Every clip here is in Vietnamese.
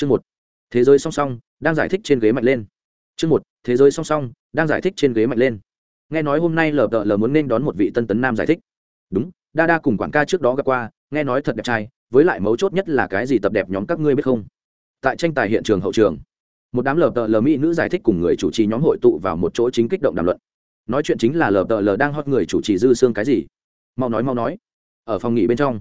chương một, thế giới song song đang giải thích trên ghế mạnh lên. Chương một, thế giới song song đang giải thích trên ghế mạnh lên. Nghe nói hôm nay lờ đợ lờ muốn nên đón một vị tân tấn nam giải thích. Đúng, đa đa cùng quảng ca trước đó gặp qua, nghe nói thật đẹp trai, với lại mấu chốt nhất là cái gì tập đẹp nhóm các ngươi biết không? Tại tranh tài hiện trường hậu trường, một đám lờ đợ lờ mỹ nữ giải thích cùng người chủ trì nhóm hội tụ vào một chỗ chính kích động đàm luận. Nói chuyện chính là lờ đợ lờ đang hót người chủ trì dư xương cái gì? Mau nói mau nói. Ở phòng nghỉ bên trong,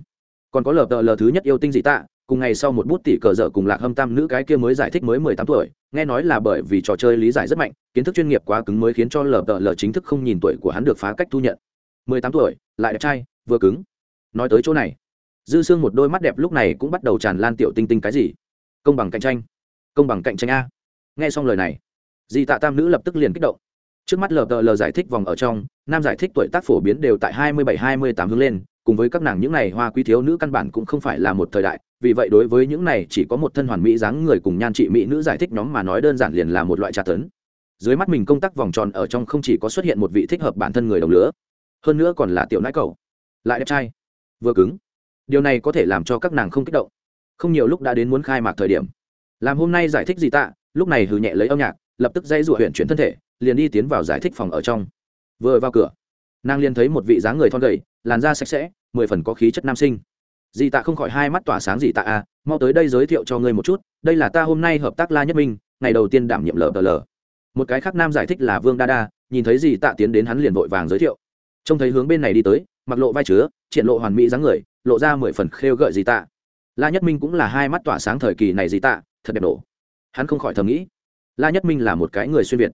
còn có lờ đợ lờ thứ nhất yêu tinh dị tạ cùng ngày sau một bút tỷ cờ dở cùng lạc hâm tam nữ cái kia mới giải thích mới mười tám tuổi, nghe nói là bởi vì trò chơi lý giải rất mạnh, kiến thức chuyên nghiệp quá cứng mới khiến cho lờ tờ lờ chính thức không nhìn tuổi của hắn được phá cách thu nhận. mười tám tuổi, lại đẹp trai, vừa cứng. Nói tới chỗ này, dư xương một đôi mắt đẹp lúc này cũng bắt đầu tràn lan tiểu tinh tinh cái gì? Công bằng cạnh tranh. Công bằng cạnh tranh a. Nghe xong lời này dì tạ tam nữ lập tức liền kích động. Trước mắt lờ lờ giải thích vòng ở trong, nam giải thích tuổi tác phổ biến đều tại hai mươi bảy, hai mươi tám hướng lên, cùng với các nàng những này hoa quý thiếu nữ căn bản cũng không phải là một thời đại vì vậy đối với những này chỉ có một thân hoàn mỹ dáng người cùng nhan trị mỹ nữ giải thích nhóm mà nói đơn giản liền là một loại tra tấn. Dưới mắt mình công tác vòng tròn ở trong không chỉ có xuất hiện một vị thích hợp bản thân người đồng lứa, hơn nữa còn là tiểu nãi cầu lại đẹp trai. Vừa cứng. Điều này có thể làm cho các nàng không kích động. Không nhiều lúc đã đến muốn khai mạc thời điểm. Làm hôm nay giải thích gì tạ, lúc này hừ nhẹ lấy âm nhạc, lập tức dây dụa huyện chuyển thân thể, liền đi tiến vào giải thích phòng ở trong. Vừa vào cửa, nàng liền thấy một vị dáng người thon gầy, làn da sạch sẽ, mười phần có khí chất nam sinh dì tạ không khỏi hai mắt tỏa sáng, dì tạ à mau tới đây giới thiệu cho ngươi một chút, đây là ta hôm nay hợp tác la nhất minh, ngày đầu tiên đảm nhiệm lờ tờ lờ một cái khác nam giải thích là vương đa đa, nhìn thấy dì tạ tiến đến hắn liền vội vàng giới thiệu. Trông thấy hướng bên này đi tới, mặc lộ vai chứa, triển lộ hoàn mỹ dáng người, lộ ra mười phần khêu gợi dì tạ. La nhất minh cũng là hai mắt tỏa sáng thời kỳ này dì tạ, thật đẹp nổ. Hắn không khỏi thầm nghĩ, la nhất minh là một cái người xuyên việt.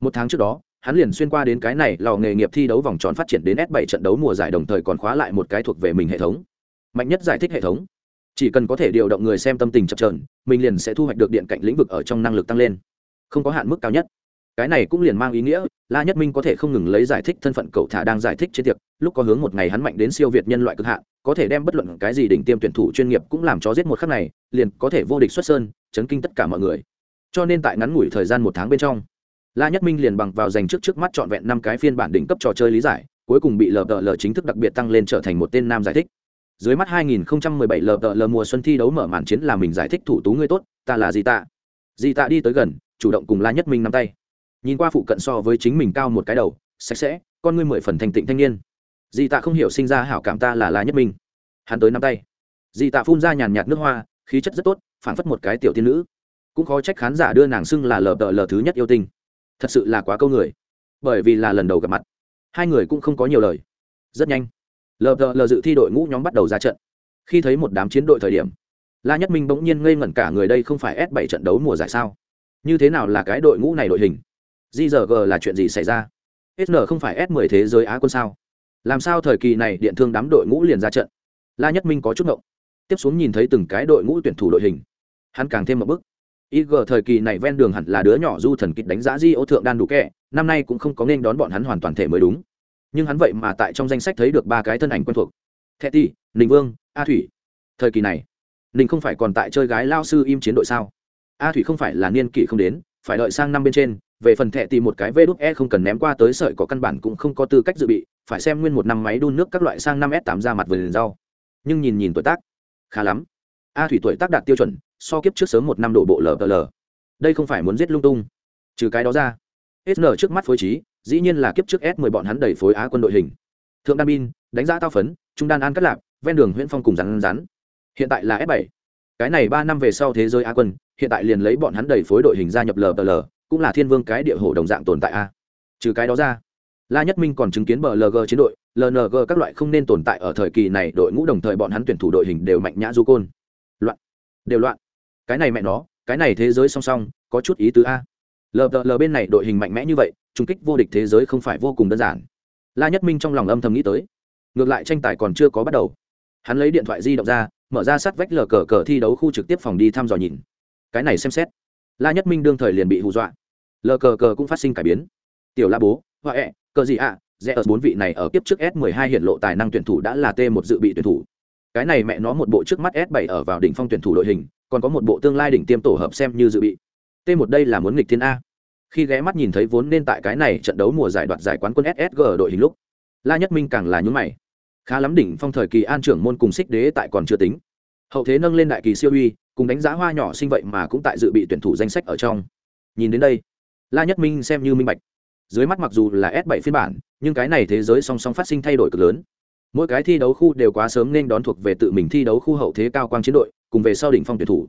Một tháng trước đó, hắn liền xuyên qua đến cái này, lò nghề nghiệp thi đấu vòng tròn phát triển đến s 7 trận đấu mùa giải, đồng thời còn khóa lại một cái thuộc về mình hệ thống mạnh nhất giải thích hệ thống. Chỉ cần có thể điều động người xem tâm tình chập trờn mình liền sẽ thu hoạch được điện cạnh lĩnh vực ở trong năng lực tăng lên. Không có hạn mức cao nhất. Cái này cũng liền mang ý nghĩa, la nhất minh có thể không ngừng lấy giải thích thân phận cậu thả đang giải thích trên tiệc, lúc có hướng một ngày hắn mạnh đến siêu việt nhân loại cực hạn, có thể đem bất luận cái gì đỉnh tiêm tuyển thủ chuyên nghiệp cũng làm cho giết một khắc này, liền có thể vô địch xuất sơn, chấn kinh tất cả mọi người. Cho nên tại ngắn ngủi thời gian một tháng bên trong, la nhất minh liền bằng vào giành trước trước mắt trọn vẹn năm cái phiên bản đỉnh cấp trò chơi lý giải, cuối cùng bị lờ lờ chính thức đặc biệt tăng lên trở thành một tên nam giải thích dưới mắt 2017 lờ lờ mùa xuân thi đấu mở màn chiến là mình giải thích thủ tú ngươi tốt, ta là gì tạ. Gì tạ đi tới gần, chủ động cùng la nhất minh nắm tay. Nhìn qua phụ cận so với chính mình cao một cái đầu, sạch sẽ, con ngươi mười phần thành tịnh thanh niên. Dì tạ không hiểu sinh ra hảo cảm ta là la nhất minh. Hắn tới nắm tay. Dì tạ phun ra nhàn nhạt nước hoa, khí chất rất tốt phản phất một cái tiểu tiên nữ. Cũng khó trách khán giả đưa nàng xưng là lờ lờ thứ nhất yêu tinh. Thật sự là quá câu người. Bởi vì là lần đầu gặp mặt, hai người cũng không có nhiều lời. Rất nhanh lờ đợ lờ dự thi đội ngũ nhóm bắt đầu ra trận. Khi thấy một đám chiến đội thời điểm, la nhất minh bỗng nhiên ngây ngẩn cả người, đây không phải s 7 trận đấu mùa giải sao? Như thế nào là cái đội ngũ này đội hình? Gg là chuyện gì xảy ra? Sn không phải s 10 thế giới á quân sao? Làm sao thời kỳ này điện thương đám đội ngũ liền ra trận? La nhất minh có chút ngộng. Tiếp xuống nhìn thấy từng cái đội ngũ tuyển thủ đội hình, hắn càng thêm một bức ig thời kỳ này ven đường hẳn là đứa nhỏ du thần kịch đánh giá di ô thượng đan đủ kẹ năm nay cũng không có nên đón bọn hắn hoàn toàn thể mới đúng nhưng hắn vậy mà tại trong danh sách thấy được ba cái thân ảnh quen thuộc. Thẹ ti, ninh vương, a thủy. Thời kỳ này, ninh không phải còn tại chơi gái lao sư im chiến đội sao? A thủy không phải là niên kỷ không đến, phải đợi sang năm bên trên, về phần thẻ tìm một cái vê đúc e không cần ném qua tới sợi có căn bản cũng không có tư cách dự bị, phải xem nguyên một năm máy đun nước các loại sang năm s tám ra mặt vườn rau. Nhưng nhìn nhìn tuổi tác, khá lắm. A thủy tuổi tác đạt tiêu chuẩn, so kiếp trước sớm một năm đổ bộ lờ lờ đây không phải muốn giết lung tung. Trừ cái đó ra sn trước mắt phối trí dĩ nhiên là kiếp trước s 10 bọn hắn đẩy phối á quân đội hình. Thượng đan bin, đánh giá tao phấn, trung đan an cắt lạp, ven đường huyễn phong cùng rắn rắn. Hiện tại là s 7 cái này ba năm về sau thế giới á quân, hiện tại liền lấy bọn hắn đẩy phối đội hình gia nhập lờ lờ cũng là thiên vương cái địa hồ đồng dạng tồn tại a. Trừ cái đó ra, la nhất minh còn chứng kiến bờ lg chiến đội lng các loại không nên tồn tại ở thời kỳ này, đội ngũ đồng thời bọn hắn tuyển thủ đội hình đều mạnh nhã du côn. Loạn. Đều loạn. Cái này mẹ nó, cái này thế giới song song, có chút ý tứ a. Lờ bên này đội hình mạnh mẽ như vậy trung kích vô địch thế giới không phải vô cùng đơn giản. La nhất minh trong lòng âm thầm nghĩ tới. Ngược lại tranh tài còn chưa có bắt đầu. Hắn lấy điện thoại di động ra mở ra sát vách lờ cờ cờ thi đấu khu trực tiếp phòng đi thăm dò nhìn. Cái này xem xét. La nhất minh đương thời liền bị hù dọa. Lờ cờ cờ cũng phát sinh cải biến. Tiểu la bố hoa ẹ cờ gì ạ à, rẽ ở bốn vị này ở kiếp trước s 12 hiện lộ tài năng tuyển thủ đã là t một dự bị tuyển thủ. Cái này mẹ nó một bộ trước mắt s 7 ở vào đỉnh phong tuyển thủ đội hình còn có một bộ tương lai đỉnh tiêm tổ hợp xem như dự bị. T một đây là muốn nghịch thiên a khi ghé mắt nhìn thấy vốn nên tại cái này trận đấu mùa giải đoạt giải quán quân ssg đội hình lúc, la nhất minh càng là nhún mày. Khá lắm đỉnh, phong thời kỳ an trưởng môn cùng xích đế tại còn chưa tính. Hậu thế nâng lên đại kỳ siêu uy, cùng đánh giá hoa nhỏ sinh vậy mà cũng tại dự bị tuyển thủ danh sách ở trong. Nhìn đến đây, la nhất minh xem như minh bạch. Dưới mắt mặc dù là s 7 phiên bản, nhưng cái này thế giới song song phát sinh thay đổi cực lớn. Mỗi cái thi đấu khu đều quá sớm nên đón thuộc về tự mình thi đấu khu hậu thế cao quang chiến đội, cùng về sau đỉnh phong tuyển thủ.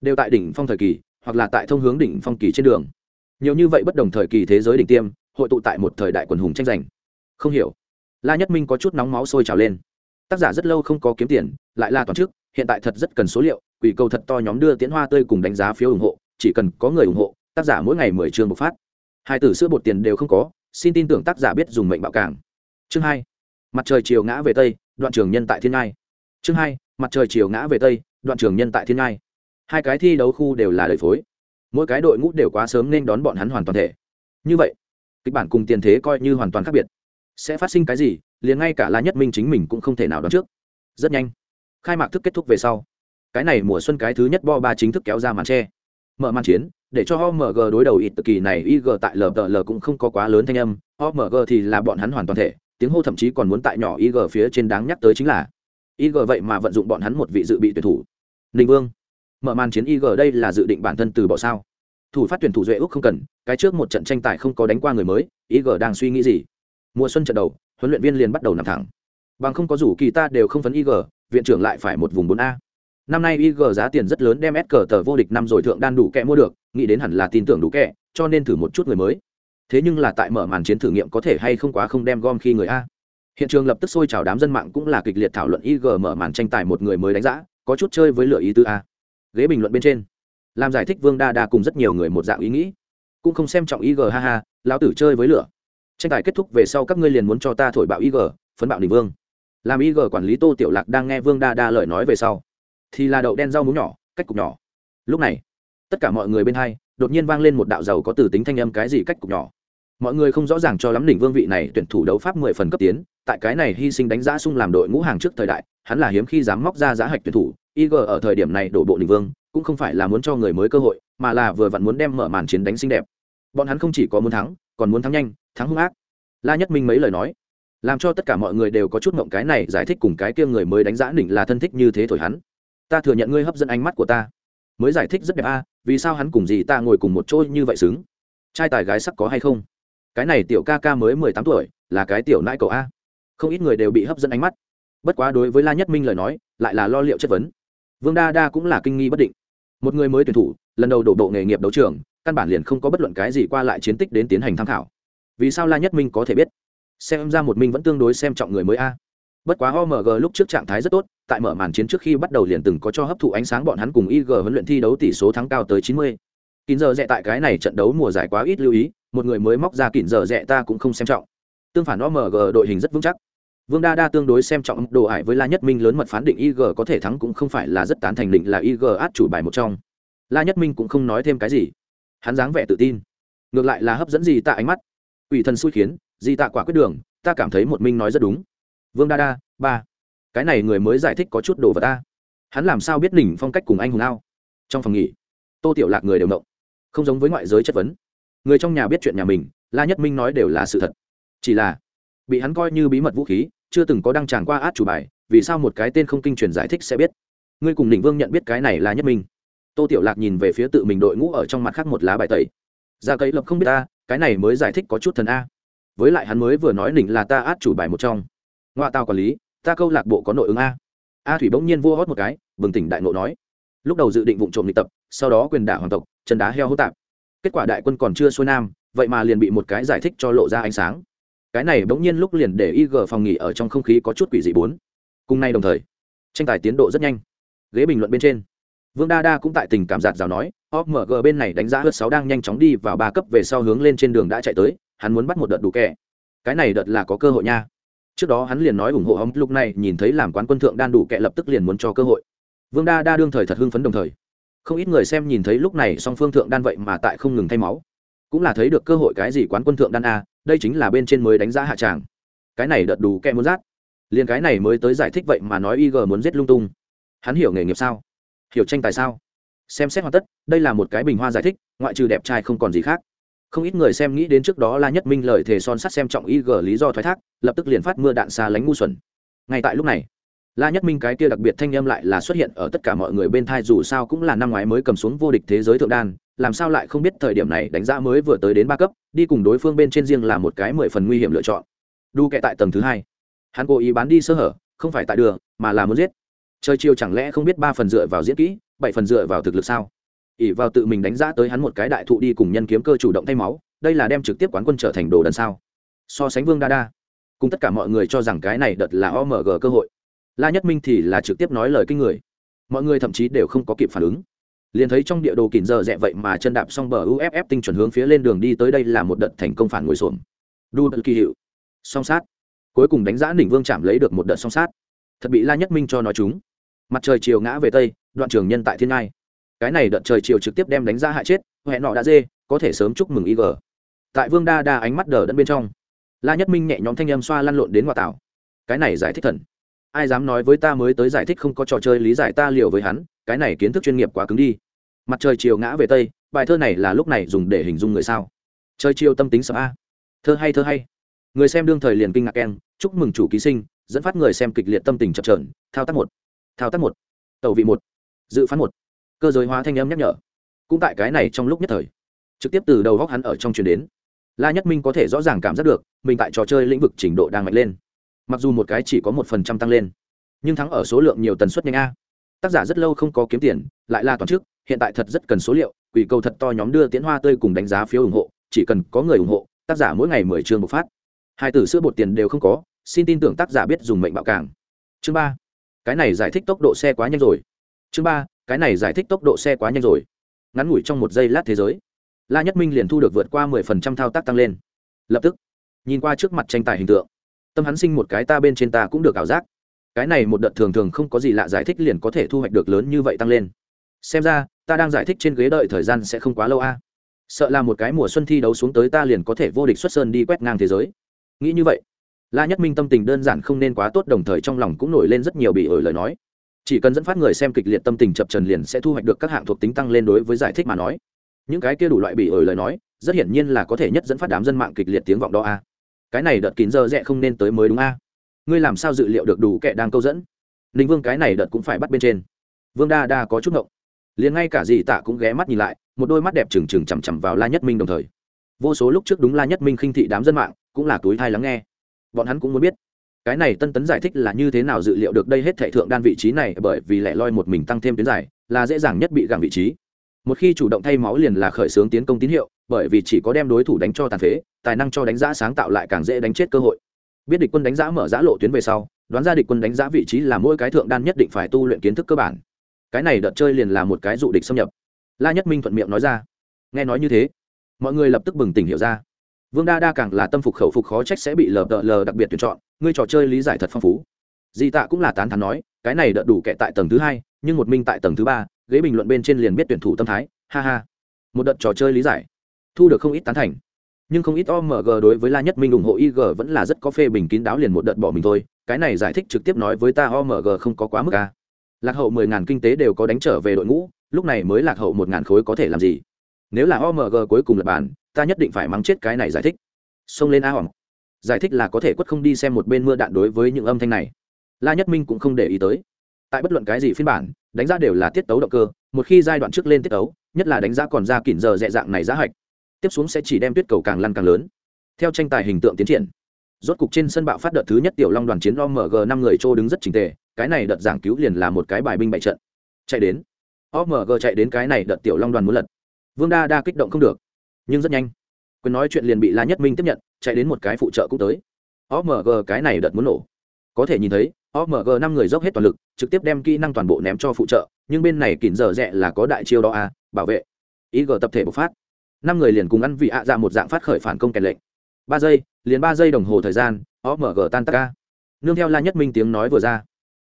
Đều tại đỉnh phong thời kỳ, hoặc là tại thông hướng đỉnh phong kỳ trên đường nhiều như vậy bất đồng thời kỳ thế giới đỉnh tiêm, hội tụ tại một thời đại quần hùng tranh giành. Không hiểu. La nhất minh có chút nóng máu sôi trào lên. Tác giả rất lâu không có kiếm tiền, lại là toàn trước hiện tại thật rất cần số liệu, quỷ cầu thật to nhóm đưa tiễn hoa tươi cùng đánh giá phiếu ủng hộ, chỉ cần có người ủng hộ, tác giả mỗi ngày mười chương một phát. Hai tử sữa bột tiền đều không có, xin tin tưởng tác giả biết dùng mệnh bạo cảng chương hai, mặt trời chiều ngã về tây, đoạn trường nhân tại thiên ngai. Chương hai, mặt trời chiều ngã về tây, đoạn trường nhân tại thiên ngai. Hai cái thi đấu khu đều là đời phối mỗi cái đội ngũ đều quá sớm nên đón bọn hắn hoàn toàn thể. Như vậy, kịch bản cùng tiền thế coi như hoàn toàn khác biệt. Sẽ phát sinh cái gì, liền ngay cả la nhất minh chính mình cũng không thể nào đoán trước. Rất nhanh, khai mạc thức kết thúc về sau, cái này mùa xuân cái thứ nhất bo ba chính thức kéo ra màn tre. Mở màn chiến, để cho omg đối đầu ít kỳ này ig tại ltl cũng không có quá lớn thanh âm. Omg thì là bọn hắn hoàn toàn thể, tiếng hô thậm chí còn muốn tại nhỏ ig phía trên đáng nhắc tới chính là ig vậy mà vận dụng bọn hắn một vị dự bị tuyển thủ. Ninh vương mở màn chiến ig đây là dự định bản thân từ bỏ sao? Thủ phát tuyển thủ duệ úc không cần, cái trước một trận tranh tài không có đánh qua người mới ig đang suy nghĩ gì? Mùa xuân trận đầu, huấn luyện viên liền bắt đầu nằm thẳng. Bằng không có rủ kỳ ta đều không phấn ig viện trưởng lại phải một vùng bốn a. Năm nay ig giá tiền rất lớn đem s cờ tờ vô địch năm rồi thượng đan đủ kẹ mua được, nghĩ đến hẳn là tin tưởng đủ kẹ, cho nên thử một chút người mới. Thế nhưng là tại mở màn chiến thử nghiệm có thể hay không quá không đem gom khi người a. Hiện trường lập tức sôi trào đám dân mạng cũng là kịch liệt thảo luận ig mở màn tranh tài một người mới đánh giá, có chút chơi với lựa ý tư a ghế bình luận bên trên. Làm giải thích vương đa đa cùng rất nhiều người một dạng ý nghĩ. Cũng không xem trọng ig ha ha, lão tử chơi với lửa. Tranh tài kết thúc về sau các ngươi liền muốn cho ta thổi bạo ig phấn bạo đình vương. Làm ig quản lý tô tiểu lạc đang nghe vương đa đa lời nói về sau, thì là đậu đen rau muống nhỏ, cách cục nhỏ. Lúc này, tất cả mọi người bên hai, đột nhiên vang lên một đạo giàu có từ tính thanh âm cái gì cách cục nhỏ. Mọi người không rõ ràng cho lắm đỉnh vương vị này tuyển thủ đấu pháp mười phần cấp tiến, tại cái này hy sinh đánh giá sung làm đội ngũ hàng trước thời đại, hắn là hiếm khi dám móc ra giá hạch tuyển thủ ig ở thời điểm này đổ bộ đỉnh vương, cũng không phải là muốn cho người mới cơ hội, mà là vừa vặn muốn đem mở màn chiến đánh xinh đẹp. Bọn hắn không chỉ có muốn thắng, còn muốn thắng nhanh, thắng hung ác. La nhất minh mấy lời nói, làm cho tất cả mọi người đều có chút mộng cái này giải thích cùng cái kia người mới đánh giá đỉnh là thân thích như thế thổi hắn. Ta thừa nhận ngươi hấp dẫn ánh mắt của ta. Mới giải thích rất đẹp a, vì sao hắn cùng gì ta ngồi cùng một chỗ như vậy xứng? Trai tài gái sắc có hay không? Cái này tiểu ca ca mới mười tám tuổi, là cái tiểu nãi cậu a. Không ít người đều bị hấp dẫn ánh mắt. Bất quá đối với la nhất minh lời nói, lại là lo liệu chất vấn vương đa đa cũng là kinh nghi bất định. Một người mới tuyển thủ, lần đầu đổ bộ nghề nghiệp đấu trường, căn bản liền không có bất luận cái gì qua lại chiến tích đến tiến hành tham khảo. Vì sao la nhất minh có thể biết? Xem ra một minh vẫn tương đối xem trọng người mới a. Bất quá omg lúc trước trạng thái rất tốt, tại mở màn chiến trước khi bắt đầu liền từng có cho hấp thụ ánh sáng bọn hắn cùng ig huấn luyện thi đấu tỷ số thắng cao tới 90. kín giờ rẽ tại cái này trận đấu mùa giải quá ít lưu ý, một người mới móc ra kín giờ rẽ ta cũng không xem trọng. Tương phản omg đội hình rất vững chắc vương đa đa tương đối xem trọng đồ ải với la nhất minh lớn mật phán định ig có thể thắng cũng không phải là rất tán thành định là ig át chủ bài một trong. La nhất minh cũng không nói thêm cái gì. Hắn dáng vẻ tự tin. Ngược lại là hấp dẫn gì tạ ánh mắt. Ủy thần xui khiến gì tạ quả quyết đường, ta cảm thấy một minh nói rất đúng. Vương đa đa, ba. Cái này người mới giải thích có chút đồ vật ta. Hắn làm sao biết đỉnh phong cách cùng anh hùng ao? Trong phòng nghỉ, tô tiểu lạc người đều động không giống với ngoại giới chất vấn. Người trong nhà biết chuyện nhà mình, la nhất minh nói đều là sự thật. Chỉ là, bị hắn coi như bí mật vũ khí chưa từng có đăng tràng qua át chủ bài, vì sao một cái tên không kinh truyền giải thích sẽ biết? Ngươi cùng đỉnh vương nhận biết cái này là nhất minh. Tô tiểu lạc nhìn về phía tự mình đội ngũ ở trong mặt khác một lá bài tẩy. Dạ ra cấy lập không biết ta, cái này mới giải thích có chút thần a. Với lại hắn mới vừa nói đỉnh là ta át chủ bài một trong. Ngoại tao quản lý, ta câu lạc bộ có nội ứng a. A thủy bỗng nhiên vua hót một cái, bừng tỉnh đại nộ nói. Lúc đầu dự định vụ trộm lịch tập, sau đó quyền đả hoàng tộc, chân đá heo hô tạp. Kết quả đại quân còn chưa xuôi nam, vậy mà liền bị một cái giải thích cho lộ ra ánh sáng cái này bỗng nhiên lúc liền để ig phòng nghỉ ở trong không khí có chút quỷ dị bốn. Cùng nay đồng thời, tranh tài tiến độ rất nhanh. Ghế bình luận bên trên, vương đa đa cũng tại tình cảm giạt rào nói omg bên này đánh giá hớt sáu đang nhanh chóng đi vào ba cấp về sau hướng lên trên đường đã chạy tới, hắn muốn bắt một đợt đủ kẻ. Cái này đợt là có cơ hội nha. Trước đó hắn liền nói ủng hộ ông lúc này nhìn thấy làm quán quân thượng đan đủ kẻ lập tức liền muốn cho cơ hội. Vương đa đa đương thời thật hưng phấn đồng thời, không ít người xem nhìn thấy lúc này song phương thượng đan vậy mà tại không ngừng thay máu. Cũng là thấy được cơ hội cái gì quán quân thượng đan a đây chính là bên trên mới đánh giá hạ tràng. Cái này đợt đủ kẹ muốn rát. Liền cái này mới tới giải thích vậy mà nói ig muốn giết lung tung. Hắn hiểu nghề nghiệp sao? Hiểu tranh tài sao? Xem xét hoàn tất, đây là một cái bình hoa giải thích, ngoại trừ đẹp trai không còn gì khác. Không ít người xem nghĩ đến trước đó la nhất minh lời thề son sắt xem trọng ig lý do thoái thác, lập tức liền phát mưa đạn xa lánh ngu xuẩn. Ngay tại lúc này la nhất minh cái kia đặc biệt thanh âm lại là xuất hiện ở tất cả mọi người bên thai, dù sao cũng là năm ngoái mới cầm xuống vô địch thế giới thượng đan, làm sao lại không biết thời điểm này đánh giá mới vừa tới đến ba cấp, đi cùng đối phương bên trên riêng là một cái mười phần nguy hiểm lựa chọn. Đu kệ tại tầng thứ hai. Hắn cố ý bán đi sơ hở, không phải tại đường, mà là muốn giết. Chơi chiêu chẳng lẽ không biết ba phần dựa vào diễn kỹ, bảy phần dựa vào thực lực sao? Ỉ vào tự mình đánh giá tới hắn một cái đại thụ đi cùng nhân kiếm cơ chủ động thay máu, đây là đem trực tiếp quán quân trở thành đồ đần sao? So sánh vương đa đa. Cùng tất cả mọi người cho rằng cái này đợt là omg cơ hội la nhất minh thì là trực tiếp nói lời kinh người. Mọi người thậm chí đều không có kịp phản ứng. Liền thấy trong địa đồ kìn giờ rẽ vậy mà chân đạp xong bờ uff tinh chuẩn hướng phía lên đường đi tới đây là một đợt thành công phản ngồi xuồng đu đợt kỳ hiệu. Song sát. Cuối cùng đánh giá đỉnh vương chạm lấy được một đợt song sát. Thật bị la nhất minh cho nói chúng. Mặt trời chiều ngã về tây, đoạn trường nhân tại thiên ngai. Cái này đợt trời chiều trực tiếp đem đánh giá hại chết hẹn nọ đã dê, có thể sớm chúc mừng ig tại vương đa đa ánh mắt đờ đẫn bên trong, la nhất minh nhẹ nhóm thanh âm xoa lăn lộn đến ngoại tảo. Cái này giải thích thần ai dám nói với ta mới tới giải thích không có trò chơi lý giải ta liều với hắn, cái này kiến thức chuyên nghiệp quá cứng đi. Mặt trời chiều ngã về tây, bài thơ này là lúc này dùng để hình dung người sao? Trời chiều tâm tính sợ a. Thơ hay thơ hay. Người xem đương thời liền kinh ngạc keng, chúc mừng chủ ký sinh, dẫn phát người xem kịch liệt tâm tình chập trởn thao tác một, thao tác một tàu vị một, dự phán một. Cơ giới hóa thanh âm nhắc nhở. Cũng tại cái này trong lúc nhất thời. Trực tiếp từ đầu góc hắn ở trong chuyển đến. La nhất minh có thể rõ ràng cảm giác được, mình tại trò chơi lĩnh vực trình độ đang mạnh lên mặc dù một cái chỉ có một phần trăm tăng lên, nhưng thắng ở số lượng nhiều tần suất nhanh a. Tác giả rất lâu không có kiếm tiền, lại là toàn trước hiện tại thật rất cần số liệu, quỷ cầu thật to nhóm đưa tiến hoa tươi cùng đánh giá phiếu ủng hộ, chỉ cần có người ủng hộ, tác giả mỗi ngày mười chương bộc phát. Hai từ sữa bột tiền đều không có, xin tin tưởng tác giả biết dùng mệnh bạo càng. Chương ba, cái này giải thích tốc độ xe quá nhanh rồi. Chương ba, cái này giải thích tốc độ xe quá nhanh rồi. Ngắn ngủi trong một giây lát thế giới, la nhất minh liền thu được vượt qua mười phần trăm thao tác tăng lên. Lập tức, nhìn qua trước mặt tranh tài hình tượng tâm hắn sinh một cái ta bên trên ta cũng được ảo giác. Cái này một đợt thường thường không có gì lạ giải thích liền có thể thu hoạch được lớn như vậy tăng lên. Xem ra, ta đang giải thích trên ghế đợi thời gian sẽ không quá lâu a. Sợ là một cái mùa xuân thi đấu xuống tới ta liền có thể vô địch xuất sơn đi quét ngang thế giới. Nghĩ như vậy, la nhất minh tâm tình đơn giản không nên quá tốt đồng thời trong lòng cũng nổi lên rất nhiều bị ổi lời nói. Chỉ cần dẫn phát người xem kịch liệt tâm tình chập trần liền sẽ thu hoạch được các hạng thuộc tính tăng lên đối với giải thích mà nói. Những cái kia đủ loại bị ổi lời nói, rất hiển nhiên là có thể nhất dẫn phát đám dân mạng kịch liệt tiếng vọng đó a cái này đợt kín giờ rẽ không nên tới mới đúng a. À? Ngươi làm sao dự liệu được đủ kẻ đang câu dẫn? Ninh vương cái này đợt cũng phải bắt bên trên. Vương đa đa có chút ngộng. Liền ngay cả dì tạ cũng ghé mắt nhìn lại, một đôi mắt đẹp trừng trừng chằm chằm vào la nhất minh đồng thời. Vô số lúc trước đúng la nhất minh khinh thị đám dân mạng, cũng là túi thai lắng nghe. Bọn hắn cũng muốn biết, cái này tân tấn giải thích là như thế nào dự liệu được đây hết thệ thượng đan vị trí này bởi vì lẻ loi một mình tăng thêm tuyến dài là dễ dàng nhất bị gặng vị trí một khi chủ động thay máu liền là khởi xướng tiến công tín hiệu, bởi vì chỉ có đem đối thủ đánh cho tàn phế, tài năng cho đánh giá sáng tạo lại càng dễ đánh chết cơ hội. Biết địch quân đánh giá mở giã lộ tuyến về sau, đoán ra địch quân đánh giá vị trí là mỗi cái thượng đan nhất định phải tu luyện kiến thức cơ bản. Cái này đợt chơi liền là một cái dụ địch xâm nhập. La nhất minh thuận miệng nói ra. Nghe nói như thế, mọi người lập tức bừng tỉnh hiểu ra. Vương đa đa càng là tâm phục khẩu phục khó trách sẽ bị lờ đợ lờ đặc biệt tuyển chọn, ngươi trò chơi lý giải thật phong phú. Di tạ cũng là tán thắn nói, cái này đợt đủ kệ tại tầng thứ hai, nhưng một minh tại tầng thứ ba ghế bình luận bên trên liền biết tuyển thủ tâm thái, ha ha. Một đợt trò chơi lý giải. Thu được không ít tán thành. Nhưng không ít omg đối với la nhất minh ủng hộ ig vẫn là rất có phê bình kín đáo liền một đợt bỏ mình thôi. Cái này giải thích trực tiếp nói với ta omg không có quá mức a lạc hậu mười ngàn kinh tế đều có đánh trở về đội ngũ, lúc này mới lạc hậu một ngàn khối có thể làm gì? Nếu là omg cuối cùng lập bản ta nhất định phải mắng chết cái này giải thích. Xông lên a hỏng. Giải thích là có thể quất không đi xem một bên mưa đạn đối với những âm thanh này. La nhất minh cũng không để ý tới tại bất luận cái gì phiên bản, đánh giá đều là tiết tấu động cơ, một khi giai đoạn trước lên tiết tấu, nhất là đánh giá còn ra kỉn giờ dẹ dạng này giá hạch, tiếp xuống sẽ chỉ đem tuyết cầu càng lăn càng lớn. Theo tranh tài hình tượng tiến triển, rốt cục trên sân bạo phát đợt thứ nhất tiểu long đoàn chiến omg năm người trô đứng rất trình tề, cái này đợt giảng cứu liền là một cái bài binh bại trận. Chạy đến omg chạy đến cái này đợt tiểu long đoàn muốn lật vương đa đa kích động không được, nhưng rất nhanh. Quyền nói chuyện liền bị la nhất minh tiếp nhận, chạy đến một cái phụ trợ cũng tới. Omg cái này đợt muốn nổ. Có thể nhìn thấy omg năm người dốc hết toàn lực, trực tiếp đem kỹ năng toàn bộ ném cho phụ trợ, nhưng bên này kỉnh giờ rẽ là có đại chiêu đó à bảo vệ. Ig tập thể bộc phát. Năm người liền cùng ăn vị ạ ra một dạng phát khởi phản công kèn lệnh. Ba giây, liền ba giây đồng hồ thời gian omg tan tắc ca. Nương theo la nhất minh tiếng nói vừa ra.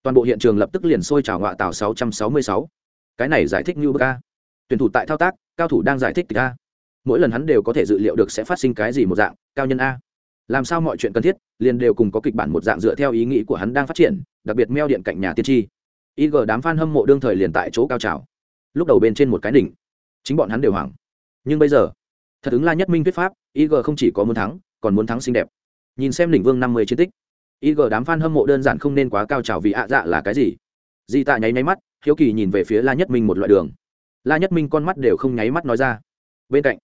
Toàn bộ hiện trường lập tức liền sôi trào ngọa tàu 666. cái này giải thích như bức tuyển thủ tại thao tác, cao thủ đang giải thích ca mỗi lần hắn đều có thể dự liệu được sẽ phát sinh cái gì một dạng, cao nhân a làm sao mọi chuyện cần thiết, liền đều cùng có kịch bản một dạng dựa theo ý nghĩ của hắn đang phát triển, đặc biệt meo điện cạnh nhà tiên tri. Ig đám f a n hâm mộ đương thời liền tại chỗ cao trào. Lúc đầu bên trên một cái đỉnh, chính bọn hắn đều hoảng. Nhưng bây giờ, thật ứng la nhất minh thuyết pháp ig không chỉ có muốn thắng, còn muốn thắng xinh đẹp. Nhìn xem đỉnh vương năm mươi chiến tích ig đám f a n hâm mộ đơn giản không nên quá cao trào vì ạ dạ là cái gì. Di tạ nháy nháy mắt, hiếu kỳ nhìn về phía la nhất minh một loại đường. La nhất minh con mắt đều không nháy mắt nói ra. Bên cạnh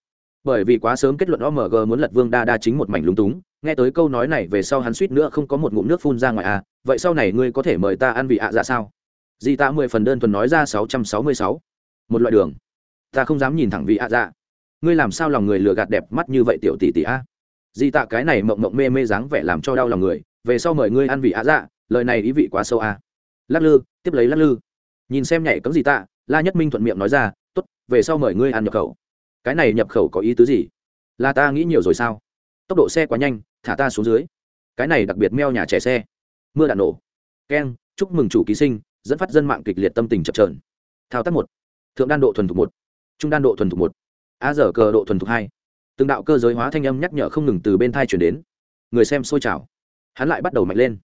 bởi vì quá sớm kết luận omg muốn lật vương đa đa chính một mảnh lúng túng. Nghe tới câu nói này về sau hắn suýt nữa không có một ngụm nước phun ra ngoài à. Vậy sau này ngươi có thể mời ta ăn vị ạ dạ sao? Dì ta mười phần đơn thuần nói ra sáu trăm sáu mươi sáu. Một loại đường. Ta không dám nhìn thẳng vị ạ dạ. Ngươi làm sao lòng người lừa gạt đẹp mắt như vậy tiểu tỷ tỷ a? Dì tạ cái này mộng mộng mê mê dáng vẻ làm cho đau lòng người. Về sau mời ngươi ăn vị ạ dạ. Lời này ý vị quá sâu a. Lắc lư, tiếp lấy lắc lư. Nhìn xem nhảy cấm gì tạ la nhất minh thuận miệng nói ra t ố t về sau mời ngươi ăn nhập khẩu cái này nhập khẩu có ý tứ gì? Là ta nghĩ nhiều rồi sao? Tốc độ xe quá nhanh, thả ta xuống dưới. Cái này đặc biệt meo nhà trẻ xe. Mưa đạn nổ. Keng, chúc mừng chủ ký sinh, dẫn phát dân mạng kịch liệt tâm tình chập trờn thao tác một. Thượng đan độ thuần thục một. Trung đan độ thuần thục một. A dở cờ độ thuần thục hai. Từng đạo cơ giới hóa thanh âm nhắc nhở không ngừng từ bên thai chuyển đến. Người xem sôi trào. Hắn lại bắt đầu mạnh lên.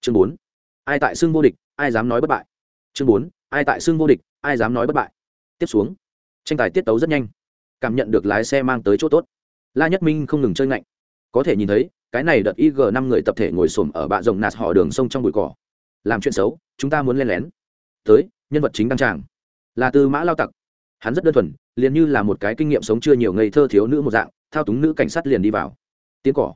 Chương bốn. Ai tại xưng vô địch, ai dám nói bất bại. Chương bốn. Ai tại xưng vô địch, ai dám nói bất bại. Tiếp xuống. Tranh tài tiết tấu rất nhanh cảm nhận được lái xe mang tới chỗ tốt. La nhất minh không ngừng chơi ngạnh. Có thể nhìn thấy, cái này đợt ig năm người tập thể ngồi xổm ở bạ rồng nạt họ đường sông trong bụi cỏ. Làm chuyện xấu, chúng ta muốn len lén. Tới, nhân vật chính đăng tràng. Là tư mã lao tặc. Hắn rất đơn thuần, liền như là một cái kinh nghiệm sống chưa nhiều ngây thơ thiếu nữ một dạng, thao túng nữ cảnh sát liền đi vào. Tiến cỏ.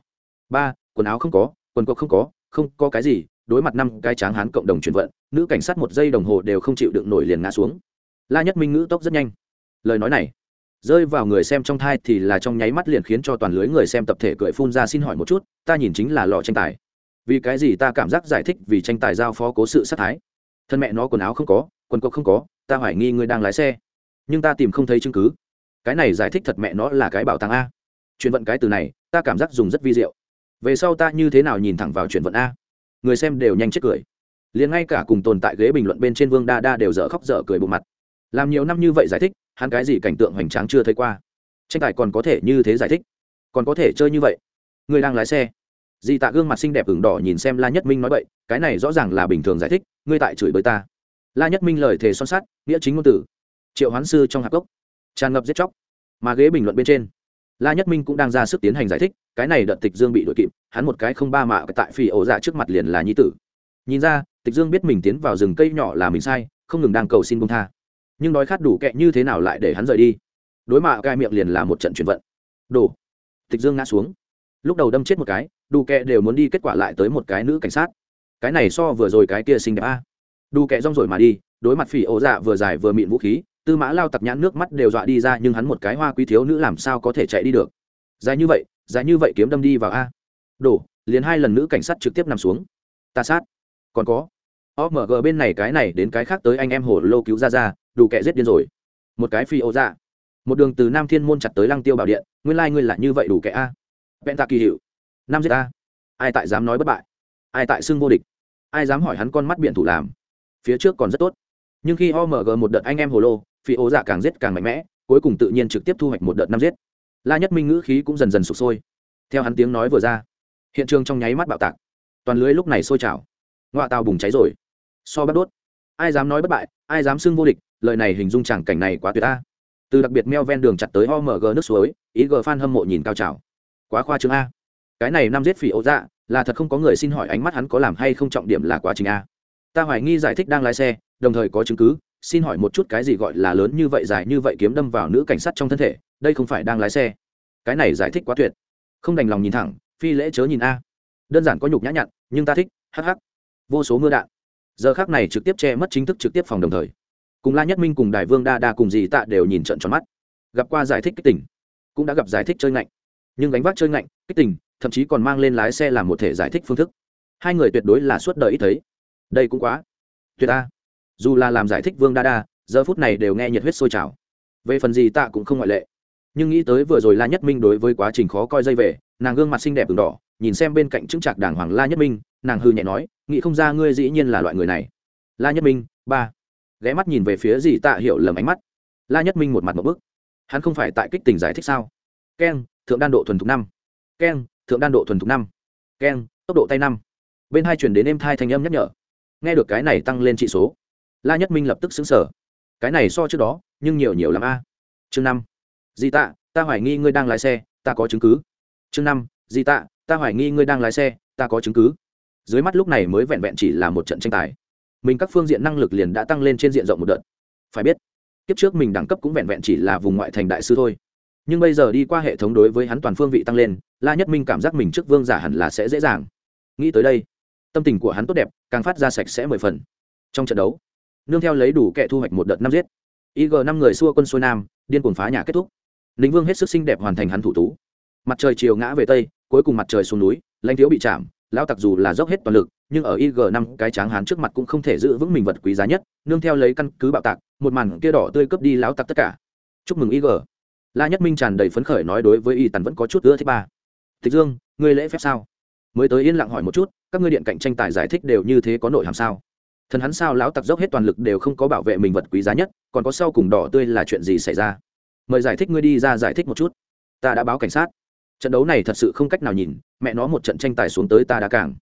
Ba, quần áo không có, quần cộc không có không có cái gì, đối mặt năm cái tráng hán cộng đồng chuyển vận, nữ cảnh sát một giây đồng hồ đều không chịu đựng nổi liền ngã xuống. La nhất minh ngữ tốc rất nhanh. Lời nói này rơi vào người xem trong thai thì là trong nháy mắt liền khiến cho toàn lưới người xem tập thể cười phun ra xin hỏi một chút, ta nhìn chính là lò tranh tài. Vì cái gì ta cảm giác giải thích vì tranh tài giao phó cố sự sát thái? Thân mẹ nó quần áo không có, quần cộc không có, ta hoài nghi ngươi đang lái xe. Nhưng ta tìm không thấy chứng cứ. Cái này giải thích thật mẹ nó là cái bảo tàng a. Chuyển vận cái từ này, ta cảm giác dùng rất vi diệu. Về sau ta như thế nào nhìn thẳng vào chuyển vận a? Người xem đều nhanh chết cười. Liền ngay cả cùng tồn tại ghế bình luận bên trên vương đa đa đều dở khóc dở cười bộ mặt. Làm nhiều năm như vậy giải thích hắn cái gì cảnh tượng hoành tráng chưa thấy qua. Tranh tài còn có thể như thế giải thích. Còn có thể chơi như vậy. Người đang lái xe. Di tạ gương mặt xinh đẹp ửng đỏ nhìn xem la nhất minh nói vậy cái này rõ ràng là bình thường giải thích, ngươi tại chửi bới ta. La nhất minh lời thề son sắt, nghĩa chính ngôn từ triệu hoán sư trong hạp gốc tràn ngập giết chóc. Mà ghế bình luận bên trên, la nhất minh cũng đang ra sức tiến hành giải thích, cái này đợt tịch dương bị đội kịp, hắn một cái không ba mạ tại phi ổ dạ trước mặt liền là nhi tử. Nhìn ra, tịch dương biết mình tiến vào rừng cây nhỏ là mình sai, không ngừng đang cầu xin bông tha nhưng đói khát đủ kệ như thế nào lại để hắn rời đi? Đối mạ gai miệng liền là một trận chuyển vận. Đổ tịch dương ngã xuống. Lúc đầu đâm chết một cái, đủ kệ đều muốn đi kết quả lại tới một cái nữ cảnh sát. Cái này so vừa rồi cái kia xinh đẹp a. Đủ kệ rong rồi mà đi, đối mặt phỉ ổ dạ vừa dài vừa mịn vũ khí, tư mã lao tặc nhãn nước mắt đều dọa đi ra nhưng hắn một cái hoa quý thiếu nữ làm sao có thể chạy đi được? Dài như vậy, dài như vậy kiếm đâm đi vào a. Đổ liền hai lần nữ cảnh sát trực tiếp nằm xuống. Ta sát. Còn có. Omg bên này cái này đến cái khác tới anh em hồ lô cứu ra ra đủ kẻ giết điên rồi. Một cái phi ô ra một đường từ nam thiên môn chặt tới lăng tiêu bảo điện, nguyên lai ngươi là như vậy đủ kẻ a? Vẹn tạ kỳ hiệu nam giết a? Ai tại dám nói bất bại? Ai tại xưng vô địch? Ai dám hỏi hắn con mắt biển thủ làm? Phía trước còn rất tốt. Nhưng khi omg một đợt anh em hồ lô, phi ô dạ càng giết càng mạnh mẽ, cuối cùng tự nhiên trực tiếp thu hoạch một đợt năm giết. La nhất minh ngữ khí cũng dần dần sụp sôi. Theo hắn tiếng nói vừa ra, hiện trường trong nháy mắt bạo tạc. Toàn lưới lúc này sôi trào. Ngoại tàu bùng cháy rồi. So bắt đốt. Ai dám nói bất bại ai dám xưng vô địch, lời này hình dung chẳng cảnh này quá tuyệt ta từ đặc biệt meo ven đường chặt tới omg nước suối ý g fan hâm mộ nhìn cao trào. Quá khoa trương a. Cái này năm giết phỉ ấu dạ là thật không có người xin hỏi ánh mắt hắn có làm hay không trọng điểm là quá trình a. Ta hoài nghi giải thích đang lái xe, đồng thời có chứng cứ, xin hỏi một chút cái gì gọi là lớn như vậy, dài như vậy kiếm đâm vào nữ cảnh sát trong thân thể, đây không phải đang lái xe. Cái này giải thích quá tuyệt. Không đành lòng nhìn thẳng, phi lễ chớ nhìn a. Đơn giản có nhục nhã nhặn, nhưng ta thích hh vô số mưa đạn giờ khác này trực tiếp che mất chính thức trực tiếp phòng đồng thời, cùng la nhất minh cùng đại vương đa đa cùng dì tạ đều nhìn trận tròn mắt. Gặp qua giải thích kích tỉnh cũng đã gặp giải thích chơi ngạnh. Nhưng gánh vác chơi ngạnh, kích tỉnh thậm chí còn mang lên lái xe làm một thể giải thích phương thức. Hai người tuyệt đối là suốt đời ít thấy. Đây cũng quá tuyệt a. Dù là làm giải thích vương đa đa, giờ phút này đều nghe nhiệt huyết sôi trào. Về phần gì tạ cũng không ngoại lệ. Nhưng nghĩ tới vừa rồi la nhất minh đối với quá trình khó coi dây về, nàng gương mặt xinh đẹp từng đỏ nhìn xem bên cạnh chứng trạc đàng hoàng la nhất minh, nàng hư nhẹ nói, nghĩ không ra ngươi dĩ nhiên là loại người này. La nhất minh, ba. Ghé mắt nhìn về phía dì tạ hiểu lầm ánh mắt. La nhất minh một mặt một bức. Hắn không phải tại kích tình giải thích sao? Keng, thượng đan độ thuần thục năm. Keng, thượng đan độ thuần thục năm. Keng, tốc độ tay năm. Bên hai chuyển đến êm thai thanh âm nhắc nhở. Nghe được cái này tăng lên trị số, la nhất minh lập tức xứng sở cái này so trước đó, nhưng nhiều nhiều lắm a. Chương năm. Di tạ, ta hoài nghi ngươi đang lái xe, ta có chứng cứ. Chương năm di tạ, ta hoài nghi ngươi đang lái xe, ta có chứng cứ. Dưới mắt lúc này mới vẹn vẹn chỉ là một trận tranh tài. Mình các phương diện năng lực liền đã tăng lên trên diện rộng một đợt. Phải biết, kiếp trước mình đẳng cấp cũng vẹn vẹn chỉ là vùng ngoại thành đại sư thôi. Nhưng bây giờ đi qua hệ thống đối với hắn toàn phương vị tăng lên, la nhất minh cảm giác mình trước vương giả hẳn là sẽ dễ dàng. Nghĩ tới đây, tâm tình của hắn tốt đẹp, càng phát ra sạch sẽ mười phần. Trong trận đấu, nương theo lấy đủ kẻ thu hoạch một đợt năm giết. Ig năm người xua quân xuôi nam, điên cuồng phá nhà kết thúc. Lính vương hết sức xinh đẹp hoàn thành hắn thủ tú. Mặt trời chiều ngã về tây cuối cùng mặt trời xuống núi, lãnh thiếu bị chạm, lão tặc dù là dốc hết toàn lực, nhưng ở ig năm cái tráng hán trước mặt cũng không thể giữ vững mình vật quý giá nhất, nương theo lấy căn cứ bạo tạc, một màn kia đỏ tươi cướp đi lão tặc tất cả. Chúc mừng ig la nhất minh tràn đầy phấn khởi nói đối với y tần vẫn có chút ưa thích ba. Tịch dương, ngươi lễ phép sao? Mới tới yên lặng hỏi một chút, các ngươi điện cạnh tranh tài giải thích đều như thế có nội hàm sao? Thần hắn sao lão tặc dốc hết toàn lực đều không có bảo vệ mình vật quý giá nhất, còn có sau cùng đỏ tươi là chuyện gì xảy ra? Mời giải thích ngươi đi ra giải thích một chút. Ta đã báo cảnh sát trận đấu này thật sự không cách nào nhìn, mẹ nó một trận tranh tài xuống tới ta đã càng.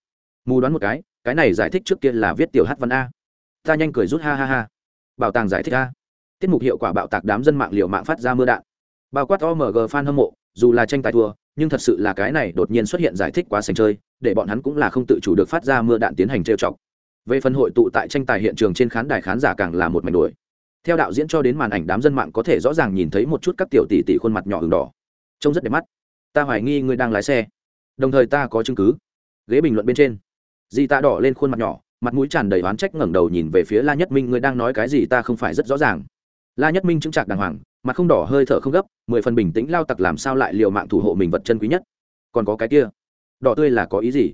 Mù đoán một cái cái này giải thích trước kia là viết tiểu hát văn a. Ta nhanh cười rút ha ha ha. Bảo tàng giải thích a. Tiết mục hiệu quả bạo tạc đám dân mạng liệu mạng phát ra mưa đạn. Bao quát omg fan hâm mộ, dù là tranh tài thua, nhưng thật sự là cái này đột nhiên xuất hiện giải thích quá sành chơi, để bọn hắn cũng là không tự chủ được phát ra mưa đạn tiến hành trêu chọc. Về phần hội tụ tại tranh tài hiện trường trên khán đài khán giả càng là một mảnh đuổi. Theo đạo diễn cho đến màn ảnh đám dân mạng có thể rõ ràng nhìn thấy một chút các tiểu tỷ tỷ khuôn mặt nhỏ hừng đỏ. Trông rất đẹp mắt ta hoài nghi ngươi đang lái xe. Đồng thời ta có chứng cứ. Ghế bình luận bên trên. Di ta đỏ lên khuôn mặt nhỏ, mặt mũi tràn đầy oán trách ngẩng đầu nhìn về phía la nhất minh, ngươi đang nói cái gì ta không phải rất rõ ràng. La nhất minh chứng trạc đàng hoàng, mặt không đỏ hơi thở không gấp, mười phần bình tĩnh lao tặc làm sao lại liều mạng thủ hộ mình vật chân quý nhất. Còn có cái kia, đỏ tươi là có ý gì?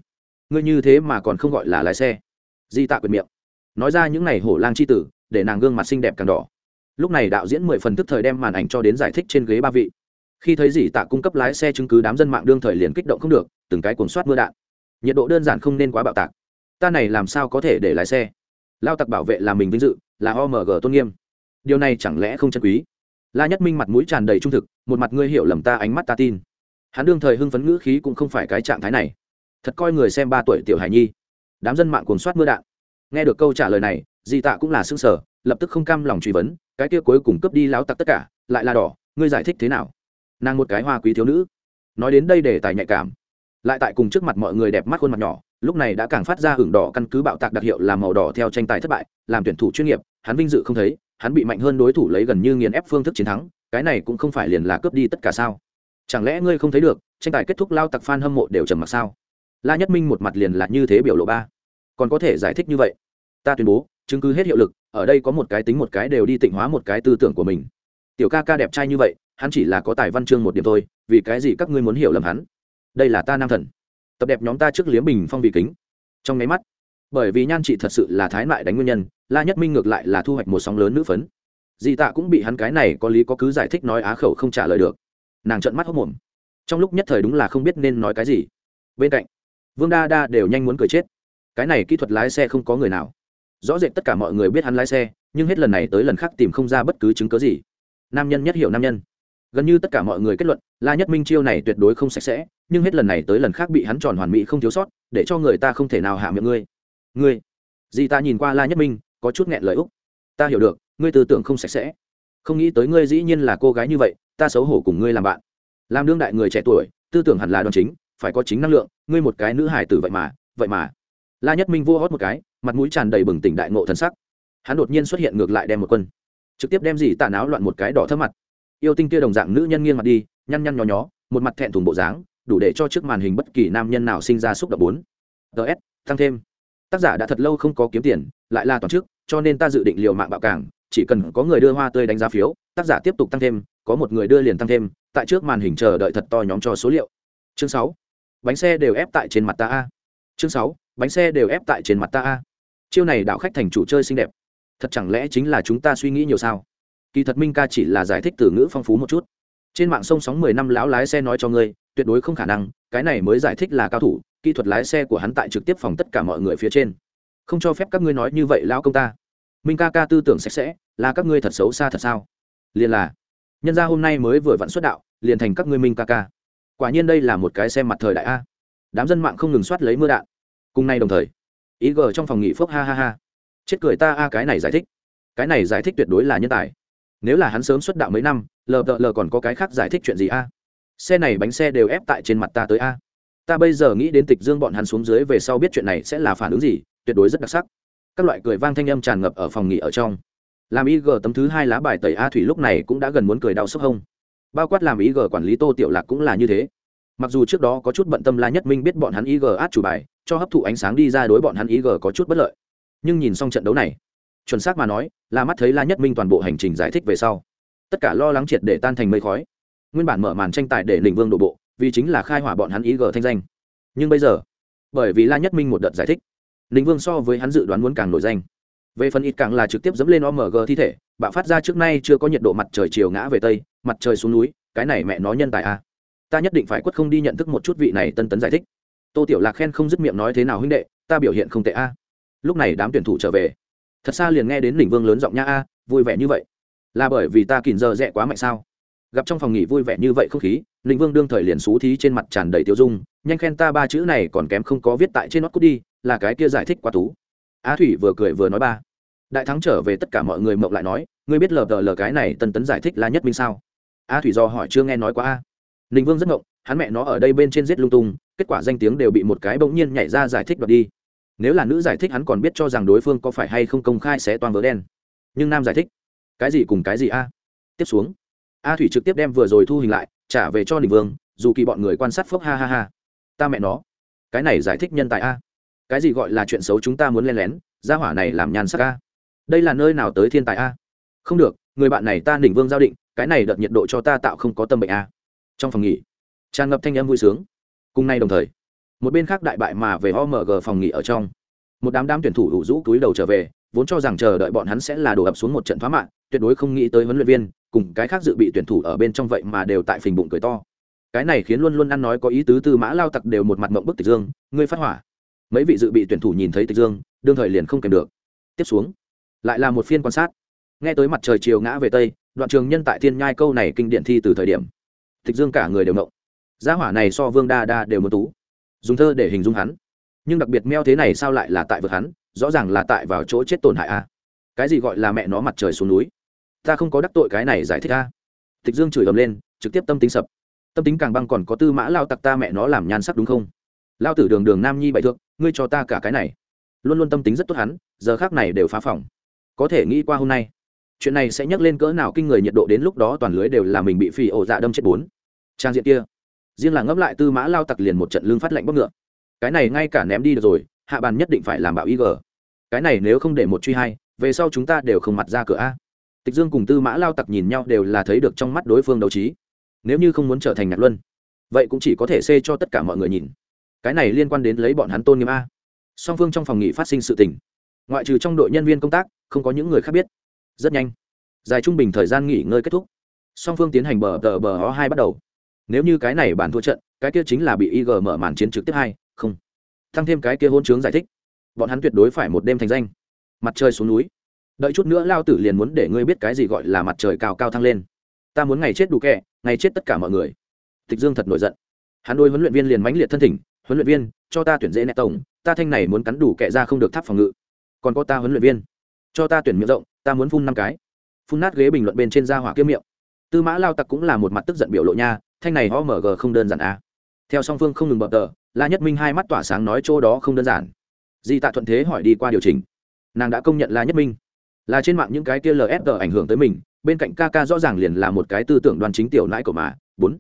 Ngươi như thế mà còn không gọi là lái xe. Di tạ quyệt miệng. Nói ra những ngày hổ lang c h i tử, để nàng gương mặt xinh đẹp càng đỏ. Lúc này đạo diễn mười phần tức thời đem màn ảnh cho đến giải thích trên ghế ba vị khi thấy dì tạ cung cấp lái xe chứng cứ đám dân mạng đương thời liền kích động không được, từng cái cuồng soát mưa đạn. Nhiệt độ đơn giản không nên quá bạo tạc. Ta này làm sao có thể để lái xe? Lao tặc bảo vệ là mình vinh dự, là omg tôn nghiêm. Điều này chẳng lẽ không chân quý? La nhất minh mặt mũi tràn đầy trung thực, một mặt ngươi hiểu lầm ta, ánh mắt ta tin. Hắn đương thời hưng phấn ngữ khí cũng không phải cái trạng thái này. Thật coi người xem ba tuổi tiểu hải nhi. Đám dân mạng cuồng soát mưa đạn. Nghe được câu trả lời này di tạ cũng là xương sở lập tức không cam lòng truy vấn, cái kia cuối cùng cướp đi láo tặc tất cả, lại là đỏ, ngươi giải thích thế nào? Nàng một cái hoa quý thiếu nữ. Nói đến đây để tài nhạy cảm. Lại tại cùng trước mặt mọi người đẹp mắt khuôn mặt nhỏ, lúc này đã càng phát ra hưởng đỏ căn cứ bạo tạc đặc hiệu làm màu đỏ theo tranh tài thất bại, làm tuyển thủ chuyên nghiệp, hắn vinh dự không thấy, hắn bị mạnh hơn đối thủ lấy gần như nghiền ép phương thức chiến thắng, cái này cũng không phải liền là cướp đi tất cả sao? Chẳng lẽ ngươi không thấy được, tranh tài kết thúc lao tặc f hâm mộ đều trầm mặc sao? La nhất minh một mặt liền là như thế biểu lộ ba. Còn có thể giải thích như vậy? Ta tuyên bố, chứng cứ hết hiệu lực, ở đây có một cái tính một cái đều đi tịnh hóa một cái tư tưởng của mình. Tiểu ca ca đẹp trai như vậy hắn chỉ là có tài văn chương một điểm thôi, vì cái gì các ngươi muốn hiểu lầm hắn? Đây là ta nam thần. Tập đẹp nhóm ta trước liếm bình phong vị kính. Trong nháy mắt, bởi vì nhan chị thật sự là thái mại đánh nguyên nhân, la nhất minh ngược lại là thu hoạch một sóng lớn nữ phấn. Dị tạ cũng bị hắn cái này có lý có cứ giải thích nói á khẩu không trả lời được. Nàng trợn mắt hốc mồm. Trong lúc nhất thời đúng là không biết nên nói cái gì. Bên cạnh, vương đa đa đều nhanh muốn cười chết. Cái này kỹ thuật lái xe không có người nào. Rõ rệt tất cả mọi người biết hắn lái xe, nhưng hết lần này tới lần khác tìm không ra bất cứ chứng cớ gì. Nam nhân nhất hiểu nam nhân gần như tất cả mọi người kết luận, la nhất minh chiêu này tuyệt đối không sạch sẽ, nhưng hết lần này tới lần khác bị hắn tròn hoàn mỹ không thiếu sót, để cho người ta không thể nào hạ miệng ngươi. Ngươi? Dì ta nhìn qua la nhất minh, có chút nghẹn lời úc. Ta hiểu được, ngươi tư tưởng không sạch sẽ. Không nghĩ tới ngươi dĩ nhiên là cô gái như vậy, ta xấu hổ cùng ngươi làm bạn. Làm đương đại người trẻ tuổi, tư tưởng hẳn là đòn chính, phải có chính năng lượng, ngươi một cái nữ hải tử vậy mà vậy mà. La nhất minh vua hót một cái, mặt mũi tràn đầy bừng tỉnh đại ngộ thần sắc. Hắn đột nhiên xuất hiện ngược lại đem một quân, trực tiếp đem dì tạ náo loạn một cái đỏ thấp mặt yêu tinh kia đồng dạng nữ nhân nghiêng mặt đi, nhăn nhăn nhó nhó, một mặt thẹn thùng bộ dáng, đủ để cho trước màn hình bất kỳ nam nhân nào sinh ra xúc động bốn. Ts tăng thêm. Tác giả đã thật lâu không có kiếm tiền, lại là toàn trước cho nên ta dự định liều mạng bạo cảng chỉ cần có người đưa hoa tươi đánh giá phiếu, tác giả tiếp tục tăng thêm, có một người đưa liền tăng thêm, tại trước màn hình chờ đợi thật to nhóm cho số liệu. Chương sáu. Bánh xe đều ép tại trên mặt ta a. Chương sáu. Bánh xe đều ép tại trên mặt ta a. Chiêu này đạo khách thành chủ chơi xinh đẹp. Thật chẳng lẽ chính là chúng ta suy nghĩ nhiều sao? Kỳ thật minh ca chỉ là giải thích từ ngữ phong phú một chút. Trên mạng sông sóng mười năm lão lái xe nói cho ngươi, tuyệt đối không khả năng, cái này mới giải thích là cao thủ, kỹ thuật lái xe của hắn tại trực tiếp phòng tất cả mọi người phía trên. Không cho phép các ngươi nói như vậy lão công ta. Minh ca ca tư tưởng sạch sẽ, là các ngươi thật xấu xa thật sao? Liền là, nhân gia hôm nay mới vừa vặn xuất đạo, liền thành các ngươi minh ca ca. Quả nhiên đây là một cái xem mặt thời đại a. Đám dân mạng không ngừng soát lấy mưa đạn. Cùng nay đồng thời, ý gờ trong phòng nghỉ phước ha ha ha. Chết cười ta a, cái này giải thích. Cái này giải thích tuyệt đối là nhân tài nếu là hắn sớm xuất đạo mấy năm lờ đợ lờ còn có cái khác giải thích chuyện gì a? Xe này bánh xe đều ép tại trên mặt ta tới a. Ta bây giờ nghĩ đến tịch dương bọn hắn xuống dưới về sau biết chuyện này sẽ là phản ứng gì, tuyệt đối rất đặc sắc. Các loại cười vang thanh âm tràn ngập ở phòng nghỉ ở trong. Làm ig tấm thứ hai lá bài tẩy a thủy lúc này cũng đã gần muốn cười đau sốc hông. Bao quát làm ig quản lý tô tiểu lạc cũng là như thế. Mặc dù trước đó có chút bận tâm la nhất minh biết bọn hắn ig át chủ bài, cho hấp thụ ánh sáng đi ra đối bọn hắn ig có chút bất lợi. Nhưng nhìn xong trận đấu này chuẩn xác mà nói, là mắt thấy la nhất minh toàn bộ hành trình giải thích về sau. Tất cả lo lắng triệt để tan thành mây khói. Nguyên bản mở màn tranh tài để lĩnh vương đổ bộ, vì chính là khai hỏa bọn hắn ý gờ thanh danh. Nhưng bây giờ, bởi vì la nhất minh một đợt giải thích lĩnh vương so với hắn dự đoán muốn càng nổi danh. Về phần ít càng là trực tiếp dẫm lên omg thi thể, bạo phát ra trước nay chưa có nhiệt độ mặt trời chiều ngã về tây, mặt trời xuống núi, cái này mẹ nó nhân tài a. À. ta nhất định phải quất không đi nhận thức một chút vị này tân tấn giải thích. Tô tiểu lạc khen không dứt miệng nói thế nào huynh đệ, ta biểu hiện không tệ a. Lúc này đám tuyển thủ trở về thật xa liền nghe đến đỉnh vương lớn giọng nha a, vui vẻ như vậy. Là bởi vì ta kìm giờ rẽ quá mạnh sao? Gặp trong phòng nghỉ vui vẻ như vậy không khí linh vương đương thời liền xú thí trên mặt tràn đầy tiêu dung, nhanh khen ta ba chữ này còn kém không có viết tại trên nót cút đi, là cái kia giải thích quá tú. Á thủy vừa cười vừa nói ba. Đại thắng trở về tất cả mọi người mộng lại nói, ngươi biết lờ đờ lờ cái này tân tấn giải thích là nhất minh sao? A thủy do hỏi chưa nghe nói quá a. Ninh vương rất ngộng hắn mẹ nó ở đây bên trên giết lung tung, kết quả danh tiếng đều bị một cái bỗng nhiên nhảy ra giải thích đoạt đi nếu là nữ giải thích hắn còn biết cho rằng đối phương có phải hay không công khai sẽ toàn vỡ đen. Nhưng nam giải thích, cái gì cùng cái gì a? Tiếp xuống, a thủy trực tiếp đem vừa rồi thu hình lại, trả về cho đình vương, dù kỳ bọn người quan sát phốc ha ha ha. Ta mẹ nó, cái này giải thích nhân tài a? Cái gì gọi là chuyện xấu chúng ta muốn len lén, gia hỏa này làm nhàn sắc a? Đây là nơi nào tới thiên tài a? Không được, người bạn này ta đỉnh vương giao định, cái này đợt nhiệt độ cho ta tạo không có tâm bệnh a. Trong phòng nghỉ, tràn ngập thanh âm vui sướng. Cùng nay đồng thời một bên khác đại bại mà về omg phòng nghỉ ở trong. Một đám đám tuyển thủ đủ rũ túi đầu trở về, vốn cho rằng chờ đợi bọn hắn sẽ là đổ ập xuống một trận phá mạng, tuyệt đối không nghĩ tới huấn luyện viên, cùng cái khác dự bị tuyển thủ ở bên trong vậy mà đều tại phình bụng cười to. Cái này khiến luôn luôn ăn nói có ý tứ tư mã lao tặc đều một mặt mộng bức tịch dương, ngươi phát hỏa. Mấy vị dự bị tuyển thủ nhìn thấy tịch dương, đương thời liền không kèm được. Tiếp xuống, lại là một phiên quan sát. Nghe tới mặt trời chiều ngã về tây, đoạn trường nhân tại thiên nhai câu này kinh điển thi từ thời điểm, tịch dương cả người đều ngộng gia hỏa này so vương đa đa đều muốn tú dùng thơ để hình dung hắn. Nhưng đặc biệt meo thế này sao lại là tại vực hắn? Rõ ràng là tại vào chỗ chết tổn hại a. Cái gì gọi là mẹ nó mặt trời xuống núi? Ta không có đắc tội cái này giải thích a. Tịch dương chửi ầm lên, trực tiếp tâm tính sập. Tâm tính càng băng còn có tư mã lao tặc ta mẹ nó làm nhan sắc đúng không? Lao tử đường đường nam nhi bại thượng, ngươi cho ta cả cái này. Luôn luôn tâm tính rất tốt hắn, giờ khác này đều phá phòng. Có thể nghĩ qua hôm nay, chuyện này sẽ nhắc lên cỡ nào kinh người nhiệt độ đến lúc đó toàn lưới đều là mình bị phi ổ dạ đâm chết bốn. Trang diện kia riêng là ngẫm lại tư mã lao tặc liền một trận lương phát lạnh bóc ngựa. Cái này ngay cả ném đi được rồi, hạ bàn nhất định phải làm bảo ý gờ cái này nếu không để một truy hai, về sau chúng ta đều không mặt ra cửa a. Tịch dương cùng tư mã lao tặc nhìn nhau đều là thấy được trong mắt đối phương đấu trí. Nếu như không muốn trở thành ngạc luân, vậy cũng chỉ có thể xê cho tất cả mọi người nhìn. Cái này liên quan đến lấy bọn hắn tôn nghiêm a. Song phương trong phòng nghỉ phát sinh sự tình. Ngoại trừ trong đội nhân viên công tác, không có những người khác biết. Rất nhanh. Dài trung bình thời gian nghỉ ngơi kết thúc. Song phương tiến hành bờ tờ bờ ho hai bắt đầu nếu như cái này bàn thua trận, cái kia chính là bị ig mở màn chiến trực tiếp hai, không. Thăng thêm cái kia hôn chướng giải thích. Bọn hắn tuyệt đối phải một đêm thành danh. Mặt trời xuống núi. Đợi chút nữa lao tử liền muốn để ngươi biết cái gì gọi là mặt trời cao cao thăng lên. Ta muốn ngày chết đủ kẹ ngày chết tất cả mọi người. Tịch dương thật nổi giận. Hắn đôi huấn luyện viên liền mãnh liệt thân thỉnh, huấn luyện viên, cho ta tuyển dễ nẹ tổng, ta thanh này muốn cắn đủ kẹ ra không được tháp phòng ngự. Còn có ta huấn luyện viên, cho ta tuyển miệng rộng, ta muốn phun năm cái. Phun nát ghế bình luận bên trên da hỏa kiếm miệng. Tư mã lao tặc cũng là một mặt tức giận biểu lộ nha thanh này omg không đơn giản a à. theo song phương không ngừng bập tờ, la nhất minh hai mắt tỏa sáng nói chỗ đó không đơn giản. Di tạ thuận thế hỏi đi qua điều chỉnh. Nàng đã công nhận la nhất minh. Là trên mạng những cái kia lsg ảnh hưởng tới mình, bên cạnh kk rõ ràng liền là một cái tư tưởng đoàn chính tiểu nãi của mà. Bốn.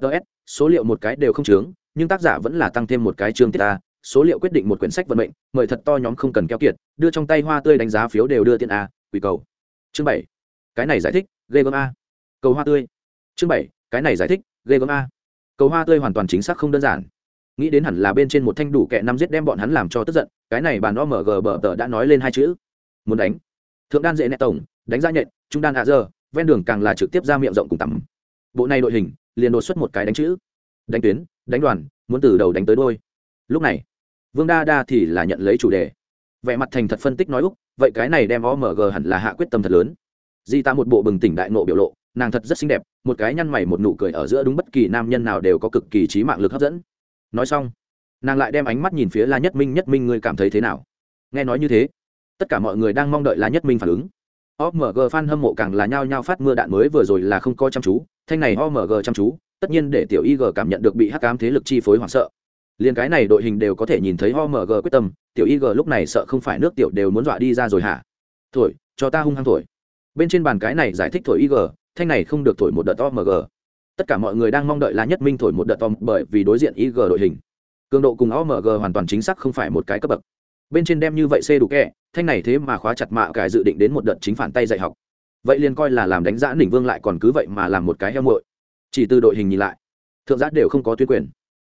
Ts số liệu một cái đều không chướng, nhưng tác giả vẫn là tăng thêm một cái chương tiết ta số liệu quyết định một quyển sách vận mệnh, mời thật to nhóm không cần keo kiệt, đưa trong tay hoa tươi đánh giá phiếu đều đưa tiền a, quỷ cầu. Chương bảy. Cái này giải thích, ghê gớm a. Cầu hoa tươi. Chương bảy. Cái này giải thích ghê gớm a. Cầu hoa tươi hoàn toàn chính xác không đơn giản. Nghĩ đến hẳn là bên trên một thanh đủ kẹ năm giết đem bọn hắn làm cho tức giận, cái này bàn omg bờ tờ đã nói lên hai chữ. Muốn đánh. Thượng đan dễ nẹ tổng, đánh ra nhện, trung đan hạ giờ ven đường càng là trực tiếp ra miệng rộng cùng tắm. Bộ này đội hình, liền đột xuất một cái đánh chữ. Đánh tuyến, đánh đoàn, muốn từ đầu đánh tới đôi. Lúc này, vương đa đa thì là nhận lấy chủ đề. Vẻ mặt thành thật phân tích nói úc, vậy cái này đem omg hẳn là hạ quyết tâm thật lớn. Di ta một bộ bừng tỉnh đại nộ biểu lộ nàng thật rất xinh đẹp, một cái nhăn mày một nụ cười ở giữa đúng bất kỳ nam nhân nào đều có cực kỳ trí mạng lực hấp dẫn. Nói xong, nàng lại đem ánh mắt nhìn phía la nhất minh nhất minh ngươi cảm thấy thế nào? Nghe nói như thế, tất cả mọi người đang mong đợi la nhất minh phản ứng. Omg fan hâm mộ càng là nhao nhao phát mưa đạn mới vừa rồi là không coi chăm chú, thanh này omg chăm chú, tất nhiên để tiểu ig cảm nhận được bị hắc cám thế lực chi phối hoảng sợ. Liền cái này đội hình đều có thể nhìn thấy omg quyết tâm, tiểu ig lúc này sợ không phải nước tiểu đều muốn dọa đi ra rồi hả? Thổi, cho ta hung hăng thổi. Bên trên bàn cái này giải thích thổi ig thanh này không được thổi một đợt omg tất cả mọi người đang mong đợi la nhất minh thổi một đợt om bởi vì đối diện ig đội hình. Cường độ cùng omg hoàn toàn chính xác không phải một cái cấp bậc. Bên trên đem như vậy c đủ kẹ, thanh này thế mà khóa chặt mạ cải dự định đến một đợt chính phản tay dạy học. Vậy liền coi là làm đánh giá đỉnh vương lại còn cứ vậy mà làm một cái heo muội. Chỉ từ đội hình nhìn lại, thượng giác đều không có tuyên quyền.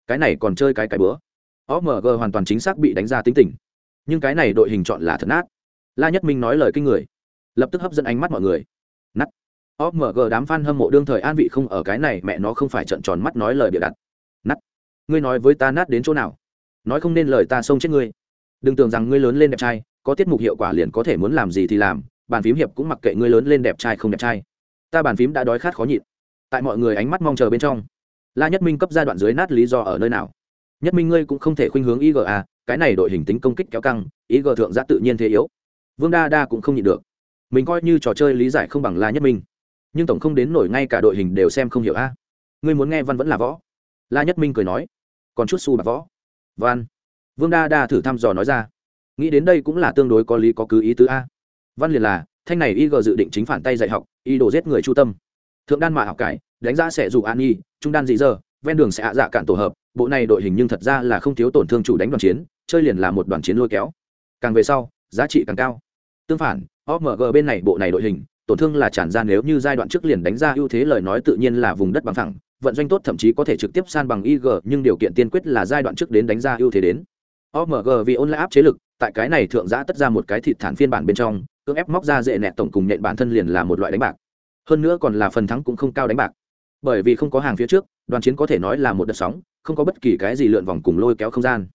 Cái này còn chơi cái cái bữa. Omg hoàn toàn chính xác bị đánh ra tính tình. Nhưng cái này đội hình chọn là thật nát. La nhất minh nói lời kinh người, lập tức hấp dẫn ánh mắt mọi người omg đám fan hâm mộ đương thời an vị không ở cái này, mẹ nó không phải trận tròn mắt nói lời bịa đặt. Nát. Ngươi nói với ta nát đến chỗ nào? Nói không nên lời ta xông chết ngươi. Đừng tưởng rằng ngươi lớn lên đẹp trai, có tiết mục hiệu quả liền có thể muốn làm gì thì làm, bàn phím hiệp cũng mặc kệ ngươi lớn lên đẹp trai không đẹp trai. Ta bàn phím đã đói khát khó nhịn. Tại mọi người ánh mắt mong chờ bên trong, la nhất minh cấp giai đoạn dưới nát lý do ở nơi nào? Nhất minh ngươi cũng không thể khuynh hướng iga cái này đội hình tính công kích kéo căng ig thượng giá tự nhiên thế yếu. Vương đa đa cũng không nhịn được. Mình coi như trò chơi lý giải không bằng la nhất minh nhưng tổng không đến nổi ngay cả đội hình đều xem không hiểu a. Ngươi muốn nghe văn vẫn là võ? La nhất minh cười nói. Còn chút su bạc võ. Văn. Vương đa đa thử thăm dò nói ra. Nghĩ đến đây cũng là tương đối có lý có cứ ý tứ a. Văn liền là, thanh này y dự định chính phản tay dạy học y đồ giết người chu tâm. Thượng đan mạ học cải, đánh giá sẽ dù an nhi, trung đan dị dơ, ven đường sẽ hạ dạ cạn tổ hợp, bộ này đội hình nhưng thật ra là không thiếu tổn thương chủ đánh đoàn chiến, chơi liền là một đoàn chiến lôi kéo. Càng về sau, giá trị càng cao. Tương phản omg bên này bộ này đội hình tổn thương là tràn ra nếu như giai đoạn trước liền đánh ra ưu thế lời nói tự nhiên là vùng đất bằng thẳng vận doanh tốt thậm chí có thể trực tiếp san bằng ig nhưng điều kiện tiên quyết là giai đoạn trước đến đánh ra ưu thế đến. Omg vì ôn lại áp chế lực, tại cái này thượng giã tất ra một cái thịt thản phiên bản bên trong, cưỡng ép móc ra dễ nẹt tổng cùng nhện bản thân liền là một loại đánh bạc. Hơn nữa còn là phần thắng cũng không cao đánh bạc. Bởi vì không có hàng phía trước, đoàn chiến có thể nói là một đợt sóng, không có bất kỳ cái gì lượn vòng cùng lôi kéo không gian.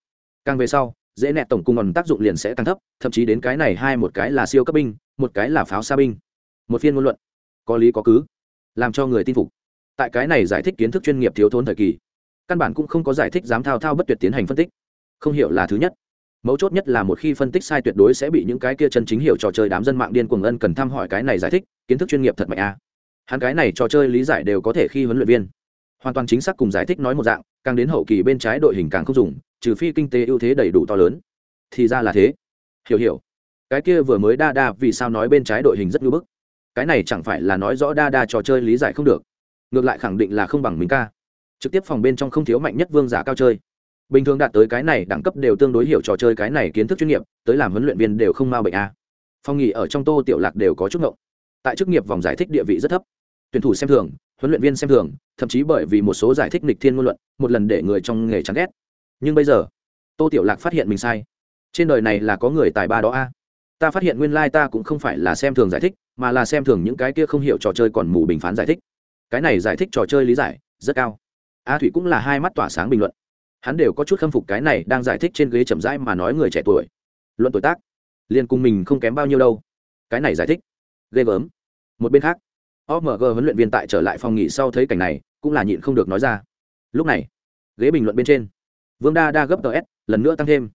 Càng về sau, dễ nẹt tổng cùng còn tác dụng liền sẽ tăng thấp, thậm chí đến cái này hai một cái là siêu cấp binh, một cái là pháo xa binh một phiên ngôn luận. Có lý có cứ, làm cho người tin phục. Tại cái này giải thích kiến thức chuyên nghiệp thiếu thốn thời kỳ, căn bản cũng không có giải thích dám thao thao bất tuyệt tiến hành phân tích. Không hiểu là thứ nhất. Mấu chốt nhất là một khi phân tích sai tuyệt đối sẽ bị những cái kia chân chính hiểu trò chơi đám dân mạng điên cuồng ân cần thăm hỏi cái này giải thích, kiến thức chuyên nghiệp thật mạnh a. À. hắn cái này trò chơi lý giải đều có thể khi huấn luyện viên. Hoàn toàn chính xác cùng giải thích nói một dạng, càng đến hậu kỳ bên trái đội hình càng không dùng, trừ phi kinh tế ưu thế đầy đủ to lớn. Thì ra là thế. Hiểu hiểu. Cái kia vừa mới đa đa vì sao nói bên trái đội hình rất ngưỡng bức cái này chẳng phải là nói rõ đa đa trò chơi lý giải không được. Ngược lại khẳng định là không bằng mình ca. Trực tiếp phòng bên trong không thiếu mạnh nhất vương giả cao chơi. Bình thường đạt tới cái này đẳng cấp đều tương đối hiểu trò chơi cái này kiến thức chuyên nghiệp, tới làm huấn luyện viên đều không mau bệnh a. À. phong nghỉ ở trong tô tiểu lạc đều có chút ngộng. Tại chức nghiệp vòng giải thích địa vị rất thấp. Tuyển thủ xem thường, huấn luyện viên xem thường, thậm chí bởi vì một số giải thích nịch thiên ngôn luận, một lần để người trong nghề chán ghét. Nhưng bây giờ, tô tiểu lạc phát hiện mình sai. Trên đời này là có người tài ba đó a ta phát hiện nguyên lai ta cũng không phải là xem thường giải thích, mà là xem thường những cái kia không hiểu trò chơi còn mù bình phán giải thích. Cái này giải thích trò chơi lý giải, rất cao. A thủy cũng là hai mắt tỏa sáng bình luận. Hắn đều có chút khâm phục cái này đang giải thích trên ghế chậm rãi mà nói người trẻ tuổi. Luận tuổi tác, liền cùng mình không kém bao nhiêu đâu. Cái này giải thích, ghê gớm. Một bên khác omg huấn luyện viên tại trở lại phòng nghỉ sau thấy cảnh này, cũng là nhịn không được nói ra. Lúc này, ghế bình luận bên trên, vương đa đa gấp ts lần nữa tăng thêm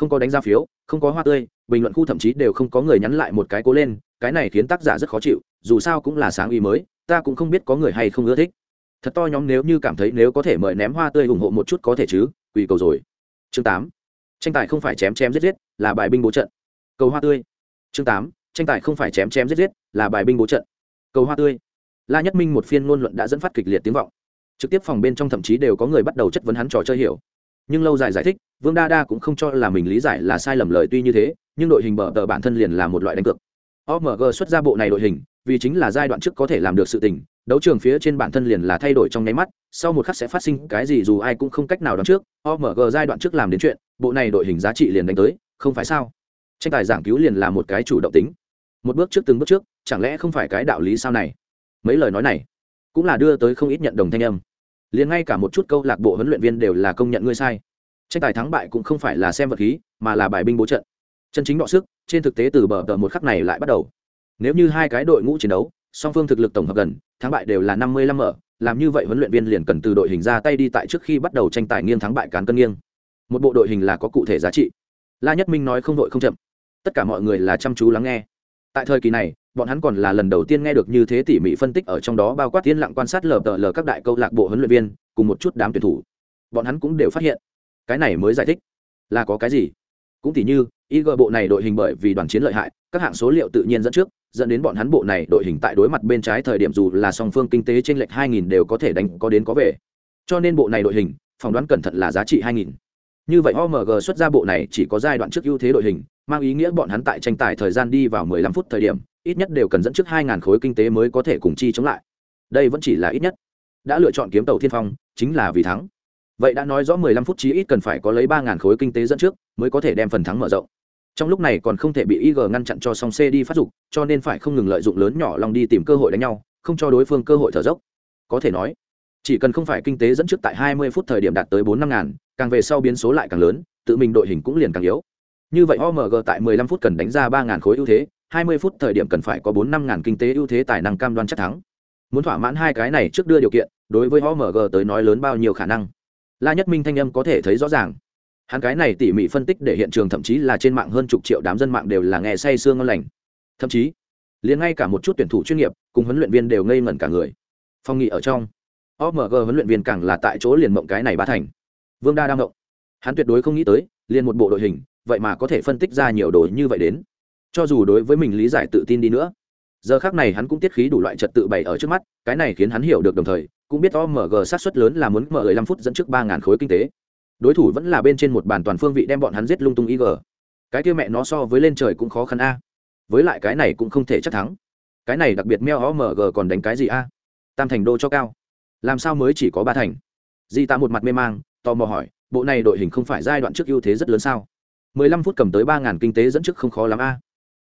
không có đánh giá phiếu, không có hoa tươi, bình luận khu thậm chí đều không có người nhắn lại một cái cố lên, cái này khiến tác giả rất khó chịu, dù sao cũng là sáng ý mới, ta cũng không biết có người hay không ưa thích. Thật to nhóm nếu như cảm thấy nếu có thể mời ném hoa tươi ủng hộ một chút có thể chứ quỳ cầu rồi. Chương tám, tranh tài không phải chém chém giết giết, là bài binh bố trận. Cầu hoa tươi. Chương tám, tranh tài không phải chém chém giết giết, là bài binh bố trận. Cầu hoa tươi. La nhất minh một phiên ngôn luận đã dẫn phát kịch liệt tiếng vọng. Trực tiếp phòng bên trong thậm chí đều có người bắt đầu chất vấn hắn trò chơi hiểu nhưng lâu dài giải thích, vương đa đa cũng không cho là mình lý giải là sai lầm lời tuy như thế, nhưng đội hình bờ tờ bản thân liền là một loại đánh cược. Omg xuất ra bộ này đội hình, vì chính là giai đoạn trước có thể làm được sự tình, đấu trường phía trên bản thân liền là thay đổi trong nháy mắt, sau một khắc sẽ phát sinh cái gì dù ai cũng không cách nào đoán trước omg giai đoạn trước làm đến chuyện, bộ này đội hình giá trị liền đánh tới, không phải sao? Tranh tài giảng cứu liền là một cái chủ động tính. Một bước trước từng bước trước, chẳng lẽ không phải cái đạo lý sao này? Mấy lời nói này cũng là đưa tới không ít nhận đồng thanh âm liền ngay cả một chút câu lạc bộ huấn luyện viên đều là công nhận ngươi sai. Tranh tài thắng bại cũng không phải là xem vật khí, mà là bài binh bố trận. Chân chính đọ sức, trên thực tế từ bờ tờ một khắc này lại bắt đầu. Nếu như hai cái đội ngũ chiến đấu, song phương thực lực tổng hợp gần, thắng bại đều là năm mươi lăm mở, làm như vậy huấn luyện viên liền cần từ đội hình ra tay đi tại trước khi bắt đầu tranh tài nghiêng thắng bại cán cân nghiêng. Một bộ đội hình là có cụ thể giá trị. La nhất minh nói không đội không chậm. Tất cả mọi người là chăm chú lắng nghe. Tại thời kỳ này bọn hắn còn là lần đầu tiên nghe được như thế tỉ mỉ phân tích ở trong đó bao quát tiên lặng quan sát lờ tờ lờ các đại câu lạc bộ huấn luyện viên cùng một chút đám tuyển thủ bọn hắn cũng đều phát hiện cái này mới giải thích là có cái gì cũng tỉ như ig bộ này đội hình bởi vì đoàn chiến lợi hại các hạng số liệu tự nhiên dẫn trước dẫn đến bọn hắn bộ này đội hình tại đối mặt bên trái thời điểm dù là song phương kinh tế trên lệch 2000 đều có thể đánh có đến có về. Cho nên bộ này đội hình, phỏng đoán cẩn thận là giá trị 2000. Như vậy OMG xuất ra bộ này chỉ có giai đoạn trước ưu thế đội hình, mang ý nghĩa bọn hắn tại tranh tài thời gian đi vào 15 phút thời điểm, ít nhất đều cần dẫn trước 2000 khối kinh tế mới có thể cùng chi chống lại. Đây vẫn chỉ là ít nhất. Đã lựa chọn kiếm tàu thiên phong, chính là vì thắng. Vậy đã nói rõ 15 phút chí ít cần phải có lấy 3000 khối kinh tế dẫn trước, mới có thể đem phần thắng mở rộng trong lúc này còn không thể bị ig ngăn chặn cho song c đi phát dục cho nên phải không ngừng lợi dụng lớn nhỏ long đi tìm cơ hội đánh nhau không cho đối phương cơ hội thở dốc có thể nói chỉ cần không phải kinh tế dẫn trước tại 20 phút thời điểm đạt tới bốn năm ngàn càng về sau biến số lại càng lớn tự mình đội hình cũng liền càng yếu như vậy omg tại 15 phút cần đánh ra ba ngàn khối ưu thế 20 phút thời điểm cần phải có bốn năm ngàn kinh tế ưu thế tài năng cam đoan chắc thắng. Muốn thỏa mãn hai cái này trước đưa điều kiện, đối với omg tới nói lớn bao nhiêu khả năng? La nhất minh thanh âm có thể thấy rõ ràng. Hắn cái này tỉ mỉ phân tích để hiện trường thậm chí là trên mạng hơn chục triệu đám dân mạng đều là nghe say xương ngon lành. Thậm chí, liền ngay cả một chút tuyển thủ chuyên nghiệp cùng huấn luyện viên đều ngây ngẩn cả người. Phong nghị ở trong omg huấn luyện viên càng là tại chỗ liền mộng cái này ba thành. Vương đa đang động. hắn tuyệt đối không nghĩ tới, liền một bộ đội hình, vậy mà có thể phân tích ra nhiều đồ như vậy đến cho dù đối với mình lý giải tự tin đi nữa, giờ khác này hắn cũng tiết khí đủ loại trật tự bày ở trước mắt, cái này khiến hắn hiểu được đồng thời, cũng biết omg sát xuất lớn là muốn mở 15 phút dẫn trước 3.000 khối kinh tế. Đối thủ vẫn là bên trên một bàn toàn phương vị đem bọn hắn giết lung tung ig cái kia mẹ nó so với lên trời cũng khó khăn a. Với lại cái này cũng không thể chắc thắng. Cái này đặc biệt meo omg còn đánh cái gì a? Tam thành đô cho cao. Làm sao mới chỉ có ba thành? Di tạ một mặt mê mang, tò mò hỏi, bộ này đội hình không phải giai đoạn trước ưu thế rất lớn sao? mười lăm phút cầm tới ba ngàn kinh tế dẫn trước không khó lắm a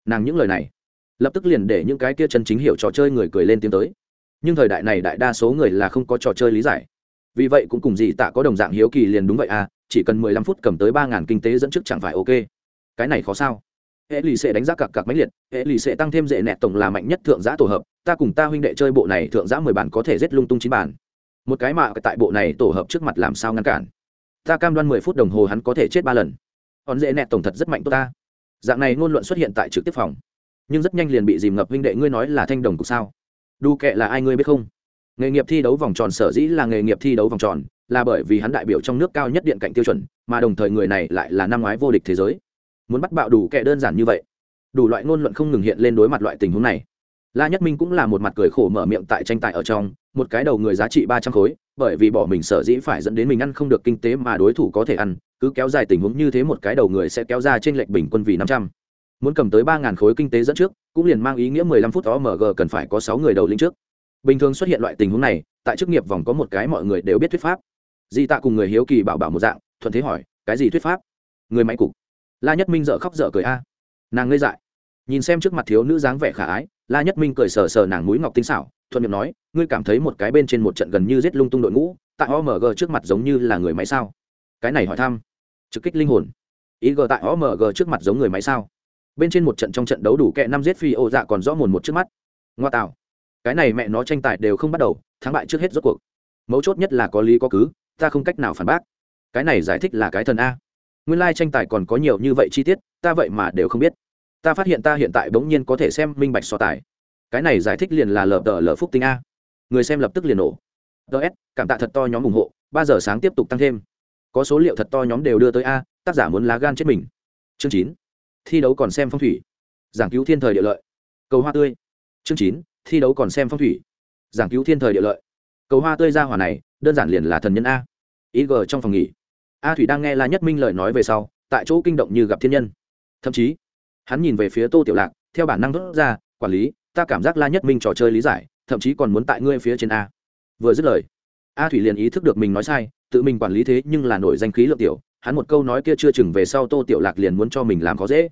nàng những lời này, lập tức liền để những cái kia chân chính hiểu trò chơi người cười lên tiếng tới. Nhưng thời đại này đại đa số người là không có trò chơi lý giải. Vì vậy cũng cùng gì tạ có đồng dạng hiếu kỳ liền đúng vậy à chỉ cần mười lăm phút cầm tới ba ngàn kinh tế dẫn trước chẳng phải ok. Cái này khó sao? Hệ lì sẽ đánh giá cặp cặp máy liệt, hệ lì sẽ tăng thêm dễ nẹt tổng là mạnh nhất thượng giá tổ hợp, ta cùng ta huynh đệ chơi bộ này thượng giá mười bản có thể giết lung tung chín bản một cái mà tại bộ này tổ hợp trước mặt làm sao ngăn cản? Ta cam đoan mười phút đồng hồ hắn có thể chết ba lần. Còn dễ nẹt tổng thật rất mạnh tốt ta dạng này ngôn luận xuất hiện tại trực tiếp phòng. Nhưng rất nhanh liền bị dìm ngập huynh đệ, ngươi nói là thanh đồng cục sao? Đu kệ là ai ngươi biết không? Nghề nghiệp thi đấu vòng tròn sở dĩ là nghề nghiệp thi đấu vòng tròn, là bởi vì hắn đại biểu trong nước cao nhất điện cạnh tiêu chuẩn, mà đồng thời người này lại là năm ngoái vô địch thế giới. Muốn bắt bạo đủ kệ đơn giản như vậy, đủ loại ngôn luận không ngừng hiện lên đối mặt loại tình huống này. La nhất minh cũng là một mặt cười khổ mở miệng tại tranh tài ở trong, một cái đầu người giá trị ba trăm khối, bởi vì bỏ mình sở dĩ phải dẫn đến mình ăn không được kinh tế mà đối thủ có thể ăn cứ kéo dài tình huống như thế một cái đầu người sẽ kéo ra trên lệch bình quân vì năm trăm. Muốn cầm tới ba ngàn khối kinh tế dẫn trước, cũng liền mang ý nghĩa mười lăm phút omg cần phải có sáu người đầu lĩnh trước. Bình thường xuất hiện loại tình huống này, tại chức nghiệp vòng có một cái mọi người đều biết thuyết pháp. Di tạ cùng người hiếu kỳ bảo bảo một dạng, thuận thế hỏi, cái gì thuyết pháp? Người máy cục. La nhất minh dợ khóc dợ cười a. Nàng ngây dại. Nhìn xem trước mặt thiếu nữ dáng vẻ khả ái, la nhất minh cười sờ sờ nàng mũi ngọc tinh xảo, thuận miệng nói, ngươi cảm thấy một cái bên trên một trận gần như giết lung tung đội ngũ, tại omg trước mặt giống như là người máy sao? Cái này hỏi thăm trực kích linh hồn. Ý g tại omg trước mặt giống người máy sao? Bên trên một trận trong trận đấu đủ kẹ năm giết phi ô dạ còn rõ mồn một trước mắt. Ngoa tạo. Cái này mẹ nó tranh tài đều không bắt đầu, thắng bại trước hết rốt cuộc. Mấu chốt nhất là có lý có cứ, ta không cách nào phản bác. Cái này giải thích là cái thần a. Nguyên lai tranh tài còn có nhiều như vậy chi tiết, ta vậy mà đều không biết. Ta phát hiện ta hiện tại bỗng nhiên có thể xem minh bạch so tài. Cái này giải thích liền là lờ đờ lờ phúc tinh a. Người xem lập tức liền nổ. Ts cảm tạ thật to nhóm ủng hộ, ba giờ sáng tiếp tục tăng thêm có số liệu thật to nhóm đều đưa tới a, tác giả muốn lá gan chết mình. Chương chín, thi đấu còn xem phong thủy. Giảng cứu thiên thời địa lợi. Cầu hoa tươi. Chương chín, thi đấu còn xem phong thủy. Giảng cứu thiên thời địa lợi. Cầu hoa tươi ra hỏa này, đơn giản liền là thần nhân a. Ý g trong phòng nghỉ. A thủy đang nghe la nhất minh lời nói về sau, tại chỗ kinh động như gặp thiên nhân. Thậm chí, hắn nhìn về phía tô tiểu lạc, theo bản năng thốt ra, quản lý, ta cảm giác la nhất minh trò chơi lý giải, thậm chí còn muốn tại ngươi phía trên a. Vừa dứt lời a thủy liền ý thức được mình nói sai, tự mình quản lý thế nhưng là nổi danh khí lượng tiểu, hắn một câu nói kia chưa chừng về sau tô tiểu lạc liền muốn cho mình làm khó dễ.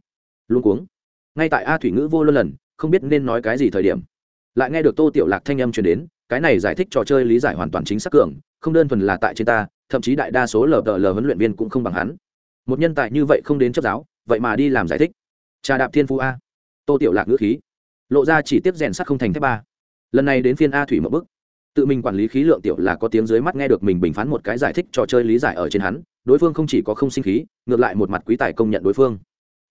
Luôn cuống. Ngay tại a thủy ngữ vô lần, không biết nên nói cái gì thời điểm, lại nghe được tô tiểu lạc thanh âm truyền đến, cái này giải thích trò chơi lý giải hoàn toàn chính xác cường, không đơn thuần là tại trên ta, thậm chí đại đa số lờ đờ lờ huấn luyện viên cũng không bằng hắn. Một nhân tài như vậy không đến chấp giáo, vậy mà đi làm giải thích. Trà đạp thiên phú a. Tô tiểu lạc ngữ khí, lộ ra chỉ tiếp rèn sắt không thành thép ba. Lần này đến phiên a thủy một bức tự mình quản lý khí lượng tiểu là có tiếng dưới mắt nghe được mình bình phán một cái giải thích trò chơi lý giải ở trên hắn, đối phương không chỉ có không sinh khí, ngược lại một mặt quý tài công nhận đối phương.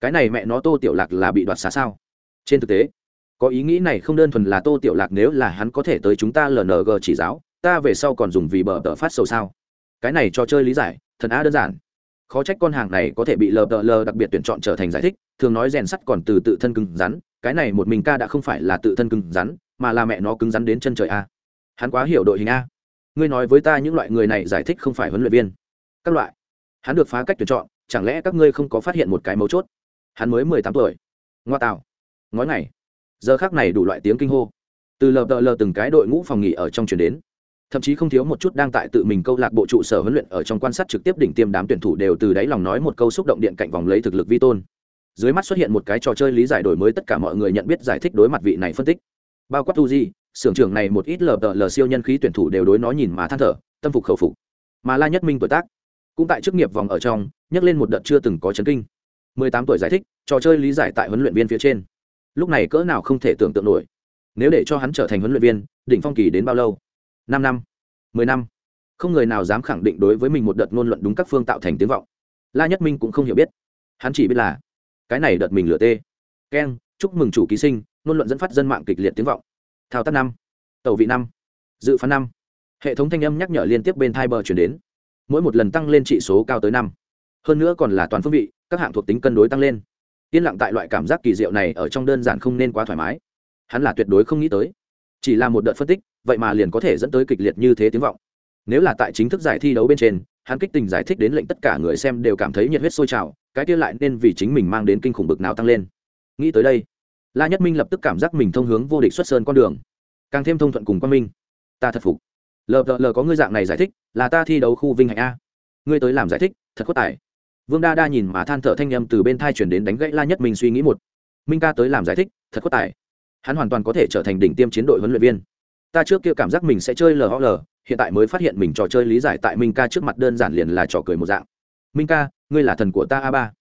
Cái này mẹ nó tô tiểu lạc là bị đoạt xá sao? Trên thực tế, có ý nghĩ này không đơn thuần là tô tiểu lạc nếu là hắn có thể tới chúng ta lng chỉ giáo, ta về sau còn dùng vì bờ tờ phát sầu sao? Cái này trò chơi lý giải thần á đơn giản. Khó trách con hàng này có thể bị lờ lờ đặc biệt tuyển chọn trở thành giải thích, thường nói rèn sắt còn từ tự thân cứng rắn, cái này một mình ca đã không phải là tự thân cứng rắn, mà là mẹ nó cứng rắn đến chân trời a hắn quá hiểu đội hình a. Ngươi nói với ta những loại người này giải thích không phải huấn luyện viên. Các loại. Hắn được phá cách tuyển chọn, chẳng lẽ các ngươi không có phát hiện một cái mấu chốt? Hắn mới mười tám tuổi. Ngoa tạo. Ngói này giờ khác này đủ loại tiếng kinh hô. Từ lờ đờ lờ từng cái đội ngũ phòng nghỉ ở trong chuyển đến. Thậm chí không thiếu một chút đang tại tự mình câu lạc bộ trụ sở huấn luyện ở trong quan sát trực tiếp đỉnh tiêm đám tuyển thủ đều từ đáy lòng nói một câu xúc động điện cạnh vòng lấy thực lực vi tôn. Dưới mắt xuất hiện một cái trò chơi lý giải đổi mới tất cả mọi người nhận biết giải thích đối mặt vị này phân tích. Bao quát tu di xưởng trưởng này một ít lờ đờ lờ siêu nhân khí tuyển thủ đều đối nó nhìn mà than thở, tâm phục khẩu phục. Mà la nhất minh tuổi tác, cũng tại chức nghiệp vòng ở trong, nhắc lên một đợt chưa từng có chấn kinh. Mười tám tuổi giải thích, trò chơi lý giải tại huấn luyện viên phía trên. Lúc này cỡ nào không thể tưởng tượng nổi. Nếu để cho hắn trở thành huấn luyện viên, đỉnh phong kỳ đến bao lâu? Năm năm, mười năm. Không người nào dám khẳng định đối với mình một đợt ngôn luận đúng các phương tạo thành tiếng vọng. La nhất minh cũng không hiểu biết. Hắn chỉ biết là, cái này đợt mình lựa tê. Keng, chúc mừng chủ ký sinh, ngôn luận dẫn phát dân mạng kịch liệt tiếng vọng thao tác năm tàu vị năm, dự phán năm. Hệ thống thanh âm nhắc nhở liên tiếp bên thai bờ chuyển đến. Mỗi một lần tăng lên trị số cao tới năm. Hơn nữa còn là toàn phương vị, các hạng thuộc tính cân đối tăng lên. Yên lặng tại loại cảm giác kỳ diệu này ở trong đơn giản không nên quá thoải mái. Hắn là tuyệt đối không nghĩ tới. Chỉ là một đợt phân tích, vậy mà liền có thể dẫn tới kịch liệt như thế tiếng vọng. Nếu là tại chính thức giải thi đấu bên trên, hắn kích tình giải thích đến lệnh tất cả người xem đều cảm thấy nhiệt huyết sôi trào, cái kia lại nên vì chính mình mang đến kinh khủng bực nào tăng lên. Nghĩ tới đây la nhất minh lập tức cảm giác mình thông hướng vô địch xuất sơn con đường. Càng thêm thông thuận cùng quan minh. Ta thật phục. Lờ lờ có ngươi dạng này giải thích, là ta thi đấu khu vinh hạnh a. Ngươi tới làm giải thích, thật khuất tài. Vương đa đa nhìn mà than thở thanh â m từ bên thai chuyển đến đánh gãy la nhất minh suy nghĩ một. Minh ca tới làm giải thích, thật khuất tài. Hắn hoàn toàn có thể trở thành đỉnh tiêm chiến đội huấn luyện viên. Ta trước kia cảm giác mình sẽ chơi lhl hiện tại mới phát hiện mình trò chơi lý giải tại minh ca trước mặt đơn giản liền là trò cười một dạng. Minh ca, ngươi là thần của ta a ba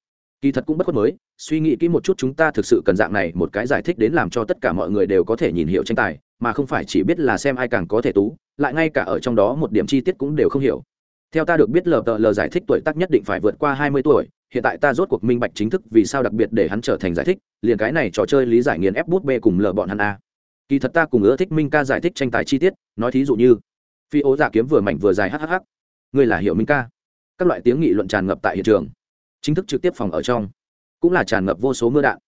kỳ thật cũng bất khuất mới, suy nghĩ kỹ một chút chúng ta thực sự cần dạng này, một cái giải thích đến làm cho tất cả mọi người đều có thể nhìn hiểu tranh tài, mà không phải chỉ biết là xem ai càng có thể tú, lại ngay cả ở trong đó một điểm chi tiết cũng đều không hiểu. Theo ta được biết lờ tờ lờ giải thích tuổi tác nhất định phải vượt qua hai mươi tuổi, hiện tại ta rốt cuộc minh bạch chính thức vì sao đặc biệt để hắn trở thành giải thích, liền cái này trò chơi lý giải nghiền ép bút bê cùng lờ bọn hắn a. Kỳ thật ta cùng ưa thích minh ca giải thích tranh tài chi tiết, nói thí dụ như, phi ố giả kiếm vừa mảnh vừa dài hhh ngươi là hiểu minh ca. Các loại tiếng nghị luận tràn ngập tại hiện trường chính thức trực tiếp phòng ở trong. Cũng là tràn ngập vô số mưa đạn.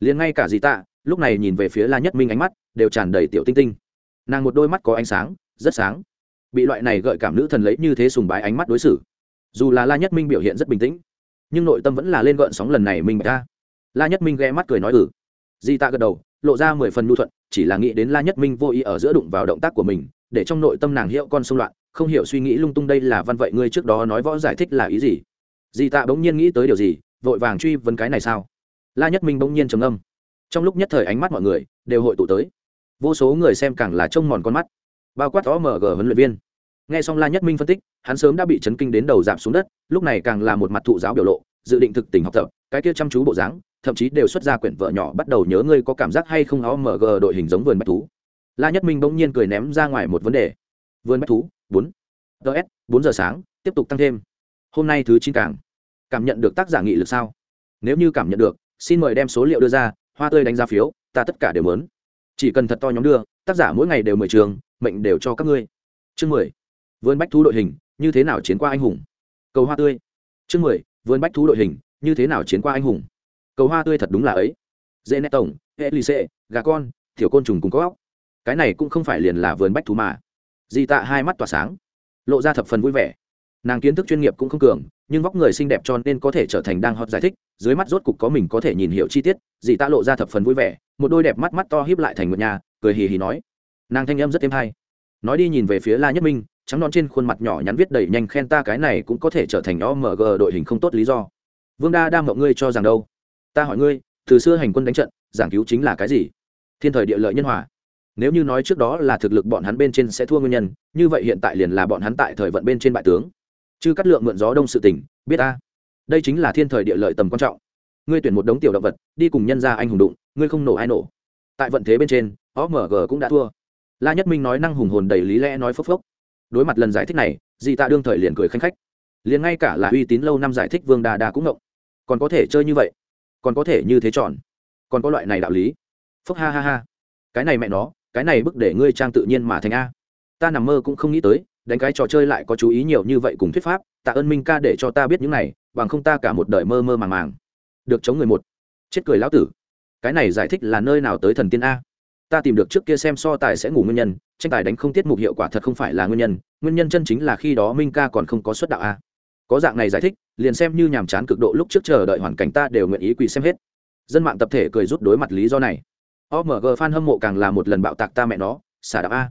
Liền ngay cả dì tạ, lúc này nhìn về phía la nhất minh ánh mắt, đều tràn đầy tiểu tinh tinh. Nàng một đôi mắt có ánh sáng, rất sáng. Bị loại này gợi cảm nữ thần lấy như thế sùng bái ánh mắt đối xử. Dù là la nhất minh biểu hiện rất bình tĩnh, nhưng nội tâm vẫn là lên gợn sóng lần này mình ta la nhất minh ghé mắt cười nói ừ. Di tạ gật đầu, lộ ra mười phần nhu thuận, chỉ là nghĩ đến la nhất minh vô ý ở giữa đụng vào động tác của mình, để trong nội tâm nàng hiệu con xung loạn, không hiểu suy nghĩ lung tung đây là văn vậy ngươi trước đó nói võ giải thích là ý gì di tạ bỗng nhiên nghĩ tới điều gì, vội vàng truy vấn cái này sao? La nhất minh bỗng nhiên trầm âm trong lúc nhất thời ánh mắt mọi người đều hội tụ tới. Vô số người xem càng là trông mòn con mắt. Bao quát omg huấn luyện viên. Nghe xong la nhất minh phân tích, hắn sớm đã bị chấn kinh đến đầu giảm xuống đất, lúc này càng là một mặt thụ giáo biểu lộ, dự định thực tình học tập, cái kia chăm chú bộ dáng, thậm chí đều xuất ra quyển vợ nhỏ bắt đầu nhớ ngươi có cảm giác hay không omg đội hình giống vườn bách thú. La nhất minh bỗng nhiên cười ném ra ngoài một vấn đề. Vườn bách thú, bốn. Ts bốn giờ sáng, tiếp tục tăng thêm. Hôm nay thứ chín càng cảm nhận được tác giả nghị lực sao? Nếu như cảm nhận được, xin mời đem số liệu đưa ra, hoa tươi đánh giá phiếu, ta tất cả đều lớn chỉ cần thật to nhóm đưa, tác giả mỗi ngày đều mười trường, mệnh đều cho các ngươi. Chương mười. Vườn bách thú đội hình, như thế nào chiến qua anh hùng? Cầu hoa tươi. Chương mười. Vườn bách thú đội hình, như thế nào chiến qua anh hùng? Cầu hoa tươi thật đúng là ấy. Dễ nét tổng, hệ lì xệ, gà con thiểu côn trùng cùng có óc. Cái này cũng không phải liền là vườn bách thú mà. Di tạ hai mắt tỏa sáng, lộ ra thập phần vui vẻ nàng kiến thức chuyên nghiệp cũng không cường, nhưng vóc người xinh đẹp cho nên có thể trở thành đang hot giải thích, dưới mắt rốt cục có mình có thể nhìn hiểu chi tiết, dì ta lộ ra thập phần vui vẻ, một đôi đẹp mắt mắt to hiếp lại thành một nhà cười hì hì nói. Nàng thanh âm rất êm hay. Nói đi nhìn về phía la nhất minh, trắng non trên khuôn mặt nhỏ nhắn viết đầy nhanh khen ta cái này cũng có thể trở thành omg đội hình không tốt lý do. Vương đa đang mộng ngươi cho rằng đâu? Ta hỏi ngươi, từ xưa hành quân đánh trận, giảng cứu chính là cái gì? Thiên thời địa lợi nhân hòa. Nếu như nói trước đó là thực lực bọn hắn bên trên sẽ thua nguyên nhân, như vậy hiện tại liền là bọn hắn tại thời vận bên trên bại tướng chứ cắt lượng mượn gió đông sự tỉnh biết ta. Đây chính là thiên thời địa lợi tầm quan trọng. Ngươi tuyển một đống tiểu động vật, đi cùng nhân ra anh hùng đụng, ngươi không nổ ai nổ. Tại vận thế bên trên omg cũng đã thua. La nhất minh nói năng hùng hồn đầy lý lẽ nói phốc phốc. Đối mặt lần giải thích này dị tạ đương thời liền cười khanh khách. Liền ngay cả là uy tín lâu năm giải thích vương đà đà cũng ngộng. Còn có thể chơi như vậy? Còn có thể như thế tròn còn có loại này đạo lý? Phốc ha ha ha. Cái này mẹ nó, cái này bức để ngươi trang tự nhiên mà thành a. Ta nằm mơ cũng không nghĩ tới đánh cái trò chơi lại có chú ý nhiều như vậy cùng thuyết pháp, tạ ơn minh ca để cho ta biết những này, bằng không ta cả một đời mơ mơ màng màng. Được chống người một. Chết cười lão tử. Cái này giải thích là nơi nào tới thần tiên a? Ta tìm được trước kia xem so tài sẽ ngủ nguyên nhân, tranh tài đánh không tiết mục hiệu quả thật không phải là nguyên nhân nguyên nhân chân chính là khi đó minh ca còn không có xuất đạo a. Có dạng này giải thích, liền xem như nhàm chán cực độ lúc trước chờ đợi hoàn cảnh ta đều nguyện ý quỳ xem hết. Dân mạng tập thể cười rút đối mặt lý do này. Omg fan hâm mộ càng là một lần bạo tạc ta mẹ nó, xả đạo a.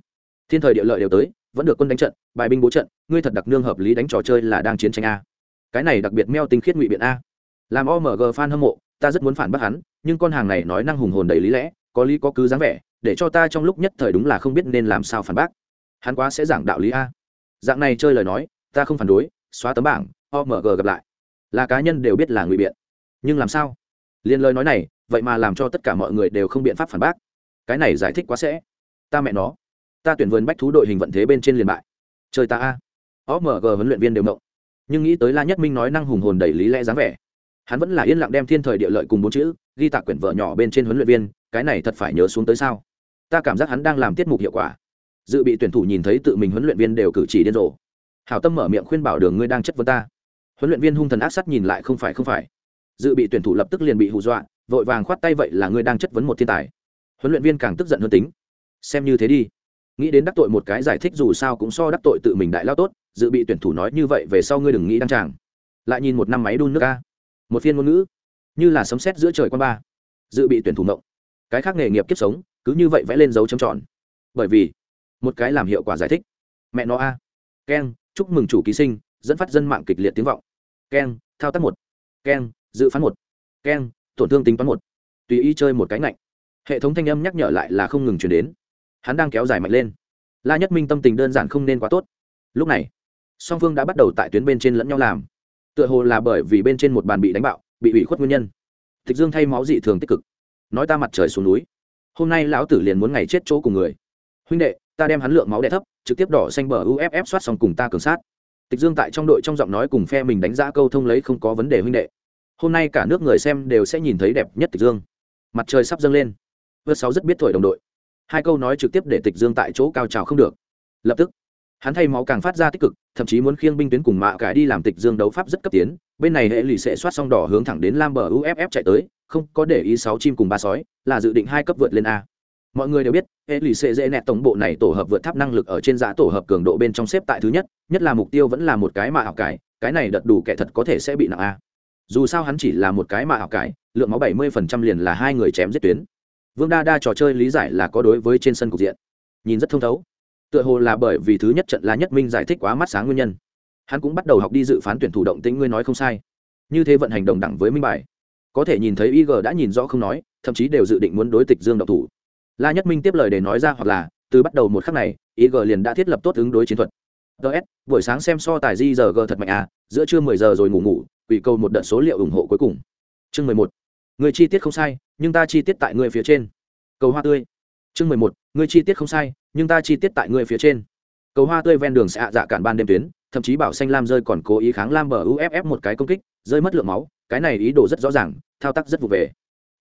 Thiên thời địa lợi đều tới vẫn được quân đánh trận, bài binh bố trận, ngươi thật đặc nương hợp lý đánh trò chơi là đang chiến tranh a. Cái này đặc biệt meo tinh khiết ngụy biện a. Làm omg fan hâm mộ, ta rất muốn phản bác hắn, nhưng con hàng này nói năng hùng hồn đầy lý lẽ, có lý có cứ dáng vẻ, để cho ta trong lúc nhất thời đúng là không biết nên làm sao phản bác. Hắn quá sẽ giảng đạo lý a. Dạng này chơi lời nói, ta không phản đối, xóa tấm bảng omg gặp lại. Là cá nhân đều biết là ngụy biện. Nhưng làm sao? Liền lời nói này, vậy mà làm cho tất cả mọi người đều không biện pháp phản bác. Cái này giải thích quá sẽ. Ta mẹ nó ta tuyển vườn bách thú đội hình vận thế bên trên liền bại. Chơi ta a. Omg huấn luyện viên đều mộng nhưng nghĩ tới la nhất minh nói năng hùng hồn đầy lý lẽ dáng vẻ. Hắn vẫn là yên lặng đem thiên thời địa lợi cùng bốn chữ, ghi tạc quyển vợ nhỏ bên trên huấn luyện viên, cái này thật phải nhớ xuống tới sao? Ta cảm giác hắn đang làm tiết mục hiệu quả. Dự bị tuyển thủ nhìn thấy tự mình huấn luyện viên đều cử chỉ điên rồ. Hảo tâm mở miệng khuyên bảo đường ngươi đang chất vấn ta. Huấn luyện viên hung thần ác sắt nhìn lại không phải không phải. Dự bị tuyển thủ lập tức liền bị hù dọa, vội vàng khoát tay vậy là ngươi đang chất vấn một thiên tài. Huấn luyện viên càng tức giận hơn tính. Xem như thế đi nghĩ đến đắc tội một cái giải thích dù sao cũng so đắc tội tự mình đại lao tốt, dự bị tuyển thủ nói như vậy về sau ngươi đừng nghĩ đăng tràng. Lại nhìn một năm máy đun nước ca một phiên ngôn ngữ. Như là sấm sét giữa trời quan ba. Dự bị tuyển thủ mộng. Cái khác nghề nghiệp kiếp sống, cứ như vậy vẽ lên dấu trầm tròn. Bởi vì, một cái làm hiệu quả giải thích. Mẹ nó a. À. keng, chúc mừng chủ ký sinh, dẫn phát dân mạng kịch liệt tiếng vọng. Keng, thao tác một. Keng, dự phán một. Keng, tổn thương tính toán một. Tùy ý chơi một cái ngạnh. Hệ thống thanh âm nhắc nhở lại là không ngừng chuyển đến hắn đang kéo dài mạnh lên. La nhất minh tâm tình đơn giản không nên quá tốt. Lúc này, song phương đã bắt đầu tại tuyến bên trên lẫn nhau làm. Tựa hồ là bởi vì bên trên một bàn bị đánh bạo, bị ủy khuất nguyên nhân. Tịch dương thay máu dị thường tích cực. Nói ta mặt trời xuống núi. Hôm nay lão tử liền muốn ngày chết chỗ cùng người. Huynh đệ, ta đem hắn lượng máu đẻ thấp, trực tiếp đỏ xanh bờ uff soát xong cùng ta cường sát. Tịch dương tại trong đội trong giọng nói cùng phe mình đánh giá câu thông lấy không có vấn đề huynh đệ. Hôm nay cả nước người xem đều sẽ nhìn thấy đẹp nhất tịch dương. Mặt trời sắp dâng lên. Vượt sáu rất biết thổi đồng đội hai câu nói trực tiếp để tịch dương tại chỗ cao trào không được. Lập tức, hắn thay máu càng phát ra tích cực, thậm chí muốn khiêng binh tuyến cùng mạ cải đi làm tịch dương đấu pháp rất cấp tiến. Bên này hệ lì sẽ soát xong đỏ hướng thẳng đến lam bờ uff chạy tới, không có để ý sáu chim cùng ba sói, là dự định hai cấp vượt lên a. Mọi người đều biết, hệ lì sẽ dễ nẹt tổng bộ này tổ hợp vượt tháp năng lực ở trên giá tổ hợp cường độ bên trong xếp tại thứ nhất nhất là mục tiêu vẫn là một cái mạ học cải, cái này đợt đủ kẻ thật có thể sẽ bị nặng a. Dù sao hắn chỉ là một cái mạ học cải, lượng máu bảy mươi phần trăm liền là hai người chém giết tuyến vương đa đa trò chơi lý giải là có đối với trên sân cục diện. Nhìn rất thông thấu. Tựa hồ là bởi vì thứ nhất trận la nhất minh giải thích quá mắt sáng nguyên nhân. Hắn cũng bắt đầu học đi dự phán tuyển thủ động tĩnh, ngươi nói không sai. Như thế vận hành đồng đẳng với minh bài. Có thể nhìn thấy ig đã nhìn rõ không nói, thậm chí đều dự định muốn đối tịch dương độc thủ. La nhất minh tiếp lời để nói ra hoặc là, từ bắt đầu một khắc này ig liền đã thiết lập tốt ứng đối chiến thuật. Ts buổi sáng xem so tài di giờ g thật mạnh à giữa trưa mười giờ rồi ngủ ngủ ủy câu một đợt số liệu ủng hộ cuối cùng. Chương mười một người chi tiết không sai, nhưng ta chi tiết tại người phía trên. Cầu hoa tươi. Chương mười một người chi tiết không sai, nhưng ta chi tiết tại người phía trên. Cầu hoa tươi ven đường sẽ dạ cản ban đêm tuyến, thậm chí bảo xanh lam rơi còn cố ý kháng lam bờ uff một cái công kích, rơi mất lượng máu, cái này ý đồ rất rõ ràng, thao tác rất vụ về.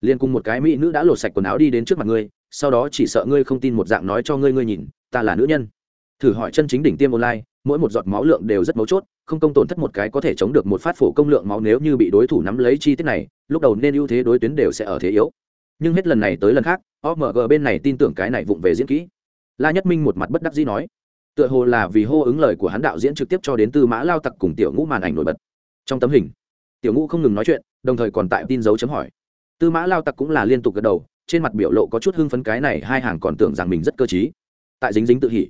Liên cùng một cái mỹ nữ đã lột sạch quần áo đi đến trước mặt ngươi, sau đó chỉ sợ ngươi không tin một dạng nói cho ngươi ngươi nhìn, ta là nữ nhân thử hỏi chân chính đỉnh tiêm online, mỗi một giọt máu lượng đều rất mấu chốt, không công tổn thất một cái có thể chống được một phát phổ công lượng máu nếu như bị đối thủ nắm lấy chi tiết này, lúc đầu nên ưu thế đối tuyến đều sẽ ở thế yếu. Nhưng hết lần này tới lần khác omg bên này tin tưởng cái này vụng về diễn kỹ. La nhất minh một mặt bất đắc dĩ nói. Tựa hồ là vì hô ứng lời của hắn đạo diễn trực tiếp cho đến tư mã lao tặc cùng tiểu ngũ màn ảnh nổi bật. Trong tấm hình, tiểu ngũ không ngừng nói chuyện, đồng thời còn tại tin dấu chấm hỏi. Tư mã lao tặc cũng là liên tục gật đầu, trên mặt biểu lộ có chút hưng phấn cái này hai hàng còn tưởng rằng mình rất cơ t tại dính dính tự hỉ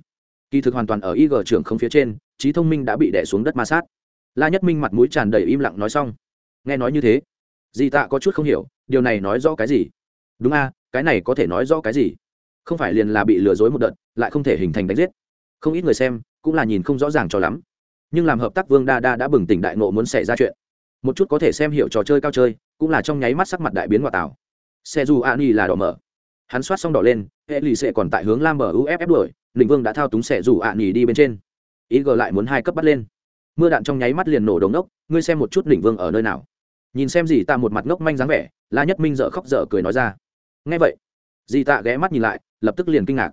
kỳ thực hoàn toàn ở ig trưởng không phía trên, trí thông minh đã bị đẻ xuống đất ma sát. La nhất minh mặt mũi tràn đầy im lặng nói xong. Nghe nói như thế, di tạ có chút không hiểu, điều này nói rõ cái gì? Đúng a, cái này có thể nói rõ cái gì? Không phải liền là bị lừa dối một đợt, lại không thể hình thành đánh giết. Không ít người xem cũng là nhìn không rõ ràng cho lắm. Nhưng làm hợp tác vương đa đa đã bừng tỉnh đại nộ muốn xảy ra chuyện. Một chút có thể xem hiểu trò chơi cao chơi, cũng là trong nháy mắt sắc mặt đại biến ngoại tảo. Xe dù an y là đỏ mở. Hắn soát xong đỏ lên, hệ lì sẽ còn tại hướng lam bờ uff đuổi lĩnh vương đã thao túng xẻ rủ ạ nỉ đi bên trên. Ý gờ lại muốn hai cấp bắt lên. Mưa đạn trong nháy mắt liền nổ đống đốc ngươi xem một chút lĩnh vương ở nơi nào. Nhìn xem gì tạ một mặt ngốc manh dáng vẻ, la nhất minh dợ khóc dở cười nói ra. Ngay vậy, dì tạ ghé mắt nhìn lại, lập tức liền kinh ngạc.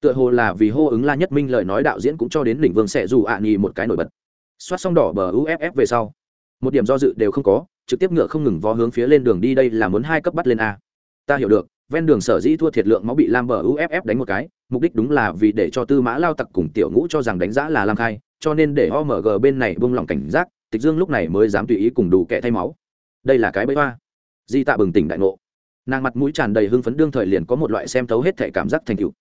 Tựa hồ là vì hô ứng la nhất minh lời nói đạo diễn cũng cho đến đỉnh vương sẽ dù ạ à một cái nổi bật. Xoát xong đỏ bờ uff về sau, một điểm do dự đều không có, trực tiếp ngựa không ngừng vó hướng phía lên đường đi, đây là muốn hai cấp bắt lên a. Ta hiểu được ven đường sở dĩ thua thiệt lượng máu bị lam bờ uff đánh một cái, mục đích đúng là vì để cho tư mã lao tặc cùng tiểu ngũ cho rằng đánh giá là lam khai, cho nên để omg bên này bông lỏng cảnh giác, tịch dương lúc này mới dám tùy ý cùng đủ kẻ thay máu. Đây là cái bẫy hoa. Di tạ bừng tỉnh đại ngộ. Nàng mặt mũi tràn đầy hưng phấn đương thời liền có một loại xem thấu hết thể cảm giác thành cựu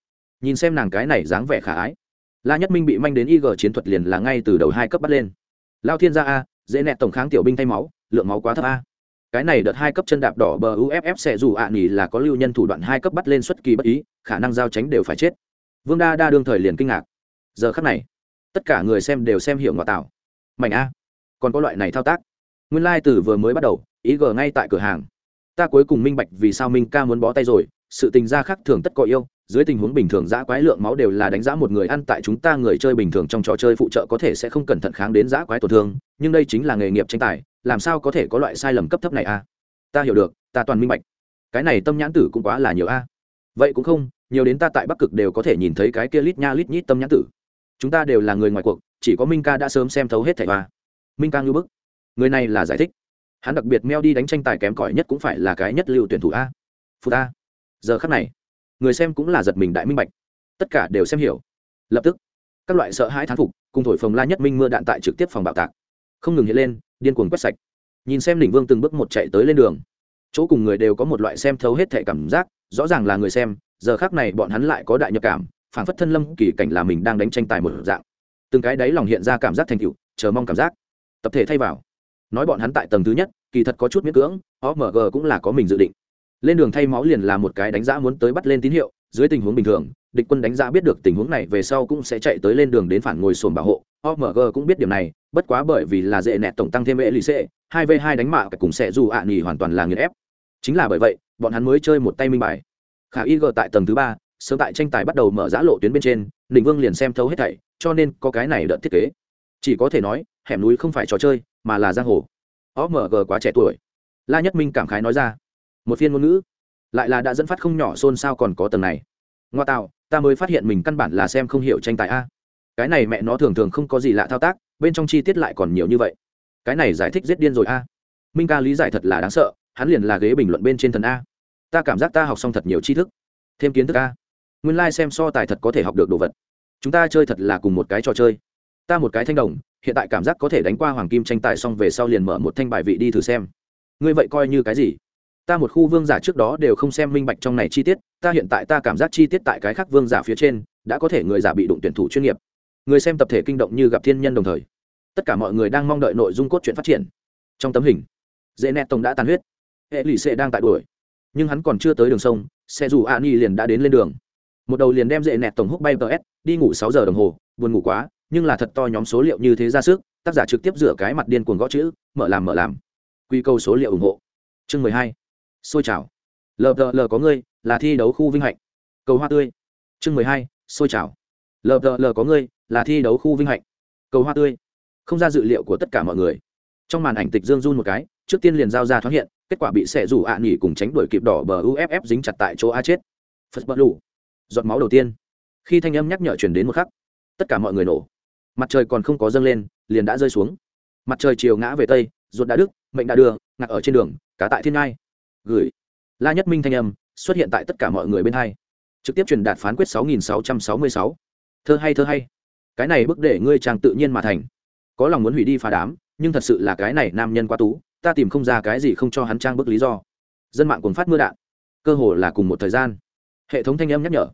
nhìn xem nàng cái này dáng vẻ khả ái. La nhất minh bị manh đến ig chiến thuật liền là ngay từ đầu hai cấp bắt lên. Lao thiên gia a, dễ nẹt tổng kháng tiểu binh thay máu, lượng máu quá thấp a cái này đợt hai cấp chân đạp đỏ bờ uff sẽ dù ạ à nghỉ là có lưu nhân thủ đoạn hai cấp bắt lên xuất kỳ bất ý, khả năng giao tránh đều phải chết. Vương đa đa đương thời liền kinh ngạc. Giờ khắc này, tất cả người xem đều xem hiểu ngoại tạo. Mảnh a, còn có loại này thao tác. Nguyên lai、like、từ vừa mới bắt đầu, ý g ngay tại cửa hàng. Ta cuối cùng minh bạch vì sao minh ca muốn bó tay rồi, sự tình gia khác thường tất có yêu dưới tình huống bình thường giã quái lượng máu đều là đánh giá một người ăn tại chúng ta người chơi bình thường trong trò chơi phụ trợ có thể sẽ không cẩn thận kháng đến giã quái tổn thương, nhưng đây chính là nghề nghiệp tranh tài, làm sao có thể có loại sai lầm cấp thấp này a? Ta hiểu được, ta toàn minh bạch. Cái này tâm nhãn tử cũng quá là nhiều a. Vậy cũng không, nhiều đến ta tại bắc cực đều có thể nhìn thấy cái kia lít nha lít nhít tâm nhãn tử. Chúng ta đều là người ngoài cuộc, chỉ có minh ca đã sớm xem thấu hết thẻ hoa minh ca ngưu bức. Người này là giải thích. Hắn đặc biệt meo đi đánh tranh tài kém cỏi nhất cũng phải là cái nhất lưu tuyển thủ a. Phụ ta. Giờ khắc này người xem cũng là giật mình đại minh bạch. Tất cả đều xem hiểu. Lập tức, các loại sợ hãi thán phục, cùng thổi phồng la nhất minh mưa đạn tại trực tiếp phòng bạo tạc. Không ngừng hiện lên, điên cuồng quét sạch. Nhìn xem đỉnh vương từng bước một chạy tới lên đường. Chỗ cùng người đều có một loại xem thấu hết thể cảm giác, rõ ràng là người xem, giờ khác này bọn hắn lại có đại nhập cảm phản phất thân lâm kỳ cảnh là mình đang đánh tranh tài một dạng. Từng cái đấy lòng hiện ra cảm giác thành tựu, chờ mong cảm giác. Tập thể thay vào. Nói bọn hắn tại tầng thứ nhất, kỳ thật có chút miễn cưỡng omg cũng là có mình dự định lên đường thay máu liền là một cái đánh giá muốn tới bắt lên tín hiệu, dưới tình huống bình thường, địch quân đánh giá biết được tình huống này về sau cũng sẽ chạy tới lên đường đến phản ngồi sồn bảo hộ. Omg cũng biết điểm này, bất quá bởi vì là dễ nẹt tổng tăng thêm vệ lì xệ hai v hai đánh mạ cùng sẽ dù ạ à nghỉ hoàn toàn là nghiền ép. Chính là bởi vậy, bọn hắn mới chơi một tay minh bài. Khả y g tại tầng thứ ba, sớm tại tranh tài bắt đầu mở giã lộ tuyến bên trên, Ninh vương liền xem thấu hết thảy, cho nên có cái này đợt thiết kế. Chỉ có thể nói, hẻm núi không phải trò chơi, mà là giang hồ. Omg quá trẻ tuổi. La nhất minh cảm khái nói ra một phiên ngôn ngữ. Lại là đã dẫn phát không nhỏ xôn xao còn có tầng này. Ngoa tạo, ta mới phát hiện mình căn bản là xem không hiểu tranh tài a. Cái này mẹ nó thường thường không có gì lạ thao tác, bên trong chi tiết lại còn nhiều như vậy. Cái này giải thích giết điên rồi a. Minh ca lý giải thật là đáng sợ, hắn liền là ghế bình luận bên trên thần a. Ta cảm giác ta học xong thật nhiều tri thức. Thêm kiến thức a. Nguyên lai、like、xem so tài thật có thể học được đồ vật. Chúng ta chơi thật là cùng một cái trò chơi. Ta một cái thanh đồng, hiện tại cảm giác có thể đánh qua hoàng kim tranh tài xong về sau liền mở một thanh bài vị đi thử xem. Ngươi vậy coi như cái gì? Ta một khu vương giả trước đó đều không xem minh bạch trong này chi tiết, ta hiện tại ta cảm giác chi tiết tại cái khác vương giả phía trên, đã có thể người giả bị đụng tuyển thủ chuyên nghiệp. Người xem tập thể kinh động như gặp thiên nhân đồng thời. Tất cả mọi người đang mong đợi nội dung cốt truyện phát triển. Trong tấm hình, dễ nẹt tổng đã tàn huyết. Hệ lụy xệ đang tại đuổi. Nhưng hắn còn chưa tới đường sông xe dù a ni liền đã đến lên đường. Một đầu liền đem dễ nẹt tổng hút bay ts đi ngủ sáu giờ đồng hồ, buồn ngủ quá, nhưng là thật to nhóm số liệu như thế ra sức, tác giả trực tiếp rửa cái mặt điên cuồng gõ chữ, mở làm mở làm. Quy câu số liệu ủng hộ. Chương mười hai xôi chảo lờ lờ có ngươi, là thi đấu khu vinh hạnh. Cầu hoa tươi. Chương mười hai xôi chảo lờ lờ có ngươi, là thi đấu khu vinh hạnh. Cầu hoa tươi. Không ra dự liệu của tất cả mọi người. Trong màn ảnh tịch dương run một cái, trước tiên liền giao ra thoáng hiện, kết quả bị xẻ rủ ạ à nghỉ cùng tránh đuổi kịp đỏ bờ uff dính chặt tại chỗ a chết. Phật bật lủ giọt máu đầu tiên. Khi thanh âm nhắc nhở chuyển đến một khắc, tất cả mọi người nổ. Mặt trời còn không có dâng lên, liền đã rơi xuống. Mặt trời chiều ngã về tây, ruột đã đức mệnh đã đưa, ngạc ở trên đường, cá tại thiên ngai gửi. La nhất minh thanh âm xuất hiện tại tất cả mọi người bên hai. Trực tiếp truyền đạt phán quyết 6666. thơ hay thơ hay. Cái này bức để ngươi chàng tự nhiên mà thành. Có lòng muốn hủy đi phá đám, nhưng thật sự là cái này nam nhân quá tú, ta tìm không ra cái gì không cho hắn trang bức lý do. Dân mạng cuồng phát mưa đạn. Cơ hồ là cùng một thời gian. Hệ thống thanh âm nhắc nhở.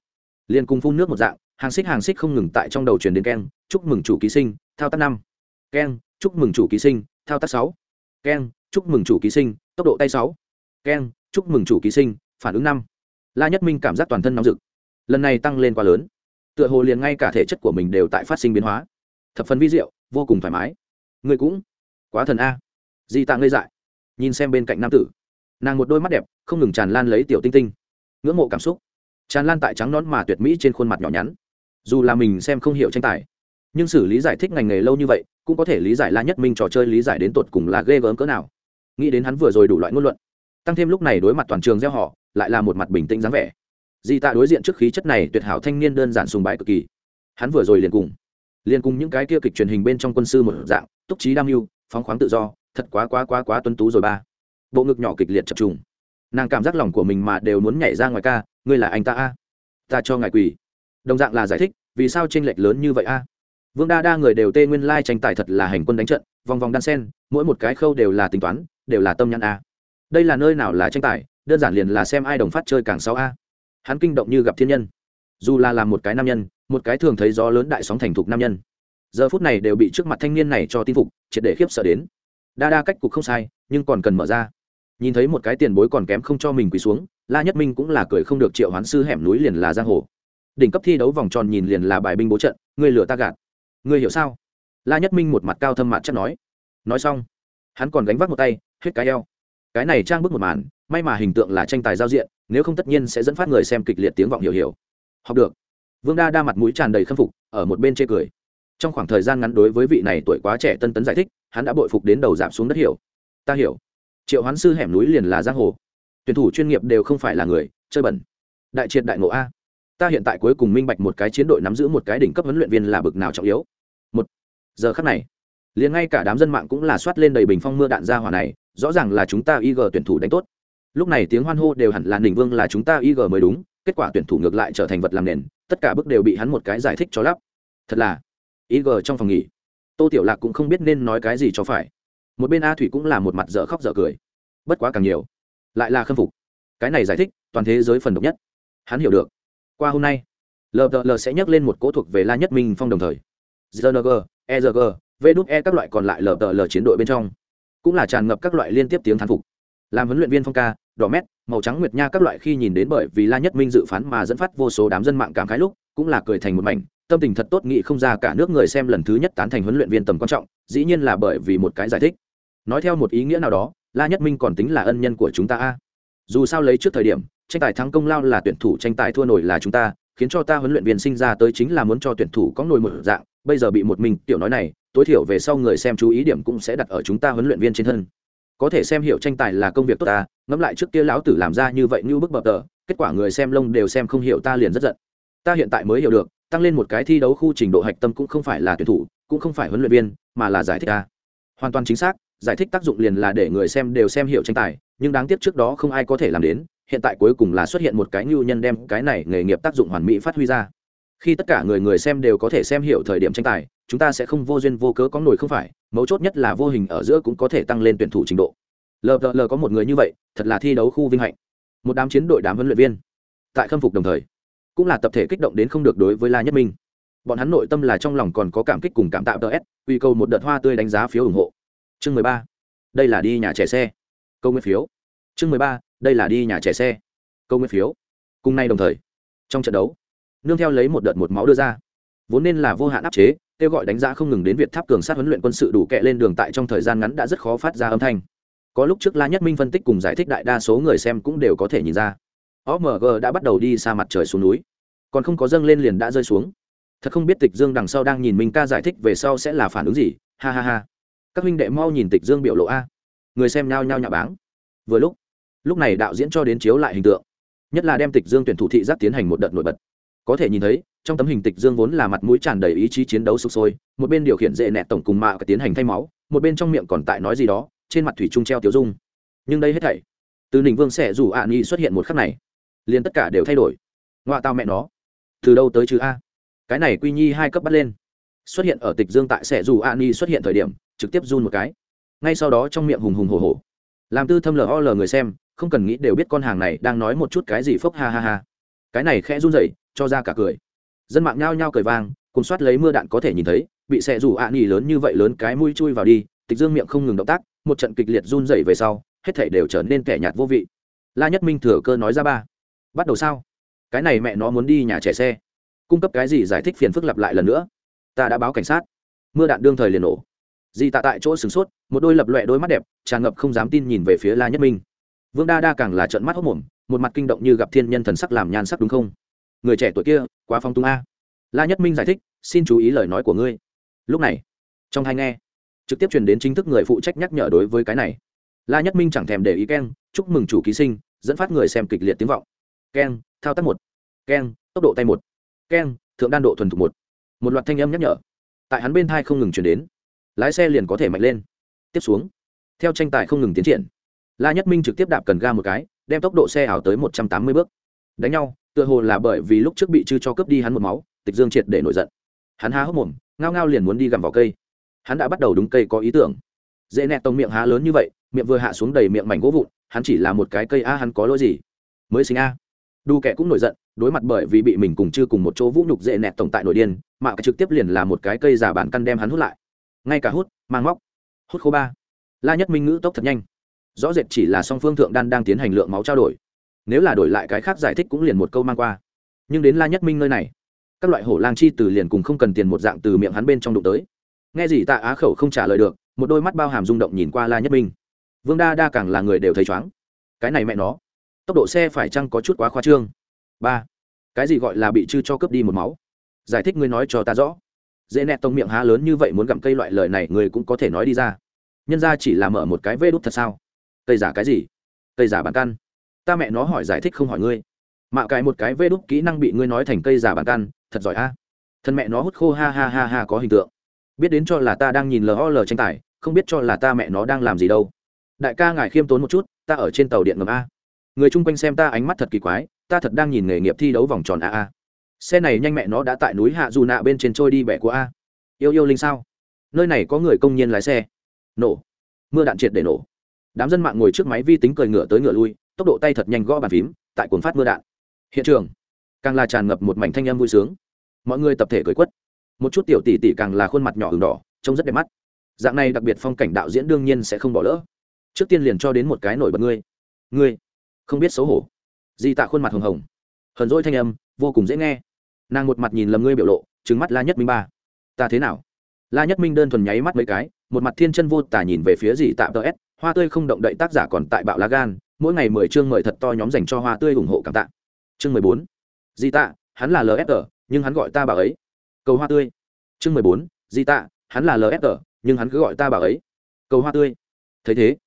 Liền cùng phun nước một dạng, hàng xích hàng xích không ngừng tại trong đầu truyền đến keng, chúc mừng chủ ký sinh, thao tác năm. Keng, chúc mừng chủ ký sinh, thao tác sáu. Keng, chúc mừng chủ ký sinh, tốc độ tay sáu keng, chúc mừng chủ ký sinh, phản ứng năm. La nhất minh cảm giác toàn thân nóng rực. Lần này tăng lên quá lớn. Tựa hồ liền ngay cả thể chất của mình đều tại phát sinh biến hóa. Thập phần vi diệu, vô cùng thoải mái. Người cũng quá thần a. Di tạ ngây dại. Nhìn xem bên cạnh nam tử. Nàng một đôi mắt đẹp, không ngừng tràn lan lấy tiểu tinh tinh. Ngưỡng mộ cảm xúc. Tràn lan tại trắng nón mà tuyệt mỹ trên khuôn mặt nhỏ nhắn. Dù là mình xem không hiểu tranh tài, nhưng xử lý giải thích ngành nghề lâu như vậy, cũng có thể lý giải la nhất minh trò chơi lý giải đến tột cùng là ghê gớm cỡ nào. Nghĩ đến hắn vừa rồi đủ loại ngôn luận tăng thêm lúc này đối mặt toàn trường gieo họ, lại là một mặt bình tĩnh dáng vẻ. Di tạ đối diện trước khí chất này tuyệt hảo thanh niên đơn giản sùng bái cực kỳ. Hắn vừa rồi liền cùng liền cùng những cái kia kịch truyền hình bên trong quân sư một dạng, túc trí đam mưu, phóng khoáng tự do, thật quá quá quá quá tuân tú rồi ba. Bộ ngực nhỏ kịch liệt chập trùng. Nàng cảm giác lòng của mình mà đều muốn nhảy ra ngoài ca, ngươi là anh ta a? Ta cho ngài quỳ. Đồng dạng là giải thích, vì sao tranh lệch lớn như vậy a? Vương đa đa người đều tê nguyên lai tranh tài thật là hành quân đánh trận, vòng vòng đan sen, mỗi một cái khâu đều là tính toán, đều là tâm nhãn a đây là nơi nào là tranh tài, đơn giản liền là xem ai đồng phát chơi càng sáu a. Hắn kinh động như gặp thiên nhân. Dù là làm một cái nam nhân, một cái thường thấy gió lớn đại sóng thành thục nam nhân. Giờ phút này đều bị trước mặt thanh niên này cho tin phục, triệt để khiếp sợ đến. Đa đa cách cục không sai, nhưng còn cần mở ra. Nhìn thấy một cái tiền bối còn kém không cho mình quỳ xuống, la nhất minh cũng là cười không được triệu hoán sư hẻm núi liền là giang hồ. Đỉnh cấp thi đấu vòng tròn nhìn liền là bài binh bố trận, ngươi lừa ta gạt. Ngươi hiểu sao? La nhất minh một mặt cao thâm mặt chắc nói. Nói xong, hắn còn gánh vác một tay, hết cái eo cái này trang bức một màn, may mà hình tượng là tranh tài giao diện, nếu không tất nhiên sẽ dẫn phát người xem kịch liệt tiếng vọng hiểu hiểu. Học được. Vương đa đa mặt mũi tràn đầy khâm phục, ở một bên chê cười. Trong khoảng thời gian ngắn đối với vị này tuổi quá trẻ tân tấn giải thích, hắn đã bội phục đến đầu giảm xuống đất hiểu. Ta hiểu. Triệu hoán sư hẻm núi liền là giang hồ. Tuyển thủ chuyên nghiệp đều không phải là người, chơi bẩn. Đại triệt đại ngộ a. Ta hiện tại cuối cùng minh bạch một cái chiến đội nắm giữ một cái đỉnh cấp huấn luyện viên là bực nào trọng yếu. Một. Giờ khắc này, liền ngay cả đám dân mạng cũng là soát lên đầy bình phong mưa đạn ra hỏa này rõ ràng là chúng ta ig tuyển thủ đánh tốt. Lúc này tiếng hoan hô đều hẳn là đỉnh vương là chúng ta ig mới đúng kết quả tuyển thủ ngược lại trở thành vật làm nền tất cả bước đều bị hắn một cái giải thích cho lắp. Thật là ig trong phòng nghỉ. Tô tiểu lạc cũng không biết nên nói cái gì cho phải. Một bên a thủy cũng là một mặt dở khóc dở cười. Bất quá càng nhiều lại là khâm phục. Cái này giải thích toàn thế giới phần độc nhất. Hắn hiểu được. Qua hôm nay lvl sẽ nhắc lên một cỗ thuộc về la nhất minh phong đồng thời. Zng Ezerger, vđ e các loại còn lại lvl chiến đội bên trong cũng là tràn ngập các loại liên tiếp tiếng thán phục. Làm huấn luyện viên phong ca, đỏ mét, màu trắng nguyệt nha các loại khi nhìn đến bởi vì la nhất minh dự phán mà dẫn phát vô số đám dân mạng cảm khái lúc, cũng là cười thành một mảnh, tâm tình thật tốt nghị không ra cả nước người xem lần thứ nhất tán thành huấn luyện viên tầm quan trọng, dĩ nhiên là bởi vì một cái giải thích. Nói theo một ý nghĩa nào đó, la nhất minh còn tính là ân nhân của chúng ta a. Dù sao lấy trước thời điểm, tranh tài thắng công lao là tuyển thủ tranh tài thua nổi là chúng ta, khiến cho ta huấn luyện viên sinh ra tới chính là muốn cho tuyển thủ có nổi một dạng, bây giờ bị một mình, tiểu nói này tối thiểu về sau người xem chú ý điểm cũng sẽ đặt ở chúng ta huấn luyện viên trên thân. Có thể xem hiểu tranh tài là công việc tốt ta, ngẫm lại trước kia lão tử làm ra như vậy như bức bập tờ, kết quả người xem lông đều xem không hiểu ta liền rất giận. Ta hiện tại mới hiểu được, tăng lên một cái thi đấu khu trình độ hạch tâm cũng không phải là tuyển thủ, cũng không phải huấn luyện viên, mà là giải thích ta. Hoàn toàn chính xác, giải thích tác dụng liền là để người xem đều xem hiểu tranh tài, nhưng đáng tiếc trước đó không ai có thể làm đến, hiện tại cuối cùng là xuất hiện một cái ngưu nhân đem cái này nghề nghiệp tác dụng hoàn mỹ phát huy ra khi tất cả người người xem đều có thể xem hiểu thời điểm tranh tài, chúng ta sẽ không vô duyên vô cớ có nổi không phải, mấu chốt nhất là vô hình ở giữa cũng có thể tăng lên tuyển thủ trình độ. Lờ có một người như vậy, thật là thi đấu khu vinh hạnh. Một đám chiến đội đám huấn luyện viên. Tại khâm phục đồng thời, cũng là tập thể kích động đến không được đối với la nhất minh. Bọn hắn nội tâm là trong lòng còn có cảm kích cùng cảm tạo ts uy cầu một đợt hoa tươi đánh giá phiếu ủng hộ. Chương mười ba, đây là đi nhà trẻ xe. Câu nguyên phiếu. Chương mười ba, đây là đi nhà trẻ xe. Câu nguyên phiếu. Cùng nay đồng thời, trong trận đấu nương theo lấy một đợt một máu đưa ra. Vốn nên là vô hạn áp chế, kêu gọi đánh giá không ngừng đến việc tháp cường sát huấn luyện quân sự đủ kệ lên đường tại trong thời gian ngắn đã rất khó phát ra âm thanh. Có lúc trước la nhất minh phân tích cùng giải thích đại đa số người xem cũng đều có thể nhìn ra. Omg đã bắt đầu đi xa mặt trời xuống núi. Còn không có dâng lên liền đã rơi xuống. Thật không biết tịch dương đằng sau đang nhìn minh ca giải thích về sau sẽ là phản ứng gì. Ha ha ha. Các huynh đệ mau nhìn tịch dương biểu lộ a. Người xem nhao nhao nhạo báng. Vừa lúc lúc này đạo diễn cho đến chiếu lại hình tượng. Nhất là đem tịch dương tuyển thủ thị giác tiến hành một đợt nổi bật có thể nhìn thấy, trong tấm hình tịch dương vốn là mặt mũi tràn đầy ý chí chiến đấu sục sôi, một bên điều khiển dễ nẹt tổng cùng mạ và tiến hành thay máu, một bên trong miệng còn tại nói gì đó, trên mặt thủy trung treo tiểu dung. Nhưng đây hết thảy, từ ninh vương sẽ rủ ạ nghi xuất hiện một khắc này, liền tất cả đều thay đổi. Ngoại tao mẹ nó, từ đâu tới chứ a? Cái này quy nhi hai cấp bắt lên. Xuất hiện ở tịch dương tại sẽ dù ạ nghi xuất hiện thời điểm, trực tiếp run một cái. Ngay sau đó trong miệng hùng hùng hồ hồ làm tư thâm lờ lờ người xem, không cần nghĩ đều biết con hàng này đang nói một chút cái gì phốc ha ha ha. Cái này khẽ run rẩy cho ra cả cười. Dân mạng nhao nhao cười vang, cùng soát lấy mưa đạn có thể nhìn thấy, bị xẻ rủ ạ à nghỉ lớn như vậy lớn cái mũi chui vào đi, tịch dương miệng không ngừng động tác, một trận kịch liệt run rẩy về sau, hết thể đều trở nên kẻ nhạt vô vị. La nhất minh thừa cơ nói ra ba, bắt đầu sao? Cái này mẹ nó muốn đi nhà trẻ xe. Cung cấp cái gì giải thích phiền phức lặp lại lần nữa? Ta đã báo cảnh sát. Mưa đạn đương thời liền nổ. Di tạ tại chỗ sửng sốt, một đôi lập loẹ đôi mắt đẹp, tràn ngập không dám tin nhìn về phía la nhất minh. Vương đa đa càng là trận mắt hốc mồm, một mặt kinh động như gặp thiên nhân thần sắc làm nhan sắc đúng không? Người trẻ tuổi kia, quá phong tung a. La nhất minh giải thích, xin chú ý lời nói của ngươi. Lúc này, trong hai nghe, trực tiếp truyền đến chính thức người phụ trách nhắc nhở đối với cái này. La nhất minh chẳng thèm để ý keng, chúc mừng chủ ký sinh, dẫn phát người xem kịch liệt tiếng vọng. Keng, thao tác một. Keng, tốc độ tay một. Keng, thượng đan độ thuần thục một. Một loạt thanh âm nhắc nhở. Tại hắn bên thai không ngừng chuyển đến. Lái xe liền có thể mạnh lên. Tiếp xuống, theo tranh tài không ngừng tiến triển, la nhất minh trực tiếp đạp cần ga một cái, đem tốc độ xe ảo tới một trăm tám mươi bước đánh nhau, tựa hồ là bởi vì lúc trước bị chư cho cướp đi hắn một máu, tịch dương triệt để nổi giận. Hắn há hốc mồm, ngao ngao liền muốn đi gặm vào cây. Hắn đã bắt đầu đúng cây có ý tưởng. Dễ nẹt tông miệng há lớn như vậy, miệng vừa hạ xuống đầy miệng mảnh gỗ vụn, hắn chỉ là một cái cây a, hắn có lỗi gì? Mới sinh a. Đu kẻ cũng nổi giận, đối mặt bởi vì bị mình cùng chư cùng một chỗ vũ nhục dễ nẹt tổng tại nội điên mạ trực tiếp liền là một cái cây giả bản căn đem hắn hút lại. Ngay cả hút, mang móc. Hút khô ba. La nhất minh ngữ tốc thật nhanh. Rõ rệt chỉ là song phương thượng đan đang tiến hành lượng máu trao đổi nếu là đổi lại cái khác giải thích cũng liền một câu mang qua. Nhưng đến la nhất minh nơi này, các loại hổ lang chi từ liền cùng không cần tiền một dạng từ miệng hắn bên trong đụng tới. Nghe gì tạ á khẩu không trả lời được, một đôi mắt bao hàm rung động nhìn qua la nhất minh. Vương đa đa càng là người đều thấy chóng cái này mẹ nó, tốc độ xe phải chăng có chút quá khoa trương? Ba, cái gì gọi là bị chư cho cướp đi một máu? Giải thích ngươi nói cho ta rõ. Dễ nẹt tông miệng há lớn như vậy muốn gặm cây loại lời này người cũng có thể nói đi ra. Nhân ra chỉ là mở một cái vê đút thật sao? Cây giả cái gì? Cây giả bàn căn ta mẹ nó hỏi giải thích không hỏi ngươi. Mạ cái một cái vê đúc kỹ năng bị ngươi nói thành cây giả bàn căn, thật giỏi a. À? thân mẹ nó hút khô ha ha ha ha có hình tượng. Biết đến cho là ta đang nhìn lol tranh tài, không biết cho là ta mẹ nó đang làm gì đâu. Đại ca ngài khiêm tốn một chút, ta ở trên tàu điện ngầm a. Người chung quanh xem ta ánh mắt thật kỳ quái, ta thật đang nhìn nghề nghiệp thi đấu vòng tròn a a. Xe này nhanh mẹ nó đã tại núi hạ dù nạ bên trên trôi đi bẻ của a. Yêu yêu linh sao? Nơi này có người công nhân lái xe. Nổ. Mưa đạn triệt để nổ. Đám dân mạng ngồi trước máy vi tính cười ngựa tới ngựa lui tốc độ tay thật nhanh gõ bàn phím, tại cuốn phát mưa đạn. Hiện trường, càng là tràn ngập một mảnh thanh âm vui sướng. Mọi người tập thể cười quất. Một chút tiểu tỷ tỷ càng là khuôn mặt nhỏ hừng đỏ, trông rất đẹp mắt. Dạng này đặc biệt phong cảnh đạo diễn đương nhiên sẽ không bỏ lỡ. Trước tiên liền cho đến một cái nổi bật ngươi. Ngươi, không biết xấu hổ. Di tạ khuôn mặt hồng hồng. Hờn dỗi thanh âm, vô cùng dễ nghe. Nàng một mặt nhìn lầm ngươi biểu lộ trứng mắt la nhất minh ba. Ta thế nào? La nhất minh đơn thuần nháy mắt mấy cái, một mặt thiên chân vô tả nhìn về phía dì tạ tờ s hoa tươi không động đậy tác giả còn tại bạo lá gan, mỗi ngày mười chương mời thật to nhóm dành cho hoa tươi ủng hộ cảm tạ. Chương mười bốn, di tạ, hắn là lfg nhưng hắn gọi ta bà ấy. Cầu hoa tươi. Chương mười bốn, di tạ, hắn là lfg nhưng hắn cứ gọi ta bà ấy. Cầu hoa tươi. Thấy thế,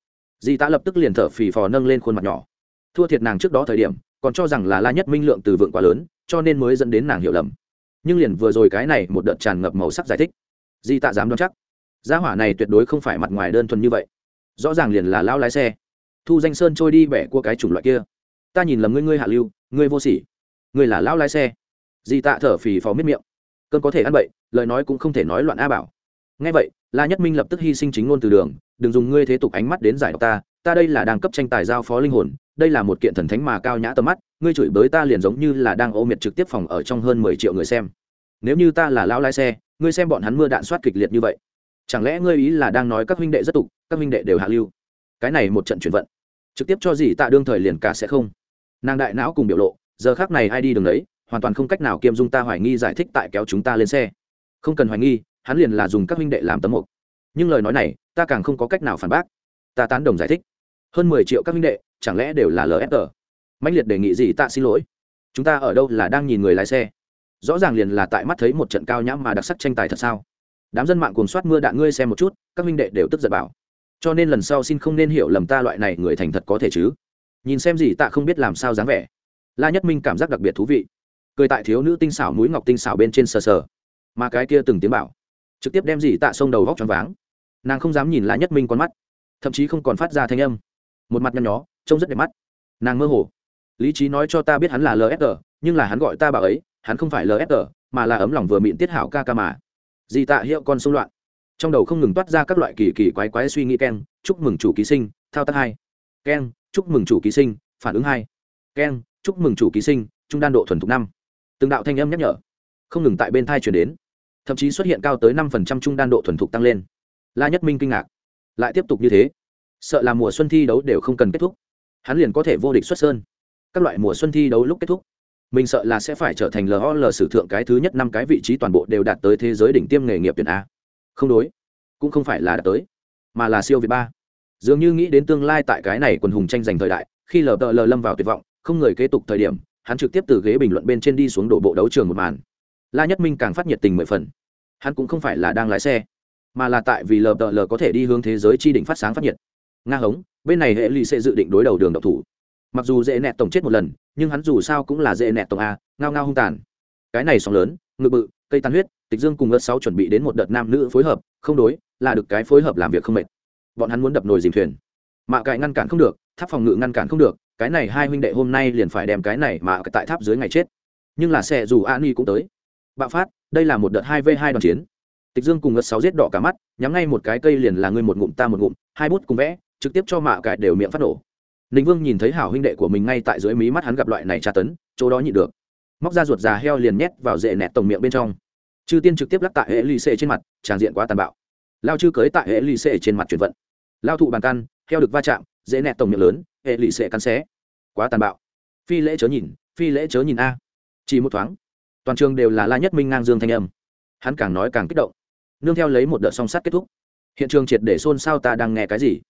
di tạ lập tức liền thở phì phò nâng lên khuôn mặt nhỏ. Thua thiệt nàng trước đó thời điểm, còn cho rằng là la nhất minh lượng từ vựng quá lớn, cho nên mới dẫn đến nàng hiểu lầm. Nhưng liền vừa rồi cái này một đợt tràn ngập màu sắc giải thích. Di tạ dám đoán chắc. Gia hỏa này tuyệt đối không phải mặt ngoài đơn thuần như vậy rõ ràng liền là lao lái xe. Thu danh sơn trôi đi bẻ cua cái chủng loại kia. Ta nhìn lầm ngươi ngươi hạ lưu, ngươi vô sỉ. Ngươi là lao lái xe. Di tạ thở phì phò miết miệng. Cơn có thể ăn bậy, lời nói cũng không thể nói loạn a bảo. Ngay vậy, la nhất minh lập tức hy sinh chính ngôn từ đường, đừng dùng ngươi thế tục ánh mắt đến giải độc ta ta đây là đang cấp tranh tài giao phó linh hồn, đây là một kiện thần thánh mà cao nhã tầm mắt, ngươi chửi bới ta liền giống như là đang ô miệt trực tiếp phòng ở trong hơn mười triệu người xem. Nếu như ta là lão lái xe, ngươi xem bọn hắn mưa đạn soát kịch liệt như vậy chẳng lẽ ngươi ý là đang nói các huynh đệ rất tục, các huynh đệ đều hạ lưu? Cái này một trận chuyển vận. Trực tiếp cho gì tạ đương thời liền cả sẽ không. Nàng đại não cùng biểu lộ, giờ khác này ai đi đường đấy, hoàn toàn không cách nào kiêm dung ta hoài nghi giải thích tại kéo chúng ta lên xe. Không cần hoài nghi, hắn liền là dùng các huynh đệ làm tấm mục. Nhưng lời nói này, ta càng không có cách nào phản bác. Ta tán đồng giải thích. Hơn mười triệu các huynh đệ, chẳng lẽ đều là lfg mạnh liệt đề nghị gì tạ xin lỗi. Chúng ta ở đâu là đang nhìn người lái xe? Rõ ràng liền là tại mắt thấy một trận cao nhãm mà đặc sắc tranh tài thật sao? Đám dân mạng cuồng soát mưa đạn ngươi xem một chút, các huynh đệ đều tức giận bảo. Cho nên lần sau xin không nên hiểu lầm ta loại này người thành thật có thể chứ. Nhìn xem gì tạ không biết làm sao dáng vẻ. La nhất minh cảm giác đặc biệt thú vị. Cười tại thiếu nữ tinh xảo núi ngọc tinh xảo bên trên sờ sờ. Mà cái kia từng tiếng bảo, trực tiếp đem gì tạ sông đầu vóc tròn váng. Nàng không dám nhìn la nhất minh con mắt, thậm chí không còn phát ra thanh âm. Một mặt nhăn nhó, trông rất đẹp mắt. Nàng mơ hồ. Lý trí nói cho ta biết hắn là lsg nhưng là hắn gọi ta bảo ấy, hắn không phải lsg mà là ấm lòng vừa mịn tiết hảo ca ca mà. Di tạ hiệu con xung loạn. Trong đầu không ngừng toát ra các loại kỳ kỳ quái quái suy nghĩ keng, chúc mừng chủ ký sinh, thao tác hai. Keng, chúc mừng chủ ký sinh, phản ứng hai. Keng, chúc mừng chủ ký sinh, trung đan độ thuần thục năm. Từng đạo thanh âm nhắc nhở. Không ngừng tại bên thai chuyển đến. Thậm chí xuất hiện cao tới năm phần trăm trung đan độ thuần thục tăng lên. La nhất minh kinh ngạc. Lại tiếp tục như thế. Sợ là mùa xuân thi đấu đều không cần kết thúc. Hắn liền có thể vô địch xuất sơn. Các loại mùa xuân thi đấu lúc kết thúc mình sợ là sẽ phải trở thành lol sử thượng cái thứ nhất năm cái vị trí toàn bộ đều đạt tới thế giới đỉnh tiêm nghề nghiệp tuyển a. Không đối, cũng không phải là đạt tới, mà là siêu việt ba. Dường như nghĩ đến tương lai tại cái này quần hùng tranh giành thời đại, khi lờ lờ lâm vào tuyệt vọng, không người kế tục thời điểm, hắn trực tiếp từ ghế bình luận bên trên đi xuống đổ bộ đấu trường một màn. La nhất minh càng phát nhiệt tình mười phần. Hắn cũng không phải là đang lái xe, mà là tại vì lờ lờ có thể đi hướng thế giới chi đỉnh phát sáng phát nhiệt. Nga hống, bên này hệ lụy sẽ dự định đối đầu đường độc thủ mặc dù dễ nẹt tổng chết một lần, nhưng hắn dù sao cũng là dễ nẹt tổng a, ngao ngao hung tàn. Cái này sóng lớn, ngự bự, cây tan huyết, tịch dương cùng ớt sáu chuẩn bị đến một đợt nam nữ phối hợp, không đối, là được cái phối hợp làm việc không mệt. Bọn hắn muốn đập nồi dìm thuyền. Mạ cải ngăn cản không được, tháp phòng ngự ngăn cản không được, cái này hai huynh đệ hôm nay liền phải đem cái này mà tại tháp dưới ngày chết. Nhưng là xe dù an ni cũng tới. Bạo phát, đây là một đợt hai v hai đoàn chiến. Tịch dương cùng ngất sáu giết đỏ cả mắt, nhắm ngay một cái cây liền là ngươi một ngụm ta một ngụm, hai bút cùng vẽ, trực tiếp cho mạ cải đều miệng phát nổ ninh vương nhìn thấy hảo huynh đệ của mình ngay tại dưới mí mắt hắn gặp loại này tra tấn, chỗ đó nhịn được. Móc ra ruột già heo liền nhét vào dễ nẹt tổng miệng bên trong. Chư tiên trực tiếp lắc tại hệ lì xệ trên mặt, tràng diện quá tàn bạo. Lao chư cưới tại hệ lì xệ trên mặt chuyển vận. Lao thụ bàn căn, heo được va chạm dễ nẹt tổng miệng lớn, hệ lì xệ cắn xé. Quá tàn bạo. Phi lễ chớ nhìn, phi lễ chớ nhìn a. Chỉ một thoáng, toàn trường đều là la nhất minh ngang dương thanh âm. Hắn càng nói càng kích động. Nương theo lấy một đợt song sát kết thúc. Hiện trường triệt để xôn xao ta đang nghe cái gì?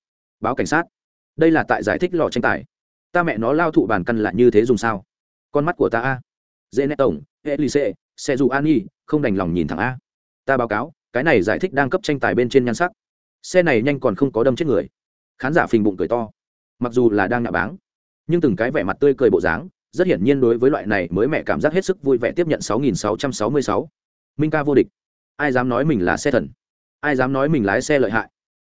Báo cảnh sát đây là tại giải thích lò tranh tài ta mẹ nó lao thụ bàn căn lại như thế dùng sao con mắt của ta a dễ nét tổng, hệ lì xệ xe dù an y không đành lòng nhìn thẳng a ta báo cáo, cái này giải thích đang cấp tranh tài bên trên nhan sắc xe này nhanh còn không có đâm chết người khán giả phình bụng cười to mặc dù là đang nhạ báng, nhưng từng cái vẻ mặt tươi cười bộ dáng, rất hiển nhiên đối với loại này mới mẹ cảm giác hết sức vui vẻ tiếp nhận 6666. Minh ca vô địch. Ai dám nói mình là xe thần? Ai dám nói mình lái xe lợi hại?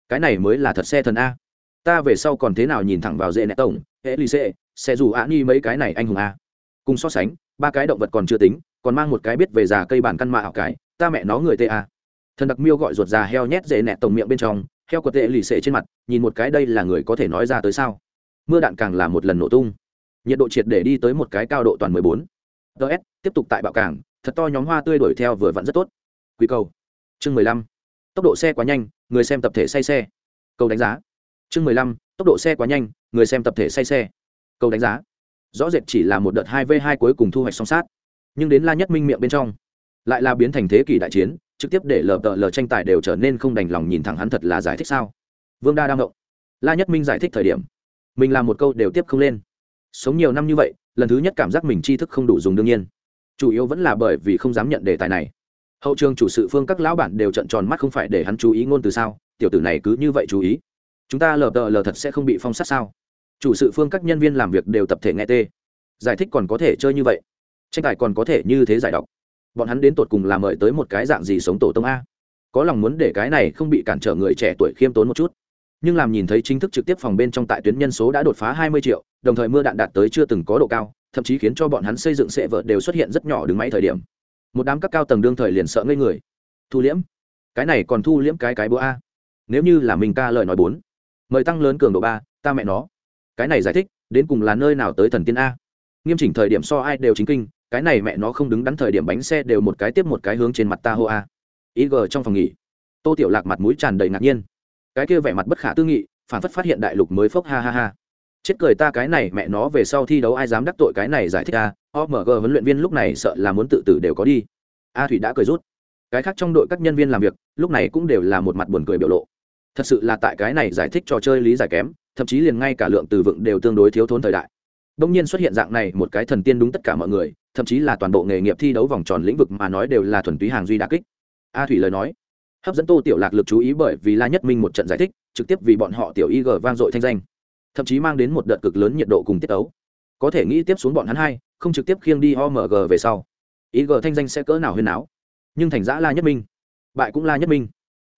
Cái này mới là thật xe thần a. Ta về sau còn thế nào nhìn thẳng vào dễ nẹ tổng, hệ lì xệ, xe dù ạ nghi mấy cái này anh hùng a. Cùng so sánh, ba cái động vật còn chưa tính, còn mang một cái biết về già cây bản căn mạ ảo cái, ta mẹ nó người tê a. Thần đặc miêu gọi ruột già heo nhét dễ nẹ tổng miệng bên trong, heo quật tệ lì xệ trên mặt, nhìn một cái đây là người có thể nói ra tới sao? Mưa đạn càng là một lần nổ tung nhiệt độ triệt để đi tới một cái cao độ toàn 14. ts tiếp tục tại bạo cảng thật to nhóm hoa tươi đuổi theo vừa vặn rất tốt quy cầu chương 15. tốc độ xe quá nhanh người xem tập thể say xe câu đánh giá chương 15. tốc độ xe quá nhanh, người xem tập thể say xe. Câu đánh giá. Rõ rệt chỉ là một đợt 2 v 2 cuối cùng thu hoạch song sát. Nhưng đến la nhất minh miệng bên trong, lại là biến thành thế kỷ đại chiến, trực tiếp để lờ tờ lờ tranh tài đều trở nên không đành lòng nhìn thẳng hắn thật là giải thích sao? Vương đa đang động la nhất minh giải thích thời điểm, mình làm một câu đều tiếp không lên. Sống nhiều năm như vậy, lần thứ nhất cảm giác mình tri thức không đủ dùng đương nhiên. Chủ yếu vẫn là bởi vì không dám nhận đề tài này. Hậu trường chủ sự phương các lão bản đều trận tròn mắt không phải để hắn chú ý ngôn từ sao, tiểu tử này cứ như vậy chú ý chúng ta lờ tờ lờ thật sẽ không bị phong sát sao? Chủ sự phương các nhân viên làm việc đều tập thể nghe tê. Giải thích còn có thể chơi như vậy. Tranh tài còn có thể như thế giải đọc bọn hắn đến tột cùng làm mời tới một cái dạng gì sống tổ tông a? Có lòng muốn để cái này không bị cản trở người trẻ tuổi khiêm tốn một chút. Nhưng làm nhìn thấy chính thức trực tiếp phòng bên trong tại tuyến nhân số đã đột phá 20 triệu, đồng thời mưa đạn đạt tới chưa từng có độ cao, thậm chí khiến cho bọn hắn xây dựng sệ vợ đều xuất hiện rất nhỏ đứng máy thời điểm. Một đám các cao tầng đương thời liền sợ ngây người. Thu liễm, cái này còn thu liễm cái cái bữa a? Nếu như là mình ca lời nói bốn mời tăng lớn cường độ ba, ta mẹ nó. Cái này giải thích, đến cùng là nơi nào tới thần tiên a? Nghiêm chỉnh thời điểm so ai đều chính kinh, cái này mẹ nó không đứng đắn thời điểm bánh xe đều một cái tiếp một cái hướng trên mặt ta hô a. Ý g trong phòng nghỉ. Tô tiểu lạc mặt mũi tràn đầy ngạc nhiên. Cái kia vẻ mặt bất khả tư nghị, phản phất phát hiện đại lục mới phốc ha ha ha. Chết cười ta cái này mẹ nó về sau thi đấu ai dám đắc tội cái này giải thích a? Omg huấn luyện viên lúc này sợ là muốn tự tử đều có đi. A thủy đã cười rút. Cái khác trong đội các nhân viên làm việc, lúc này cũng đều là một mặt buồn cười biểu lộ thật sự là tại cái này giải thích trò chơi lý giải kém, thậm chí liền ngay cả lượng từ vựng đều tương đối thiếu thốn thời đại. Đông nhiên xuất hiện dạng này một cái thần tiên đúng tất cả mọi người, thậm chí là toàn bộ nghề nghiệp thi đấu vòng tròn lĩnh vực mà nói đều là thuần túy hàng duy đà kích. A thủy lời nói, hấp dẫn tô tiểu lạc lực chú ý bởi vì la nhất minh một trận giải thích, trực tiếp vì bọn họ tiểu ig vang dội thanh danh, thậm chí mang đến một đợt cực lớn nhiệt độ cùng tiết tấu. Có thể nghĩ tiếp xuống bọn hắn hai, không trực tiếp khiêng đi omg về sau ig thanh danh sẽ cỡ nào huyên áo nhưng thành giã la nhất minh, bại cũng la nhất minh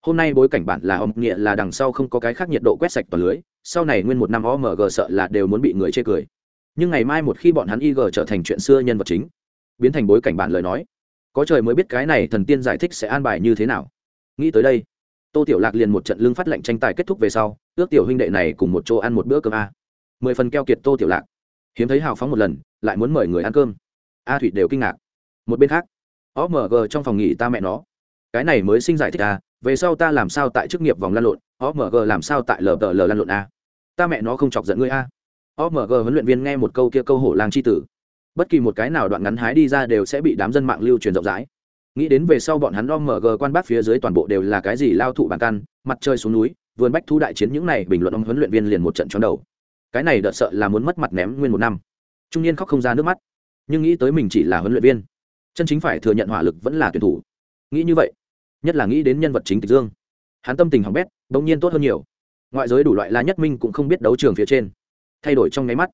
hôm nay bối cảnh bản là ông nghĩa là đằng sau không có cái khác nhiệt độ quét sạch toàn lưới, sau này nguyên một năm omg sợ là đều muốn bị người chê cười. Nhưng ngày mai một khi bọn hắn ig trở thành chuyện xưa nhân vật chính, biến thành bối cảnh bản lời nói, có trời mới biết cái này thần tiên giải thích sẽ an bài như thế nào. Nghĩ tới đây, tô tiểu lạc liền một trận lương phát lệnh tranh tài kết thúc về sau, ước tiểu huynh đệ này cùng một chỗ ăn một bữa cơm a. Mười phần keo kiệt tô tiểu lạc. Hiếm thấy hào phóng một lần, lại muốn mời người ăn cơm. A thủy đều kinh ngạc. Một bên khác omg trong phòng nghỉ ta mẹ nó. Cái này mới sinh giải thích a về sau ta làm sao tại chức nghiệp vòng lan lộn omg làm sao tại lờ tờ lờ lan lộn a? Ta mẹ nó không chọc giận ngươi a. Omg huấn luyện viên nghe một câu kia câu hổ lang c h i tử. Bất kỳ một cái nào đoạn ngắn hái đi ra đều sẽ bị đám dân mạng lưu truyền rộng rãi. Nghĩ đến về sau bọn hắn omg quan bác phía dưới toàn bộ đều là cái gì lao thụ bàn căn mặt trời xuống núi, vườn bách thu đại chiến những này bình luận ông huấn luyện viên liền một trận chóng đầu. Cái này đợt sợ là muốn mất mặt ném nguyên một năm. Trung niên khóc không ra nước mắt. Nhưng nghĩ tới mình chỉ là huấn luyện viên, chân chính phải thừa nhận hỏa lực vẫn là tuyển thủ. Nghĩ như vậy nhất là nghĩ đến nhân vật chính tịch dương. Hắn tâm tình hỏng bét, bỗng nhiên tốt hơn nhiều. Ngoại giới đủ loại la nhất minh cũng không biết đấu trường phía trên. Thay đổi trong nháy mắt,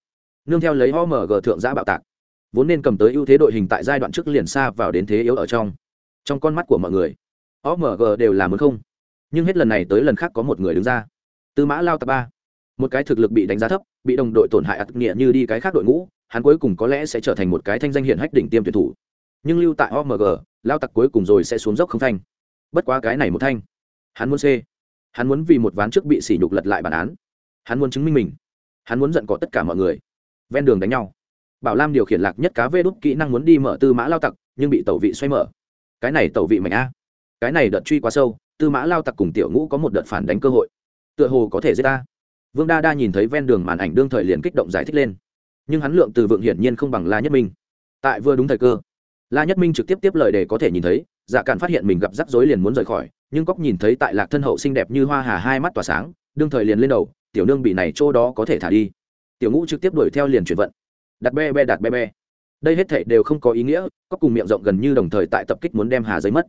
nương theo lấy omg thượng giã bạo tạc, vốn nên cầm tới ưu thế đội hình tại giai đoạn trước liền xa vào đến thế yếu ở trong. Trong con mắt của mọi người omg đều là muốn không. Nhưng hết lần này tới lần khác có một người đứng ra. Tư mã lao tập ba. Một cái thực lực bị đánh giá thấp, bị đồng đội tổn hại ắt nghĩa như đi cái khác đội ngũ, hắn cuối cùng có lẽ sẽ trở thành một cái thanh danh hiển hách đỉnh tiêm tuyển thủ. Nhưng lưu tại omg lao tặc cuối cùng rồi sẽ xuống dốc không thanh bất quá cái này một thanh, hắn muốn c. Hắn muốn vì một ván trước bị sỉ nhục lật lại bản án. Hắn muốn chứng minh mình. Hắn muốn giận cỏ tất cả mọi người. Ven đường đánh nhau. Bảo lam điều khiển lạc nhất cá vê đúc kỹ năng muốn đi mở tư mã lao tặc, nhưng bị tẩu vị xoay mở. Cái này tẩu vị mạnh a. Cái này đợt truy quá sâu, tư mã lao tặc cùng tiểu ngũ có một đợt phản đánh cơ hội. Tựa hồ có thể giết ta. Vương đa đa nhìn thấy ven đường màn ảnh đương thời liền kích động giải thích lên. Nhưng hắn lượng từ vượng hiển nhiên không bằng la nhất minh. Tại vừa đúng thời cơ, la nhất minh trực tiếp tiếp lời để có thể nhìn thấy dạ càn phát hiện mình gặp rắc rối liền muốn rời khỏi, nhưng cóc nhìn thấy tại lạc thân hậu xinh đẹp như hoa hà hai mắt tỏa sáng, đương thời liền lên đầu, tiểu nương bị này chỗ đó có thể thả đi. Tiểu ngũ trực tiếp đuổi theo liền chuyển vận. Đặt be be, đặt be be. Đây hết thảy đều không có ý nghĩa, có cùng miệng rộng gần như đồng thời tại tập kích muốn đem hà giấy mất.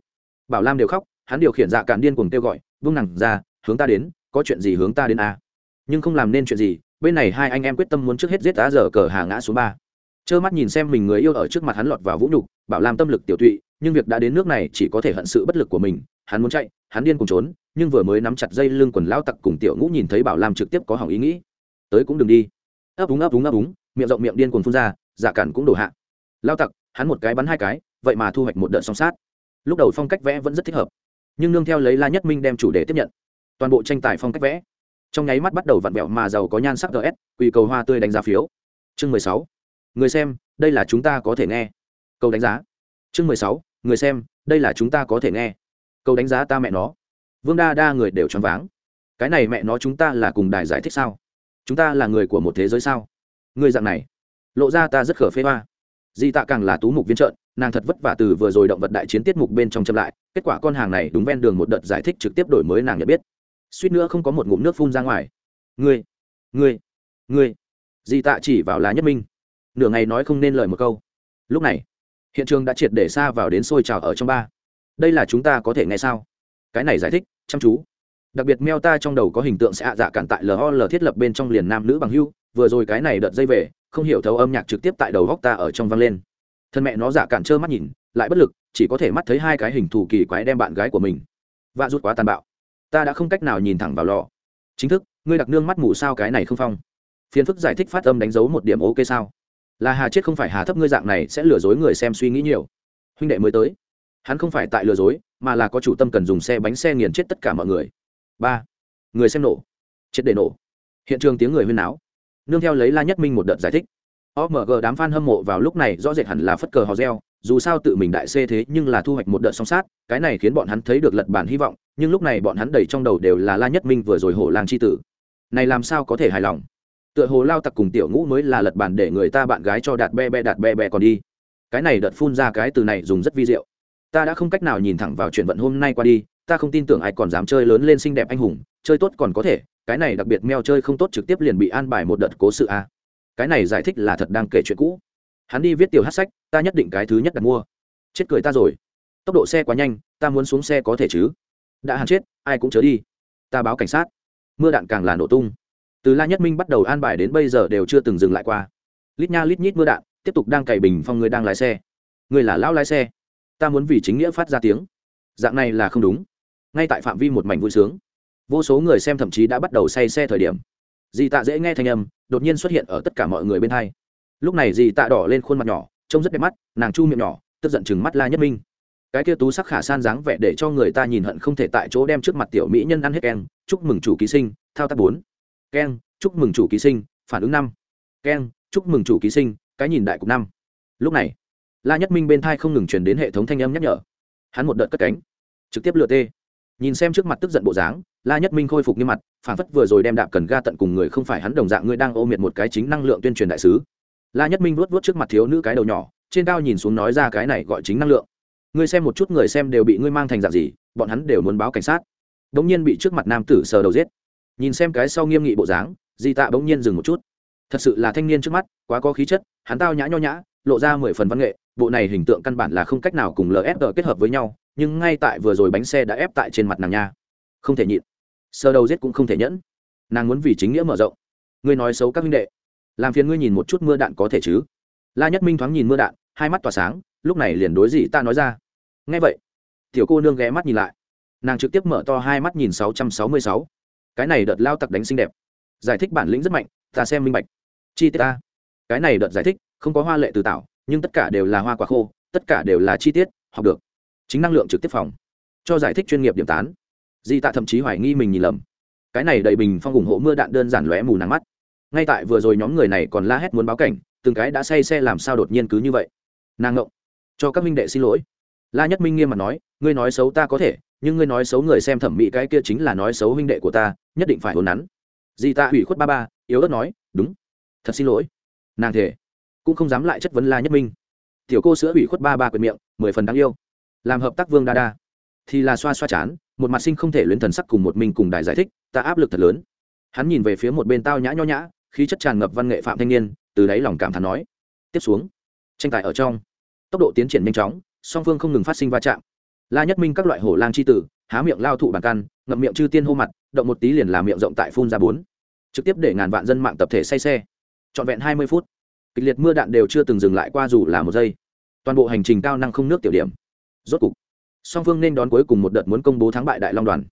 Bảo lam đều khóc, hắn điều khiển dạ cản điên cuồng kêu gọi, vung nặng ra, hướng ta đến, có chuyện gì hướng ta đến a? Nhưng không làm nên chuyện gì, bên này hai anh em quyết tâm muốn trước hết giết tá giờ cờ hà ngã số ba trơ mắt nhìn xem mình người yêu ở trước mặt hắn lọt vào vũ nhục, bảo lam tâm lực tiểu tụy, nhưng việc đã đến nước này chỉ có thể hận sự bất lực của mình, hắn muốn chạy, hắn điên cùng trốn, nhưng vừa mới nắm chặt dây lưng quần lao tặc cùng tiểu ngũ nhìn thấy bảo lam trực tiếp có hỏng ý nghĩ. Tới cũng đừng đi. Ấp úng ấp úng ấp úng, miệng rộng miệng điên cuồng phun ra giả cản cũng đổ hạ. Lao tặc, hắn một cái bắn hai cái, vậy mà thu hoạch một đợt song sát. Lúc đầu phong cách vẽ vẫn rất thích hợp, nhưng nương theo lấy la nhất minh đem chủ đề tiếp nhận. Toàn bộ tranh tài phong cách vẽ, trong nháy mắt bắt đầu vặn vẹo mà giàu có nhan sắc gs quỳ cầu hoa tươi đánh giá phiếu. Chương mười sáu người xem, đây là chúng ta có thể nghe. Câu đánh giá. Chương mười sáu, người xem, đây là chúng ta có thể nghe. Câu đánh giá ta mẹ nó. Vương đa đa người đều choáng váng. Cái này mẹ nó chúng ta là cùng đài giải thích sao? Chúng ta là người của một thế giới sao? Người dạng này. Lộ ra ta rất khở phê hoa. Di tạ càng là tú mục viên trợn, nàng thật vất vả từ vừa rồi động vật đại chiến tiết mục bên trong chậm lại, kết quả con hàng này đúng ven đường một đợt giải thích trực tiếp đổi mới nàng nhận biết. Suýt nữa không có một ngụm nước phun ra ngoài. Ngươi ngươi ngươi. Di tạ chỉ vào lá nhất minh nửa ngày nói không nên lời một câu. Lúc này, hiện trường đã triệt để xa vào đến sôi trào ở trong ba. Đây là chúng ta có thể nghe sao? Cái này giải thích, chăm chú. Đặc biệt meo ta trong đầu có hình tượng sẽ hạ dạ cản tại lol thiết lập bên trong liền nam nữ bằng hưu, vừa rồi cái này đợt dây về, không hiểu thấu âm nhạc trực tiếp tại đầu góc ta ở trong vang lên. Thân mẹ nó dạ cản trơ mắt nhìn, lại bất lực, chỉ có thể mắt thấy hai cái hình thù kỳ quái đem bạn gái của mình. Và rút quá tàn bạo. Ta đã không cách nào nhìn thẳng vào lò. Chính thức, ngươi đặc nương mắt mù sao cái này không phong? Phiền phức giải thích phát âm đánh dấu một điểm ok sao? Là hà chết không phải hà thấp ngươi dạng này sẽ lừa dối người xem suy nghĩ nhiều. Huynh đệ mới tới. Hắn không phải tại lừa dối, mà là có chủ tâm cần dùng xe bánh xe nghiền chết tất cả mọi người. Ba. Người xem nổ. Chết để nổ. Hiện trường tiếng người huyên náo. Nương theo lấy la nhất minh một đợt giải thích. Omg đám f a n hâm mộ vào lúc này rõ rệt hẳn là phất cờ hò reo, dù sao tự mình đại xê thế nhưng là thu hoạch một đợt song sát, cái này khiến bọn hắn thấy được lật bản hy vọng, nhưng lúc này bọn hắn đầy trong đầu đều là la nhất minh vừa rồi hổ lang c h i tử. Này làm sao có thể hài lòng? Tựa hồ lao tặc cùng tiểu ngũ mới là lật bản để người ta bạn gái cho đạt be be đạt be be còn đi. Cái này đợt phun ra cái từ này dùng rất vi diệu. Ta đã không cách nào nhìn thẳng vào chuyện vận hôm nay qua đi, ta không tin tưởng ai còn dám chơi lớn lên xinh đẹp anh hùng, chơi tốt còn có thể, cái này đặc biệt meo chơi không tốt trực tiếp liền bị an bài một đợt cố sự a cái này giải thích là thật đang kể chuyện cũ. Hắn đi viết tiểu hát sách, ta nhất định cái thứ nhất đặt mua. Chết cười ta rồi. Tốc độ xe quá nhanh, ta muốn xuống xe có thể chứ? Đã hắn chết, ai cũng chớ đi. Ta báo cảnh sát. Mưa đạn càng là nổ tung từ la nhất minh bắt đầu an bài đến bây giờ đều chưa từng dừng lại qua. Lít nha lít nhít mưa đạn, tiếp tục đang cày bình phong người đang lái xe. Người là lão lái xe. Ta muốn vì chính nghĩa phát ra tiếng. Dạng này là không đúng. Ngay tại phạm vi một mảnh vui sướng, vô số người xem thậm chí đã bắt đầu say xe thời điểm. Dì tạ dễ nghe thanh âm, đột nhiên xuất hiện ở tất cả mọi người bên hai. Lúc này dì tạ đỏ lên khuôn mặt nhỏ, trông rất đẹp mắt, nàng chu miệng nhỏ, tức giận chừng mắt la nhất minh. Cái kia tú sắc khả san dáng vẻ để cho người ta nhìn hận không thể tại chỗ đem trước mặt tiểu mỹ nhân ăn hết keng, chúc mừng chủ ký sinh, thao tác bốn keng chúc mừng chủ ký sinh, phản ứng năm. Keng chúc mừng chủ ký sinh, cái nhìn đại cục năm. Lúc này, la nhất minh bên thai không ngừng truyền đến hệ thống thanh âm nhắc nhở. Hắn một đợt cất cánh, trực tiếp lựa tê. Nhìn xem trước mặt tức giận bộ dáng, la nhất minh khôi phục như mặt, phản phất vừa rồi đem đạp cần ga tận cùng người không phải hắn đồng dạng ngươi đang ô miệt một cái chính năng lượng tuyên truyền đại sứ. La nhất minh vuốt vuốt trước mặt thiếu nữ cái đầu nhỏ, trên cao nhìn xuống nói ra cái này gọi chính năng lượng. Ngươi xem một chút người xem đều bị ngươi mang thành dạng gì, bọn hắn đều muốn báo cảnh sát. Đống nhiên bị trước mặt nam tử sờ đầu giết nhìn xem cái sau nghiêm nghị bộ dáng, di tạ bỗng nhiên dừng một chút. Thật sự là thanh niên trước mắt, quá có khí chất, hắn tao nhã nho nhã, lộ ra mười phần văn nghệ, bộ này hình tượng căn bản là không cách nào cùng lfg kết hợp với nhau, nhưng ngay tại vừa rồi bánh xe đã ép tại trên mặt nàng nha. Không thể nhịn. Sơ đầu giết cũng không thể nhẫn. Nàng muốn vì chính nghĩa mở rộng. Ngươi nói xấu các minh đệ. Làm phiền ngươi nhìn một chút mưa đạn có thể chứ? La nhất minh thoáng nhìn mưa đạn, hai mắt tỏa sáng, lúc này liền đối gì ta nói ra. Ngay vậy, tiểu cô nương ghé mắt nhìn lại. Nàng trực tiếp mở to hai mắt nhìn sáu trăm sáu mươi sáu cái này đợt lao tặc đánh xinh đẹp. Giải thích bản lĩnh rất mạnh, ta xem minh bạch. Chi tiết ta. Cái này đợt giải thích, không có hoa lệ từ tạo, nhưng tất cả đều là hoa quả khô, tất cả đều là chi tiết, học được. Chính năng lượng trực tiếp phòng. Cho giải thích chuyên nghiệp điểm tán. Di tạ thậm chí hoài nghi mình nhìn lầm. Cái này đầy bình phong ủng hộ mưa đạn đơn giản lóe mù nắng mắt. Ngay tại vừa rồi nhóm người này còn la hét muốn báo cảnh, từng cái đã say xe làm sao đột nhiên cứ như vậy. Nàng ngộng. Cho các minh đệ xin lỗi. La nhất minh nghiêm mặt nói, ngươi nói xấu ta có thể nhưng ngươi nói xấu người xem thẩm mỹ cái kia chính là nói xấu huynh đệ của ta, nhất định phải hôn nắn di ta ủy khuất ba ba, yếu ớt nói, đúng. Thật xin lỗi. Nàng thể cũng không dám lại chất vấn la nhất minh. Tiểu cô sữa ủy khuất ba ba quyền miệng, mười phần đáng yêu. Làm hợp tác vương đa đa. Thì là xoa xoa chán, một mặt sinh không thể luyến thần sắc cùng một mình cùng đài giải thích, ta áp lực thật lớn. Hắn nhìn về phía một bên tao nhã nho nhã, khí chất tràn ngập văn nghệ phạm thanh niên, từ đáy lòng cảm thán nói, tiếp xuống, tranh tài ở trong. Tốc độ tiến triển nhanh chóng, song phương không ngừng phát sinh va chạm la nhất minh các loại hổ lang c h i tử, há miệng lao thụ bàn căn, ngậm miệng chư tiên hô mặt, động một tí liền làm miệng rộng tại phun ra bốn. Trực tiếp để ngàn vạn dân mạng tập thể say xe. Trọn vẹn hai mươi phút, kịch liệt mưa đạn đều chưa từng dừng lại qua dù là một giây. Toàn bộ hành trình cao năng không nước tiểu điểm. Rốt cục, song phương nên đón cuối cùng một đợt muốn công bố thắng bại đại long đoàn.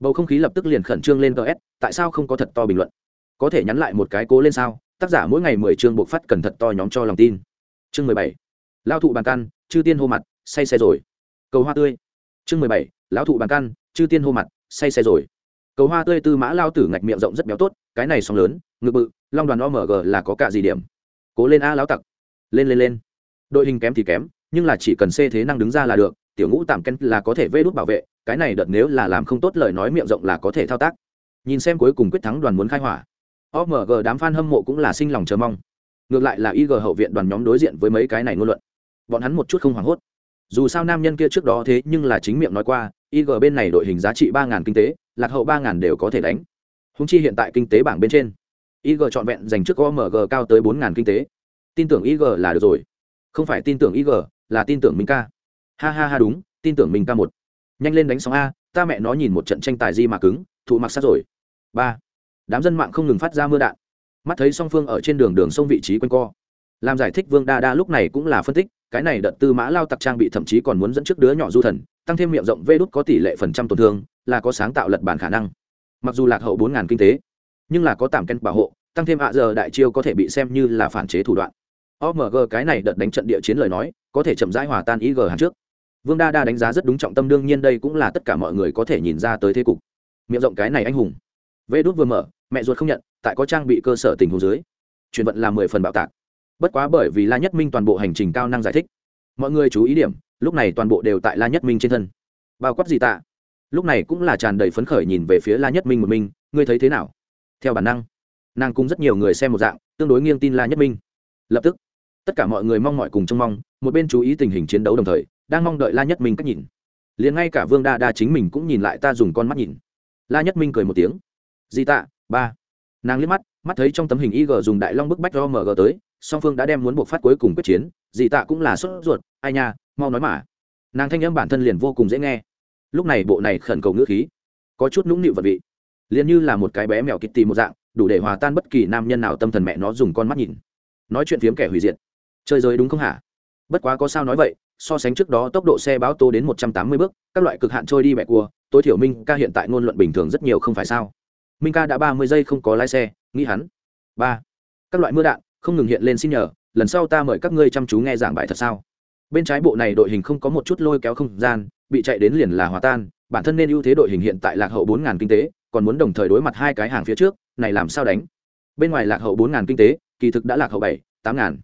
Bầu không khí lập tức liền khẩn trương lên gs tại sao không có thật to bình luận? Có thể nhắn lại một cái cố lên sao? Tác giả mỗi ngày mười chương buộc phát cần thật to nhóm cho lòng tin. Chương mười bảy, lao thụ bàn căn, chư tiên hô mặt, say xe rồi. Cầu hoa tươi chương mười bảy, lão thụ bàn căn chư tiên hô mặt, say xe rồi. Cầu hoa tươi tư mã lao tử ngạch miệng rộng rất béo tốt, cái này song lớn ngự bự, long đoàn omg là có cả gì điểm. Cố lên a lão tặc. Lên lên lên. Đội hình kém thì kém, nhưng là chỉ cần c thế năng đứng ra là được, tiểu ngũ tạm ken là có thể vê đốt bảo vệ, cái này đợt nếu là làm không tốt lời nói miệng rộng là có thể thao tác. Nhìn xem cuối cùng quyết thắng đoàn muốn khai hỏa. omg đám f a n hâm mộ cũng là sinh lòng chờ mong. Ngược lại là ig hậu viện đoàn nhóm đối diện với mấy cái này ngôn luận. Bọn hắn một chút không hoảng hốt dù sao nam nhân kia trước đó thế nhưng là chính miệng nói qua ig bên này đội hình giá trị ba kinh tế, lạc hậu ba đều có thể đánh. Húng chi hiện tại kinh tế bảng bên trên ig trọn vẹn dành trước omg cao tới bốn kinh tế. Tin tưởng ig là được rồi. Không phải tin tưởng ig là tin tưởng minh ca. Ha ha ha đúng, tin tưởng minh ca một. Nhanh lên đánh sóng a, ta mẹ nó nhìn một trận tranh tài di mà cứng, thụ mặc sát rồi. Ba. Đám dân mạng không ngừng phát ra mưa đạn. Mắt thấy song phương ở trên đường đường sông vị trí quanh co. Làm giải thích vương đa đa lúc này cũng là phân tích cái này đợt tư mã lao tặc trang bị thậm chí còn muốn dẫn trước đứa nhỏ du thần, tăng thêm miệng rộng vê đút có tỷ lệ phần trăm tổn thương, là có sáng tạo lật bản khả năng. Mặc dù lạc hậu bốn ngàn kinh tế, nhưng là có tạm ken bảo hộ, tăng thêm ạ giờ đại chiêu có thể bị xem như là phản chế thủ đoạn. Omg cái này đợt đánh trận địa chiến lời nói, có thể chậm rãi hòa tan ý g hàng trước. Vương đa đa đánh giá rất đúng trọng tâm, đương nhiên đây cũng là tất cả mọi người có thể nhìn ra tới thế cục. Miệng rộng cái này anh hùng. Vê đút vừa mở, mẹ ruột không nhận, tại có trang bị cơ sở tình hồ dưới, chuyển vận là mười phần bạo tạc bất quá bởi vì la nhất minh toàn bộ hành trình cao năng giải thích. Mọi người chú ý điểm, lúc này toàn bộ đều tại la nhất minh trên thân. Bao quát gì tạ? Lúc này cũng là tràn đầy phấn khởi nhìn về phía la nhất minh một mình, ngươi thấy thế nào? Theo bản năng, nàng cũng rất nhiều người xem một dạng, tương đối nghiêng tin la nhất minh. Lập tức, tất cả mọi người mong mọi cùng trông mong, một bên chú ý tình hình chiến đấu đồng thời, đang mong đợi la nhất minh cách nhìn. Liền ngay cả vương đa đa chính mình cũng nhìn lại ta dùng con mắt nhìn. La nhất minh cười một tiếng. Di tạ? Ba. Nàng liếc mắt mắt thấy trong tấm hình ig dùng đại long bức bách do mg tới, song phương đã đem muốn buộc phát cuối cùng quyết chiến dị tạ cũng là sốt ruột, ai nha, mau nói mà. Nàng thanh âm bản thân liền vô cùng dễ nghe. Lúc này bộ này khẩn cầu ngữ khí, có chút nũng nịu vật vị, liền như là một cái bé mèo kịt tì một dạng, đủ để hòa tan bất kỳ nam nhân nào tâm thần mẹ nó dùng con mắt nhìn. Nói chuyện phiếm kẻ hủy diệt. Chơi giới đúng không hả? Bất quá có sao nói vậy, so sánh trước đó tốc độ xe báo tô đến một trăm tám mươi bước, các loại cực hạn trôi đi mẹ cua, tối thiểu minh ca hiện tại ngôn luận bình thường rất nhiều không phải sao? Minh ca đã ba mươi giây không có lái xe nghĩ hắn. Ba. Các loại mưa đạn không ngừng hiện lên xin nhờ, lần sau ta mời các ngươi chăm chú nghe giảng bài thật sao? Bên trái bộ này đội hình không có một chút lôi kéo không gian, bị chạy đến liền là hòa tan, bản thân nên ưu thế đội hình hiện tại lạc hậu bốn ngàn kinh tế, còn muốn đồng thời đối mặt hai cái hàng phía trước, này làm sao đánh? Bên ngoài lạc hậu bốn ngàn kinh tế, kỳ thực đã lạc hậu bảy, tám ngàn.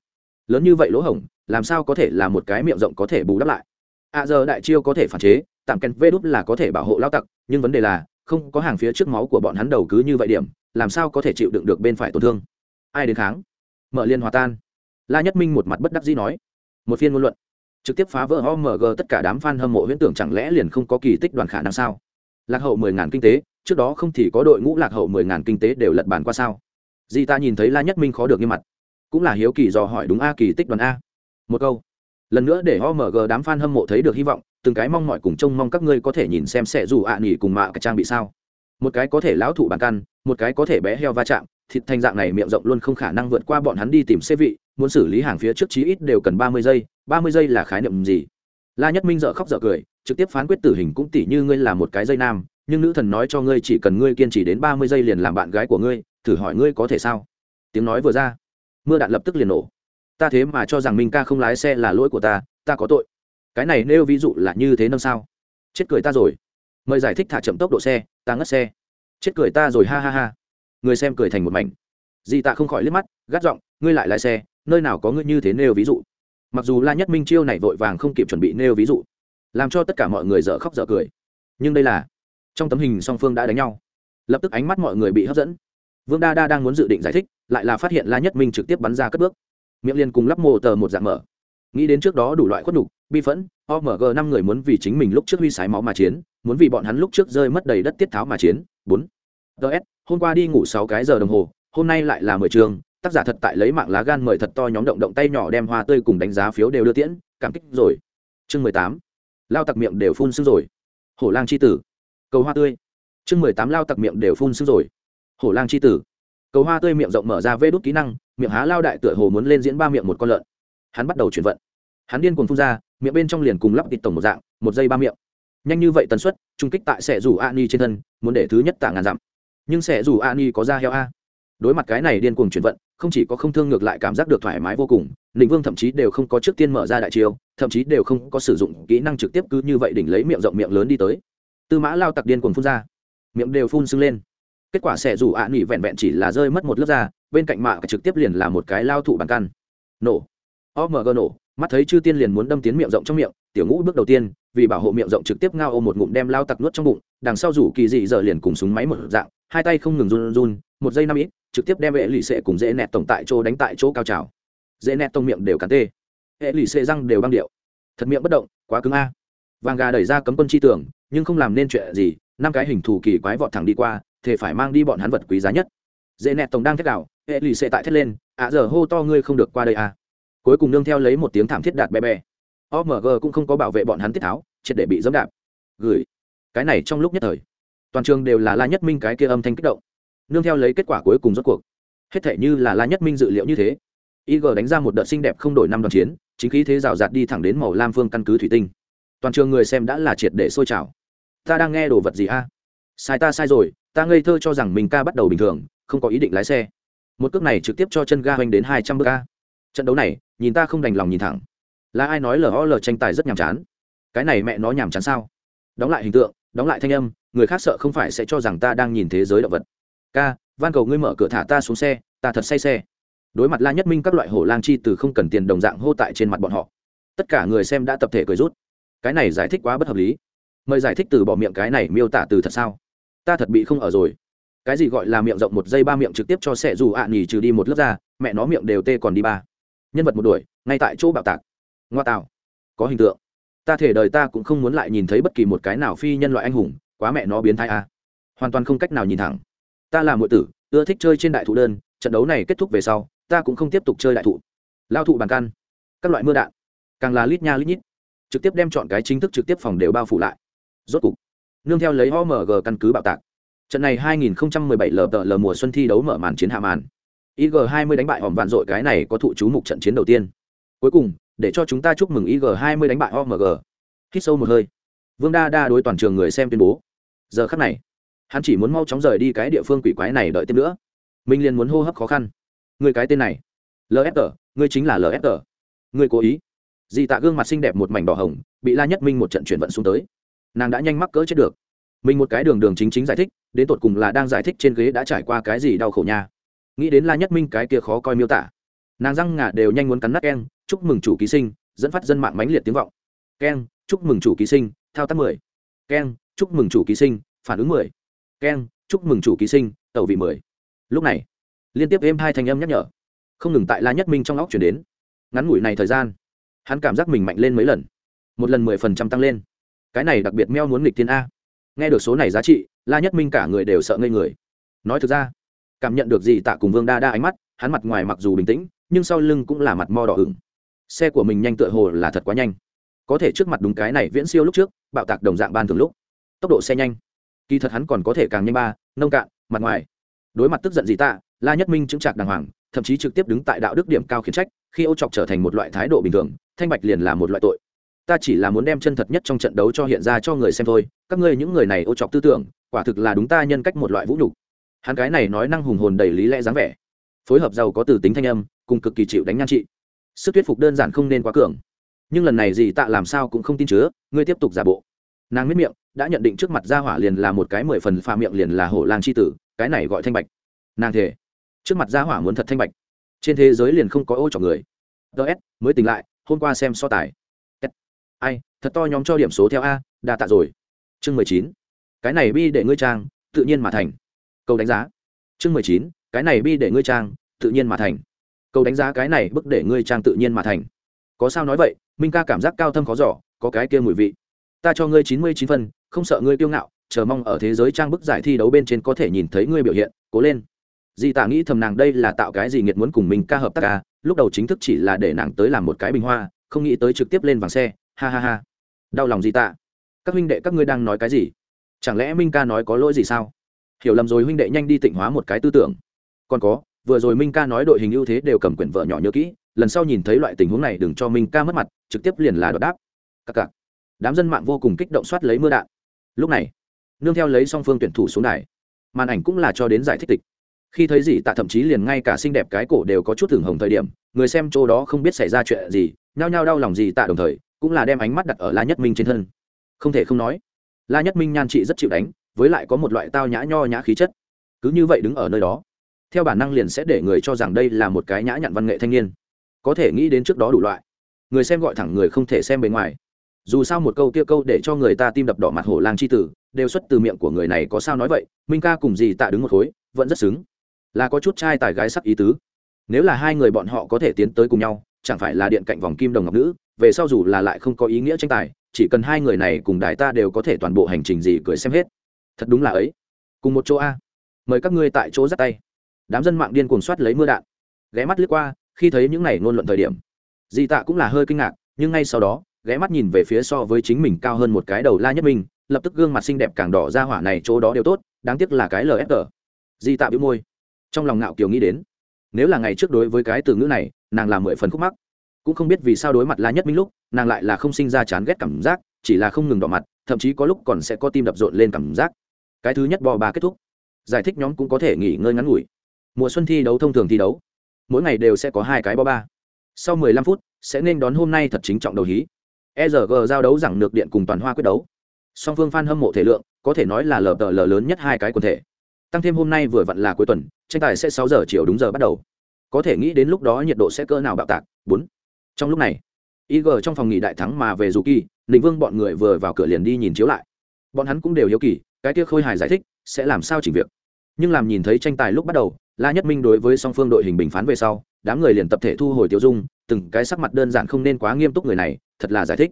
Lớn như vậy lỗ hổng, làm sao có thể là một cái miệng rộng có thể bù đắp lại? À giờ đại chiêu có thể phản chế, tạm kèn vê đúp là có thể bảo hộ lao tặc, nhưng vấn đề là, không có hàng phía trước máu của bọn hắn đầu cứ như vậy điểm làm sao có thể chịu đựng được bên phải tổn thương? Ai đến kháng? Mở liên hòa tan. La nhất minh một mặt bất đắc dĩ nói. Một phiên ngôn luận. Trực tiếp phá vỡ omg tất cả đám f a n hâm mộ huyễn tưởng chẳng lẽ liền không có kỳ tích đoàn khả năng sao? Lạc hậu mười ngàn kinh tế, trước đó không thì có đội ngũ lạc hậu mười ngàn kinh tế đều lật bàn qua sao? Di ta nhìn thấy la nhất minh khó được như mặt. Cũng là hiếu kỳ dò hỏi đúng a kỳ tích đoàn a. Một câu. Lần nữa để omg đám f a n hâm mộ thấy được hy vọng, từng cái mong mọi cùng trông mong các ngươi có thể nhìn xem sẽ dù ạ à nghỉ cùng mạ cái trang bị sao? Một cái có thể lão thụ bàn căn, một cái có thể bé heo va chạm, thịt thành dạng này miệng rộng luôn không khả năng vượt qua bọn hắn đi tìm xe vị, muốn xử lý hàng phía trước chí ít đều cần ba mươi giây, ba mươi giây là khái niệm gì? La nhất minh dợ khóc dợ cười, trực tiếp phán quyết tử hình cũng tỷ như ngươi là một cái dây nam, nhưng nữ thần nói cho ngươi chỉ cần ngươi kiên trì đến ba mươi giây liền làm bạn gái của ngươi, thử hỏi ngươi có thể sao? Tiếng nói vừa ra, mưa đạn lập tức liền nổ. Ta thế mà cho rằng minh ca không lái xe là lỗi của ta ta có tội. Cái này nêu ví dụ là như thế năm sao? Chết cười ta rồi mời giải thích thả chậm tốc độ xe, ta ngất xe. Chết cười ta rồi, ha ha ha. Người xem cười thành một mảnh. Di tạ không khỏi liếc mắt, gắt giọng, ngươi lại lái xe, nơi nào có ngươi như thế nêu ví dụ? Mặc dù la nhất minh chiêu này vội vàng không kịp chuẩn bị nêu ví dụ, làm cho tất cả mọi người dở khóc dở cười. Nhưng đây là, trong tấm hình song phương đã đánh nhau. Lập tức ánh mắt mọi người bị hấp dẫn. Vương đa đa đang muốn dự định giải thích, lại là phát hiện la nhất minh trực tiếp bắn ra cất bước. Miệng liền cùng lắp mô tờ một dạng mở. Nghĩ đến trước đó đủ loại khuất đục bi phẫn omg năm người muốn vì chính mình lúc trước huy sái máu mà chiến muốn vì bọn hắn lúc trước rơi mất đầy đất tiết tháo mà chiến. Bốn. Ts hôm qua đi ngủ sáu cái giờ đồng hồ, hôm nay lại là mười trường, tác giả thật tại lấy mạng lá gan mời thật to nhóm động động tay nhỏ đem hoa tươi cùng đánh giá phiếu đều đưa tiễn, cảm kích rồi. Chương mười tám. Lao tặc miệng đều phun sưng rồi. Hổ lang c h i tử. Cầu hoa tươi. Chương mười tám, lao tặc miệng đều phun sưng rồi. Hổ lang c h i tử. Cầu hoa tươi miệng rộng mở ra vê đốt kỹ năng, miệng há lao đại tựa hồ muốn lên diễn ba miệng một con lợn. Hắn bắt đầu chuyển vận. Hắn điên cuồng phun ra, miệng bên trong liền cùng lắp tịt tổng một dạng, một giây ba miệng nhanh như vậy tần suất, trung kích tại sẻ rủ a ni trên thân, muốn để thứ nhất tạ ngàn dặm. Nhưng sẻ rủ a ni có ra heo a. Đối mặt cái này điên cuồng chuyển vận, không chỉ có không thương ngược lại cảm giác được thoải mái vô cùng ninh vương thậm chí đều không có trước tiên mở ra đại chiêu, thậm chí đều không có sử dụng kỹ năng trực tiếp cứ như vậy đỉnh lấy miệng rộng miệng lớn đi tới. Tư mã lao tặc điên cuồng phun ra. Miệng đều phun sưng lên. Kết quả sẽ dù ạ nghỉ vẹn vẹn chỉ là rơi mất một lớp da, bên cạnh mạ trực tiếp liền là một cái lao thụ bàn căn. Nổ. Omg nổ mắt thấy chư tiên liền muốn đâm tiến miệng rộng trong miệng, tiểu ngũ bước đầu tiên, vì bảo hộ miệng rộng trực tiếp ngao ôm một ngụm đem lao tặc nuốt trong bụng, đằng sau rủ kỳ dị giờ liền cùng súng máy một dạng, hai tay không ngừng run run một giây năm ít, trực tiếp đem hệ lì xệ cùng dễ nẹt tổng tại chỗ đánh tại chỗ cao trào. Dễ nẹt tông miệng đều cắn tê. Hệ lì xệ răng đều băng điệu. Thật miệng bất động, quá cứng a. Vàng gà đẩy ra cấm quân chi tưởng nhưng không làm nên chuyện gì, năm cái hình thù kỳ quái vọt thẳng đi qua thể phải mang đi bọn hắn vật quý giá nhất. Dễ nẹt tổng đang thét đảo hệ lì xệ tại thét lên, ạ giờ hô to ngươi không được qua đây à cuối cùng nương theo lấy một tiếng thảm thiết đạt bé bé omg cũng không có bảo vệ bọn hắn tiết tháo, triệt để bị dẫm đạp. Gửi. Cái này trong lúc nhất thời, toàn trường đều là la nhất minh cái kia âm thanh kích động. Nương theo lấy kết quả cuối cùng rốt cuộc. Hết thể như là la nhất minh dự liệu như thế. Ig đánh ra một đợt xinh đẹp không đổi năm đoàn chiến, chính khí thế rào rạt đi thẳng đến màu lam phương căn cứ thủy tinh. Toàn trường người xem đã là triệt để sôi trào. Ta đang nghe đồ vật gì a? Sai ta sai rồi, ta ngây thơ cho rằng mình ca bắt đầu bình thường, không có ý định lái xe. Một cước này trực tiếp cho chân ga hoành đến hai trăm bước ca trận đấu này nhìn ta không đành lòng nhìn thẳng. Là ai nói lờ lờ tranh tài rất nhàm chán? Cái này mẹ nó nhàm chán sao? Đóng lại hình tượng, đóng lại thanh âm, người khác sợ không phải sẽ cho rằng ta đang nhìn thế giới động vật. Ca, van cầu ngươi mở cửa thả ta xuống xe, ta thật say xe. Đối mặt la nhất minh các loại hổ lang chi từ không cần tiền đồng dạng hô tại trên mặt bọn họ. Tất cả người xem đã tập thể cười rút. Cái này giải thích quá bất hợp lý. Mời giải thích từ bỏ miệng cái này miêu tả từ thật sao? Ta thật bị không ở rồi. Cái gì gọi là miệng rộng một giây ba miệng trực tiếp cho sẽ dù ạ à trừ đi một lớp ra, mẹ nó miệng đều tê còn đi ba nhân vật một đuổi, ngay tại chỗ bạo tạc. Ngoa tạo. Có hình tượng. Ta thể đời ta cũng không muốn lại nhìn thấy bất kỳ một cái nào phi nhân loại anh hùng, quá mẹ nó biến thai a. À. hoàn toàn không cách nào nhìn thẳng. Ta là muội tử, ưa thích chơi trên đại thụ đơn, trận đấu này kết thúc về sau, ta cũng không tiếp tục chơi đại thụ. Lao thụ bàn căn các loại mưa đạn. Càng là lít nha lít nhít. Trực tiếp đem chọn cái chính thức trực tiếp phòng đều bao phủ lại. Rốt cục, nương theo lấy omg căn cứ bạo tạc. Trận này 2017 lờ mùa xuân thi đấu mở màn chiến hạ màn ig 20 đánh bại hòm vạn dội cái này có thụ chú mục trận chiến đầu tiên. Cuối cùng, để cho chúng ta chúc mừng ig 20 đánh bại omg hít sâu một hơi. Vương đa đa đối toàn trường người xem tuyên bố. Giờ khắc này, hắn chỉ muốn mau chóng rời đi cái địa phương quỷ quái này đợi tiếp nữa. Minh liền muốn hô hấp khó khăn. Người cái tên này lfg ngươi chính là lfg ngươi cố ý. Dì tạ gương mặt xinh đẹp một mảnh đỏ hồng, bị la nhất minh một trận chuyển vận xuống tới. Nàng đã nhanh mắc cỡ chết được. Mình một cái đường đường chính chính giải thích, đến tột cùng là đang giải thích trên ghế đã trải qua cái gì đau khổ nha nghĩ đến la nhất minh cái kia khó coi miêu tả, nàng răng ngà đều nhanh muốn cắn nát keng, chúc mừng chủ ký sinh, dẫn phát dân mạng mãnh liệt tiếng vọng. Keng, chúc mừng chủ ký sinh, thao tác mười. Keng, chúc mừng chủ ký sinh, phản ứng mười. Keng, chúc mừng chủ ký sinh tàu vị mười. Lúc này, liên tiếp êm hai thanh âm nhắc nhở, không ngừng tại la nhất minh trong óc chuyển đến. Ngắn ngủi này thời gian, hắn cảm giác mình mạnh lên mấy lần. Một lần mười phần trăm tăng lên. Cái này đặc biệt meo muốn nghịch thiên a. Nghe được số này giá trị, la nhất minh cả người đều sợ ngây người. Nói thực ra cảm nhận được gì tạ cùng vương đa đa ánh mắt, hắn mặt ngoài mặc dù bình tĩnh, nhưng sau lưng cũng là mặt mo đỏ ửng. Xe của mình nhanh tựa hồ là thật quá nhanh. Có thể trước mặt đúng cái này viễn siêu lúc trước, bạo tạc đồng dạng ban thường lúc. Tốc độ xe nhanh. Kỳ thật hắn còn có thể càng nhanh ba, nông cạn, mặt ngoài. Đối mặt tức giận gì tạ, la nhất minh chứng trạc đàng hoàng, thậm chí trực tiếp đứng tại đạo đức điểm cao khiển trách, khi ô chọc trở thành một loại thái độ bình thường, thanh bạch liền là một loại tội. Ta chỉ là muốn đem chân thật nhất trong trận đấu cho hiện ra cho người xem thôi, các ngươi những người này ô chọc tư tưởng, quả thực là đúng ta nhân cách một loại vũ nhục hắn cái này nói năng hùng hồn đầy lý lẽ dáng vẻ, phối hợp giàu có từ tính thanh âm, cùng cực kỳ chịu đánh nhan trị. Sức thuyết phục đơn giản không nên quá cường. Nhưng lần này gì tạ làm sao cũng không tin chứa, ngươi tiếp tục giả bộ. Nàng miết miệng, đã nhận định trước mặt gia hỏa liền là một cái mười phần pha miệng liền là hổ lang c h i tử, cái này gọi thanh bạch. Nàng thể trước mặt gia hỏa muốn thật thanh bạch. Trên thế giới liền không có ô cho người. Ts mới tỉnh lại, hôm qua xem so tài. Ai, thật to nhóm cho điểm số theo a, đa tạ rồi. Chương mười chín. Cái này bi để ngươi trang, tự nhiên mà thành câu đánh giá. Chương mười chín, cái này bi để ngươi trang, tự nhiên mà thành. Câu đánh giá cái này bức để ngươi trang tự nhiên mà thành. Có sao nói vậy, minh ca cảm giác cao thâm khó giỏ có cái kia mùi vị. Ta cho ngươi chín mươi chín phân, không sợ ngươi kiêu ngạo, chờ mong ở thế giới trang bức giải thi đấu bên trên có thể nhìn thấy ngươi biểu hiện, cố lên. Di tạ nghĩ thầm nàng đây là tạo cái gì nghiệt muốn cùng mình ca hợp tác ca lúc đầu chính thức chỉ là để nàng tới làm một cái bình hoa, không nghĩ tới trực tiếp lên vàng xe, ha ha ha. Đau lòng Di tạ. Các huynh đệ các ngươi đang nói cái gì? Chẳng lẽ minh ca nói có lỗi gì sao? Hiểu lầm rồi huynh đệ nhanh đi tịnh hóa một cái tư tưởng. Còn có, vừa rồi minh ca nói đội hình ưu thế đều cầm quyển vợ nhỏ nhớ kỹ, lần sau nhìn thấy loại tình huống này đừng cho minh ca mất mặt, trực tiếp liền là đọt đáp. Cặc cặc. Đám dân mạng vô cùng kích động soát lấy mưa đạn. Lúc này, nương theo lấy song phương tuyển thủ xuống đài. Màn ảnh cũng là cho đến giải thích tịch. Khi thấy gì tạ thậm chí liền ngay cả xinh đẹp cái cổ đều có chút thường hồng thời điểm, người xem chỗ đó không biết xảy ra chuyện gì, nhao nhao đau lòng gì tạ đồng thời, cũng là đem ánh mắt đặt ở la nhất minh trên thân. Không thể không nói, la nhất minh nhan trị rất chịu đánh với lại có một loại tao nhã nho nhã khí chất. Cứ như vậy đứng ở nơi đó, theo bản năng liền sẽ để người cho rằng đây là một cái nhã nhặn văn nghệ thanh niên. Có thể nghĩ đến trước đó đủ loại. Người xem gọi thẳng người không thể xem bề ngoài. Dù sao một câu kia câu để cho người ta tim đập đỏ mặt hổ lang c h i tử, đều xuất từ miệng của người này có sao nói vậy, minh ca cùng gì tạ đứng một khối, vẫn rất xứng. Là có chút trai tài gái sắc ý tứ. Nếu là hai người bọn họ có thể tiến tới cùng nhau, chẳng phải là điện cạnh vòng kim đồng ngọc nữ, về sau dù là lại không có ý nghĩa tranh tài, chỉ cần hai người này cùng đại ta đều có thể toàn bộ hành trình gì cười xem hết thật đúng là ấy. Cùng một chỗ a. Mời các ngươi tại chỗ dắt tay. Đám dân mạng điên cuồng soát lấy mưa đạn. Ghé mắt lướt qua, khi thấy những này ngôn luận thời điểm, di tạ cũng là hơi kinh ngạc, nhưng ngay sau đó, ghé mắt nhìn về phía so với chính mình cao hơn một cái đầu la nhất minh, lập tức gương mặt xinh đẹp càng đỏ ra hỏa này chỗ đó đều tốt, đáng tiếc là cái lfg di tạ bĩu môi. Trong lòng ngạo kiều nghĩ đến, nếu là ngày trước đối với cái từ ngữ này, nàng là mười phần khúc mắc. Cũng không biết vì sao đối mặt la nhất minh lúc, nàng lại là không sinh ra chán ghét cảm giác, chỉ là không ngừng đỏ mặt, thậm chí có lúc còn sẽ có tim đập rộn lên cảm giác cái thứ nhất bò ba kết thúc giải thích nhóm cũng có thể nghỉ ngơi ngắn ngủi mùa xuân thi đấu thông thường thi đấu mỗi ngày đều sẽ có hai cái bò ba sau mười lăm phút sẽ nên đón hôm nay thật chính trọng đầu hí ERG giao đấu rằng nược điện cùng toàn hoa quyết đấu. Song phương fan hâm mộ thể lượng, có thể nói là lờ tờ lờ lớn nhất hai cái quần thể. Tăng thêm hôm nay vừa vặn là cuối tuần, tranh tài sẽ sáu giờ chiều đúng giờ bắt đầu. Có thể nghĩ đến lúc đó nhiệt độ sẽ cỡ nào bạo tạc. Bốn. Trong lúc này, IG trong phòng nghỉ đại thắng mà về dù kỳ, Ninh Vương bọn người vừa vào cửa liền đi nhìn chiếu lại. Bọn hắn cũng đều hiếu kỳ, cái kia khôi hài giải thích sẽ làm sao chỉnh việc. Nhưng làm nhìn thấy tranh tài lúc bắt đầu, La Nhất Minh đối với song phương đội hình bình phán về sau, đám người liền tập thể thu hồi tiêu dung, từng cái sắc mặt đơn giản không nên quá nghiêm túc người này, thật là giải thích.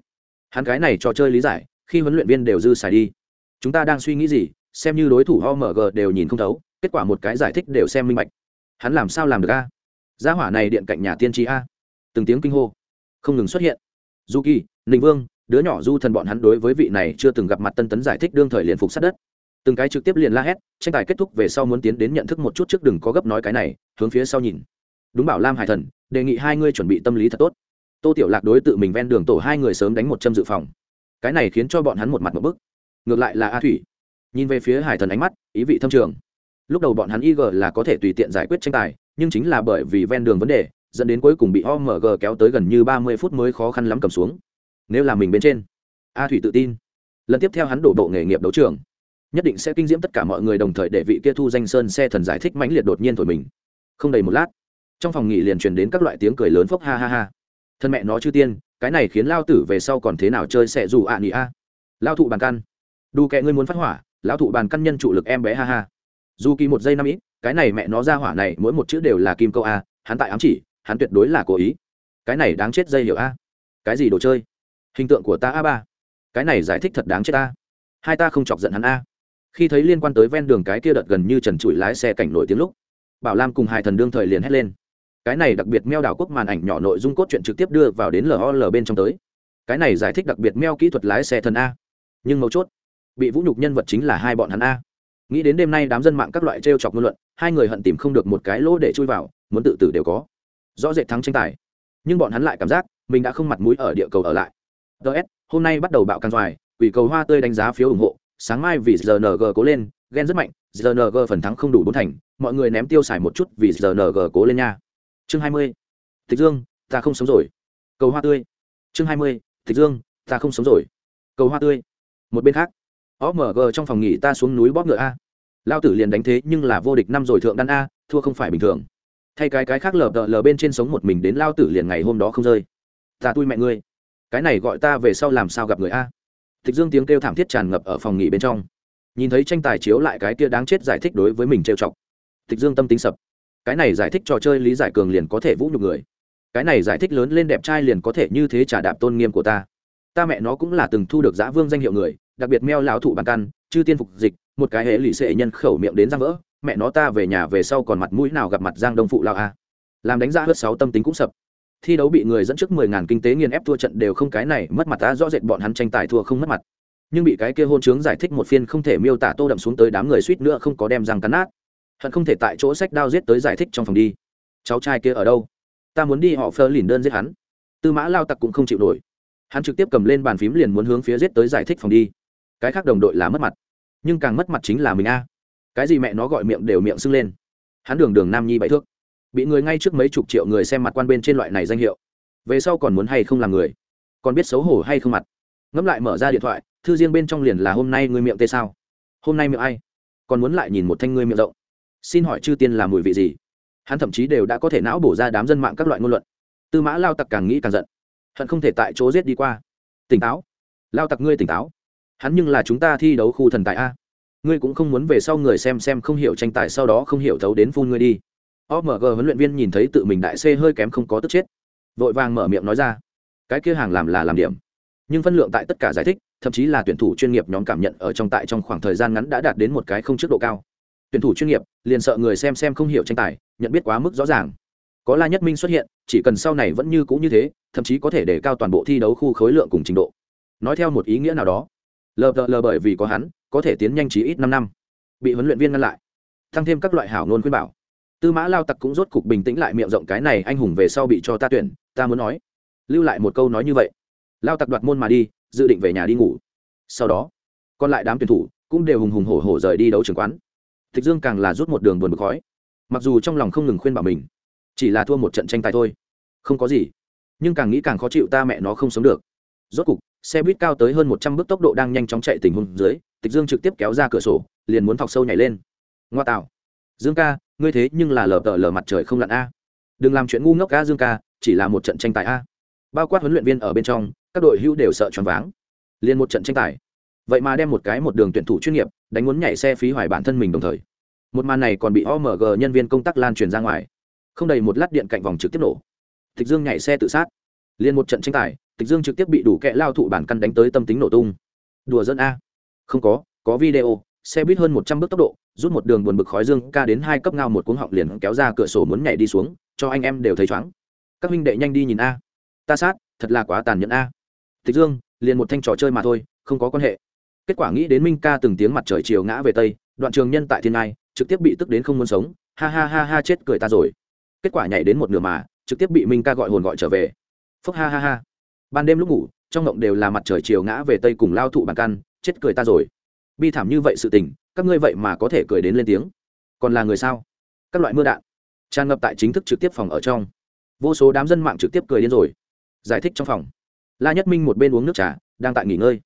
Hắn cái này trò chơi lý giải khi huấn luyện viên đều dư xài đi. Chúng ta đang suy nghĩ gì xem như đối thủ omg đều nhìn không thấu kết quả một cái giải thích đều xem minh bạch. Hắn làm sao làm được a? Gia hỏa này điện cạnh nhà tiên tri a. Từng tiếng kinh hô. Không ngừng xuất hiện. Du kỳ ninh vương đứa nhỏ du thần bọn hắn đối với vị này chưa từng gặp mặt tân tấn giải thích đương thời liền phục sát đất. Từng cái trực tiếp liền la hét, tranh tài kết thúc về sau muốn tiến đến nhận thức một chút trước đừng có gấp nói cái này, hướng phía sau nhìn. Đúng bảo lam hải thần, đề nghị hai ngươi chuẩn bị tâm lý thật tốt. Tô tiểu lạc đối tự mình ven đường tổ hai người sớm đánh một châm dự phòng. Cái này khiến cho bọn hắn một mặt một bức. Ngược lại là a thủy. Nhìn về phía hải thần ánh mắt, ý vị thâm trường. Lúc đầu bọn hắn ig là có thể tùy tiện giải quyết tranh tài, nhưng chính là bởi vì ven đường vấn đề, dẫn đến cuối cùng bị omg kéo tới gần như ba mươi phút mới khó khăn lắm cầm xuống nếu là mình bên trên. A thủy tự tin. Lần tiếp theo hắn đổ bộ nghề nghiệp đấu trường. Nhất định sẽ kinh diễm tất cả mọi người đồng thời để vị kia thu danh sơn xe thần giải thích mãnh liệt đột nhiên thổi mình. Không đầy một lát, trong phòng nghỉ liền truyền đến các loại tiếng cười lớn phốc ha ha ha. Thân mẹ nó chư tiên, cái này khiến lao tử về sau còn thế nào chơi sẽ dù ạ à a? Lao thụ bàn căn. Đu kệ ngươi muốn phát hỏa, lão thụ bàn căn nhân trụ lực em bé ha ha. Dù kỳ một giây năm ít, cái này mẹ nó ra hỏa này mỗi một chữ đều là kim câu a, hắn tại ám chỉ, hắn tuyệt đối là cố ý. Cái này đáng chết dây hiểu a. Cái gì đồ chơi? Hình tượng của ta a ba. Cái này giải thích thật đáng chết ta. hai ta không chọc giận hắn a. Khi thấy liên quan tới ven đường cái kia đợt gần như trần trụi lái xe cảnh nổi tiếng lúc, bảo lam cùng hai thần đương thời liền hét lên. Cái này đặc biệt meo đảo quốc màn ảnh nhỏ nội dung cốt truyện trực tiếp đưa vào đến lol bên trong tới. Cái này giải thích đặc biệt meo kỹ thuật lái xe thần a. Nhưng mấu chốt, bị vũ nhục nhân vật chính là hai bọn hắn a. Nghĩ đến đêm nay đám dân mạng các loại t r e o chọc ngôn luận, hai người hận tìm không được một cái lỗ để chui vào, muốn tự tử đều có. Rõ rệt thắng tranh tài. Nhưng bọn hắn lại cảm giác mình đã không mặt mũi ở địa cầu ở lại ts hôm nay bắt đầu bạo càng doài quỷ cầu hoa tươi đánh giá phiếu ủng hộ, sáng mai vì rng cố lên, ghen rất mạnh rng phần thắng không đủ bốn thành, mọi người ném tiêu xài một chút vì rng cố lên nha. Chương hai mươi tịch dương, ta không sống rồi. Cầu hoa tươi. Chương hai mươi tịch dương, ta không sống rồi. Cầu hoa tươi. Một bên khác omg trong phòng nghỉ ta xuống núi bóp ngựa a. Lao tử liền đánh thế nhưng là vô địch năm rồi thượng đan a, thua không phải bình thường. Thay cái cái khác lờ đợ lờ bên trên sống một mình đến lao tử liền ngày hôm đó không rơi. Ta tui mẹ ngươi cái này gọi ta về sau làm sao gặp người a? Tịch dương tiếng kêu thảm thiết tràn ngập ở phòng nghỉ bên trong. Nhìn thấy tranh tài chiếu lại cái kia đáng chết giải thích đối với mình trêu chọc. Tịch dương tâm tính sập. Cái này giải thích trò chơi lý giải cường liền có thể vũ nhục người. Cái này giải thích lớn lên đẹp trai liền có thể như thế trả đạp tôn nghiêm của ta. Ta mẹ nó cũng là từng thu được giã vương danh hiệu người, đặc biệt meo lão thụ bàn căn, chư tiên phục dịch, một cái hệ lụy sệ nhân khẩu miệng đến răng vỡ. Mẹ nó ta về nhà về sau còn mặt mũi nào gặp mặt giang đông phụ lao a? Làm đánh giá hớt sáu tâm tính cũng sập thi đấu bị người dẫn trước mười ngàn kinh tế nghiền ép thua trận đều không cái này, mất mặt ta rõ rệt bọn hắn tranh tài thua không mất mặt. Nhưng bị cái kia hôn chướng giải thích một phiên không thể miêu tả tô đậm xuống tới đám người suýt nữa không có đem răng cắn nát. Hận không thể tại chỗ sách đao giết tới giải thích trong phòng đi. Cháu trai kia ở đâu? Ta muốn đi họ phơ lìn đơn giết hắn. Tư mã lao tặc cũng không chịu nổi. Hắn trực tiếp cầm lên bàn phím liền muốn hướng phía giết tới giải thích phòng đi. Cái khác đồng đội là mất mặt. Nhưng càng mất mặt chính là mình a. Cái gì mẹ nó gọi miệng đều miệng sưng lên. Hắn đường đường nam nhi bậy thước bị người ngay trước mấy chục triệu người xem mặt quan bên trên loại này danh hiệu. Về sau còn muốn hay không làm người? Còn biết xấu hổ hay không mặt? Ngẫm lại mở ra điện thoại, thư riêng bên trong liền là hôm nay ngươi miệng tê sao? Hôm nay miệng ai? Còn muốn lại nhìn một thanh ngươi miệng rộng. Xin hỏi chư tiên là mùi vị gì? Hắn thậm chí đều đã có thể não bổ ra đám dân mạng các loại ngôn luận. Tư mã lao tặc càng nghĩ càng giận. Hận không thể tại chỗ giết đi qua. Tỉnh táo. Lao tặc ngươi tỉnh táo. Hắn nhưng là chúng ta thi đấu khu thần tài a. Ngươi cũng không muốn về sau người xem xem không hiểu tranh tài sau đó không hiểu thấu đến phun ngươi đi omg huấn luyện viên nhìn thấy tự mình đại c hơi kém không có tức chết. Vội vàng mở miệng nói ra. Cái kia hàng làm là làm điểm. Nhưng phân lượng tại tất cả giải thích, thậm chí là tuyển thủ chuyên nghiệp nhóm cảm nhận ở trong tại trong khoảng thời gian ngắn đã đạt đến một cái không trước độ cao. Tuyển thủ chuyên nghiệp, liền sợ người xem xem không hiểu tranh tài, nhận biết quá mức rõ ràng. Có la nhất minh xuất hiện, chỉ cần sau này vẫn như cũ như thế, thậm chí có thể để cao toàn bộ thi đấu khu khối lượng cùng trình độ. Nói theo một ý nghĩa nào đó lờ lờ bởi vì có hắn, có thể tiến nhanh chí ít năm năm. Bị huấn luyện viên ngăn lại, tăng thêm các loại hảo ngôn khuyên bảo tư mã lao tặc cũng rốt cục bình tĩnh lại miệng rộng cái này, anh hùng về sau bị cho ta tuyển, ta muốn nói. Lưu lại một câu nói như vậy. Lao tặc đoạt môn mà đi, dự định về nhà đi ngủ. Sau đó, còn lại đám tuyển thủ cũng đều hùng hùng hổ hổ rời đi đấu trường quán. Tịch dương càng là rút một đường buồn bực khói. Mặc dù trong lòng không ngừng khuyên bảo mình, chỉ là thua một trận tranh tài thôi, không có gì. Nhưng càng nghĩ càng khó chịu ta mẹ nó không sống được. Rốt cục, xe buýt cao tới hơn một trăm bước tốc độ đang nhanh chóng chạy tình huống dưới tịch dương trực tiếp kéo ra cửa sổ, liền muốn thọc sâu nhảy lên. Ngoa tạo. Dương ca ngươi thế nhưng là lờ tờ lờ mặt trời không lặn a. Đừng làm chuyện ngu ngốc ca dương ca, chỉ là một trận tranh tài a. Bao quát huấn luyện viên ở bên trong, các đội hữu đều sợ choáng váng. Liền một trận tranh tài. Vậy mà đem một cái một đường tuyển thủ chuyên nghiệp, đánh muốn nhảy xe phí hoài bản thân mình đồng thời. Một màn này còn bị omg nhân viên công tác lan truyền ra ngoài. Không đầy một lát điện cạnh vòng trực tiếp nổ. Tịch dương nhảy xe tự sát. Liền một trận tranh tài tịch dương trực tiếp bị đủ kẹ lao thụ bản căn đánh tới tâm tính nổ tung. Đùa dân a. Không có có video, xe buýt hơn một trăm bước tốc độ rút một đường buồn bực khói dương, ca đến hai cấp ngao một cuống họng liền kéo ra cửa sổ muốn nhảy đi xuống, cho anh em đều thấy chóng các huynh đệ nhanh đi nhìn a. Ta sát, thật là quá tàn nhẫn a. Tịch dương, liền một thanh trò chơi mà thôi, không có quan hệ. Kết quả nghĩ đến minh ca từng tiếng mặt trời chiều ngã về tây, đoạn trường nhân tại thiên ngai, trực tiếp bị tức đến không muốn sống, ha ha ha ha chết cười ta rồi. Kết quả nhảy đến một nửa mà, trực tiếp bị minh ca gọi hồn gọi trở về. Phúc ha ha ha. Ban đêm lúc ngủ, trong ngộng đều là mặt trời chiều ngã về tây cùng lao thụ bàn căn, chết cười ta rồi. Bi thảm như vậy sự tình các ngươi vậy mà có thể cười đến lên tiếng. Còn là người sao? Các loại mưa đạn. Tràn ngập tại chính thức trực tiếp phòng ở trong. Vô số đám dân mạng trực tiếp cười điên rồi. Giải thích trong phòng. La nhất minh một bên uống nước trà, đang tại nghỉ ngơi.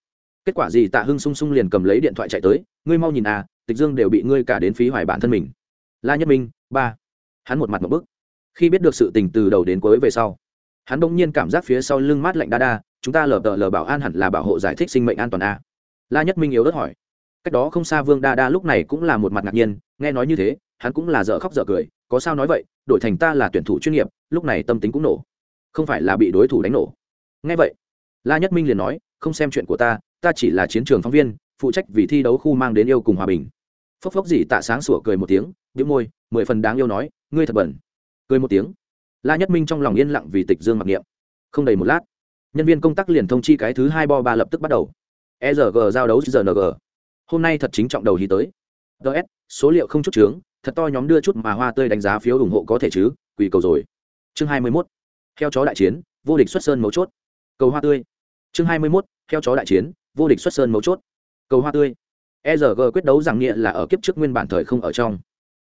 Kết quả gì tạ hưng sung sung liền cầm lấy điện thoại chạy tới, ngươi mau nhìn à tịch dương đều bị ngươi cả đến phí hoài bản thân mình. La nhất minh, ba. Hắn một mặt một bức. Khi biết được sự tình từ đầu đến cuối về sau, hắn đông nhiên cảm giác phía sau lưng mát lạnh đa đa, chúng ta lờ tờ lờ bảo an hẳn là bảo hộ giải thích sinh mệnh an toàn a la nhất minh yếu đất hỏi cách đó không xa vương đa đa lúc này cũng là một mặt ngạc nhiên, nghe nói như thế, hắn cũng là dở khóc dở cười, có sao nói vậy, đổi thành ta là tuyển thủ chuyên nghiệp, lúc này tâm tính cũng nổ. Không phải là bị đối thủ đánh nổ. Nghe vậy, la nhất minh liền nói, không xem chuyện của ta ta chỉ là chiến trường phóng viên, phụ trách vì thi đấu khu mang đến yêu cùng hòa bình. Phốc phốc gì tạ sáng sủa cười một tiếng biếu môi, mười phần đáng yêu nói, ngươi thật bẩn. Cười một tiếng. La nhất minh trong lòng yên lặng vì tịch dương mặc niệm. Không đầy một lát, nhân viên công tác liền thông chi cái thứ hai bo ba lập tức bắt đầu. E g giao đấu rng hôm nay thật chính trọng đầu hí tới. Ts số liệu không chút trướng thật to nhóm đưa chút mà hoa tươi đánh giá phiếu ủng hộ có thể chứ quỳ cầu rồi. Chương hai mươi 21. theo chó đại chiến vô địch xuất sơn mấu chốt. Cầu hoa tươi. Chương hai mươi 21, theo chó đại chiến vô địch xuất sơn mấu chốt. Cầu hoa tươi. Erg quyết đấu rằng nghĩa là ở kiếp trước nguyên bản thời không ở trong.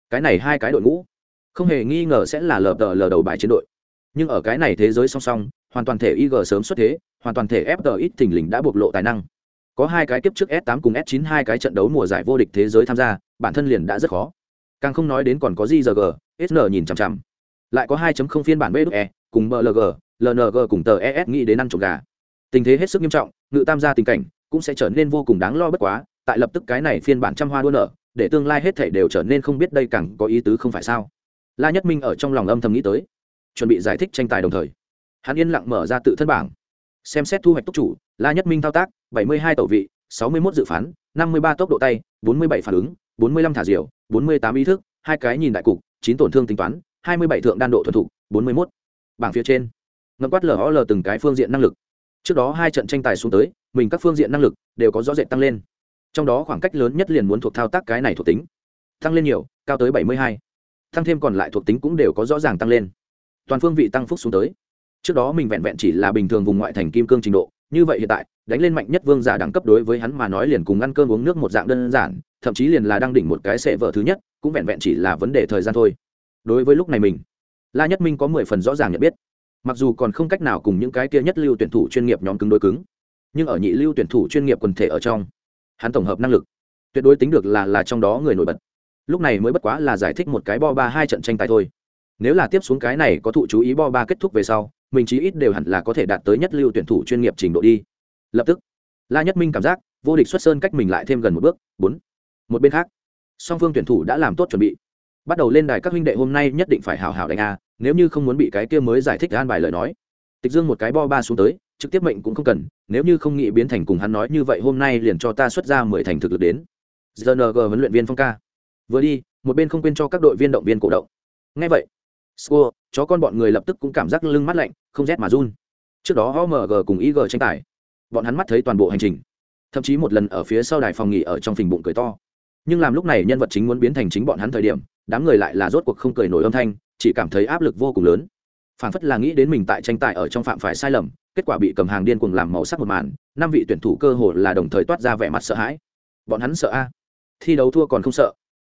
Cái này hai cái đội ngũ không hề nghi ngờ sẽ là lờ đờ lờ đầu bài chiến đội. Nhưng ở cái này thế giới song song hoàn toàn thể ig sớm xuất thế hoàn toàn thể FT ít thình lình đã bộc lộ tài năng có hai cái kiếp trước s 8 cùng s 9 hai cái trận đấu mùa giải vô địch thế giới tham gia, bản thân liền đã rất khó. Càng không nói đến còn có gg sn nhìn chằm chằm. Lại có 2.0 phiên bản bê e, cùng mlg lng cùng tờ es nghĩ đến ăn trộm gà. Tình thế hết sức nghiêm trọng, ngự tam gia tình cảnh cũng sẽ trở nên vô cùng đáng lo bất quá, tại lập tức cái này phiên bản trăm hoa đua nở, để tương lai hết thảy đều trở nên không biết đây càng có ý tứ không phải sao. La nhất minh ở trong lòng âm thầm nghĩ tới, chuẩn bị giải thích tranh tài đồng thời, hắn yên lặng mở ra tự thân bảng, xem xét thu hoạch tốc chủ, la nhất minh thao tác 72 tẩu vị 61 dự phán 53 tốc độ tay 47 phản ứng 45 thả diều 48 ý thức, hai cái nhìn đại cục, chín tổn thương tính toán 27 thượng đan độ thuần thục 41. bảng phía trên. Ngậm quát lở lở từng cái phương diện năng lực. Trước đó hai trận tranh tài xuống tới, mình các phương diện năng lực đều có rõ rệt tăng lên. Trong đó khoảng cách lớn nhất liền muốn thuộc thao tác cái này thuộc tính. Tăng lên nhiều, cao tới 72. tăng thêm còn lại thuộc tính cũng đều có rõ ràng tăng lên. Toàn phương vị tăng phúc xuống tới. Trước đó mình vẹn vẹn chỉ là bình thường vùng ngoại thành kim cương trình độ như vậy hiện tại, đánh lên mạnh nhất vương giả đẳng cấp đối với hắn mà nói liền cùng ăn cơm uống nước một dạng đơn giản, thậm chí liền là đang đỉnh một cái sệ vợ thứ nhất, cũng vẹn vẹn chỉ là vấn đề thời gian thôi. Đối với lúc này mình, la nhất minh có mười phần rõ ràng nhận biết. Mặc dù còn không cách nào cùng những cái kia nhất lưu tuyển thủ chuyên nghiệp nhóm cứng đối cứng, nhưng ở nhị lưu tuyển thủ chuyên nghiệp quần thể ở trong, hắn tổng hợp năng lực, tuyệt đối tính được là là trong đó người nổi bật. Lúc này mới bất quá là giải thích một cái bo ba hai trận tranh tài thôi. Nếu là tiếp xuống cái này có thụ chú ý bo ba kết thúc về sau mình chí ít đều hẳn là có thể đạt tới nhất lưu tuyển thủ chuyên nghiệp trình độ đi. Lập tức, la nhất minh cảm giác vô địch xuất sơn cách mình lại thêm gần một bước. Bốn. Một bên khác, song phương tuyển thủ đã làm tốt chuẩn bị. Bắt đầu lên đài các huynh đệ hôm nay nhất định phải hào hào đánh a, nếu như không muốn bị cái kia mới giải thích an bài lời nói. Tịch dương một cái bo ba xuống tới, trực tiếp mệnh cũng không cần, nếu như không nghĩ biến thành cùng hắn nói như vậy hôm nay liền cho ta xuất ra mười thành thực lực đến. Gng huấn luyện viên phong ca. Vừa đi, một bên không quên cho các đội viên động viên cổ động. Ngay vậy Squall, chó con bọn người lập tức cũng cảm giác lưng mắt lạnh, không rét mà run. Trước đó OMG cùng IG tranh tài, bọn hắn mắt thấy toàn bộ hành trình, thậm chí một lần ở phía sau đài phòng nghỉ ở trong phình bụng cười to. Nhưng làm lúc này nhân vật chính muốn biến thành chính bọn hắn thời điểm, đám người lại là rốt cuộc không cười nổi âm thanh, chỉ cảm thấy áp lực vô cùng lớn. Phản phất là nghĩ đến mình tại tranh tài ở trong phạm phải sai lầm, kết quả bị cầm hàng điên cuồng làm màu sắc một màn, năm vị tuyển thủ cơ hồ là đồng thời toát ra vẻ mặt sợ hãi. Bọn hắn sợ a? Thi đấu thua còn không sợ,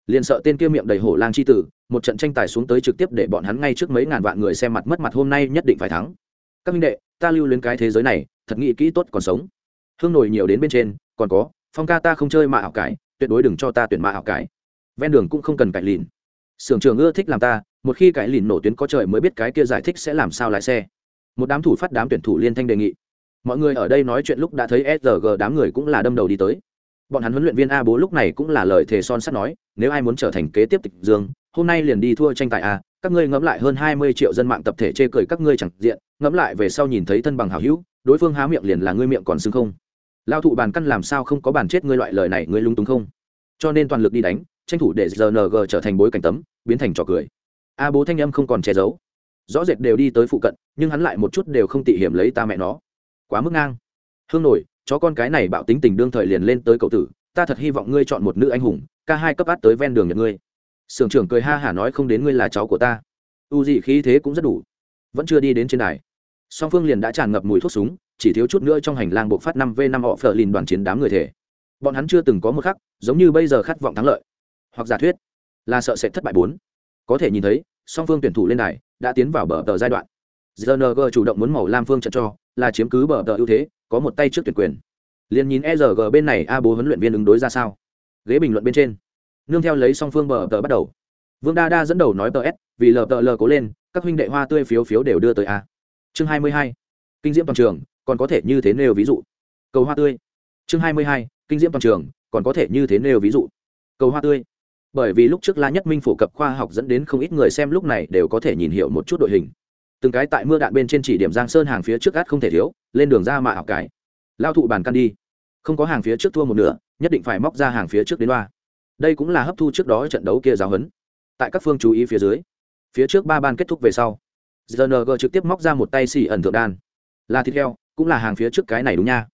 liền sợ tên kia miệng đầy hổ lang chi tử một trận tranh tài xuống tới trực tiếp để bọn hắn ngay trước mấy ngàn vạn người xem mặt mất mặt hôm nay nhất định phải thắng. Các minh đệ, ta lưu luyến cái thế giới này, thật nghĩ kỹ tốt còn sống. Hương nổi nhiều đến bên trên, còn có, phong ca ta không chơi mạ ảo cái tuyệt đối đừng cho ta tuyển mạ ảo cái ven đường cũng không cần cải lìn. Sưởng trường ưa thích làm ta, một khi cải lìn nổ tuyến có trời mới biết cái kia giải thích sẽ làm sao lái xe. Một đám thủ phát đám tuyển thủ liên thanh đề nghị. Mọi người ở đây nói chuyện lúc đã thấy sg đám người cũng là đâm đầu đi tới. Bọn hắn huấn luyện viên a bố lúc này cũng là lời thề son sắt nói, nếu ai muốn trở thành kế tiếp tịch dương hôm nay liền đi thua tranh tài a các ngươi ngẫm lại hơn hai mươi triệu dân mạng tập thể chê cười các ngươi chẳng diện, ngẫm lại về sau nhìn thấy thân bằng hảo hữu, đối phương há miệng liền là ngươi miệng còn xưng không? Lao thụ bàn căn làm sao không có bàn chết ngươi loại lời này ngươi lung túng không? Cho nên toàn lực đi đánh, tranh thủ để rng trở thành bối cảnh tấm, biến thành trò cười. A bố thanh âm không còn che giấu. Rõ rệt đều đi tới phụ cận, nhưng hắn lại một chút đều không tị hiểm lấy ta mẹ nó. Quá mức ngang. Hương nổi, chó con cái này bạo tính tình đương thời liền lên tới cậu tử, ta thật hy vọng ngươi chọn một nữ anh hùng, ca hai cấp át tới ven đường nhật ngươi sưởng trưởng cười ha hả nói không đến ngươi là cháu của ta. U dị khí thế cũng rất đủ. Vẫn chưa đi đến trên đài. Song phương liền đã tràn ngập mùi thuốc súng, chỉ thiếu chút nữa trong hành lang buộc phát năm v năm họ phở lìn đoàn chiến đám người thể. Bọn hắn chưa từng có một khắc, giống như bây giờ khát vọng thắng lợi. Hoặc giả thuyết, là sợ sẽ thất bại bốn. Có thể nhìn thấy, song phương tuyển thủ lên đài, đã tiến vào bờ tờ giai đoạn. Rng chủ động muốn màu lam phương trận cho, là chiếm cứ bờ tờ ưu thế, có một tay trước tuyển quyền. Liền nhìn e bên này a bố huấn luyện viên ứng đối ra sao? Ghế bình luận bên trên nương theo lấy song phương bờ tờ bắt đầu. Vương đa đa dẫn đầu nói tờ s, vì lờ tờ lờ cố lên, các huynh đệ hoa tươi phiếu phiếu đều đưa tới a. Chương hai mươi hai, kinh diễm toàn trường, còn có thể như thế nêu ví dụ. Cầu hoa tươi. Chương hai mươi hai, kinh diễm toàn trường, còn có thể như thế nêu ví dụ. Cầu hoa tươi. Bởi vì lúc trước la nhất minh phổ cập khoa học dẫn đến không ít người xem lúc này đều có thể nhìn hiểu một chút đội hình. Từng cái tại mưa đạn bên trên chỉ điểm giang sơn hàng phía trước át không thể thiếu, lên đường ra mạ học cái lao thụ bàn căn đi. Không có hàng phía trước thua một nửa, nhất định phải móc ra hàng phía trước đến ba đây cũng là hấp thu trước đó trận đấu kia giáo huấn. Tại các phương chú ý phía dưới, phía trước ba ban kết thúc về sau gng trực tiếp móc ra một tay xì ẩn thượng đan. Là thịt heo, cũng là hàng phía trước cái này đúng nha.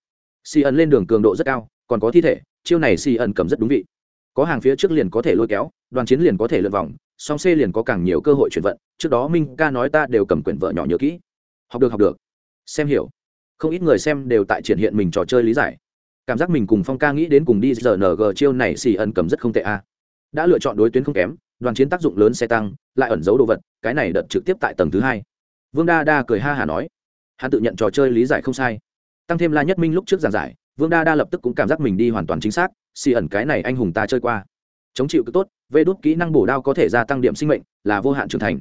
Xì ẩn lên đường cường độ rất cao, còn có thi thể, chiêu này xì ẩn cầm rất đúng vị. Có hàng phía trước liền có thể lôi kéo, đoàn chiến liền có thể lượn vòng, song c liền có càng nhiều cơ hội chuyển vận. Trước đó minh ca nói ta đều cầm quyển vợ nhỏ nhớ kỹ. Học được học được. Xem hiểu. Không ít người xem đều tại triển hiện mình trò chơi lý giải cảm giác mình cùng phong ca nghĩ đến cùng đi giờ ng chiêu này xì ẩn cầm rất không tệ a. Đã lựa chọn đối tuyến không kém, đoàn chiến tác dụng lớn xe tăng, lại ẩn giấu đồ vật, cái này đợt trực tiếp tại tầng thứ hai. Vương đa đa cười ha hả nói, hắn tự nhận trò chơi lý giải không sai. Tăng thêm la nhất minh lúc trước giảng giải, vương đa đa lập tức cũng cảm giác mình đi hoàn toàn chính xác, xì ẩn cái này anh hùng ta chơi qua. Chống chịu cứ tốt, vê đốt kỹ năng bổ đao có thể gia tăng điểm sinh mệnh, là vô hạn trưởng thành.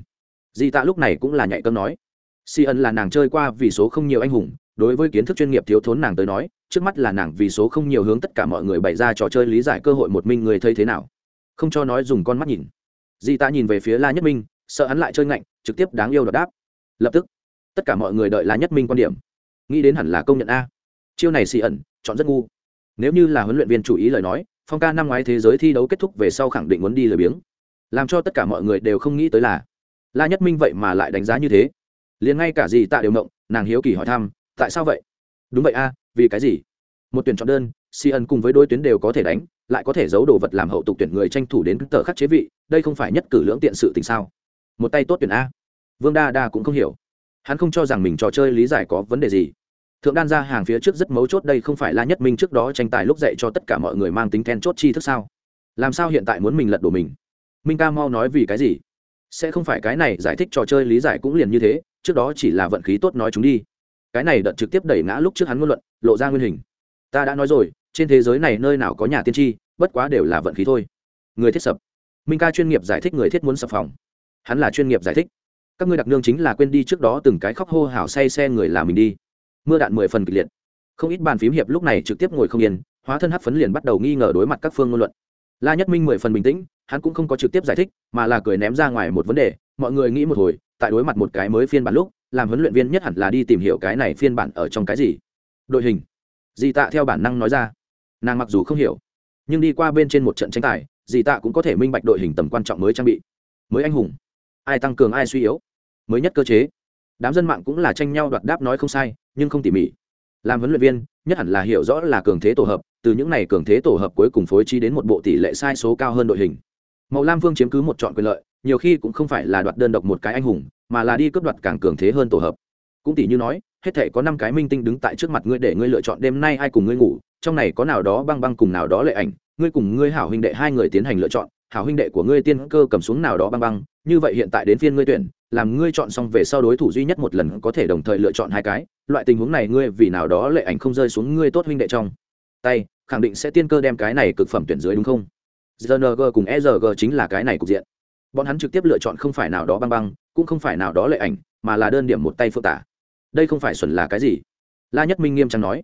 Di tạ lúc này cũng là nhạy cơm nói, xì ẩn là nàng chơi qua vì số không nhiều anh hùng đối với kiến thức chuyên nghiệp thiếu thốn nàng tới nói, trước mắt là nàng vì số không nhiều hướng tất cả mọi người bày ra trò chơi lý giải cơ hội một mình người thấy thế nào. Không cho nói dùng con mắt nhìn. Di tạ nhìn về phía la nhất minh, sợ hắn lại chơi ngạnh, trực tiếp đáng yêu đọc đáp. Lập tức, tất cả mọi người đợi la nhất minh quan điểm. Nghĩ đến hẳn là công nhận a. Chiêu này xì ẩn, chọn rất ngu. Nếu như là huấn luyện viên chủ ý lời nói, phong ca năm ngoái thế giới thi đấu kết thúc về sau khẳng định muốn đi lười biếng. Làm cho tất cả mọi người đều không nghĩ tới là la nhất minh vậy mà lại đánh giá như thế. Liền ngay cả gì tạ đều mộng nàng hiếu kỳ hỏi thăm tại sao vậy? Đúng vậy a, vì cái gì? Một tuyển chọn đơn, si ân cùng với đôi tuyến đều có thể đánh, lại có thể giấu đồ vật làm hậu tục tuyển người tranh thủ đến tờ khắc chế vị, đây không phải nhất cử lưỡng tiện sự tình sao? Một tay tốt tuyển a. Vương đa đa cũng không hiểu. Hắn không cho rằng mình trò chơi lý giải có vấn đề gì. Thượng đan ra hàng phía trước rất mấu chốt đây không phải la nhất minh trước đó tranh tài lúc dạy cho tất cả mọi người mang tính then chốt chi thức sao? Làm sao hiện tại muốn mình lật đổ mình? Minh ca mau nói vì cái gì? Sẽ không phải cái này giải thích trò chơi lý giải cũng liền như thế, trước đó chỉ là vận khí tốt nói chúng đi cái này đợt trực tiếp đẩy ngã lúc trước hắn ngôn luận, lộ ra nguyên hình. Ta đã nói rồi, trên thế giới này nơi nào có nhà tiên tri, bất quá đều là vận khí thôi. Người thiết sập. Minh ca chuyên nghiệp giải thích người thiết muốn sập phòng. Hắn là chuyên nghiệp giải thích. Các ngươi đặc nương chính là quên đi trước đó từng cái khóc hô hào say xe người là mình đi. Mưa đạn mười phần kịch liệt. Không ít bàn phím hiệp lúc này trực tiếp ngồi không yên, hóa thân hắc phấn liền bắt đầu nghi ngờ đối mặt các phương ngôn luận. La nhất minh mười phần bình tĩnh, hắn cũng không có trực tiếp giải thích, mà là cười ném ra ngoài một vấn đề, mọi người nghĩ một hồi, tại đối mặt một cái mới phiên bản lúc làm huấn luyện viên nhất hẳn là đi tìm hiểu cái này phiên bản ở trong cái gì. Đội hình. Dì tạ theo bản năng nói ra. Nàng mặc dù không hiểu, nhưng đi qua bên trên một trận tranh tài, dì tạ cũng có thể minh bạch đội hình tầm quan trọng mới trang bị. Mới anh hùng. Ai tăng cường, ai suy yếu. Mới nhất cơ chế. Đám dân mạng cũng là tranh nhau đoạt đáp nói không sai, nhưng không tỉ mỉ. Làm huấn luyện viên, nhất hẳn là hiểu rõ là cường thế tổ hợp, từ những này cường thế tổ hợp cuối cùng phối trí đến một bộ tỷ lệ sai số cao hơn đội hình. Màu lam vương chiếm cứ một chọn quyền lợi, nhiều khi cũng không phải là đoạt đơn độc một cái anh hùng mà là đi cướp đoạt càng cường thế hơn tổ hợp. Cũng tỷ như nói, hết thể có năm cái minh tinh đứng tại trước mặt ngươi để ngươi lựa chọn đêm nay ai cùng ngươi ngủ, trong này có nào đó băng băng cùng nào đó lệ ảnh, ngươi cùng ngươi hảo huynh đệ hai người tiến hành lựa chọn, hảo huynh đệ của ngươi tiên cơ cầm xuống nào đó băng băng, như vậy hiện tại đến phiên ngươi tuyển, làm ngươi chọn xong về sau đối thủ duy nhất một lần có thể đồng thời lựa chọn hai cái, loại tình huống này ngươi vì nào đó lệ ảnh không rơi xuống ngươi tốt huynh đệ trong. Tay, khẳng định sẽ tiên cơ đem cái này cực phẩm tuyển dưới đúng không? ZNG cùng ERG chính là cái này cục diện. Bọn hắn trực tiếp lựa chọn không phải nào đó băng băng cũng không phải nào đó lệ ảnh, mà là đơn điểm một tay phượng tả. Đây không phải xuẩn là cái gì? La nhất minh nghiêm trang nói.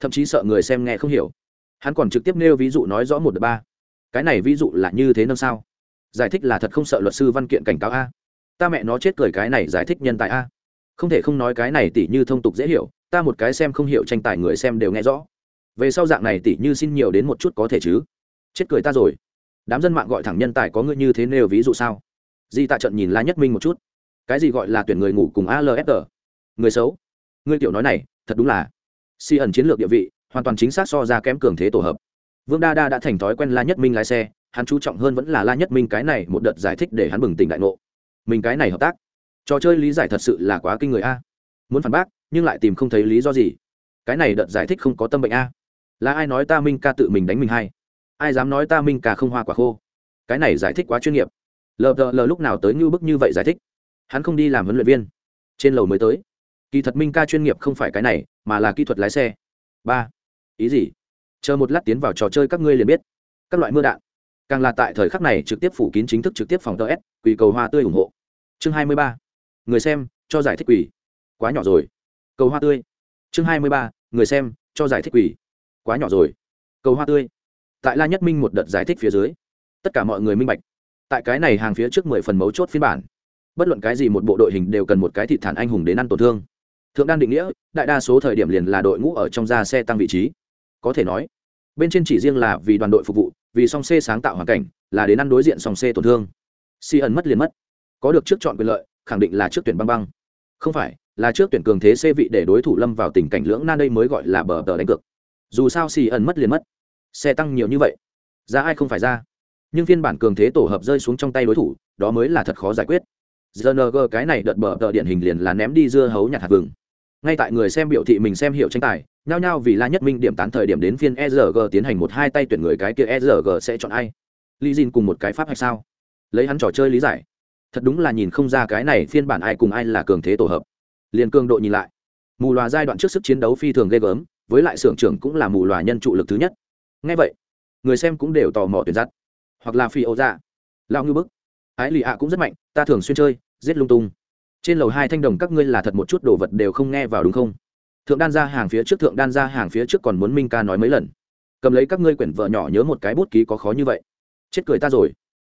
Thậm chí sợ người xem nghe không hiểu. Hắn còn trực tiếp nêu ví dụ nói rõ một đợt ba. Cái này ví dụ là như thế năm sao? Giải thích là thật không sợ luật sư văn kiện cảnh cáo a. Ta mẹ nó chết cười cái này giải thích nhân tài a. Không thể không nói cái này tỉ như thông tục dễ hiểu, ta một cái xem không hiểu tranh tài người xem đều nghe rõ. Về sau dạng này tỉ như xin nhiều đến một chút có thể chứ? Chết cười ta rồi. Đám dân mạng gọi thẳng nhân tài có ngươi như thế nêu ví dụ sao? Di tạ trận nhìn la nhất minh một chút cái gì gọi là tuyển người ngủ cùng alfg người xấu. Ngươi tiểu nói này, thật đúng là. Si ẩn chiến lược địa vị, hoàn toàn chính xác so ra kém cường thế tổ hợp. Vương đa đa đã thành thói quen la nhất minh lái xe, hắn chú trọng hơn vẫn là la nhất minh cái này một đợt giải thích để hắn bừng tỉnh đại ngộ. Mình cái này hợp tác, trò chơi lý giải thật sự là quá kinh người a. Muốn phản bác, nhưng lại tìm không thấy lý do gì. Cái này đợt giải thích không có tâm bệnh a. Là ai nói ta minh ca tự mình đánh mình hay? Ai dám nói ta minh ca không hoa quả khô? Cái này giải thích quá chuyên nghiệp. Lờ lờ lúc nào tới như bức như vậy giải thích? Hắn không đi làm huấn luyện viên. Trên lầu mới tới. Kỳ thật minh ca chuyên nghiệp không phải cái này, mà là kỹ thuật lái xe. Ba. Ý gì? Chờ một lát tiến vào trò chơi các ngươi liền biết. Các loại mưa đạn. Càng là tại thời khắc này trực tiếp phủ kín chính thức trực tiếp phòng tờ s, quỳ cầu hoa tươi ủng hộ. Chương hai mươi ba. Người xem, cho giải thích quỳ. Quá nhỏ rồi. Cầu hoa tươi. Chương hai mươi ba. Người xem, cho giải thích quỳ. Quá nhỏ rồi. Cầu hoa tươi. Tại la nhất minh một đợt giải thích phía dưới, tất cả mọi người minh bạch. Tại cái này hàng phía trước mười phần mấu chốt phiên bản bất luận cái gì một bộ đội hình đều cần một cái thịt thản anh hùng đến ăn tổn thương. Thượng đan định nghĩa, đại đa số thời điểm liền là đội ngũ ở trong ra xe tăng vị trí. Có thể nói, bên trên chỉ riêng là vì đoàn đội phục vụ, vì song c sáng tạo hoàn cảnh, là đến ăn đối diện song c tổn thương. Si ẩn mất liền mất. Có được trước chọn quyền lợi, khẳng định là trước tuyển băng băng. Không phải, là trước tuyển cường thế c vị để đối thủ lâm vào tình cảnh lưỡng nan đây mới gọi là bờ tờ đánh cược. Dù sao si ẩn mất liền mất. Xe tăng nhiều như vậy ra ai không phải ra. Nhưng phiên bản cường thế tổ hợp rơi xuống trong tay đối thủ, đó mới là thật khó giải quyết rng cái này đợt bờ tờ điện hình liền là ném đi dưa hấu nhặt hạt vừng. Ngay tại người xem biểu thị mình xem hiểu tranh tài, nhao nhao vì la nhất minh điểm tán thời điểm đến phiên erg tiến hành một hai tay tuyển người cái kia erg sẽ chọn ai? Lý dìn cùng một cái pháp hay sao? Lấy hắn trò chơi lý giải. Thật đúng là nhìn không ra cái này phiên bản ai cùng ai là cường thế tổ hợp. Liền cường độ nhìn lại. Mù loà giai đoạn trước sức chiến đấu phi thường ghê gớm, với lại xưởng trưởng cũng là mù loà nhân trụ lực thứ nhất. Ngay vậy, người xem cũng đều tò mò tuyển dắt hoặc là phi Âu dạ. Lao ngư bức ái lì ạ cũng rất mạnh, ta thường xuyên chơi, giết lung tung. Trên lầu hai thanh đồng các ngươi là thật một chút đồ vật đều không nghe vào đúng không? Thượng đan ra hàng phía trước, thượng đan ra hàng phía trước còn muốn minh ca nói mấy lần. Cầm lấy các ngươi quyển vợ nhỏ nhớ một cái bút ký có khó như vậy. Chết cười ta rồi.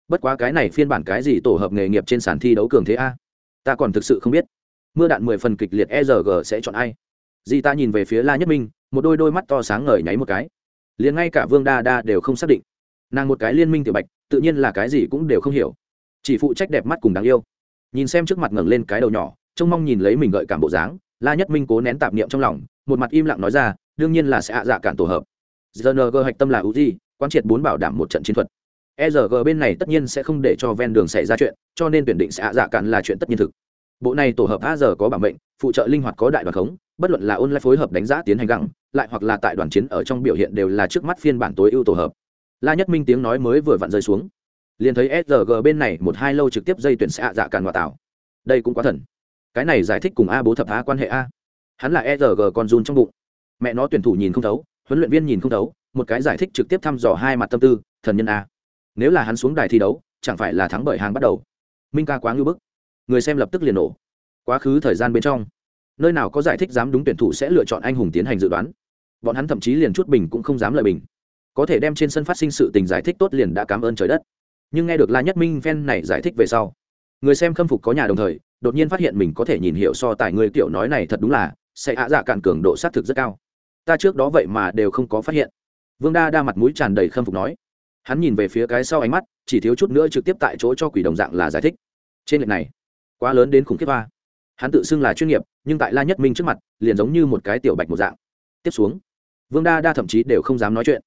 Bất quá cái này phiên bản cái gì tổ hợp nghề nghiệp trên sàn thi đấu cường thế a? Ta còn thực sự không biết. Mưa đạn mười phần kịch liệt e r g sẽ chọn ai? Di ta nhìn về phía la nhất minh, một đôi đôi mắt to sáng ngời nháy một cái. Liền ngay cả vương đa đa đều không xác định. Nàng một cái liên minh tiểu bạch, tự nhiên là cái gì cũng đều không hiểu chỉ phụ trách đẹp mắt cùng đáng yêu nhìn xem trước mặt ngẩng lên cái đầu nhỏ trông mong nhìn lấy mình gợi cảm bộ dáng la nhất minh cố nén tạp niệm trong lòng một mặt im lặng nói ra đương nhiên là sẽ hạ dạ cản tổ hợp gng hạch tâm là ưu di quan triệt bốn bảo đảm một trận chiến thuật ERG bên này tất nhiên sẽ không để cho ven đường xảy ra chuyện, cho nên tuyển định sẽ hạ dạ cản là chuyện tất nhiên thực. Bộ này tổ hợp AR có bảo mệnh, phụ trợ linh hoạt có đại đoàn khống, bất luận là online phối hợp đánh giá tiến hành gặng, lại hoặc là tại đoàn chiến ở trong biểu hiện đều là trước mắt phiên bản tối ưu tổ hợp. La Nhất Minh tiếng nói mới vừa vặn rơi xuống, liền thấy sg bên này một hai lâu trực tiếp dây tuyển sẽ hạ dạ càn hòa tạo. Đây cũng quá thần. Cái này giải thích cùng A bố thập A quan hệ A. Hắn là sg con run trong bụng. Mẹ nó tuyển thủ nhìn không thấu, huấn luyện viên nhìn không thấu, một cái giải thích trực tiếp thăm dò hai mặt tâm tư, thần nhân A nếu là hắn xuống đài thi đấu chẳng phải là thắng bởi hàng bắt đầu minh ca quá ngưỡng bức người xem lập tức liền nổ quá khứ thời gian bên trong nơi nào có giải thích dám đúng tuyển thủ sẽ lựa chọn anh hùng tiến hành dự đoán bọn hắn thậm chí liền chút bình cũng không dám lời bình có thể đem trên sân phát sinh sự tình giải thích tốt liền đã cảm ơn trời đất nhưng nghe được la nhất minh phen này giải thích về sau, người xem khâm phục có nhà đồng thời, đột nhiên phát hiện mình có thể nhìn hiểu so tài người kiểu nói này thật đúng là sẽ hạ dạ cạn cường độ xác thực rất cao. Ta trước đó vậy mà đều không có phát hiện. Vương đa đa mặt mũi tràn đầy khâm phục nói. Hắn nhìn về phía cái sau ánh mắt, chỉ thiếu chút nữa trực tiếp tại chỗ cho quỷ đồng dạng là giải thích. Trên lệch này, quá lớn đến khủng khiếp va hắn tự xưng là chuyên nghiệp, nhưng tại la nhất minh trước mặt, liền giống như một cái tiểu bạch một dạng. Tiếp xuống, vương đa đa thậm chí đều không dám nói chuyện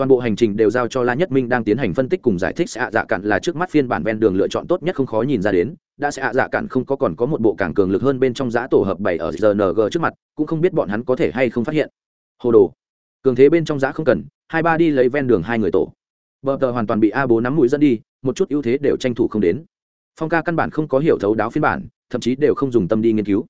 toàn bộ hành trình đều giao cho la nhất minh đang tiến hành phân tích cùng giải thích sẽ hạ dạ cạn là trước mắt phiên bản ven đường lựa chọn tốt nhất không khó nhìn ra đến, đã sẽ hạ dạ cạn không có còn có một bộ càng cường lực hơn bên trong giã tổ hợp bảy ở rng trước mặt, cũng không biết bọn hắn có thể hay không phát hiện. Hồ đồ. Cường thế bên trong giã không cần, hai ba đi lấy ven đường hai người tổ. Bờ tờ hoàn toàn bị a bố nắm mũi dẫn đi, một chút ưu thế đều tranh thủ không đến. Phong ca căn bản không có hiểu thấu đáo phiên bản, thậm chí đều không dùng tâm đi nghiên cứu.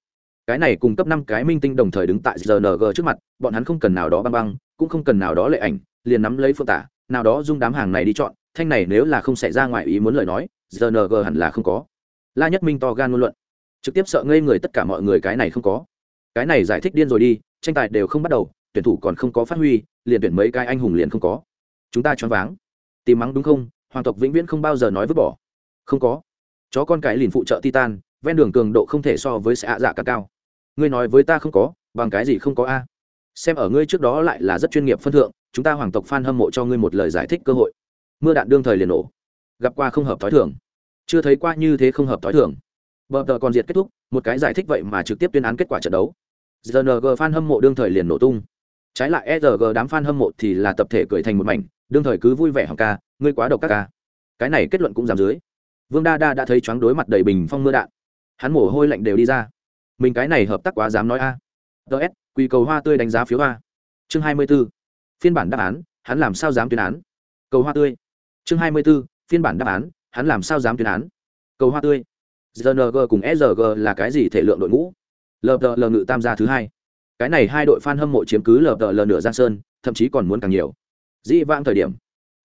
Cái này cùng cấp năm cái minh tinh đồng thời đứng tại rng trước mặt, bọn hắn không cần nào đó băng băng, cũng không cần nào đó lệ ảnh liền nắm lấy phương tả, nào đó dung đám hàng này đi chọn, thanh này nếu là không xảy ra ngoài ý muốn lời nói rng hẳn là không có. La nhất minh to gan ngôn luận. Trực tiếp sợ ngây người tất cả mọi người cái này không có. Cái này giải thích điên rồi đi, tranh tài đều không bắt đầu, tuyển thủ còn không có phát huy, liền tuyển mấy cái anh hùng liền không có. Chúng ta choáng váng. Tìm mắng đúng không? Hoàng tộc vĩnh viễn không bao giờ nói vứt bỏ. Không có. Chó con cái liền phụ trợ titan, ven đường cường độ không thể so với xạ ạ dạ cả cao. Ngươi nói với ta không có, bằng cái gì không có a? Xem ở ngươi trước đó lại là rất chuyên nghiệp phân thượng, chúng ta hoàng tộc f hâm mộ cho ngươi một lời giải thích cơ hội. Mưa đạn đương thời liền nổ. Gặp qua không hợp t h ó i thường. Chưa thấy qua như thế không hợp t h ó i thường. Bờ tờ còn diệt kết thúc, một cái giải thích vậy mà trực tiếp tuyên án kết quả trận đấu. Rng f a n hâm mộ đương thời liền nổ tung. Trái lại rg đám f a n hâm mộ thì là tập thể cười thành một mảnh, đương thời cứ vui vẻ hỏng ca, ngươi quá độc các ca. Cái này kết luận cũng giảm dưới. Vương đa đa đã thấy choáng đối mặt đầy bình phong mưa đạn. Hắn mồ hôi lạnh đều đi ra. Mình cái này hợp tác quá dám nói a. À. ts quy cầu hoa tươi đánh giá phiếu hoa. Chương hai mươi b ố phiên bản đáp án, hắn làm sao dám tuyên án? Cầu hoa tươi. Chương hai mươi b ố phiên bản đáp án, hắn làm sao dám tuyên án? Cầu hoa tươi. Gng cùng sg là cái gì thể lượng đội ngũ? Lờ ngự tam gia thứ hai. Cái này hai đội f a n hâm mộ chiếm cứ lờ nửa giang sơn, thậm chí còn muốn càng nhiều. Dĩ vãng thời điểm,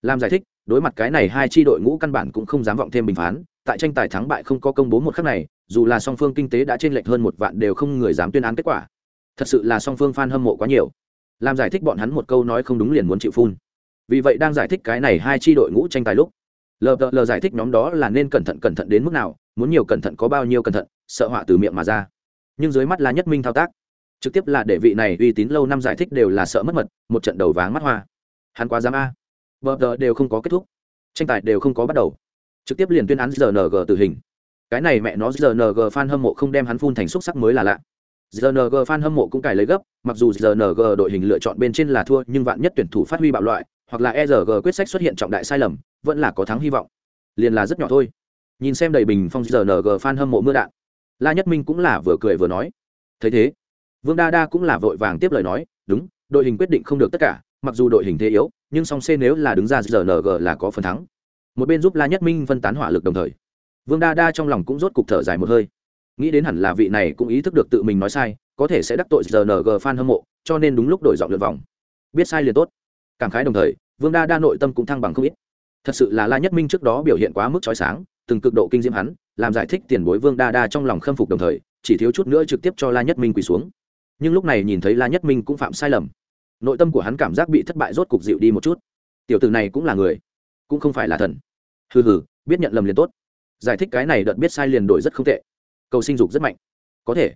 làm giải thích, đối mặt cái này hai tri đội ngũ căn bản cũng không dám vọng thêm bình phán, tại tranh tài thắng bại không có công bố một khắc này, dù là song phương kinh tế đã t r ê n lệch hơn một vạn đều không người dám tuyên án kết quả thật sự là song phương f a n hâm mộ quá nhiều. Làm giải thích bọn hắn một câu nói không đúng liền muốn chịu phun. Vì vậy đang giải thích cái này hai tri đội ngũ tranh tài lúc lờ lờ giải thích nhóm đó là nên cẩn thận cẩn thận đến mức nào, muốn nhiều cẩn thận có bao nhiêu cẩn thận, sợ họa từ miệng mà ra. Nhưng dưới mắt là nhất minh thao tác. Trực tiếp là để vị này uy tín lâu năm giải thích đều là sợ mất mật, một trận đầu váng mắt hoa. Hắn quá dám a. Bờ giờ đều không có kết thúc. Tranh tài đều không có bắt đầu. Trực tiếp liền tuyên án rng tử hình. Cái này mẹ nó rng fan hâm mộ không đem hắn phun thành xúc sắc mới là lạ rng fan hâm mộ cũng cài lấy gấp, mặc dù rng đội hình lựa chọn bên trên là thua, nhưng vạn nhất tuyển thủ phát huy bạo loại, hoặc là erg quyết sách xuất hiện trọng đại sai lầm, vẫn là có thắng hy vọng. Liền là rất nhỏ thôi. Nhìn xem đầy bình phong rng fan hâm mộ mưa đạn, la nhất minh cũng là vừa cười vừa nói. Thấy thế, vương đa đa cũng là vội vàng tiếp lời nói, đúng, đội hình quyết định không được tất cả, mặc dù đội hình thế yếu, nhưng song c nếu là đứng ra rng là có phần thắng. Một bên giúp la nhất minh phân tán hỏa lực đồng thời. Vương đa đa trong lòng cũng rốt cục thở dài một hơi nghĩ đến hẳn là vị này cũng ý thức được tự mình nói sai, có thể sẽ đắc tội rng fan hâm mộ, cho nên đúng lúc đổi giọng lượt vòng. Biết sai liền tốt. Cảm khái đồng thời, vương đa đa nội tâm cũng thăng bằng không ít. Thật sự là la nhất minh trước đó biểu hiện quá mức trói sáng, từng cực độ kinh diễm hắn, làm giải thích tiền bối vương đa đa trong lòng khâm phục đồng thời, chỉ thiếu chút nữa trực tiếp cho la nhất minh quỳ xuống. Nhưng lúc này nhìn thấy la nhất minh cũng phạm sai lầm. Nội tâm của hắn cảm giác bị thất bại rốt cục dịu đi một chút. Tiểu tử này cũng là người, cũng không phải là thần. Hừ hừ, biết nhận lầm liền tốt. Giải thích cái này đợt biết sai liền đổi rất không tệ cầu sinh dục rất mạnh. Có thể.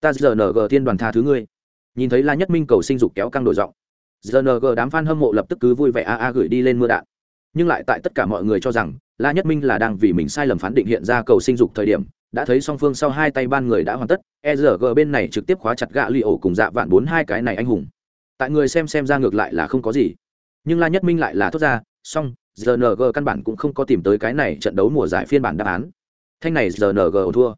Ta giờ ng thiên đoàn tha thứ ngươi. Nhìn thấy la nhất minh cầu sinh dục kéo căng đổi giọng. Giờ ng đám f a n hâm mộ lập tức cứ vui vẻ a a gửi đi lên mưa đạn. Nhưng lại tại tất cả mọi người cho rằng, la nhất minh là đang vì mình sai lầm phán định hiện ra cầu sinh dục thời điểm, đã thấy song phương sau hai tay ban người đã hoàn tất e r g bên này trực tiếp khóa chặt gạ li ổ cùng dạ vạn bốn hai cái này anh hùng. Tại người xem xem ra ngược lại là không có gì. Nhưng la nhất minh lại là thốt ra song rng căn bản cũng không có tìm tới cái này trận đấu mùa giải phiên bản đáp án. Thanh này rng thua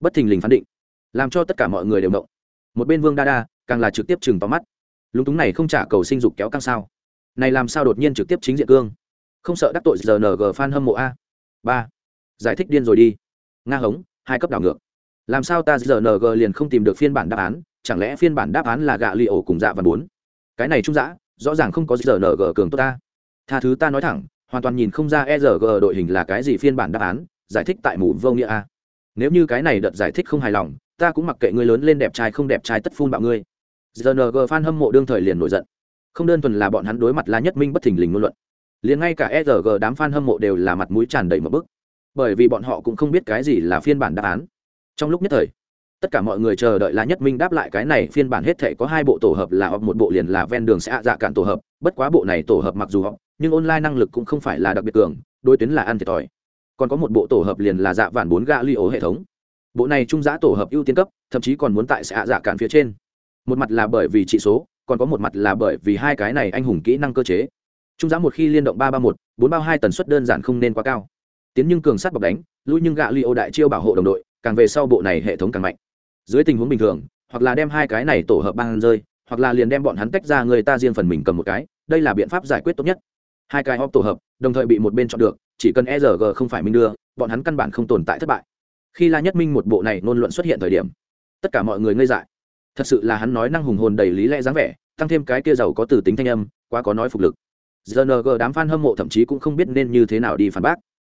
bất thình lình phán định, làm cho tất cả mọi người đều động. Một bên vương đa đa càng là trực tiếp chừng tóm mắt. Lúng túng này không trả cầu sinh dục kéo căng sao? Này làm sao đột nhiên trực tiếp chính diện cương? Không sợ đắc tội rng fan hâm mộ a? Ba. Giải thích điên rồi đi. Nga hống, hai cấp đảo ngược. Làm sao ta rng liền không tìm được phiên bản đáp án? Chẳng lẽ phiên bản đáp án là gạ li ổ cùng dạ và bốn? Cái này trung dã, rõ ràng không có rng cường tốt ta tha thứ ta nói thẳng, hoàn toàn nhìn không ra rg đội hình là cái gì phiên bản đáp án, giải thích tại mù vô nghĩa a nếu như cái này đợt giải thích không hài lòng, ta cũng mặc kệ ngươi lớn lên đẹp trai không đẹp trai tất phun bạo ngươi. Rng fan hâm mộ đương thời liền nổi giận. Không đơn thuần là bọn hắn đối mặt la nhất minh bất thình lình ngôn luận, liền ngay cả rg đám fan hâm mộ đều là mặt mũi tràn đầy một bức. Bởi vì bọn họ cũng không biết cái gì là phiên bản đáp án. Trong lúc nhất thời, tất cả mọi người chờ đợi La nhất minh đáp lại cái này phiên bản hết thể có hai bộ tổ hợp là một bộ liền là ven đường sẽ dạ cạn tổ hợp, bất quá bộ này tổ hợp mặc dù họ nhưng online năng lực cũng không phải là đặc biệt cường đôi tuyến là ăn thiệt thòi còn có một bộ tổ hợp liền là dạ vạn bốn gạ ly ố hệ thống. Bộ này trung giá tổ hợp ưu tiên cấp, thậm chí còn muốn tại sẽ dạ cản phía trên. Một mặt là bởi vì trị số, còn có một mặt là bởi vì hai cái này anh hùng kỹ năng cơ chế. Trung giá một khi liên động ba ba một, bốn bao hai tần suất đơn giản không nên quá cao. Tiến nhưng cường sát bọc đánh, lui nhưng gạ ly ô đại chiêu bảo hộ đồng đội, càng về sau bộ này hệ thống càng mạnh. Dưới tình huống bình thường, hoặc là đem hai cái này tổ hợp băng rơi, hoặc là liền đem bọn hắn tách ra người ta riêng phần mình cầm một cái, đây là biện pháp giải quyết tốt nhất. Hai cái hop tổ hợp, đồng thời bị một bên chọn được chỉ cần e rg không phải minh đưa, bọn hắn căn bản không tồn tại thất bại. Khi la nhất minh một bộ này ngôn luận xuất hiện thời điểm, tất cả mọi người ngây dại. Thật sự là hắn nói năng hùng hồn đầy lý lẽ dáng vẻ, tăng thêm cái kia giàu có từ tính thanh âm, quá có nói phục lực. Rng đám f a n hâm mộ thậm chí cũng không biết nên như thế nào đi phản bác.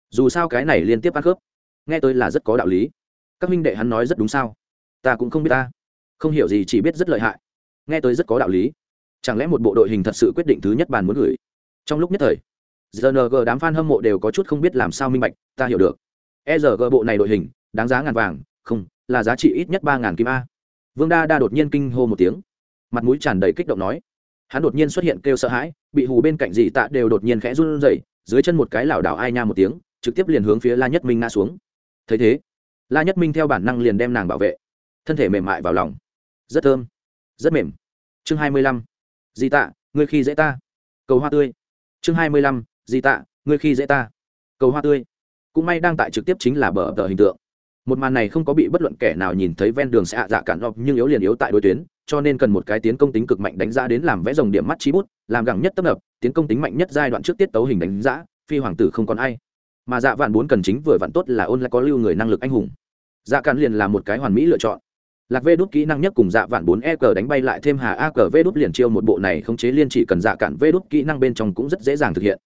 Dù sao cái này liên tiếp ăn khớp, nghe tôi là rất có đạo lý. Các minh đệ hắn nói rất đúng sao? Ta cũng không biết ta. Không hiểu gì, chỉ biết rất lợi hại. Nghe tới rất có đạo lý. Chẳng lẽ một bộ đội hình thật sự quyết định thứ nhất bàn muốn gửi? Trong lúc nhất thời rng đám f a n hâm mộ đều có chút không biết làm sao minh bạch, ta hiểu được. E rg bộ này đội hình, đáng giá ngàn vàng, không, là giá trị ít nhất ba ngàn kim a. Vương đa đa đột nhiên kinh hô một tiếng. Mặt mũi tràn đầy kích động nói. Hắn đột nhiên xuất hiện kêu sợ hãi, bị hù bên cạnh dị tạ đều đột nhiên khẽ run rẩy, dưới chân một cái lảo đảo ai nha một tiếng, trực tiếp liền hướng phía la nhất minh ngã xuống. Thấy thế, la nhất minh theo bản năng liền đem nàng bảo vệ. Thân thể mềm mại vào lòng. Rất thơm, rất mềm. Chương hai mươi lăm. Dị tạ, ngươi khi dễ ta. Cầu hoa tươi. Chương hai mươi lăm di tạ, ngươi khi dễ ta. Cầu hoa tươi. Cũng may đang tại trực tiếp chính là bờ tờ hình tượng. Một màn này không có bị bất luận kẻ nào nhìn thấy ven đường sẽ hạ dạ cản lọc nhưng yếu liền yếu tại đối tuyến, cho nên cần một cái tiến công tính cực mạnh đánh giá đến làm vẽ dòng điểm mắt trí bút, làm gẳng nhất tấp nập, tiến công tính mạnh nhất giai đoạn trước tiết tấu hình đánh giá, phi hoàng tử không còn ai. Mà dạ vạn bốn cần chính vừa vặn tốt là ôn lại có lưu người năng lực anh hùng. Dạ cản liền là một cái hoàn mỹ lựa chọn. Lạc vê đút kỹ năng nhất cùng dạ vạn bốn e cờ đánh bay lại thêm hà a cờ vê đút liền chiêu một bộ này không chế liên chỉ cần dạ cản vê đút kỹ năng bên trong cũng rất dễ dàng thực hiện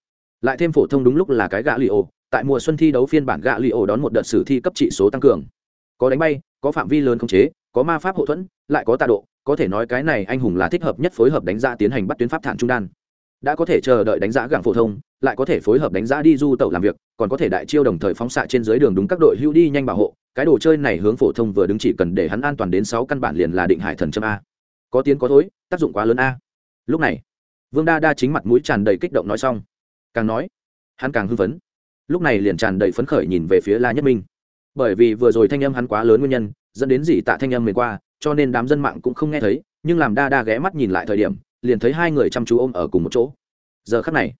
lại thêm phổ thông đúng lúc là cái gạ li ô tại mùa xuân thi đấu phiên bản gạ li ô đón một đợt sử thi cấp trị số tăng cường. Có đánh bay, có phạm vi lớn không chế, có ma pháp hậu thuẫn, lại có tạ độ. Có thể nói cái này anh hùng là thích hợp nhất phối hợp đánh giá tiến hành bắt tuyến pháp thản trung đan. Đã có thể chờ đợi đánh giá gặng phổ thông, lại có thể phối hợp đánh giá đi du tàu làm việc, còn có thể đại chiêu đồng thời phóng xạ trên dưới đường đúng các đội hưu đi nhanh bảo hộ. Cái đồ chơi này hướng phổ thông vừa đứng chỉ cần để hắn an toàn đến sáu căn bản liền là định hải thần châm a. Có tiến có thối, tác dụng quá lớn a. Lúc này, vương đa đa chính mặt mũi tràn đầy kích động nói xong càng nói, hắn càng hưng phấn. Lúc này liền tràn đầy phấn khởi nhìn về phía la nhất minh. Bởi vì vừa rồi thanh âm hắn quá lớn nguyên nhân, dẫn đến gì tạ thanh âm mình qua, cho nên đám dân mạng cũng không nghe thấy, nhưng làm đa đa ghé mắt nhìn lại thời điểm, liền thấy hai người chăm chú ôm ở cùng một chỗ. Giờ khắc này,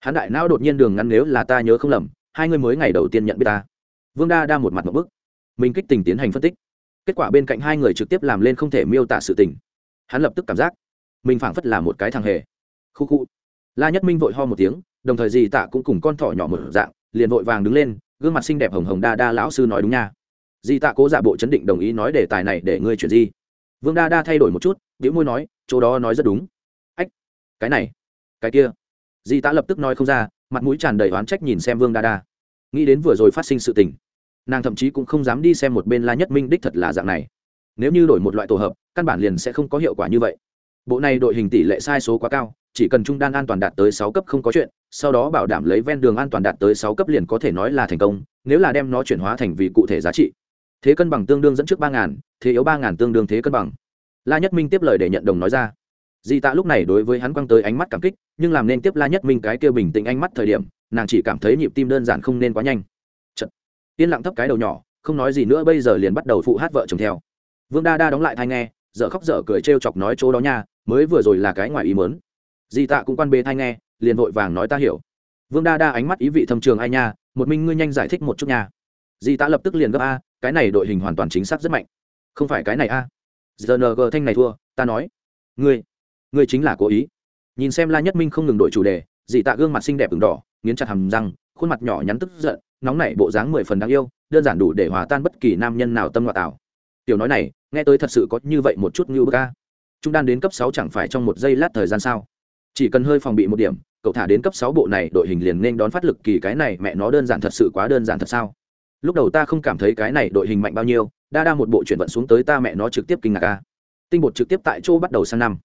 hắn đại não đột nhiên đường ngắn nếu là ta nhớ không lầm, hai người mới ngày đầu tiên nhận biết ta. Vương đa đa một mặt một bức. Mình kích tình tiến hành phân tích. Kết quả bên cạnh hai người trực tiếp làm lên không thể miêu tả sự tình. Hắn lập tức cảm giác, mình phảng phất là một cái thằng hề. Khu khu la nhất minh vội ho một tiếng, đồng thời dì tạ cũng cùng con thỏ nhỏ một dạng, liền vội vàng đứng lên, gương mặt xinh đẹp hồng hồng đa đa lão sư nói đúng nha. Dì tạ cố giả bộ chấn định đồng ý nói đề tài này để ngươi chuyển gì vương đa đa thay đổi một chút biểu môi nói, chỗ đó nói rất đúng. Ách, cái này, cái kia. Dì tạ lập tức nói không ra, mặt mũi tràn đầy oán trách nhìn xem vương đa đa. Nghĩ đến vừa rồi phát sinh sự tình, nàng thậm chí cũng không dám đi xem một bên la nhất minh đích thật là dạng này. Nếu như đổi một loại tổ hợp, căn bản liền sẽ không có hiệu quả như vậy. Bộ này đội hình tỷ lệ sai số quá cao chỉ cần trung đan an toàn đạt tới sáu cấp không có chuyện, sau đó bảo đảm lấy ven đường an toàn đạt tới sáu cấp liền có thể nói là thành công, nếu là đem nó chuyển hóa thành vì cụ thể giá trị. Thế cân bằng tương đương dẫn trước ba ngàn, thế yếu ba ngàn tương đương thế cân bằng. La nhất minh tiếp lời để nhận đồng nói ra. Di tạ lúc này đối với hắn quăng tới ánh mắt cảm kích, nhưng làm nên tiếp la nhất minh cái kia bình tĩnh ánh mắt thời điểm, nàng chỉ cảm thấy nhịp tim đơn giản không nên quá nhanh. Chật. yên lặng thấp cái đầu nhỏ, không nói gì nữa bây giờ liền bắt đầu phụ hát vợ chồng theo. Vương đa đa đóng lại thai nghe, dở khóc dở cười trêu chọc nói chỗ đó nha, mới vừa rồi là cái ngoài ý mớn di tạ cũng quan bê thai nghe, liền vội vàng nói ta hiểu. Vương đa đa ánh mắt ý vị thâm trường ai nha, một minh ngươi nhanh giải thích một chút nha. Di tạ lập tức liền gấp a, cái này đội hình hoàn toàn chính xác rất mạnh. Không phải cái này a. Rng thanh này thua, ta nói. Ngươi ngươi chính là cố ý. Nhìn xem la nhất minh không ngừng đổi chủ đề dị tạ gương mặt xinh đẹp ửng đỏ, nghiến chặt hầm răng, khuôn mặt nhỏ nhắn tức giận, nóng nảy bộ dáng mười phần đáng yêu, đơn giản đủ để hòa tan bất kỳ nam nhân nào tâm ngoại tảo tiểu nói này, nghe tới thật sự có như vậy một chút như bức ca chúng đang đến cấp sáu chẳng phải trong một giây lát thời gian sao? Chỉ cần hơi phòng bị một điểm, cậu thả đến cấp sáu bộ này, đội hình liền nên đón phát lực kỳ cái này, mẹ nó đơn giản thật sự quá đơn giản thật sao? Lúc đầu ta không cảm thấy cái này đội hình mạnh bao nhiêu, đa đa một bộ chuyển vận xuống tới ta mẹ nó trực tiếp kinh ngạc ca tinh bột trực tiếp tại chỗ bắt đầu sang năm.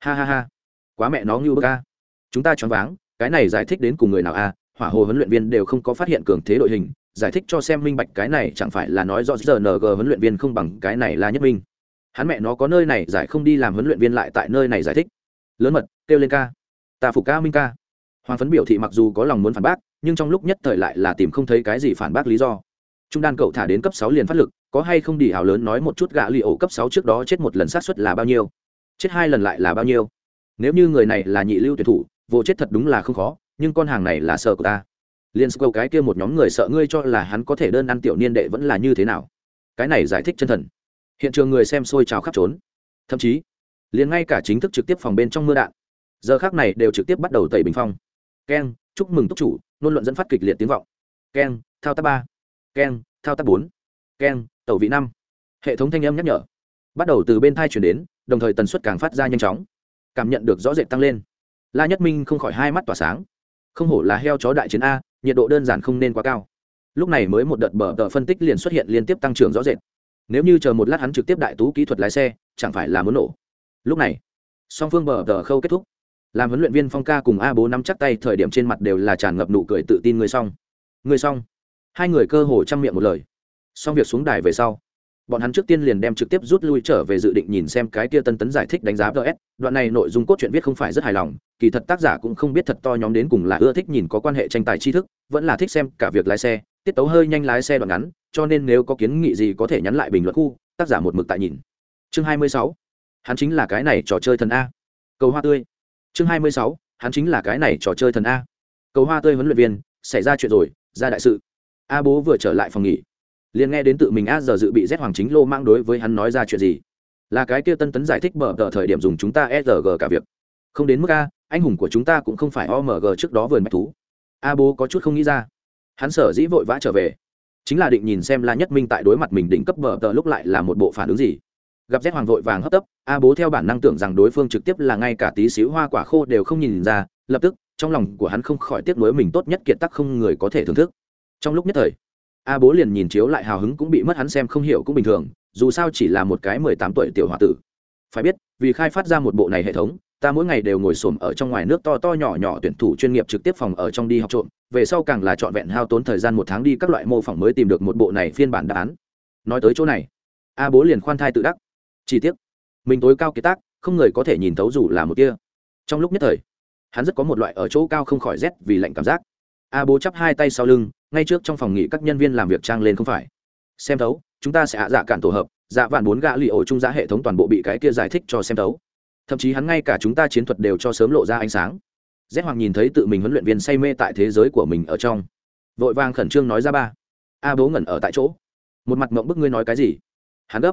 Ha ha ha. Quá mẹ nó ngưu bơ ca chúng ta choáng váng, cái này giải thích đến cùng người nào a? Hỏa hồ huấn luyện viên đều không có phát hiện cường thế đội hình, giải thích cho xem minh bạch cái này chẳng phải là nói rõ giờ ng huấn luyện viên không bằng cái này là nhất minh. Hắn mẹ nó có nơi này giải không đi làm huấn luyện viên lại tại nơi này giải thích lớn mật, kêu lên ca. Ta phục ca minh ca. Hoàng phấn biểu thị mặc dù có lòng muốn phản bác, nhưng trong lúc nhất thời lại là tìm không thấy cái gì phản bác lý do. Trung đan cậu thả đến cấp sáu liền phát lực, có hay không đi hào lớn nói một chút gã li ổ cấp sáu trước đó chết một lần sát suất là bao nhiêu? Chết hai lần lại là bao nhiêu? Nếu như người này là nhị lưu tuyển thủ, vô chết thật đúng là không khó, nhưng con hàng này là sợ của ta. Liên sâu cái kia một nhóm người sợ ngươi cho là hắn có thể đơn ăn tiểu niên đệ vẫn là như thế nào? Cái này giải thích chân thần. Hiện trường người xem sôi trào khắp trốn. Thậm chí liền ngay cả chính thức trực tiếp phòng bên trong mưa đạn. Giờ khác này đều trực tiếp bắt đầu tẩy bình phong. Keng, chúc mừng túc chủ, nôn luận dẫn phát kịch liệt tiếng vọng. Keng, thao tác ba. Keng, thao tác bốn. Keng tàu vị năm. Hệ thống thanh âm nhắc nhở. Bắt đầu từ bên thai chuyển đến, đồng thời tần suất càng phát ra nhanh chóng. Cảm nhận được rõ rệt tăng lên. La nhất minh không khỏi hai mắt tỏa sáng. Không hổ là heo chó đại chiến a, nhiệt độ đơn giản không nên quá cao. Lúc này mới một đợt bờ tờ phân tích liền xuất hiện liên tiếp tăng trưởng rõ rệt. Nếu như chờ một lát hắn trực tiếp đại tú kỹ thuật lái xe, chẳng phải là muốn nổ lúc này, song phương bờ tờ khâu kết thúc. Làm huấn luyện viên phong ca cùng a bố nắm chắc tay thời điểm trên mặt đều là tràn ngập nụ cười tự tin người xong người xong hai người cơ hồ chăm miệng một lời. Xong việc xuống đài về sau, bọn hắn trước tiên liền đem trực tiếp rút lui trở về dự định nhìn xem cái kia tân tấn giải thích đánh giá ts đoạn này nội dung cốt truyện viết không phải rất hài lòng, kỳ thật tác giả cũng không biết thật to nhóm đến cùng là ưa thích nhìn có quan hệ tranh tài tri thức, vẫn là thích xem cả việc lái xe, tiết tấu hơi nhanh lái xe đoạn ngắn, cho nên nếu có kiến nghị gì có thể nhắn lại bình luận khu, tác giả một mực tại nhìn. Chương 26 hắn chính là cái này trò chơi thần a. Cầu hoa tươi. Chương 26. hắn chính là cái này trò chơi thần a. Cầu hoa tươi huấn luyện viên, xảy ra chuyện rồi, ra đại sự. A bố vừa trở lại phòng nghỉ. Liền nghe đến tự mình a giờ dự bị z hoàng chính lô mang đối với hắn nói ra chuyện gì. Là cái kia tân tấn giải thích bờ tờ thời điểm dùng chúng ta sg cả việc. Không đến mức a, anh hùng của chúng ta cũng không phải omg trước đó vườn mạch thú. A bố có chút không nghĩ ra. Hắn sở dĩ vội vã trở về. Chính là định nhìn xem la nhất minh tại đối mặt mình đỉnh cấp bờ tờ lúc lại là một bộ phản ứng gì gặp rét hoàng vội vàng hấp tấp, a bố theo bản năng tưởng rằng đối phương trực tiếp là ngay cả tí xíu hoa quả khô đều không nhìn ra, lập tức, trong lòng của hắn không khỏi tiếc nuối mình tốt nhất kiệt tắc không người có thể thưởng thức. Trong lúc nhất thời, a bố liền nhìn chiếu lại hào hứng cũng bị mất hắn xem không hiểu cũng bình thường, dù sao chỉ là một cái mười tám tuổi tiểu h o a tử. Phải biết, vì khai phát ra một bộ này hệ thống, ta mỗi ngày đều ngồi xổm ở trong ngoài nước to to nhỏ nhỏ tuyển thủ chuyên nghiệp trực tiếp phòng ở trong đi học trộm, về sau càng là trọn vẹn hao tốn thời gian một tháng đi các loại mô phỏng mới tìm được một bộ này phiên bản đáp án. Nói tới chỗ này, a bố liền khoan thai tự đắc chi tiết mình tối cao kế tác, không người có thể nhìn thấu dù là một kia. Trong lúc nhất thời, hắn rất có một loại ở chỗ cao không khỏi rét vì lạnh cảm giác. A bố chắp hai tay sau lưng, ngay trước trong phòng nghỉ các nhân viên làm việc trang lên không phải. Xem thấu, chúng ta sẽ hạ dạ cản tổ hợp dạ vạn bốn gã lì ổ trung giá hệ thống toàn bộ bị cái kia giải thích cho xem thấu. Thậm chí hắn ngay cả chúng ta chiến thuật đều cho sớm lộ ra ánh sáng. Rét hoàng nhìn thấy tự mình huấn luyện viên say mê tại thế giới của mình ở trong. Vội vàng khẩn trương nói ra ba. A bố ngẩn ở tại chỗ. Một mặt mộng bức ngươi nói cái gì? Hắn gấp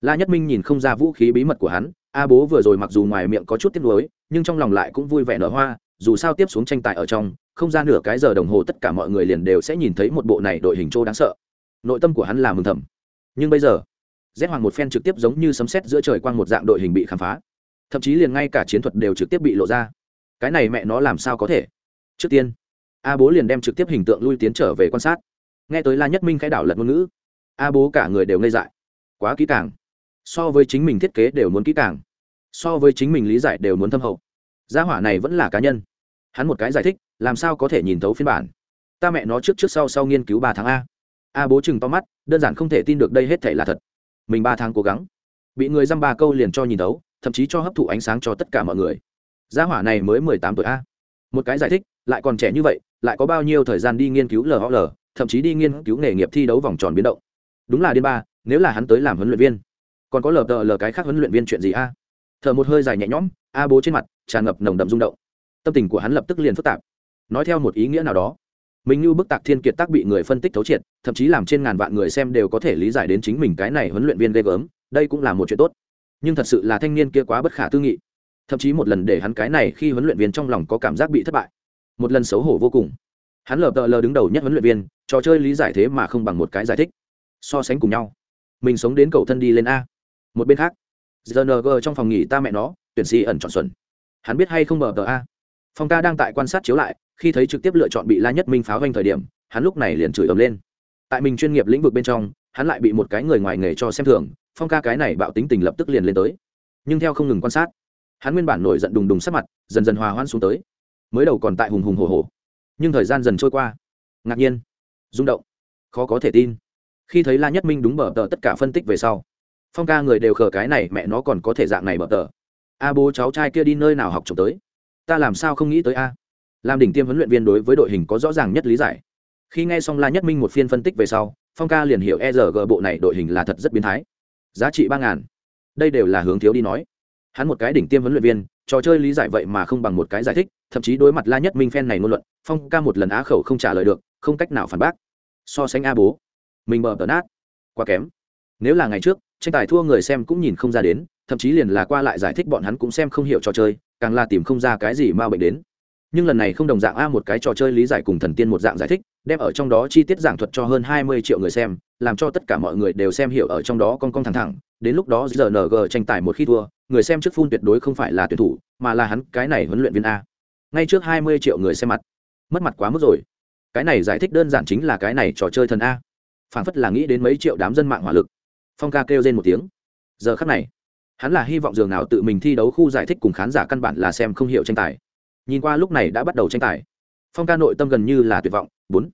la nhất minh nhìn không ra vũ khí bí mật của hắn, a bố vừa rồi mặc dù ngoài miệng có chút tiếc nuối, nhưng trong lòng lại cũng vui vẻ nở hoa, dù sao tiếp xuống tranh tài ở trong, không ra nửa cái giờ đồng hồ tất cả mọi người liền đều sẽ nhìn thấy một bộ này đội hình trô đáng sợ. Nội tâm của hắn là mừng thầm. Nhưng bây giờ rét hoàng một phen trực tiếp giống như sấm sét giữa trời quang một dạng đội hình bị khám phá. Thậm chí liền ngay cả chiến thuật đều trực tiếp bị lộ ra. Cái này mẹ nó làm sao có thể? Trước tiên, a bố liền đem trực tiếp hình tượng lui tiến trở về quan sát. Nghe tới la nhất minh khai đảo lật ngôn ngữ, a bố cả người đều ngây dại. Quá kỹ càng so với chính mình thiết kế đều muốn kỹ càng, so với chính mình lý giải đều muốn thâm hậu. Gia hỏa này vẫn là cá nhân. Hắn một cái giải thích, làm sao có thể nhìn thấu phiên bản? Ta mẹ nó trước trước sau sau nghiên cứu ba tháng a. A bố chừng to mắt, đơn giản không thể tin được đây hết thể là thật. Mình ba tháng cố gắng, bị người dăm ba câu liền cho nhìn thấu, thậm chí cho hấp thụ ánh sáng cho tất cả mọi người. Gia hỏa này mới mười tám tuổi a. Một cái giải thích, lại còn trẻ như vậy, lại có bao nhiêu thời gian đi nghiên cứu lhl thậm chí đi nghiên cứu nghề nghiệp thi đấu vòng tròn biến động. Đúng là điên ba, nếu là hắn tới làm huấn luyện viên còn có lờ tờ lờ cái khác huấn luyện viên chuyện gì a? Thở một hơi dài nhẹ nhõm, a bố trên mặt tràn ngập nồng đậm rung động. Tâm tình của hắn lập tức liền phức tạp. Nói theo một ý nghĩa nào đó, mình như bức tạc thiên kiệt tác bị người phân tích thấu triệt, thậm chí làm trên ngàn vạn người xem đều có thể lý giải đến chính mình cái này huấn luyện viên ghê gớm, đây cũng là một chuyện tốt. Nhưng thật sự là thanh niên kia quá bất khả tư nghị. Thậm chí một lần để hắn cái này khi huấn luyện viên trong lòng có cảm giác bị thất bại. Một lần xấu hổ vô cùng. Hắn lờ tờ lờ đứng đầu nhất huấn luyện viên, trò chơi lý giải thế mà không bằng một cái giải thích. So sánh cùng nhau, mình sống đến cầu thân đi lên a một bên khác rng trong phòng nghỉ ta mẹ nó, tuyển sĩ ẩn chọn xuẩn. Hắn biết hay không bờ tờ a? Phong ca đang tại quan sát chiếu lại, khi thấy trực tiếp lựa chọn bị la nhất minh pháo vanh thời điểm, hắn lúc này liền chửi ầm lên. Tại mình chuyên nghiệp lĩnh vực bên trong, hắn lại bị một cái người ngoài nghề cho xem thường, phong ca cái này bạo tính tình lập tức liền lên tới. Nhưng theo không ngừng quan sát, hắn nguyên bản nổi giận đùng đùng sắc mặt, dần dần hòa hoãn xuống tới. Mới đầu còn tại hùng hùng hồ hồ nhưng thời gian dần trôi qua, ngạc nhiên, rung động, khó có thể tin. Khi thấy la nhất minh đúng bờ tờ tất cả phân tích về sau phong ca người đều khờ cái này, mẹ nó còn có thể dạng này bập tờ. A bố cháu trai kia đi nơi nào học trộm tới? Ta làm sao không nghĩ tới a? Làm đỉnh tiêm huấn luyện viên đối với đội hình có rõ ràng nhất lý giải. Khi nghe xong la nhất minh một phiên phân tích về sau, phong ca liền hiểu e r g bộ này đội hình là thật rất biến thái. Giá trị ba ngàn. Đây đều là hướng thiếu đi nói. Hắn một cái đỉnh tiêm huấn luyện viên, trò chơi lý giải vậy mà không bằng một cái giải thích, thậm chí đối mặt la nhất minh phen này ngôn luận, phong ca một lần á khẩu không trả lời được, không cách nào phản bác. So sánh a bố. Mình bờ tờ nát. Quá kém. Nếu là ngày trước tranh tài thua người xem cũng nhìn không ra đến, thậm chí liền là qua lại giải thích bọn hắn cũng xem không hiểu trò chơi, càng là tìm không ra cái gì mà bệnh đến. Nhưng lần này không đồng dạng a, một cái trò chơi lý giải cùng thần tiên một dạng giải thích, đem ở trong đó chi tiết giảng thuật cho hơn hai mươi triệu người xem, làm cho tất cả mọi người đều xem hiểu ở trong đó con con thẳng thẳng. Đến lúc đó giờ ng tranh tài một khi thua, người xem trước phun tuyệt đối không phải là tuyển thủ, mà là hắn, cái này huấn luyện viên a. Ngay trước hai mươi triệu người xem mặt. Mất mặt quá mức rồi. Cái này giải thích đơn giản chính là cái này trò chơi thần a. Phản phất là nghĩ đến mấy triệu đám dân mạng hỏa lực phong ca kêu lên một tiếng. Giờ khắc này, hắn là hy vọng dường nào tự mình thi đấu khu giải thích cùng khán giả căn bản là xem không hiểu tranh tài. Nhìn qua lúc này đã bắt đầu tranh tài. Phong ca nội tâm gần như là tuyệt vọng. Bốn.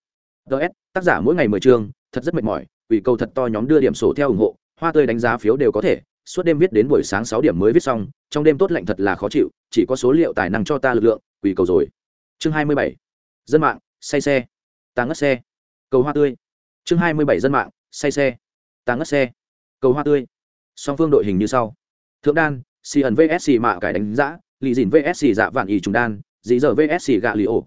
Ts tác giả mỗi ngày mười chương, thật rất mệt mỏi ủy cầu thật to nhóm đưa điểm sổ theo ủng hộ, hoa tươi đánh giá phiếu đều có thể, suốt đêm viết đến buổi sáng sáu điểm mới viết xong, trong đêm tốt lạnh thật là khó chịu, chỉ có số liệu tài năng cho ta lực lượng ủy cầu rồi. Chương hai mươi bảy. Dân mạng, say xe. Ta ngất xe. Cầu hoa tươi. Chương hai mươi bảy, dân mạng, say xe. Ta ngất xe cầu hoa tươi. Song phương đội hình như sau. Thượng đan, xì ẩn vsc mạ cải đánh giã, lì dìn vsc dạ vạn ý trùng đan, dì Dở vsc gạ lì ổ.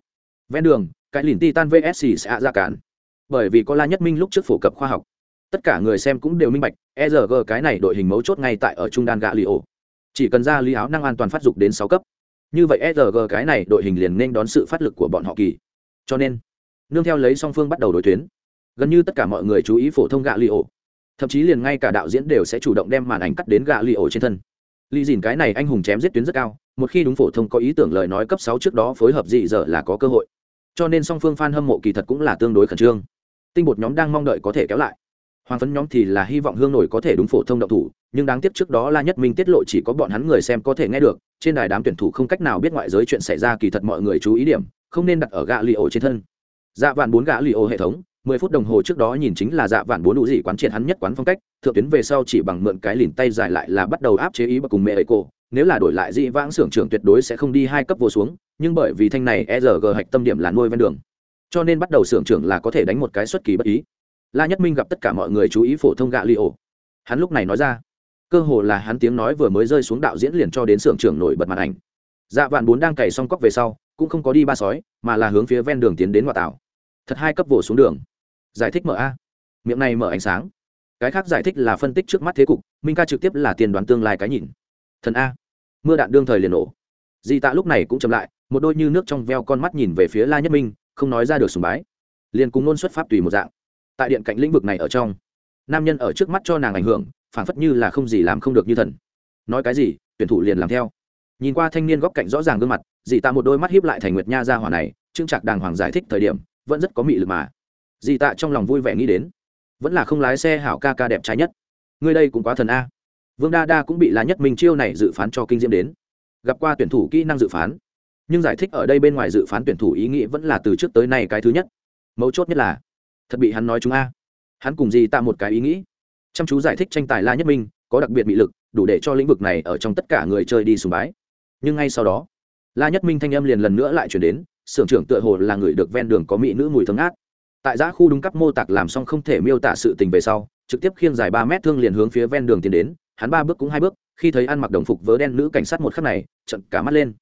Ven đường, cái lìn titan vsc sẽ ra cản bởi vì có la nhất minh lúc trước phổ cập khoa học. Tất cả người xem cũng đều minh bạch erg cái này đội hình mấu chốt ngay tại ở trung đan gạ lì ổ. Chỉ cần ra lý áo năng an toàn phát dục đến sáu cấp. Như vậy erg cái này đội hình liền nên đón sự phát lực của bọn họ kỳ. Cho nên, nương theo lấy song phương bắt đầu đối tuyến. Gần như tất cả mọi người chú ý phổ thông gạ lì ổ thậm chí liền ngay cả đạo diễn đều sẽ chủ động đem màn ảnh cắt đến gạ lì ổ trên thân. Lì dìn cái này anh hùng chém giết tuyến rất cao, một khi đúng phổ thông có ý tưởng lời nói cấp sáu trước đó phối hợp dị giờ là có cơ hội. Cho nên song phương f a n hâm mộ kỳ thật cũng là tương đối khẩn trương. Tinh bột nhóm đang mong đợi có thể kéo lại. Hoàng phấn nhóm thì là hy vọng hương nổi có thể đúng phổ thông đậu thủ, nhưng đáng tiếc trước đó la nhất minh tiết lộ chỉ có bọn hắn người xem có thể nghe được, trên đài đám tuyển thủ không cách nào biết ngoại giới chuyện xảy ra kỳ thật mọi người chú ý điểm, không nên đặt ở gạ lì ổ trên thân. Dạ vạn bốn gã lì ổ hệ thống mười phút đồng hồ trước đó nhìn chính là dạ vạn bốn đủ gì quán triệt hắn nhất quán phong cách, thượng tuyến về sau chỉ bằng mượn cái lìn tay dài lại là bắt đầu áp chế ý và cùng mẹ ấy cô. Nếu là đổi lại dị vãng xưởng trưởng tuyệt đối sẽ không đi hai cấp vô xuống, nhưng bởi vì thanh này e rg hạch tâm điểm là nuôi ven đường. Cho nên bắt đầu xưởng trưởng là có thể đánh một cái xuất kỳ bất ý. La nhất minh gặp tất cả mọi người chú ý phổ thông gạ li ổ. Hắn lúc này nói ra, cơ hồ là hắn tiếng nói vừa mới rơi xuống đạo diễn liền cho đến xưởng trưởng nổi bật màn ảnh. Dạ vạn bốn đang cày xong cóc về sau, cũng không có đi ba sói, mà là hướng phía ven đường tiến đến ngoại tảo. Thật hai cấp vỗ xuống đường giải thích mở a. Miệng này mở ánh sáng. Cái khác giải thích là phân tích trước mắt thế cục, minh ca trực tiếp là tiền đoán tương lai cái nhìn. Thần a. Mưa đạn đương thời liền nổ. Di tạ lúc này cũng chậm lại, một đôi như nước trong veo con mắt nhìn về phía la nhất minh, không nói ra được sùng bái. Liền cùng nôn xuất pháp tùy một dạng. Tại điện cạnh lĩnh vực này ở trong, nam nhân ở trước mắt cho nàng ảnh hưởng, phảng phất như là không gì làm không được như thần. Nói cái gì, tuyển thủ liền làm theo. Nhìn qua thanh niên góc cạnh rõ ràng gương mặt dị tạ một đôi mắt hiếp lại thành nguyệt nha ra hỏa này trương trạc đàng hoàng giải thích thời điểm, vẫn rất có mị lực mà dì tạ trong lòng vui vẻ nghĩ đến. Vẫn là không lái xe hảo ca ca đẹp trai nhất. Ngươi đây cũng quá thần a. Vương đa đa cũng bị lá nhất minh chiêu này dự phán cho kinh diễm đến. Gặp qua tuyển thủ kỹ năng dự phán. Nhưng giải thích ở đây bên ngoài dự phán tuyển thủ ý nghĩ vẫn là từ trước tới nay cái thứ nhất. Mấu chốt nhất là, thật bị hắn nói chúng a. Hắn cùng gì tạ một cái ý nghĩ. Chăm chú giải thích tranh tài la nhất minh, có đặc biệt bị lực, đủ để cho lĩnh vực này ở trong tất cả người chơi đi sùng bái. Nhưng ngay sau đó, la nhất minh thanh âm liền lần nữa lại chuyển đến, sưởng trưởng tựa hồ là người được ven đường có mỹ nữ mùi thơm ngát tại giã khu đúng cấp mô tạc làm xong không thể miêu tả sự tình về sau, trực tiếp khiêng dài ba mét thương liền hướng phía ven đường tiến đến, hắn ba bước cũng hai bước, khi thấy ăn mặc đồng phục vớ đen nữ cảnh sát một khắc này, trận cả mắt lên.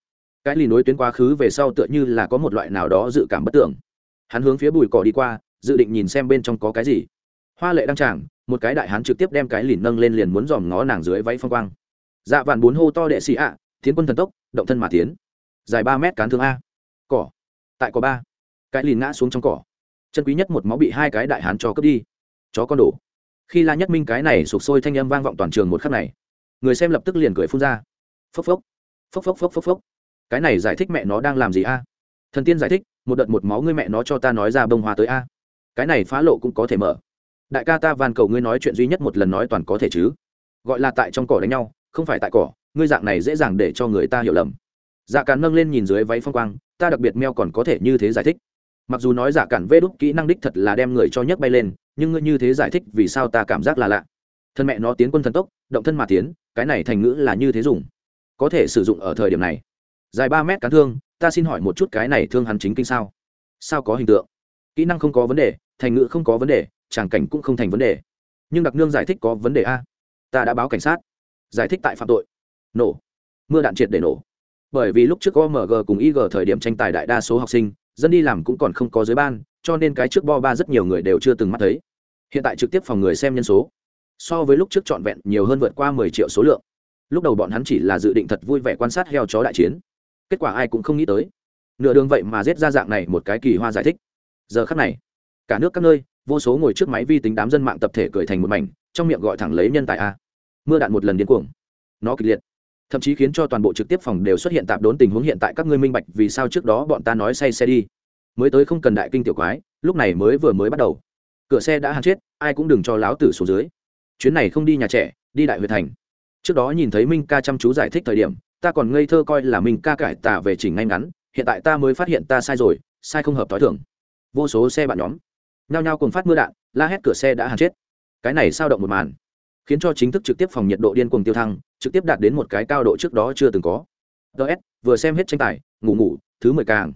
Cái lì nối tuyến quá khứ về sau tựa như là có một loại nào đó dự cảm bất tưởng. Hắn hướng phía bùi cỏ đi qua, dự định nhìn xem bên trong có cái gì. Hoa lệ đăng tràng, một cái đại hắn trực tiếp đem cái lìn nâng lên liền muốn dòm ngó nàng dưới váy phong quang. Dạ vạn bốn hô to đệ sĩ ạ, tiến quân thần tốc, động thân mà tiến. Dài ba mét cán thương a. Cỏ. Tại có ba. Cái lìn ngã xuống trong cỏ chân quý nhất một máu bị hai cái đại hán cho cướp đi. Chó con đổ. Khi la nhất minh cái này sụp sôi thanh âm vang vọng toàn trường một khắc này, người xem lập tức liền cười phun ra. Phốc phốc phốc phốc phốc phốc phốc. Cái này giải thích mẹ nó đang làm gì a? Thần tiên giải thích, một đợt một máu ngươi mẹ nó cho ta nói ra bông hoa tới a. Cái này phá lộ cũng có thể mở. Đại ca ta van cầu ngươi nói chuyện duy nhất một lần nói toàn có thể chứ. Gọi là tại trong cỏ đánh nhau, không phải tại cỏ, ngươi dạng này dễ dàng để cho người ta hiểu lầm. Dạ cản nâng lên nhìn dưới váy phong quang, ta đặc biệt meo còn có thể như thế giải thích mặc dù nói giả cản vê đúc kỹ năng đích thật là đem người cho nhấc bay lên, nhưng ngươi như thế giải thích vì sao ta cảm giác là lạ. Thân mẹ nó tiến quân thần tốc, động thân mà tiến, cái này thành ngữ là như thế dùng. Có thể sử dụng ở thời điểm này. Dài ba mét cán thương, ta xin hỏi một chút cái này thương hắn chính kinh sao? Sao có hình tượng? Kỹ năng không có vấn đề, thành ngữ không có vấn đề, tràng cảnh cũng không thành vấn đề. Nhưng đặc nương giải thích có vấn đề a. Ta đã báo cảnh sát. Giải thích tại phạm tội. Nổ. Mưa đạn triệt để nổ. Bởi vì lúc trước omg cùng ig thời điểm tranh tài đại đa số học sinh dân đi làm cũng còn không có giới ban, cho nên cái trước bo ba rất nhiều người đều chưa từng mắt thấy. Hiện tại trực tiếp phòng người xem nhân số, so với lúc trước trọn vẹn nhiều hơn vượt qua mười triệu số lượng. Lúc đầu bọn hắn chỉ là dự định thật vui vẻ quan sát heo chó đại chiến. Kết quả ai cũng không nghĩ tới. Nửa đường vậy mà rết ra dạng này một cái kỳ hoa giải thích. Giờ khắc này, cả nước các nơi, vô số ngồi trước máy vi tính đám dân mạng tập thể cười thành một mảnh, trong miệng gọi thẳng lấy nhân tài a. Mưa đạn một lần điên cuồng. Nó kịch liệt thậm chí khiến cho toàn bộ trực tiếp phòng đều xuất hiện tạp đốn tình huống hiện tại các ngươi minh bạch vì sao trước đó bọn ta nói say xe đi. Mới tới không cần đại kinh tiểu quái, lúc này mới vừa mới bắt đầu. Cửa xe đã hàn chết, ai cũng đừng cho láo tử xuống dưới. Chuyến này không đi nhà trẻ, đi đại huyện thành. Trước đó nhìn thấy minh ca chăm chú giải thích thời điểm, ta còn ngây thơ coi là minh ca cải tả về chỉnh ngay ngắn, hiện tại ta mới phát hiện ta sai rồi, sai không hợp t h o i thưởng vô số xe bạn nhóm, nhao nhao cùng phát mưa đạn, la hét cửa xe đã hàn chết. Cái này sao động một màn? Khiến cho chính thức trực tiếp phòng nhiệt độ điên cuồng tiêu thăng trực tiếp đạt đến một cái cao độ trước đó chưa từng có. Ts vừa xem hết tranh tài, ngủ ngủ, thứ mười càng.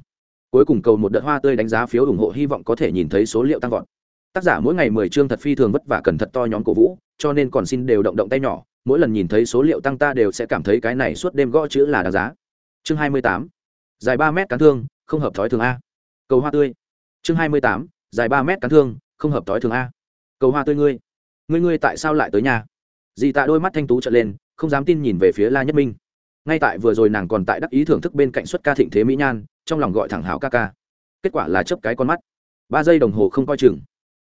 Cuối cùng cầu một đợt hoa tươi đánh giá phiếu ủng hộ hy vọng có thể nhìn thấy số liệu tăng vọt. Tác giả mỗi ngày mười chương thật phi thường vất vả cần thật to nhóm cổ vũ, cho nên còn xin đều động động tay nhỏ, mỗi lần nhìn thấy số liệu tăng ta đều sẽ cảm thấy cái này suốt đêm gõ chữ là đáng giá. Chương hai mươi tám, dài ba mét cán thương, không hợp thói thường a. Cầu hoa tươi. Chương hai mươi tám, dài ba mét cán thương, không hợp thói thường a. Cầu hoa tươi ngươi. Ngươi ngươi tại sao lại tới nhà? Dì tạ đôi mắt thanh tú trở lên không dám tin nhìn về phía la nhất minh. Ngay tại vừa rồi nàng còn tại đắc ý thưởng thức bên cạnh xuất ca thịnh thế mỹ nhan, trong lòng gọi thẳng hảo ca ca. Kết quả là chấp cái con mắt. Ba giây đồng hồ không coi chừng.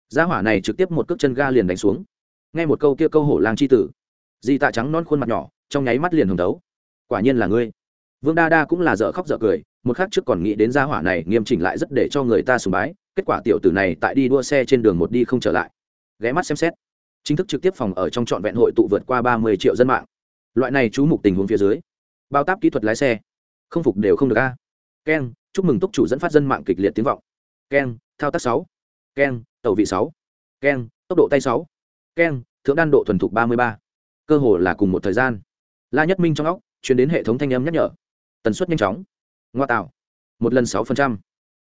Gia hỏa này trực tiếp một cước chân ga liền đánh xuống. Nghe một câu kia câu hổ lang c h i tử. Di tạ trắng non khuôn mặt nhỏ, trong nháy mắt liền hồng đấu. Quả nhiên là ngươi. Vương đa đa cũng là dở khóc dở cười, một khắc trước còn nghĩ đến gia hỏa này, nghiêm chỉnh lại rất để cho người ta sùng bái, kết quả tiểu tử này tại đi đua xe trên đường một đi không trở lại. Ghé mắt xem xét. Chính thức trực tiếp phòng ở trong trọn vẹn hội tụ vượt qua ba mươi triệu dân mạng loại này chú mục tình huống phía dưới, bao táp kỹ thuật lái xe, không phục đều không được a. Keng chúc mừng túc chủ dẫn phát dân mạng kịch liệt tiếng vọng. Keng thao tác sáu. Keng tàu vị sáu. Keng tốc độ tay sáu. Keng thượng đan độ thuần thục ba mươi ba. Cơ hồ là cùng một thời gian. La nhất minh trong óc chuyển đến hệ thống thanh âm nhắc nhở. Tần suất nhanh chóng. Ngoa tạo. Một lần sáu phần trăm.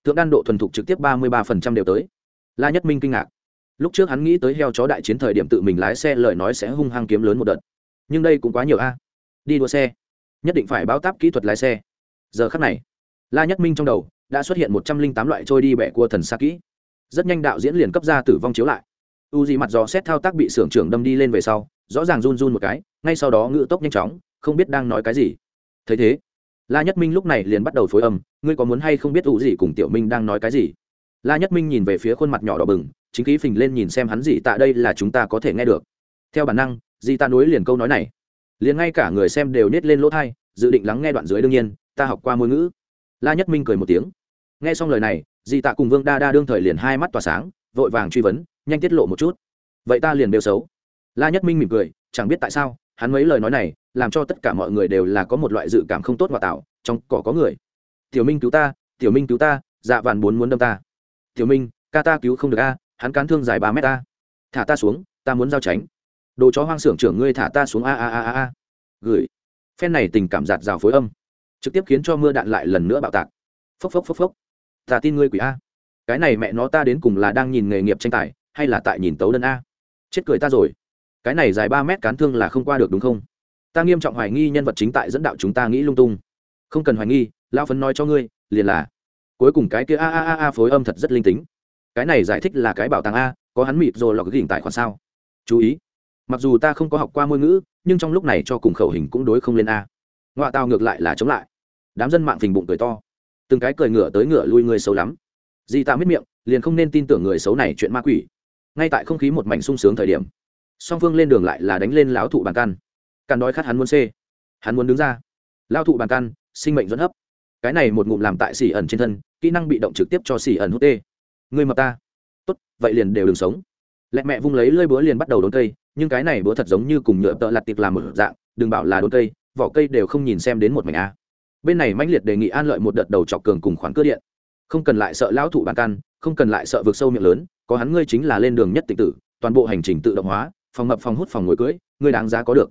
Thượng đan độ thuần thục trực tiếp ba mươi ba phần trăm đều tới. La nhất minh kinh ngạc. Lúc trước hắn nghĩ tới heo chó đại chiến thời điểm tự mình lái xe, lời nói sẽ hung hăng kiếm lớn một đợt nhưng đây cũng quá nhiều a. Đi đua xe. Nhất định phải báo táp kỹ thuật lái xe. Giờ khắc này, la nhất minh trong đầu đã xuất hiện một trăm linh tám loại trôi đi bẻ cua thần xa kỹ. Rất nhanh đạo diễn liền cấp ra tử vong chiếu lại. U gì mặt dò xét thao tác bị xưởng trưởng đâm đi lên về sau, rõ ràng run run một cái, ngay sau đó ngự tốc nhanh chóng, không biết đang nói cái gì. Thấy thế, la nhất minh lúc này liền bắt đầu phối âm, ngươi có muốn hay không biết u gì cùng tiểu minh đang nói cái gì? La nhất minh nhìn về phía khuôn mặt nhỏ đỏ bừng, chính khí phình lên nhìn xem hắn gì tạ đây là chúng ta có thể nghe được. Theo bản năng di ta nối liền câu nói này. Liền ngay cả người xem đều nết lên lỗ thai, dự định lắng nghe đoạn dưới đương nhiên, ta học qua ngôn ngữ. La nhất minh cười một tiếng. Nghe xong lời này, di tạ cùng vương đa đa đương thời liền hai mắt tỏa sáng, vội vàng truy vấn, nhanh tiết lộ một chút. Vậy ta liền đều xấu. La nhất minh mỉm cười, chẳng biết tại sao, hắn mấy lời nói này, làm cho tất cả mọi người đều là có một loại dự cảm không tốt hòa tạo, trong cỏ có người. Tiểu minh cứu ta, tiểu minh cứu ta dạ vàn bốn muốn đâm ta. Tiểu minh, ca ta cứu không được a, hắn cán thương dài ba mét ta thả ta xuống, ta muốn giao tránh đồ chó hoang xưởng trưởng ngươi thả ta xuống a a a a a. Gửi. Phen này tình cảm giạt rào phối âm. Trực tiếp khiến cho mưa đạn lại lần nữa bạo tạc. Phốc phốc phốc phốc. Ta tin ngươi quỷ a. Cái này mẹ nó ta đến cùng là đang nhìn nghề nghiệp tranh tài, hay là tại nhìn tấu đơn a? Chết cười ta rồi. Cái này dài ba mét cán thương là không qua được đúng không? Ta nghiêm trọng hoài nghi nhân vật chính tại dẫn đạo chúng ta nghĩ lung tung. Không cần hoài nghi lao phấn nói cho ngươi, liền là. Cuối cùng cái kia a a a a phối âm thật rất linh tính. Cái này giải thích là cái bảo tàng a, có hắn mịt rồi lọc gỉnh tài khoản sao? Chú ý mặc dù ta không có học qua ngôn ngữ, nhưng trong lúc này cho cùng khẩu hình cũng đối không lên a. Ngoại tao ngược lại là chống lại. Đám dân mạng phình bụng cười to. Từng cái cười ngửa tới ngửa lui người xấu lắm. Di ta miết miệng, liền không nên tin tưởng người xấu này chuyện ma quỷ. Ngay tại không khí một mảnh sung sướng thời điểm, song phương lên đường lại là đánh lên lão thụ bàn căn căn đói khát hắn muốn xê. Hắn muốn đứng ra. Lao thụ bàn căn sinh mệnh dẫn hấp. Cái này một ngụm làm tại xỉ ẩn trên thân, kỹ năng bị động trực tiếp cho xỉ ẩn hút tê. Người mập ta. Tốt, vậy liền đều đừng sống lẹ mẹ vung lấy lơi búa liền bắt đầu đốn cây, nhưng cái này búa thật giống như cùng nhựa tợ lặt tiệc làm một dạng, đừng bảo là đốn cây, vỏ cây đều không nhìn xem đến một mảnh a. Bên này mãnh liệt đề nghị an lợi một đợt đầu chọc cường cùng khoản cưa điện. Không cần lại sợ lão thụ bàn căn không cần lại sợ vượt sâu miệng lớn, có hắn ngươi chính là lên đường nhất tịch tử, toàn bộ hành trình tự động hóa, phòng mập phòng hút phòng ngồi cưới, ngươi đáng giá có được.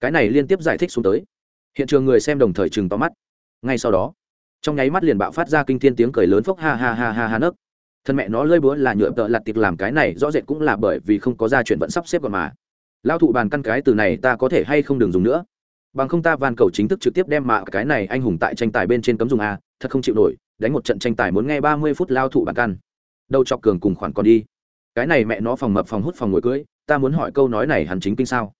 Cái này liên tiếp giải thích xuống tới. Hiện trường người xem đồng thời chừng to mắt. Ngay sau đó, trong nháy mắt liền bạo phát ra kinh thiên tiếng cười lớn phốc ha ha ha ha ha nấc thân mẹ nó lơi búa là nhựa tợ lặt tiệc làm cái này, rõ rệt cũng là bởi vì không có ra chuyển vẫn sắp xếp còn mà. Lao thụ bàn căn cái từ này ta có thể hay không đừng dùng nữa. Bằng không ta van cầu chính thức trực tiếp đem mạ cái này anh hùng tại tranh tài bên trên cấm dùng a thật không chịu nổi, đánh một trận tranh tài muốn nghe ba mươi phút lao thụ bàn căn. Đâu chọc cường cùng khoản còn đi. Cái này mẹ nó phòng mập phòng hút phòng ngồi cưới, ta muốn hỏi câu nói này hẳn chính kinh sao?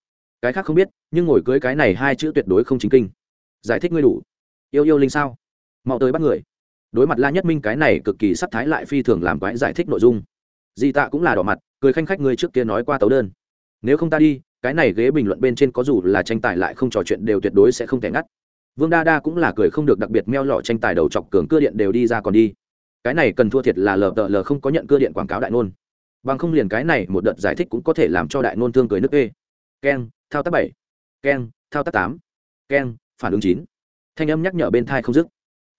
Cái khác không biết, nhưng ngồi cưới cái này hai chữ tuyệt đối không chính kinh. Giải thích ngươi đủ. Yêu yêu linh sao? Mau tới bắt người đối mặt la nhất minh cái này cực kỳ sắc thái lại phi thường làm quái giải thích nội dung. Di tạ cũng là đỏ mặt, cười khanh khách ngươi trước kia nói qua tấu đơn. Nếu không ta đi, cái này ghế bình luận bên trên có dù là tranh tài lại không trò chuyện đều tuyệt đối sẽ không thể ngắt. Vương đa đa cũng là cười không được đặc biệt meo lọ tranh tài đầu chọc cường cưa điện đều đi ra còn đi. Cái này cần thua thiệt là lờ tợ lờ không có nhận cưa điện quảng cáo đại nôn bằng không liền cái này một đợt giải thích cũng có thể làm cho đại nôn thương cười nước ê. Keng, thao tác bảy. Keng, thao tác tám. Keng, phản ứng chín. Thanh âm nhắc nhở bên thai không dứt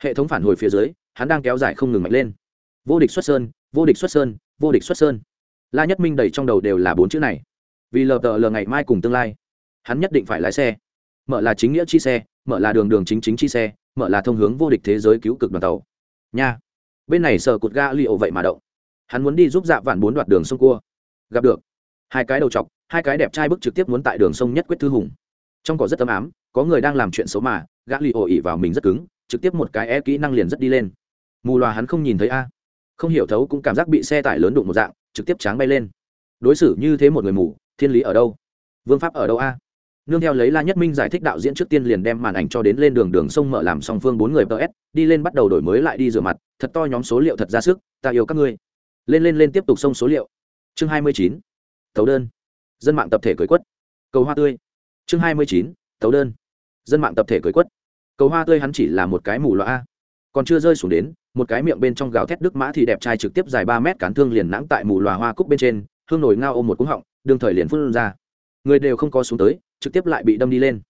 hệ thống phản hồi phía dưới, hắn đang kéo dài không ngừng mạnh lên. Vô địch xuất sơn, vô địch xuất sơn, vô địch xuất sơn. La nhất minh đầy trong đầu đều là bốn chữ này. Vì lờ tờ lờ ngày mai cùng tương lai, hắn nhất định phải lái xe. Mở là chính nghĩa chi xe, mở là đường đường chính chính chi xe, mở là thông hướng vô địch thế giới cứu cực đoàn tàu. Nha. Bên này sờ cột ga li ổ vậy mà động. Hắn muốn đi giúp dạ vạn bốn đoạt đường sông cua. Gặp được. Hai cái đầu chọc, hai cái đẹp trai bức trực tiếp muốn tại đường sông nhất quyết thư hùng. Trong cỏ rất ấm ám, có người đang làm chuyện xấu mà gã li ổ ỉ vào mình rất cứng trực tiếp một cái e kỹ năng liền rất đi lên. Mù loà hắn không nhìn thấy a. Không hiểu thấu cũng cảm giác bị xe tải lớn đụng một dạng, trực tiếp tráng bay lên. Đối xử như thế một người mù, thiên lý ở đâu? Vương pháp ở đâu a? Nương theo lấy la nhất minh giải thích đạo diễn trước tiên liền đem màn ảnh cho đến lên đường đường sông mở làm song phương bốn người ps đi lên bắt đầu đổi mới lại đi rửa mặt, thật to nhóm số liệu thật ra sức, ta yêu các ngươi. Lên lên lên tiếp tục xông số liệu. Chương hai mươi chín tấu đơn. Dân mạng tập thể cưới quất. Cầu hoa tươi. Chương hai mươi chín tấu đơn. Dân mạng tập thể cưới quất cầu hoa tươi hắn chỉ là một cái mù loa còn chưa rơi xuống đến, một cái miệng bên trong gào thét đức mã thì đẹp trai trực tiếp dài ba mét cán thương liền nãng tại mù loà hoa cúc bên trên, hương nổi ngao ôm một cúng họng, đương thời liền phun ra. Người đều không có xuống tới, trực tiếp lại bị đâm đi lên.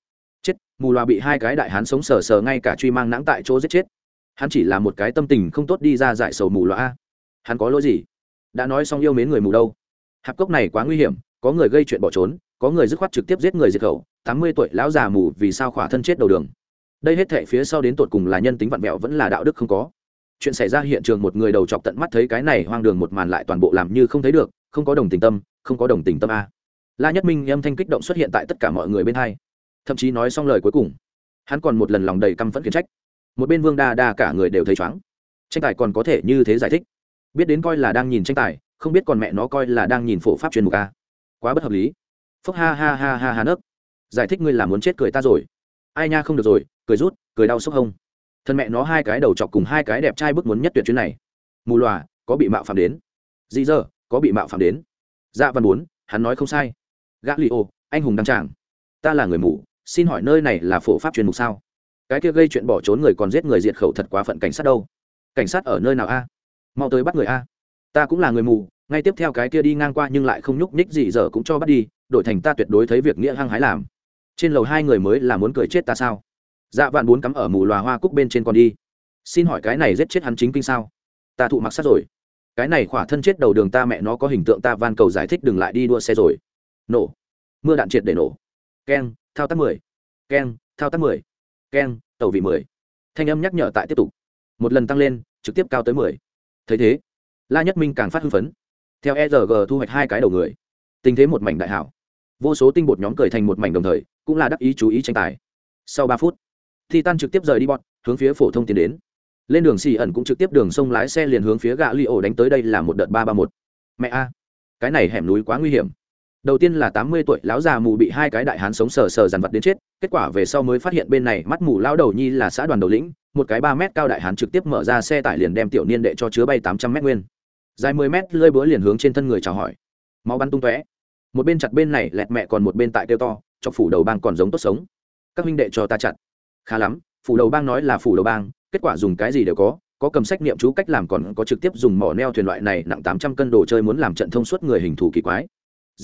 Chết, mù loà bị hai cái đại hán sống sờ sờ ngay cả truy mang nãng tại chỗ giết chết. Hắn chỉ là một cái tâm tình không tốt đi ra giải sầu mù loà hắn có lỗi gì? Đã nói xong yêu mến người mù đâu? Hạp cốc này quá nguy hiểm, có người gây chuyện bỏ trốn, có người dứt khoát trực tiếp giết người diệt khẩu, tám mươi tuổi lão già mù vì sao khỏa thân chết đầu đường? Đây hết thệ phía sau đến tột cùng là nhân tính vặn vẹo vẫn là đạo đức không có. Chuyện xảy ra hiện trường một người đầu chọc tận mắt thấy cái này hoang đường một màn lại toàn bộ làm như không thấy được, không có đồng tình tâm, không có đồng tình tâm a. La nhất minh âm thanh kích động xuất hiện tại tất cả mọi người bên hai. Thậm chí nói xong lời cuối cùng, hắn còn một lần lòng đầy căm phẫn khiển trách. Một bên vương đa đa cả người đều thấy chóng tranh tài còn có thể như thế giải thích. Biết đến coi là đang nhìn tranh tài, không biết còn mẹ nó coi là đang nhìn phổ pháp chuyên mục a. Quá bất hợp lý. Phúc ha ha ha ha ha nấc. Giải thích ngươi là muốn chết cười ta rồi. Ai nha không được rồi cười rút, cười đau sốc hông. Thân mẹ nó hai cái đầu chọc cùng hai cái đẹp trai bức muốn nhất tuyệt chuyến này. Mù loà, có bị mạo phạm đến. Dị dơ, có bị mạo phạm đến. Dạ văn bốn hắn nói không sai. Gã li ô, anh hùng đăng tràng. Ta là người mù, xin hỏi nơi này là phổ pháp chuyên mục sao? Cái kia gây chuyện bỏ trốn người còn giết người diệt khẩu thật quá phận cảnh sát đâu. Cảnh sát ở nơi nào a? Mau tới bắt người a. Ta cũng là người mù, ngay tiếp theo cái kia đi ngang qua nhưng lại không nhúc nhích gì giờ cũng cho bắt đi, đổi thành ta tuyệt đối thấy việc nghĩa hăng hái làm. Trên lầu hai người mới là muốn cười chết ta sao? Dạ vạn bốn cắm ở mù loà hoa cúc bên trên con đi. Xin hỏi cái này giết chết hắn chính kinh sao? Ta thụ mặc sát rồi. Cái này khỏa thân chết đầu đường ta mẹ nó có hình tượng ta van cầu giải thích đừng lại đi đua xe rồi. Nổ. Mưa đạn triệt để nổ. Keng, thao tác mười. Keng, thao tác mười. Keng tàu vị mười. Thanh âm nhắc nhở tại tiếp tục. Một lần tăng lên, trực tiếp cao tới mười. Thấy thế, la nhất minh càng phát hưng phấn. Theo erg thu hoạch hai cái đầu người. Tình thế một mảnh đại hảo. Vô số tinh bột nhóm cười thành một mảnh đồng thời, cũng là đắc ý chú ý tranh tài. Sau ba phút thì tan trực tiếp rời đi bọn, hướng phía phổ thông tiến đến. Lên đường xì ẩn cũng trực tiếp đường sông lái xe liền hướng phía gạ li ổ đánh tới đây là một đợt ba ba một. Mẹ a, cái này hẻm núi quá nguy hiểm. Đầu tiên là tám mươi tuổi lão già mù bị hai cái đại hán sống sờ sờ dằn vặt đến chết, kết quả về sau mới phát hiện bên này mắt mù lão đầu nhi là xã đoàn đầu lĩnh, một cái ba mét cao đại hán trực tiếp mở ra xe tải liền đem tiểu niên đệ cho chứa bay tám trăm mét nguyên. Dài mười mét, lơi búa liền hướng trên thân người chào hỏi. Máu bắn tung tóe. Một bên chặt bên này, lẹt mẹ còn một bên tại kêu to, cho phủ đầu bang còn giống tốt sống. Các huynh đệ cho ta chặt khá lắm, phủ đầu bang nói là phủ đầu bang, kết quả dùng cái gì đều có có cầm sách niệm chú cách làm còn có trực tiếp dùng mỏ neo thuyền loại này nặng tám trăm cân đồ chơi muốn làm trận thông suốt người hình thù kỳ quái.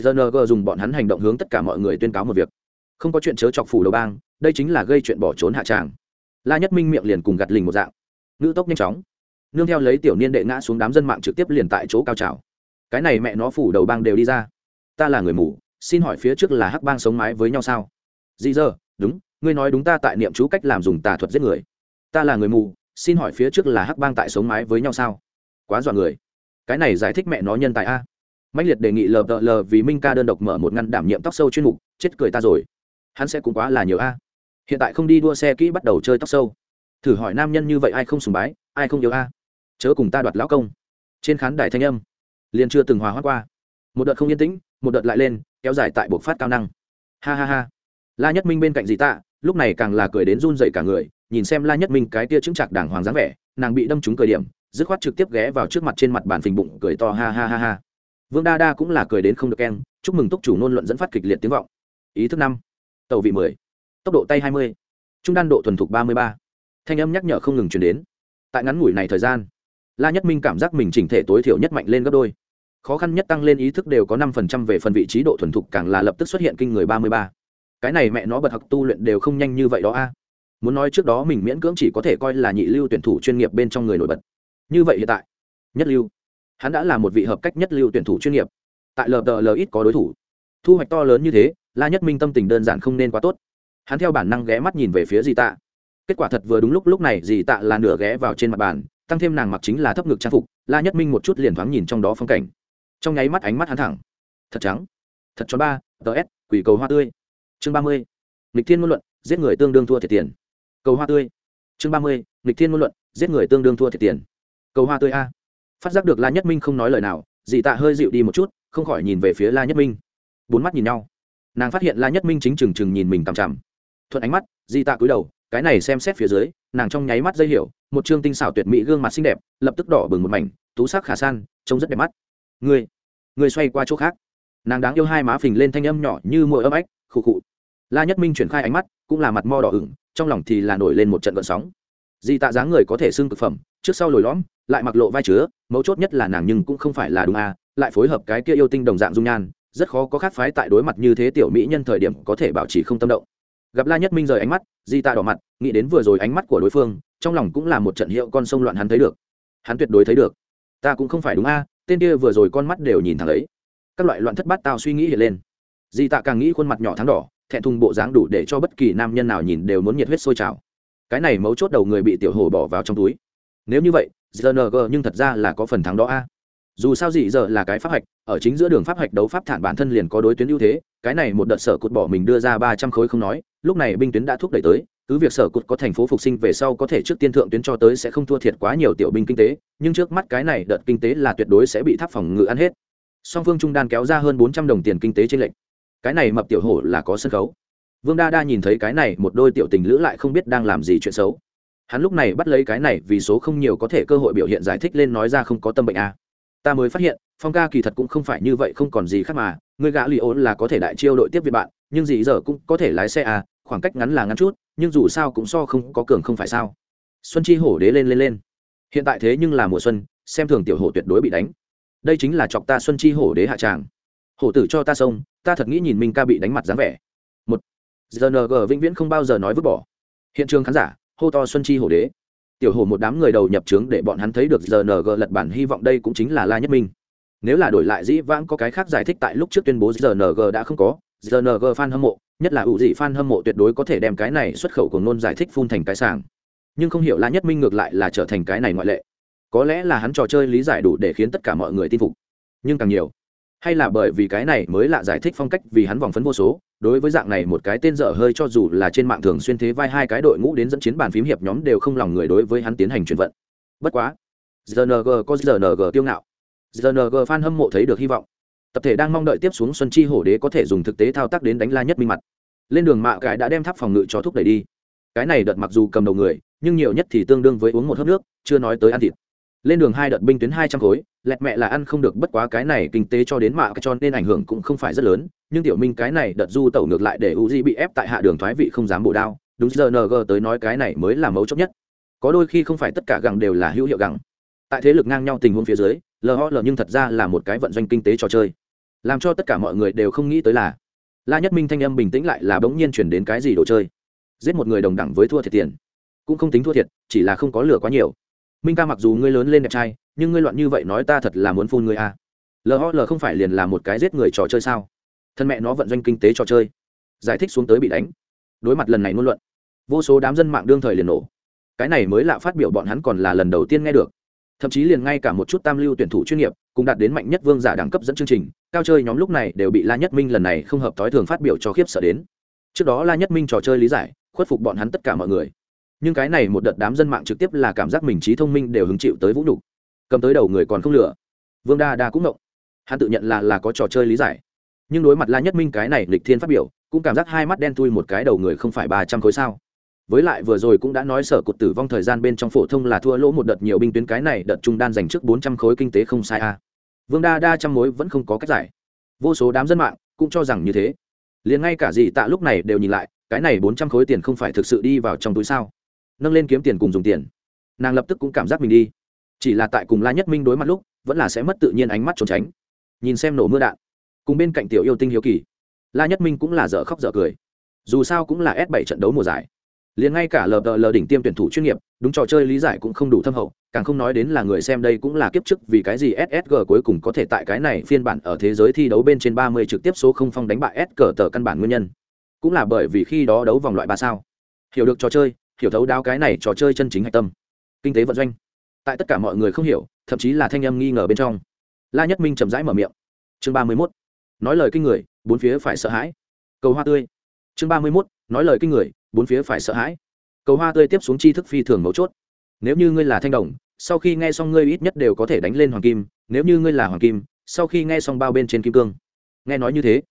GNG dùng bọn hắn hành động hướng tất cả mọi người tuyên cáo một việc. Không có chuyện chớ chọc phủ đầu bang, đây chính là gây chuyện bỏ trốn hạ tràng. La nhất minh miệng liền cùng gặt lình một dạng. Ngữ tốc nhanh chóng. Nương theo lấy tiểu niên đệ ngã xuống đám dân mạng trực tiếp liền tại chỗ cao trào. Cái này mẹ nó phủ đầu bang đều đi ra. Ta là người mù, xin hỏi phía trước là hắc bang sống mái với nhau sao? Dị giờ đúng ngươi nói đúng ta tại niệm chú cách làm dùng tà thuật giết người. Ta là người mù, xin hỏi phía trước là hắc bang tại sống mái với nhau sao? Quá dọa người. Cái này giải thích mẹ nó nhân tài a. Mạnh liệt đề nghị lờ đợ lờ vì minh ca đơn độc mở một ngăn đảm nhiệm tóc sâu chuyên mục, chết cười ta rồi. Hắn sẽ cũng quá là nhiều a. Hiện tại không đi đua xe kỹ bắt đầu chơi tóc sâu. Thử hỏi nam nhân như vậy ai không sùng bái, ai không yêu a? Chớ cùng ta đoạt lão công. Trên khán đài thanh âm, liền chưa từng hòa hoa qua. Một đợt không yên tĩnh, một đợt lại lên, kéo dài tại buộc phát cao năng. Ha ha ha. La nhất minh bên cạnh dì tạ lúc này càng là cười đến run dậy cả người, nhìn xem la nhất minh cái tia chứng chạc đàng hoàng dáng vẻ, nàng bị đâm trúng cười điểm, dứt khoát trực tiếp ghé vào trước mặt trên mặt bàn phình bụng, cười to ha ha ha ha. Vương đa đa cũng là cười đến không được keng, chúc mừng túc chủ nôn luận dẫn phát kịch liệt tiếng vọng. Ý thức năm, tàu vị mười, tốc độ tay hai mươi, trung đan độ thuần thục ba mươi ba. Thanh âm nhắc nhở không ngừng chuyển đến. Tại ngắn ngủi này thời gian, la nhất minh cảm giác mình chỉnh thể tối thiểu nhất mạnh lên gấp đôi. Khó khăn nhất tăng lên ý thức đều có năm phần trăm về phần vị trí độ thuần thục càng là lập tức xuất hiện kinh người ba mươi ba cái này mẹ nó bật học tu luyện đều không nhanh như vậy đó a. Muốn nói trước đó mình miễn cưỡng chỉ có thể coi là nhị lưu tuyển thủ chuyên nghiệp bên trong người nổi bật. Như vậy hiện tại, nhất lưu, hắn đã là một vị hợp cách nhất lưu tuyển thủ chuyên nghiệp. Tại lờ ít có đối thủ. Thu hoạch to lớn như thế, la nhất minh tâm tình đơn giản không nên quá tốt. Hắn theo bản năng ghé mắt nhìn về phía dì tạ. Kết quả thật vừa đúng lúc lúc này, dì tạ là nửa ghé vào trên mặt bàn, tăng thêm nàng mặc chính là thấp ngực trang phục, la nhất minh một chút liền thoáng nhìn trong đó phong cảnh. Trong nháy mắt ánh mắt hắn thẳng. Thật trắng. Thật cho ba ts quỷ cầu hoa tươi chương ba mươi lịch thiên ngôn luận, giết người tương đương thua thiệt tiền. Cầu hoa tươi. Chương ba mươi lịch thiên ngôn luận, giết người tương đương thua thiệt tiền. Cầu hoa tươi a. Phát giác được la nhất minh không nói lời nào, dì tạ hơi dịu đi một chút, không khỏi nhìn về phía la nhất minh. Bốn mắt nhìn nhau. Nàng phát hiện la nhất minh chính trừng trừng nhìn mình cằm chằm. Thuận ánh mắt, dì tạ cúi đầu, cái này xem xét phía dưới, nàng trong nháy mắt dây hiểu, một chương tinh xảo tuyệt mỹ gương mặt xinh đẹp, lập tức đỏ bừng một mảnh, tú sắc khả san, trông rất đẹp mắt. Người người xoay qua chỗ khác. Nàng đáng yêu hai má phình lên thanh âm nhỏ như mỗi ấm ếch khụ khụ. La nhất minh chuyển khai ánh mắt, cũng là mặt mo đỏ ửng, trong lòng thì là nổi lên một trận gợn sóng. Di tạ dáng người có thể xưng cực phẩm, trước sau lồi lõm, lại mặc lộ vai chứa, mấu chốt nhất là nàng nhưng cũng không phải là đúng a, lại phối hợp cái kia yêu tinh đồng dạng dung nhan, rất khó có khác phái tại đối mặt như thế tiểu mỹ nhân thời điểm có thể bảo trì không tâm động. Gặp la nhất minh rời ánh mắt di tạ đỏ mặt, nghĩ đến vừa rồi ánh mắt của đối phương, trong lòng cũng là một trận hiệu con sông loạn hắn thấy được. Hắn tuyệt đối thấy được. Ta cũng không phải đúng a, tên kia vừa rồi con mắt đều nhìn thẳng ấy. Các loại loạn thất bát tao suy nghĩ hiện lên di tạ càng nghĩ khuôn mặt nhỏ thắng đỏ, thẹn thùng bộ dáng đủ để cho bất kỳ nam nhân nào nhìn đều muốn nhiệt huyết sôi trào. Cái này mấu chốt đầu người bị tiểu hồ bỏ vào trong túi. Nếu như vậy gng nhưng thật ra là có phần thắng đó a. Dù sao gì giờ là cái pháp hạch, ở chính giữa đường pháp hạch đấu pháp thản bản thân liền có đối tuyến ưu thế, cái này một đợt sở cột bỏ mình đưa ra ba trăm khối không nói, lúc này binh tuyến đã thúc đẩy tới, cứ việc sở cụt có thành phố phục sinh về sau có thể trước tiên thượng tuyến cho tới sẽ không thua thiệt quá nhiều tiểu binh kinh tế, nhưng trước mắt cái này đợt kinh tế là tuyệt đối sẽ bị tháp phòng ngự ăn hết. Song phương trung đan kéo ra hơn bốn trăm đồng tiền kinh tế trên lệnh cái này mập tiểu hổ là có sân khấu. Vương đa đa nhìn thấy cái này, một đôi tiểu tình lữ lại không biết đang làm gì chuyện xấu. Hắn lúc này bắt lấy cái này vì số không nhiều có thể cơ hội biểu hiện giải thích lên nói ra không có tâm bệnh à. ta mới phát hiện, phong ca kỳ thật cũng không phải như vậy, không còn gì khác mà người gã lì ôn là có thể đại chiêu đội tiếp việt bạn, nhưng gì giờ cũng có thể lái xe à khoảng cách ngắn là ngắn chút, nhưng dù sao cũng so không có cường không phải sao. Xuân chi hổ đế lên lên lên. Hiện tại thế nhưng là mùa xuân, xem thường tiểu hổ tuyệt đối bị đánh. Đây chính là chọc ta xuân chi hổ đế hạ tràng. Hổ tử cho ta sông ta thật nghĩ nhìn minh ca bị đánh mặt dáng vẻ. Một gng vĩnh viễn không bao giờ nói vứt bỏ. Hiện trường khán giả, hô to xuân chi hổ đế. Tiểu hổ một đám người đầu nhập trướng để bọn hắn thấy được gng lật bản hy vọng đây cũng chính là la nhất minh. Nếu là đổi lại dĩ vãng có cái khác giải thích tại lúc trước tuyên bố gng đã không có rng fan hâm mộ, nhất là ủ dị fan hâm mộ tuyệt đối có thể đem cái này xuất khẩu của ngôn giải thích phun thành cái sàng nhưng không hiểu la nhất minh ngược lại là trở thành cái này ngoại lệ. Có lẽ là hắn trò chơi lý giải đủ để khiến tất cả mọi người tin phục. Nhưng càng nhiều hay là bởi vì cái này mới lạ giải thích phong cách vì hắn vòng phấn vô số, đối với dạng này một cái tên dở hơi cho dù là trên mạng thường xuyên thế vai hai cái đội ngũ đến dẫn chiến bàn phím hiệp nhóm đều không lòng người đối với hắn tiến hành chuyển vận. Bất quá rng có rng tiêu ngạo. Rng fan hâm mộ thấy được hy vọng. Tập thể đang mong đợi tiếp xuống xuân chi hổ đế có thể dùng thực tế thao tác đến đánh la nhất minh mặt. Lên đường mạ cái đã đem tháp phòng ngự cho thúc đẩy đi. Cái này đợt mặc dù cầm đầu người, nhưng nhiều nhất thì tương đương với uống một hớp nước, chưa nói tới ăn thịt lên đường hai đợt binh tuyến hai trăm khối, lẹt mẹ là ăn không được, bất quá cái này kinh tế cho đến mạ cho nên ảnh hưởng cũng không phải rất lớn. Nhưng tiểu minh cái này đợt du tẩu ngược lại để u bị ép tại hạ đường thoái vị không dám bổ đao. Đúng giờ ng tới nói cái này mới là mấu chốt nhất. Có đôi khi không phải tất cả gẳng đều là hữu hiệu gẳng. Tại thế lực ngang nhau tình huống phía dưới lhl nhưng thật ra là một cái vận doanh kinh tế trò chơi. Làm cho tất cả mọi người đều không nghĩ tới là, la nhất minh thanh âm bình tĩnh lại là bỗng nhiên chuyển đến cái gì đồ chơi. Giết một người đồng đẳng với thua thiệt tiền. Cũng không tính thua thiệt, chỉ là không có lửa quá nhiều minh ca mặc dù ngươi lớn lên đẹp trai, nhưng ngươi loạn như vậy nói ta thật là muốn phun ngươi à. lhl không phải liền là một cái giết người trò chơi sao? Thân mẹ nó vận doanh kinh tế trò chơi. Giải thích xuống tới bị đánh. Đối mặt lần này ngôn luận, vô số đám dân mạng đương thời liền nổ. Cái này mới lạ phát biểu bọn hắn còn là lần đầu tiên nghe được. Thậm chí liền ngay cả một chút tam lưu tuyển thủ chuyên nghiệp cũng đạt đến mạnh nhất vương giả đẳng cấp dẫn chương trình. Cao chơi nhóm lúc này đều bị la nhất minh lần này không hợp thói thường phát biểu cho khiếp sợ đến. Trước đó la nhất minh trò chơi lý giải, khuất phục bọn hắn tất cả mọi người nhưng cái này một đợt đám dân mạng trực tiếp là cảm giác mình trí thông minh đều hứng chịu tới vũ nhục. Cầm tới đầu người còn không lửa. Vương đa đa cũng ngộng. Hắn tự nhận là là có trò chơi lý giải. Nhưng đối mặt la nhất minh cái này lịch thiên phát biểu, cũng cảm giác hai mắt đen thui một cái đầu người không phải ba trăm khối sao. Với lại vừa rồi cũng đã nói sở cột tử vong thời gian bên trong phổ thông là thua lỗ một đợt nhiều binh tuyến cái này đợt trung đan dành trước bốn trăm khối kinh tế không sai a à. vương đa đa trăm mối vẫn không có cách giải. Vô số đám dân mạng cũng cho rằng như thế. Liền ngay cả gì tạ lúc này đều nhìn lại, cái này bốn trăm khối tiền không phải thực sự đi vào trong túi sao nâng lên kiếm tiền cùng dùng tiền. Nàng lập tức cũng cảm giác mình đi. Chỉ là tại cùng la nhất minh đối mặt lúc, vẫn là sẽ mất tự nhiên ánh mắt trốn tránh. Nhìn xem nổ mưa đạn. Cùng bên cạnh tiểu yêu tinh hiếu kỳ. La nhất minh cũng là dở khóc dở cười. Dù sao cũng là s 7 trận đấu mùa giải. Liền ngay cả lờ lờ đỉnh tiêm tuyển thủ chuyên nghiệp, đúng trò chơi lý giải cũng không đủ thâm hậu, càng không nói đến là người xem đây cũng là kiếp trước vì cái gì ssg cuối cùng có thể tại cái này phiên bản ở thế giới thi đấu bên trên 30 trực tiếp số không phong đánh bại s cờ tờ căn bản nguyên nhân. Cũng là bởi vì khi đó đấu vòng loại ba sao. Hiểu được trò chơi hiểu thấu đáo cái này trò chơi chân chính hạch tâm. Kinh tế vận doanh. Tại tất cả mọi người không hiểu, thậm chí là thanh âm nghi ngờ bên trong. La nhất minh chậm rãi mở miệng. Chương ba mươi mốt. Nói lời kinh người, bốn phía phải sợ hãi. Cầu hoa tươi. Chương ba mươi mốt. Nói lời kinh người, bốn phía phải sợ hãi. Cầu hoa tươi tiếp xuống chi thức phi thường mấu chốt. Nếu như ngươi là thanh đồng, sau khi nghe xong ngươi ít nhất đều có thể đánh lên hoàng kim. Nếu như ngươi là hoàng kim, sau khi nghe xong bao bên trên kim cương. Nghe nói như thế,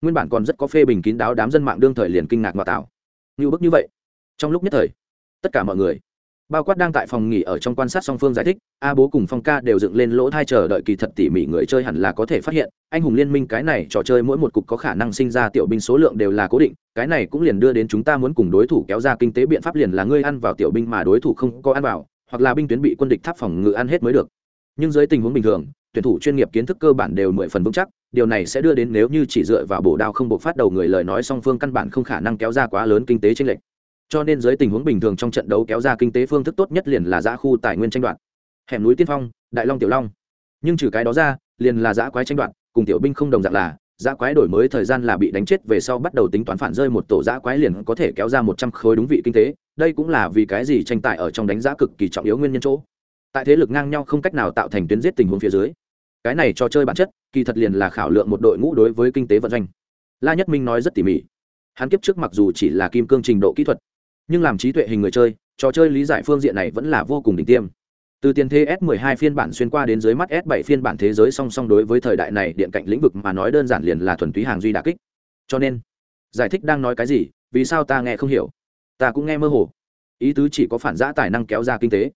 nguyên bản còn rất có phê bình kín đáo đám dân mạng đương thời liền kinh ngạc ngoại tạo. Như bức như vậy trong lúc nhất thời, tất cả mọi người, bao quát đang tại phòng nghỉ ở trong quan sát song phương giải thích, a bố cùng phong ca đều dựng lên lỗ thai chờ đợi kỳ thật tỉ mỉ người chơi hẳn là có thể phát hiện, anh hùng liên minh cái này trò chơi mỗi một cục có khả năng sinh ra tiểu binh số lượng đều là cố định, cái này cũng liền đưa đến chúng ta muốn cùng đối thủ kéo ra kinh tế biện pháp liền là ngươi ăn vào tiểu binh mà đối thủ không có ăn vào, hoặc là binh tuyến bị quân địch tháp phòng ngự ăn hết mới được. Nhưng dưới tình huống bình thường, tuyển thủ chuyên nghiệp kiến thức cơ bản đều mười phần vững chắc, điều này sẽ đưa đến nếu như chỉ dựa vào bổ đao không buộc phát đầu người lời nói song phương căn bản không khả năng kéo ra quá lớn kinh tế tranh lệch cho nên dưới tình huống bình thường trong trận đấu kéo ra kinh tế phương thức tốt nhất liền là giã khu tài nguyên tranh đoạt. Hẻm núi tiên phong, đại long tiểu long. Nhưng trừ cái đó ra, liền là giã quái tranh đoạt, cùng tiểu binh không đồng dạng là, giã quái đổi mới thời gian là bị đánh chết về sau bắt đầu tính toán phản rơi một tổ giã quái liền có thể kéo ra một trăm khối đúng vị kinh tế, đây cũng là vì cái gì tranh tài ở trong đánh giá cực kỳ trọng yếu nguyên nhân chỗ. Tại thế lực ngang nhau không cách nào tạo thành tuyến giết tình huống phía dưới, cái này cho chơi bản chất, kỳ thật liền là khảo lượng một đội ngũ đối với kinh tế vận doanh. La nhất minh nói rất tỉ mỉ. Hắn kiếp trước mặc dù chỉ là kim cương trình độ kỹ thuật nhưng làm trí tuệ hình người chơi, trò chơi lý giải phương diện này vẫn là vô cùng đỉnh tiêm. Từ tiền thế s 12 phiên bản xuyên qua đến dưới mắt s 7 phiên bản thế giới song song đối với thời đại này điện cạnh lĩnh vực mà nói đơn giản liền là thuần túy hàng duy đà kích. Cho nên, giải thích đang nói cái gì, vì sao ta nghe không hiểu? Ta cũng nghe mơ hồ. Ý tứ chỉ có phản giã tài năng kéo ra kinh tế.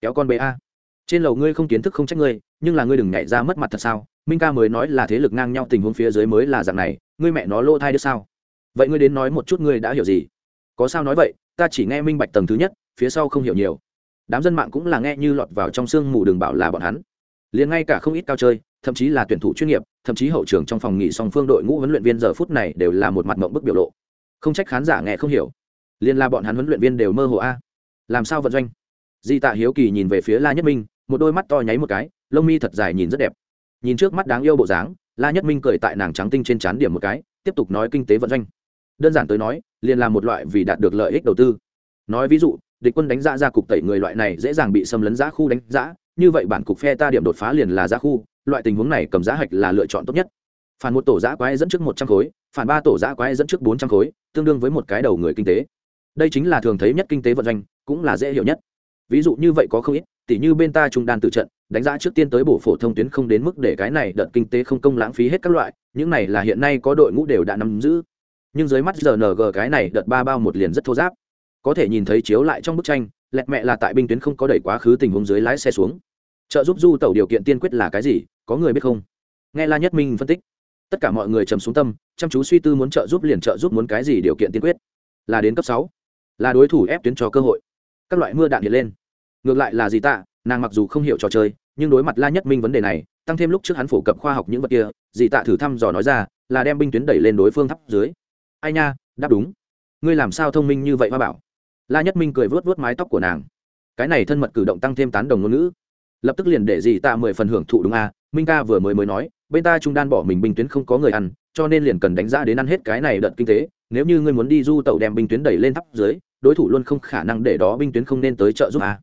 Kéo con bé a. Trên lầu ngươi không kiến thức không trách ngươi, nhưng là ngươi đừng nhảy ra mất mặt thật sao? Minh ca mới nói là thế lực ngang nhau tình huống phía dưới mới là dạng này, ngươi mẹ nó lỗ thai được sao? Vậy ngươi đến nói một chút ngươi đã hiểu gì? Có sao nói vậy? Ta chỉ nghe minh bạch tầng thứ nhất, phía sau không hiểu nhiều. Đám dân mạng cũng là nghe như lọt vào trong sương mù đường bảo là bọn hắn. Liền ngay cả không ít cao chơi, thậm chí là tuyển thủ chuyên nghiệp, thậm chí hậu trường trong phòng nghỉ song phương đội ngũ huấn luyện viên giờ phút này đều là một mặt mộng bức biểu lộ. Không trách khán giả nghe không hiểu. Liền là bọn hắn huấn luyện viên đều mơ hồ a. Làm sao vận doanh? Di tạ hiếu kỳ nhìn về phía la nhất minh, một đôi mắt to nháy một cái, lông mi thật dài nhìn rất đẹp. Nhìn trước mắt đáng yêu bộ dáng, la nhất minh cười tại nàng trắng tinh trên trán điểm một cái, tiếp tục nói kinh tế vận doanh đơn giản tới nói, liền là một loại vì đạt được lợi ích đầu tư. Nói ví dụ, địch quân đánh giá ra cục tẩy người loại này dễ dàng bị xâm lấn giá khu đánh giá như vậy bản cục phe ta điểm đột phá liền là giá khu, loại tình huống này cầm giá hạch là lựa chọn tốt nhất. Phản một tổ giã quái dẫn trước một trăm khối, phản ba tổ giã quái dẫn trước bốn trăm khối, tương đương với một cái đầu người kinh tế. Đây chính là thường thấy nhất kinh tế vận doanh, cũng là dễ hiểu nhất. Ví dụ như vậy có không ít, tỉ như bên ta trung đan tự trận, đánh giá trước tiên tới bổ phổ thông tuyến không đến mức để cái này đợt kinh tế không công lãng phí hết các loại, những này là hiện nay có đội ngũ đều đã nắm giữ nhưng dưới mắt rng cái này đợt ba bao một liền rất thô giáp. Có thể nhìn thấy chiếu lại trong bức tranh, lẹt mẹ là tại binh tuyến không có đẩy quá khứ tình huống dưới lái xe xuống. Trợ giúp du tẩu điều kiện tiên quyết là cái gì, có người biết không? Nghe la nhất minh phân tích, tất cả mọi người trầm xuống tâm, chăm chú suy tư muốn trợ giúp liền trợ giúp muốn cái gì điều kiện tiên quyết. Là đến cấp sáu, là đối thủ ép tuyến cho cơ hội. Các loại mưa đạn hiện lên. Ngược lại là gì tạ, nàng mặc dù không hiểu trò chơi, nhưng đối mặt la nhất minh vấn đề này, tăng thêm lúc trước hắn phổ cập khoa học những vật kia dì tạ thử thăm dò nói ra, là đem binh tuyến đẩy lên đối phương thấp dưới ai nha, đáp đúng. Ngươi làm sao thông minh như vậy hoa bảo? La nhất minh cười vớt vớt mái tóc của nàng. Cái này thân mật cử động tăng thêm tán đồng ngôn ngữ. Lập tức liền để dì tạ mười phần hưởng thụ đúng à? Minh ca vừa mới mới nói, bên ta trung đan bỏ mình binh tuyến không có người ăn, cho nên liền cần đánh giá đến ăn hết cái này đợt kinh tế. Nếu như ngươi muốn đi du tàu đem binh tuyến đẩy lên thấp dưới, đối thủ luôn không khả năng để đó binh tuyến không nên tới trợ giúp à.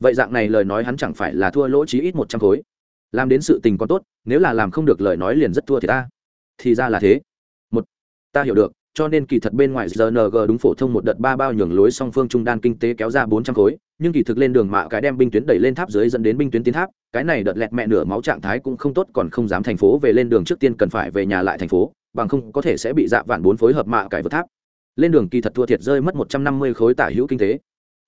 vậy dạng này lời nói hắn chẳng phải là thua lỗ chí ít một trăm khối. Làm đến sự tình còn tốt, nếu là làm không được lời nói liền rất thua thì ta. Thì ra là thế. Một, ta hiểu được cho nên kỳ thật bên ngoài RNG đúng phổ thông một đợt ba bao nhường lối song phương trung đan kinh tế kéo ra bốn trăm khối, nhưng kỳ thực lên đường mạ cái đem binh tuyến đẩy lên tháp dưới dẫn đến binh tuyến tiến tháp, cái này đợt lẹt mẹ nửa máu trạng thái cũng không tốt còn không dám thành phố về lên đường trước tiên cần phải về nhà lại thành phố, bằng không có thể sẽ bị dạ vạn bốn phối hợp mạ cải vượt tháp. Lên đường kỳ thật thua thiệt rơi mất một trăm năm mươi khối tả hữu kinh tế.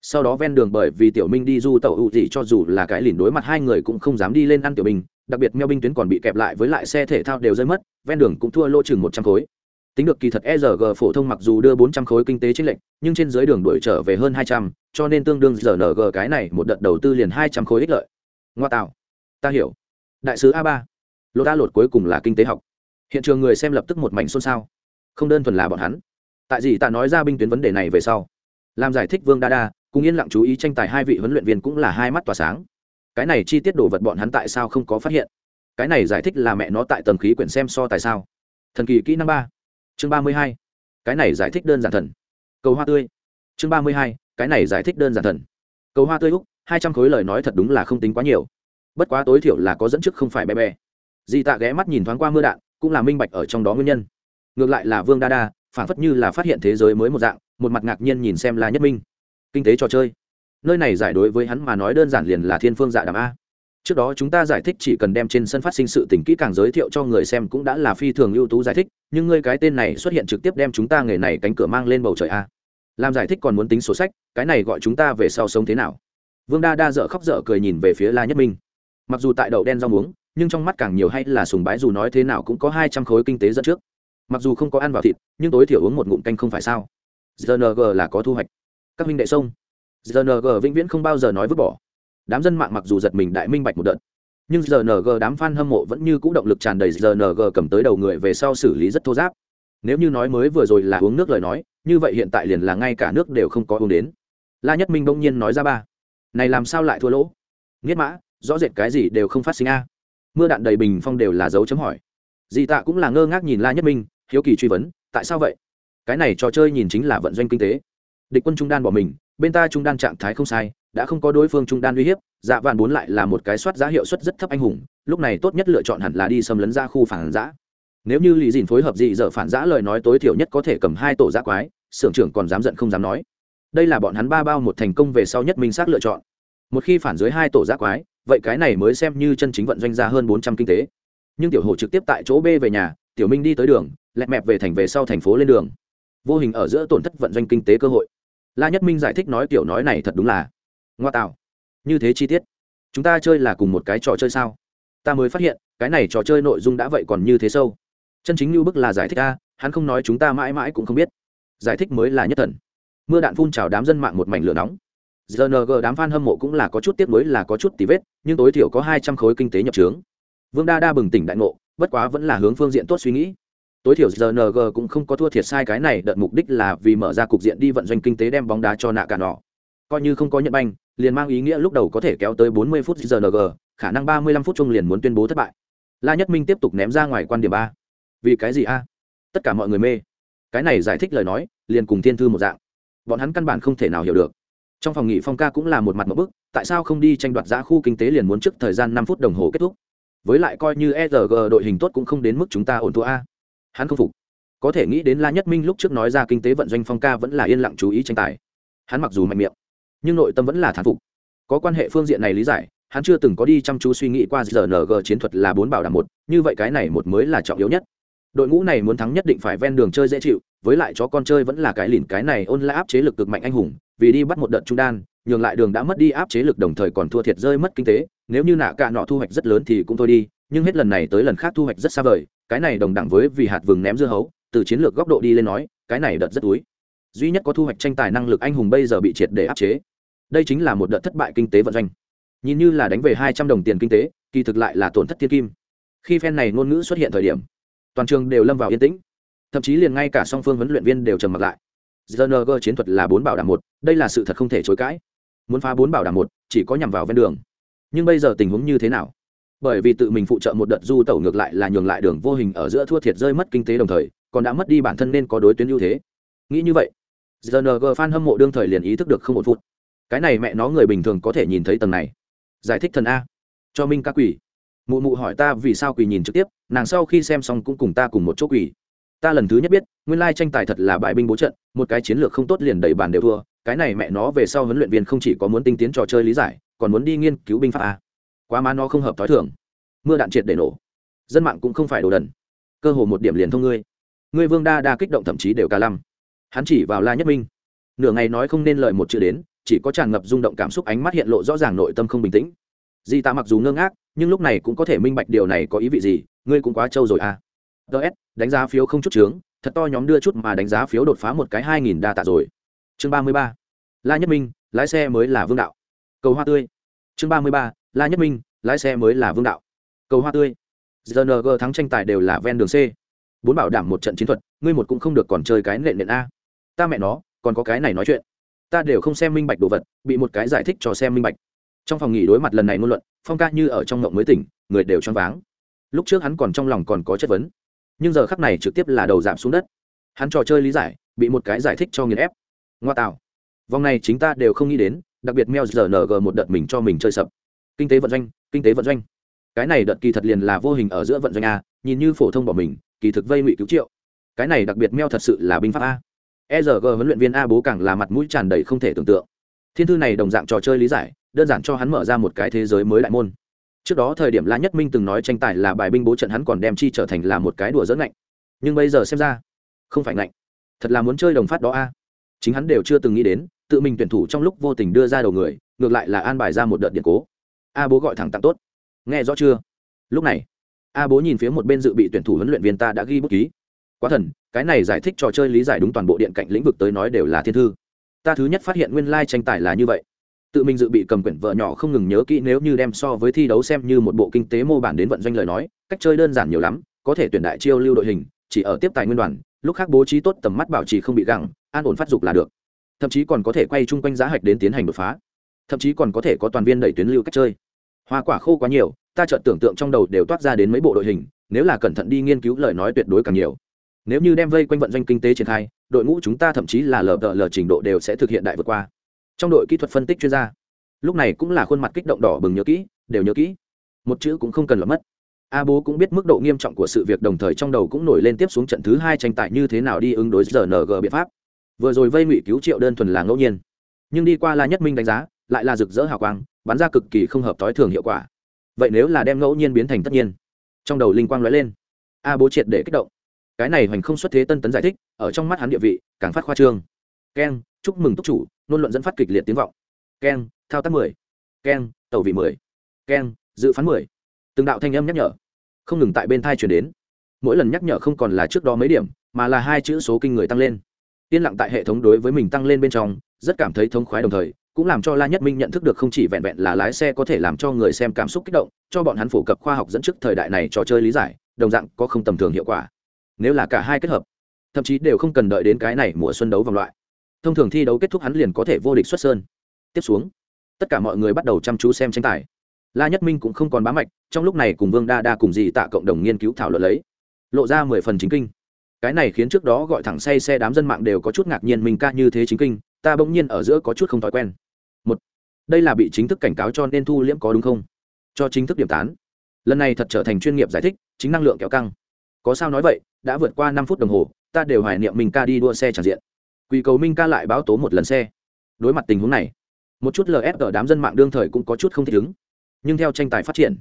Sau đó ven đường bởi vì Tiểu Minh đi du tẩu hữu gì cho dù là cái lìn đối mặt hai người cũng không dám đi lên ăn Tiểu Minh, đặc biệt meo binh tuyến còn bị kẹp lại với lại xe thể thao đều rơi mất, ven đường cũng thua lô chừng một trăm khối tính được kỳ thật erg phổ thông mặc dù đưa bốn trăm khối kinh tế trên lệnh nhưng trên dưới đường đuổi trở về hơn hai trăm, cho nên tương đương rng cái này một đợt đầu tư liền hai trăm khối ích lợi. Ngoa tạo. Ta hiểu. Đại sứ A3. lột a lột cuối cùng là kinh tế học. Hiện trường người xem lập tức một mảnh xôn xao. Không đơn thuần là bọn hắn. Tại gì ta nói ra binh tuyến vấn đề này về sau. Làm giải thích vương đa đa cùng yên lặng chú ý tranh tài hai vị huấn luyện viên cũng là hai mắt tỏa sáng. Cái này chi tiết đồ vật bọn hắn tại sao không có phát hiện? Cái này giải thích là mẹ nó tại tầng khí quyển xem so tại sao? Thần kỳ kỹ năng ba chương ba mươi hai, cái này giải thích đơn giản thần. Cầu hoa tươi. Chương ba mươi hai, cái này giải thích đơn giản thần. Cầu hoa tươi úc, hai trăm khối lời nói thật đúng là không tính quá nhiều. Bất quá tối thiểu là có dẫn trước không phải bé bé. Di tạ ghé mắt nhìn thoáng qua mưa đạn, cũng là minh bạch ở trong đó nguyên nhân. Ngược lại là vương đa đa phản phất như là phát hiện thế giới mới một dạng, một mặt ngạc nhiên nhìn xem là nhất minh. Kinh tế trò chơi. Nơi này giải đối với hắn mà nói đơn giản liền là thiên phương dạ đàm a trước đó chúng ta giải thích chỉ cần đem trên sân phát sinh sự tình kỹ càng giới thiệu cho người xem cũng đã là phi thường ưu tú giải thích, nhưng ngươi cái tên này xuất hiện trực tiếp đem chúng ta nghề này cánh cửa mang lên bầu trời a. Làm giải thích còn muốn tính sổ sách, cái này gọi chúng ta về sau sống thế nào? Vương đa đa dở khóc dở cười nhìn về phía la nhất minh. Mặc dù tại đậu đen rau muống, nhưng trong mắt càng nhiều hay là sùng bái dù nói thế nào cũng có hai trăm khối kinh tế dẫn trước. Mặc dù không có ăn vào thịt, nhưng tối thiểu uống một ngụm canh không phải sao? Gng là có thu hoạch. Các minh đệ sông. Gng vĩnh viễn không bao giờ nói vứt bỏ đám dân mạng mặc dù giật mình đại minh bạch một đợt, nhưng rng đám f a n hâm mộ vẫn như c ũ động lực tràn đầy rng cầm tới đầu người về sau xử lý rất thô giáp. Nếu như nói mới vừa rồi là uống nước lời nói, như vậy hiện tại liền là ngay cả nước đều không có uống đến. La nhất minh bỗng nhiên nói ra ba, này làm sao lại thua lỗ? Nghiết mã, rõ rệt cái gì đều không phát sinh a. Mưa đạn đầy bình phong đều là dấu chấm hỏi. Dì tạ cũng là ngơ ngác nhìn la nhất minh, hiếu kỳ truy vấn, tại sao vậy? Cái này trò chơi nhìn chính là vận doanh kinh tế. Địch quân trung đan bỏ mình, bên ta trung đan trạng thái không sai đã không có đối phương trung đan uy hiếp dạ vạn bốn lại là một cái soát giá hiệu suất rất thấp anh hùng, lúc này tốt nhất lựa chọn hẳn là đi xâm lấn ra khu phản giã. Nếu như lì dìn phối hợp dị dở phản giã lời nói tối thiểu nhất có thể cầm hai tổ giã quái sưởng trưởng còn dám giận không dám nói. Đây là bọn hắn ba bao một thành công về sau nhất minh xác lựa chọn. Một khi phản dưới hai tổ giã quái, vậy cái này mới xem như chân chính vận doanh ra hơn bốn trăm kinh tế. Nhưng tiểu hồ trực tiếp tại chỗ b về nhà, tiểu minh đi tới đường, lẹt mẹp về thành về sau thành phố lên đường. Vô hình ở giữa tổn thất vận doanh kinh tế cơ hội. La nhất minh giải thích nói tiểu nói này thật đúng là ngoa tạo. Như thế chi tiết. Chúng ta chơi là cùng một cái trò chơi sao? Ta mới phát hiện, cái này trò chơi nội dung đã vậy còn như thế sâu. Chân chính như bức là giải thích a, hắn không nói chúng ta mãi mãi cũng không biết. Giải thích mới là nhất thần. Mưa đạn phun trào đám dân mạng một mảnh lửa nóng. Rng đám f a n hâm mộ cũng là có chút tiếp nối là có chút tí vết, nhưng tối thiểu có hai trăm khối kinh tế nhập trướng. Vương đa đa bừng tỉnh đại ngộ, bất quá vẫn là hướng phương diện tốt suy nghĩ. Tối thiểu rng cũng không có thua thiệt sai cái này, đợt mục đích là vì mở ra cục diện đi vận doanh kinh tế đem bóng đá cho nạ cả nọ. Coi như không có nhận banh liền mang ý nghĩa lúc đầu có thể kéo tới 40 phút rng khả năng 35 phút chung liền muốn tuyên bố thất bại. La nhất minh tiếp tục ném ra ngoài quan điểm ba. Vì cái gì a? Tất cả mọi người mê. Cái này giải thích lời nói, liền cùng thiên thư một dạng. Bọn hắn căn bản không thể nào hiểu được. Trong phòng nghỉ phong ca cũng là một mặt một bức, tại sao không đi tranh đoạt giá khu kinh tế liền muốn trước thời gian 5 phút đồng hồ kết thúc? Với lại coi như erg đội hình tốt cũng không đến mức chúng ta ổn thua a. Hắn không phục. Có thể nghĩ đến la nhất minh lúc trước nói ra kinh tế vận doanh phong ca vẫn là yên lặng chú ý tranh tài. Hắn mặc dù mạnh miệng nhưng nội tâm vẫn là thán phục. Có quan hệ phương diện này lý giải, hắn chưa từng có đi chăm chú suy nghĩ qua rng chiến thuật là bốn bảo đảm một, như vậy cái này một mới là trọng yếu nhất. Đội ngũ này muốn thắng nhất định phải ven đường chơi dễ chịu, với lại chó con chơi vẫn là cái lìn cái này ôn lại áp chế lực cực mạnh anh hùng, vì đi bắt một đợt trung đan, nhường lại đường đã mất đi áp chế lực đồng thời còn thua thiệt rơi mất kinh tế, nếu như nạ cả nọ thu hoạch rất lớn thì cũng thôi đi, nhưng hết lần này tới lần khác thu hoạch rất xa vời, cái này đồng đẳng với vì hạt vừng ném dưa hấu, từ chiến lược góc độ đi lên nói, cái này đợt rất túi. Duy nhất có thu hoạch tranh tài năng lực anh hùng bây giờ bị triệt để áp chế đây chính là một đợt thất bại kinh tế vận doanh. Nhìn như là đánh về hai trăm đồng tiền kinh tế, kỳ thực lại là tổn thất thiên kim. Khi phen này ngôn ngữ xuất hiện thời điểm, toàn trường đều lâm vào yên tĩnh. Thậm chí liền ngay cả song phương huấn luyện viên đều trầm mặc lại. Gng chiến thuật là bốn bảo đảm một, đây là sự thật không thể chối cãi. Muốn phá bốn bảo đảm một, chỉ có nhằm vào ven đường. Nhưng bây giờ tình huống như thế nào? Bởi vì tự mình phụ trợ một đợt du tẩu ngược lại là nhường lại đường vô hình ở giữa thua thiệt rơi mất kinh tế đồng thời, còn đã mất đi bản thân nên có đối tuyến ưu thế. Nghĩ như vậy gng fan hâm mộ đương thời liền ý thức được không một phút cái này mẹ nó người bình thường có thể nhìn thấy tầng này. Giải thích thần a. Cho minh ca quỷ. Mụ mụ hỏi ta vì sao quỷ nhìn trực tiếp, nàng sau khi xem xong cũng cùng ta cùng một chỗ quỷ. Ta lần thứ nhất biết, nguyên lai tranh tài thật là bại binh bố trận, một cái chiến lược không tốt liền đẩy bàn đều thua. Cái này mẹ nó về sau huấn luyện viên không chỉ có muốn tinh tiến trò chơi lý giải, còn muốn đi nghiên cứu binh pháp a. Quá má nó không hợp t h ó i thường. Mưa đạn triệt để nổ. Dân mạng cũng không phải đồ đần. Cơ hồ một điểm liền thông ngươi. Ngươi vương đa đa kích động thậm chí đều cả lăm. Hắn chỉ vào la nhất minh. Nửa ngày nói không nên lời một chữ đến chỉ có tràn ngập rung động cảm xúc ánh mắt hiện lộ rõ ràng nội tâm không bình tĩnh. Di tạ mặc dù ngơ ngác, nhưng lúc này cũng có thể minh bạch điều này có ý vị gì, ngươi cũng quá trâu rồi à. Ts đánh giá phiếu không chút trướng thật to nhóm đưa chút mà đánh giá phiếu đột phá một cái hai nghìn đa tạ rồi. Chương ba mươi ba, la nhất minh, lái xe mới là vương đạo. Cầu hoa tươi. Chương ba mươi ba, la nhất minh, lái xe mới là vương đạo. Cầu hoa tươi. Gng thắng tranh tài đều là ven đường c. Bốn bảo đảm một trận chiến thuật, ngươi một cũng không được còn chơi cái nện nện a. Ta mẹ nó, còn có cái này nói chuyện ta đều không xem minh bạch đồ vật, bị một cái giải thích cho xem minh bạch. Trong phòng nghỉ đối mặt lần này ngôn luận, phong ca như ở trong ngộng mới tỉnh, người đều choáng váng. Lúc trước hắn còn trong lòng còn có chất vấn, nhưng giờ khắc này trực tiếp là đầu giảm xuống đất. Hắn trò chơi lý giải, bị một cái giải thích cho nghiền ép. Ngoa tạo. Vòng này chính ta đều không nghĩ đến, đặc biệt meo giờ nở g một đợt mình cho mình chơi sập. Kinh tế vận doanh, kinh tế vận doanh. Cái này đợt kỳ thật liền là vô hình ở giữa vận doanh a, nhìn như phổ thông bỏ mình, kỳ thực vây ngụy cứu triệu. Cái này đặc biệt meo thật sự là binh pháp a. ERG huấn luyện viên A bố càng là mặt mũi tràn đầy không thể tưởng tượng. Thiên thư này đồng dạng trò chơi lý giải, đơn giản cho hắn mở ra một cái thế giới mới đại môn. Trước đó thời điểm La Nhất Minh từng nói tranh tài là bài binh bố trận hắn còn đem chi trở thành là một cái đùa giỡn ngạnh. Nhưng bây giờ xem ra, không phải ngạnh. Thật là muốn chơi đồng phát đó a. Chính hắn đều chưa từng nghĩ đến, tự mình tuyển thủ trong lúc vô tình đưa ra đầu người, ngược lại là an bài ra một đợt điện cố. A bố gọi thẳng tặng tốt. Nghe rõ chưa? Lúc này, A bố nhìn phía một bên dự bị tuyển thủ huấn luyện viên ta đã ghi bút ký quá thần, cái này giải thích trò chơi lý giải đúng toàn bộ điện cạnh lĩnh vực tới nói đều là thiên thư. Ta thứ nhất phát hiện nguyên lai tranh tài là như vậy. Tự mình dự bị cầm quyển vợ nhỏ không ngừng nhớ kỹ nếu như đem so với thi đấu xem như một bộ kinh tế mô bản đến vận doanh lời nói, cách chơi đơn giản nhiều lắm, có thể tuyển đại chiêu lưu đội hình, chỉ ở tiếp tài nguyên đoàn, lúc khác bố trí tốt tầm mắt bảo trì không bị gẳng, an ổn phát dục là được. Thậm chí còn có thể quay chung quanh giá hạch đến tiến hành đột phá. Thậm chí còn có thể có toàn viên đẩy tuyến lưu cách chơi. Hoa quả khô quá nhiều, ta chợt tưởng tượng trong đầu đều toát ra đến mấy bộ đội hình, nếu là cẩn thận đi nghiên cứu lời nói tuyệt đối càng nhiều nếu như đem vây quanh vận doanh kinh tế triển khai, đội ngũ chúng ta thậm chí là lờ đợ lờ trình độ đều sẽ thực hiện đại vượt qua. Trong đội kỹ thuật phân tích chuyên gia, lúc này cũng là khuôn mặt kích động đỏ bừng nhớ kỹ, đều nhớ kỹ. Một chữ cũng không cần lọt mất. A bố cũng biết mức độ nghiêm trọng của sự việc đồng thời trong đầu cũng nổi lên tiếp xuống trận thứ hai tranh tài như thế nào đi ứng đối rng biện pháp. Vừa rồi vây ngụy cứu triệu đơn thuần là ngẫu nhiên, nhưng đi qua la nhất minh đánh giá, lại là rực rỡ hào quang, bắn ra cực kỳ không hợp tối thường hiệu quả. Vậy nếu là đem ngẫu nhiên biến thành tất nhiên, trong đầu linh quang lóe lên, a bố triệt để kích động cái này hoành không xuất thế tân tấn giải thích, ở trong mắt hắn địa vị, càng phát khoa trương. Keng chúc mừng túc chủ, nôn luận dẫn phát kịch liệt tiếng vọng. Keng thao tác mười. Keng tàu vị mười. Keng dự phán mười. Từng đạo thanh âm nhắc nhở. Không ngừng tại bên thai chuyển đến. Mỗi lần nhắc nhở không còn là trước đó mấy điểm, mà là hai chữ số kinh người tăng lên. Yên lặng tại hệ thống đối với mình tăng lên bên trong, rất cảm thấy thống khoái đồng thời, cũng làm cho la nhất minh nhận thức được không chỉ vẹn vẹn là lái xe có thể làm cho người xem cảm xúc kích động, cho bọn hắn phổ cập khoa học dẫn trước thời đại này trò chơi lý giải, đồng dạng có không tầm thường hiệu quả nếu là cả hai kết hợp, thậm chí đều không cần đợi đến cái này mùa xuân đấu vòng loại. Thông thường thi đấu kết thúc hắn liền có thể vô địch xuất sơn. Tiếp xuống, tất cả mọi người bắt đầu chăm chú xem tranh tài. La nhất minh cũng không còn bá mạch, trong lúc này cùng vương đa đa cùng dì tạ cộng đồng nghiên cứu thảo luận lấy, lộ ra mười phần chính kinh. Cái này khiến trước đó gọi thẳng say xe đám dân mạng đều có chút ngạc nhiên mình ca như thế chính kinh, ta bỗng nhiên ở giữa có chút không thói quen. Một, đây là bị chính thức cảnh cáo cho nên thu liễm có đúng không? Cho chính thức điểm tán. Lần này thật trở thành chuyên nghiệp giải thích, chính năng lượng kéo căng có sao nói vậy, đã vượt qua năm phút đồng hồ, ta đều hoài niệm mình ca đi đua xe tràn diện. Quỳ cầu minh ca lại báo tố một lần xe. Đối mặt tình huống này, một chút lf ở đám dân mạng đương thời cũng có chút không thích ứng. Nhưng theo tranh tài phát triển,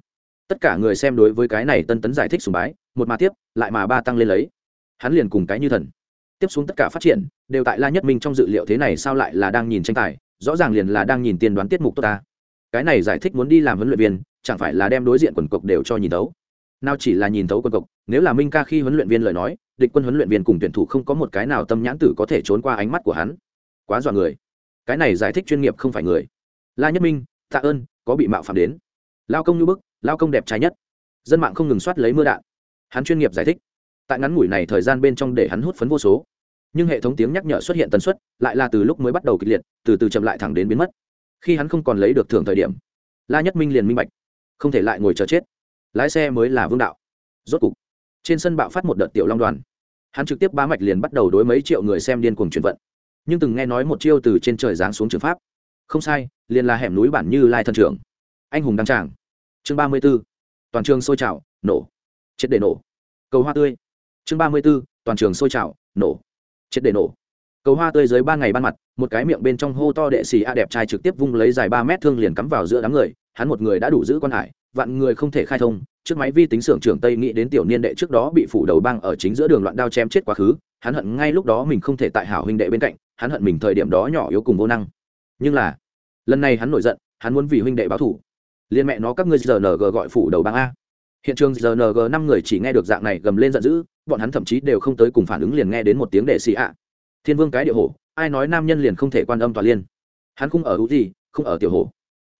tất cả người xem đối với cái này tân tấn giải thích sùng bái, một mà tiếp, lại mà ba tăng lên lấy. Hắn liền cùng cái như thần. Tiếp xuống tất cả phát triển, đều tại la nhất minh trong dự liệu thế này sao lại là đang nhìn tranh tài, rõ ràng liền là đang nhìn tiên đoán tiết mục tốt ta. Cái này giải thích muốn đi làm huấn luyện viên, chẳng phải là đem đối diện quần cộc đều cho nhìn đấu nào chỉ là nhìn thấu quân cộc nếu là minh ca khi huấn luyện viên lời nói, địch quân huấn luyện viên cùng tuyển thủ không có một cái nào tâm nhãn tử có thể trốn qua ánh mắt của hắn. Quá dọa người. Cái này giải thích chuyên nghiệp không phải người. La nhất minh, tạ ơn, có bị mạo phạm đến. Lao công như bức, lao công đẹp trái nhất. Dân mạng không ngừng soát lấy mưa đạn. Hắn chuyên nghiệp giải thích. Tại ngắn ngủi này thời gian bên trong để hắn hút phấn vô số. Nhưng hệ thống tiếng nhắc nhở xuất hiện tần suất, lại là từ lúc mới bắt đầu kịch liệt, từ từ chậm lại thẳng đến biến mất. Khi hắn không còn lấy được thưởng thời điểm, la nhất minh liền minh bạch. Không thể lại ngồi chờ chết lái xe mới là vương đạo. Rốt cục, trên sân bạo phát một đợt tiểu long đoàn. Hắn trực tiếp bá mạch liền bắt đầu đối mấy triệu người xem điên cuồng chuyển vận. Nhưng từng nghe nói một chiêu từ trên trời giáng xuống trường pháp. Không sai, liền là hẻm núi bản như lai thân trưởng. Anh hùng đăng tràng. Chương ba mươi b ố toàn trường sôi trào, nổ. Triệt để nổ. Cầu hoa tươi. Chương ba mươi b ố toàn trường sôi trào, nổ. Triệt để nổ. Cầu hoa tươi dưới ba ngày ban mặt, một cái miệng bên trong hô to đệ xì a đẹp trai trực tiếp vung lấy dài ba mét thương liền cắm vào giữa đám người, hắn một người đã đủ giữ quan hải vạn người không thể khai thông, trước máy vi tính xưởng trưởng tây nghĩ đến tiểu niên đệ trước đó bị phủ đầu băng ở chính giữa đường loạn đao chém chết quá khứ, hắn hận ngay lúc đó mình không thể tại hảo huynh đệ bên cạnh, hắn hận mình thời điểm đó nhỏ yếu cùng vô năng. Nhưng là, lần này hắn nổi giận, hắn muốn vì huynh đệ báo thủ liên mẹ nó các ngươi rng gọi phủ đầu băng a. Hiện trường rng năm người chỉ nghe được dạng này gầm lên giận dữ, bọn hắn thậm chí đều không tới cùng phản ứng liền nghe đến một tiếng đệ xì ạ. Thiên vương cái địa hổ, ai nói nam nhân liền không thể quan âm tòa liên. Hắn không ở hữu gì, không ở tiểu hổ.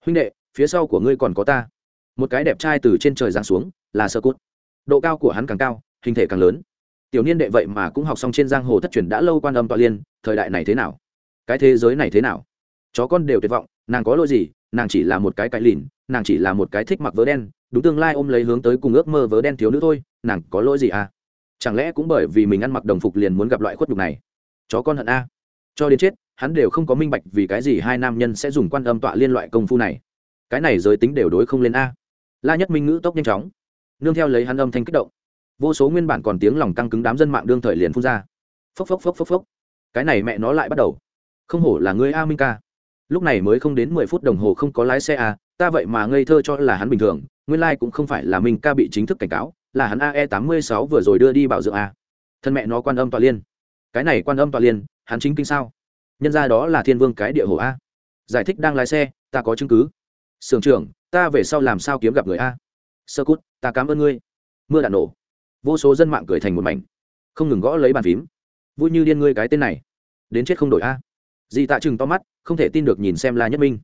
Huynh đệ, phía sau của ngươi còn có ta một cái đẹp trai từ trên trời giáng xuống, là sơ cút. Độ cao của hắn càng cao, hình thể càng lớn. Tiểu niên đệ vậy mà cũng học xong trên giang hồ thất truyền đã lâu quan âm tọa liên, thời đại này thế nào? Cái thế giới này thế nào? Chó con đều tuyệt vọng, nàng có lỗi gì? Nàng chỉ là một cái cái lìn, nàng chỉ là một cái thích mặc vớ đen, đúng tương lai ôm lấy hướng tới cùng ước mơ vớ đen thiếu nữ thôi, nàng có lỗi gì à? Chẳng lẽ cũng bởi vì mình ăn mặc đồng phục liền muốn gặp loại khuất nhục này? Chó con hận a. Cho đến chết, hắn đều không có minh bạch vì cái gì hai nam nhân sẽ dùng quan âm tọa liên loại công phu này. Cái này giới tính đều đối không lên a la nhất minh ngữ tốc nhanh chóng. Nương theo lấy hắn âm thanh kích động. Vô số nguyên bản còn tiếng lòng căng cứng đám dân mạng đương thời liền phun ra. Phốc phốc phốc phốc phốc. Cái này mẹ nó lại bắt đầu. Không hổ là ngươi a minh ca. Lúc này mới không đến mười phút đồng hồ không có lái xe a, ta vậy mà ngây thơ cho là hắn bình thường, nguyên lai、like、cũng không phải là minh ca bị chính thức cảnh cáo, là hắn ae tám mươi sáu vừa rồi đưa đi bảo dưỡng a. Thân mẹ nó quan âm tọa liên. Cái này quan âm tọa liên, hắn chính kinh sao? Nhân ra đó là thiên vương cái địa hồ a. Giải thích đang lái xe, ta có chứng cứ sưởng trưởng, ta về sau làm sao kiếm gặp người a? Sơ cút, ta cảm ơn ngươi. Mưa đạn nổ. Vô số dân mạng cười thành một mảnh. Không ngừng gõ lấy bàn phím. Vui như điên ngươi cái tên này. Đến chết không đổi a. Dì tạ chừng to mắt, không thể tin được nhìn xem la nhất minh.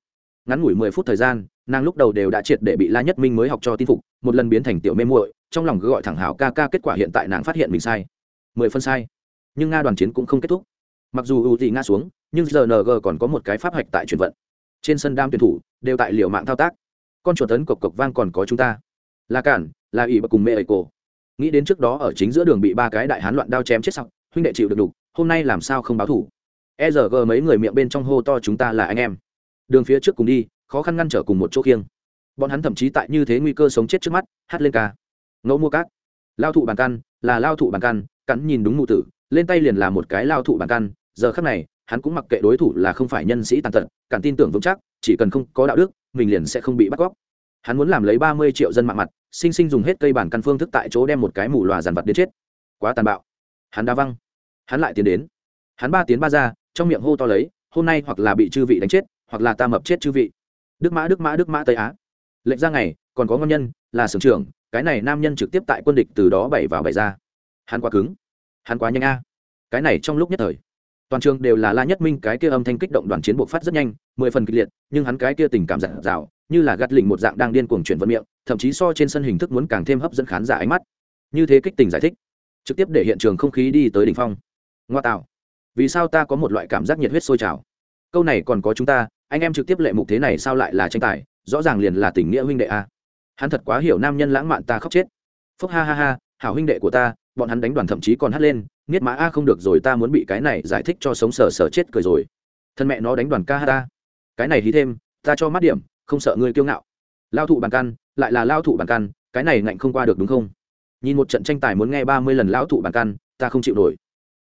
Ngắn ngủi mười phút thời gian, nàng lúc đầu đều đã triệt để bị la nhất minh mới học cho tin phục, một lần biến thành tiểu mê muội, trong lòng gọi thẳng hảo ca ca kết quả hiện tại nàng phát hiện mình sai. Mười phân sai. Nhưng nga đoàn chiến cũng không kết thúc. Mặc dù ưu thị nga xuống, nhưng rng còn có một cái pháp hạch tại chuyển vận trên sân đam tuyển thủ đều tại liều mạng thao tác. Con chuột tấn cộc cộc vang còn có chúng ta. Là cản, là ỷ bậc cùng mẹ ẩy cổ. Nghĩ đến trước đó ở chính giữa đường bị ba cái đại hán loạn đao chém chết sặc huynh đệ chịu được đục, hôm nay làm sao không báo thủ? E rg mấy người miệng bên trong hô to chúng ta là anh em. Đường phía trước cùng đi, khó khăn ngăn trở cùng một chỗ khiêng. Bọn hắn thậm chí tại như thế nguy cơ sống chết trước mắt, hát lên ca. Ngẫu mua cát. Lao thụ bàn căn là lao thụ bàn căn cắn nhìn đúng mụ tử, lên tay liền là một cái lao thụ bàn căn giờ khắc này hắn cũng mặc kệ đối thủ là không phải nhân sĩ tàn tật, càng tin tưởng vững chắc, chỉ cần không có đạo đức, mình liền sẽ không bị bắt cóc. Hắn muốn làm lấy ba mươi triệu dân mạng mặt, sinh sinh dùng hết cây bản căn phương thức tại chỗ đem một cái mù loà dàn vật đến chết. Quá tàn bạo. Hắn đa văng. Hắn lại tiến đến. Hắn ba tiến ba ra, trong miệng hô to lấy, hôm nay hoặc là bị chư vị đánh chết, hoặc là ta mập chết chư vị. Đức mã đức mã đức mã tây á. Lệnh ra ngày, còn có ngon nhân, là sưởng trưởng, cái này nam nhân trực tiếp tại quân địch từ đó bảy vào bảy ra. Hắn quá cứng. Hắn quá nhanh a. Cái này trong lúc nhất thời toàn trường đều là la nhất minh, cái kia âm thanh kích động đoàn chiến buộc phát rất nhanh, mười phần kịch liệt, nhưng hắn cái kia tình cảm giản dào, như là gắt lình một dạng đang điên cuồng chuyển vận miệng, thậm chí so trên sân hình thức muốn càng thêm hấp dẫn khán giả ánh mắt. Như thế kích tình giải thích, trực tiếp để hiện trường không khí đi tới đỉnh phong. Ngoa tạo. Vì sao ta có một loại cảm giác nhiệt huyết sôi trào? Câu này còn có chúng ta, anh em trực tiếp lệ mục thế này sao lại là tranh tài, rõ ràng liền là tình nghĩa huynh đệ a. Hắn thật quá hiểu nam nhân lãng mạn ta khóc chết. Phúc ha ha ha, hảo huynh đệ của ta bọn hắn đánh đoàn thậm chí còn hát lên niết mã a không được rồi, ta muốn bị cái này giải thích cho sống sờ sờ chết cười rồi. Thân mẹ nó đánh đoàn ca ha ta. Cái này hí thêm, ta cho mắt điểm, không sợ ngươi kiêu ngạo. Lao thụ bàn căn lại là lao thụ bàn căn cái này ngạnh không qua được đúng không? Nhìn một trận tranh tài muốn nghe ba mươi lần lão thụ bàn căn ta không chịu nổi.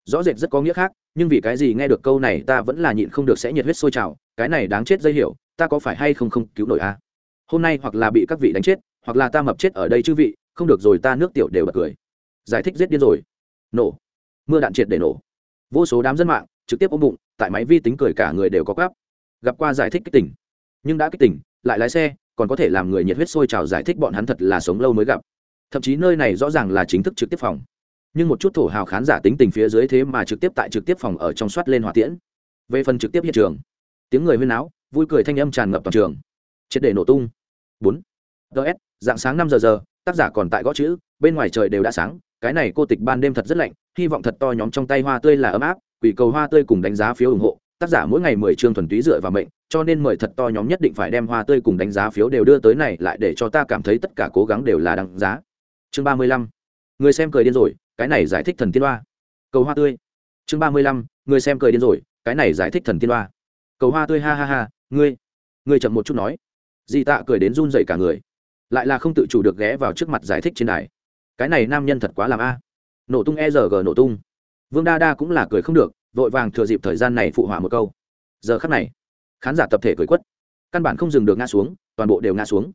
Rõ rệt rất có nghĩa khác, nhưng vì cái gì nghe được câu này ta vẫn là nhịn không được sẽ nhiệt huyết sôi trào, cái này đáng chết dây hiểu, ta có phải hay không không cứu nổi a? Hôm nay hoặc là bị các vị đánh chết, hoặc là ta mập chết ở đây chư vị, không được rồi ta nước tiểu đều bật cười giải thích giết điên rồi. Nổ. Mưa đạn triệt để nổ. Vô số đám dân mạng trực tiếp ôm bụng, tại máy vi tính cười cả người đều có gáp gặp qua giải thích kích tỉnh nhưng đã kích tỉnh lại lái xe, còn có thể làm người nhiệt huyết sôi trào giải thích bọn hắn thật là sống lâu mới gặp. Thậm chí nơi này rõ ràng là chính thức trực tiếp phòng. Nhưng một chút thổ hào khán giả tính tình phía dưới thế mà trực tiếp tại trực tiếp phòng ở trong soát lên hỏa tiễn. Về phần trực tiếp hiện trường, tiếng người huyên áo vui cười thanh âm tràn ngập toàn trường. Triệt để nổ tung. Bốn. Ts dạng sáng năm giờ giờ, tác giả còn tại gõ chữ bên ngoài trời đều đã sáng, cái này cô tịch ban đêm thật rất lạnh, hy vọng thật to nhóm trong tay hoa tươi là ấm áp, quỷ cầu hoa tươi cùng đánh giá phiếu ủng hộ, tác giả mỗi ngày mười chương thuần túy dựa vào mệnh, cho nên mời thật to nhóm nhất định phải đem hoa tươi cùng đánh giá phiếu đều đưa tới này, lại để cho ta cảm thấy tất cả cố gắng đều là đáng giá. Chương ba mươi lăm, người xem cười điên rồi, cái này giải thích thần tiên hoa. Cầu hoa tươi. Chương ba mươi lăm, người xem cười điên rồi, cái này giải thích thần tiên hoa. Cầu hoa tươi ha ha ha, ngươi ngươi chậm một chút nói. Di tạ cười đến run dậy cả người. Lại là không tự chủ được ghé vào trước mặt giải thích trên đài cái này nam nhân thật quá làm a. Nổ tung e rg nổ tung. Vương đa đa cũng là cười không được, vội vàng thừa dịp thời gian này phụ hỏa một câu. Giờ khắc này, khán giả tập thể cười quất. Căn bản không dừng được ngã xuống, toàn bộ đều ngã xuống.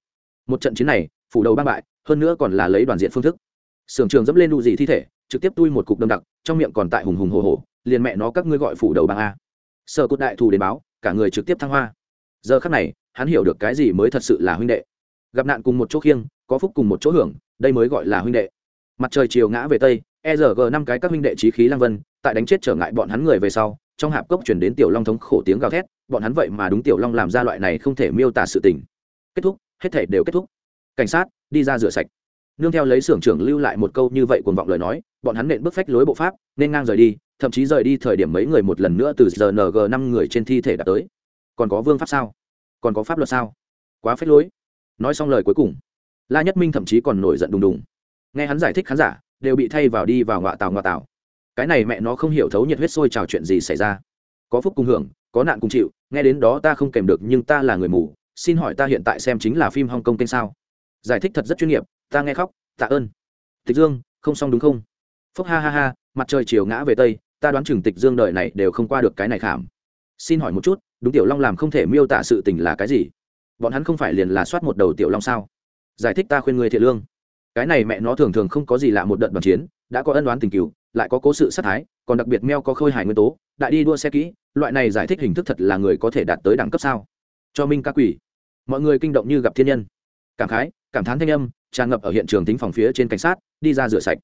Một trận chiến này, phủ đầu băng bại, hơn nữa còn là lấy đoàn diện phương thức. Sưởng trường dẫm lên đu dị thi thể, trực tiếp tui một cục đâm đặc, trong miệng còn tại hùng hùng hồ hồ liền mẹ nó các ngươi gọi phủ đầu băng a. Sợ cốt đại thù đến báo, cả người trực tiếp thăng hoa. Giờ khắc này, hắn hiểu được cái gì mới thật sự là huynh đệ. Gặp nạn cùng một chỗ khiêng, có phúc cùng một chỗ hưởng đây mới gọi là huynh đệ. Mặt trời chiều ngã về tây e r g năm cái các huynh đệ trí khí lang vân, tại đánh chết trở ngại bọn hắn người về sau, trong hạp cốc chuyển đến tiểu long thống khổ tiếng gào thét, bọn hắn vậy mà đúng tiểu long làm ra loại này không thể miêu tả sự tình. Kết thúc, hết thể đều kết thúc. Cảnh sát, đi ra rửa sạch. Nương theo lấy xưởng trưởng lưu lại một câu như vậy cuồng vọng lời nói, bọn hắn nện bước phách lối bộ pháp, nên ngang rời đi, thậm chí rời đi thời điểm mấy người một lần nữa từ rng năm người trên thi thể đã tới. Còn có vương pháp sao? Còn có pháp luật sao? Quá phách lối. Nói xong lời cuối cùng la nhất minh thậm chí còn nổi giận đùng đùng. Nghe hắn giải thích khán giả, đều bị thay vào đi vào ngọa tàu ngọa tàu cái này mẹ nó không hiểu thấu nhiệt huyết sôi trào chuyện gì xảy ra. Có phúc cùng hưởng, có nạn cùng chịu, nghe đến đó ta không kèm được nhưng ta là người mù, xin hỏi ta hiện tại xem chính là phim hong kong kênh sao? Giải thích thật rất chuyên nghiệp, ta nghe khóc, tạ ơn. Tịch dương, không xong đúng không? Phúc ha ha ha, mặt trời chiều ngã về tây, ta đoán chừng tịch dương đời này đều không qua được cái này khảm. Xin hỏi một chút, đúng tiểu long làm không thể miêu tả sự tình là cái gì? Bọn hắn không phải liền là soát một đầu tiểu long sao? Giải thích ta khuyên người thiện lương. Cái này mẹ nó thường thường không có gì lạ một đợt đoàn chiến, đã có ân đoán tình cựu lại có cố sự sát thái, còn đặc biệt meo có khôi hài nguyên tố, đại đi đua xe kỹ, loại này giải thích hình thức thật là người có thể đạt tới đẳng cấp sao? Cho minh ca quỷ. Mọi người kinh động như gặp thiên nhân. Cảm khái, cảm thán thanh âm, tràn ngập ở hiện trường tính phòng phía trên cảnh sát, đi ra rửa sạch.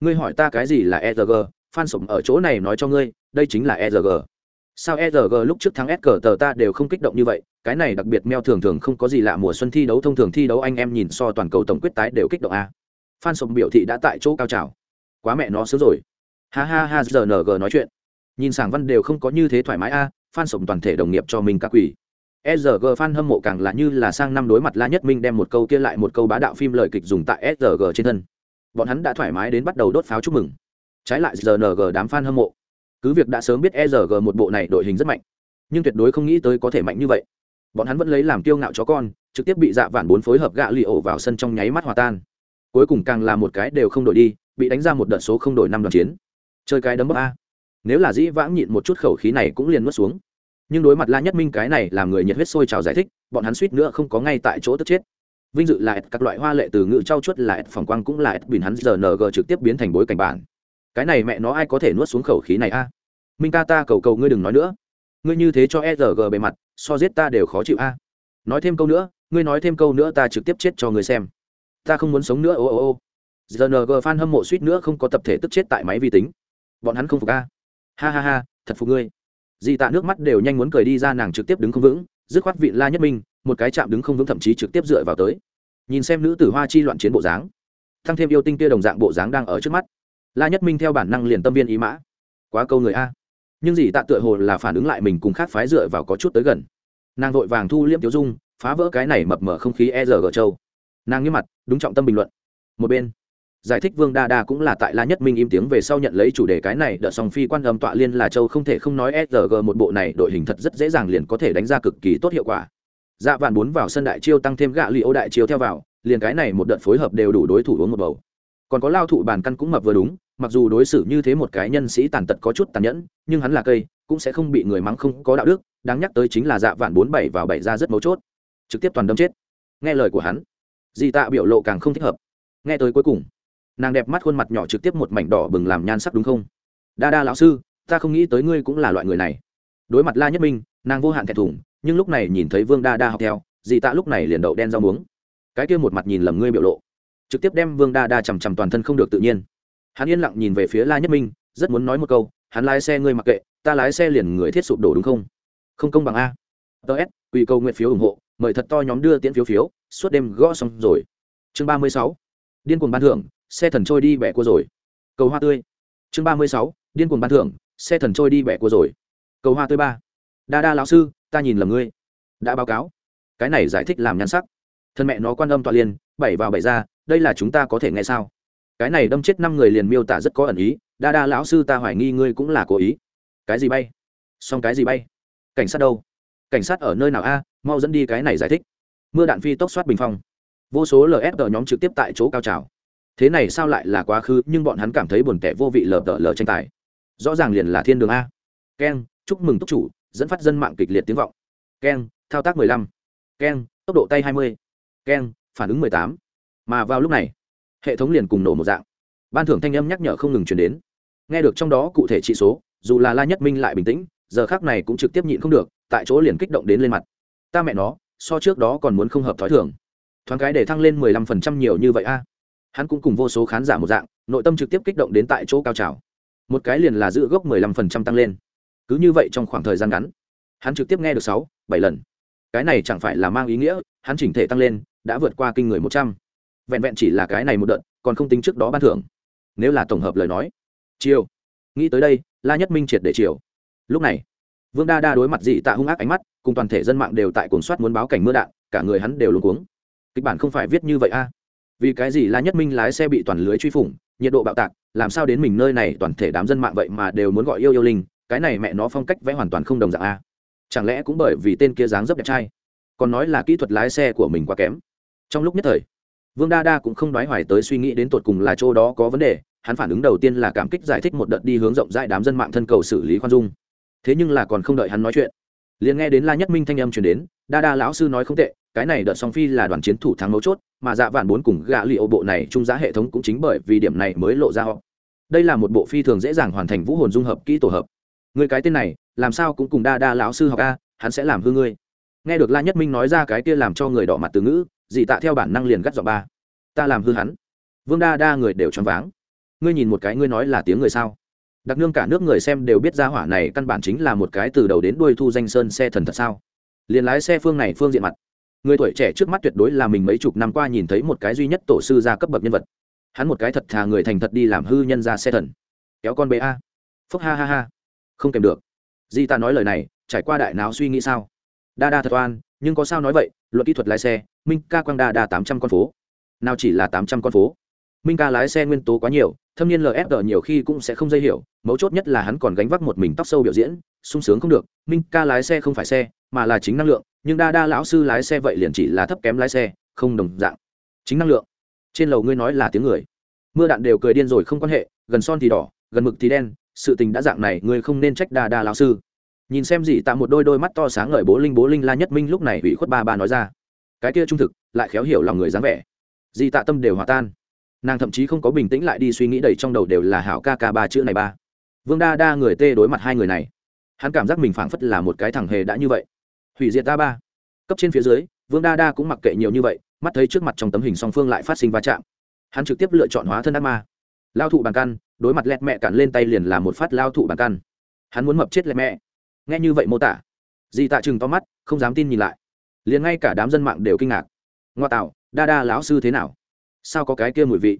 Ngươi hỏi ta cái gì là erg phan sủng ở chỗ này nói cho ngươi, đây chính là erg sao erg lúc trước thắng s cờ tờ ta đều không kích động như vậy cái này đặc biệt meo thường thường không có gì lạ mùa xuân thi đấu thông thường thi đấu anh em nhìn so toàn cầu tổng quyết tái đều kích động a phan sủng biểu thị đã tại chỗ cao trào quá mẹ nó sớm rồi ha ha ha giờ ng nói chuyện nhìn sảng văn đều không có như thế thoải mái a phan sủng toàn thể đồng nghiệp cho mình các quỷ sg fan hâm mộ càng là như là sang năm đối mặt La Nhất Minh đem một câu kia lại một câu bá đạo phim lời kịch dùng tại sg trên thân. Bọn hắn đã thoải mái đến bắt đầu đốt pháo chúc mừng. Trái lại rng đám fan hâm mộ, cứ việc đã sớm biết sg một bộ này đội hình rất mạnh, nhưng tuyệt đối không nghĩ tới có thể mạnh như vậy. Bọn hắn vẫn lấy làm kiêu ngạo chó con, trực tiếp bị dạ vạn bốn phối hợp gạ lì ổ vào sân trong nháy mắt hòa tan. Cuối cùng càng là một cái đều không đổi đi, bị đánh ra một đợt số không đổi năm đoàn chiến. Chơi cái đấm bốc a. nếu là dĩ vãng nhịn một chút khẩu khí này cũng liền nuốt xuống nhưng đối mặt la nhất minh cái này làm người nhiệt huyết sôi trào giải thích bọn hắn suýt nữa không có ngay tại chỗ tức chết vinh dự là các loại hoa lệ từ ngữ trau chuốt là phòng quang cũng là bình hắn giờ ng trực tiếp biến thành bối cảnh bản cái này mẹ nó ai có thể nuốt xuống khẩu khí này a minh ca ta cầu cầu ngươi đừng nói nữa ngươi như thế cho e rg bề mặt so giết ta đều khó chịu a. Nói thêm câu nữa, ngươi nói thêm câu nữa ta trực tiếp chết cho ngươi xem. Ta không muốn sống nữa, ô ô ô. Rng fan hâm mộ suýt nữa không có tập thể tức chết tại máy vi tính. Bọn hắn không phục a. Ha ha ha, thật phục ngươi. Dị tạ nước mắt đều nhanh muốn cười đi ra nàng trực tiếp đứng không vững, dứt khoát vị la nhất minh, một cái chạm đứng không vững thậm chí trực tiếp dựa vào tới. Nhìn xem nữ tử hoa chi loạn chiến bộ dáng, thăng thêm yêu tinh kia đồng dạng bộ dáng đang ở trước mắt. La nhất minh theo bản năng liền tâm viên ý mã. Quá câu người a nhưng dì tạ tựa hồ là phản ứng lại mình cùng khác phái dựa vào có chút tới gần. Nàng vội vàng thu liễm tiêu dung, phá vỡ cái này mập mờ không khí e rờ gờ châu nàng nghiêm mặt, đúng trọng tâm bình luận. Một bên, giải thích vương đa đa cũng là tại la nhất minh im tiếng về sau nhận lấy chủ đề cái này đợt song phi quan âm tọa liên là châu không thể không nói e sg một bộ này, đội hình thật rất dễ dàng liền có thể đánh ra cực kỳ tốt hiệu quả. Dạ vạn bốn vào sân đại chiêu tăng thêm gạ li ô đại chiêu theo vào, liền cái này một đợt phối hợp đều đủ đối thủ uống một bầu. Còn có lao thụ bàn căn cũng mập vừa đúng mặc dù đối xử như thế một cái nhân sĩ tàn tật có chút tàn nhẫn, nhưng hắn là cây, cũng sẽ không bị người mắng không có đạo đức, đáng nhắc tới chính là dạ vạn bốn bảy vào bảy ra rất mấu chốt. Trực tiếp toàn đâm chết. Nghe lời của hắn, di tạ biểu lộ càng không thích hợp. Nghe tới cuối cùng, nàng đẹp mắt khuôn mặt nhỏ trực tiếp một mảnh đỏ bừng làm nhan sắc đúng không? Đa đa lão sư, ta không nghĩ tới ngươi cũng là loại người này. Đối mặt la nhất minh, nàng vô hạn thẹn thùng, nhưng lúc này nhìn thấy vương đa đa học theo dì tạ lúc này liền đậu đen rau muống. Cái kia một mặt nhìn lầm ngươi biểu lộ. Trực tiếp đem vương đa đa chằm chằm toàn thân không được tự nhiên hắn yên lặng nhìn về phía la nhất minh, rất muốn nói một câu, hắn lái xe ngươi mặc kệ, ta lái xe liền người thiết sụp đổ đúng không? Không công bằng a. Ts quy câu nguyện phiếu ủng hộ, mời thật to nhóm đưa tiễn phiếu phiếu, suốt đêm gõ xong rồi. Chương ba mươi sáu, điên cuồng ban thưởng, xe thần trôi đi bẻ cua rồi. Cầu hoa tươi. Chương ba mươi sáu, điên cuồng ban thưởng, xe thần trôi đi bẻ cua rồi. Cầu hoa tươi ba. Đa đa lão sư, ta nhìn lầm ngươi. Đã báo cáo. Cái này giải thích làm nhan sắc. Thân mẹ nó quan âm tọa liên, bảy vào bảy ra, đây là chúng ta có thể nghe sao? Cái này đâm chết năm người liền miêu tả rất có ẩn ý, đa đa lão sư ta hoài nghi ngươi cũng là cố ý. Cái gì bay? Xong cái gì bay? Cảnh sát đâu? Cảnh sát ở nơi nào a? Mau dẫn đi cái này giải thích. Mưa đạn phi tốc soát bình phong. Vô số lf nhóm trực tiếp tại chỗ cao trào. Thế này sao lại là quá khứ, nhưng bọn hắn cảm thấy buồn tẻ vô vị lờ tờ lờ tranh tài. Rõ ràng liền là thiên đường a. Keng, chúc mừng túc chủ, dẫn phát dân mạng kịch liệt tiếng vọng. Keng, thao tác mười lăm. Keng, tốc độ tay hai mươi. Keng, phản ứng mười tám. Mà vào lúc này hệ thống liền cùng nổ một dạng. Ban thưởng thanh âm nhắc nhở không ngừng chuyển đến. Nghe được trong đó cụ thể trị số, dù là la nhất minh lại bình tĩnh, giờ khác này cũng trực tiếp nhịn không được, tại chỗ liền kích động đến lên mặt. Ta mẹ nó, so trước đó còn muốn không hợp thói thường. Thoáng cái để thăng lên mười lăm phần trăm nhiều như vậy a. Hắn cũng cùng vô số khán giả một dạng, nội tâm trực tiếp kích động đến tại chỗ cao trào. Một cái liền là giữ gốc mười lăm phần trăm tăng lên. Cứ như vậy trong khoảng thời gian ngắn, hắn trực tiếp nghe được sáu, bảy lần. Cái này chẳng phải là mang ý nghĩa, hắn chỉnh thể tăng lên, đã vượt qua kinh người một trăm vẹn vẹn chỉ là cái này một đợt, còn không tính trước đó ban thưởng. Nếu là tổng hợp lời nói. Chiều nghĩ tới đây, la nhất minh triệt để chiều lúc này, vương đa đa đối mặt dị tạ hung ác ánh mắt, cùng toàn thể dân mạng đều tại cuốn soát muốn báo cảnh mưa đạn, cả người hắn đều luống cuống. Kịch bản không phải viết như vậy a. Vì cái gì la nhất minh lái xe bị toàn lưới truy phủng, nhiệt độ bạo tạc, làm sao đến mình nơi này toàn thể đám dân mạng vậy mà đều muốn gọi yêu yêu linh, cái này mẹ nó phong cách vẽ hoàn toàn không đồng dạng a. Chẳng lẽ cũng bởi vì tên kia dáng dấp đẹp trai, còn nói là kỹ thuật lái xe của mình quá kém. Trong lúc nhất thời vương đa đa cũng không nói hoài tới suy nghĩ đến tột cùng là chỗ đó có vấn đề, hắn phản ứng đầu tiên là cảm kích giải thích một đợt đi hướng rộng rãi đám dân mạng thân cầu xử lý khoan dung. Thế nhưng là còn không đợi hắn nói chuyện, liền nghe đến la nhất minh thanh âm chuyển đến, đa đa lão sư nói không tệ, cái này đợt song phi là đoàn chiến thủ thắng mấu chốt, mà dạ vạn bốn cùng gạ li bộ này trung giá hệ thống cũng chính bởi vì điểm này mới lộ ra họ. Đây là một bộ phi thường dễ dàng hoàn thành vũ hồn dung hợp kỹ tổ hợp. Người cái tên này, làm sao cũng cùng đa đa lão sư học a, hắn sẽ làm hư ngươi nghe được la nhất minh nói ra cái kia làm cho người đỏ mặt từ ngữ dị tạ theo bản năng liền gắt dọn ba. Ta làm hư hắn. Vương đa đa người đều choáng váng. Ngươi nhìn một cái ngươi nói là tiếng người sao? Đặc nương cả nước người xem đều biết ra hỏa này căn bản chính là một cái từ đầu đến đuôi thu danh sơn xe thần thật sao? Liền lái xe phương này phương diện mặt. Người tuổi trẻ trước mắt tuyệt đối là mình mấy chục năm qua nhìn thấy một cái duy nhất tổ sư gia cấp bậc nhân vật. Hắn một cái thật thà người thành thật đi làm hư nhân ra xe thần. Kéo con bé a. Phúc ha ha ha. Không kèm được. Di ta nói lời này, trải qua đại não suy nghĩ sao? Đa đa thật oan, nhưng có sao nói vậy luật kỹ thuật lái xe, minh ca quang đa đa tám trăm con phố. Nào chỉ là tám trăm con phố. Minh ca lái xe nguyên tố quá nhiều, thâm niên LSG nhiều khi cũng sẽ không dây hiểu, mấu chốt nhất là hắn còn gánh vác một mình tóc sâu biểu diễn, sung sướng không được. Minh ca lái xe không phải xe, mà là chính năng lượng, nhưng đa đa lão sư lái xe vậy liền chỉ là thấp kém lái xe, không đồng dạng. Chính năng lượng. Trên lầu ngươi nói là tiếng người. Mưa đạn đều cười điên rồi không quan hệ, gần son thì đỏ, gần mực thì đen, sự tình đã dạng này, ngươi không nên trách đa đa lão sư nhìn xem gì tạ một đôi đôi mắt to sáng ngời bố linh bố linh la nhất minh lúc này ủy khuất ba ba nói ra. Cái kia trung thực, lại khéo hiểu lòng người dáng vẻ. Di tạ tâm đều hòa tan. Nàng thậm chí không có bình tĩnh lại đi suy nghĩ đầy trong đầu đều là hảo ca ca ba chữ này ba. Vương đa đa người tê đối mặt hai người này. Hắn cảm giác mình phảng phất là một cái thằng hề đã như vậy. Hủy diệt ta ba. Cấp trên phía dưới, vương đa đa cũng mặc kệ nhiều như vậy, mắt thấy trước mặt trong tấm hình song phương lại phát sinh va chạm. Hắn trực tiếp lựa chọn hóa thân ác ma. Lao thụ bàn căn, đối mặt lẹt mẹ cản lên tay liền là một phát lao thụ bàn căn. Hắn muốn mập chết lẹt mẹ nghe như vậy mô tả di tạ chừng to mắt, không dám tin nhìn lại. Liền ngay cả đám dân mạng đều kinh ngạc. Ngoa tạo, đa đa lão sư thế nào? Sao có cái kia mùi vị?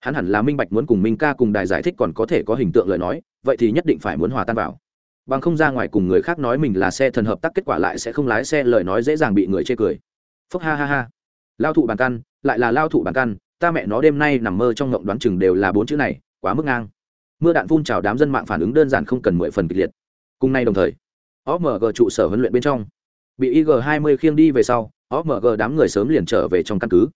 Hắn hẳn là minh bạch muốn cùng minh ca cùng đài giải thích còn có thể có hình tượng lời nói, vậy thì nhất định phải muốn hòa tan vào. Bằng không ra ngoài cùng người khác nói mình là xe thần hợp tác kết quả lại sẽ không lái xe lời nói dễ dàng bị người chê cười. Phúc ha ha ha. Lao thụ bàn căn, lại là lao thụ bàn căn, ta mẹ nó đêm nay nằm mơ trong ngộng đoán chừng đều là bốn chữ này, quá mức ngang. Mưa đạn phun trào đám dân mạng phản ứng đơn giản không cần mười phần kịch liệt. Cùng nay đồng thời omg trụ sở huấn luyện bên trong. Bị ig hai mươi khiêng đi về sau omg đám người sớm liền trở về trong căn cứ.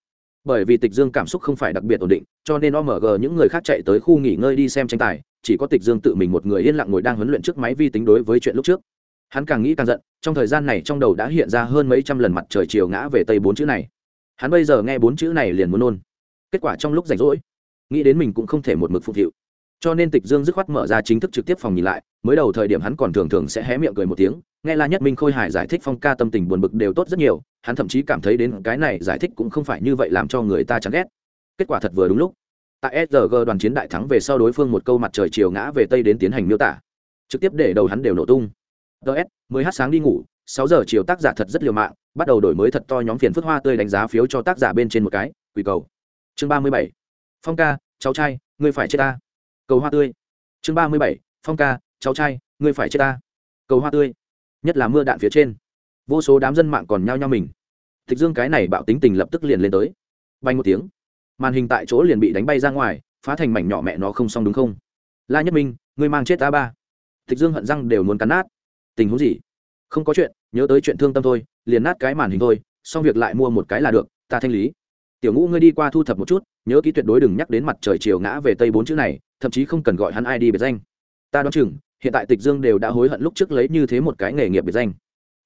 Bởi vì tịch dương cảm xúc không phải đặc biệt ổn định, cho nên omg những người khác chạy tới khu nghỉ ngơi đi xem tranh tài, chỉ có tịch dương tự mình một người yên lặng ngồi đang huấn luyện trước máy vi tính đối với chuyện lúc trước. Hắn càng nghĩ càng giận, trong thời gian này trong đầu đã hiện ra hơn mấy trăm lần mặt trời chiều ngã về tây bốn chữ này. Hắn bây giờ nghe bốn chữ này liền muốn nôn. Kết quả trong lúc rảnh rỗi, nghĩ đến mình cũng không thể một mực phục vụ cho nên tịch dương dứt khoát mở ra chính thức trực tiếp phòng nhìn lại, mới đầu thời điểm hắn còn thường thường sẽ hé miệng cười một tiếng, nghe la nhất minh khôi hải giải thích phong ca tâm tình buồn bực đều tốt rất nhiều, hắn thậm chí cảm thấy đến cái này giải thích cũng không phải như vậy làm cho người ta chán ghét. Kết quả thật vừa đúng lúc, tại sg đoàn chiến đại thắng về sau đối phương một câu mặt trời chiều ngã về tây đến tiến hành miêu tả. Trực tiếp để đầu hắn đều nổ tung. Ts mới hát sáng đi ngủ, sáu giờ chiều tác giả thật rất liều mạng, bắt đầu đổi mới thật to nhóm phiền phức hoa tươi đánh giá phiếu cho tác giả bên trên một cái quỳ cầu. Chương ba mươi bảy. Phong ca, cháu trai, ngươi phải chết ta cầu hoa tươi. Chương ba mươi bảy, phong ca, cháu trai, ngươi phải chết ta. Cầu hoa tươi. Nhất là mưa đạn phía trên. Vô số đám dân mạng còn nhao nhao mình. Tịch dương cái này bạo tính tình lập tức liền lên tới. Bay một tiếng. Màn hình tại chỗ liền bị đánh bay ra ngoài, phá thành mảnh nhỏ mẹ nó không xong đúng không? La nhất minh, ngươi mang chết ta ba. Tịch dương hận răng đều muốn cắn nát. Tình huống gì? Không có chuyện, nhớ tới chuyện thương tâm thôi, liền nát cái màn hình thôi, xong việc lại mua một cái là được, ta thanh lý. Tiểu ngũ, ngươi đi qua thu thập một chút, nhớ ký tuyệt đối đừng nhắc đến mặt trời chiều ngã về tây bốn chữ này thậm chí không cần gọi hắn ai đi biệt danh. Ta đoán chừng, hiện tại tịch dương đều đã hối hận lúc trước lấy như thế một cái nghề nghiệp biệt danh.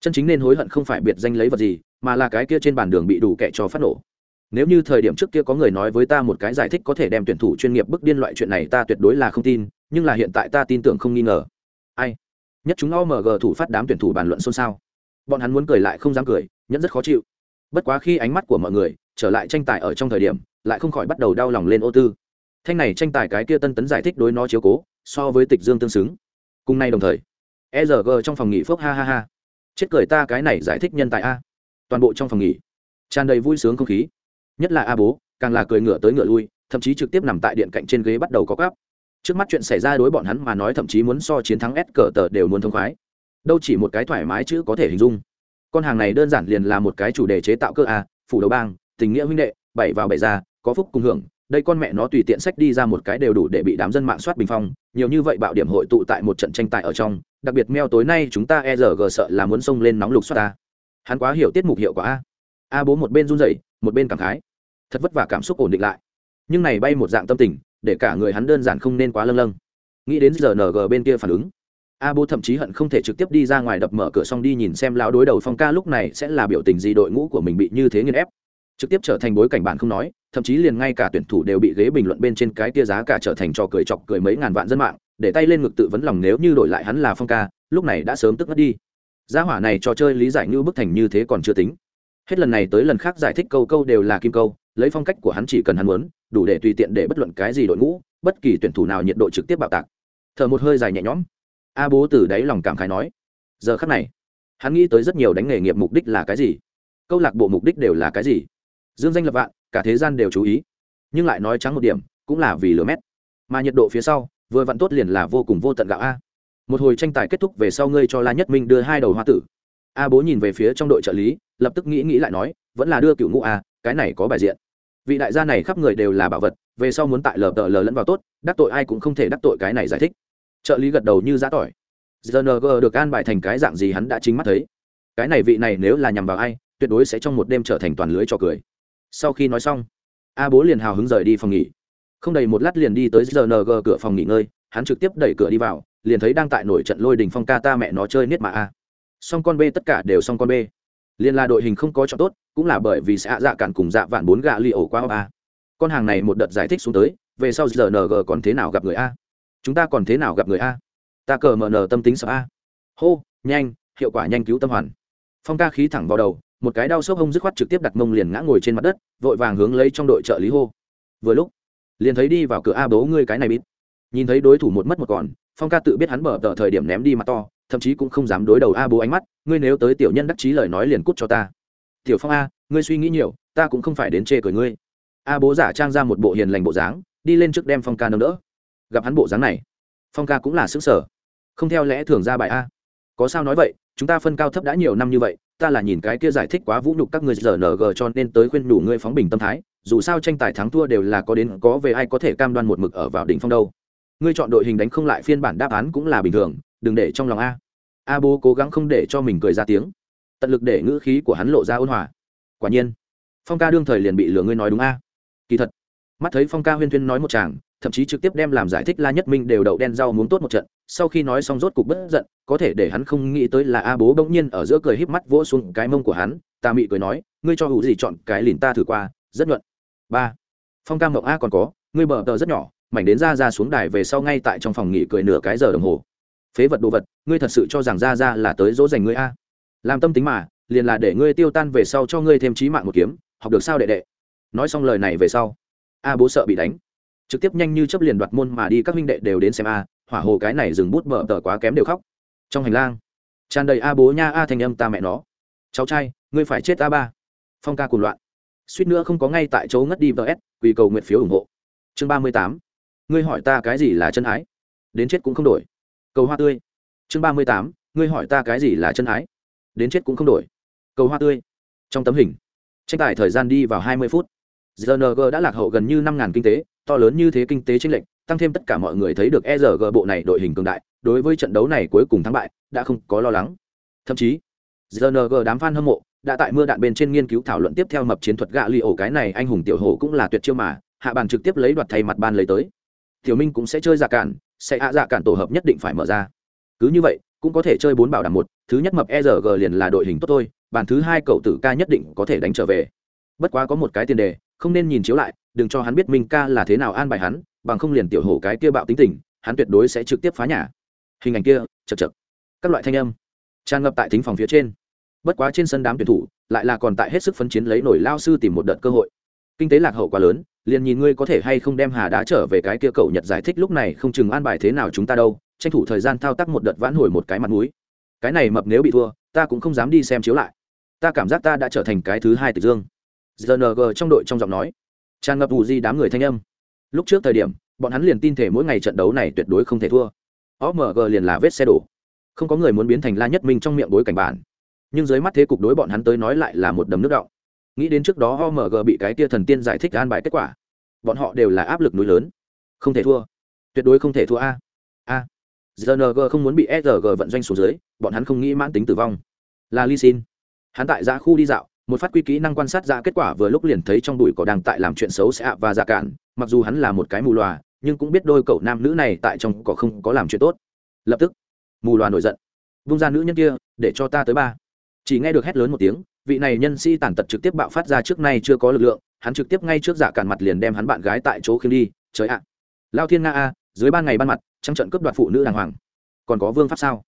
Chân chính nên hối hận không phải biệt danh lấy vật gì, mà là cái kia trên bản đường bị đủ kẻ cho phát nổ. Nếu như thời điểm trước kia có người nói với ta một cái giải thích có thể đem tuyển thủ chuyên nghiệp bức điên loại chuyện này ta tuyệt đối là không tin, nhưng là hiện tại ta tin tưởng không nghi ngờ. Ai? Nhất chúng omg thủ phát đám tuyển thủ bàn luận xôn xao. Bọn hắn muốn cười lại không dám cười, nhẫn rất khó chịu. Bất quá khi ánh mắt của mọi người trở lại tranh tài ở trong thời điểm, lại không khỏi bắt đầu đau lòng lên ô tư thanh này tranh tài cái kia tân tấn giải thích đối nó chiếu cố, so với tịch dương tương xứng. Cùng nay đồng thời e r g trong phòng nghỉ phước ha ha ha. Chết cười ta cái này giải thích nhân tài a. Toàn bộ trong phòng nghỉ, tràn đầy vui sướng không khí. Nhất là a bố, càng là cười ngựa tới ngựa lui, thậm chí trực tiếp nằm tại điện cạnh trên ghế bắt đầu có cắp trước mắt chuyện xảy ra đối bọn hắn mà nói thậm chí muốn so chiến thắng s cờ tờ đều muốn thông khoái. Đâu chỉ một cái thoải mái chứ có thể hình dung. Con hàng này đơn giản liền là một cái chủ đề chế tạo cơ a, phủ đầu bang, tình nghĩa huynh đệ, bảy vào bảy ra, có phúc cùng hưởng đây con mẹ nó tùy tiện sách đi ra một cái đều đủ để bị đám dân mạng soát bình phong, nhiều như vậy bạo điểm hội tụ tại một trận tranh tài ở trong, đặc biệt meo tối nay chúng ta e rg sợ là muốn xông lên nóng lục soát ta. Hắn quá hiểu tiết mục hiệu quả a. A bố một bên run rẩy, một bên cảm khái. Thật vất vả cảm xúc ổn định lại. Nhưng này bay một dạng tâm tình, để cả người hắn đơn giản không nên quá lâng lâng. Nghĩ đến giờ ng bên kia phản ứng, a bố thậm chí hận không thể trực tiếp đi ra ngoài đập mở cửa xong đi nhìn xem lão đối đầu phong ca lúc này sẽ là biểu tình gì đội ngũ của mình bị như thế nghiên ép trực tiếp trở thành bối cảnh bạn không nói, thậm chí liền ngay cả tuyển thủ đều bị ghế bình luận bên trên cái tia giá cả trở thành trò cười chọc cười mấy ngàn vạn dân mạng, để tay lên ngực tự vấn lòng nếu như đổi lại hắn là phong ca, lúc này đã sớm tức mất đi. Gia hỏa này trò chơi lý giải như bức thành như thế còn chưa tính. Hết lần này tới lần khác giải thích câu câu đều là kim câu, lấy phong cách của hắn chỉ cần hắn muốn, đủ để tùy tiện để bất luận cái gì đội ngũ, bất kỳ tuyển thủ nào nhiệt độ trực tiếp bạo tạc. Thở một hơi dài nhẹ nhõm. A bố từ đáy lòng cảm khái nói, giờ khắc này, hắn nghĩ tới rất nhiều đánh nghề nghiệp mục đích là cái gì? Câu lạc bộ mục đích đều là cái gì? Dương danh lập vạn, cả thế gian đều chú ý. Nhưng lại nói trắng một điểm, cũng là vì lửa mét. Mà nhiệt độ phía sau, vừa vặn tốt liền là vô cùng vô tận gạo a. Một hồi tranh tài kết thúc về sau ngươi cho la nhất minh đưa hai đầu hoa tử. A bố nhìn về phía trong đội trợ lý, lập tức nghĩ nghĩ lại nói, vẫn là đưa cựu ngũ a, cái này có bài diện. Vị đại gia này khắp người đều là bảo vật, về sau muốn tại lờ tờ lờ lẫn vào tốt, đắc tội ai cũng không thể đắc tội cái này giải thích. Trợ lý gật đầu như giã tỏi. Gng được an bài thành cái dạng gì hắn đã chính mắt thấy. Cái này vị này nếu là nhằm vào ai, tuyệt đối sẽ trong một đêm trở thành toàn lưới cho cười sau khi nói xong, a bố liền hào hứng rời đi phòng nghỉ. Không đầy một lát liền đi tới rng cửa phòng nghỉ ngơi, hắn trực tiếp đẩy cửa đi vào, liền thấy đang tại nổi trận lôi đình phong ca ta mẹ nó chơi niết mà a. Song con b tất cả đều song con b. Liền là đội hình không có chọn tốt, cũng là bởi vì sẽ dạ cản cùng dạ vạn bốn gạ li ổ qua a. Con hàng này một đợt giải thích xuống tới, về sau rng còn thế nào gặp người a? Chúng ta còn thế nào gặp người a? Ta cờ mờ nờ tâm tính sợ a. Hô, nhanh, hiệu quả nhanh cứu tâm hoàn. Phong ca khí thẳng vào đầu một cái đau sốc hông dứt khoát trực tiếp đặt mông liền ngã ngồi trên mặt đất, vội vàng hướng lấy trong đội trợ lý hô. Vừa lúc, liền thấy đi vào cửa a bố ngươi cái này bít. Nhìn thấy đối thủ một mất một còn, phong ca tự biết hắn mở tờ thời điểm ném đi mặt to, thậm chí cũng không dám đối đầu a bố ánh mắt, ngươi nếu tới tiểu nhân đắc chí lời nói liền cút cho ta. Tiểu phong a, ngươi suy nghĩ nhiều, ta cũng không phải đến chê cười ngươi. A bố giả trang ra một bộ hiền lành bộ dáng, đi lên trước đem phong ca nâng đỡ. Gặp hắn bộ dáng này, phong ca cũng là xứng sở không theo lẽ thường ra bài a. Có sao nói vậy, chúng ta phân cao thấp đã nhiều năm như vậy ta là nhìn cái kia giải thích quá vũ nhục các người giờ ng cho nên tới khuyên đủ ngươi phóng bình tâm thái, dù sao tranh tài thắng thua đều là có đến có về ai có thể cam đoan một mực ở vào đỉnh phong đâu. Ngươi chọn đội hình đánh không lại phiên bản đáp án cũng là bình thường, đừng để trong lòng a. A bố cố gắng không để cho mình cười ra tiếng. Tận lực để ngữ khí của hắn lộ ra ôn hòa. Quả nhiên, phong ca đương thời liền bị lừa ngươi nói đúng a. Kỳ thật, mắt thấy phong ca huyên thuyên nói một chàng, thậm chí trực tiếp đem làm giải thích la nhất minh đều đậu đen rau muốn tốt một trận sau khi nói xong rốt cục bất giận, có thể để hắn không nghĩ tới là a bố bỗng nhiên ở giữa cười híp mắt vỗ xuống cái mông của hắn ta mị cười nói, ngươi cho hữu gì chọn cái lìn ta thử qua, rất nhuận. Ba. Phong cam mộng a còn có, ngươi bờ tờ rất nhỏ, mảnh đến ra ra xuống đài về sau ngay tại trong phòng nghỉ cười nửa cái giờ đồng hồ. Phế vật đồ vật, ngươi thật sự cho rằng ra ra là tới dỗ dành ngươi a? Làm tâm tính mà, liền là để ngươi tiêu tan về sau cho ngươi thêm trí mạng một kiếm, học được sao đệ đệ? Nói xong lời này về sau, a bố sợ bị đánh. Trực tiếp nhanh như chấp liền đoạt môn mà đi, các huynh đệ đều đến xem a hỏa hồ cái này dừng bút bờ tờ quá kém đều khóc. Trong hành lang, tràn đầy a bố nha a thành âm ta mẹ nó. Cháu trai, ngươi phải chết a ba. Phong ca cùng loạn. Suýt nữa không có ngay tại chỗ ngất đi vs quy cầu nguyện phiếu ủng hộ. Chương ba mươi tám. Ngươi hỏi ta cái gì là chân ái? Đến chết cũng không đổi. Cầu hoa tươi. Chương ba mươi tám. Ngươi hỏi ta cái gì là chân ái? Đến chết cũng không đổi. Cầu hoa tươi. Trong tấm hình, tranh tài thời gian đi vào hai mươi phút. Gng đã lạc hậu gần như năm ngàn kinh tế, to lớn như thế kinh tế tranh lệch tăng thêm tất cả mọi người thấy được erg bộ này đội hình cường đại, đối với trận đấu này cuối cùng thắng bại, đã không có lo lắng. Thậm chí ZNG đám fan hâm mộ đã tại mưa đạn bên trên nghiên cứu thảo luận tiếp theo mập chiến thuật gạ li ổ cái này anh hùng tiểu hổ cũng là tuyệt chiêu mà, hạ bàn trực tiếp lấy đoạt thay mặt ban lấy tới. Tiểu minh cũng sẽ chơi giả cản, sẽ hạ giả cản tổ hợp nhất định phải mở ra. Cứ như vậy, cũng có thể chơi bốn bảo đảm một, thứ nhất mập erg liền là đội hình tốt thôi, bàn thứ hai cậu tử ca nhất định có thể đánh trở về. Bất quá có một cái tiền đề, không nên nhìn chiếu lại, đừng cho hắn biết minh ca là thế nào an bài hắn bằng không liền tiểu hổ cái kia bạo tính tình, hắn tuyệt đối sẽ trực tiếp phá nhà. Hình ảnh kia, chật chật. Các loại thanh âm. Tràn ngập tại thính phòng phía trên. Bất quá trên sân đám tuyển thủ, lại là còn tại hết sức phấn chiến lấy nổi lao sư tìm một đợt cơ hội. Kinh tế lạc hậu quá lớn, liền nhìn ngươi có thể hay không đem hà đá trở về cái kia cậu nhật giải thích lúc này không chừng an bài thế nào chúng ta đâu, tranh thủ thời gian thao tác một đợt vãn hồi một cái mặt mũi. Cái này mập nếu bị thua, ta cũng không dám đi xem chiếu lại. Ta cảm giác ta đã trở thành cái thứ hai tịch dương. Gng trong đội trong giọng nói. Tràn ngập vụ di đám người thanh âm lúc trước thời điểm, bọn hắn liền tin thể mỗi ngày trận đấu này tuyệt đối không thể thua. Omg liền là vết xe đổ. Không có người muốn biến thành la nhất minh trong miệng bối cảnh bản. Nhưng dưới mắt thế cục đối bọn hắn tới nói lại là một đầm nước động nghĩ đến trước đó omg bị cái tia thần tiên giải thích an bài kết quả, bọn họ đều là áp lực núi lớn. Không thể thua. Tuyệt đối không thể thua a. A. Gng không muốn bị sg vận doanh xuống dưới, bọn hắn không nghĩ mãn tính tử vong. Là ly xin. Hắn tại giã khu đi dạo một phát quy kỹ năng quan sát ra kết quả vừa lúc liền thấy trong bụi cỏ đang tại làm chuyện xấu sẽ ạ và dạ cản mặc dù hắn là một cái mù loà, nhưng cũng biết đôi cậu nam nữ này tại trong cỏ không có làm chuyện tốt. Lập tức, mù loà nổi giận. Vung ra nữ nhân kia, để cho ta tới ba. Chỉ nghe được hét lớn một tiếng, vị này nhân sĩ tàn tật trực tiếp bạo phát ra trước nay chưa có lực lượng, hắn trực tiếp ngay trước dạ cản mặt liền đem hắn bạn gái tại chỗ khiêng đi, trời ạ. Lao thiên nga a, dưới ban ngày ban mặt, trăng trận cướp đoạt phụ nữ đàng hoàng. Còn có vương pháp sao?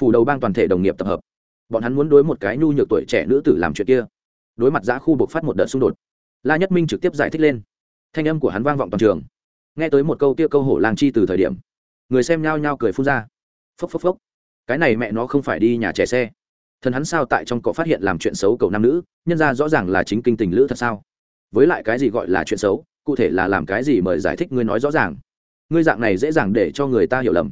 Phủ đầu bang toàn thể đồng nghiệp tập hợp. Bọn hắn muốn đối một cái nhu nhược tuổi trẻ nữ tử làm chuyện kia đối mặt giã khu buộc phát một đợt xung đột. La nhất minh trực tiếp giải thích lên. Thanh âm của hắn vang vọng toàn trường. Nghe tới một câu kia câu hổ làng chi từ thời điểm, người xem nhao nhao cười phun ra. Phốc phốc phốc. Cái này mẹ nó không phải đi nhà trẻ xe. Thần hắn sao tại trong cọ phát hiện làm chuyện xấu cầu nam nữ, nhân ra rõ ràng là chính kinh tình lữ thật sao? Với lại cái gì gọi là chuyện xấu, cụ thể là làm cái gì mời giải thích ngươi nói rõ ràng. Ngươi dạng này dễ dàng để cho người ta hiểu lầm.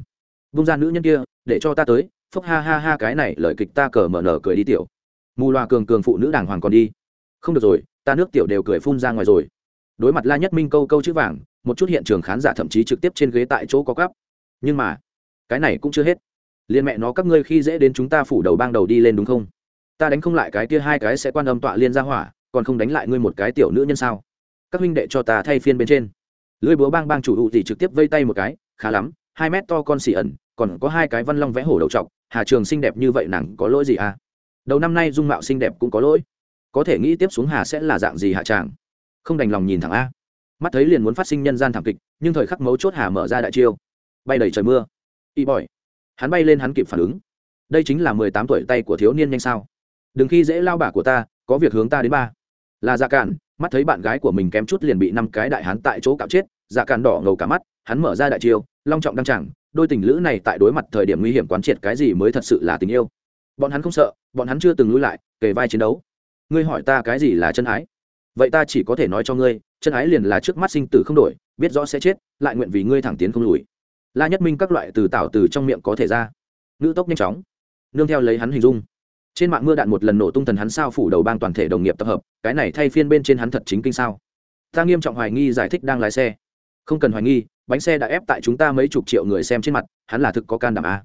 Vung ra nữ nhân kia, để cho ta tới. Phốc ha ha ha, cái này lời kịch ta cờ mở nở cười đi tiểu mù loà cường cường phụ nữ đàng hoàng còn đi. Không được rồi, ta nước tiểu đều cười phun ra ngoài rồi. Đối mặt la nhất minh câu câu chữ vàng, một chút hiện trường khán giả thậm chí trực tiếp trên ghế tại chỗ có cắp nhưng mà, cái này cũng chưa hết. Liên mẹ nó các ngươi khi dễ đến chúng ta phủ đầu bang đầu đi lên đúng không? Ta đánh không lại cái kia hai cái sẽ quan âm tọa liên ra hỏa, còn không đánh lại ngươi một cái tiểu nữ nhân sao? Các huynh đệ cho ta thay phiên bên trên. Lưỡi búa bang bang chủ hụ gì trực tiếp vây tay một cái, khá lắm, hai mét to con xì ẩn, còn có hai cái văn long vẽ hổ đầu trọc, hà trường xinh đẹp như vậy nàng có lỗi gì à? Đầu năm nay dung mạo xinh đẹp cũng có lỗi. Có thể nghĩ tiếp xuống hà sẽ là dạng gì hạ tràng? Không đành lòng nhìn thẳng a. Mắt thấy liền muốn phát sinh nhân gian thảm kịch, nhưng thời khắc mấu chốt hà mở ra đại chiêu. Bay đầy trời mưa. Y bỏi hắn bay lên hắn kịp phản ứng. Đây chính là mười tám tuổi tay của thiếu niên nhanh sao. Đừng khi dễ lao bả của ta, có việc hướng ta đến ba. Là dạ cản mắt thấy bạn gái của mình kém chút liền bị năm cái đại hắn tại chỗ cạo chết dạ cản đỏ ngầu cả mắt, hắn mở ra đại chiêu, long trọng đăng chẳng đôi tình lữ này tại đối mặt thời điểm nguy hiểm quán triệt cái gì mới thật sự là tình yêu bọn hắn không sợ, bọn hắn chưa từng lui lại, kề vai chiến đấu. Ngươi hỏi ta cái gì là chân ái? Vậy ta chỉ có thể nói cho ngươi, chân ái liền là trước mắt sinh tử không đổi, biết rõ sẽ chết, lại nguyện vì ngươi thẳng tiến không lùi. La nhất minh các loại từ tảo từ trong miệng có thể ra. Ngữ tốc nhanh chóng. Nương theo lấy hắn hình dung. Trên mạng mưa đạn một lần nổ tung thần hắn sao phủ đầu bang toàn thể đồng nghiệp tập hợp, cái này thay phiên bên trên hắn thật chính kinh sao? Ta nghiêm trọng hoài nghi giải thích đang lái xe. Không cần hoài nghi, bánh xe đã ép tại chúng ta mấy chục triệu người xem trên mặt, hắn là thực có can đảm a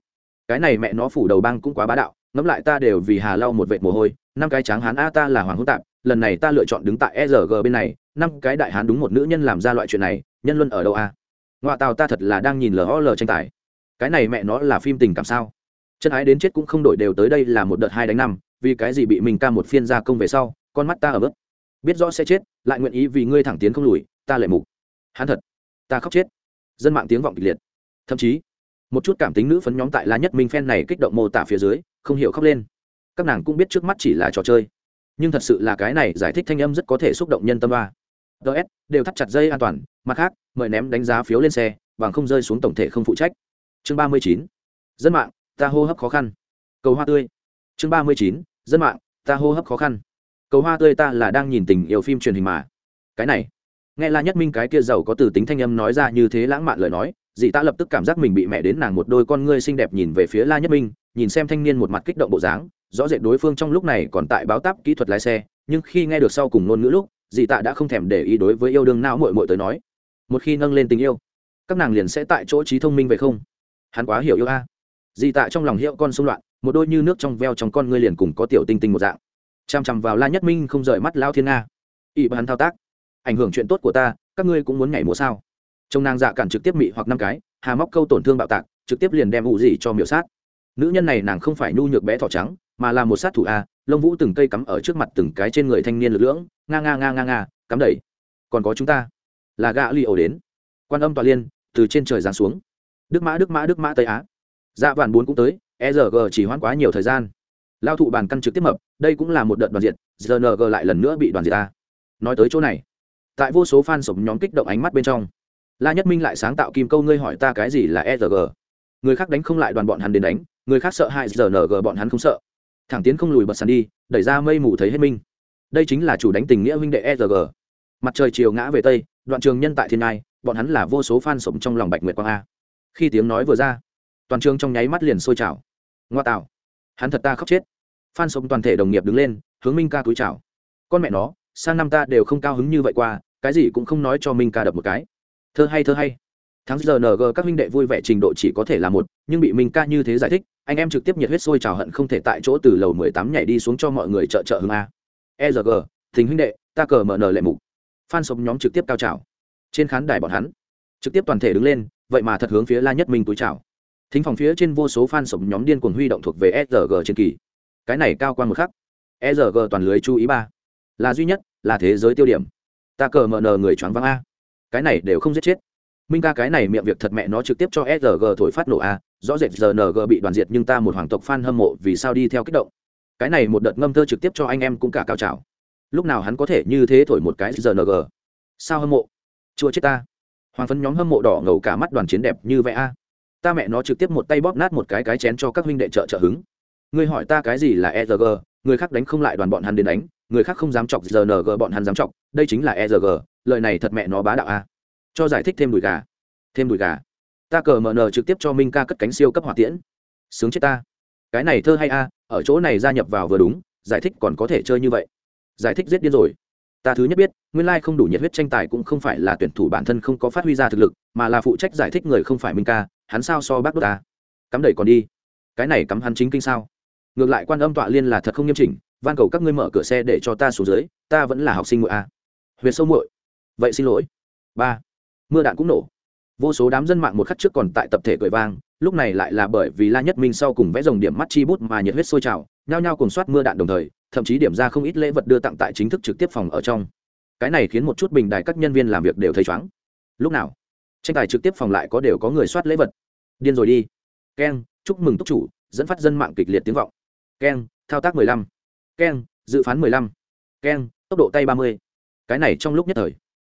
cái này mẹ nó phủ đầu bang cũng quá bá đạo ngẫm lại ta đều vì hà lau một vệt mồ hôi, năm cái tráng hán a ta là hoàng hữu tạp, lần này ta lựa chọn đứng tại e bên này, năm cái đại hán đúng một nữ nhân làm ra loại chuyện này, nhân luân ở đâu a? Ngoại tàu ta thật là đang nhìn lol tranh tài. Cái này mẹ nó là phim tình cảm sao? Chân ái đến chết cũng không đổi đều tới đây là một đợt hai đánh năm, vì cái gì bị mình ca một phiên gia công về sau, con mắt ta ở bước biết rõ sẽ chết, lại nguyện ý vì ngươi thẳng tiến không lùi, ta lại mục. Hắn thật, ta khóc chết. Dân mạng tiếng vọng kịch liệt. Thậm chí, một chút cảm tính nữ phấn nhóm tại lá nhất minh phen này kích động mô tả phía dưới không hiểu khóc lên. Các nàng cũng biết trước mắt chỉ là trò chơi. Nhưng thật sự là cái này giải thích thanh âm rất có thể xúc động nhân tâm ba. Ts đều thắt chặt dây an toàn, mặt khác, mời ném đánh giá phiếu lên xe, bằng không rơi xuống tổng thể không phụ trách. Chương ba mươi chín, dân mạng, ta hô hấp khó khăn. Cầu hoa tươi. Chương ba mươi chín, dân mạng, ta hô hấp khó khăn. Cầu hoa tươi ta là đang nhìn tình yêu phim truyền hình mà. Cái này, nghe la nhất minh cái kia giàu có từ tính thanh âm nói ra như thế lãng mạn lời nói dị ta lập tức cảm giác mình bị mẹ đến nàng một đôi con ngươi xinh đẹp nhìn về phía la nhất minh nhìn xem thanh niên một mặt kích động bộ dáng, rõ rệt đối phương trong lúc này còn tại báo táp kỹ thuật lái xe, nhưng khi nghe được sau cùng ngôn ngữ lúc, dì tạ đã không thèm để ý đối với yêu đương não mội mội tới nói. Một khi nâng lên tình yêu, các nàng liền sẽ tại chỗ trí thông minh về không? Hắn quá hiểu yêu a. Dì tạ trong lòng hiệu con xung loạn, một đôi như nước trong veo trong con ngươi liền cùng có tiểu tinh tinh một dạng. Chằm chằm vào la nhất minh không rời mắt lao thiên nga. Ỵ hắn thao tác. Ảnh hưởng chuyện tốt của ta, các ngươi cũng muốn nhảy múa sao? Trông nàng dạ cản trực tiếp mị hoặc năm cái, hà móc câu tổn thương bạo tạc, trực tiếp liền đem ủ gì cho miểu sát nữ nhân này nàng không phải nhu nhược bé thỏ trắng, mà là một sát thủ a, lông vũ từng cây cắm ở trước mặt từng cái trên người thanh niên lực lưỡng, nga nga nga nga nga, cắm đẩy. Còn có chúng ta, là gã li ổ đến. Quan âm tòa liên, từ trên trời giáng xuống. Đức mã đức mã đức mã tây á. Dạ vạn bốn cũng tới e g chỉ hoãn quá nhiều thời gian. Lao thụ bàn căn trực tiếp mập, đây cũng là một đợt đoàn diện rng lại lần nữa bị đoàn diệt ta nói tới chỗ này, tại vô số fan sộp nhóm kích động ánh mắt bên trong, la nhất minh lại sáng tạo kim câu, ngươi hỏi ta cái gì là erg người khác đánh không lại đoàn bọn hắn đến đánh người khác sợ hãi ng bọn hắn không sợ. Thẳng tiến không lùi bật sàn đi, đẩy ra mây mù thấy hết minh đây chính là chủ đánh tình nghĩa huynh đệ erg mặt trời chiều ngã về tây, đoạn trường nhân tại thiên ngai, bọn hắn là vô số fan sống trong lòng bạch nguyệt quang a. Khi tiếng nói vừa ra, toàn trường trong nháy mắt liền sôi trào. Ngoa tạo. Hắn thật ta khóc chết. Phan sống toàn thể đồng nghiệp đứng lên, hướng minh ca túi chào. Con mẹ nó, sang năm ta đều không cao hứng như vậy qua, cái gì cũng không nói cho minh ca đập một cái. Thơ hay thơ hay tháng giờ ng các huynh đệ vui vẻ trình độ chỉ có thể là một, nhưng bị minh ca như thế giải thích, anh em trực tiếp nhiệt huyết sôi trào hận không thể tại chỗ từ lầu mười tám nhảy đi xuống cho mọi người trợ trợ hương a. E r g, thình huynh đệ, ta cờ mở nở lệ mục. Phan sống nhóm trực tiếp cao trào. Trên khán đài bọn hắn, trực tiếp toàn thể đứng lên, vậy mà thật hướng phía la nhất minh túi trào thính phòng phía trên vô số fan sống nhóm điên cuồng huy động thuộc về srg trên kỳ. Cái này cao quan một khắc. Srg toàn lưới chú ý ba. Là duy nhất, là thế giới tiêu điểm. Ta cờ mờ nờ người choáng váng a. Cái này đều không giết chết minh ca cái này miệng việc thật mẹ nó trực tiếp cho sg thổi phát nổ a, rõ rệt rng bị đoàn diệt nhưng ta một hoàng tộc fan hâm mộ vì sao đi theo kích động. Cái này một đợt ngâm thơ trực tiếp cho anh em cũng cả cao trào. Lúc nào hắn có thể như thế thổi một cái rng sao hâm mộ? Chua chết ta. Hoàng phấn nhóm hâm mộ đỏ ngầu cả mắt đoàn chiến đẹp như vậy a. Ta mẹ nó trực tiếp một tay bóp nát một cái cái chén cho các huynh đệ trợ trợ hứng. Ngươi hỏi ta cái gì là erg người khác đánh không lại đoàn bọn hắn đến đánh, người khác không dám chọc rng bọn hắn dám chọc, đây chính là erg lời này thật mẹ nó bá đạo a cho giải thích thêm đùi gà. Thêm đùi gà. Ta cờ mờ nờ trực tiếp cho minh ca cất cánh siêu cấp hỏa tiễn. Sướng chết ta. Cái này thơ hay a, ở chỗ này gia nhập vào vừa đúng, giải thích còn có thể chơi như vậy. Giải thích giết điên rồi. Ta thứ nhất biết, nguyên lai không đủ nhiệt huyết tranh tài cũng không phải là tuyển thủ bản thân không có phát huy ra thực lực, mà là phụ trách giải thích người không phải minh ca, hắn sao so bác đốt ta? Cắm đẩy còn đi. Cái này cắm hắn chính kinh sao? Ngược lại quan âm tọa liên là thật không nghiêm chỉnh, van cầu các ngươi mở cửa xe để cho ta xuống dưới, ta vẫn là học sinh muội a. À. huyền sâu muội. Vậy xin lỗi. Ba mưa đạn cũng nổ. Vô số đám dân mạng một khắc trước còn tại tập thể cười vang, lúc này lại là bởi vì la nhất minh sau cùng vẽ dòng điểm mắt chi bút mà nhiệt huyết sôi trào, nhao nhao cùng soát mưa đạn đồng thời, thậm chí điểm ra không ít lễ vật đưa tặng tại chính thức trực tiếp phòng ở trong. Cái này khiến một chút bình đài các nhân viên làm việc đều thấy chóng lúc nào, tranh tài trực tiếp phòng lại có đều có người soát lễ vật. Điên rồi đi. Keng, chúc mừng túc chủ, dẫn phát dân mạng kịch liệt tiếng vọng. Keng, thao tác mười lăm. Keng, dự phán mười lăm. Keng, tốc độ tay ba mươi. Cái này trong lúc nhất thời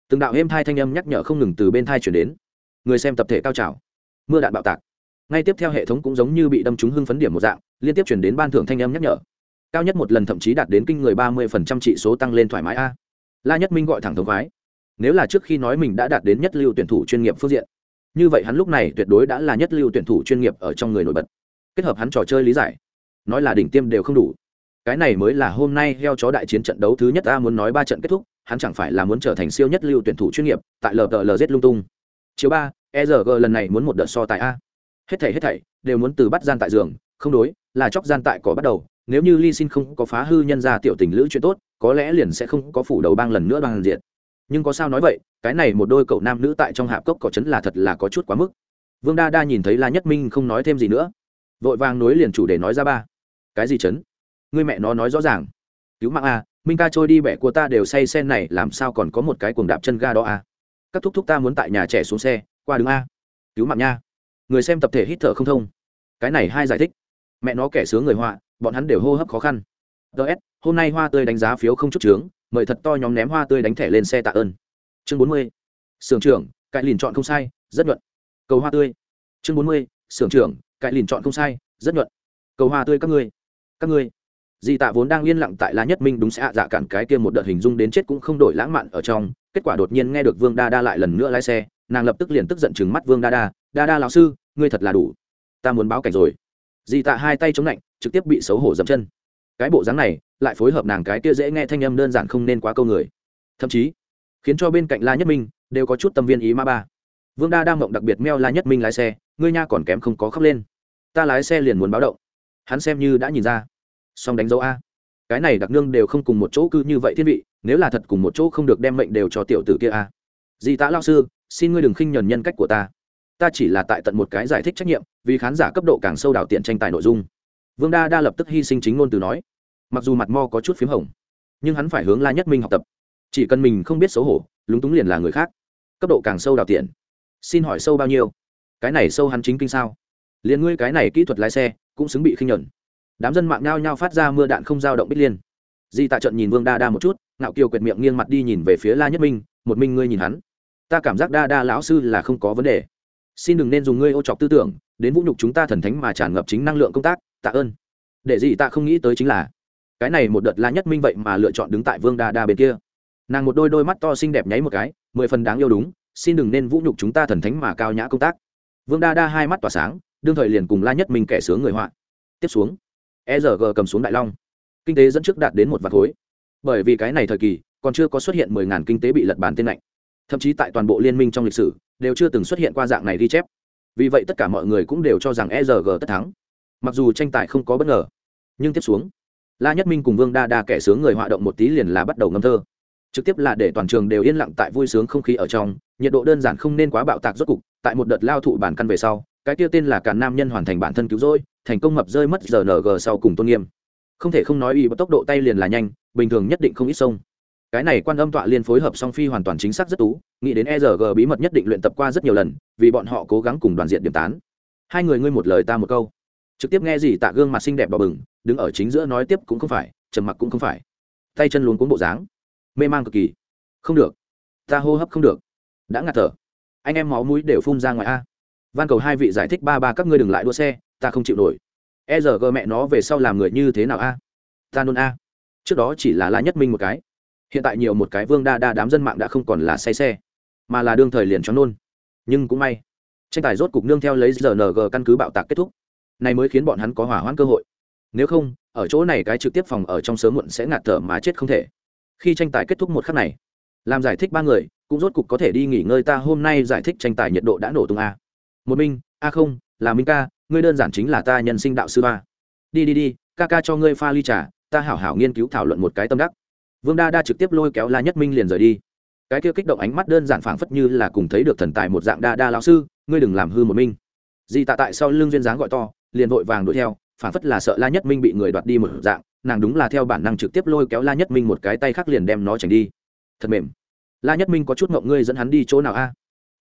từng đạo êm thai thanh âm nhắc nhở không ngừng từ bên thai chuyển đến. Người xem tập thể cao trào. Mưa đạn bạo tạc. Ngay tiếp theo hệ thống cũng giống như bị đâm trúng hưng phấn điểm một dạng, liên tiếp chuyển đến ban thưởng thanh âm nhắc nhở. Cao nhất một lần thậm chí đạt đến kinh người ba mươi phần trăm trị số tăng lên thoải mái a. La nhất minh gọi thẳng thống khoái. Nếu là trước khi nói mình đã đạt đến nhất lưu tuyển thủ chuyên nghiệp phương diện, như vậy hắn lúc này tuyệt đối đã là nhất lưu tuyển thủ chuyên nghiệp ở trong người nổi bật. Kết hợp hắn trò chơi lý giải, nói là đỉnh tiêm đều không đủ. Cái này mới là hôm nay heo chó đại chiến trận đấu thứ nhất ta muốn nói ba trận kết thúc hắn chẳng phải là muốn trở thành siêu nhất lưu tuyển thủ chuyên nghiệp, tại ltlz lung tung. Chiều ba erg lần này muốn một đợt so tại a. Hết thảy hết thảy, đều muốn từ bắt gian tại giường, không đối, là chóc gian tại cỏ bắt đầu. Nếu như ly xin không có phá hư nhân gia tiểu tình lữ chuyện tốt, có lẽ liền sẽ không có phủ đầu bang lần nữa bằng diện. Nhưng có sao nói vậy, cái này một đôi cậu nam nữ tại trong hạp cốc cỏ trấn là thật là có chút quá mức. Vương đa đa nhìn thấy la nhất minh không nói thêm gì nữa. Vội vàng nối liền chủ để nói ra ba. Cái gì chấn người mẹ nó nói rõ ràng. Cứu mạng a minh ca trôi đi bẻ của ta đều say sen này, làm sao còn có một cái cuồng đạp chân ga đó à? các thúc thúc ta muốn tại nhà trẻ xuống xe, qua đứng a. Cứu mạng nha. Người xem tập thể hít thở không thông. Cái này hai giải thích. Mẹ nó kẻ sướng người họa, bọn hắn đều hô hấp khó khăn. Ts hôm nay hoa tươi đánh giá phiếu không chút trướng mời thật to nhóm ném hoa tươi đánh thẻ lên xe tạ ơn. Chương bốn mươi, sưởng trưởng, cãi lìn chọn không sai, rất nhuận. Cầu hoa tươi. Chương bốn mươi, sưởng trưởng, cãi lìn chọn không sai, rất nhuận. Cầu hoa tươi các ngươi. Các ngươi di tạ vốn đang yên lặng tại la nhất minh đúng sẽ hạ dạ cản cái kia một đợt hình dung đến chết cũng không đổi lãng mạn ở trong, kết quả đột nhiên nghe được vương đa đa lại lần nữa lái xe, nàng lập tức liền tức giận chừng mắt vương đa đa đa đa lão sư, ngươi thật là đủ. Ta muốn báo cảnh rồi. Di tạ hai tay chống lạnh, trực tiếp bị xấu hổ dậm chân. Cái bộ dáng này lại phối hợp nàng cái kia dễ nghe thanh âm đơn giản không nên quá câu người. Thậm chí, khiến cho bên cạnh la nhất minh đều có chút tâm viên ý ma ba. Vương đa đang mộng đặc biệt meo la nhất minh lái xe, ngươi nha còn kém không có khóc lên. Ta lái xe liền muốn báo động. Hắn xem như đã nhìn ra song đánh dấu a. Cái này đặc nương đều không cùng một chỗ cư như vậy thiên vị, nếu là thật cùng một chỗ không được đem mệnh đều cho tiểu tử kia a. Di tạ lao sư, xin ngươi đừng khinh nhuần nhân cách của ta. Ta chỉ là tại tận một cái giải thích trách nhiệm, vì khán giả cấp độ càng sâu đảo tiện tranh tài nội dung. Vương đa đa lập tức hy sinh chính ngôn từ nói. Mặc dù mặt mo có chút p h í m hồng, nhưng hắn phải hướng la nhất minh học tập. Chỉ cần mình không biết xấu hổ, lúng túng liền là người khác. Cấp độ càng sâu đào tiện. Xin hỏi sâu bao nhiêu? Cái này sâu hắn chính kinh sao? Liền ngươi cái này kỹ thuật lái xe, cũng xứng bị khinh nhuận đám dân mạng nhao nhao phát ra mưa đạn không dao động bích liên. Di tạ trận nhìn vương đa đa một chút, ngạo kiều quệt miệng nghiêng mặt đi nhìn về phía la nhất minh, một minh ngươi nhìn hắn? Ta cảm giác đa đa lão sư là không có vấn đề. Xin đừng nên dùng ngươi ô chọc tư tưởng, đến vũ nhục chúng ta thần thánh mà tràn ngập chính năng lượng công tác, tạ ơn. Để gì ta không nghĩ tới chính là, cái này một đợt la nhất minh vậy mà lựa chọn đứng tại vương đa đa bên kia. Nàng một đôi đôi mắt to xinh đẹp nháy một cái, mười phần đáng yêu đúng, xin đừng nên vũ nhục chúng ta thần thánh mà cao nhã công tác. Vương đa đa hai mắt tỏa sáng, đương thời liền cùng la nhất minh kẻ sướng người họa. Tiếp xuống erg cầm xuống đại long. Kinh tế dẫn trước đạt đến một vạt khối. Bởi vì cái này thời kỳ, còn chưa có xuất hiện mười ngàn kinh tế bị lật bán tên lạnh. Thậm chí tại toàn bộ liên minh trong lịch sử, đều chưa từng xuất hiện qua dạng này ghi chép. Vì vậy tất cả mọi người cũng đều cho rằng erg tất thắng. Mặc dù tranh tài không có bất ngờ, nhưng tiếp xuống, la nhất minh cùng vương đa đa kẻ sướng người họa động một tí liền là bắt đầu ngâm thơ. Trực tiếp là để toàn trường đều yên lặng tại vui sướng không khí ở trong, nhiệt độ đơn giản không nên quá bạo tạc rốt cục. Tại một đợt lao thụ bản căn về sau, cái kia tên là cả nam nhân hoàn thành bản thân cứu rỗi thành công mập rơi mất rng sau cùng tôn nghiêm. Không thể không nói y tốc độ tay liền là nhanh, bình thường nhất định không ít sông. Cái này quan âm tọa liên phối hợp song phi hoàn toàn chính xác rất tú, nghĩ đến erg bí mật nhất định luyện tập qua rất nhiều lần, vì bọn họ cố gắng cùng đoàn diện điểm tán. Hai người ngươi một lời ta một câu. Trực tiếp nghe gì tạ gương mặt xinh đẹp đỏ bừng, đứng ở chính giữa nói tiếp cũng không phải, trầm mặc cũng không phải. Tay chân luống cuống bộ dáng. Mê man cực kỳ. Không được. Ta hô hấp không được. Đã ngạt thở. Anh em máu mũi đều phun ra ngoài a. Van cầu hai vị giải thích ba ba các ngươi đừng lại đua xe ta không chịu nổi. E giờ gờ mẹ nó về sau làm người như thế nào a? Ta nôn a. Trước đó chỉ là la nhất minh một cái. Hiện tại nhiều một cái vương đa đa đám dân mạng đã không còn là say xe, mà là đương thời liền cho nôn. Nhưng cũng may, tranh tài rốt cục nương theo lấy rng căn cứ bạo tạc kết thúc. Này mới khiến bọn hắn có hỏa hoãn cơ hội. Nếu không, ở chỗ này cái trực tiếp phòng ở trong sớm muộn sẽ ngạt thở mà chết không thể. Khi tranh tài kết thúc một khắc này, làm giải thích ba người, cũng rốt cục có thể đi nghỉ ngơi ta hôm nay giải thích tranh tài nhiệt độ đã nổ tung a. Một minh a không, là minh ca ngươi đơn giản chính là ta nhân sinh đạo sư ba đi đi đi, ca ca cho ngươi pha ly trà, ta hảo hảo nghiên cứu thảo luận một cái tâm đắc. Vương đa đa trực tiếp lôi kéo la nhất minh liền rời đi. Cái kia kích động ánh mắt đơn giản phảng phất như là cùng thấy được thần tài một dạng đa đa lão sư, ngươi đừng làm hư một minh di tạ tại sau lưng duyên dáng gọi to, liền vội vàng đuổi theo, phảng phất là sợ la nhất minh bị người đoạt đi một dạng, nàng đúng là theo bản năng trực tiếp lôi kéo la nhất minh một cái tay khác liền đem nó tránh đi. Thật mềm. La nhất minh có chút ngộng ngươi dẫn hắn đi chỗ nào a?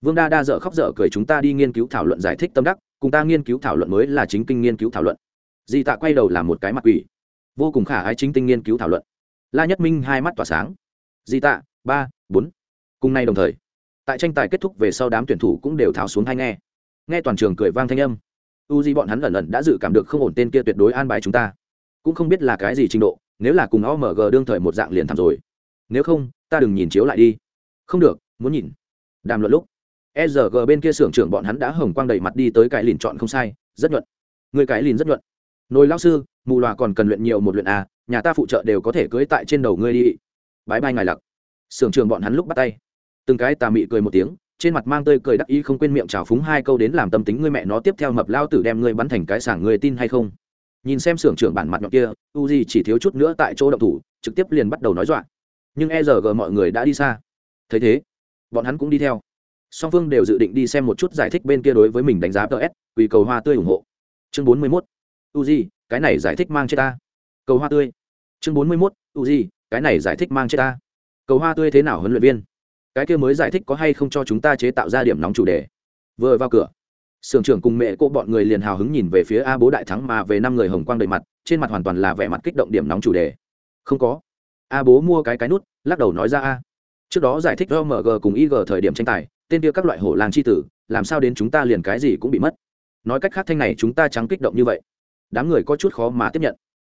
Vương đa đa dở khóc dở cười, chúng ta đi nghiên cứu thảo luận giải thích tâm đắc cùng ta nghiên cứu thảo luận mới là chính kinh nghiên cứu thảo luận. Di tạ quay đầu làm một cái mặt quỷ. Vô cùng khả ái chính tinh nghiên cứu thảo luận. La nhất minh hai mắt tỏa sáng. Di tạ, ba, bốn. Cùng nay đồng thời, tại tranh tài kết thúc về sau đám tuyển thủ cũng đều tháo xuống hay nghe. Nghe toàn trường cười vang thanh âm. U di bọn hắn lần lần đã dự cảm được không ổn tên kia tuyệt đối an bài chúng ta. Cũng không biết là cái gì trình độ, nếu là cùng omg đương thời một dạng liền thảm rồi. Nếu không, ta đừng nhìn chiếu lại đi. Không được, muốn nhìn. Đàm luận lúc sg bên kia xưởng trưởng bọn hắn đã hồng quang đầy mặt đi tới cái lìn chọn không sai, rất nhuận. Người cái lìn rất nhuận. Nồi lao sư, mù loà còn cần luyện nhiều một luyện à nhà ta phụ trợ đều có thể cưới tại trên đầu ngươi đi. Bái bai ngài lặc. Xưởng trưởng bọn hắn lúc bắt tay. Từng cái tà mị cười một tiếng, trên mặt mang tơi cười đắc ý không quên miệng trào phúng hai câu đến làm tâm tính ngươi mẹ nó tiếp theo mập lao tử đem ngươi bắn thành cái sảng ngươi tin hay không. Nhìn xem xưởng trưởng bản mặt nhọn kia u chỉ thiếu chút nữa tại chỗ động thủ, trực tiếp liền bắt đầu nói dọa. Nhưng e giờ mọi người đã đi xa. Thấy thế, bọn hắn cũng đi theo song phương đều dự định đi xem một chút giải thích bên kia đối với mình đánh giá ts vì cầu hoa tươi ủng hộ. Chương bốn mươi mốt u di cái này giải thích mang chết ta. Cầu hoa tươi. Chương bốn mươi mốt u di cái này giải thích mang chết ta. Cầu hoa tươi thế nào huấn luyện viên? Cái kia mới giải thích có hay không cho chúng ta chế tạo ra điểm nóng chủ đề? Vừa vào cửa, sưởng trưởng cùng mẹ cô bọn người liền hào hứng nhìn về phía a bố đại thắng mà về năm người hồng quang đầy mặt, trên mặt hoàn toàn là vẻ mặt kích động điểm nóng chủ đề. Không có. A bố mua cái cái nút, lắc đầu nói ra a trước đó giải thích omg cùng ig thời điểm tranh tài, tên kia các loại hổ làng c h i tử, làm sao đến chúng ta liền cái gì cũng bị mất. Nói cách khác thanh này chúng ta trắng kích động như vậy. Đám người có chút khó mà tiếp nhận.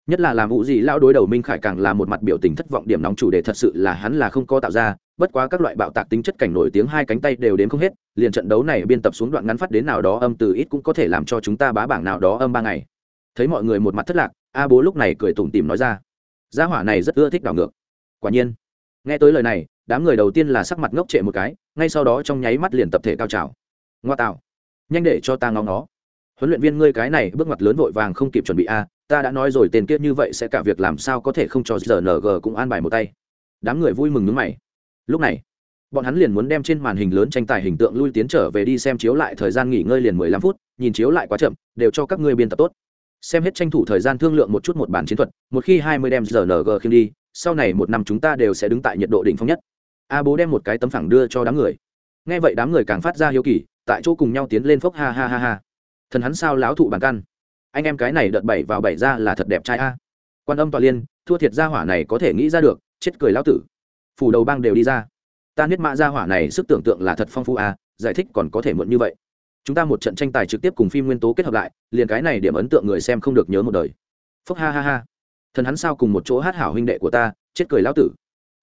Nhất là làm vụ gì lão đối đầu minh khải càng là một mặt biểu tình thất vọng điểm nóng chủ đề thật sự là hắn là không có tạo ra, bất quá các loại bạo tạc tính chất cảnh nổi tiếng hai cánh tay đều đến không hết, liền trận đấu này biên tập xuống đoạn ngắn phát đến nào đó âm từ ít cũng có thể làm cho chúng ta bá bảng nào đó âm ba ngày. Thấy mọi người một mặt thất lạc, a bố lúc này cười tủm tỉm nói ra. Gia hỏa này rất ưa thích đảo ngược. Quả nhiên nghe tới lời này, đám người đầu tiên là sắc mặt ngốc trệ một cái, ngay sau đó trong nháy mắt liền tập thể cao trào. Ngoa tạo. Nhanh để cho ta ngó nó huấn luyện viên ngươi cái này bước ngoặt lớn vội vàng không kịp chuẩn bị a ta đã nói rồi tên kiết như vậy sẽ cả việc làm sao có thể không cho rng cũng an bài một tay. Đám người vui mừng nước mày. Lúc này, bọn hắn liền muốn đem trên màn hình lớn tranh tài hình tượng lui tiến trở về đi xem chiếu lại thời gian nghỉ ngơi liền mười lăm phút, nhìn chiếu lại quá chậm, đều cho các ngươi biên tập tốt. Xem hết tranh thủ thời gian thương lượng một chút một bản chiến thuật, một khi hai mươi đem rng khiêm đi sau này một năm chúng ta đều sẽ đứng tại nhiệt độ đỉnh phong nhất. A bố đem một cái tấm phẳng đưa cho đám người. Nghe vậy đám người càng phát ra hiếu kỳ, tại chỗ cùng nhau tiến lên phốc ha ha ha ha. Thần hắn sao láo thụ bàn căn. Anh em cái này đợt bảy vào bảy ra là thật đẹp trai a. Quan âm tòa liên, thua thiệt gia hỏa này có thể nghĩ ra được, chết cười lão tử. Phủ đầu bang đều đi ra. Ta niết mã gia hỏa này sức tưởng tượng là thật phong phú a, giải thích còn có thể muộn như vậy. Chúng ta một trận tranh tài trực tiếp cùng phim nguyên tố kết hợp lại, liền cái này điểm ấn tượng người xem không được nhớ một đời. Phúc ha ha ha thần hắn sao cùng một chỗ hát hảo huynh đệ của ta, chết cười lão tử.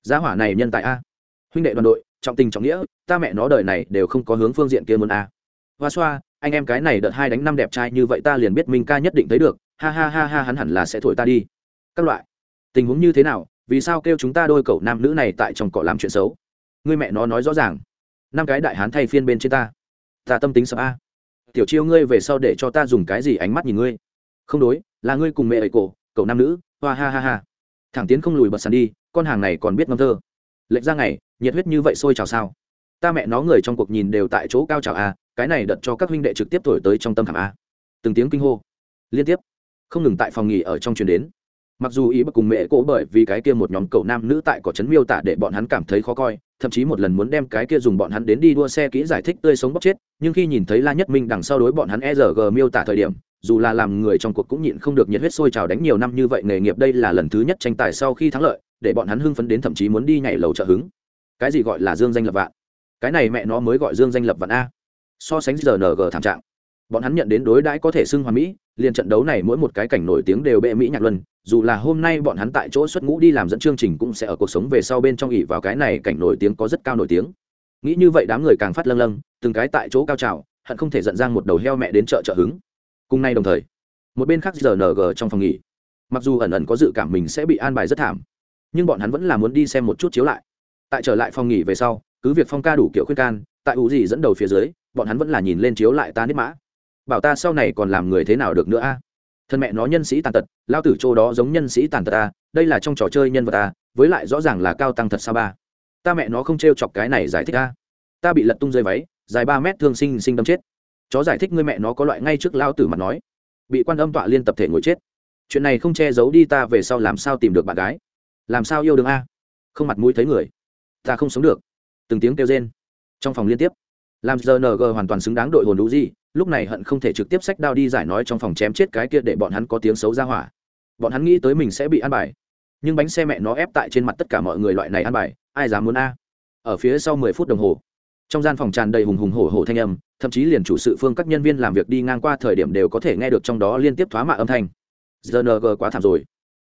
Gia hỏa này nhân tài a. Huynh đệ đoàn đội, trọng tình trọng nghĩa, ta mẹ nó đời này đều không có hướng phương diện kia muốn a. Hoa xoa, anh em cái này đợt hai đánh năm đẹp trai như vậy ta liền biết minh ca nhất định thấy được, ha ha ha ha hắn hẳn là sẽ thổi ta đi. Các loại. Tình huống như thế nào, vì sao kêu chúng ta đôi cậu nam nữ này tại trong cọ làm chuyện xấu? Người mẹ nó nói rõ ràng. Năm cái đại hán thay phiên bên trên ta. Ta tâm tính sợ a. Tiểu chiêu ngươi về sau để cho ta dùng cái gì ánh mắt nhìn ngươi? Không đối, là ngươi cùng mẹ ấy cổ, cậu nam nữ hoa ha ha ha. Thẳng tiến không lùi bật sàn đi, con hàng này còn biết ngâm thơ. Lệch ra ngày, nhiệt huyết như vậy sôi trào sao? Ta mẹ nó người trong cuộc nhìn đều tại chỗ cao trào a cái này đợt cho các huynh đệ trực tiếp thổi tới trong tâm thảm a à. từng tiếng kinh hô. Liên tiếp. Không ngừng tại phòng nghỉ ở trong truyền đến. Mặc dù ý bất cùng mẹ cỗ bởi vì cái kia một nhóm cậu nam nữ tại cỏ trấn miêu tả để bọn hắn cảm thấy khó coi, thậm chí một lần muốn đem cái kia dùng bọn hắn đến đi đua xe kỹ giải thích tươi sống bóc chết, nhưng khi nhìn thấy la nhất minh đằng sau đối bọn hắn e rg miêu tả thời điểm dù là làm người trong cuộc cũng nhịn không được nhiệt huyết sôi trào đánh nhiều năm như vậy nghề nghiệp đây là lần thứ nhất tranh tài sau khi thắng lợi, để bọn hắn hưng phấn đến thậm chí muốn đi nhảy lầu trợ hứng. Cái gì gọi là dương danh lập vạn? Cái này mẹ nó mới gọi dương danh lập vạn a. So sánh rng thảm trạng, bọn hắn nhận đến đối đãi có thể xưng hoàn mỹ, liền trận đấu này mỗi một cái cảnh nổi tiếng đều bệ mỹ nhạc luân, dù là hôm nay bọn hắn tại chỗ xuất ngũ đi làm dẫn chương trình cũng sẽ ở cuộc sống về sau bên trong ỉ vào cái này cảnh nổi tiếng có rất cao nổi tiếng. Nghĩ như vậy đám người càng phát lâng lâng, từng cái tại chỗ cao trào, hận không thể giận giang một đầu heo mẹ đến chợ trợ hứng cùng nay đồng thời, một bên khác rng trong phòng nghỉ, mặc dù ẩn ẩn có dự cảm mình sẽ bị an bài rất thảm, nhưng bọn hắn vẫn là muốn đi xem một chút chiếu lại. Tại trở lại phòng nghỉ về sau, cứ việc phong ca đủ kiểu khuyên can, tại ủ gì dẫn đầu phía dưới, bọn hắn vẫn là nhìn lên chiếu lại ta nếp mã. Bảo ta sau này còn làm người thế nào được nữa a? Thân mẹ nó nhân sĩ tàn tật, lao tử chỗ đó giống nhân sĩ tàn tật a, đây là trong trò chơi nhân vật a, với lại rõ ràng là cao tăng thật sao ba? Ta mẹ nó không t r e o chọc cái này giải thích ta ta bị lật tung rơi váy, dài ba mét thương sinh sinh đâm chết chó giải thích ngươi mẹ nó có loại ngay trước lao tử mặt nói. Bị quan âm tọa liên tập thể ngồi chết. Chuyện này không che giấu đi ta về sau làm sao tìm được bạn gái? Làm sao yêu đương a? Không mặt mũi thấy người. Ta không sống được. Từng tiếng kêu rên. Trong phòng liên tiếp. Làm rng hoàn toàn xứng đáng đội hồn đủ gì, lúc này hận không thể trực tiếp sách đao đi giải nói trong phòng chém chết cái kia để bọn hắn có tiếng xấu ra hỏa. Bọn hắn nghĩ tới mình sẽ bị ăn bài. Nhưng bánh xe mẹ nó ép tại trên mặt tất cả mọi người loại này ăn bài, ai dám muốn a? Ở phía sau mười phút đồng hồ, trong gian phòng tràn đầy hùng hùng hổ hổ thanh âm thậm chí liền chủ sự phương các nhân viên làm việc đi ngang qua thời điểm đều có thể nghe được trong đó liên tiếp thoá mạ âm thanh. Gng quá thảm rồi.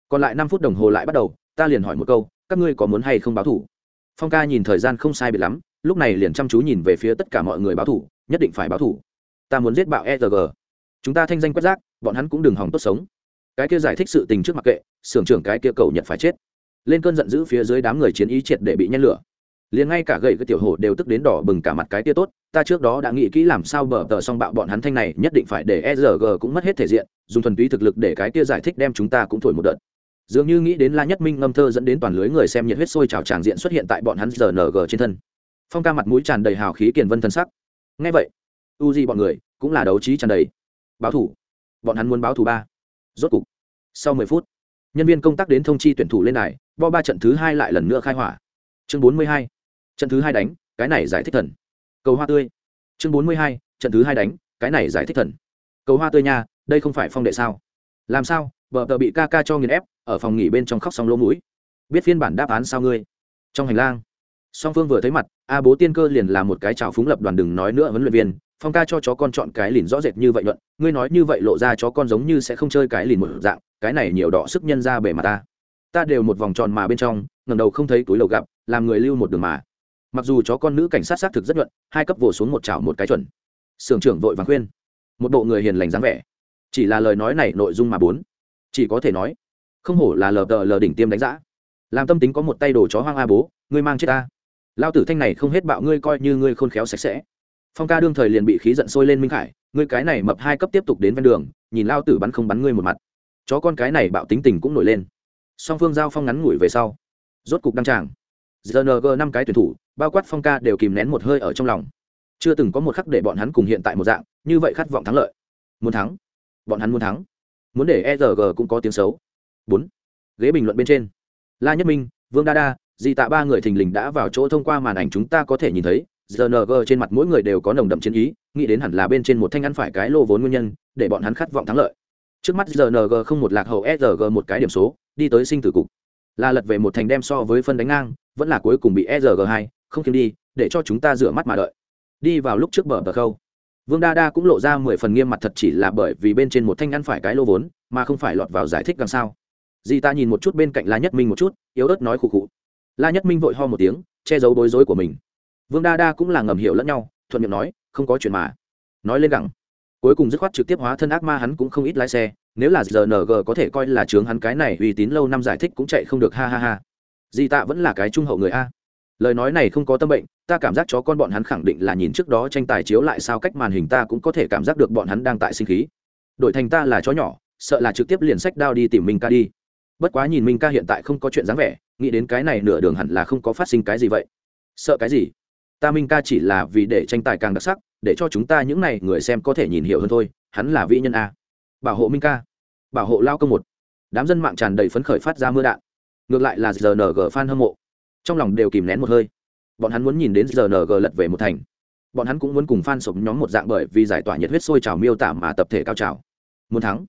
Còn lại năm phút đồng hồ lại bắt đầu, ta liền hỏi một câu, các ngươi có muốn hay không báo thủ? Phong ca nhìn thời gian không sai biệt lắm, lúc này liền chăm chú nhìn về phía tất cả mọi người báo thủ, nhất định phải báo thủ. Ta muốn giết bạo erg chúng ta thanh danh quét rác, bọn hắn cũng đừng hòng tốt sống. Cái kia giải thích sự tình trước mặc kệ sưởng trưởng cái kia cầu nhận phải chết. Lên cơn giận dữ phía dưới đám người chiến ý triệt để bị nhen lửa liền ngay cả gậy cái tiểu hổ đều tức đến đỏ bừng cả mặt cái tia tốt, ta trước đó đã nghĩ kỹ làm sao bờ tờ xong bạo bọn hắn thanh này, nhất định phải để erg cũng mất hết thể diện, dùng thuần túy thực lực để cái tia giải thích đem chúng ta cũng thổi một đợt. Dường như nghĩ đến la nhất minh ngâm thơ dẫn đến toàn lưới người xem nhiệt huyết sôi trào tràng diện xuất hiện tại bọn hắn rng trên thân. Phong ca mặt mũi tràn đầy hào khí kiền vân thân sắc. Ngay vậy, u di bọn người cũng là đấu trí tràn đầy. Báo thủ. Bọn hắn muốn báo thủ ba. Rốt cục, sau mười phút, nhân viên công tác đến thông chi tuyển thủ lên này bo ba trận thứ hai lại lần nữa khai hỏa. Chương bốn mươi hai trận thứ hai đánh, cái này giải thích thần. Cầu hoa tươi. Chương bốn mươi hai, trận thứ hai đánh, cái này giải thích thần. Cầu hoa tươi nha, đây không phải phong đệ sao? Làm sao? Vợ tờ bị ca ca cho nghiền ép, ở phòng nghỉ bên trong khóc xong lỗ mũi. Biết phiên bản đáp án sao ngươi? Trong hành lang, song phương vừa thấy mặt, a bố tiên cơ liền là một cái trào phúng lập đoàn đừng nói nữa huấn luyện viên, phong ca cho chó con chọn cái lìn rõ rệt như vậy luận ngươi nói như vậy lộ ra chó con giống như sẽ không chơi cái lìn một dạng, cái này nhiều đỏ sức nhân ra bề mặt ta. Ta đều một vòng tròn mà bên trong ngầm đầu không thấy túi lầu gặp, làm người lưu một đường mà mặc dù chó con nữ cảnh sát xác thực rất nhuận, hai cấp vồ xuống một chảo một cái chuẩn. Sưởng trưởng vội vàng khuyên. Một bộ người hiền lành dáng vẻ. Chỉ là lời nói này nội dung mà bốn. Chỉ có thể nói, không hổ là lờ đờ lờ đỉnh tiêm đánh giã làm tâm tính có một tay đồ chó hoang a bố, ngươi mang chết ta. Lao tử thanh này không hết bạo ngươi coi như ngươi khôn khéo sạch sẽ. Phong ca đương thời liền bị khí giận sôi lên minh khải, ngươi cái này mập hai cấp tiếp tục đến ven đường, nhìn lao tử bắn không bắn ngươi một mặt. Chó con cái này bạo tính tình cũng nổi lên. Song phương giao phong ngắn ngủi về sau, rốt cục đăng tràng rng năm cái tuyển thủ, bao quát phong ca đều kìm nén một hơi ở trong lòng. Chưa từng có một khắc để bọn hắn cùng hiện tại một dạng, như vậy khát vọng thắng lợi. Muốn thắng, bọn hắn muốn thắng. Muốn để erg cũng có tiếng xấu. Bốn, ghế bình luận bên trên. La nhất minh, vương đa đa, di tạ ba người thình lình đã vào chỗ thông qua màn ảnh chúng ta có thể nhìn thấy. Rng trên mặt mỗi người đều có nồng đậm chiến ý, nghĩ đến hẳn là bên trên một thanh ăn phải cái lô vốn nguyên nhân, để bọn hắn khát vọng thắng lợi. Trước mắt rng không một lạc hậu sg một cái điểm số, đi tới sinh tử cục là lật về một thành đem so với phân đánh ngang, vẫn là cuối cùng bị sg hai, không kiếm đi, để cho chúng ta rửa mắt mà đợi. Đi vào lúc trước bờ bờ khâu. Vương đa đa cũng lộ ra mười phần nghiêm mặt thật chỉ là bởi vì bên trên một thanh ăn phải cái lô vốn, mà không phải lọt vào giải thích làm sao. Di ta nhìn một chút bên cạnh la nhất minh một chút, yếu ớt nói khụ khụ. La nhất minh vội ho một tiếng, che giấu bối rối của mình. Vương đa đa cũng là ngầm hiểu lẫn nhau, thuận miệng nói, không có chuyện mà. Nói lên gẳng. Cuối cùng dứt khoát trực tiếp hóa thân ác ma hắn cũng không ít lái xe nếu là rng có thể coi là chướng hắn cái này uy tín lâu năm giải thích cũng chạy không được, ha ha ha. Di tạ vẫn là cái trung hậu người a. Lời nói này không có tâm bệnh, ta cảm giác chó con bọn hắn khẳng định là nhìn trước đó tranh tài chiếu lại sao cách màn hình ta cũng có thể cảm giác được bọn hắn đang tại sinh khí. Đổi thành ta là chó nhỏ, sợ là trực tiếp liền sách đao đi tìm minh ca đi. Bất quá nhìn minh ca hiện tại không có chuyện dáng vẻ, nghĩ đến cái này nửa đường hẳn là không có phát sinh cái gì vậy. Sợ cái gì? Ta minh ca chỉ là vì để tranh tài càng đặc sắc, để cho chúng ta những n à y người xem có thể nhìn hiểu hơn thôi, hắn là vĩ nhân a. Bảo hộ minh ca bảo hộ lao công một. Đám dân mạng tràn đầy phấn khởi phát ra mưa đạn. Ngược lại là rng fan hâm mộ. Trong lòng đều kìm nén một hơi. Bọn hắn muốn nhìn đến rng lật về một thành. Bọn hắn cũng muốn cùng fan sống nhóm một dạng bởi vì giải tỏa nhiệt huyết sôi trào miêu tả mà tập thể cao trào. Muốn thắng,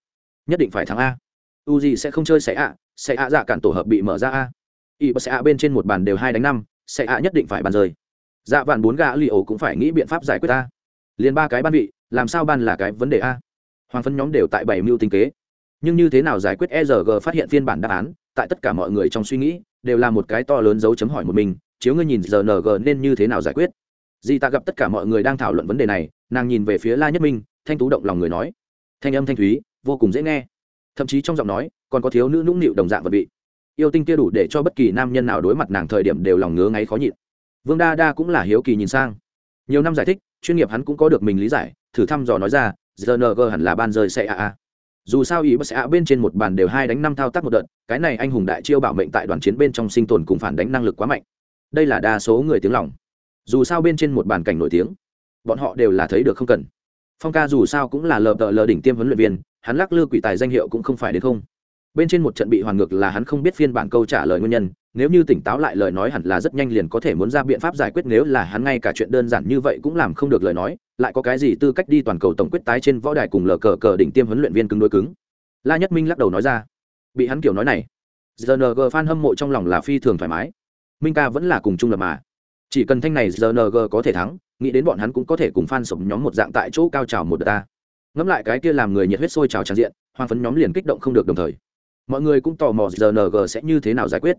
nhất định phải thắng a. U gì sẽ không chơi sẽ a sẽ a dạ cản tổ hợp bị mở ra a. Y bờ sẽ a bên trên một bàn đều hai đánh năm, sẽ a nhất định phải bàn rời dạ vạn bốn gã li ổ cũng phải nghĩ biện pháp giải quyết a. Liền ba cái ban vị, làm sao ban là cái vấn đề a. Hoàng phân nhóm đều tại bảy mưu tinh kế nhưng như thế nào giải quyết erg phát hiện phiên bản đáp án, tại tất cả mọi người trong suy nghĩ, đều là một cái to lớn dấu chấm hỏi một mình, chiếu ngươi nhìn rng nên như thế nào giải quyết. Di ta gặp tất cả mọi người đang thảo luận vấn đề này, nàng nhìn về phía la nhất minh, thanh tú động lòng người nói. Thanh âm thanh thúy, vô cùng dễ nghe. Thậm chí trong giọng nói, còn có thiếu nữ nũng nịu đồng dạng vật vị. Yêu tinh kia đủ để cho bất kỳ nam nhân nào đối mặt nàng thời điểm đều lòng ngứa ngáy khó nhịn. Vương đa đa cũng là hiếu kỳ nhìn sang. Nhiều năm giải thích, chuyên nghiệp hắn cũng có được mình lý giải, thử thăm dò nói ra rng hẳn là ban rơi xe a a dù sao ý bất sẽ bên trên một bàn đều hai đánh năm thao tác một đợt, cái này anh hùng đại chiêu bảo mệnh tại đoàn chiến bên trong sinh tồn cùng phản đánh năng lực quá mạnh. Đây là đa số người tiếng lòng. Dù sao bên trên một bàn cảnh nổi tiếng, bọn họ đều là thấy được không cần. Phong ca dù sao cũng là lờ đợ lờ đỉnh tiêm huấn luyện viên, hắn lắc lư quỷ tài danh hiệu cũng không phải đến không bên trên một trận bị hoàn ngược là hắn không biết phiên bản câu trả lời nguyên nhân, nếu như tỉnh táo lại lời nói hẳn là rất nhanh liền có thể muốn ra biện pháp giải quyết, nếu là hắn ngay cả chuyện đơn giản như vậy cũng làm không được lời nói, lại có cái gì tư cách đi toàn cầu tổng quyết tái trên võ đài cùng lờ cờ cờ đỉnh tiêm huấn luyện viên cứng đối cứng? La nhất minh lắc đầu nói ra. Bị hắn kiểu nói này rng fan hâm mộ trong lòng là phi thường thoải mái. Minh ca vẫn là cùng chung lập mà. Chỉ cần thanh này rng có thể thắng, nghĩ đến bọn hắn cũng có thể cùng fan sổng nhóm một dạng tại chỗ cao trào một đợt ta. Ngẫm lại cái kia làm người nhiệt huyết sôi trào tràn diện hoàng phấn nhóm liền kích động không được đồng thời mọi người cũng tò mò rng sẽ như thế nào giải quyết.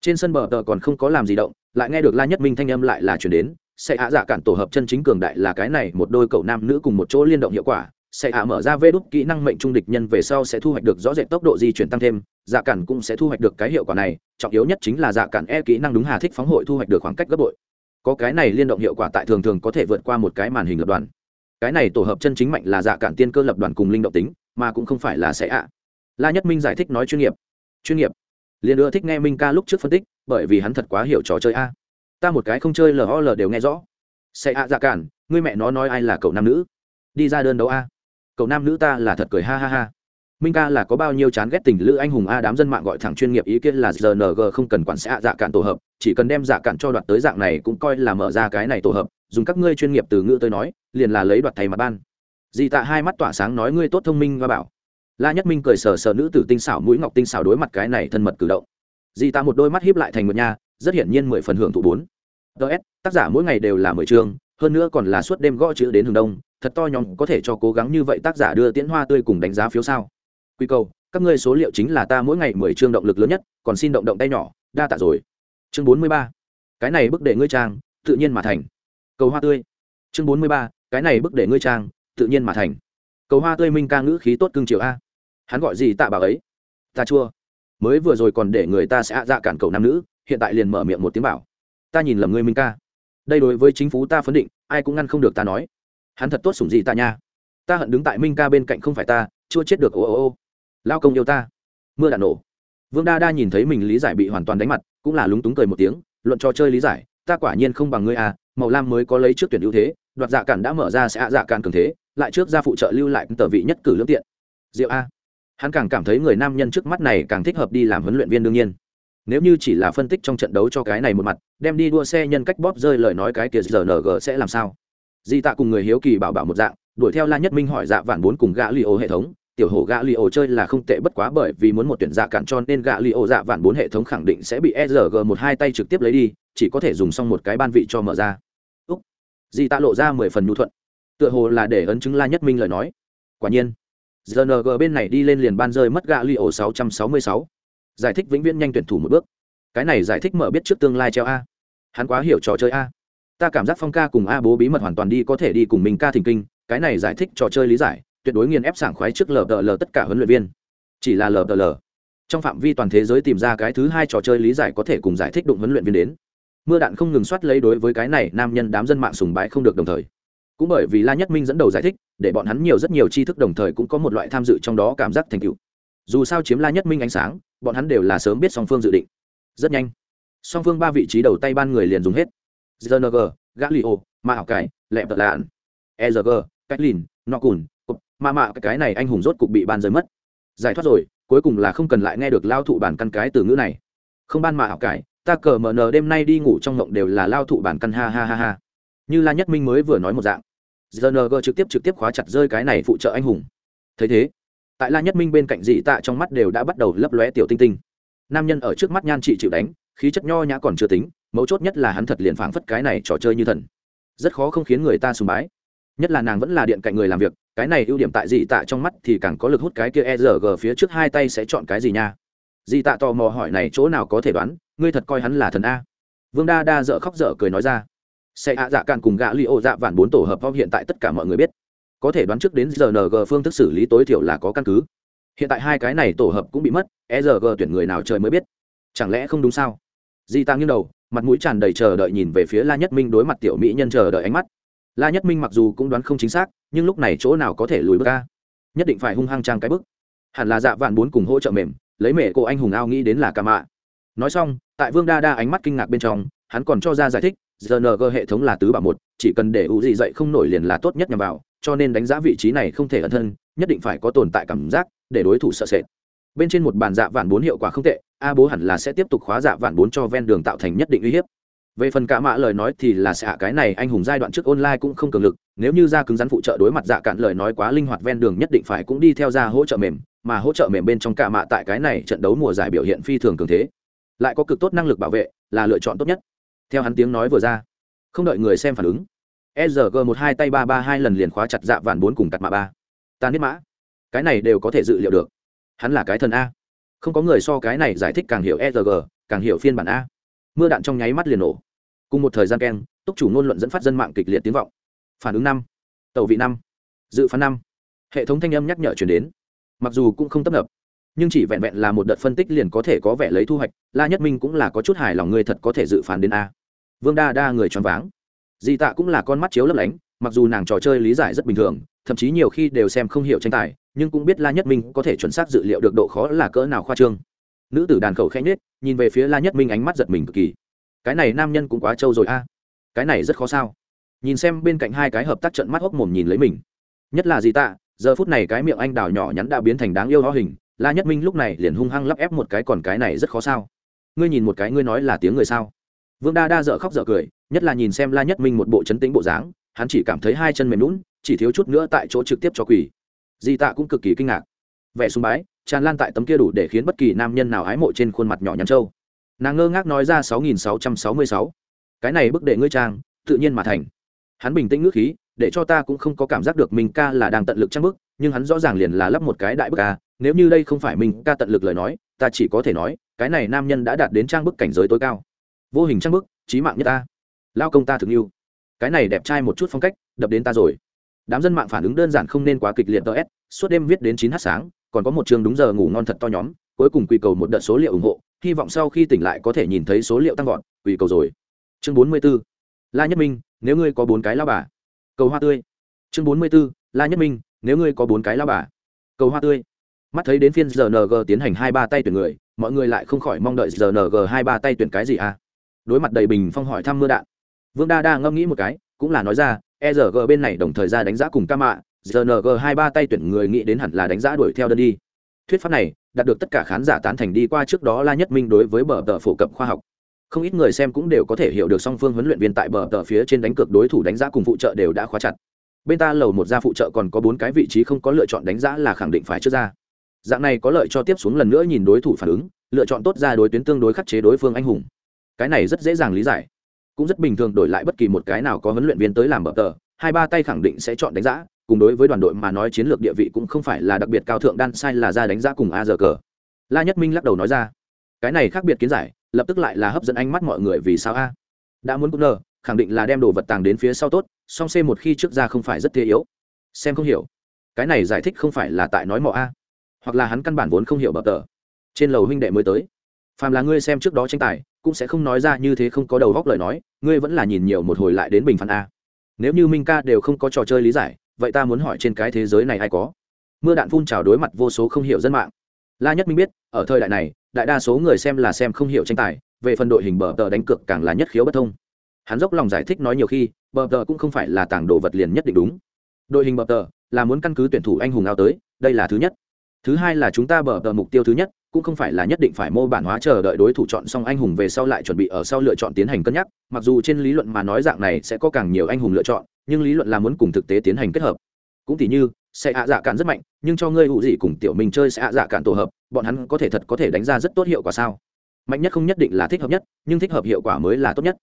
Trên sân bờ tờ còn không có làm gì động, lại nghe được la nhất minh thanh âm lại là chuyển đến, sẽ hạ dạ cản tổ hợp chân chính cường đại là cái này, một đôi cậu nam nữ cùng một chỗ liên động hiệu quả, sẽ hạ mở ra vê đúc kỹ năng mệnh trung địch nhân về sau sẽ thu hoạch được rõ rệt tốc độ di chuyển tăng thêm dạ cản cũng sẽ thu hoạch được cái hiệu quả này, trọng yếu nhất chính là dạ cản e kỹ năng đúng hà thích phóng hội thu hoạch được khoảng cách gấp bội. Có cái này liên động hiệu quả tại thường thường có thể vượt qua một cái màn hình lập đoàn. Cái này tổ hợp chân chính mạnh là dạ cản tiên cơ lập đoàn cùng linh động tính, mà cũng không phải là sẽ ạ la nhất minh giải thích nói chuyên nghiệp. Chuyên nghiệp? Liền ưa thích nghe minh ca lúc trước phân tích, bởi vì hắn thật quá hiểu trò chơi a. Ta một cái không chơi lol đều nghe rõ. Sẽ ạ dạ cản, ngươi mẹ nó nói ai là cậu nam nữ? Đi ra đơn đấu a. Cậu nam nữ ta là thật cười ha ha ha. Minh ca là có bao nhiêu chán ghét tình lữ anh hùng a đám dân mạng gọi thẳng chuyên nghiệp ý kiến là rng không cần quản sẽ ạ dạ cản tổ hợp, chỉ cần đem dạ cản cho đoạt tới dạng này cũng coi là mở ra cái này tổ hợp, dùng các ngươi chuyên nghiệp từ ngữ tới nói, liền là lấy đoạt thầy mặt ban. Dì tạ hai mắt tỏa sáng nói ngươi tốt thông minh và bảo la nhất minh cười sờ sờ nữ tử tinh xảo mũi ngọc tinh xảo đối mặt cái này thân mật cử động. Dì ta một đôi mắt hiếp lại thành một nha, rất hiển nhiên mười phần hưởng thụ bốn. Ts tác giả mỗi ngày đều là mười chương, hơn nữa còn là suốt đêm gõ chữ đến hướng đông, thật to nhóm có thể cho cố gắng như vậy tác giả đưa tiễn hoa tươi cùng đánh giá phiếu sao? Quy cầu các ngươi số liệu chính là ta mỗi ngày mười chương động lực lớn nhất, còn xin động động tay nhỏ, đa tạ rồi. Chương bốn mươi ba, cái này bức để ngươi trang, tự nhiên mà thành. Cầu hoa tươi. Chương bốn mươi ba, cái này bức để ngươi trang, tự nhiên mà thành cầu hoa tươi minh ca ngữ khí tốt cưng chiều a. Hắn gọi gì tạ bà ấy? Ta chua. Mới vừa rồi còn để người ta sẽ hạ dạ cản cầu nam nữ, hiện tại liền mở miệng một tiếng bảo. Ta nhìn lầm ngươi minh ca. Đây đối với chính phủ ta phấn định, ai cũng ngăn không được ta nói. Hắn thật tốt sủng gì ta nha. Ta hận đứng tại minh ca bên cạnh không phải ta chưa chết được ô ô ô. Lao công yêu ta. Mưa đạn nổ. Vương đa đa nhìn thấy mình lý giải bị hoàn toàn đánh mặt, cũng là lúng túng cười một tiếng, luận cho chơi lý giải, ta quả nhiên không bằng ngươi à màu lam mới có lấy trước tuyển ưu thế đoạt dạ cản đã mở ra sẽ ạ dạ cản cường thế, lại trước ra phụ trợ lưu lại tờ vị nhất cử lương tiện. Diệu a. Hắn càng cảm thấy người nam nhân trước mắt này càng thích hợp đi làm huấn luyện viên đương nhiên. Nếu như chỉ là phân tích trong trận đấu cho cái này một mặt, đem đi đua xe nhân cách bóp rơi lời nói cái kia rng sẽ làm sao? Di tạ cùng người hiếu kỳ bảo bảo một dạng, đuổi theo la nhất minh hỏi dạ vạn bốn cùng gã li ô hệ thống. Tiểu hổ gã li ô chơi là không tệ bất quá bởi vì muốn một tuyển dạ cản cho nên gã li ô dạ vạn bốn hệ thống khẳng định sẽ bị erg một hai tay trực tiếp lấy đi, chỉ có thể dùng xong một cái ban vị cho mở ra. Dì di tạ lộ ra mười phần nhu thuận. Tựa hồ là để ấn chứng la nhất minh lời nói. Quả nhiên rng bên này đi lên liền ban rơi mất gạ li ô sáu trăm sáu mươi sáu. Giải thích vĩnh viễn nhanh tuyển thủ một bước. Cái này giải thích mở biết trước tương lai treo a. Hắn quá hiểu trò chơi a. Ta cảm giác phong ca cùng a bố bí mật hoàn toàn đi có thể đi cùng mình ca thình kinh. Cái này giải thích trò chơi lý giải, tuyệt đối nghiền ép sảng khoái trước lờ đờ lờ tất cả huấn luyện viên. Chỉ là lờ đờ lờ trong phạm vi toàn thế giới tìm ra cái thứ hai trò chơi lý giải có thể cùng giải thích đụng huấn luyện viên đến mưa đạn không ngừng soát lấy đối với cái này nam nhân đám dân mạng sùng bái không được đồng thời. Cũng bởi vì la nhất minh dẫn đầu giải thích, để bọn hắn nhiều rất nhiều tri thức đồng thời cũng có một loại tham dự trong đó cảm giác thành tựu. Dù sao chiếm la nhất minh ánh sáng, bọn hắn đều là sớm biết song phương dự định. Rất nhanh, song phương ba vị trí đầu tay ban người liền dùng hết. Gng galio, ma học cải lẹp tật lạn. Egg cách lìn, nọ cùn ma mạ cái này anh hùng rốt cục bị ban rơi mất. Giải thoát rồi, cuối cùng là không cần lại nghe được lao thụ bản căn cái từ ngữ này. Không ban mạ học cải ta cờ mờ nờ đêm nay đi ngủ trong ngộng đều là lao thụ bản căn, ha ha ha ha. Như la nhất minh mới vừa nói một dạng. Gng trực tiếp trực tiếp khóa chặt rơi cái này phụ trợ anh hùng. Thấy thế, tại la nhất minh bên cạnh dị tạ trong mắt đều đã bắt đầu lấp lóe tiểu tinh tinh. Nam nhân ở trước mắt nhan chị chịu đánh, khí chất nho nhã còn chưa tính, mấu chốt nhất là hắn thật liền phảng phất cái này trò chơi như thần. Rất khó không khiến người ta sùng bái. Nhất là nàng vẫn là điện cạnh người làm việc, cái này ưu điểm tại dị tạ trong mắt thì càng có lực hút cái kia e rg phía trước hai tay sẽ chọn cái gì nha? Dị tạ tò mò hỏi này chỗ nào có thể đoán ngươi thật coi hắn là thần a. Vương đa đa dợ khóc dở cười nói ra. Xe ạ dạ cạn cùng gã li ô dạ vạn bốn tổ hợp phong hiện tại tất cả mọi người biết. Có thể đoán trước đến giờ ng phương thức xử lý tối thiểu là có căn cứ. Hiện tại hai cái này tổ hợp cũng bị mất e rg tuyển người nào trời mới biết. Chẳng lẽ không đúng sao? Di tăng như đầu, mặt mũi tràn đầy chờ đợi nhìn về phía la nhất minh đối mặt tiểu mỹ nhân chờ đợi ánh mắt. La nhất minh mặc dù cũng đoán không chính xác, nhưng lúc này chỗ nào có thể lùi bước ca nhất định phải hung hăng trang cái bức. Hẳn là dạ vạn bốn cùng hỗ trợ mềm, lấy mẹ cô anh hùng ao nghĩ đến là ca mạ nói xong, tại vương đa đa ánh mắt kinh ngạc bên trong, hắn còn cho ra giải thích rng hệ thống là tứ bảo một, chỉ cần để u gì dậy không nổi liền là tốt nhất nhằm vào, cho nên đánh giá vị trí này không thể ẩn thân, nhất định phải có tồn tại cảm giác, để đối thủ sợ sệt. Bên trên một bàn dạ vạn bốn hiệu quả không tệ, a bố hẳn là sẽ tiếp tục khóa dạ vạn bốn cho ven đường tạo thành nhất định uy hiếp. Về phần cả mạ lời nói thì là xạ cái này anh hùng giai đoạn trước online cũng không cường lực, nếu như ra cứng rắn phụ trợ đối mặt dạ cạn lời nói quá linh hoạt ven đường nhất định phải cũng đi theo ra hỗ trợ mềm, mà hỗ trợ mềm bên trong cả mạ tại cái này trận đấu mùa giải biểu hiện phi thường cường thế lại có cực tốt năng lực bảo vệ, là lựa chọn tốt nhất. Theo hắn tiếng nói vừa ra, không đợi người xem phản ứng sg một hai tay ba ba hai lần liền khóa chặt dạ vạn bốn cùng cặt mạ ba. Ta niết mã. Cái này đều có thể dự liệu được. Hắn là cái thần a. Không có người so cái này giải thích càng hiểu sg càng hiểu phiên bản a. Mưa đạn trong nháy mắt liền nổ. Cùng một thời gian keng, túc chủ ngôn luận dẫn phát dân mạng kịch liệt tiếng vọng. Phản ứng năm tàu vị năm, dự phán năm. Hệ thống thanh âm nhắc nhở chuyển đến. Mặc dù cũng không tấp nập nhưng chỉ vẹn vẹn là một đợt phân tích liền có thể có vẻ lấy thu hoạch, la nhất minh cũng là có chút hài lòng người thật có thể dự phán đến a. Vương đa đa người choáng váng. Di tạ cũng là con mắt chiếu lấp lánh, mặc dù nàng trò chơi lý giải rất bình thường, thậm chí nhiều khi đều xem không hiểu tranh tài, nhưng cũng biết la nhất minh có thể chuẩn xác dự liệu được độ khó là cỡ nào khoa trương. Nữ tử đàn khẩu khẽ nhết nhìn về phía la nhất minh ánh mắt giật mình cực kỳ. Cái này nam nhân cũng quá trâu rồi a. Cái này rất khó sao? Nhìn xem bên cạnh hai cái hợp tác trận mắt hốc mồm nhìn lấy mình. Nhất là gì tạ, giờ phút này cái miệng anh đào nhỏ nhắn đã biến thành đáng yêu ho hình la nhất minh lúc này liền hung hăng lắp ép một cái, còn cái này rất khó sao? Ngươi nhìn một cái, ngươi nói là tiếng người sao? Vương đa đa dợ khóc dợ cười, nhất là nhìn xem la nhất minh một bộ chấn tĩnh bộ dáng, hắn chỉ cảm thấy hai chân mềm lún chỉ thiếu chút nữa tại chỗ trực tiếp cho quỳ. Di tạ cũng cực kỳ kinh ngạc. Vẻ sùng bái, tràn lan tại tấm kia đủ để khiến bất kỳ nam nhân nào hái mộ trên khuôn mặt nhỏ nhắn trâu nàng ngơ ngác nói ra sáu nghìn sáu trăm sáu mươi sáu. Cái này bức đệ ngươi trang, tự nhiên mà thành. Hắn bình tĩnh ngước khí, để cho ta cũng không có cảm giác được mình ca là đang tận lực trang bức, nhưng hắn rõ ràng liền là lắp một cái đại bức ca nếu như đây không phải mình ca tận lực lời nói, ta chỉ có thể nói, cái này nam nhân đã đạt đến trang bức cảnh giới tối cao. Vô hình trang bức trí mạng nhất ta. Lao công ta thực yêu cái này đẹp trai một chút phong cách, đập đến ta rồi. Đám dân mạng phản ứng đơn giản không nên quá kịch liệt ts suốt đêm viết đến chín h sáng, còn có một trường đúng giờ ngủ ngon thật to nhóm, cuối cùng quy cầu một đợt số liệu ủng hộ, hy vọng sau khi tỉnh lại có thể nhìn thấy số liệu tăng vọt quy cầu rồi. Chương bốn mươi 44. la nhất minh, nếu ngươi có bốn cái lao bà. Cầu hoa tươi. Chương bốn mươi 44. la nhất minh, nếu ngươi có bốn cái lao bà. Cầu hoa tươi mắt thấy đến phiên rng tiến hành hai ba tay tuyển người, mọi người lại không khỏi mong đợi rng hai ba tay tuyển cái gì à? Đối mặt đầy bình phong hỏi thăm mưa đạn. Vương đa đa ngâm nghĩ một cái, cũng là nói ra erg bên này đồng thời ra đánh giá cùng ca mạ rng hai ba tay tuyển người nghĩ đến hẳn là đánh giá đuổi theo đơn đi. Thuyết pháp này, đạt được tất cả khán giả tán thành đi qua trước đó la nhất minh đối với bờ tờ phổ cập khoa học. Không ít người xem cũng đều có thể hiểu được song phương huấn luyện viên tại bờ tờ phía trên đánh cược đối thủ đánh giá cùng phụ trợ đều đã khóa chặt. Bên ta lầu một gia phụ trợ còn có bốn cái vị trí không có lựa chọn đánh giá là khẳng định phải trước ra dạng này có lợi cho tiếp xuống lần nữa nhìn đối thủ phản ứng, lựa chọn tốt ra đối tuyến tương đối khắc chế đối phương anh hùng. Cái này rất dễ dàng lý giải. Cũng rất bình thường đổi lại bất kỳ một cái nào có huấn luyện viên tới làm bờ tờ, hai ba tay khẳng định sẽ chọn đánh giá, cùng đối với đoàn đội mà nói chiến lược địa vị cũng không phải là đặc biệt cao thượng, đan sai là ra đánh giá cùng a giờ cờ. La nhất minh lắc đầu nói ra. Cái này khác biệt kiến giải, lập tức lại là hấp dẫn ánh mắt mọi người vì sao a? Đã muốn cũng nờ, khẳng định là đem đồ vật tàng đến phía sau tốt, song c một khi trước ra không phải rất thế yếu. Xem không hiểu. Cái này giải thích không phải là tại nói mọ a hoặc là hắn căn bản vốn không hiểu bờ tờ. Trên lầu huynh đệ mới tới. Phàm là ngươi xem trước đó tranh tài, cũng sẽ không nói ra như thế không có đầu góc lời nói, ngươi vẫn là nhìn nhiều một hồi lại đến bình phán a. Nếu như minh ca đều không có trò chơi lý giải, vậy ta muốn hỏi trên cái thế giới này ai có? Mưa đạn phun trào đối mặt vô số không hiểu dân mạng. La nhất minh biết, ở thời đại này, đại đa số người xem là xem không hiểu tranh tài, về phần đội hình bờ tờ đánh cược càng là nhất khiếu bất thông. Hắn dốc lòng giải thích nói nhiều khi, bờ tờ cũng không phải là tảng đồ vật liền nhất định đúng. Đội hình bờ tờ là muốn căn cứ tuyển thủ anh hùng ao tới, đây là thứ nhất thứ hai là chúng ta bờ tờ mục tiêu thứ nhất, cũng không phải là nhất định phải mô bản hóa chờ đợi đối thủ chọn xong anh hùng về sau lại chuẩn bị ở sau lựa chọn tiến hành cân nhắc, mặc dù trên lý luận mà nói dạng này sẽ có càng nhiều anh hùng lựa chọn, nhưng lý luận là muốn cùng thực tế tiến hành kết hợp. Cũng tỉ như, sẽ hạ dạ cạn rất mạnh, nhưng cho ngươi hụ gì cùng tiểu minh chơi sẽ hạ dạ cạn tổ hợp, bọn hắn có thể thật có thể đánh ra rất tốt hiệu quả sao? Mạnh nhất không nhất định là thích hợp nhất, nhưng thích hợp hiệu quả mới là tốt nhất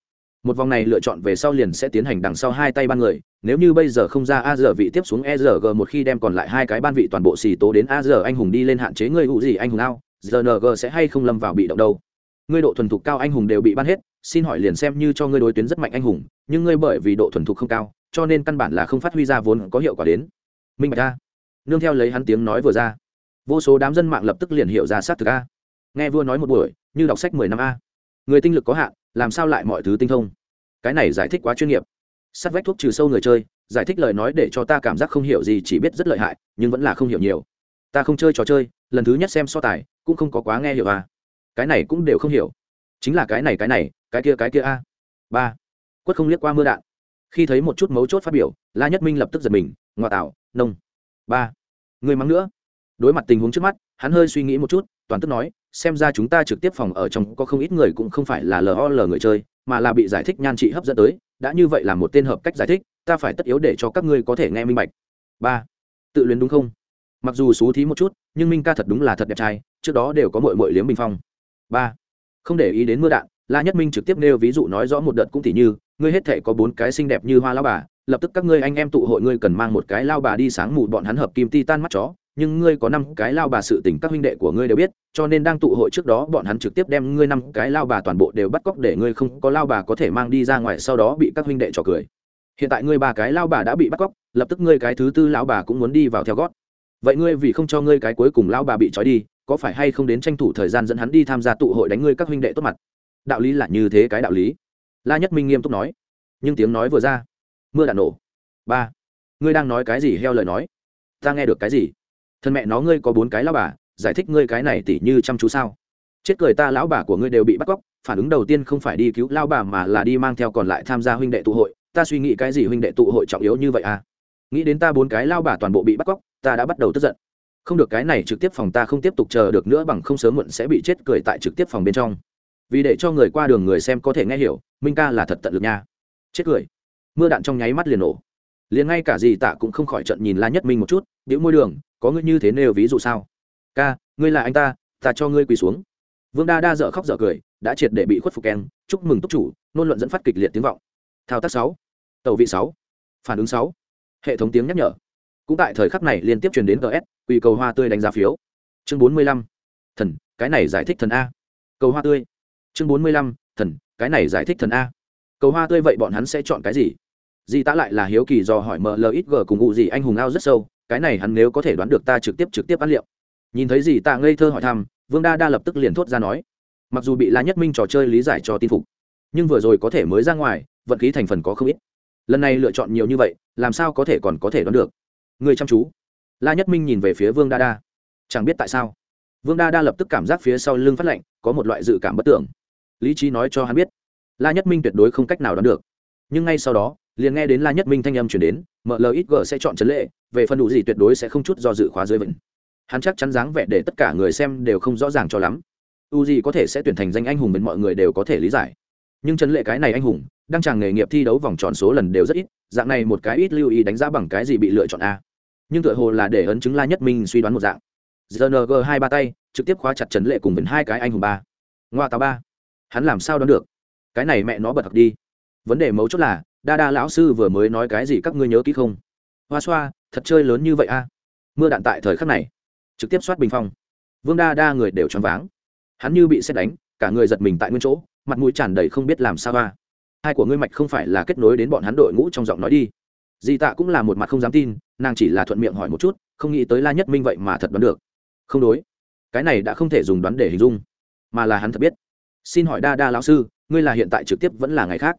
một vòng này lựa chọn về sau liền sẽ tiến hành đằng sau hai tay ban người, nếu như bây giờ không ra a giờ vị tiếp xuống e giờ g một khi đem còn lại hai cái ban vị toàn bộ xì tố đến a giờ anh hùng đi lên hạn chế người hữu gì anh hùng ao rng sẽ hay không lâm vào bị động đâu. Ngươi độ thuần thục cao anh hùng đều bị ban hết, xin hỏi liền xem như cho ngươi đối tuyến rất mạnh anh hùng, nhưng ngươi bởi vì độ thuần thục không cao, cho nên căn bản là không phát huy ra vốn có hiệu quả đến. Minh bạch a. Nương theo lấy hắn tiếng nói vừa ra, vô số đám dân mạng lập tức liền hiểu ra sát thực a. Nghe vua nói một buổi, như đọc sách mười năm a. Người tinh lực có hạn làm sao lại mọi thứ tinh thông? Cái này giải thích quá chuyên nghiệp. Sát vách thuốc trừ sâu người chơi, giải thích lời nói để cho ta cảm giác không hiểu gì chỉ biết rất lợi hại, nhưng vẫn là không hiểu nhiều. Ta không chơi trò chơi, lần thứ nhất xem so tài, cũng không có quá nghe hiểu à. Cái này cũng đều không hiểu. Chính là cái này cái này, cái kia cái kia a. Ba. Quất không liếc qua mưa đạn. Khi thấy một chút mấu chốt phát biểu, la nhất minh lập tức giật mình ngoại tạo, nông. Ba. Người mắng nữa. Đối mặt tình huống trước mắt, hắn hơi suy nghĩ một chút, toàn tức nói xem ra chúng ta trực tiếp phòng ở trong có không ít người cũng không phải là lol người chơi, mà là bị giải thích nhan trị hấp dẫn tới, đã như vậy là một tên hợp cách giải thích, ta phải tất yếu để cho các ngươi có thể nghe minh bạch. Ba. Tự luyến đúng không? Mặc dù xú thí một chút, nhưng minh ca thật đúng là thật đẹp trai, trước đó đều có mội mội liếm bình phong. Ba. Không để ý đến mưa đạn, la nhất minh trực tiếp nêu ví dụ nói rõ một đợt cũng tỉ như, ngươi hết thể có bốn cái xinh đẹp như hoa lao bà, lập tức các ngươi anh em tụ hội ngươi cần mang một cái lao bà đi sáng mù bọn hắn hợp kim ti tan mắt chó nhưng ngươi có năm cái lao bà sự tình các huynh đệ của ngươi đều biết, cho nên đang tụ hội trước đó bọn hắn trực tiếp đem ngươi năm cái lao bà toàn bộ đều bắt cóc để ngươi không có lao bà có thể mang đi ra ngoài, sau đó bị các huynh đệ trò cười. Hiện tại ngươi ba cái lao bà đã bị bắt cóc, lập tức ngươi cái thứ tư lão bà cũng muốn đi vào theo gót. Vậy ngươi vì không cho ngươi cái cuối cùng lao bà bị trói đi, có phải hay không đến tranh thủ thời gian dẫn hắn đi tham gia tụ hội đánh ngươi các huynh đệ tốt mặt? Đạo lý là như thế cái đạo lý. La nhất minh nghiêm túc nói. Nhưng tiếng nói vừa ra, mưa đạn nổ. Ba, ngươi đang nói cái gì heo lời nói? Ta nghe được cái gì? Thân mẹ nó ngươi có bốn cái lão bà, giải thích ngươi cái này tỉ như chăm chú sao? Chết cười ta lão bà của ngươi đều bị bắt cóc, phản ứng đầu tiên không phải đi cứu lao bà mà là đi mang theo còn lại tham gia huynh đệ tụ hội. Ta suy nghĩ cái gì huynh đệ tụ hội trọng yếu như vậy à? Nghĩ đến ta bốn cái lao bà toàn bộ bị bắt cóc, ta đã bắt đầu tức giận. Không được cái này trực tiếp phòng ta không tiếp tục chờ được nữa bằng không sớm muộn sẽ bị chết cười tại trực tiếp phòng bên trong. Vì để cho người qua đường người xem có thể nghe hiểu, minh ca là thật tận lực nha. Chết cười. Mưa đạn trong nháy mắt liền nổ. Liền ngay cả gì tạ cũng không khỏi trận nhìn la nhất minh một chút điệu môi đường có ngươi như thế nêu ví dụ sao? Ca, ngươi là anh ta ta cho ngươi quỳ xuống. Vương đa đa dở khóc dở cười, đã triệt để bị khuất phục keng, chúc mừng túc chủ, nôn luận dẫn phát kịch liệt tiếng vọng. Thao tác sáu tàu vị sáu, phản ứng sáu, hệ thống tiếng nhắc nhở. Cũng tại thời khắc này liên tiếp truyền đến gs quỳ cầu hoa tươi đánh giá phiếu. Chương bốn mươi lăm, thần, cái này giải thích thần a. Cầu hoa tươi. Chương bốn mươi lăm, thần, cái này giải thích thần a. Cầu hoa tươi vậy bọn hắn sẽ chọn cái gì? Di tá lại là hiếu kỳ do hỏi mlxg cùng ngụ gì anh hùng ao rất sâu cái này hắn nếu có thể đoán được ta trực tiếp trực tiếp ăn liệu. Nhìn thấy gì tạ ngây thơ hỏi thăm, vương đa đa lập tức liền thốt ra nói. Mặc dù bị la nhất minh trò chơi lý giải cho tin phục, nhưng vừa rồi có thể mới ra ngoài, vận khí thành phần có không ít. Lần này lựa chọn nhiều như vậy, làm sao có thể còn có thể đoán được? Người chăm chú. La nhất minh nhìn về phía vương đa đa. Chẳng biết tại sao, vương đa đa lập tức cảm giác phía sau lưng phát lạnh, có một loại dự cảm bất tưởng. Lý trí nói cho hắn biết, la nhất minh tuyệt đối không cách nào đoán được. Nhưng ngay sau đó liền nghe đến la nhất minh thanh âm chuyển đến mlxg sẽ chọn trấn lệ, về phần đủ gì tuyệt đối sẽ không chút do dự khóa dưới vịnh. Hắn chắc chắn dáng vẻ để tất cả người xem đều không rõ ràng cho lắm. U gì có thể sẽ tuyển thành danh anh hùng bên mọi người đều có thể lý giải. Nhưng trấn lệ cái này anh hùng đang chàng nghề nghiệp thi đấu vòng tròn số lần đều rất ít, dạng này một cái ít lưu ý đánh giá bằng cái gì bị lựa chọn a. Nhưng tựa hồ là để ấn chứng la nhất minh suy đoán một dạng. Gng hai ba tay, trực tiếp khóa chặt trấn lệ cùng với hai cái anh hùng ba. Ngoa tàu ba. Hắn làm sao đoán được? Cái này mẹ nó bật thật đi. Vấn đề mấu chốt là đa đa lão sư vừa mới nói cái gì các ngươi nhớ kỹ không? Hoa xoa, thật chơi lớn như vậy a mưa đạn tại thời khắc này, trực tiếp soát bình phong. Vương đa đa người đều choáng váng. Hắn như bị xét đánh, cả người giật mình tại nguyên chỗ, mặt mũi tràn đầy không biết làm sao a hai của ngươi mạch không phải là kết nối đến bọn hắn đội ngũ trong giọng nói đi. Di tạ cũng là một mặt không dám tin, nàng chỉ là thuận miệng hỏi một chút, không nghĩ tới la nhất minh vậy mà thật đoán được. Không đối. Cái này đã không thể dùng đoán để hình dung, mà là hắn thật biết. Xin hỏi đa đa lão sư, ngươi là hiện tại trực tiếp vẫn là ngày khác?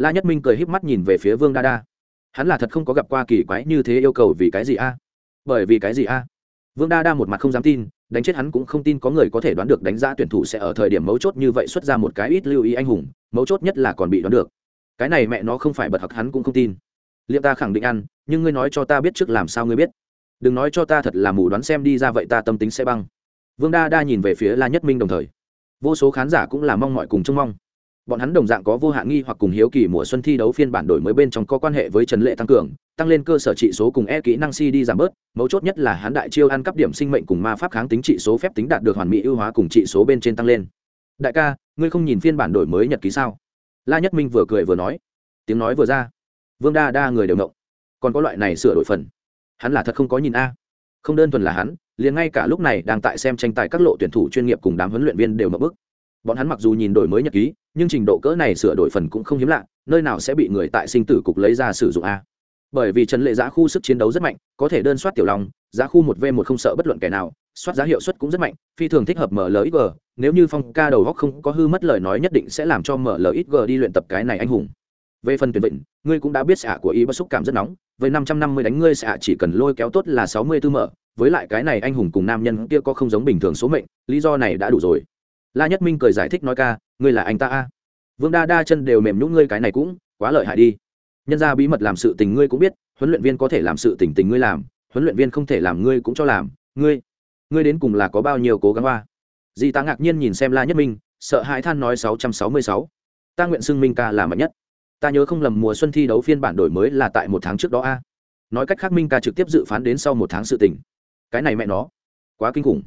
La nhất minh cười híp mắt nhìn về phía vương đa đa. Hắn là thật không có gặp qua kỳ quái như thế yêu cầu vì cái gì a? Bởi vì cái gì a? Vương đa đa một mặt không dám tin, đánh chết hắn cũng không tin có người có thể đoán được đánh giá tuyển thủ sẽ ở thời điểm mấu chốt như vậy xuất ra một cái ít lưu ý anh hùng, mấu chốt nhất là còn bị đoán được. Cái này mẹ nó không phải bật hặc hắn cũng không tin. Liệu ta khẳng định ăn, nhưng ngươi nói cho ta biết trước làm sao ngươi biết. Đừng nói cho ta thật là mù đoán xem đi ra vậy ta tâm tính sẽ băng. Vương đa đa nhìn về phía la nhất minh đồng thời. Vô số khán giả cũng là mong mọi cùng trông mong bọn hắn đồng dạng có vô hạn nghi hoặc cùng hiếu kỳ mùa xuân thi đấu phiên bản đổi mới bên trong có quan hệ với trần lệ tăng cường, tăng lên cơ sở trị số cùng e kỹ năng si đi giảm bớt, mấu chốt nhất là hắn đại chiêu ăn cắp điểm sinh mệnh cùng ma pháp kháng tính trị số phép tính đạt được hoàn mỹ ưu hóa cùng trị số bên trên tăng lên. Đại ca, ngươi không nhìn phiên bản đổi mới nhật ký sao? La nhất minh vừa cười vừa nói. Tiếng nói vừa ra. Vương đa đa người đều động. Còn có loại này sửa đổi phần. Hắn là thật không có nhìn a. Không đơn thuần là hắn, liền ngay cả lúc này đang tại xem tranh tài các lộ tuyển thủ chuyên nghiệp cùng đám huấn luyện viên đều mập bức bọn hắn mặc dù nhìn đổi mới nhật ký, nhưng trình độ cỡ này sửa đổi phần cũng không hiếm lạ, nơi nào sẽ bị người tại sinh tử cục lấy ra sử dụng a? Bởi vì trần lệ giá khu sức chiến đấu rất mạnh, có thể đơn soát tiểu long, giá khu một v một không sợ bất luận kẻ nào, soát giá hiệu suất cũng rất mạnh, phi thường thích hợp mlxg nếu như phong ca đầu góc không có hư mất lời nói nhất định sẽ làm cho mlxg đi luyện tập cái này anh hùng. Về phần tuyển vịnh, ngươi cũng đã biết xạ của y bất xúc cảm rất nóng, với năm trăm năm mươi đánh ngươi xạ chỉ cần lôi kéo tốt là sáu mươi tư mở, với lại cái này anh hùng cùng nam nhân kia có không giống bình thường số mệnh, lý do này đã đủ rồi la nhất minh cười giải thích nói ca, ngươi là anh ta a. Vương đa đa chân đều mềm nhũng ngươi cái này cũng quá lợi hại đi. Nhân ra bí mật làm sự tình ngươi cũng biết, huấn luyện viên có thể làm sự tình tình ngươi làm, huấn luyện viên không thể làm ngươi cũng cho làm, ngươi ngươi đến cùng là có bao nhiêu cố gắng qua di tá ngạc nhiên nhìn xem la nhất minh, sợ hãi than nói sáu trăm sáu mươi sáu. Ta nguyện xưng minh ca là mạnh nhất. Ta nhớ không lầm mùa xuân thi đấu phiên bản đổi mới là tại một tháng trước đó a. Nói cách khác minh ca trực tiếp dự phán đến sau một tháng sự tình. Cái này mẹ nó, quá kinh khủng.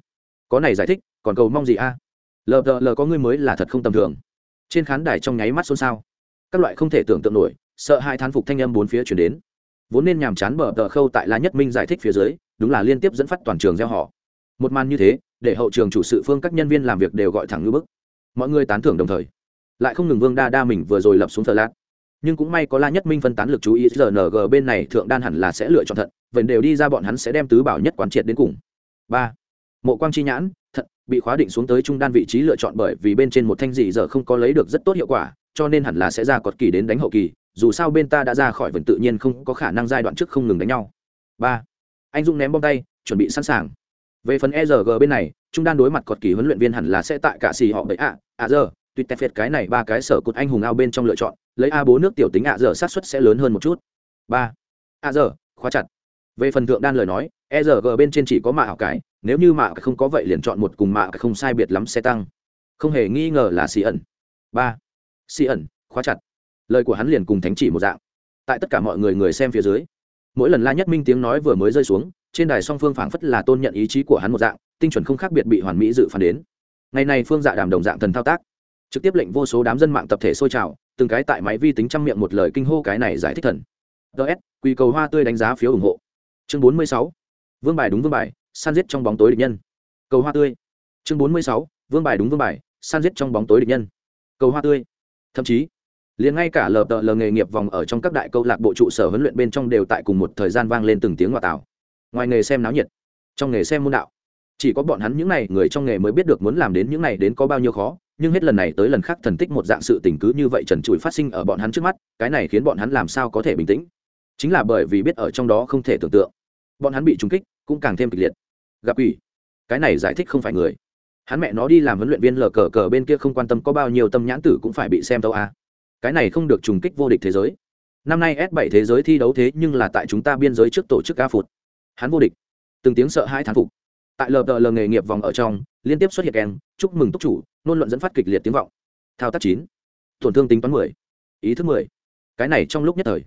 Có này giải thích, còn cầu mong gì a? Lờ đờ lờ có ngươi mới là thật không tầm thường. Trên khán đài trong nháy mắt xôn xao. Các loại không thể tưởng tượng nổi, sợ hai thán phục thanh âm bốn phía chuyển đến. Vốn nên nhàm chán bờ tờ khâu tại la nhất minh giải thích phía dưới, đúng là liên tiếp dẫn phát toàn trường gieo họ. Một màn như thế, để hậu trường chủ sự phương các nhân viên làm việc đều gọi thẳng ngư bức. Mọi người tán thưởng đồng thời. Lại không ngừng vương đa đa mình vừa rồi lập xuống thờ lát. Nhưng cũng may có la nhất minh phân tán lực chú ý rng bên này thượng đan hẳn là sẽ lựa chọn thận vẫn đều đi ra bọn hắn sẽ đem tứ bảo nhất quán triệt đến cùng. Ba. Mộ quang chi nhãn bị khóa định xuống tới trung đan vị trí lựa chọn bởi vì bên trên một thanh dị giờ không có lấy được rất tốt hiệu quả, cho nên hẳn là sẽ ra cọt kỳ đến đánh hậu kỳ, dù sao bên ta đã ra khỏi vần tự nhiên không có khả năng giai đoạn trước không ngừng đánh nhau. Ba, anh dung ném bom tay, chuẩn bị sẵn sàng. Về phần erg bên này, trung đan đối mặt cọt kỳ huấn luyện viên hẳn là sẽ tại cả xì họ bậy ạ ạ giờ, tuyệt tẹp phệt cái này ba cái sở cột anh hùng ao bên trong lựa chọn, lấy a bố nước tiểu tính ạ giờ sát xuất sẽ lớn hơn một chút. Ba, ạ giờ, khóa chặt. Về phần thượng đan lời nói erg bên trên chỉ có mạ hảo cái nếu như mạ không có vậy liền chọn một cùng mạ không sai biệt lắm xe tăng. Không hề nghi ngờ là xì ẩn. Ba. Xì ẩn, khóa chặt. Lời của hắn liền cùng thánh chỉ một dạng. Tại tất cả mọi người người xem phía dưới, mỗi lần la nhất minh tiếng nói vừa mới rơi xuống, trên đài song phương phảng phất là tôn nhận ý chí của hắn một dạng, tinh chuẩn không khác biệt bị hoàn mỹ dự phán đến. Ngày này phương dạ đàm đồng dạng thần thao tác, trực tiếp lệnh vô số đám dân mạng tập thể sôi trào, từng cái tại máy vi tính trăm miệng một lời kinh hô cái này giải thích thần. Ts quy cầu hoa tươi đánh giá phiếu ủng hộ. Chương bốn mươi sáu. Vương bài đúng vương bài san giết trong bóng tối địch nhân. Cầu hoa tươi. Chương bốn mươi sáu, vương bài đúng vương bài, san giết trong bóng tối địch nhân. Cầu hoa tươi. Thậm chí, liền ngay cả lờ tờ lờ nghề nghiệp vòng ở trong các đại câu lạc bộ trụ sở huấn luyện bên trong đều tại cùng một thời gian vang lên từng tiếng ngoại tảo. Ngoài nghề xem náo nhiệt, trong nghề xem môn đạo. Chỉ có bọn hắn những n à y người trong nghề mới biết được muốn làm đến những n à y đến có bao nhiêu khó, nhưng hết lần này tới lần khác thần tích một dạng sự tình cứ như vậy trần trụi phát sinh ở bọn hắn trước mắt, cái này khiến bọn hắn làm sao có thể bình tĩnh. Chính là bởi vì biết ở trong đó không thể tưởng tượng. Bọn hắn bị trúng kích, cũng càng thêm kịch liệt gặp ủy. Cái này giải thích không phải người. Hắn mẹ nó đi làm huấn luyện viên lờ cờ cờ bên kia không quan tâm có bao nhiêu tâm nhãn tử cũng phải bị xem tâu a à. cái này không được trùng kích vô địch thế giới. Năm nay s 7 thế giới thi đấu thế nhưng là tại chúng ta biên giới trước tổ chức ca phụt. Hắn vô địch. Từng tiếng sợ hai thán phục. Tại lờ lờ nghề nghiệp vòng ở trong, liên tiếp xuất hiện kèn, chúc mừng túc chủ, nôn luận dẫn phát kịch liệt tiếng vọng. Thao tác chín. Tổn thương tính toán mười. Ý thức mười. Cái này trong lúc nhất thời.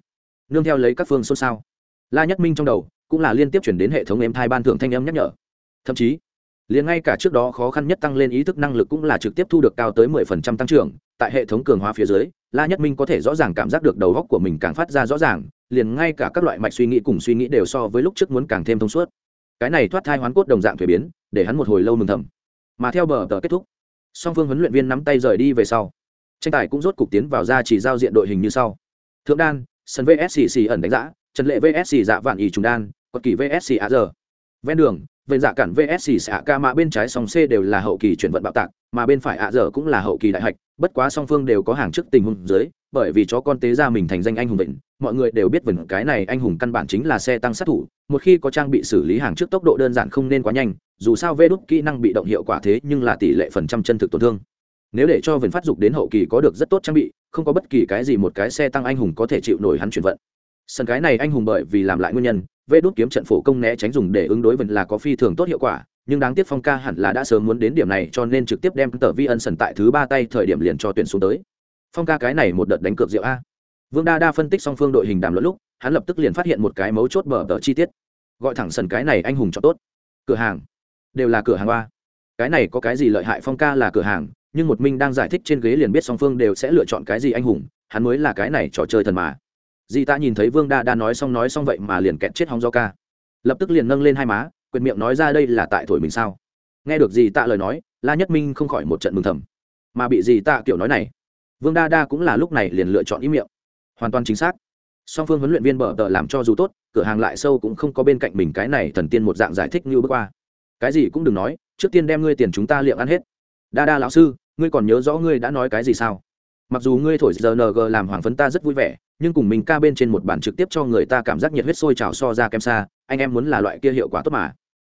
Nương theo lấy các phương xôn xao. La nhất minh trong đầu, cũng là liên tiếp chuyển đến hệ thống em thai ban thưởng thanh âm nhắc nhở thậm chí liền ngay cả trước đó khó khăn nhất tăng lên ý thức năng lực cũng là trực tiếp thu được cao tới mười phần trăm tăng trưởng. Tại hệ thống cường hóa phía dưới, la nhất minh có thể rõ ràng cảm giác được đầu góc của mình càng phát ra rõ ràng, liền ngay cả các loại mạch suy nghĩ cùng suy nghĩ đều so với lúc trước muốn càng thêm thông suốt. Cái này thoát thai hoán cốt đồng dạng thuế biến, để hắn một hồi lâu mừng thầm. Mà theo bờ tờ kết thúc, song phương huấn luyện viên nắm tay rời đi về sau. Tranh tài cũng rốt cục tiến vào ra chỉ giao diện đội hình như sau. Thượng đan, sân vsc ẩn đánh giá trần lệ vsc dạ vạn ý trùng đan quật kỳ vsc a giờ ven đường vậy dạ cản vsc xạ ca mạ bên trái song c đều là hậu kỳ chuyển vận bạo tạc, mà bên phải ạ dở cũng là hậu kỳ đại hạch. Bất quá song phương đều có hàng trước tình huống dưới, bởi vì chó con tế ra mình thành danh anh hùng vịnh mọi người đều biết vịnh cái này anh hùng căn bản chính là xe tăng sát thủ. Một khi có trang bị xử lý hàng trước tốc độ đơn giản không nên quá nhanh, dù sao vê đúc kỹ năng bị động hiệu quả thế nhưng là tỷ lệ phần trăm chân thực tổn thương. Nếu để cho vịnh phát dục đến hậu kỳ có được rất tốt trang bị, không có bất kỳ cái gì một cái xe tăng anh hùng có thể chịu nổi hắn chuyển vận. Sân cái này anh hùng bởi vì làm lại nguyên nhân vê đốt kiếm trận phổ công né tránh dùng để ứng đối vẫn là có phi thường tốt hiệu quả, nhưng đáng tiếc phong ca hẳn là đã sớm muốn đến điểm này cho nên trực tiếp đem tờ vi ân sần tại thứ ba tay thời điểm liền cho tuyển xuống tới. Phong ca cái này một đợt đánh cược rượu a. Vương đa đa phân tích song phương đội hình đàm luận lúc, hắn lập tức liền phát hiện một cái mấu chốt bờ tờ chi tiết. Gọi thẳng sần cái này anh hùng cho tốt. Cửa hàng. Đều là cửa hàng a. cái này có cái gì lợi hại phong ca là cửa hàng, nhưng một minh đang giải thích trên ghế liền biết song phương đều sẽ lựa chọn cái gì anh hùng, hắn mới là cái này trò chơi thần mà dì ta nhìn thấy vương đa đa nói xong nói xong vậy mà liền kẹt chết hóng do ca. Lập tức liền nâng lên hai má, quyệt miệng nói ra đây là tại thổi mình sao? Nghe được dì tạ lời nói, la nhất minh không khỏi một trận mừng thầm. Mà bị dì tạ kiểu nói này, vương đa đa cũng là lúc này liền lựa chọn ý miệng. Hoàn toàn chính xác. Song phương huấn luyện viên bờ tờ làm cho dù tốt, cửa hàng lại sâu cũng không có bên cạnh mình cái này thần tiên một dạng giải thích như bước qua. Cái gì cũng đừng nói, trước tiên đem ngươi tiền chúng ta liệng ăn hết. Đa đa lão sư, ngươi còn nhớ rõ ngươi đã nói cái gì sao? Mặc dù ngươi thổi rng làm hoàng phấn ta rất vui vẻ nhưng cùng mình ca bên trên một bản trực tiếp cho người ta cảm giác nhiệt huyết sôi trào so ra kem xa, anh em muốn là loại kia hiệu quả tốt mà.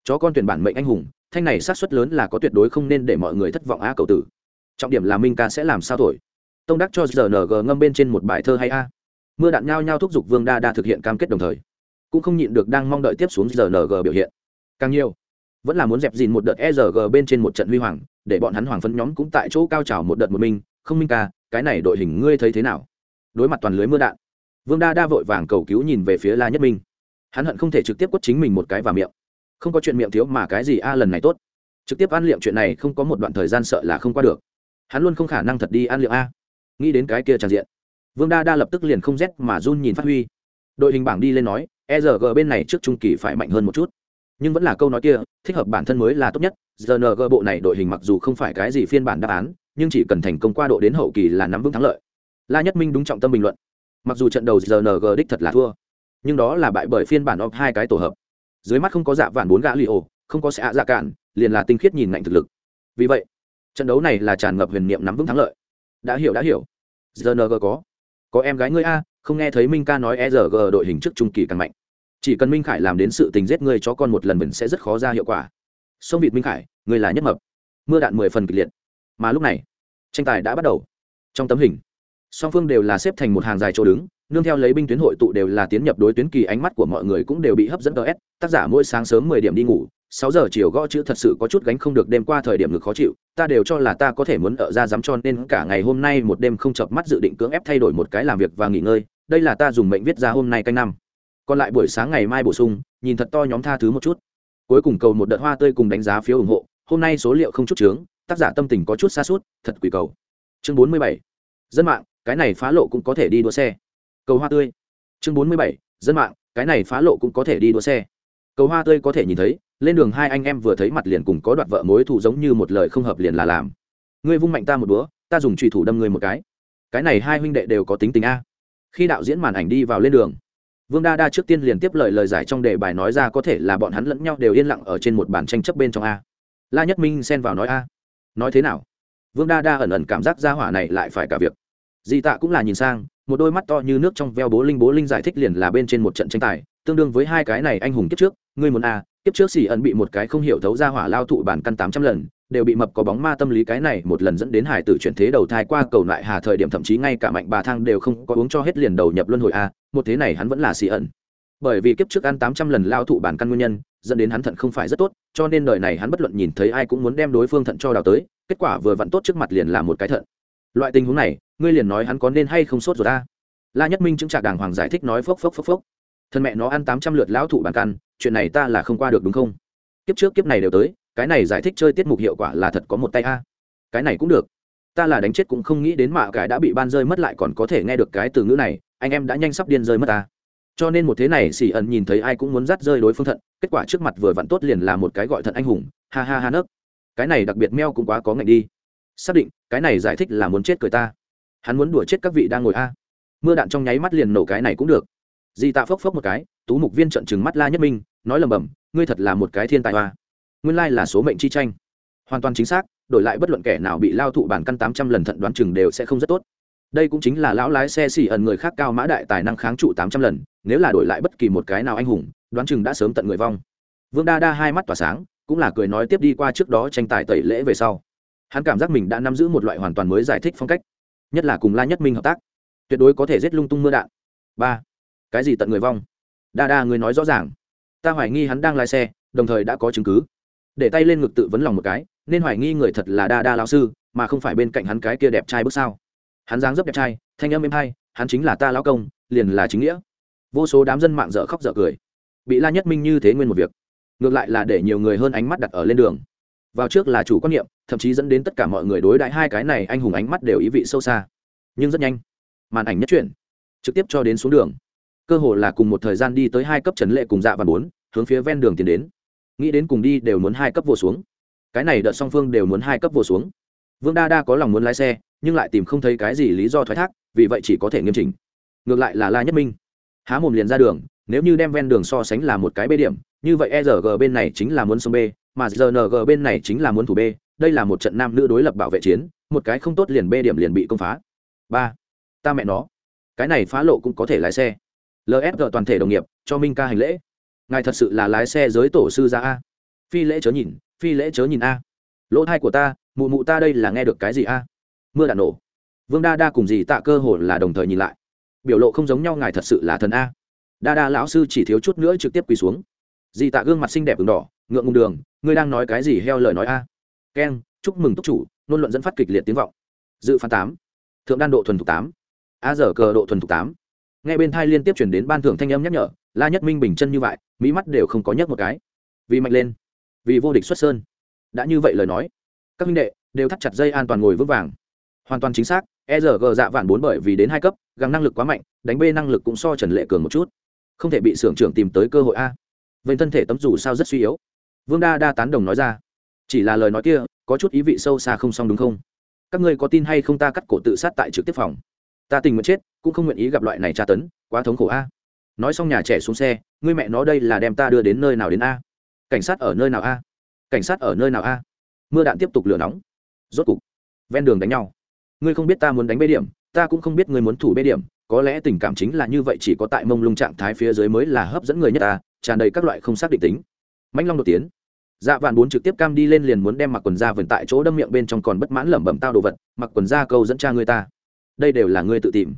Chó con tuyển bản mệnh anh hùng, thanh này sát xuất lớn là có tuyệt đối không nên để mọi người thất vọng á cầu tử. Trọng điểm là minh ca sẽ làm sao thổi? Tông đắc cho rng ngâm bên trên một bài thơ hay a. Mưa đạn nhao nhao thúc giục vương đa đa thực hiện cam kết đồng thời. Cũng không nhịn được đang mong đợi tiếp xuống rng biểu hiện. Càng nhiều, vẫn là muốn dẹp dìn một đợt erg bên trên một trận huy hoàng, để bọn hắn hoàng phân nhóm cũng tại chỗ cao trào một đợt một mình. Không minh ca, cái này đội hình ngươi thấy thế nào? Đối mặt toàn lưới mưa đạn. Vương đa đa vội vàng cầu cứu nhìn về phía la nhất minh. Hắn hận không thể trực tiếp quất chính mình một cái vào miệng. Không có chuyện miệng thiếu mà cái gì a, lần này tốt. Trực tiếp ăn liệm chuyện này không có một đoạn thời gian sợ là không qua được. Hắn luôn không khả năng thật đi ăn liệm a. Nghĩ đến cái kia tràn diện, vương đa đa lập tức liền không rét mà run nhìn phát huy. Đội hình bảng đi lên nói e r g bên này trước trung kỳ phải mạnh hơn một chút. Nhưng vẫn là câu nói kia, thích hợp bản thân mới là tốt nhất. Rng bộ này đội hình mặc dù không phải cái gì phiên bản đáp án, nhưng chỉ cần thành công qua độ đến hậu kỳ là nắm vững thắng lợi la nhất minh đúng trọng tâm bình luận. Mặc dù trận đầu rng đích thật là thua, nhưng đó là bại bởi phiên bản of hai cái tổ hợp. Dưới mắt không có dạ vạn bốn gã li ổ không có sẽ dạ cạn, liền là tinh khiết nhìn ngạnh thực lực. Vì vậy, trận đấu này là tràn ngập huyền niệm nắm vững thắng lợi. Đã hiểu đã hiểu. Rng có. Có em gái ngươi a, không nghe thấy minh ca nói e rg đội hình trước trung kỳ càng mạnh. Chỉ cần minh khải làm đến sự tình giết ngươi cho con một lần mình sẽ rất khó ra hiệu quả. Sông vịt minh khải, ngươi là nhất mập. Mưa đạn mười phần kịch liệt. Mà lúc này, tranh tài đã bắt đầu. Trong tấm hình song phương đều là xếp thành một hàng dài chỗ đứng, nương theo lấy binh tuyến hội tụ đều là tiến nhập đối tuyến kỳ ánh mắt của mọi người cũng đều bị hấp dẫn ts tác giả mỗi sáng sớm mười điểm đi ngủ, sáu giờ chiều gõ chữ thật sự có chút gánh không được đêm qua thời điểm ngực khó chịu, ta đều cho là ta có thể muốn ở ra dám cho nên cả ngày hôm nay một đêm không chợp mắt dự định cưỡng ép thay đổi một cái làm việc và nghỉ ngơi, đây là ta dùng mệnh viết ra hôm nay canh năm. Còn lại buổi sáng ngày mai bổ sung, nhìn thật to nhóm tha thứ một chút. Cuối cùng cầu một đợt hoa tươi cùng đánh giá phiếu ủng hộ, hôm nay số liệu không chút chướng, tác giả tâm tình có chút xa suốt, thật quỷ cầu. Chương bốn mươi bảy. Dân mạng cái này phá lộ cũng có thể đi đua xe. Cầu hoa tươi. Chương bốn mươi bảy, dân mạng, cái này phá lộ cũng có thể đi đua xe. Cầu hoa tươi có thể nhìn thấy, lên đường hai anh em vừa thấy mặt liền cùng có đoạt vợ mối thù giống như một lời không hợp liền là làm. Ngươi vung mạnh ta một búa, ta dùng trùy thủ đâm ngươi một cái. Cái này hai huynh đệ đều có tính tình a. Khi đạo diễn màn ảnh đi vào lên đường, vương đa đa trước tiên liền tiếp lời lời giải trong đề bài nói ra có thể là bọn hắn lẫn nhau đều yên lặng ở trên một bàn tranh chấp bên trong a. La nhất minh xen vào nói a. Nói thế nào? Vương đa đa ẩn ẩn cảm giác ra hỏa này lại phải cả việc di tạ cũng là nhìn sang, một đôi mắt to như nước trong veo bố linh bố linh giải thích liền là bên trên một trận tranh tài, tương đương với hai cái này anh hùng kiếp trước, ngươi muốn à? kiếp trước xì ẩn bị một cái không hiểu thấu ra hỏa lao thụ bản căn tám trăm lần, đều bị mập có bóng ma tâm lý cái này một lần dẫn đến hải tử chuyển thế đầu thai qua cầu lại hà thời điểm thậm chí ngay cả mạnh bà thang đều không có uống cho hết liền đầu nhập luân hồi a một thế này hắn vẫn là xì ẩn bởi vì kiếp trước ăn tám trăm lần lao thụ bản căn nguyên nhân, dẫn đến hắn thận không phải rất tốt, cho nên đời này hắn bất luận nhìn thấy ai cũng muốn đem đối phương thận cho đào tới, kết quả vừa vặn tốt trước mặt liền là một cái thận loại tình huống này, ngươi liền nói hắn có nên hay không sốt rồi ta. La nhất minh chứng trạc đàng hoàng giải thích nói phốc phốc phốc phốc. Thân mẹ nó ăn tám trăm lượt lão thụ bản căn, chuyện này ta là không qua được đúng không? Kiếp trước kiếp này đều tới, cái này giải thích chơi tiết mục hiệu quả là thật có một tay a. Cái này cũng được. Ta là đánh chết cũng không nghĩ đến mạ cái đã bị ban rơi mất lại còn có thể nghe được cái từ ngữ này, anh em đã nhanh sắp điên rơi mất ta. Cho nên một thế này xì ẩn nhìn thấy ai cũng muốn dắt rơi đối phương thận, kết quả trước mặt vừa vặn tốt liền là một cái gọi thận anh hùng, ha ha ha nấc. Cái này đặc biệt meo cũng quá có ngạnh đi xác định, cái này giải thích là muốn chết cười ta. Hắn muốn đùa chết các vị đang ngồi a. Mưa đạn trong nháy mắt liền nổ cái này cũng được. Di tạ phốc phốc một cái, tú mục viên trận trừng mắt la nhất minh, nói lầm bầm ngươi thật là một cái thiên tài hoa. Nguyên lai là số mệnh chi tranh. Hoàn toàn chính xác, đổi lại bất luận kẻ nào bị lao thụ bản căn tám trăm lần thận đoán chừng đều sẽ không rất tốt. Đây cũng chính là lão lái xe xỉ ẩn người khác cao mã đại tài năng kháng trụ tám trăm lần, nếu là đổi lại bất kỳ một cái nào anh hùng, đoán chừng đã sớm tận người vong. Vương đa đa hai mắt tỏa sáng, cũng là cười nói tiếp đi qua trước đó tranh tài tẩy lễ về sau hắn cảm giác mình đã nắm giữ một loại hoàn toàn mới giải thích phong cách, nhất là cùng la nhất minh hợp tác. Tuyệt đối có thể giết lung tung mưa đạn. Ba, cái gì tận người vong? Đa đa người nói rõ ràng. Ta hoài nghi hắn đang lái xe, đồng thời đã có chứng cứ. Để tay lên ngực tự vấn lòng một cái, nên hoài nghi người thật là đa đa lao sư, mà không phải bên cạnh hắn cái kia đẹp trai bước sao. Hắn dáng dấp đẹp trai, thanh âm êm hay, hắn chính là ta lao công, liền là chính nghĩa. Vô số đám dân mạng dở khóc dở cười. Bị la nhất minh như thế nguyên một việc. Ngược lại là để nhiều người hơn ánh mắt đặt ở lên đường vào trước là chủ quan niệm, thậm chí dẫn đến tất cả mọi người đối đãi hai cái này anh hùng ánh mắt đều ý vị sâu xa. Nhưng rất nhanh, màn ảnh nhất chuyển, trực tiếp cho đến xuống đường. Cơ hồ là cùng một thời gian đi tới hai cấp trần lệ cùng dạ và bốn, hướng phía ven đường tiến đến. Nghĩ đến cùng đi đều muốn hai cấp vô xuống. Cái này đợt song phương đều muốn hai cấp vô xuống. Vương đa đa có lòng muốn lái xe, nhưng lại tìm không thấy cái gì lý do thoái thác, vì vậy chỉ có thể nghiêm chỉnh. Ngược lại là la nhất minh. Há mồm liền ra đường, nếu như đem ven đường so sánh là một cái bê điểm, như vậy e rg bên này chính là muốn sông b mà rng bên này chính là muốn thủ b, đây là một trận nam nữ đối lập bảo vệ chiến, một cái không tốt liền b điểm liền bị công phá. Ba, ta mẹ nó. Cái này phá lộ cũng có thể lái xe. Lsg toàn thể đồng nghiệp, cho minh ca hành lễ. Ngài thật sự là lái xe giới tổ sư ra a. Phi lễ chớ nhìn, phi lễ chớ nhìn a. Lỗ thai của ta, mụ mụ ta đây là nghe được cái gì a? Mưa đạn nổ. Vương đa đa cùng dì tạ cơ hồ là đồng thời nhìn lại. Biểu lộ không giống nhau, ngài thật sự là thần a. Đa đa lão sư chỉ thiếu chút nữa trực tiếp quỳ xuống. Dì tạ gương mặt xinh đẹp v đỏ ngượng ngùng đường, ngươi đang nói cái gì heo lời nói a? Keng chúc mừng túc chủ nôn luận dẫn phát kịch liệt tiếng vọng. Dự phán tám, thượng đan độ thuần thục tám, a giờ cờ độ thuần thục tám. Nghe bên thai liên tiếp chuyển đến ban thưởng thanh âm nhắc nhở, la nhất minh bình chân như vậy, mỹ mắt đều không có nhấc một cái. Vì mạnh lên, vì vô địch xuất sơn. Đã như vậy lời nói, các minh đệ đều thắt chặt dây an toàn ngồi vững vàng. Hoàn toàn chính xác e r g dạ vạn bốn bởi vì đến hai cấp, gắng năng lực quá mạnh, đánh b năng lực cũng so trần lệ cường một chút. Không thể bị xưởng trưởng tìm tới cơ hội a. Vậy thân thể tấm dù sao rất suy yếu vương đa đa tán đồng nói ra. Chỉ là lời nói kia, có chút ý vị sâu xa không xong đúng không? Các ngươi có tin hay không ta cắt cổ tự sát tại trực tiếp phòng? Ta tình nguyện chết, cũng không nguyện ý gặp loại này tra tấn, quá thống khổ a. Nói xong nhà trẻ xuống xe, ngươi mẹ nó đây là đem ta đưa đến nơi nào đến a? Cảnh sát ở nơi nào a? Cảnh sát ở nơi nào a? Mưa đạn tiếp tục lửa nóng. Rốt cục, ven đường đánh nhau. Ngươi không biết ta muốn đánh bê điểm, ta cũng không biết ngươi muốn thủ bê điểm, có lẽ tình cảm chính là như vậy chỉ có tại mông lung trạng thái phía dưới mới là hấp dẫn người nhất ta, tràn đầy các loại không xác định tính. Mãnh long đột tiến dạ vạn bốn trực tiếp cam đi lên liền muốn đem mặc quần da vườn tại chỗ đâm miệng bên trong còn bất mãn lẩm bẩm tao đồ vật, mặc quần da câu dẫn cha người ta. Đây đều là ngươi tự tìm.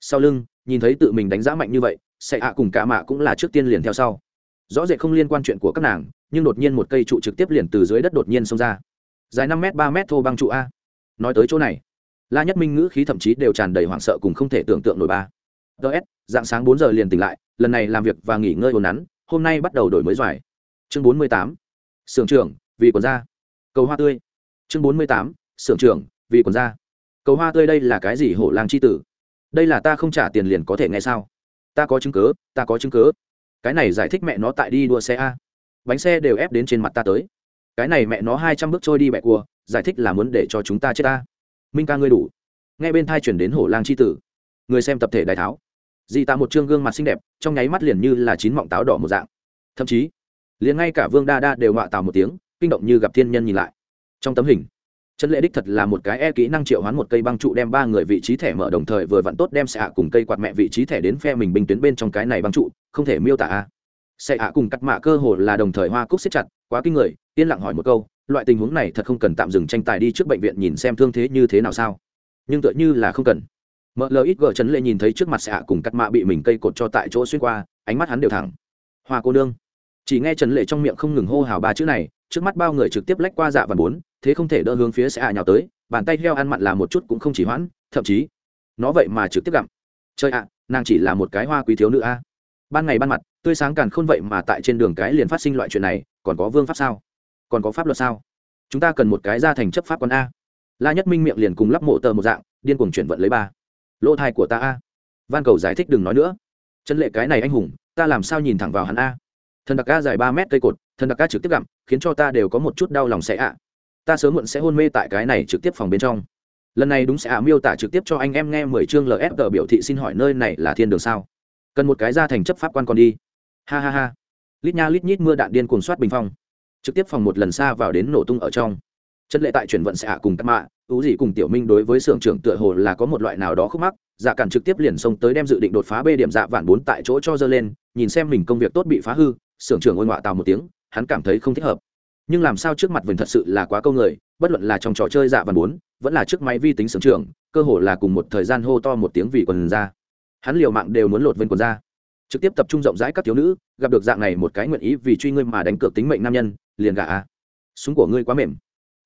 Sau lưng, nhìn thấy tự mình đánh giá mạnh như vậy sẽ ạ cùng cả mạ cũng là trước tiên liền theo sau. Rõ rệt không liên quan chuyện của các nàng, nhưng đột nhiên một cây trụ trực tiếp liền từ dưới đất đột nhiên xông ra. Dài năm m ba m thô băng trụ a. Nói tới chỗ này, la nhất minh ngữ khí thậm chí đều tràn đầy hoảng sợ cùng không thể tưởng tượng nổi ba. Ts dạng sáng bốn giờ liền tỉnh lại, lần này làm việc và nghỉ ngơi ồn nắn, hôm nay bắt đầu đổi mới doài. Chương bốn mươi tám sưởng trưởng, vì quần da. Cầu hoa tươi. Chương bốn mươi tám, sưởng trưởng, vì quần da. Cầu hoa tươi đây là cái gì hổ lang c h i tử? Đây là ta không trả tiền liền có thể nghe sao? Ta có chứng cớ ta có chứng cớ cái này giải thích mẹ nó tại đi đua xe a. Bánh xe đều ép đến trên mặt ta tới. Cái này mẹ nó hai trăm bước trôi đi mẹ cua, giải thích là muốn để cho chúng ta chết ta. Minh ca ngươi đủ. Nghe bên thai chuyển đến hổ lang c h i tử. Người xem tập thể đại tháo. Dì ta một chương gương mặt xinh đẹp, trong nháy mắt liền như là chín mọng táo đỏ một dạng. Thậm chí liền ngay cả vương đa đa đều ngọa tào một tiếng, kinh động như gặp thiên nhân nhìn lại. Trong tấm hình, chân lệ đích thật là một cái e kỹ năng triệu hoán một cây băng trụ đem ba người vị trí thẻ mở đồng thời vừa vặn tốt đem xạ cùng cây quạt mẹ vị trí thẻ đến phe mình bình tuyến bên trong cái này băng trụ, không thể miêu tả a. Xạ ạ cùng cắt mạ cơ hồ là đồng thời hoa cúc xếp chặt, quá kinh người, yên lặng hỏi một câu, loại tình huống này thật không cần tạm dừng tranh tài đi trước bệnh viện nhìn xem thương thế như thế nào sao? Nhưng tựa như là không cần. Mợ lờ ít gờ chấn lệ nhìn thấy trước mặt xạ cùng cắt mạ bị mình cây cột cho tại chỗ xuyên qua, ánh mắt hắn đều thẳng. Hoa cô nương chỉ nghe trần lệ trong miệng không ngừng hô hào ba chữ này, trước mắt bao người trực tiếp lách qua dạ và bốn, thế không thể đỡ hướng phía sẽ hạ nhào tới, bàn tay heo ăn mặn là một chút cũng không chỉ hoãn, thậm chí, nó vậy mà trực tiếp gặm. Chơi ạ, nàng chỉ là một cái hoa quý thiếu nữ a. Ban ngày ban mặt, tươi sáng càn khôn vậy mà tại trên đường cái liền phát sinh loại chuyện này, còn có vương pháp sao? Còn có pháp luật sao? Chúng ta cần một cái ra thành chấp pháp con a. La nhất minh miệng liền cùng lắp mộ tờ một dạng, điên cuồng chuyển vận lấy ba. Lỗ thai của ta a. Van cầu giải thích đừng nói nữa. Chân lệ cái này anh hùng, ta làm sao nhìn thẳng vào hắn a? Thần đặc ca dài ba mét cây cột, thần đặc ca trực tiếp gặm, khiến cho ta đều có một chút đau lòng sẽ ạ. Ta sớm muộn sẽ hôn mê tại cái này trực tiếp phòng bên trong. Lần này đúng sẽ ạ, miêu tả trực tiếp cho anh em nghe mười chương lfg biểu thị xin hỏi nơi này là thiên đường sao? Cần một cái ra thành chấp pháp quan còn đi. Ha ha ha. Lít nha lít nhít mưa đạn điên cuồng soát bình phong. Trực tiếp phòng một lần xa vào đến nổ tung ở trong. Chất lệ tại chuyển vận xạ cùng các mạ ú gì cùng tiểu minh đối với xưởng trưởng tựa hồ là có một loại nào đó khúc mắc. Dạ cản trực tiếp liền xông tới đem dự định đột phá bê điểm dạ vạn bốn tại chỗ cho dơ lên, nhìn xem mình công việc tốt bị phá hư sưởng trưởng ôi ngoạ tào một tiếng, hắn cảm thấy không thích hợp. Nhưng làm sao trước mặt vần thật sự là quá câu người, bất luận là trong trò chơi dạ vạn bốn, vẫn là trước máy vi tính sưởng trưởng, cơ hồ là cùng một thời gian hô to một tiếng vì quần ra. Hắn liều mạng đều muốn lột vân quần ra. Trực tiếp tập trung rộng rãi các thiếu nữ, gặp được dạng này một cái nguyện ý vì truy ngươi mà đánh cược tính mệnh nam nhân, liền gà a súng của ngươi quá mềm.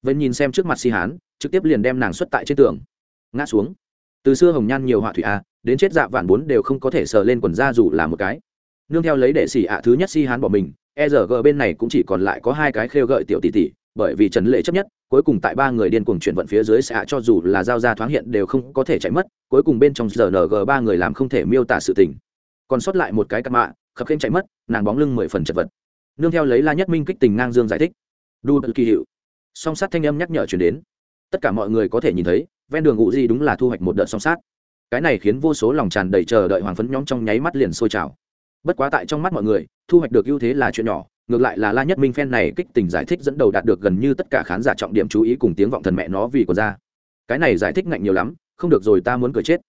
Vân nhìn xem trước mặt si hán, trực tiếp liền đem nàng xuất tại trên tường. Ngã xuống. Từ xưa hồng nhan nhiều họa thủy a, đến chết dạ vạn bốn đều không có thể sờ lên quần ra dù là một cái nương theo lấy đệ xỉ ạ thứ nhất si hán bỏ mình e r g bên này cũng chỉ còn lại có hai cái khêu gợi tiểu tỷ tỷ, bởi vì trần lệ chấp nhất, cuối cùng tại ba người điên cuồng chuyển vận phía dưới xạ cho dù là giao ra thoáng hiện đều không có thể chạy mất, cuối cùng bên trong rng ba người làm không thể miêu tả sự tình. Còn sót lại một cái cặp mạ, khập khen chạy mất, nàng bóng lưng mười phần chật vật. Nương theo lấy la nhất minh kích tình ngang dương giải thích. Đu đ kỳ hiệu. Song sát thanh âm nhắc nhở chuyển đến. Tất cả mọi người có thể nhìn thấy, ven đường ngụ di đúng là thu hoạch một đợt song sát. Cái này khiến vô số lòng tràn đầy chờ đợi hoàng phấn nhóm trong nháy mắt liền sôi trào bất quá tại trong mắt mọi người, thu hoạch được ưu thế là chuyện nhỏ, ngược lại là la nhất minh phen này kích tình giải thích dẫn đầu đạt được gần như tất cả khán giả trọng điểm chú ý cùng tiếng vọng thần mẹ nó vì còn ra. Cái này giải thích ngạnh nhiều lắm, không được rồi ta muốn cười chết.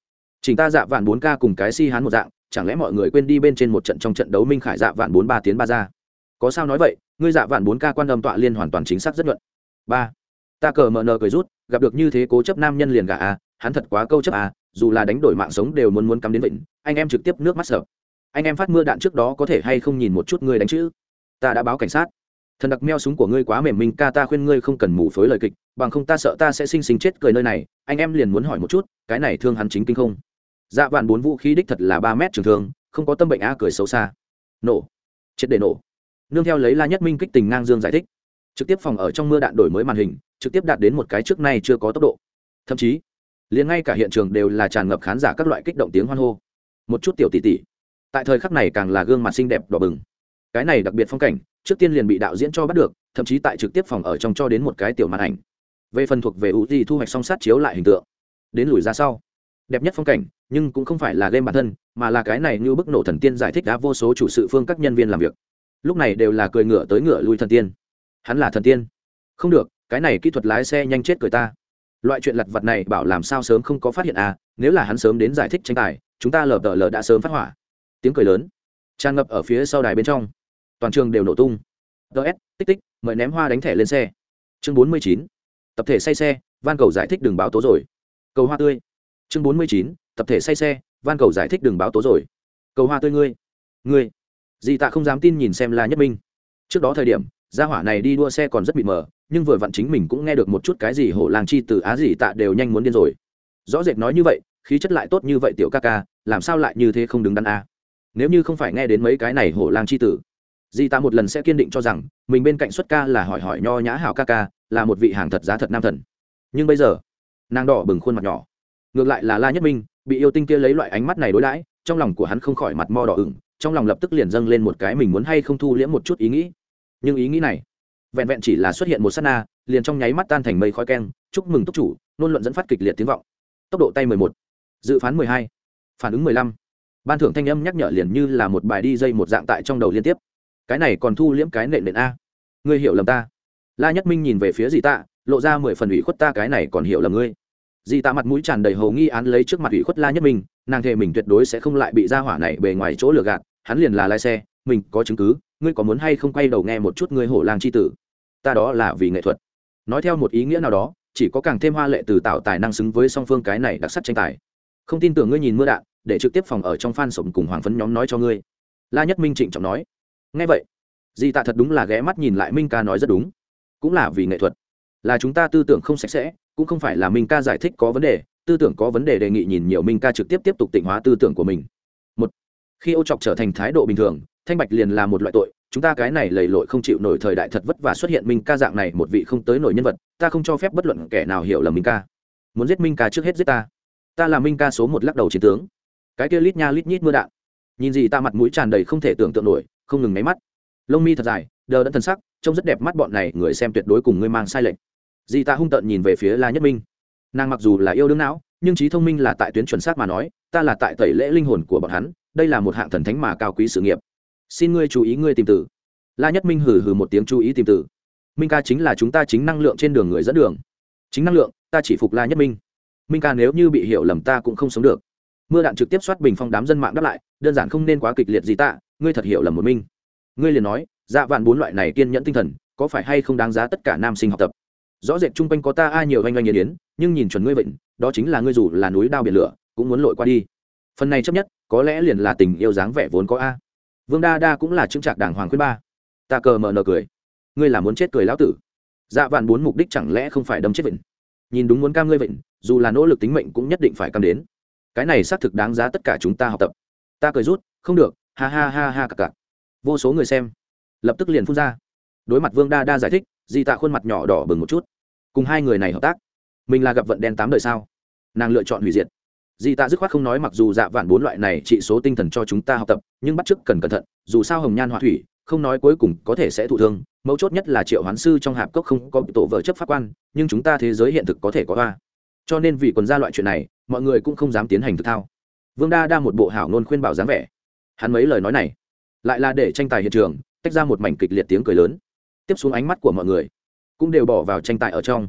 Chỉnh ta dạ vạn bốn ca cùng cái si hán một dạng, chẳng lẽ mọi người quên đi bên trên một trận trong trận đấu minh khải dạ vạn bốn ba tiến ba ra? Có sao nói vậy, ngươi dạ vạn bốn ca quan âm tọa liên hoàn toàn chính xác rất nhuận. Ba, ta cờ mờ nờ cười rút, gặp được như thế cố chấp nam nhân liền gà à hắn thật quá câu chấp à dù là đánh đổi mạng sống đều muốn muốn cắm đến vịnh, anh em trực tiếp nước mắt sợ anh em phát mưa đạn trước đó có thể hay không nhìn một chút ngươi đánh chữ? Ta đã báo cảnh sát. Thần đặc meo súng của ngươi quá mềm minh, ca ta khuyên ngươi không cần mù phối lời kịch, bằng không ta sợ ta sẽ sinh sinh chết cười nơi này. Anh em liền muốn hỏi một chút, cái này thương hắn chính kinh không? Dạ vạn bốn vũ khí đích thật là ba mét trường thương, không có tâm bệnh a cười xấu xa. Nổ. Chết để nổ. Nương theo lấy la nhất minh kích tình ngang dương giải thích. Trực tiếp phòng ở trong mưa đạn đổi mới màn hình, trực tiếp đạt đến một cái trước nay chưa có tốc độ. Thậm chí, liền ngay cả hiện trường đều là tràn ngập khán giả các loại kích động tiếng hoan hô. Một chút tiểu tỷ tỷ tại thời khắc này càng là gương mặt xinh đẹp đỏ bừng. Cái này đặc biệt phong cảnh, trước tiên liền bị đạo diễn cho bắt được, thậm chí tại trực tiếp phòng ở trong cho đến một cái tiểu màn ảnh. Về phần thuộc về ưu di thu hoạch song sát chiếu lại hình tượng, đến lùi ra sau. Đẹp nhất phong cảnh, nhưng cũng không phải là game bản thân, mà là cái này như bức nổ thần tiên giải thích đã vô số chủ sự phương các nhân viên làm việc. Lúc này đều là cười ngựa tới ngựa lui thần tiên. Hắn là thần tiên. Không được, cái này kỹ thuật lái xe nhanh chết cười ta. Loại chuyện lặt vặt này bảo làm sao sớm không có phát hiện à nếu là hắn sớm đến giải thích tranh tài, chúng ta lờ tờ lờ đã sớm phát hỏa tiếng cười lớn. Tràn ngập ở phía sau đài bên trong. Toàn trường đều nổ tung. Ts tích tích, mời ném hoa đánh thẻ lên xe. Chương bốn mươi chín, tập thể say xe, van cầu giải thích đường báo tố rồi. Cầu hoa tươi. Chương bốn mươi chín, tập thể say xe, van cầu giải thích đường báo tố rồi. Cầu hoa tươi ngươi. Ngươi. Dì tạ không dám tin nhìn xem la nhất minh. Trước đó thời điểm, gia hỏa này đi đua xe còn rất bị mờ, nhưng vừa vặn chính mình cũng nghe được một chút cái gì hổ làng chi từ á dì tạ đều nhanh muốn điên rồi. Rõ rệt nói như vậy, khí chất lại tốt như vậy tiểu ca ca, làm sao lại như thế không đứng đắn a? Nếu như không phải nghe đến mấy cái này hổ lang chi tử, di ta một lần sẽ kiên định cho rằng, mình bên cạnh xuất ca là hỏi hỏi nho nhã hảo ca ca, là một vị hàng thật giá thật nam thần. Nhưng bây giờ, nàng đỏ bừng khuôn mặt nhỏ. Ngược lại là la nhất minh, bị yêu tinh kia lấy loại ánh mắt này đối đãi, trong lòng của hắn không khỏi mặt mo đỏ ửng, trong lòng lập tức liền dâng lên một cái mình muốn hay không thu liễm một chút ý nghĩ. Nhưng ý nghĩ này, vẹn vẹn chỉ là xuất hiện một s á t na, liền trong nháy mắt tan thành mây khói keng chúc mừng túc chủ, nôn luận dẫn phát kịch liệt tiếng vọng. Tốc độ tay mười một, dự phán mười hai, phản ứng mười lăm ban thưởng thanh âm nhắc nhở liền như là một bài đi dây một dạng tại trong đầu liên tiếp. Cái này còn thu liễm cái nện nện a. Ngươi hiểu lầm ta. La nhất minh nhìn về phía dì tạ, lộ ra mười phần ủy khuất ta cái này còn hiểu lầm ngươi. Dì tạ mặt mũi tràn đầy hầu nghi án lấy trước mặt ủy khuất la nhất minh, nàng thề mình tuyệt đối sẽ không lại bị ra hỏa này bề ngoài chỗ lừa gạt, hắn liền là lái xe, mình có chứng cứ, ngươi có muốn hay không quay đầu nghe một chút ngươi hổ lang c h i tử? Ta đó là vì nghệ thuật. Nói theo một ý nghĩa nào đó, chỉ có càng thêm hoa lệ từ tạo tài năng xứng với song phương cái này đặc sắc tranh tài không tin tưởng ngươi nhìn mưa đạn, để trực tiếp phòng ở trong phan sổng cùng hoàng phấn nhóm nói cho ngươi. La nhất minh trịnh trọng nói. Ngay vậy, di tạ thật đúng là ghé mắt nhìn lại minh ca nói rất đúng. Cũng là vì nghệ thuật. Là chúng ta tư tưởng không sạch sẽ, cũng không phải là minh ca giải thích có vấn đề, tư tưởng có vấn đề đề nghị nhìn nhiều minh ca trực tiếp tiếp tục tịnh hóa tư tưởng của mình. Một, khi ô chọc trở thành thái độ bình thường, thanh bạch liền là một loại tội, chúng ta cái này lầy lội không chịu nổi thời đại thật vất và xuất hiện minh ca dạng này một vị không tới nổi nhân vật, ta không cho phép bất luận kẻ nào hiểu là minh ca. Muốn giết minh ca trước hết giết ta ta là minh ca số một lắc đầu chiến tướng. Cái kia lít nha lít nhít mưa đạn. Nhìn gì ta mặt mũi tràn đầy không thể tưởng tượng nổi, không ngừng máy mắt. Lông mi thật dài, đờ đẫn thần sắc, trông rất đẹp mắt bọn này, người xem tuyệt đối cùng ngươi mang sai lệch. Dì ta hung tợn nhìn về phía la nhất minh. Nàng mặc dù là yêu đương não, nhưng trí thông minh là tại tuyến chuẩn xác mà nói, ta là tại tẩy lễ linh hồn của bọn hắn, đây là một hạng thần thánh mà cao quý sự nghiệp. Xin ngươi chú ý ngươi tìm tử. La nhất minh hừ hừ một tiếng chú ý tìm tử. Minh ca chính là chúng ta chính năng lượng trên đường người dẫn đường. Chính năng lượng, ta chỉ phục la nhất minh minh ca nếu như bị hiểu lầm ta cũng không sống được. Mưa đạn trực tiếp soát bình phong đám dân mạng đáp lại đơn giản không nên quá kịch liệt gì tạ ngươi thật hiểu lầm một minh ngươi liền nói dạ vạn bốn loại này kiên nhẫn tinh thần có phải hay không đáng giá tất cả nam sinh học tập? Rõ rệt chung quanh có ta ai nhiều oanh oanh yên yến nhưng nhìn chuẩn ngươi vịnh, đó chính là ngươi dù là núi đao biển lửa cũng muốn lội qua đi. Phần này chấp nhất có lẽ liền là tình yêu dáng vẻ vốn có a. Vương đa đa cũng là chứng trạc đàng hoàng khuyên ba. Ta cờ mờ nờ cười. Ngươi là muốn chết cười lão tử. Dạ vạn bốn mục đích chẳng lẽ không phải đâm chết vịnh nhìn đúng muốn cam ngươi vịnh dù là nỗ lực tính mệnh cũng nhất định phải cam đến. Cái này xác thực đáng giá tất cả chúng ta học tập. Ta cười rút, không được, ha ha ha ha cặc cặc. Vô số người xem, lập tức liền phun ra. Đối mặt vương đa đa giải thích, di tạ khuôn mặt nhỏ đỏ bừng một chút. Cùng hai người này hợp tác, mình là gặp vận đen tám đời sao? Nàng lựa chọn hủy diệt. Di tạ dứt khoát không nói mặc dù dạ vạn bốn loại này trị số tinh thần cho chúng ta học tập, nhưng bắt chước cần cẩn thận, dù sao hồng nhan họa thủy, không nói cuối cùng có thể sẽ thụ thương, mấu chốt nhất là triệu hoán sư trong hạp cốc không có tổ vợ chấp pháp quan, nhưng chúng ta thế giới hiện thực có thể có hoa cho nên vì quần ra loại chuyện này, mọi người cũng không dám tiến hành thực thao. Vương đa đa một bộ hảo nôn khuyên bảo dáng vẻ. Hắn mấy lời nói này, lại là để tranh tài hiện trường, tách ra một mảnh kịch liệt tiếng cười lớn. Tiếp xuống ánh mắt của mọi người cũng đều bỏ vào tranh tài ở trong.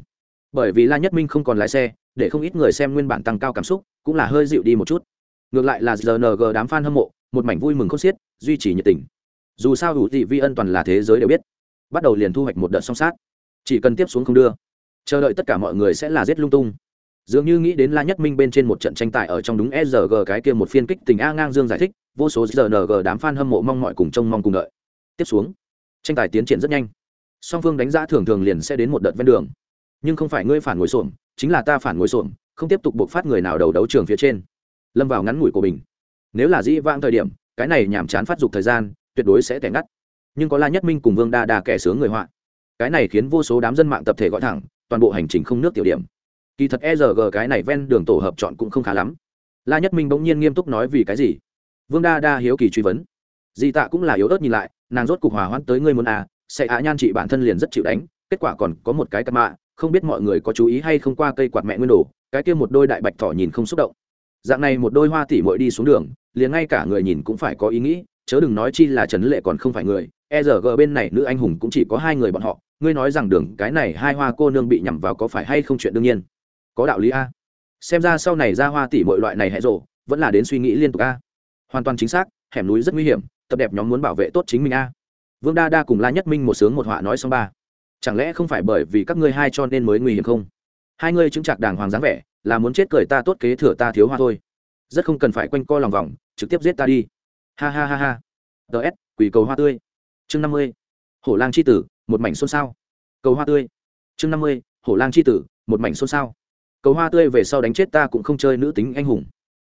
Bởi vì la nhất minh không còn lái xe, để không ít người xem nguyên bản tăng cao cảm xúc, cũng là hơi dịu đi một chút. Ngược lại là rng đám f a n hâm mộ, một mảnh vui mừng khôn xiết, duy trì nhiệt tình. Dù sao đủ thị vi ân toàn là thế giới đều biết, bắt đầu liền thu hoạch một đợt song sát. Chỉ cần tiếp xuống không đưa, chờ đợi tất cả mọi người sẽ là giết lung tung dường như nghĩ đến la nhất minh bên trên một trận tranh tài ở trong đúng sg cái kia một phiên kích tình a ngang dương giải thích, vô số rng đám f a n hâm mộ mong mọi cùng trông mong cùng đợi. Tiếp xuống, tranh tài tiến triển rất nhanh. Song phương đánh giá thường thường liền sẽ đến một đợt ven đường. Nhưng không phải ngươi phản ngồi xổm, chính là ta phản ngồi xổm, không tiếp tục buộc phát người nào đầu đấu trường phía trên. Lâm vào ngắn ngủi của mình. Nếu là dĩ vãng thời điểm, cái này nhàm chán phát dục thời gian, tuyệt đối sẽ tẻ ngắt. Nhưng có la nhất minh cùng vương đa đa kẻ sướng người họa. Cái này khiến vô số đám dân mạng tập thể gọi thẳng, toàn bộ hành trình không nước tiểu điểm kỳ thật e rg g cái này ven đường tổ hợp chọn cũng không khá lắm. La nhất minh bỗng nhiên nghiêm túc nói vì cái gì? Vương đa đa hiếu kỳ truy vấn. Di tạ cũng là yếu ớt nhìn lại, nàng rốt cục hòa hoãn tới ngươi muốn à sẽ ạ nhan chị bản thân liền rất chịu đánh, kết quả còn có một cái cặp mạ, không biết mọi người có chú ý hay không qua cây quạt mẹ nguyên đồ, cái kia một đôi đại bạch thỏ nhìn không xúc động. Dạng này một đôi hoa tỉ mội đi xuống đường, liền ngay cả người nhìn cũng phải có ý nghĩ, chớ đừng nói chi là trần lệ còn không phải người e r g bên này nữ anh hùng cũng chỉ có hai người bọn họ, ngươi nói rằng đường cái này hai hoa cô nương bị nhằm vào có phải hay không chuyện đương nhiên có đạo lý a. Xem ra sau này ra hoa tỉ mọi loại này hẹ rộ, vẫn là đến suy nghĩ liên tục a. Hoàn toàn chính xác, hẻm núi rất nguy hiểm, tập đẹp nhóm muốn bảo vệ tốt chính mình a. Vương đa đa cùng la nhất minh một sướng một họa nói xong ba. Chẳng lẽ không phải bởi vì các ngươi hai cho nên mới nguy hiểm không? Hai ngươi chứng chặt đàng hoàng dáng vẻ, là muốn chết cười ta tốt kế thừa ta thiếu hoa thôi. Rất không cần phải quanh co lòng vòng, trực tiếp giết ta đi. Ha ha ha ha. Ts quỷ cầu hoa tươi. Chương năm mươi. Hổ lang c h i tử, một mảnh xôn xao. Cầu hoa tươi. Chương năm mươi. Hổ lang c h i tử, một mảnh xôn xao cầu hoa tươi về sau đánh chết ta cũng không chơi nữ tính anh hùng.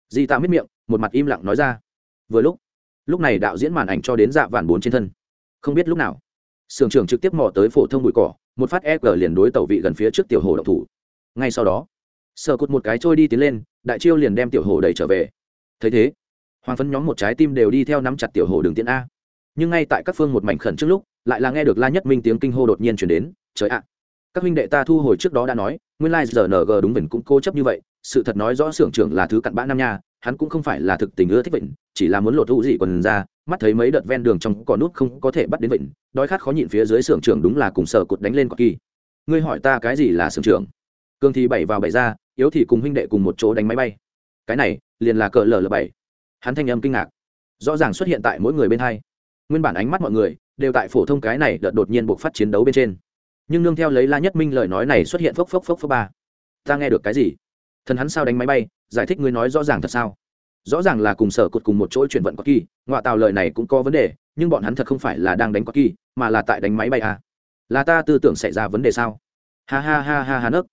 Di tạ miết miệng, một mặt im lặng nói ra. Vừa lúc lúc này đạo diễn màn ảnh cho đến dạ vạn bốn trên thân. Không biết lúc nào, sưởng trưởng trực tiếp mò tới phổ thông bụi cỏ, một phát e g liền đối tàu vị gần phía trước tiểu hồ độc thủ. Ngay sau đó, sờ cụt một cái trôi đi tiến lên, đại chiêu liền đem tiểu hồ đẩy trở về. Thấy thế, hoàng phấn nhóm một trái tim đều đi theo nắm chặt tiểu hồ đường tiến a. Nhưng ngay tại các phương một mảnh khẩn trước lúc, lại là nghe được la nhất minh tiếng kinh hô đột nhiên chuyển đến. Trời ạ! Các huynh đệ ta thu hồi trước đó đã nói, nguyên lai giờ đúng vịnh cũng cố chấp như vậy, sự thật nói rõ xưởng trưởng là thứ cặn bã nam nha, hắn cũng không phải là thực tình ưa thích vịnh, chỉ là muốn lột hữu dị quần ra, mắt thấy mấy đợt ven đường trong cỏ nút không có thể bắt đến vịnh, đói khát khó nhịn phía dưới xưởng trưởng đúng là cùng sợ cột đánh lên quả kỳ. Ngươi hỏi ta cái gì là xưởng trưởng? Cương thì bảy vào bảy ra, yếu thì cùng huynh đệ cùng một chỗ đánh máy bay. Cái này, liền là cờ lờ lờ bảy. Hắn thanh âm kinh ngạc. Rõ ràng xuất hiện tại mỗi người bên hai. Nguyên bản ánh mắt mọi người đều tại phổ thông cái này đợt đột nhiên buộc phát chiến đấu bên trên nhưng nương theo lấy la nhất minh lời nói này xuất hiện phốc phốc phốc phốc ba. Ta nghe được cái gì? Thần hắn sao đánh máy bay? Giải thích ngươi nói rõ ràng thật sao? Rõ ràng là cùng sở cột cùng một chỗ chuyển vận có kỳ, ngoại tàu lời này cũng có vấn đề, nhưng bọn hắn thật không phải là đang đánh có kỳ, mà là tại đánh máy bay à. là ta tư tưởng xảy ra vấn đề sao? Ha ha ha ha ha nấc.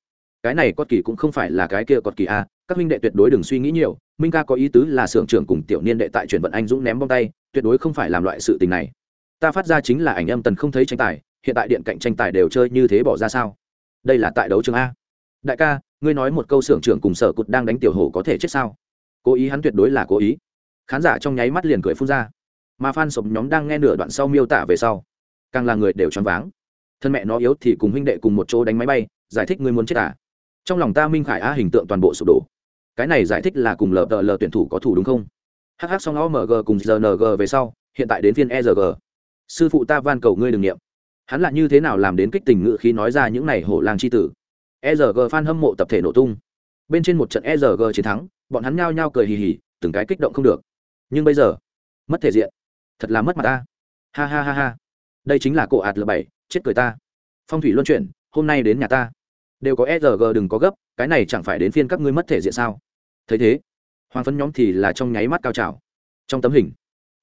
Cái này có kỳ cũng không phải là cái kia có kỳ à. các minh đệ tuyệt đối đừng suy nghĩ nhiều. Minh ca có ý tứ là sưởng trưởng cùng tiểu niên đệ tại chuyển vận anh dũng ném bom tay, tuyệt đối không phải làm loại sự tình này. Ta phát ra chính là ảnh âm tần không thấy tranh tài hiện tại điện cạnh tranh tài đều chơi như thế bỏ ra sao? Đây là tại đấu trường a. Đại ca, ngươi nói một câu xưởng trưởng cùng sở cụt đang đánh tiểu hổ có thể chết sao? Cố ý hắn tuyệt đối là cố ý. Khán giả trong nháy mắt liền cười phun ra. Mà f a n sộp nhóm đang nghe nửa đoạn sau miêu tả về sau, càng là người đều choáng váng. Thân mẹ nó yếu thì cùng huynh đệ cùng một chỗ đánh máy bay, giải thích ngươi muốn chết à? Trong lòng ta minh khải a hình tượng toàn bộ sụp đổ. Cái này giải thích là cùng lờ tờ lờ tuyển thủ có thủ đúng không? Hh song omg cùng rng về sau, hiện tại đến phiên erg sư phụ ta van cầu ngươi đừng nghiệm hắn là như thế nào làm đến kích tình ngự khi nói ra những này hổ lang c h i tử erg fan hâm mộ tập thể nổ tung. Bên trên một trận erg chiến thắng, bọn hắn nhao nhao cười hì hì, từng cái kích động không được. Nhưng bây giờ, mất thể diện. Thật là mất mặt ta. Ha ha ha ha. Đây chính là cổ ạt l bảy, chết cười ta. Phong thủy luân chuyển, hôm nay đến nhà ta. Đều có erg đừng có gấp, cái này chẳng phải đến phiên các ngươi mất thể diện sao? Thấy thế, hoàng phấn nhóm thì là trong nháy mắt cao trào. Trong tấm hình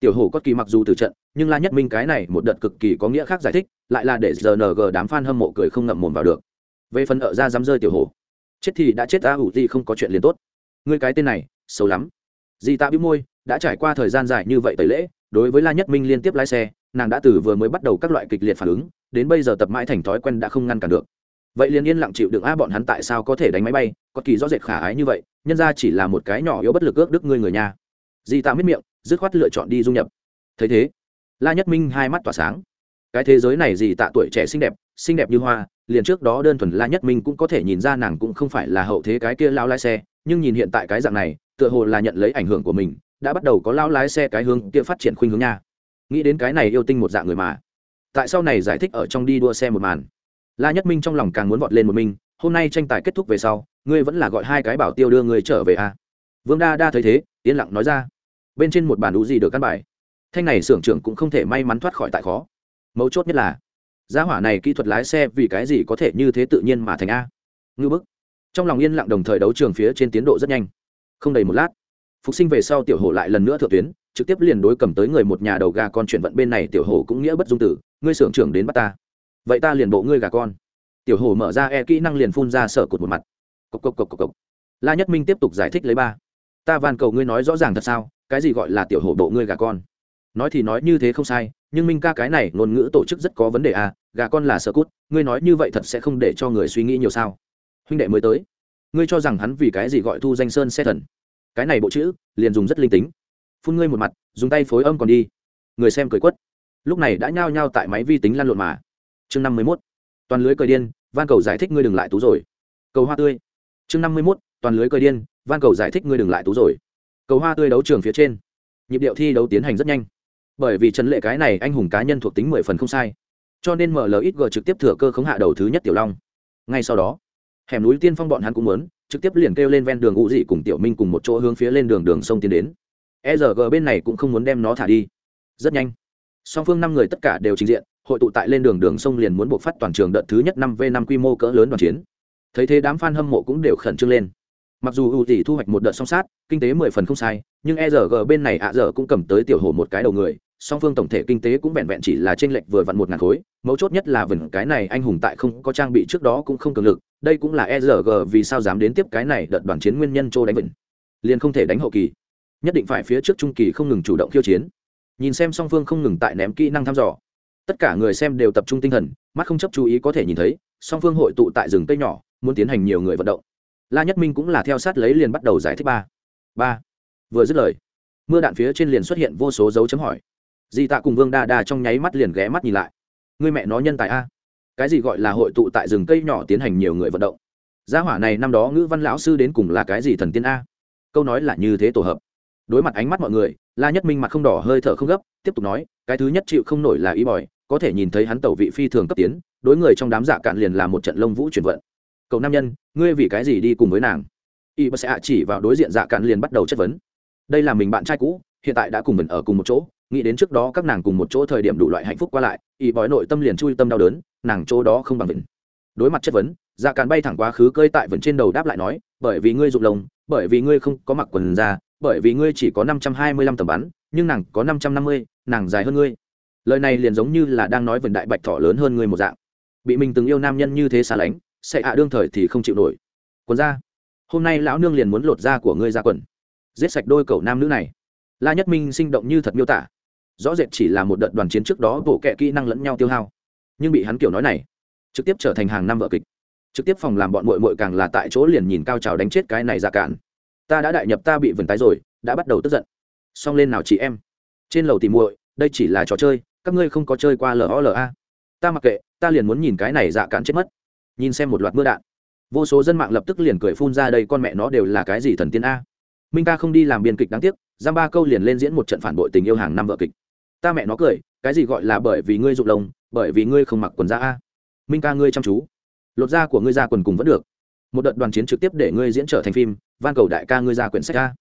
tiểu hổ cốt kỳ mặc dù từ trận, nhưng la nhất minh cái này một đợt cực kỳ có nghĩa khác giải thích, lại là để rng đám f a n hâm mộ cười không ngậm mồm vào được. Về phần ở ra dám rơi tiểu hổ, chết thì đã chết ta ủ ti không có chuyện liền tốt. Ngươi cái tên này, xấu lắm. Di tạ bĩu môi, đã trải qua thời gian dài như vậy tẩy lễ, đối với la nhất minh liên tiếp lái xe, nàng đã từ vừa mới bắt đầu các loại kịch liệt phản ứng, đến bây giờ tập mãi thành thói quen đã không ngăn cản được. Vậy liền yên lặng chịu đựng a bọn hắn tại sao có thể đánh máy bay? Có kỳ rõ rệt khả ái như vậy, nhân ra chỉ là một cái nhỏ yếu bất lực ước đức ngươi người nhà. Di tạ miết miệng dứt khoát lựa chọn đi du nhập. Thấy thế, la nhất minh hai mắt tỏa sáng. Cái thế giới này gì tạ tuổi trẻ xinh đẹp xinh đẹp như hoa, liền trước đó đơn thuần la nhất minh cũng có thể nhìn ra nàng cũng không phải là hậu thế cái kia lao lái xe, nhưng nhìn hiện tại cái dạng này, tựa hồ là nhận lấy ảnh hưởng của mình, đã bắt đầu có lao lái xe cái hướng kia phát triển khuynh hướng nha. Nghĩ đến cái này yêu tinh một dạng người mà. Tại sau này giải thích ở trong đi đua xe một màn, la nhất minh trong lòng càng muốn vọt lên một mình, hôm nay tranh tài kết thúc về sau, ngươi vẫn là gọi hai cái bảo tiêu đưa ngươi trở về à. vương đa đa thấy thế, yên lặng nói ra bên trên một bàn đủ gì được căn bài. Thanh này xưởng trưởng cũng không thể may mắn thoát khỏi tại khó. Mấu chốt nhất là giá hỏa này kỹ thuật lái xe vì cái gì có thể như thế tự nhiên mà thành a? Ngư bức. Trong lòng yên lặng đồng thời đấu trường phía trên tiến độ rất nhanh. Không đầy một lát, phục sinh về sau tiểu hổ lại lần nữa thượng tuyến, trực tiếp liền đối cầm tới người một nhà đầu gà con chuyển vận bên này tiểu hổ cũng nghĩa bất dung tử, ngươi xưởng trưởng đến bắt ta. Vậy ta liền bộ ngươi gà con. Tiểu hổ mở ra e kỹ năng liền phun ra sở cột một mặt. Cộc cộc cộc cộc cộc. La nhất minh tiếp tục giải thích lấy ba. Ta van cầu ngươi nói rõ ràng thật sao? Cái gì gọi là tiểu hổ bộ ngươi gà con? Nói thì nói như thế không sai, nhưng minh ca cái này ngôn ngữ tổ chức rất có vấn đề à gà con là sơ cút, ngươi nói như vậy thật sẽ không để cho người suy nghĩ nhiều sao? Huynh đệ mới tới, ngươi cho rằng hắn vì cái gì gọi thu danh sơn xe thần? Cái này bộ chữ, liền dùng rất linh tính. Phun ngươi một mặt, dùng tay phối âm còn đi. Người xem cười quất. Lúc này đã nhao nhao tại máy vi tính lăn lộn mà. Chương năm mươi mốt, toàn lưới cười điên, van cầu giải thích ngươi đừng lại tú rồi. Cầu hoa tươi. Chương năm mươi mốt, toàn lưới cười điên, van cầu giải thích ngươi đừng lại tú rồi cầu hoa tươi đấu trường phía trên. Nhịp điệu thi đấu tiến hành rất nhanh. Bởi vì trần lệ cái này anh hùng cá nhân thuộc tính mười phần không sai. Cho nên mlxg trực tiếp thừa cơ khống hạ đầu thứ nhất tiểu long. Ngay sau đó, hẻm núi tiên phong bọn hắn cũng muốn, trực tiếp liền kêu lên ven đường ngụ dị cùng tiểu minh cùng một chỗ hướng phía lên đường đường sông tiến đến. E r g bên này cũng không muốn đem nó thả đi. Rất nhanh, song phương năm người tất cả đều trình diện, hội tụ tại lên đường đường sông liền muốn buộc phát toàn trường đợt thứ nhất năm v năm quy mô cỡ lớn đoàn chiến. Thấy thế đám f a n hâm mộ cũng đều khẩn trương lên mặc dù ưu tỷ thu hoạch một đợt song sát, kinh tế mười phần không sai, nhưng e rg bên này ạ à giờ cũng cầm tới tiểu hồ một cái đầu người, song phương tổng thể kinh tế cũng vẹn vẹn chỉ là t r ê n lệch vừa vặn một ngàn khối. Mấu chốt nhất là vần cái này anh hùng tại không có trang bị trước đó cũng không cường lực, đây cũng là e rg vì sao dám đến tiếp cái này đợt đoàn chiến nguyên nhân châu đánh vịnh liền không thể đánh hậu kỳ. Nhất định phải phía trước trung kỳ không ngừng chủ động khiêu chiến. Nhìn xem song phương không ngừng tại ném kỹ năng thăm dò. Tất cả người xem đều tập trung tinh thần, mắt không chấp chú ý có thể nhìn thấy, song phương hội tụ tại rừng cây nhỏ, muốn tiến hành nhiều người vận động la nhất minh cũng là theo sát lấy liền bắt đầu giải thích ba. Ba. Vừa dứt lời, mưa đạn phía trên liền xuất hiện vô số dấu chấm hỏi. Di tạ cùng vương đa đa trong nháy mắt liền ghé mắt nhìn lại. Người mẹ nó nhân tài a. Cái gì gọi là hội tụ tại rừng cây nhỏ tiến hành nhiều người vận động? Gia hỏa này năm đó ngữ văn lão sư đến cùng là cái gì thần tiên a? Câu nói là như thế tổ hợp. Đối mặt ánh mắt mọi người, la nhất minh mặt không đỏ hơi thở không gấp, tiếp tục nói, cái thứ nhất chịu không nổi là ý bòi, có thể nhìn thấy hắn tẩu vị phi thường cấp tiến, đối người trong đám giả cạn liền là một trận lông vũ chuyển vận cậu nam nhân ngươi vì cái gì đi cùng với nàng? Y bác sẽ chỉ vào đối diện dạ cạn liền bắt đầu chất vấn. Đây là mình bạn trai cũ hiện tại đã cùng mình ở cùng một chỗ nghĩ đến trước đó các nàng cùng một chỗ thời điểm đủ loại hạnh phúc qua lại y bói nội tâm liền chui tâm đau đớn nàng chỗ đó không bằng vịnh đối mặt chất vấn dạ cạn bay thẳng quá khứ cơi tại vần trên đầu đáp lại nói bởi vì ngươi rụng lồng, bởi vì ngươi không có mặc quần ra bởi vì ngươi chỉ có năm trăm hai mươi lăm tầm bắn nhưng nàng có năm trăm năm mươi nàng dài hơn ngươi. Lời này liền giống như là đang nói vần đại bạch thỏ lớn hơn ngươi một dạng. Bị mình từng yêu nam nhân như thế xa lánh sẽ hạ đương thời thì không chịu nổi. Quần ra. Hôm nay lão nương liền muốn lột da của ngươi ra quần. Giết sạch đôi cậu nam nữ này. La nhất minh sinh động như thật miêu tả. Rõ rệt chỉ là một đợt đoàn chiến trước đó bộ kệ kỹ năng lẫn nhau tiêu hao. Nhưng bị hắn kiểu nói này, trực tiếp trở thành hàng năm vợ kịch. Trực tiếp phòng làm bọn mội mội càng là tại chỗ liền nhìn cao trào đánh chết cái này ra cản ta đã đại nhập ta bị vần tái rồi, đã bắt đầu tức giận. Xong lên nào chị em. Trên lầu tìm muội, đây chỉ là trò chơi, các ngươi không có chơi qua lola ta mặc kệ, ta liền muốn nhìn cái này dạ cản chết mất nhìn xem một loạt mưa đạn. Vô số dân mạng lập tức liền cười phun ra đây, con mẹ nó đều là cái gì thần tiên a. Minh ca không đi làm biên kịch đáng tiếc giam ba câu liền lên diễn một trận phản bội tình yêu hàng năm vợ kịch. Ta mẹ nó cười, cái gì gọi là bởi vì ngươi rụng lồng bởi vì ngươi không mặc quần da a. Minh ca ngươi chăm chú. Lột da của ngươi ra quần cùng vẫn được. Một đợt đoàn chiến trực tiếp để ngươi diễn trở thành phim, van cầu đại ca ngươi ra quyển sách a.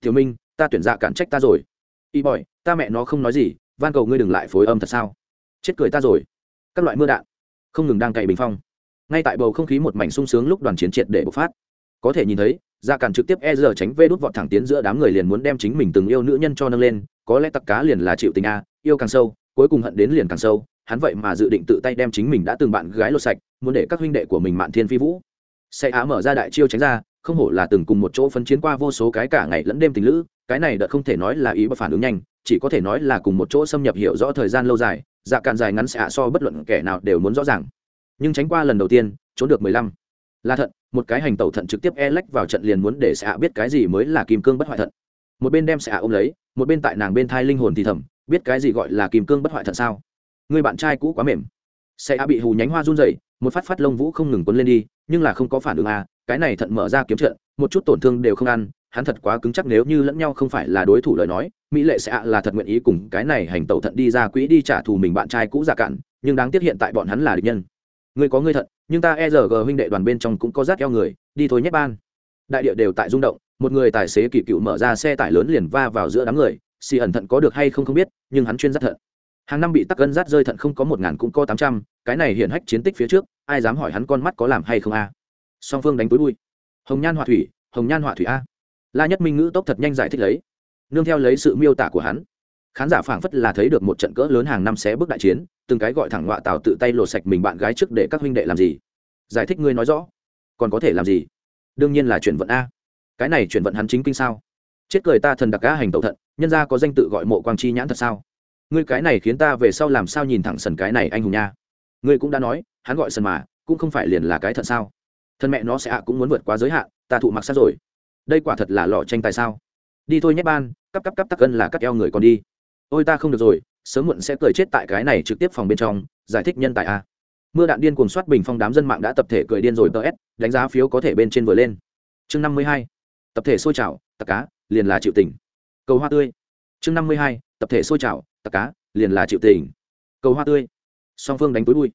Tiểu minh, ta tuyển dạ cản trách ta rồi. Y bỏi ta mẹ nó không nói gì, van cầu ngươi đừng lại phối âm thật sao. Chết cười ta rồi. Các loại mưa đạn. Không ngừng đang cày bình phong ngay tại bầu không khí một mảnh sung sướng lúc đoàn chiến triệt để bộc phát. Có thể nhìn thấy dạ gia càn trực tiếp e giờ tránh vê đút vọt thẳng tiến giữa đám người liền muốn đem chính mình từng yêu nữ nhân cho nâng lên, có lẽ tặc cá liền là chịu tình a, yêu càng sâu, cuối cùng hận đến liền càng sâu, hắn vậy mà dự định tự tay đem chính mình đã từng bạn gái lột sạch, muốn để các huynh đệ của mình mạn thiên phi vũ. Xe á mở ra đại chiêu tránh ra, không hổ là từng cùng một chỗ phân chiến qua vô số cái cả ngày lẫn đêm tình lữ, cái này đợt không thể nói là ý và phản ứng nhanh, chỉ có thể nói là cùng một chỗ xâm nhập hiểu rõ thời gian lâu dài dạ càn dài ngắn xạ so bất luận kẻ nào đều muốn rõ ràng nhưng tránh qua lần đầu tiên, trốn được mười lăm. Là thận, một cái hành tẩu thận trực tiếp e lách vào trận liền muốn để xạ biết cái gì mới là kim cương bất hoại thận. Một bên đem xạ ôm lấy, một bên tại nàng bên thai linh hồn thì thầm, biết cái gì gọi là kim cương bất hoại thận sao? Người bạn trai cũ quá mềm. Xạ bị hù nhánh hoa run rẩy, một phát phát lông vũ không ngừng quấn lên đi, nhưng là không có phản ứng à cái này thận mở ra kiếm trận, một chút tổn thương đều không ăn, hắn thật quá cứng chắc nếu như lẫn nhau không phải là đối thủ lời nói, mỹ lệ sẽ là thật nguyện ý cùng cái này hành tẩu thận đi ra quỹ đi trả thù mình bạn trai cũ già cạn, nhưng đáng tiếc hiện tại bọn hắn là địch nhân người có ngươi thận, nhưng ta e rg huynh đệ đoàn bên trong cũng có rát eo người, đi thôi nhét ban. Đại địa đều tại rung động, một người tài xế kỳ cựu mở ra xe tải lớn liền va vào giữa đám người, xì ẩn thận có được hay không không biết, nhưng hắn chuyên rất thận. Hàng năm bị tắc cân rát rơi thận không có một ngàn cũng có tám trăm, cái này hiển hách chiến tích phía trước, ai dám hỏi hắn con mắt có làm hay không a? Song phương đánh túi bụi. Hồng nhan họa thủy, hồng nhan họa thủy a. La nhất minh ngữ tốc thật nhanh giải thích lấy. Nương theo lấy sự miêu tả của hắn khán giả phảng phất là thấy được một trận cỡ lớn hàng năm xé bước đại chiến, từng cái gọi thẳng ngoạ tào tự tay lột sạch mình bạn gái trước để các huynh đệ làm gì? Giải thích ngươi nói rõ. Còn có thể làm gì? Đương nhiên là chuyển vận a. Cái này chuyển vận hắn chính kinh sao? Chết cười ta thần đặc cá hành tẩu thận, nhân ra có danh tự gọi mộ quang chi nhãn thật sao? Ngươi cái này khiến ta về sau làm sao nhìn thẳng sần cái này anh hùng nha? Ngươi cũng đã nói, hắn gọi sần mà, cũng không phải liền là cái thận sao? Thân mẹ nó sẽ ạ cũng muốn vượt qua giới hạn, ta thụ mặc sát rồi. Đây quả thật là lò tranh tài sao? Đi thôi nhét ban, cắp cắp cắp tắc cân là cắt eo người còn đi ôi ta không được rồi, sớm muộn sẽ cười chết tại cái này trực tiếp phòng bên trong, giải thích nhân tài a. Mưa đạn điên cuồng soát bình phong đám dân mạng đã tập thể cười điên rồi tờ s, đánh giá phiếu có thể bên trên vừa lên. Chương năm mươi hai, tập thể sôi trào tặc cá, liền là chịu tình. Cầu hoa tươi. Chương năm mươi hai, tập thể sôi trào tặc cá, liền là chịu tình. Cầu hoa tươi. Song phương đánh túi bụi.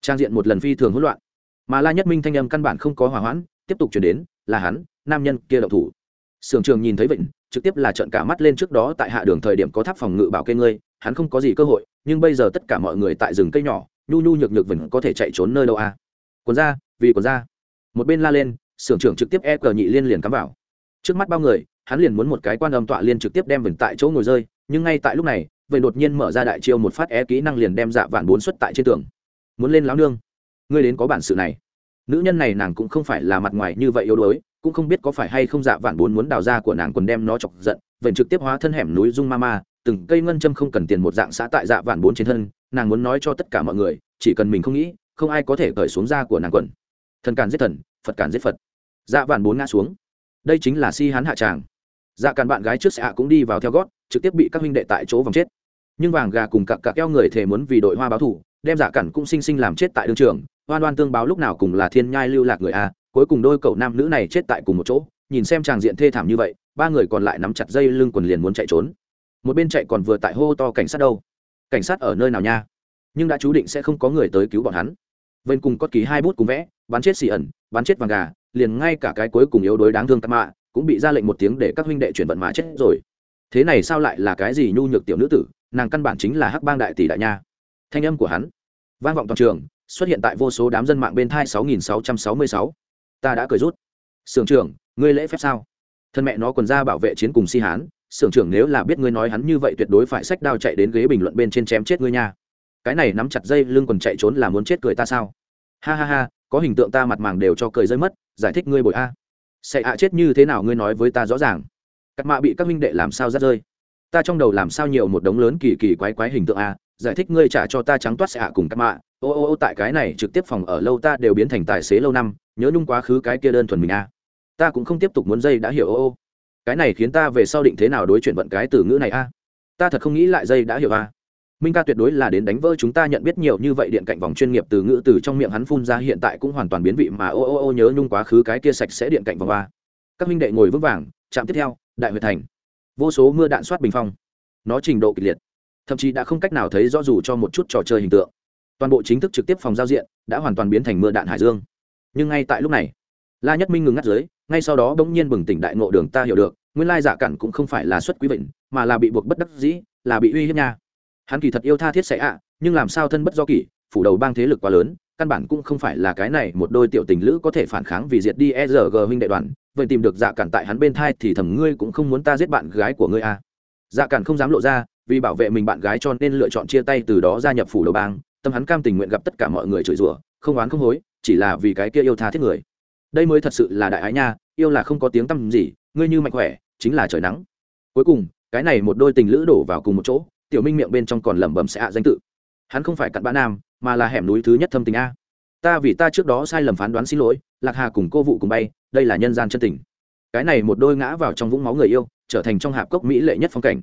Trang diện một lần phi thường hỗn loạn. Mà la nhất minh thanh âm căn bản không có hỏa hoãn, tiếp tục chuyển đến, là hắn, nam nhân kia đậu thủ. Sưởng trường nhìn thấy vịnh trực tiếp là trận cả mắt lên trước đó tại hạ đường thời điểm có tháp phòng ngự bảo kê ngươi, hắn không có gì cơ hội, nhưng bây giờ tất cả mọi người tại rừng cây nhỏ, nhu nhu nhược nhược vẫn có thể chạy trốn nơi đâu à? Quần ra, vì quần ra. Một bên la lên sưởng trưởng trực tiếp e cờ nhị liên liền cắm vào. Trước mắt bao người, hắn liền muốn một cái quan âm tọa liên trực tiếp đem vịnh tại chỗ ngồi rơi, nhưng ngay tại lúc này vậy đột nhiên mở ra đại chiêu một phát é kỹ năng liền đem dạ vạn bốn xuất tại trên tường. Muốn lên láo nương. Ngươi đến có bản sự này. Nữ nhân này nàng cũng không phải là mặt ngoài như vậy yếu đuối cũng không biết có phải hay không dạ vạn bốn muốn đào ra của nàng quần đem nó chọc giận vậy trực tiếp hóa thân hẻm núi dung ma ma, từng cây ngân châm không cần tiền một dạng xã tại dạ vạn bốn trên thân, nàng muốn nói cho tất cả mọi người, chỉ cần mình không nghĩ, không ai có thể cởi xuống da của nàng quần. Thần càn giết thần, phật càn giết phật. Dạ vạn bốn ngã xuống. Đây chính là si hán hạ tràng. Dạ càn bạn gái trước xạ cũng đi vào theo gót, trực tiếp bị các huynh đệ tại chỗ vòng chết. Nhưng vàng gà cùng cặp cặp keo người thể muốn vì đội hoa báo thủ, đem dạ cản cũng sinh sinh làm chết tại đương trường. Oan oan tương báo lúc nào cùng là thiên nhai lưu lạc người a cuối cùng đôi cậu nam nữ này chết tại cùng một chỗ, nhìn xem tràng diện thê thảm như vậy, ba người còn lại nắm chặt dây lưng quần liền muốn chạy trốn. Một bên chạy còn vừa tại hô to cảnh sát đâu. Cảnh sát ở nơi nào nha? Nhưng đã chú định sẽ không có người tới cứu bọn hắn. Vên cùng có ký hai bút cùng vẽ, bắn chết xì ẩn, bắn chết vàng gà, liền ngay cả cái cuối cùng yếu đuối đáng thương tắc mạ, cũng bị ra lệnh một tiếng để các huynh đệ chuyển vận mã chết rồi. Thế này sao lại là cái gì nhu nhược tiểu nữ tử, nàng căn bản chính là hắc bang đại tỷ đại nha. Thanh âm của hắn vang vọng toàn trường, xuất hiện tại vô số đám dân mạng bên thai 6666 ta đã cười rút. Sưởng trưởng, ngươi lễ phép sao? Thân mẹ nó còn ra bảo vệ chiến cùng si hán, sưởng trưởng nếu là biết ngươi nói hắn như vậy tuyệt đối phải sách đao chạy đến ghế bình luận bên trên chém chết ngươi nha. Cái này nắm chặt dây lưng còn chạy trốn là muốn chết cười ta sao? Ha ha ha, có hình tượng ta mặt màng đều cho cười rơi mất, giải thích ngươi bội a. Sẽ ạ chết như thế nào ngươi nói với ta rõ ràng. Cắt mạ bị các minh đệ làm sao rắt rơi? Ta trong đầu làm sao nhiều một đống lớn kỳ kỳ quái quái hình tượng a, giải thích ngươi trả cho ta trắng toát sẽ ạ cùng cắt mạ. Ô ô ô, tại cái này trực tiếp phòng ở lâu ta đều biến thành tài xế lâu năm nhớ nhung quá khứ cái kia đơn thuần mình a ta cũng không tiếp tục muốn dây đã hiểu ô ô. Cái này khiến ta về sau định thế nào đối chuyện vận cái từ ngữ này a ta thật không nghĩ lại dây đã hiểu a minh ca tuyệt đối là đến đánh vỡ chúng ta nhận biết nhiều như vậy điện cạnh vòng chuyên nghiệp từ ngữ từ trong miệng hắn phun ra hiện tại cũng hoàn toàn biến vị mà ô ô ô nhớ nhung quá khứ cái kia sạch sẽ điện cạnh vòng ba các minh đệ ngồi vững vàng, chạm tiếp theo, đại huyệt thành. Vô số mưa đạn soát bình phong. Nó trình độ kịch liệt. Thậm chí đã không cách nào thấy rõ dù cho một chút trò chơi hình tượng. Toàn bộ chính thức trực tiếp phòng giao diện đã hoàn toàn biến thành mưa đạn hải dương nhưng ngay tại lúc này, la nhất minh ngừng ngắt dưới, ngay sau đó bỗng nhiên bừng tỉnh đại ngộ đường ta hiểu được, nguyên lai giả cản cũng không phải là xuất quý vịnh, mà là bị buộc bất đắc dĩ, là bị uy hiếp nha hắn kỳ thật yêu tha thiết sẽ ạ, nhưng làm sao thân bất do kỷ, phủ đầu bang thế lực quá lớn, căn bản cũng không phải là cái này một đôi tiểu tình lữ có thể phản kháng vì diệt đi e r g huynh đệ đoàn, vậy tìm được dạ cản tại hắn bên thai thì thầm ngươi cũng không muốn ta giết bạn gái của ngươi à. dạ cản không dám lộ ra, vì bảo vệ mình bạn gái cho nên lựa chọn chia tay từ đó gia nhập phủ đầu bang, tâm hắn cam tình nguyện gặp tất cả mọi người chửi rủa, không oán không hối chỉ là vì cái kia yêu tha thiết người. Đây mới thật sự là đại ái nha, yêu là không có tiếng tăm gì, ngươi như mạnh khỏe, chính là trời nắng. Cuối cùng, cái này một đôi tình lữ đổ vào cùng một chỗ, tiểu minh miệng bên trong còn lẩm bẩm sẽ ạ danh tự. Hắn không phải cặn bã nam, mà là hẻm núi thứ nhất thâm tình a. Ta vì ta trước đó sai lầm phán đoán xin lỗi, lạc hà cùng cô vụ cùng bay, đây là nhân gian chân tình. Cái này một đôi ngã vào trong vũng máu người yêu, trở thành trong hạp cốc mỹ lệ nhất phong cảnh.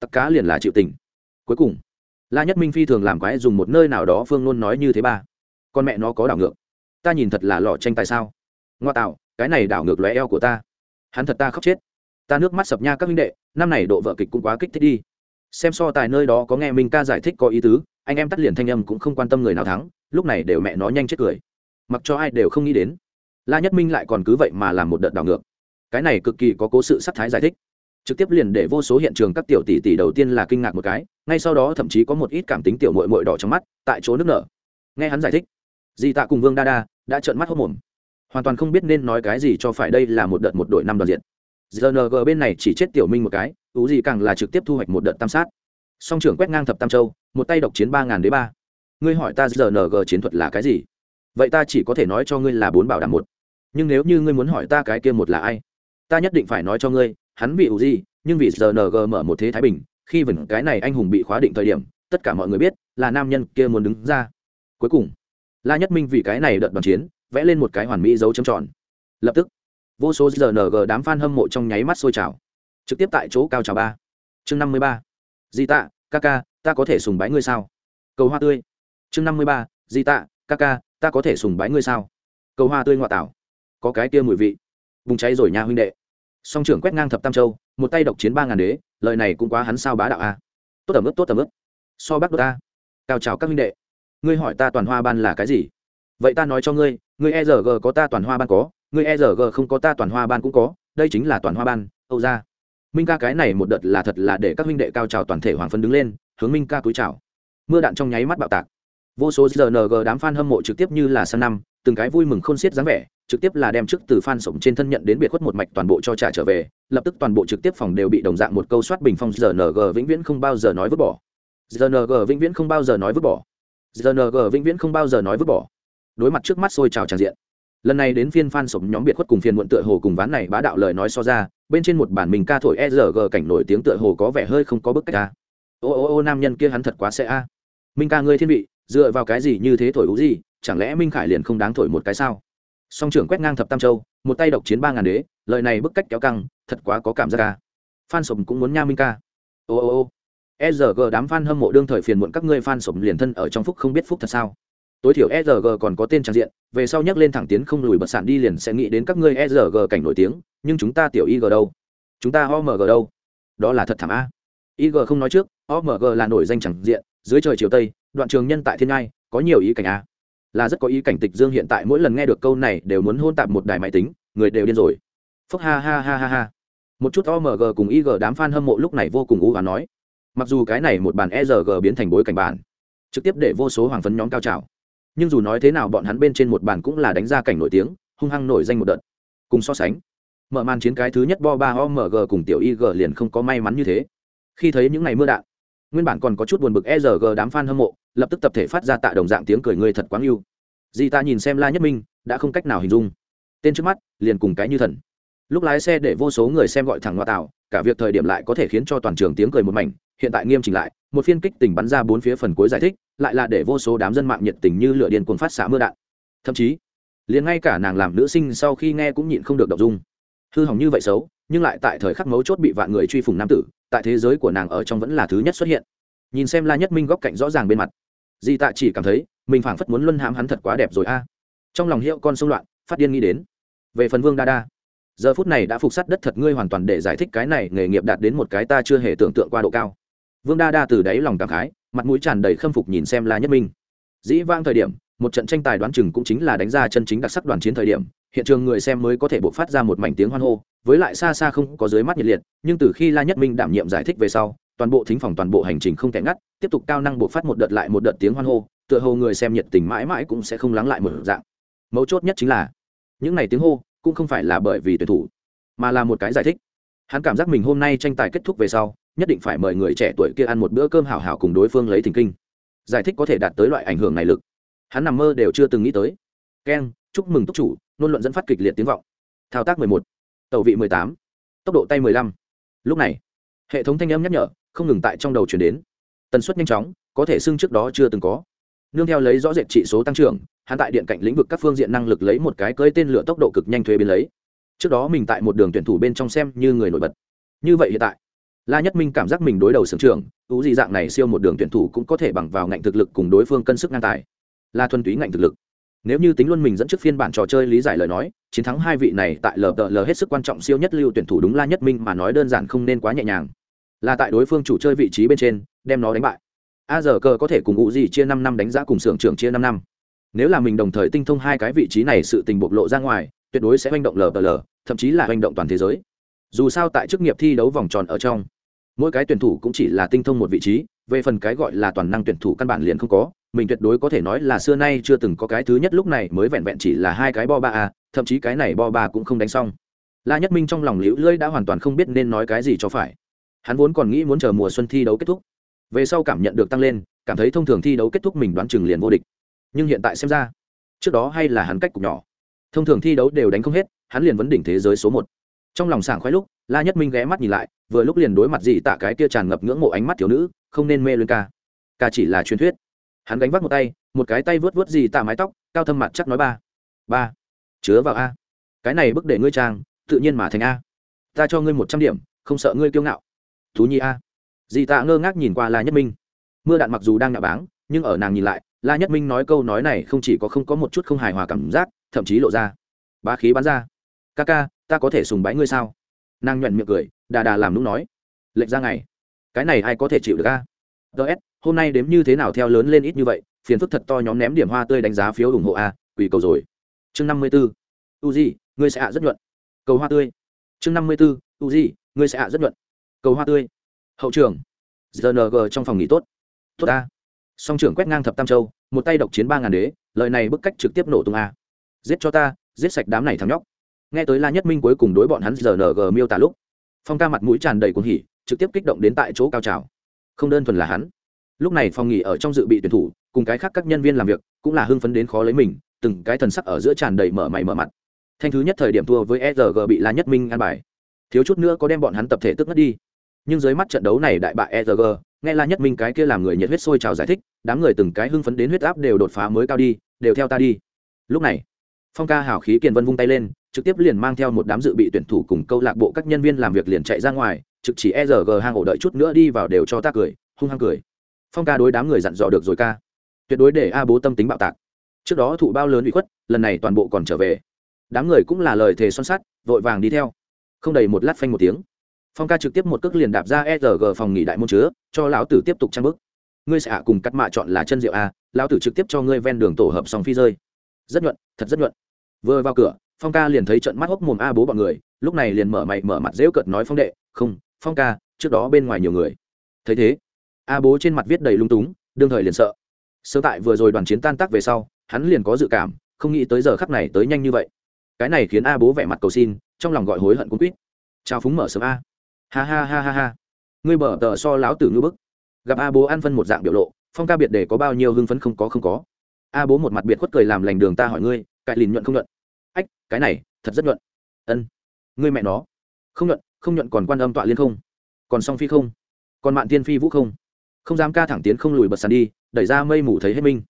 Tặc cá liền là chịu tình. Cuối cùng, la nhất minh phi thường làm quái dùng một nơi nào đó phương luôn nói như thế ba. Con mẹ nó có đảo ngược ta nhìn thật là lọ tranh tại sao? Ngoa tạo, cái này đảo ngược lóe eo của ta. Hắn thật ta khóc chết. Ta nước mắt sập nha các minh đệ, năm này độ vợ kịch cũng quá kích thích đi. Xem so tài nơi đó có nghe minh ca giải thích có ý tứ, anh em tắt liền thanh âm cũng không quan tâm người nào thắng, lúc này đều mẹ nó nhanh chết cười. Mặc cho ai đều không nghĩ đến, la nhất minh lại còn cứ vậy mà làm một đợt đảo ngược. Cái này cực kỳ có cố sự sắc thái giải thích. Trực tiếp liền để vô số hiện trường các tiểu tỷ tỷ đầu tiên là kinh ngạc một cái, ngay sau đó thậm chí có một ít cảm tính tiểu mội mội đỏ trong mắt, tại chỗ nước nở. Nghe hắn giải thích di tạ cùng vương đa đa đã trợn mắt hốc mồm hoàn toàn không biết nên nói cái gì cho phải đây là một đợt một đội năm đoàn diện. Rng bên này chỉ chết tiểu minh một cái ú gì càng là trực tiếp thu hoạch một đợt tam sát. Song trưởng quét ngang thập tam châu, một tay độc chiến ba ngàn đế ba. Ngươi hỏi ta rng chiến thuật là cái gì? Vậy ta chỉ có thể nói cho ngươi là bốn bảo đảm một. Nhưng nếu như ngươi muốn hỏi ta cái kia một là ai, ta nhất định phải nói cho ngươi, hắn bị ủ gì nhưng vì rng mở một thế thái bình, khi vần cái này anh hùng bị khóa định thời điểm, tất cả mọi người biết là nam nhân kia muốn đứng ra. Cuối cùng la nhất minh vì cái này đợt đoàn chiến, vẽ lên một cái hoàn mỹ dấu chấm tròn. Lập tức, vô số rng đám f a n hâm mộ trong nháy mắt sôi trào. Trực tiếp tại chỗ cao trào ba. Chương năm mươi ba. Di tạ, ca ca, ta có thể sùng bái ngươi sao? Cầu hoa tươi. Chương năm mươi ba. Di tạ, ca ca, ta có thể sùng bái ngươi sao? Cầu hoa tươi ngoại tảo có cái kia mùi vị. Vùng cháy rồi nha huynh đệ. Song trưởng quét ngang thập tam châu, một tay độc chiến ba ngàn đế, lời này cũng quá hắn sao bá đạo a. Tốt tầm ướt tốt tầm ướt. so bác đô ta. Cao chào các huynh đệ ngươi hỏi ta toàn hoa ban là cái gì? Vậy ta nói cho ngươi ngươi e rg g có ta toàn hoa ban có, ngươi e rg g không có ta toàn hoa ban cũng có, đây chính là toàn hoa ban, âu ra minh ca cái này một đợt là thật là để các minh đệ cao trào toàn thể hoàng phân đứng lên, hướng minh ca cúi chào. Mưa đạn trong nháy mắt bạo tạc. Vô số rng đám f a n hâm mộ trực tiếp như là sang năm, từng cái vui mừng khôn xiết dáng vẻ, trực tiếp là đem chức từ f a n sổng trên thân nhận đến biệt khuất một mạch toàn bộ cho trả trở về, lập tức toàn bộ trực tiếp phòng đều bị đồng dạng một câu soát bình phong rng vĩnh viễn không bao giờ nói vứt bỏ. Rng vĩnh viễn không bao giờ nói vứt bỏ rng vĩnh viễn không bao giờ nói vứt bỏ. Đối mặt trước mắt sôi trào tràn diện. Lần này đến phiên fan a sổng nhóm biệt khuất cùng phiền muộn tựa hồ cùng ván này bá đạo lời nói so ra, bên trên một bản mình ca thổi e rg cảnh nổi tiếng tựa hồ có vẻ hơi không có bức cách ca ô ô ô, nam nhân kia hắn thật quá sẽ a. Minh ca ngươi thiên vị, dựa vào cái gì như thế thổi ú gì, chẳng lẽ minh khải liền không đáng thổi một cái sao? Song trưởng quét ngang thập tam châu, một tay độc chiến ba ngàn đế, lời này bức cách kéo căng, thật quá có cảm giác ca phan sổng cũng muốn nha minh ca. Ô ô ô. SRG đám fan hâm mộ đương thời phiền muộn các ngươi fan sổm liền thân ở trong phúc không biết phúc thật sao? Tối thiểu SRG còn có tên trang diện, về sau nhắc lên thẳng tiến không lùi bật sạn đi liền sẽ nghĩ đến các ngươi SRG cảnh nổi tiếng, nhưng chúng ta tiểu ig đâu? Chúng ta omg đâu? Đó là thật thảm a. Ig không nói trước omg là nổi danh chẳng diện, dưới trời chiều tây, đoạn trường nhân tại thiên ngai, có nhiều ý cảnh a. Là rất có ý cảnh tịch dương hiện tại mỗi lần nghe được câu này đều muốn hôn tạp một đài máy tính, người đều điên rồi. Phúc ha ha ha ha ha. Một chút omg cùng ig đám fan hâm mộ lúc này vô cùng u và nói mặc dù cái này một bàn erg biến thành bối cảnh bản, trực tiếp để vô số hoàng phấn nhóm cao trào. Nhưng dù nói thế nào bọn hắn bên trên một bàn cũng là đánh ra cảnh nổi tiếng, hung hăng nổi danh một đợt. Cùng so sánh, mở màn chiến cái thứ nhất bo ba omg cùng tiểu ig liền không có may mắn như thế. Khi thấy những ngày mưa đạn, nguyên bản còn có chút buồn bực e rg đám f a n hâm mộ, lập tức tập thể phát ra tạ đồng dạng tiếng cười người thật quáng yêu. Dì ta nhìn xem la nhất minh, đã không cách nào hình dung. Tên trước mắt, liền cùng cái như thần. Lúc lái xe để vô số người xem gọi thẳng ngoại tạo, cả việc thời điểm lại có thể khiến cho toàn trường tiếng cười một mảnh hiện tại nghiêm chỉnh lại, một phiên kích tình bắn ra bốn phía phần cuối giải thích, lại là để vô số đám dân mạng nhiệt tình như lửa điên cuồng phát xạ mưa đạn. Thậm chí, liền ngay cả nàng làm nữ sinh sau khi nghe cũng nhịn không được đọc dung. Hư hỏng như vậy xấu, nhưng lại tại thời khắc mấu chốt bị vạn người truy phùng nam tử, tại thế giới của nàng ở trong vẫn là thứ nhất xuất hiện. Nhìn xem la nhất minh góc cạnh rõ ràng bên mặt. Di tạ chỉ cảm thấy, mình phảng phất muốn luân hãm hắn thật quá đẹp rồi a. Trong lòng hiệu con sông loạn, phát điên nghĩ đến. Về phần vương đa đa, giờ phút này đã phục sát đất thật, ngươi hoàn toàn để giải thích cái này nghề nghiệp đạt đến một cái ta chưa hề tưởng tượng qua độ cao vương đa đa từ đáy lòng cảm khái, mặt mũi tràn đầy khâm phục nhìn xem la nhất minh. Dĩ vang thời điểm, một trận tranh tài đoán chừng cũng chính là đánh ra chân chính đặc sắc đoàn chiến thời điểm, hiện trường người xem mới có thể bộc phát ra một mảnh tiếng hoan hô, với lại xa xa không có dưới mắt nhiệt liệt, nhưng từ khi la nhất minh đảm nhiệm giải thích về sau, toàn bộ thính phòng toàn bộ hành trình không kẻ ngắt, tiếp tục cao năng bộc phát một đợt lại một đợt tiếng hoan hô, tựa hồ người xem nhiệt tình mãi mãi cũng sẽ không lắng lại một dạng. Mấu chốt nhất chính là, những này tiếng hô cũng không phải là bởi vì tuyển thủ, mà là một cái giải thích. Hắn cảm giác mình hôm nay tranh tài kết thúc về sau nhất định phải mời người trẻ tuổi kia ăn một bữa cơm hảo hảo cùng đối phương lấy thỉnh kinh giải thích có thể đạt tới loại ảnh hưởng này lực hắn nằm mơ đều chưa từng nghĩ tới keng chúc mừng túc chủ luôn luận dẫn phát kịch liệt tiếng vọng thao tác 11. tàu vị 18. tốc độ tay 15. lúc này, hệ thống thanh âm nhắc nhở, không ngừng tại trong đầu chuyển đến tần suất nhanh chóng, có thể xưng trước đó chưa từng có nương theo lấy rõ rệt trị số tăng trưởng, hắn tại điện cạnh lĩnh vực các phương diện năng lực lấy một cái cơi tên lửa tốc độ cực nhanh thuế biến lấy trước đó mình tại một đường tuyển thủ bên trong xem như người nổi bật như vậy hiện tại la nhất minh cảm giác mình đối đầu sưởng trường ú gì dạng này siêu một đường tuyển thủ cũng có thể bằng vào ngạnh thực lực cùng đối phương cân sức ngang tài. Là thuần túy ngạnh thực lực. Nếu như tính luôn mình dẫn trước phiên bản trò chơi lý giải lời nói, chiến thắng hai vị này tại lờ lờ hết sức quan trọng siêu nhất lưu tuyển thủ đúng la nhất minh mà nói đơn giản không nên quá nhẹ nhàng. Là tại đối phương chủ chơi vị trí bên trên, đem nó đánh bại. A giờ cờ có thể cùng ngụ gì chia năm năm đánh giá cùng sưởng trưởng chia năm năm. Nếu là mình đồng thời tinh thông hai cái vị trí này sự tình bộc lộ ra ngoài, tuyệt đối sẽ manh động lờ lờ thậm chí là manh động toàn thế giới. Dù sao tại chức nghiệp thi đấu vòng tròn ở trong mỗi cái tuyển thủ cũng chỉ là tinh thông một vị trí, về phần cái gọi là toàn năng tuyển thủ căn bản liền không có, mình tuyệt đối có thể nói là xưa nay chưa từng có cái thứ nhất lúc này mới vẹn vẹn chỉ là hai cái bo ba a, thậm chí cái này bo ba cũng không đánh xong. La nhất minh trong lòng liễu lưỡi đã hoàn toàn không biết nên nói cái gì cho phải. Hắn vốn còn nghĩ muốn chờ mùa xuân thi đấu kết thúc. Về sau cảm nhận được tăng lên, cảm thấy thông thường thi đấu kết thúc mình đoán chừng liền vô địch. Nhưng hiện tại xem ra, trước đó hay là hắn cách cục nhỏ. Thông thường thi đấu đều đánh không hết, hắn liền vấn đỉnh thế giới số một. Trong lòng sảng khoái lúc la nhất minh ghé mắt nhìn lại, vừa lúc liền đối mặt dị tạ cái kia tràn ngập ngưỡng mộ ánh mắt thiếu nữ, không nên mê lên ca. Ca chỉ là truyền thuyết. Hắn gánh vác một tay, một cái tay vớt vớt dị tạ mái tóc, cao thâm mặt chắc nói ba. Ba. Chứa vào a. Cái này bức để ngươi trang, tự nhiên mà thành a. Ta cho ngươi một trăm điểm, không sợ ngươi kiêu ngạo. Thú nhi a. Dị tạ ngơ ngác nhìn qua la nhất minh. Mưa đạn mặc dù đang nạ báng, nhưng ở nàng nhìn lại, la nhất minh nói câu nói này không chỉ có không có một chút không hài hòa cảm giác, thậm chí lộ ra. Bá khí bắn ra. Ca ca, ta có thể sùng bái ngươi sao? Nàng nhuận miệng cười, đà đà làm lúc nói lệnh ra ngày, cái này ai có thể chịu được ca ts hôm nay đếm như thế nào theo lớn lên ít như vậy, phiền phức thật to nhóm ném điểm hoa tươi đánh giá phiếu ủng hộ a, Quỷ cầu rồi. Chương năm mươi b ố u di ngươi sẽ ạ rất nhuận. Cầu hoa tươi. Chương năm mươi b ố u di ngươi sẽ ạ rất nhuận. Cầu hoa tươi. Hậu trường. Gng trong phòng nghỉ tốt. Tốt a. Song trưởng quét ngang thập tam châu, một tay độc chiến ba ngàn đế lợi này bức cách trực tiếp nổ tung a. Giết cho ta, giết sạch đám này thằng nhóc nghe tới la nhất minh cuối cùng đối bọn hắn rng miêu tả lúc, phong ca mặt mũi tràn đầy cuồng hỉ, trực tiếp kích động đến tại chỗ cao trào. Không đơn thuần là hắn. Lúc này phòng nghỉ ở trong dự bị tuyển thủ, cùng cái khác các nhân viên làm việc, cũng là hưng phấn đến khó lấy mình, từng cái thần sắc ở giữa tràn đầy mở mày mở mặt. Thanh thứ nhất thời điểm thua với erg bị la nhất minh ăn bài. Thiếu chút nữa có đem bọn hắn tập thể tức mất đi. Nhưng dưới mắt trận đấu này đại bại erg nghe la nhất minh cái kia làm người nhiệt huyết sôi trào giải thích, đám người từng cái hưng phấn đến huyết áp đều đột phá mới cao đi, đều theo ta đi. Lúc này, phong ca hảo khí kiền vân vung tay lên trực tiếp liền mang theo một đám dự bị tuyển thủ cùng câu lạc bộ các nhân viên làm việc liền chạy ra ngoài, trực chỉ e rg hang ổ đợi chút nữa đi vào đều cho ta cười, hung hăng cười. Phong ca đối đám người dặn dò được rồi ca. Tuyệt đối để a bố tâm tính bạo tạc. Trước đó thụ bao lớn bị khuất, lần này toàn bộ còn trở về. Đám người cũng là lời thề son sắt, vội vàng đi theo. Không đầy một lát phanh một tiếng, phong ca trực tiếp một cước liền đạp ra e rg phòng nghỉ đại môn chứa, cho lão tử tiếp tục trang bức ngươi sẽ hạ cùng cắt mạ chọn là chân rượu a, lão tử trực tiếp cho ngươi ven đường tổ hợp xong phi rơi. Rất nhuận, thật rất nhuận. Vừa vào cửa phong ca liền thấy trận mắt hốc mồm a bố bọn người, lúc này liền mở mày, mở mặt dễu cợt nói phong đệ, không, phong ca, trước đó bên ngoài nhiều người. Thấy thế, a bố trên mặt viết đầy lung túng, đương thời liền sợ. Sơ tại vừa rồi đoàn chiến tan tác về sau, hắn liền có dự cảm, không nghĩ tới giờ khắc này tới nhanh như vậy. Cái này khiến a bố vẻ mặt cầu xin, trong lòng gọi hối hận cũng quýt. Chào phúng mở sớm a. Ha ha ha ha ha. Ngươi bở tờ so láo tử ngư bức. Gặp a bố ăn phân một dạng biểu lộ, phong ca biệt để có bao nhiêu hưng phấn không có không có. A bố một mặt biệt khuất cười làm lành đường ta hỏi ngươi, cãi lìn nhuận không nhuận ách, cái này, thật rất nhuận. Ân, ngươi mẹ nó. Không nhuận không nhuận còn quan âm tọa liên không? Còn song phi không? Còn mạn tiên phi vũ không? Không dám ca thẳng tiến không lùi bật sàn đi, đẩy ra mây mù thấy hết minh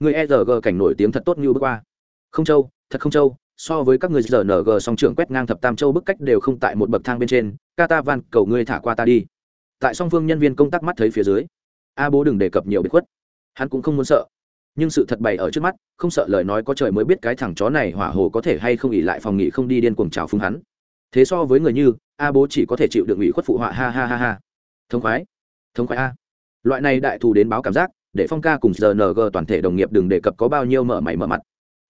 người e rg cảnh nổi tiếng thật tốt như bước qua. Không châu, thật không châu, so với các người rng song trưởng quét ngang thập tam châu bức cách đều không tại một bậc thang bên trên, ca ta van, cầu ngươi thả qua ta đi. Tại song phương nhân viên công tác mắt thấy phía dưới, a bố đừng đề cập nhiều biệt khuất. Hắn cũng không muốn sợ nhưng sự thật bày ở trước mắt, không sợ lời nói có trời mới biết cái thằng chó này hỏa hồ có thể hay không ỉ lại phòng nghỉ không đi điên cuồng trào phúng hắn. Thế so với người như, a bố chỉ có thể chịu được ủy khuất phụ họa, ha ha ha ha. Thống khoái thống khoái a. Loại này đại thù đến báo cảm giác, để phong ca cùng rng toàn thể đồng nghiệp đừng đề cập có bao nhiêu mở mày mở mặt.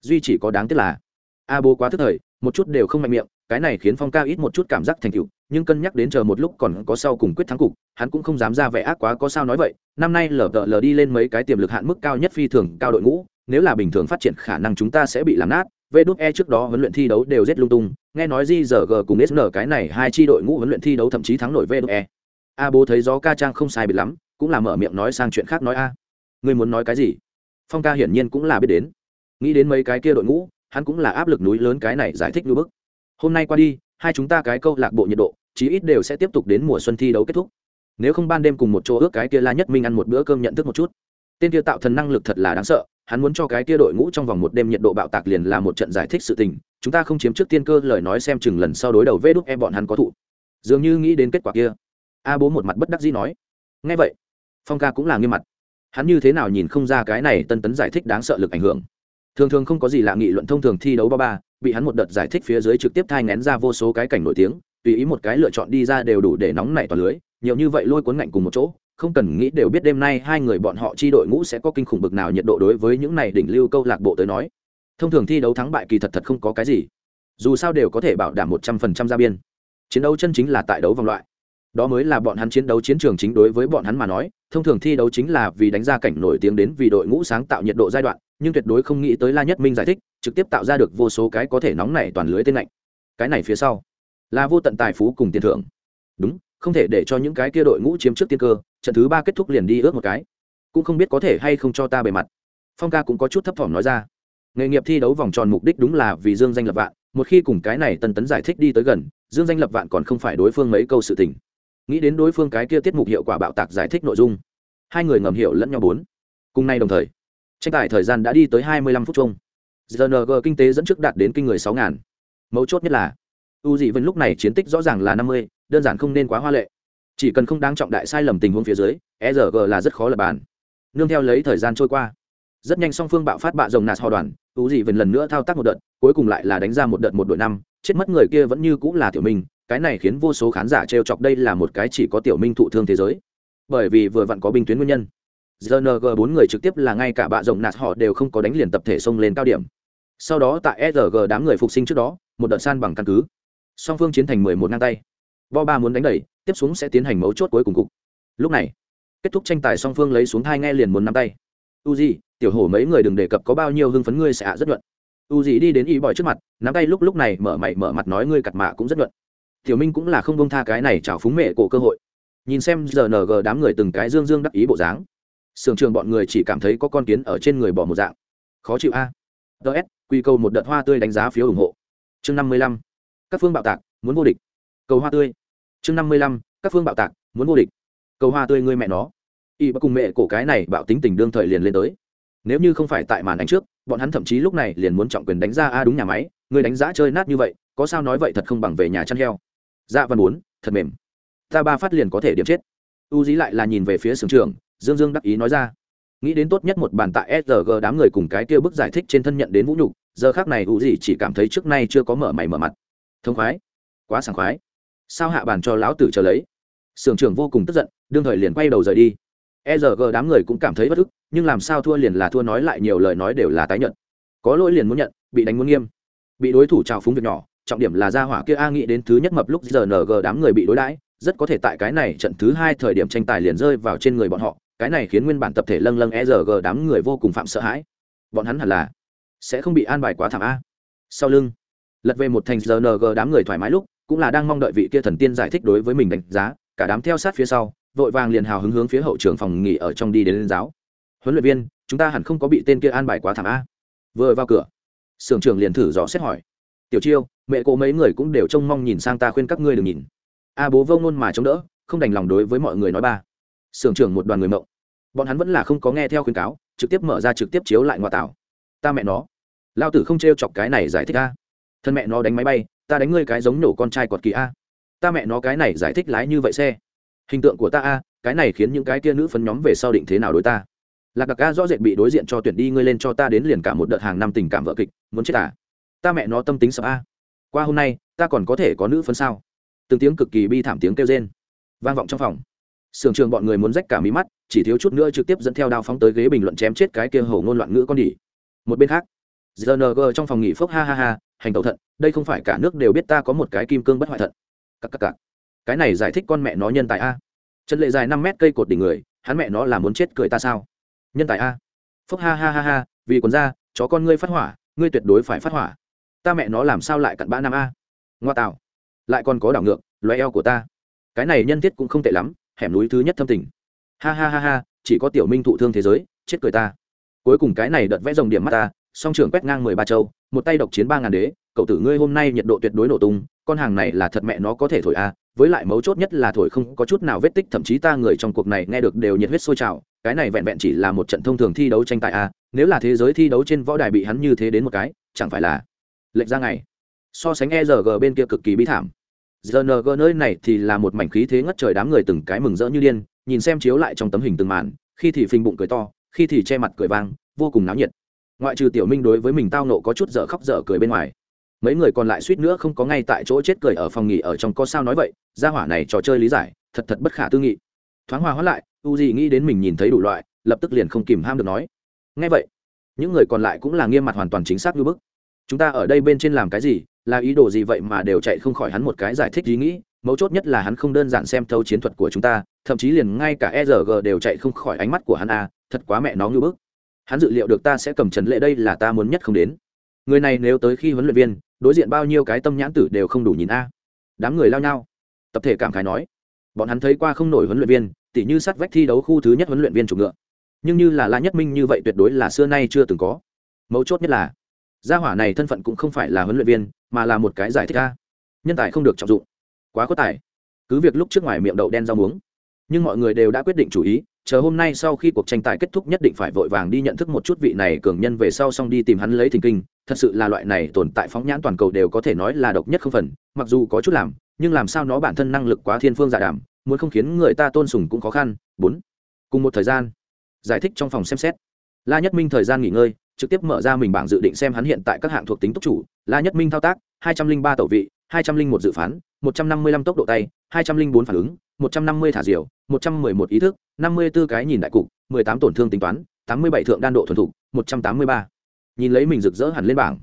Duy chỉ có đáng tiếc là, a bố quá tức thời, một chút đều không mạnh miệng cái này khiến phong ca ít một chút cảm giác thành tựu, nhưng cân nhắc đến chờ một lúc còn có sau cùng quyết thắng cục, hắn cũng không dám ra vẻ ác quá có sao nói vậy. Năm nay lờ đợ lờ đi lên mấy cái tiềm lực hạn mức cao nhất phi thường, cao đội ngũ, nếu là bình thường phát triển khả năng chúng ta sẽ bị làm nát. Vê đúc e trước đó huấn luyện thi đấu đều rất lung tung, nghe nói di giờ g cùng sn cái này hai chi đội ngũ huấn luyện thi đấu thậm chí thắng nổi vê đúc e. A bố thấy gió ca trang không sai biệt lắm, cũng là mở miệng nói sang chuyện khác nói a. Ngươi muốn nói cái gì? Phong ca hiển nhiên cũng là biết đến. Nghĩ đến mấy cái kia đội ngũ, hắn cũng là áp lực núi lớn cái này giải thích như bức hôm nay qua đi, hai chúng ta cái câu lạc bộ nhiệt độ, chí ít đều sẽ tiếp tục đến mùa xuân thi đấu kết thúc. Nếu không ban đêm cùng một chỗ ước cái kia la nhất minh ăn một bữa cơm nhận thức một chút. Tên kia tạo thần năng lực thật là đáng sợ, hắn muốn cho cái kia đội ngũ trong vòng một đêm nhiệt độ bạo tạc liền là một trận giải thích sự tình, chúng ta không chiếm trước tiên cơ lời nói xem chừng lần sau đối đầu vê đúc em bọn hắn có thụ. Dường như nghĩ đến kết quả kia. A bố một mặt bất đắc dĩ nói. Ngay vậy, phong ca cũng là nghiêm mặt. Hắn như thế nào nhìn không ra cái này tân tấn giải thích đáng sợ lực ảnh hưởng. Thường thường không có gì lạ nghị luận thông thường thi đấu ba ba bị hắn một đợt giải thích phía dưới trực tiếp thai ngén ra vô số cái cảnh nổi tiếng, tùy ý một cái lựa chọn đi ra đều đủ để nóng nảy toàn lưới, nhiều như vậy lôi cuốn ngạnh cùng một chỗ, không cần nghĩ đều biết đêm nay hai người bọn họ chi đội ngũ sẽ có kinh khủng bực nào nhiệt độ đối với những này đỉnh lưu câu lạc bộ tới nói. Thông thường thi đấu thắng bại kỳ thật thật không có cái gì, dù sao đều có thể bảo đảm một trăm phần trăm ra biên. Chiến đấu chân chính là tại đấu vòng loại. Đó mới là bọn hắn chiến đấu chiến trường chính đối với bọn hắn mà nói, thông thường thi đấu chính là vì đánh ra cảnh nổi tiếng đến vì đội ngũ sáng tạo nhiệt độ giai đoạn, nhưng tuyệt đối không nghĩ tới la nhất minh giải thích trực tiếp tạo ra được vô số cái có thể nóng nảy toàn lưới tên lạnh. Cái này phía sau, là vô tận tài phú cùng tiền thưởng. Đúng, không thể để cho những cái kia đội ngũ chiếm trước tiên cơ, trận thứ ba kết thúc liền đi ước một cái. Cũng không biết có thể hay không cho ta bề mặt. Phong ca cũng có chút thấp thỏm nói ra. Nghề nghiệp thi đấu vòng tròn mục đích đúng là vì dương danh lập vạn, một khi cùng cái này tân tấn giải thích đi tới gần, dương danh lập vạn còn không phải đối phương mấy câu sự tình. Nghĩ đến đối phương cái kia tiết mục hiệu quả bạo tạc giải thích nội dung, hai người ngầm hiểu lẫn nhau bốn. Cùng nay đồng thời, tranh tài thời gian đã đi tới hai mươi lăm phút chung gng kinh tế dẫn trước đạt đến kinh người sáu ngàn. Mấu chốt nhất là, u dị vân lúc này chiến tích rõ ràng là năm mươi, đơn giản không nên quá hoa lệ. Chỉ cần không đáng trọng đại sai lầm tình huống phía dưới e là rất khó lập bàn. Nương theo lấy thời gian trôi qua, rất nhanh song phương bạo phát bạ rồng nạt hò đoàn, u dị vân lần nữa thao tác một đợt, cuối cùng lại là đánh ra một đợt một đội năm, chết mất người kia vẫn như cũng là tiểu minh, cái này khiến vô số khán giả trêu chọc đây là một cái chỉ có tiểu minh thụ thương thế giới. Bởi vì vừa vặn có binh tuyến nguyên nhân rng bốn người trực tiếp là ngay cả bạ rồng nạt họ đều không có đánh liền tập thể xông lên cao điểm sau đó tại sg đám người phục sinh trước đó, một đợt san bằng căn cứ. Song phương chiến thành mười một ngang tay. Bo ba muốn đánh đẩy, tiếp xuống sẽ tiến hành mấu chốt cuối cùng cục. Lúc này, kết thúc tranh tài song phương lấy xuống thai nghe liền muốn nắm tay. U di tiểu hổ mấy người đừng đề cập có bao nhiêu hưng phấn ngươi sẽ ạ rất nhuận. U di đi đến y bòi trước mặt, nắm tay lúc lúc này mở mày mở mặt nói ngươi cặt mạ cũng rất nhuận. Tiểu minh cũng là không bông tha cái này chào phúng mẹ cổ cơ hội. Nhìn xem giờ ng đám người từng cái dương dương đắc ý bộ dáng. Sưởng trường bọn người chỉ cảm thấy có con kiến ở trên người bỏ một dạng. Khó chịu a ts quy cầu một đợt hoa tươi đánh giá phiếu ủng hộ. Chương năm mươi lăm, các phương bạo tạc, muốn vô địch. Cầu hoa tươi. Chương năm mươi lăm, các phương bạo tạc, muốn vô địch. Cầu hoa tươi ngươi mẹ nó. Y bất cùng mẹ cổ cái này bạo tính tình đương thời liền lên tới. Nếu như không phải tại màn đánh trước, bọn hắn thậm chí lúc này liền muốn trọng quyền đánh ra, a, đúng nhà máy người đánh giá chơi nát như vậy, có sao nói vậy thật không bằng về nhà chăn heo. Dạ văn muốn, thật mềm. Ta ba phát liền có thể điểm chết. U dí lại là nhìn về phía sưởng trường dương dương đắc ý nói ra nghĩ đến tốt nhất một bàn tại sg đám người cùng cái kia bức giải thích trên thân nhận đến vũ nhục, giờ khác này u gì chỉ cảm thấy trước nay chưa có mở mày mở mặt. Thông khoái. Quá sảng khoái. Sao hạ bàn cho lão tử chờ lấy? Sưởng trưởng vô cùng tức giận, đương thời liền quay đầu rời đi. Sg đám người cũng cảm thấy bất ức, nhưng làm sao thua liền là thua nói lại nhiều lời nói đều là tái nhận có lỗi liền muốn nhận, bị đánh muốn nghiêm. Bị đối thủ trào phúng việc nhỏ, trọng điểm là gia hỏa kia a nghĩ đến thứ nhất mập lúc giờ ng đám người bị đối đãi, rất có thể tại cái này trận thứ hai thời điểm tranh tài liền rơi vào trên người bọn họ cái này khiến nguyên bản tập thể lâng lâng e rg đám người vô cùng phạm sợ hãi. Bọn hắn hẳn là sẽ không bị an bài quá thảm a. Sau lưng, lật về một thành rng đám người thoải mái lúc, cũng là đang mong đợi vị kia thần tiên giải thích đối với mình đánh giá. Cả đám theo sát phía sau, vội vàng liền hào hứng hướng phía hậu trường phòng nghỉ ở trong đi đến lên giáo. Huấn luyện viên, chúng ta hẳn không có bị tên kia an bài quá thảm a. Vừa vào cửa, sưởng trưởng liền thử dò xét hỏi. Tiểu chiêu, mẹ cô mấy người cũng đều trông mong nhìn sang ta khuyên các ngươi đừng nhìn. A bố vô nôn mà chống đỡ, không đành lòng đối với mọi người nói ba sưởng trưởng một đoàn người mộng. Bọn hắn vẫn là không có nghe theo khuyến cáo, trực tiếp mở ra trực tiếp chiếu lại ngoại tảo. Ta mẹ nó. Lao tử không t chọc cái này giải thích a. Thân mẹ nó đánh máy bay, ta đánh ngươi cái giống nổ con trai cọt kỳ a. Ta mẹ nó cái này giải thích lái như vậy xe. Hình tượng của ta a, cái này khiến những cái tia nữ phấn nhóm về sau định thế nào đối ta? Lạc đặc a rõ rệt bị đối diện cho tuyển đi, ngươi lên cho ta đến liền cả một đợt hàng năm tình cảm vợ kịch, muốn chết à? Ta mẹ nó tâm tính sợ a. Qua hôm nay, ta còn có thể có nữ phấn sao? Từng tiếng cực kỳ bi thảm tiếng kêu rên vang vọng trong phòng sưởng trường bọn người muốn rách cả mí mắt, chỉ thiếu chút nữa trực tiếp dẫn theo đao phóng tới ghế bình luận chém chết cái kia hổ ngôn loạn ngữ con đỉ. Một bên khác gng trong phòng nghỉ phốc ha ha ha, hành tẩu thận, đây không phải cả nước đều biết ta có một cái kim cương bất hoại thận. Cặp cặp cặp cái này giải thích con mẹ nó nhân tài a. Chân lệ dài năm mét cây cột đỉnh người, hắn mẹ nó là muốn chết cười ta sao? Nhân tài a. Phốc ha ha ha ha, vì quần ra chó con ngươi phát hỏa, ngươi tuyệt đối phải phát hỏa. Ta mẹ nó làm sao lại cặn bã năm a? Ngoa tạo. Lại còn có đảo ngược, loe eo của ta. Cái này nhân thiết cũng không tệ lắm hẻm núi thứ nhất thâm tình ha ha ha ha, chỉ có tiểu minh thụ thương thế giới, chết cười ta cuối cùng cái này đợt vẽ dòng điểm mắt ta, song trưởng quét ngang mười ba châu, một tay độc chiến ba ngàn đế, cậu tử ngươi hôm nay nhiệt độ tuyệt đối nổ tung, con hàng này là thật mẹ nó có thể thổi a à. với lại mấu chốt nhất là thổi không có chút nào vết tích, thậm chí ta người trong cuộc này nghe được đều nhiệt huyết sôi trào, cái này vẹn vẹn chỉ là một trận thông thường thi đấu tranh tài a à. nếu là thế giới thi đấu trên võ đài bị hắn như thế đến một cái, chẳng phải là lệnh ra ngày so sánh e rg bên kia cực kỳ bí thảm rng nơi này thì là một mảnh khí thế ngất trời đám người từng cái mừng rỡ như điên, nhìn xem chiếu lại trong tấm hình từng màn, khi thì phình bụng cười to, khi thì che mặt cười vang, vô cùng náo nhiệt. Ngoại trừ tiểu minh đối với mình tao nộ có chút dở khóc dở cười bên ngoài, mấy người còn lại suýt nữa không có ngay tại chỗ chết cười ở phòng nghỉ ở trong có sao nói vậy, gia hỏa này trò chơi lý giải, thật thật bất khả tư nghị. Thoáng hòa hóa lại, u gì nghĩ đến mình nhìn thấy đủ loại, lập tức liền không kìm ham được nói. Ngay vậy, những người còn lại cũng là nghiêm mặt hoàn toàn chính xác như bức. Chúng ta ở đây bên trên làm cái gì là ý đồ gì vậy mà đều chạy không khỏi hắn một cái giải thích ý nghĩ, mấu chốt nhất là hắn không đơn giản xem thấu chiến thuật của chúng ta, thậm chí liền ngay cả erg đều chạy không khỏi ánh mắt của hắn a thật quá mẹ nó như bức. Hắn dự liệu được ta sẽ cầm trần lệ đây là ta muốn nhất không đến. Người này nếu tới khi huấn luyện viên, đối diện bao nhiêu cái tâm nhãn tử đều không đủ nhìn a. Đám người lao nhau. Tập thể cảm khái nói. Bọn hắn thấy qua không nổi huấn luyện viên, tỉ như sát vách thi đấu khu thứ nhất huấn luyện viên chủ ngựa. Nhưng như là la nhất minh như vậy tuyệt đối là xưa nay chưa từng có. Mấu chốt nhất là gia hỏa này thân phận cũng không phải là huấn luyện viên, mà là một cái giải thích a. Nhân tài không được trọng dụng, quá có tài. Cứ việc lúc trước ngoài miệng đậu đen rau muống, nhưng mọi người đều đã quyết định chủ ý, chờ hôm nay sau khi cuộc tranh tài kết thúc nhất định phải vội vàng đi nhận thức một chút vị này cường nhân về sau xong đi tìm hắn lấy thình kinh. Thật sự là loại này tồn tại phóng nhãn toàn cầu đều có thể nói là độc nhất không phần, mặc dù có chút làm, nhưng làm sao nó bản thân năng lực quá thiên phương giả đảm, muốn không khiến người ta tôn sùng cũng khó khăn. Bốn, cùng một thời gian, giải thích trong phòng xem xét. La nhất minh thời gian nghỉ ngơi trực tiếp mở ra mình bảng dự định xem hắn hiện tại các hạng thuộc tính túc chủ, la nhất minh thao tác, hai trăm linh ba tẩu vị, hai trăm linh một dự phán, một trăm năm mươi lăm tốc độ tay, hai trăm linh bốn phản ứng, một trăm năm mươi thả diều, một trăm mười một ý thức, năm mươi b ố cái nhìn đại cục, mười tám tổn thương tính toán, tám mươi bảy thượng đan độ thuần thục, một trăm tám mươi ba. Nhìn lấy mình rực rỡ hẳn lên bảng,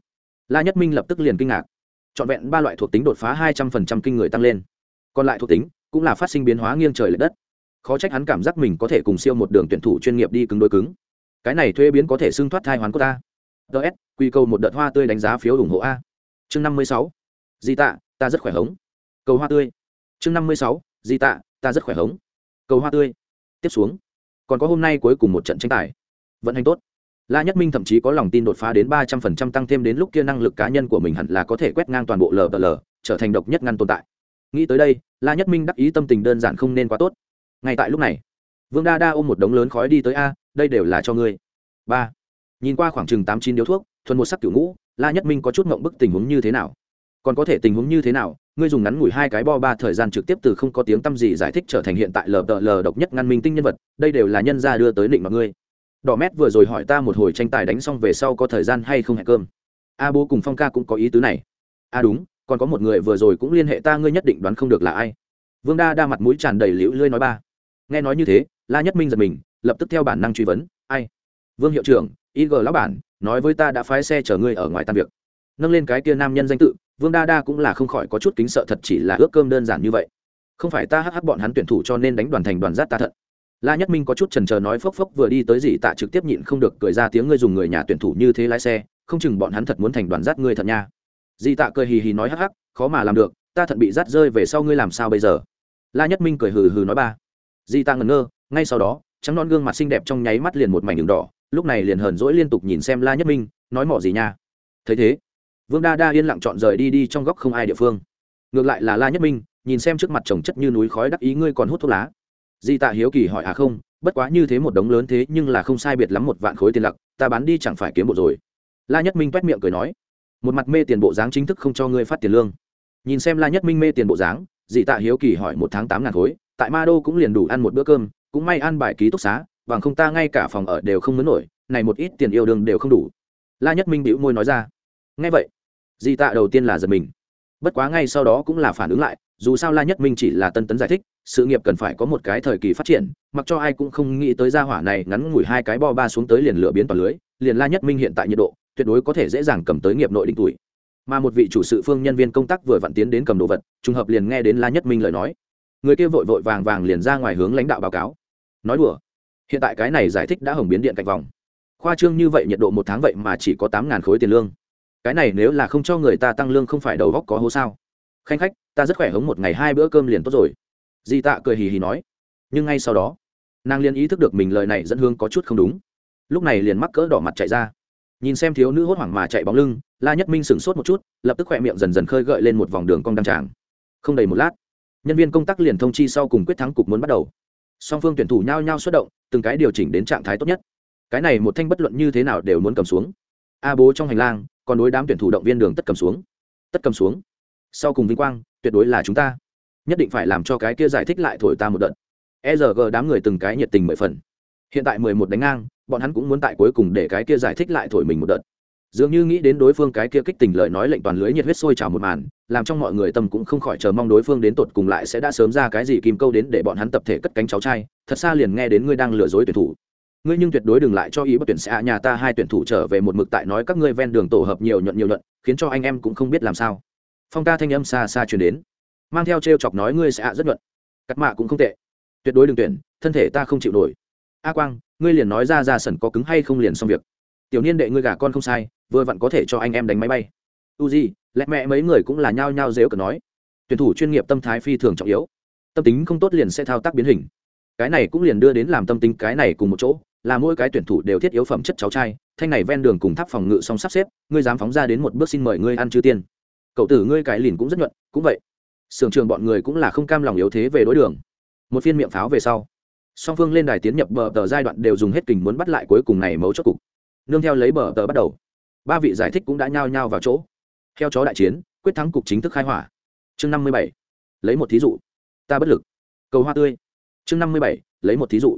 la nhất minh lập tức liền kinh ngạc. Chọn vẹn ba loại thuộc tính đột phá hai trăm phần trăm kinh người tăng lên. Còn lại thuộc tính cũng là phát sinh biến hóa nghiêng trời l ệ đất. Khó trách hắn cảm giác mình có thể cùng siêu một đường tuyển thủ chuyên nghiệp đi cứng đôi cứng cái này thuê biến có thể xưng thoát thai hoán của ta. Ts quy cầu một đợt hoa tươi đánh giá phiếu ủng hộ a. Chương năm mươi sáu, di tạ, ta rất khỏe hống. Cầu hoa tươi. Chương năm mươi sáu, di tạ, ta rất khỏe hống. Cầu hoa tươi. Tiếp xuống. Còn có hôm nay cuối cùng một trận tranh tài. Vận hành tốt. La nhất minh thậm chí có lòng tin đột phá đến ba trăm phần trăm tăng thêm đến lúc kia năng lực cá nhân của mình hẳn là có thể quét ngang toàn bộ lờ lờ trở thành độc nhất ngăn tồn tại. Nghĩ tới đây, la nhất minh đắc ý tâm tình đơn giản không nên quá tốt. Ngay tại lúc này, vương đa đa ôm một đống lớn khói đi tới a đây đều là cho ngươi. Ba. Nhìn qua khoảng chừng tám chín điếu thuốc, thuần một sắc kiểu ngũ, la nhất minh có chút mộng bức tình huống như thế nào? Còn có thể tình huống như thế nào? Ngươi dùng ngắn ngủi hai cái bo ba thời gian trực tiếp từ không có tiếng tăm gì giải thích trở thành hiện tại lờ đờ lờ độc nhất ngăn minh tinh nhân vật, đây đều là nhân gia đưa tới định mọi ngươi. Đỏ mét vừa rồi hỏi ta một hồi tranh tài đánh xong về sau có thời gian hay không hẹn cơm. A bố cùng phong ca cũng có ý tứ này. A đúng, còn có một người vừa rồi cũng liên hệ ta, ngươi nhất định đoán không được là ai. Vương đa đa mặt mũi tràn đầy liễu lươi nói ba. Nghe nói như thế, la nhất minh giật mình lập tức theo bản năng truy vấn, ai? Vương hiệu trưởng ig lão bản, nói với ta đã phái xe chở ngươi ở ngoài tan việc. Nâng lên cái kia nam nhân danh tự, vương đa đa cũng là không khỏi có chút kính sợ thật chỉ là ước cơm đơn giản như vậy. Không phải ta hắc hắc bọn hắn tuyển thủ cho nên đánh đoàn thành đoàn giát ta thận la nhất minh có chút trần trờ nói phốc phốc vừa đi tới gì tạ trực tiếp nhịn không được cười ra tiếng ngươi dùng người nhà tuyển thủ như thế lái xe, không chừng bọn hắn thật muốn thành đoàn giát ngươi thật nha. Di tạ cười hì hì nói hắc hắc, khó mà làm được, ta thật bị rát rơi về sau ngươi làm sao bây giờ? La nhất minh cười hừ hừ nói ba. Di tạ ngẩn ngơ, ngay sau đó trắng non gương mặt xinh đẹp trong nháy mắt liền một mảnh đường đỏ, lúc này liền hờn dỗi liên tục nhìn xem la nhất minh, nói mỏ gì nha? Thấy thế, vương đa đa yên lặng chọn rời đi đi trong góc không ai địa phương. Ngược lại là la nhất minh, nhìn xem trước mặt chồng chất như núi khói đắc ý ngươi còn hút thuốc lá. Di tạ hiếu kỳ hỏi à không, bất quá như thế một đống lớn thế nhưng là không sai biệt lắm một vạn khối tiền lặc, ta bán đi chẳng phải kiếm bộ rồi. La nhất minh quét miệng cười nói, một mặt mê tiền bộ dáng chính thức không cho ngươi phát tiền lương. Nhìn xem la nhất minh mê tiền bộ dáng dị tạ hiếu kỳ hỏi, một tháng tám ngàn khối, tại ma đô cũng liền đủ ăn một bữa cơm cũng may an bài ký túc xá, bằng không ta ngay cả phòng ở đều không mướn nổi, này một ít tiền yêu đương đều không đủ. La nhất minh bĩu môi nói ra. Ngay vậy, di tạ đầu tiên là giật mình. Bất quá ngay sau đó cũng là phản ứng lại, dù sao la nhất minh chỉ là tân tấn giải thích, sự nghiệp cần phải có một cái thời kỳ phát triển, mặc cho ai cũng không nghĩ tới gia hỏa này ngắn ngủi hai cái bo ba xuống tới liền lửa biến toàn lưới, liền la nhất minh hiện tại nhiệt độ, tuyệt đối có thể dễ dàng cầm tới nghiệp nội định tuổi. Mà một vị chủ sự phương nhân viên công tác vừa vặn tiến đến cầm đồ vật, trùng hợp liền nghe đến la nhất minh lời nói. Người kia vội vội vàng vàng liền ra ngoài hướng lãnh đạo báo cáo nói đùa. Hiện tại cái này giải thích đã hồng biến điện cạnh vòng. Khoa trương như vậy nhiệt độ một tháng vậy mà chỉ có tám ngàn khối tiền lương. Cái này nếu là không cho người ta tăng lương không phải đầu góc có hố sao? Khanh khách, ta rất khỏe hống một ngày hai bữa cơm liền tốt rồi. Di tạ cười hì hì nói. Nhưng ngay sau đó, nàng liền ý thức được mình lời này dẫn hương có chút không đúng. Lúc này liền mắc cỡ đỏ mặt chạy ra. Nhìn xem thiếu nữ hốt hoảng mà chạy bóng lưng, la nhất minh sửng sốt một chút, lập tức khỏe miệng dần dần khơi gợi lên một vòng đường cong đăng tràng không đầy một lát, nhân viên công tác liền thông chi sau cùng quyết thắng cục muốn bắt đầu song phương tuyển thủ nhao nhao xuất động, từng cái điều chỉnh đến trạng thái tốt nhất. Cái này một thanh bất luận như thế nào đều muốn cầm xuống. A bố trong hành lang, còn đối đám tuyển thủ động viên đường tất cầm xuống. Tất cầm xuống. Sau cùng vinh quang, tuyệt đối là chúng ta. Nhất định phải làm cho cái kia giải thích lại thổi ta một đợt. E g đám người từng cái nhiệt tình mười phần. Hiện tại mười một đánh ngang, bọn hắn cũng muốn tại cuối cùng để cái kia giải thích lại thổi mình một đợt dường như nghĩ đến đối phương cái kia kích tình lời nói lệnh toàn lưới nhiệt huyết sôi trào một màn, làm trong mọi người tâm cũng không khỏi chờ mong đối phương đến tột cùng lại sẽ đã sớm ra cái gì kim câu đến để bọn hắn tập thể cất cánh cháu trai. Thật xa liền nghe đến ngươi đang lừa dối tuyển thủ. Ngươi nhưng tuyệt đối đừng lại cho ý bất tuyển xã nhà ta hai tuyển thủ trở về một mực tại nói các ngươi ven đường tổ hợp nhiều nhuận nhiều luận khiến cho anh em cũng không biết làm sao. Phong ca thanh âm xa xa truyền đến. Mang theo t chọc nói ngươi sẽ ạ rất nhuận. Cắt mạ cũng không tệ. Tuyệt đối đừng tuyển, thân thể ta không chịu nổi. A quang, ngươi liền nói ra ra sẩn có cứng hay không liền xong việc tiểu niên đệ ngươi gả con không sai, vừa vặn có thể cho anh em đánh máy bay. U di lẽ mẹ mấy người cũng là nhao nhao dếu cờ nói. Tuyển thủ chuyên nghiệp tâm thái phi thường trọng yếu. Tâm tính không tốt liền sẽ thao tác biến hình. Cái này cũng liền đưa đến làm tâm tính cái này cùng một chỗ, là mỗi cái tuyển thủ đều thiết yếu phẩm chất cháu trai, thanh này ven đường cùng tháp phòng ngự xong sắp xếp, ngươi dám phóng ra đến một bước xin mời ngươi ăn chư tiên. Cậu tử ngươi cái lìn cũng rất nhuận, cũng vậy. Sưởng trường bọn người cũng là không cam lòng yếu thế về đối đường. Một phiên miệng pháo về sau, song phương lên đài tiến nhập bờ tờ giai đoạn đều dùng hết kình muốn bắt lại cuối cùng này mấu chốt cục nương theo lấy bờ tờ bắt đầu. Ba vị giải thích cũng đã nhao nhao vào chỗ. Theo chó đại chiến, quyết thắng cục chính thức khai hỏa. Chương năm mươi bảy, lấy một thí dụ. Ta bất lực. Cầu hoa tươi. Chương năm mươi bảy, lấy một thí dụ.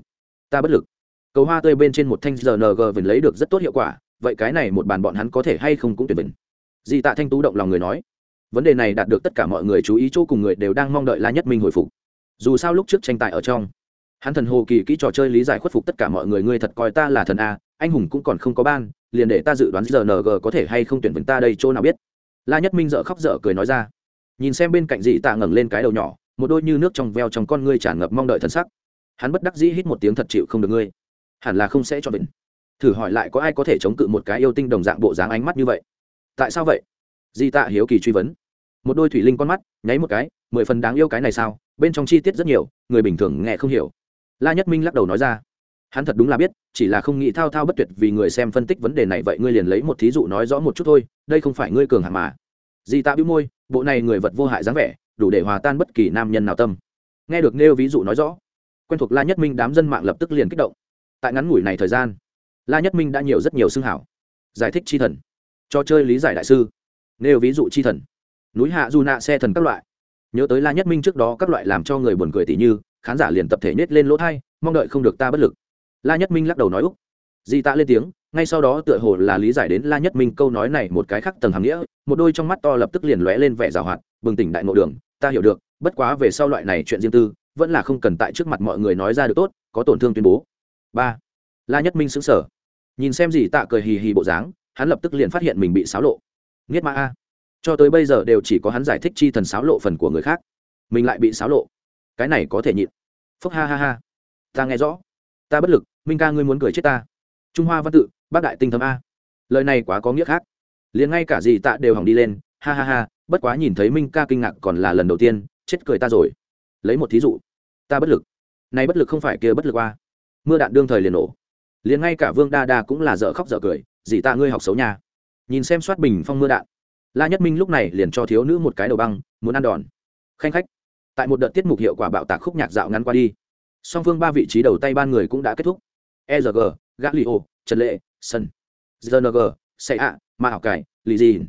Ta bất lực. Cầu hoa tươi bên trên một thanh rng vẫn lấy được rất tốt hiệu quả, vậy cái này một bàn bọn hắn có thể hay không cũng tuyệt vời di tạ thanh tú động lòng người nói, vấn đề này đạt được tất cả mọi người chú ý, chỗ cùng người đều đang mong đợi la nhất minh hồi phục. Dù sao lúc trước tranh tài ở trong hắn thần hồ kỳ kỹ trò chơi lý giải khuất phục tất cả mọi người, ngươi thật coi ta là thần a, anh hùng cũng còn không có ban, liền để ta dự đoán giờ ng có thể hay không tuyển vững ta đây chỗ nào biết. La nhất minh dợ khóc dở cười nói ra. Nhìn xem bên cạnh dị tạ ngẩng lên cái đầu nhỏ, một đôi như nước trong veo trong con ngươi tràn ngập mong đợi thân sắc. Hắn bất đắc dĩ hít một tiếng thật chịu không được ngươi. Hẳn là không sẽ cho vịnh. Thử hỏi lại có ai có thể chống cự một cái yêu tinh đồng dạng bộ dáng ánh mắt như vậy? Tại sao vậy? Di tạ hiếu kỳ truy vấn. Một đôi thủy linh con mắt, nháy một cái, mười phần đáng yêu cái này sao? Bên trong chi tiết rất nhiều, người bình thường nghe không hiểu la nhất minh lắc đầu nói ra, hắn thật đúng là biết, chỉ là không nghĩ thao thao bất tuyệt vì người xem phân tích vấn đề này vậy ngươi liền lấy một thí dụ nói rõ một chút thôi, đây không phải ngươi cường hạng mà. Di tạ bĩu môi, bộ này người vật vô hại dáng vẻ, đủ để hòa tan bất kỳ nam nhân nào tâm. Nghe được nêu ví dụ nói rõ, quen thuộc la nhất minh đám dân mạng lập tức liền kích động. Tại ngắn ngủi này thời gian, la nhất minh đã nhiều rất nhiều xưng hảo. Giải thích chi thần, cho chơi lý giải đại sư. Nêu ví dụ chi thần, núi hạ du nạ xe thần các loại. Nhớ tới la nhất minh trước đó các loại làm cho người buồn cười tỉ như khán giả liền tập thể nhét lên lỗ thai, mong đợi không được ta bất lực. La nhất minh lắc đầu nói úc. Di tạ lên tiếng, ngay sau đó tựa hồ là lý giải đến la nhất minh câu nói này một cái khác tầng hàm nghĩa, một đôi trong mắt to lập tức liền lóe lên vẻ g à o hoạt, bừng tỉnh đại ngộ đường, ta hiểu được, bất quá về sau loại này chuyện riêng tư, vẫn là không cần tại trước mặt mọi người nói ra được tốt, có tổn thương tuyên bố. Ba. La nhất minh xứng sở nhìn xem gì tạ cười hì hì bộ dáng, hắn lập tức liền phát hiện mình bị xáo lộ. Nghiết ma a. Cho tới bây giờ đều chỉ có hắn giải thích chi thần xáo lộ phần của người khác. Mình lại bị xáo lộ cái này có thể nhịn. Phúc ha ha ha. Ta nghe rõ. Ta bất lực minh ca ngươi muốn cười chết ta. Trung hoa văn tự bác đại tinh thấm a. Lời này quá có nghĩa khác. Liền ngay cả gì tạ đều hỏng đi lên. Ha ha ha bất quá nhìn thấy minh ca kinh ngạc còn là lần đầu tiên chết cười ta rồi. Lấy một thí dụ. Ta bất lực. Nay bất lực không phải kia bất lực a, mưa đạn đương thời liền nổ. Liền ngay cả vương đa đa cũng là dở khóc dở cười. Dì ta ngươi học xấu nha. Nhìn xem soát bình phong mưa đạn. La nhất minh lúc này liền cho thiếu nữ một cái đầu băng muốn ăn đòn. Khanh khách tại một đợt tiết mục hiệu quả bạo tạc khúc nhạc dạo ngắn qua đi. Song phương ba vị trí đầu tay ban người cũng đã kết thúc. Egg gaglio, trần lệ, sân gng xe ạ ma học cải, lì gì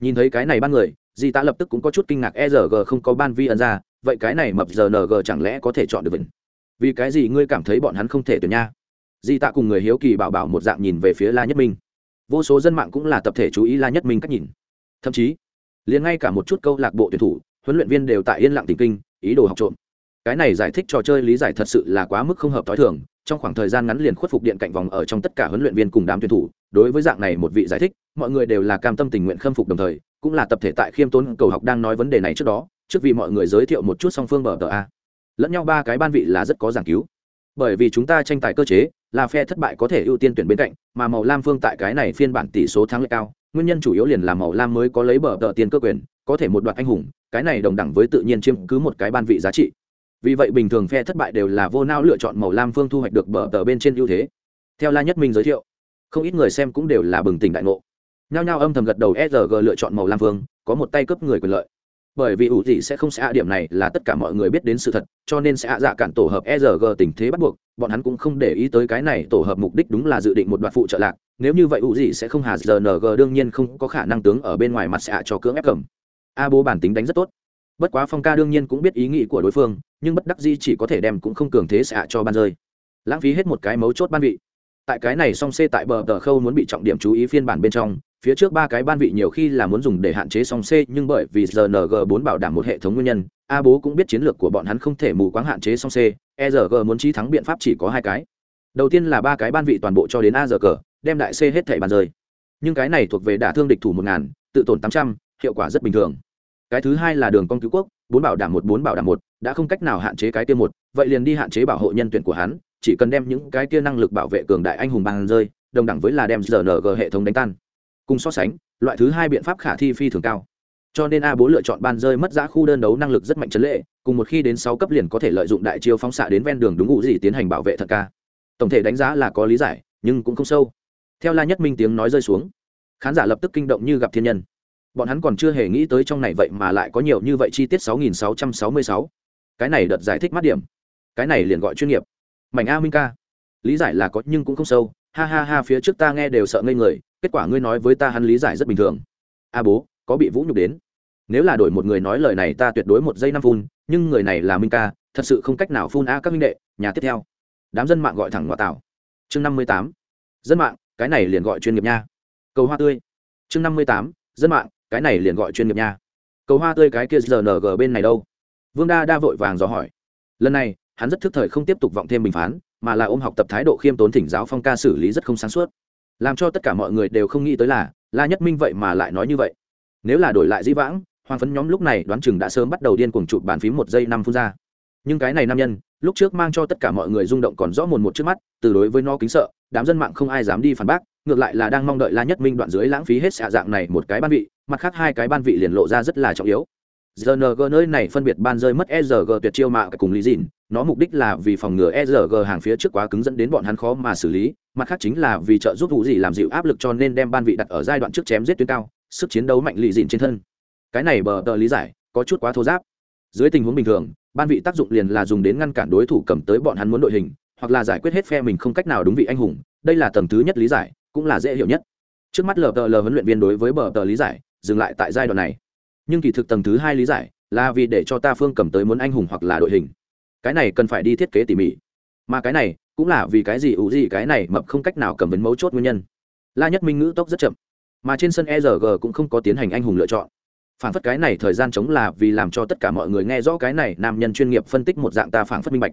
nhìn thấy cái này ban người dì ta lập tức cũng có chút kinh ngạc egg không có ban vi ân ra, vậy cái này mập rng chẳng lẽ có thể chọn được vịnh? Vì cái gì ngươi cảm thấy bọn hắn không thể tuyển nha? Di tạ cùng người hiếu kỳ bảo bảo một dạng nhìn về phía la nhất minh. Vô số dân mạng cũng là tập thể chú ý la nhất minh cách nhìn. Thậm chí, liền ngay cả một chút câu lạc bộ tuyển thủ, huấn luyện viên đều tại yên lặng tình kinh ý đồ học trộm. Cái này giải thích trò chơi lý giải thật sự là quá mức không hợp t h o i thường, trong khoảng thời gian ngắn liền khuất phục điện cạnh vòng ở trong tất cả huấn luyện viên cùng đám tuyển thủ, đối với dạng này một vị giải thích, mọi người đều là cam tâm tình nguyện khâm phục đồng thời, cũng là tập thể tại khiêm tốn cầu học đang nói vấn đề này trước đó, trước vì mọi người giới thiệu một chút song phương bờ tờ a. Lẫn nhau ba cái ban vị là rất có giảng cứu. Bởi vì chúng ta tranh tài cơ chế, là phe thất bại có thể ưu tiên tuyển bên cạnh, mà màu lam phương tại cái này phiên bản tỷ số thắng lợi cao nguyên nhân chủ yếu liền là màu lam mới có lấy bờ tờ tiền cơ quyền, có thể một đoạn anh hùng, cái này đồng đẳng với tự nhiên chiếm cứ một cái ban vị giá trị. Vì vậy bình thường phe thất bại đều là vô não lựa chọn màu lam phương thu hoạch được bờ tờ bên trên ưu thế. Theo la nhất minh giới thiệu, không ít người xem cũng đều là bừng tỉnh đại ngộ. Nhao nhao âm thầm gật đầu sg lựa chọn màu lam phương, có một tay cướp người quyền lợi. Bởi vì ủ gì sẽ không sẽ hạ điểm này là tất cả mọi người biết đến sự thật, cho nên sẽ hạ dạ cản tổ hợp sg tình thế bắt buộc, bọn hắn cũng không để ý tới cái này tổ hợp mục đích đúng là dự định một đoạn phụ trợ lạc nếu như vậy ủ gì sẽ không hà rng đương nhiên không có khả năng tướng ở bên ngoài mặt sẽ hạ cho cưỡng ép cầm. A bố bản tính đánh rất tốt. Bất quá phong ca đương nhiên cũng biết ý nghĩ của đối phương, nhưng bất đắc di chỉ có thể đem cũng không cường thế sẽ hạ cho ban rơi. Lãng phí hết một cái mấu chốt ban vị. Tại cái này song c tại bờ tờ khâu muốn bị trọng điểm chú ý phiên bản bên trong, phía trước ba cái ban vị nhiều khi là muốn dùng để hạn chế song c nhưng bởi vì rng bốn bảo đảm một hệ thống nguyên nhân, a bố cũng biết chiến lược của bọn hắn không thể mù quáng hạn chế song c erg muốn trí thắng biện pháp chỉ có hai cái. Đầu tiên là ba cái ban vị toàn bộ cho đến a giờ cờ đem đại c hết thẻ bàn rơi. Nhưng cái này thuộc về đả thương địch thủ một ngàn, tự tổn tám trăm, hiệu quả rất bình thường. Cái thứ hai là đường con cứu quốc, bốn bảo đảm một, bốn bảo đảm một, đã không cách nào hạn chế cái kia một, vậy liền đi hạn chế bảo hộ nhân tuyển của hắn, chỉ cần đem những cái kia năng lực bảo vệ cường đại anh hùng bàn rơi, đồng đẳng với là đem rng hệ thống đánh tan. Cùng so sánh, loại thứ hai biện pháp khả thi phi thường cao. Cho nên a bố lựa chọn ban rơi mất giá khu đơn đấu năng lực rất mạnh chấn lệ, cùng một khi đến sáu cấp liền có thể lợi dụng đại chiêu phóng xạ đến ven đường đúng ngụ gì tiến hành bảo vệ thật ca. Tổng thể đánh giá là có lý giải, nhưng cũng không sâu theo la nhất minh tiếng nói rơi xuống, khán giả lập tức kinh động như gặp thiên nhân. Bọn hắn còn chưa hề nghĩ tới trong này vậy mà lại có nhiều như vậy chi tiết 6666. cái này đợt giải thích mắt điểm. Cái này liền gọi chuyên nghiệp. Mảnh a minh ca. Lý giải là có nhưng cũng không sâu. Ha ha ha, phía trước ta nghe đều sợ ngây người, kết quả ngươi nói với ta hắn lý giải rất bình thường. A bố, có bị vũ nhục đến? Nếu là đổi một người nói lời này ta tuyệt đối một giây năm phun, nhưng người này là minh ca, thật sự không cách nào phun a các minh đệ, nhà tiếp theo. Đám dân mạng gọi thẳng ngoại tảo. Chương năm mươi tám. Dân mạng cái này liền gọi chuyên nghiệp nha. Cầu hoa tươi. Chương năm mươi tám, dân mạng, cái này liền gọi chuyên nghiệp nha. Cầu hoa tươi cái kia rng bên này đâu? Vương đa đa vội vàng dò hỏi. Lần này, hắn rất thức thời không tiếp tục vọng thêm bình phán, mà là ôm học tập thái độ khiêm tốn thỉnh giáo phong ca xử lý rất không sáng suốt. Làm cho tất cả mọi người đều không nghĩ tới là, la nhất minh vậy mà lại nói như vậy. Nếu là đổi lại dĩ vãng, hoàng phấn nhóm lúc này đoán chừng đã sớm bắt đầu điên cuồng chụp bàn phím một giây năm phút ra. Nhưng cái này nam nhân, lúc trước mang cho tất cả mọi người rung động còn rõ mồn một trước mắt, từ đối với nó kính sợ đám dân mạng không ai dám đi phản bác, ngược lại là đang mong đợi la nhất minh đoạn dưới lãng phí hết xạ dạng này một cái ban vị, mặt khác hai cái ban vị liền lộ ra rất là trọng yếu. Rng nơi này phân biệt ban rơi mất srg tuyệt chiêu mạ cùng lý dìn nó mục đích là vì phòng ngừa srg hàng phía trước quá cứng dẫn đến bọn hắn khó mà xử lý, mặt khác chính là vì trợ giúp vụ gì làm dịu áp lực cho nên đem ban vị đặt ở giai đoạn trước chém giết tuyến cao, sức chiến đấu mạnh lì dìn trên thân. Cái này bờ tờ lý giải, có chút quá thô giáp. Dưới tình huống bình thường, ban vị tác dụng liền là dùng đến ngăn cản đối thủ cầm tới bọn hắn muốn đội hình hoặc là giải quyết hết phe mình không cách nào đúng vị anh hùng, đây là tầng thứ nhất lý giải, cũng là dễ hiểu nhất. Trước mắt lờ tờ lờ huấn luyện viên đối với bờ tờ lý giải, dừng lại tại giai đoạn này. Nhưng kỳ thực tầng thứ hai lý giải là vì để cho ta phương cầm tới muốn anh hùng hoặc là đội hình. Cái này cần phải đi thiết kế tỉ mỉ. Mà cái này cũng là vì cái gì ủ gì cái này mập không cách nào cầm vấn mấu chốt nguyên nhân. La nhất minh ngữ tốc rất chậm. Mà trên sân erg cũng không có tiến hành anh hùng lựa chọn. Phản phất cái này thời gian chống là vì làm cho tất cả mọi người nghe rõ cái này nam nhân chuyên nghiệp phân tích một dạng ta phản phất minh bạch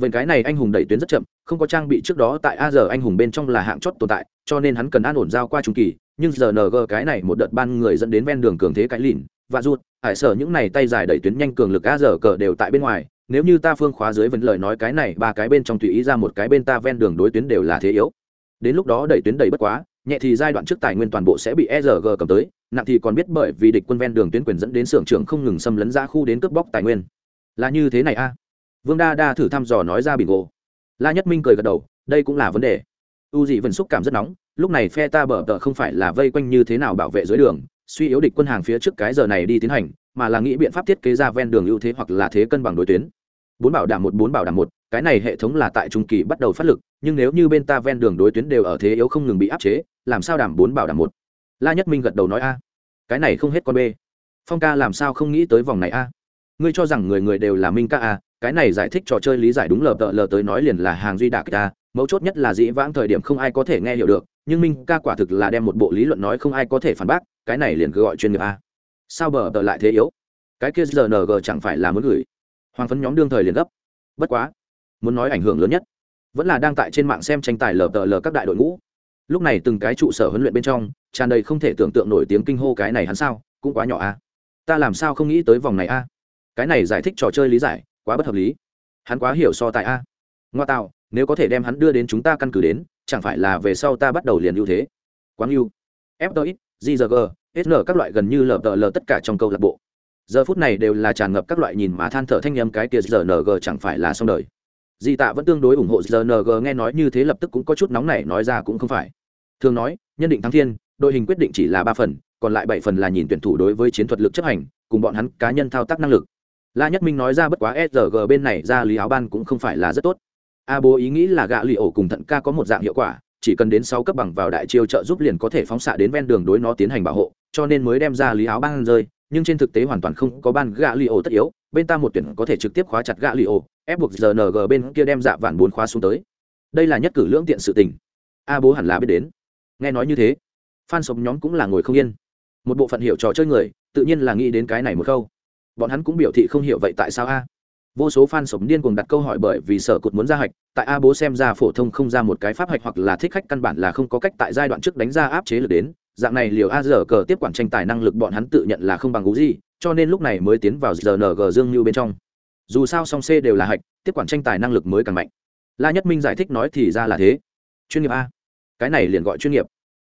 vậy cái này anh hùng đẩy tuyến rất chậm, không có trang bị trước đó tại a giờ anh hùng bên trong là hạng chót tồn tại, cho nên hắn cần an ổn giao qua trung kỳ, nhưng giờ ng cái này một đợt ban người dẫn đến ven đường cường thế cái lìn và ruột, hải sở những này tay dài đẩy tuyến nhanh cường lực a giờ cờ đều tại bên ngoài, nếu như ta phương khóa dưới vấn lời nói cái này, ba cái bên trong tùy ý ra một cái bên ta ven đường đối tuyến đều là thế yếu. Đến lúc đó đẩy tuyến đẩy bất quá, nhẹ thì giai đoạn trước tài nguyên toàn bộ sẽ bị erg cầm tới, nặng thì còn biết bởi vì địch quân ven đường tuyến quyền dẫn đến xưởng trưởng không ngừng xâm lấn ra khu đến cướp bóc tài nguyên. Là như thế này a vương đa đa thử thăm dò nói ra bình ngộ. La nhất minh cười gật đầu, đây cũng là vấn đề. U dị vẫn xúc cảm rất nóng, lúc này phe ta bờ tờ không phải là vây quanh như thế nào bảo vệ dưới đường, suy yếu địch quân hàng phía trước cái giờ này đi tiến hành, mà là nghĩ biện pháp thiết kế ra ven đường ưu thế hoặc là thế cân bằng đối tuyến. Bốn bảo đảm một, bốn bảo đảm một, cái này hệ thống là tại trung kỳ bắt đầu phát lực, nhưng nếu như bên ta ven đường đối tuyến đều ở thế yếu không ngừng bị áp chế, làm sao đảm bốn bảo đảm một? La nhất minh gật đầu nói a, cái này không hết con b phong ca làm sao không nghĩ tới vòng này a? Ngươi cho rằng người người đều là minh ca a cái này giải thích trò chơi lý giải đúng lờ tợ lờ tới nói liền là hàng duy đạc ta, mấu chốt nhất là dĩ vãng thời điểm không ai có thể nghe hiểu được, nhưng minh ca quả thực là đem một bộ lý luận nói không ai có thể phản bác, cái này liền cứ gọi chuyên nghiệp a. Sao bờ tợ lại thế yếu? Cái kia rng chẳng phải là muốn gửi? Hoàng phấn nhóm đương thời liền gấp. Bất quá, muốn nói ảnh hưởng lớn nhất, vẫn là đang tại trên mạng xem tranh tài lờ tờ lờ các đại đội ngũ. Lúc này từng cái trụ sở huấn luyện bên trong, tràn đầy không thể tưởng tượng nổi tiếng kinh hô cái này hắn sao, cũng quá nhỏ a. Ta làm sao không nghĩ tới vòng này a? Cái này giải thích trò chơi lý giải quá bất hợp lý. Hắn quá hiểu so tại a. Ngoa tạo, nếu có thể đem hắn đưa đến chúng ta căn cứ đến, chẳng phải là về sau ta bắt đầu liền ưu thế. Quán ưu ftox gg sn các loại gần như lờ tờ lờ tất cả trong câu lạc bộ. Giờ phút này đều là tràn ngập các loại nhìn mà than thở thanh nhâm cái kia rng chẳng phải là xong đời. Di tạ vẫn tương đối ủng hộ rng nghe nói như thế lập tức cũng có chút nóng này nói ra cũng không phải. Thường nói, nhân định thắng thiên, đội hình quyết định chỉ là ba phần, còn lại bảy phần là nhìn tuyển thủ đối với chiến thuật lực chấp hành, cùng bọn hắn cá nhân thao tác năng lực la nhất minh nói ra bất quá sg bên này ra lý áo ban cũng không phải là rất tốt. A bố ý nghĩ là gạ lì ổ cùng thận ca có một dạng hiệu quả, chỉ cần đến sáu cấp bằng vào đại chiêu trợ giúp liền có thể phóng xạ đến ven đường đối nó tiến hành bảo hộ, cho nên mới đem ra lý áo ban rơi, nhưng trên thực tế hoàn toàn không có ban gạ lì ổ tất yếu, bên ta một tuyển có thể trực tiếp khóa chặt gạ lì ổ, ép buộc rng bên kia đem dạ vạn bốn khóa xuống tới. Đây là nhất cử lưỡng tiện sự tình. A bố hẳn là biết đến. Nghe nói như thế phan sống nhóm cũng là ngồi không yên. Một bộ phận hiểu trò chơi người, tự nhiên là nghĩ đến cái này một câu bọn hắn cũng biểu thị không hiểu vậy tại sao a? Vô số fan sống điên cuồng đặt câu hỏi bởi vì sở cụt muốn ra hạch, tại a bố xem ra phổ thông không ra một cái pháp hạch hoặc là thích khách căn bản là không có cách tại giai đoạn trước đánh ra áp chế lực đến. Dạng này liều a giờ cờ tiếp quản tranh tài năng lực bọn hắn tự nhận là không bằng gú gì, cho nên lúc này mới tiến vào rng dương như bên trong. Dù sao song c đều là hạch, tiếp quản tranh tài năng lực mới càng mạnh. La nhất minh giải thích nói thì ra là thế. Chuyên nghiệp a. Cái này liền gọi chuyên nghiệp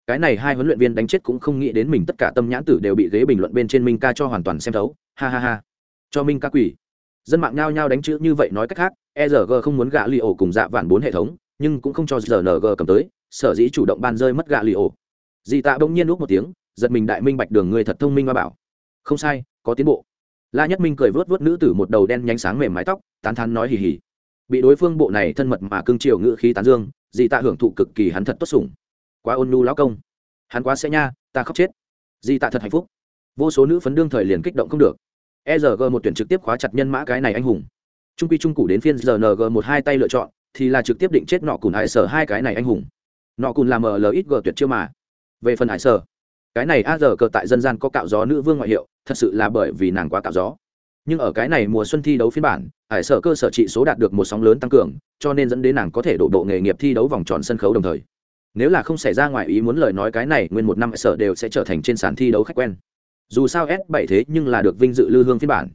cái này hai huấn luyện viên đánh chết cũng không nghĩ đến mình tất cả tâm nhãn tử đều bị ghế bình luận bên trên minh ca cho hoàn toàn xem thấu. Ha ha ha. Cho minh ca quỷ. Dân mạng nhao nhao đánh chữ như vậy nói cách khác erg không muốn gạ li ổ cùng dạ vạn bốn hệ thống, nhưng cũng không cho rng cầm tới, sở dĩ chủ động ban rơi mất gạ li ổ. Dị tạ bỗng nhiên lúc một tiếng, giật mình đại minh bạch đường người thật thông minh và bảo. Không sai, có tiến bộ. La nhất minh cười vớt vớt nữ tử một đầu đen nhánh sáng mềm mái tóc, tán thắn nói hì hì. Bị đối phương bộ này thân mật mà cưng chiều ngự khí tán dương dị tạ hưởng thụ cực kỳ hắn thật tốt sủng quá ôn nhu lão công. Hắn quá sẽ nha, ta khóc chết. Di tạ thật hạnh phúc. Vô số nữ phấn đương thời liền kích động không được. E r g một tuyển trực tiếp khóa chặt nhân mã cái này anh hùng. Trung quy trung cụ đến phiên rng một hai tay lựa chọn, thì là trực tiếp định chết nọ cùn hải sở hai cái này anh hùng. Nọ cùn làm mlxg tuyệt chiêu mà. Về phần hải sở, cái này a giờ cờ tại dân gian có cạo gió nữ vương ngoại hiệu, thật sự là bởi vì nàng quá cạo gió. Nhưng ở cái này mùa xuân thi đấu phiên bản, hải sở cơ sở trị số đạt được một sóng lớn tăng cường, cho nên dẫn đến nàng có thể đổ bộ nghề nghiệp thi đấu vòng tròn sân khấu đồng thời nếu là không xảy ra ngoài ý muốn lời nói cái này, nguyên một năm sở đều sẽ trở thành trên sàn thi đấu khách quen. Dù sao s 7 thế nhưng là được vinh dự lư hương phiên bản.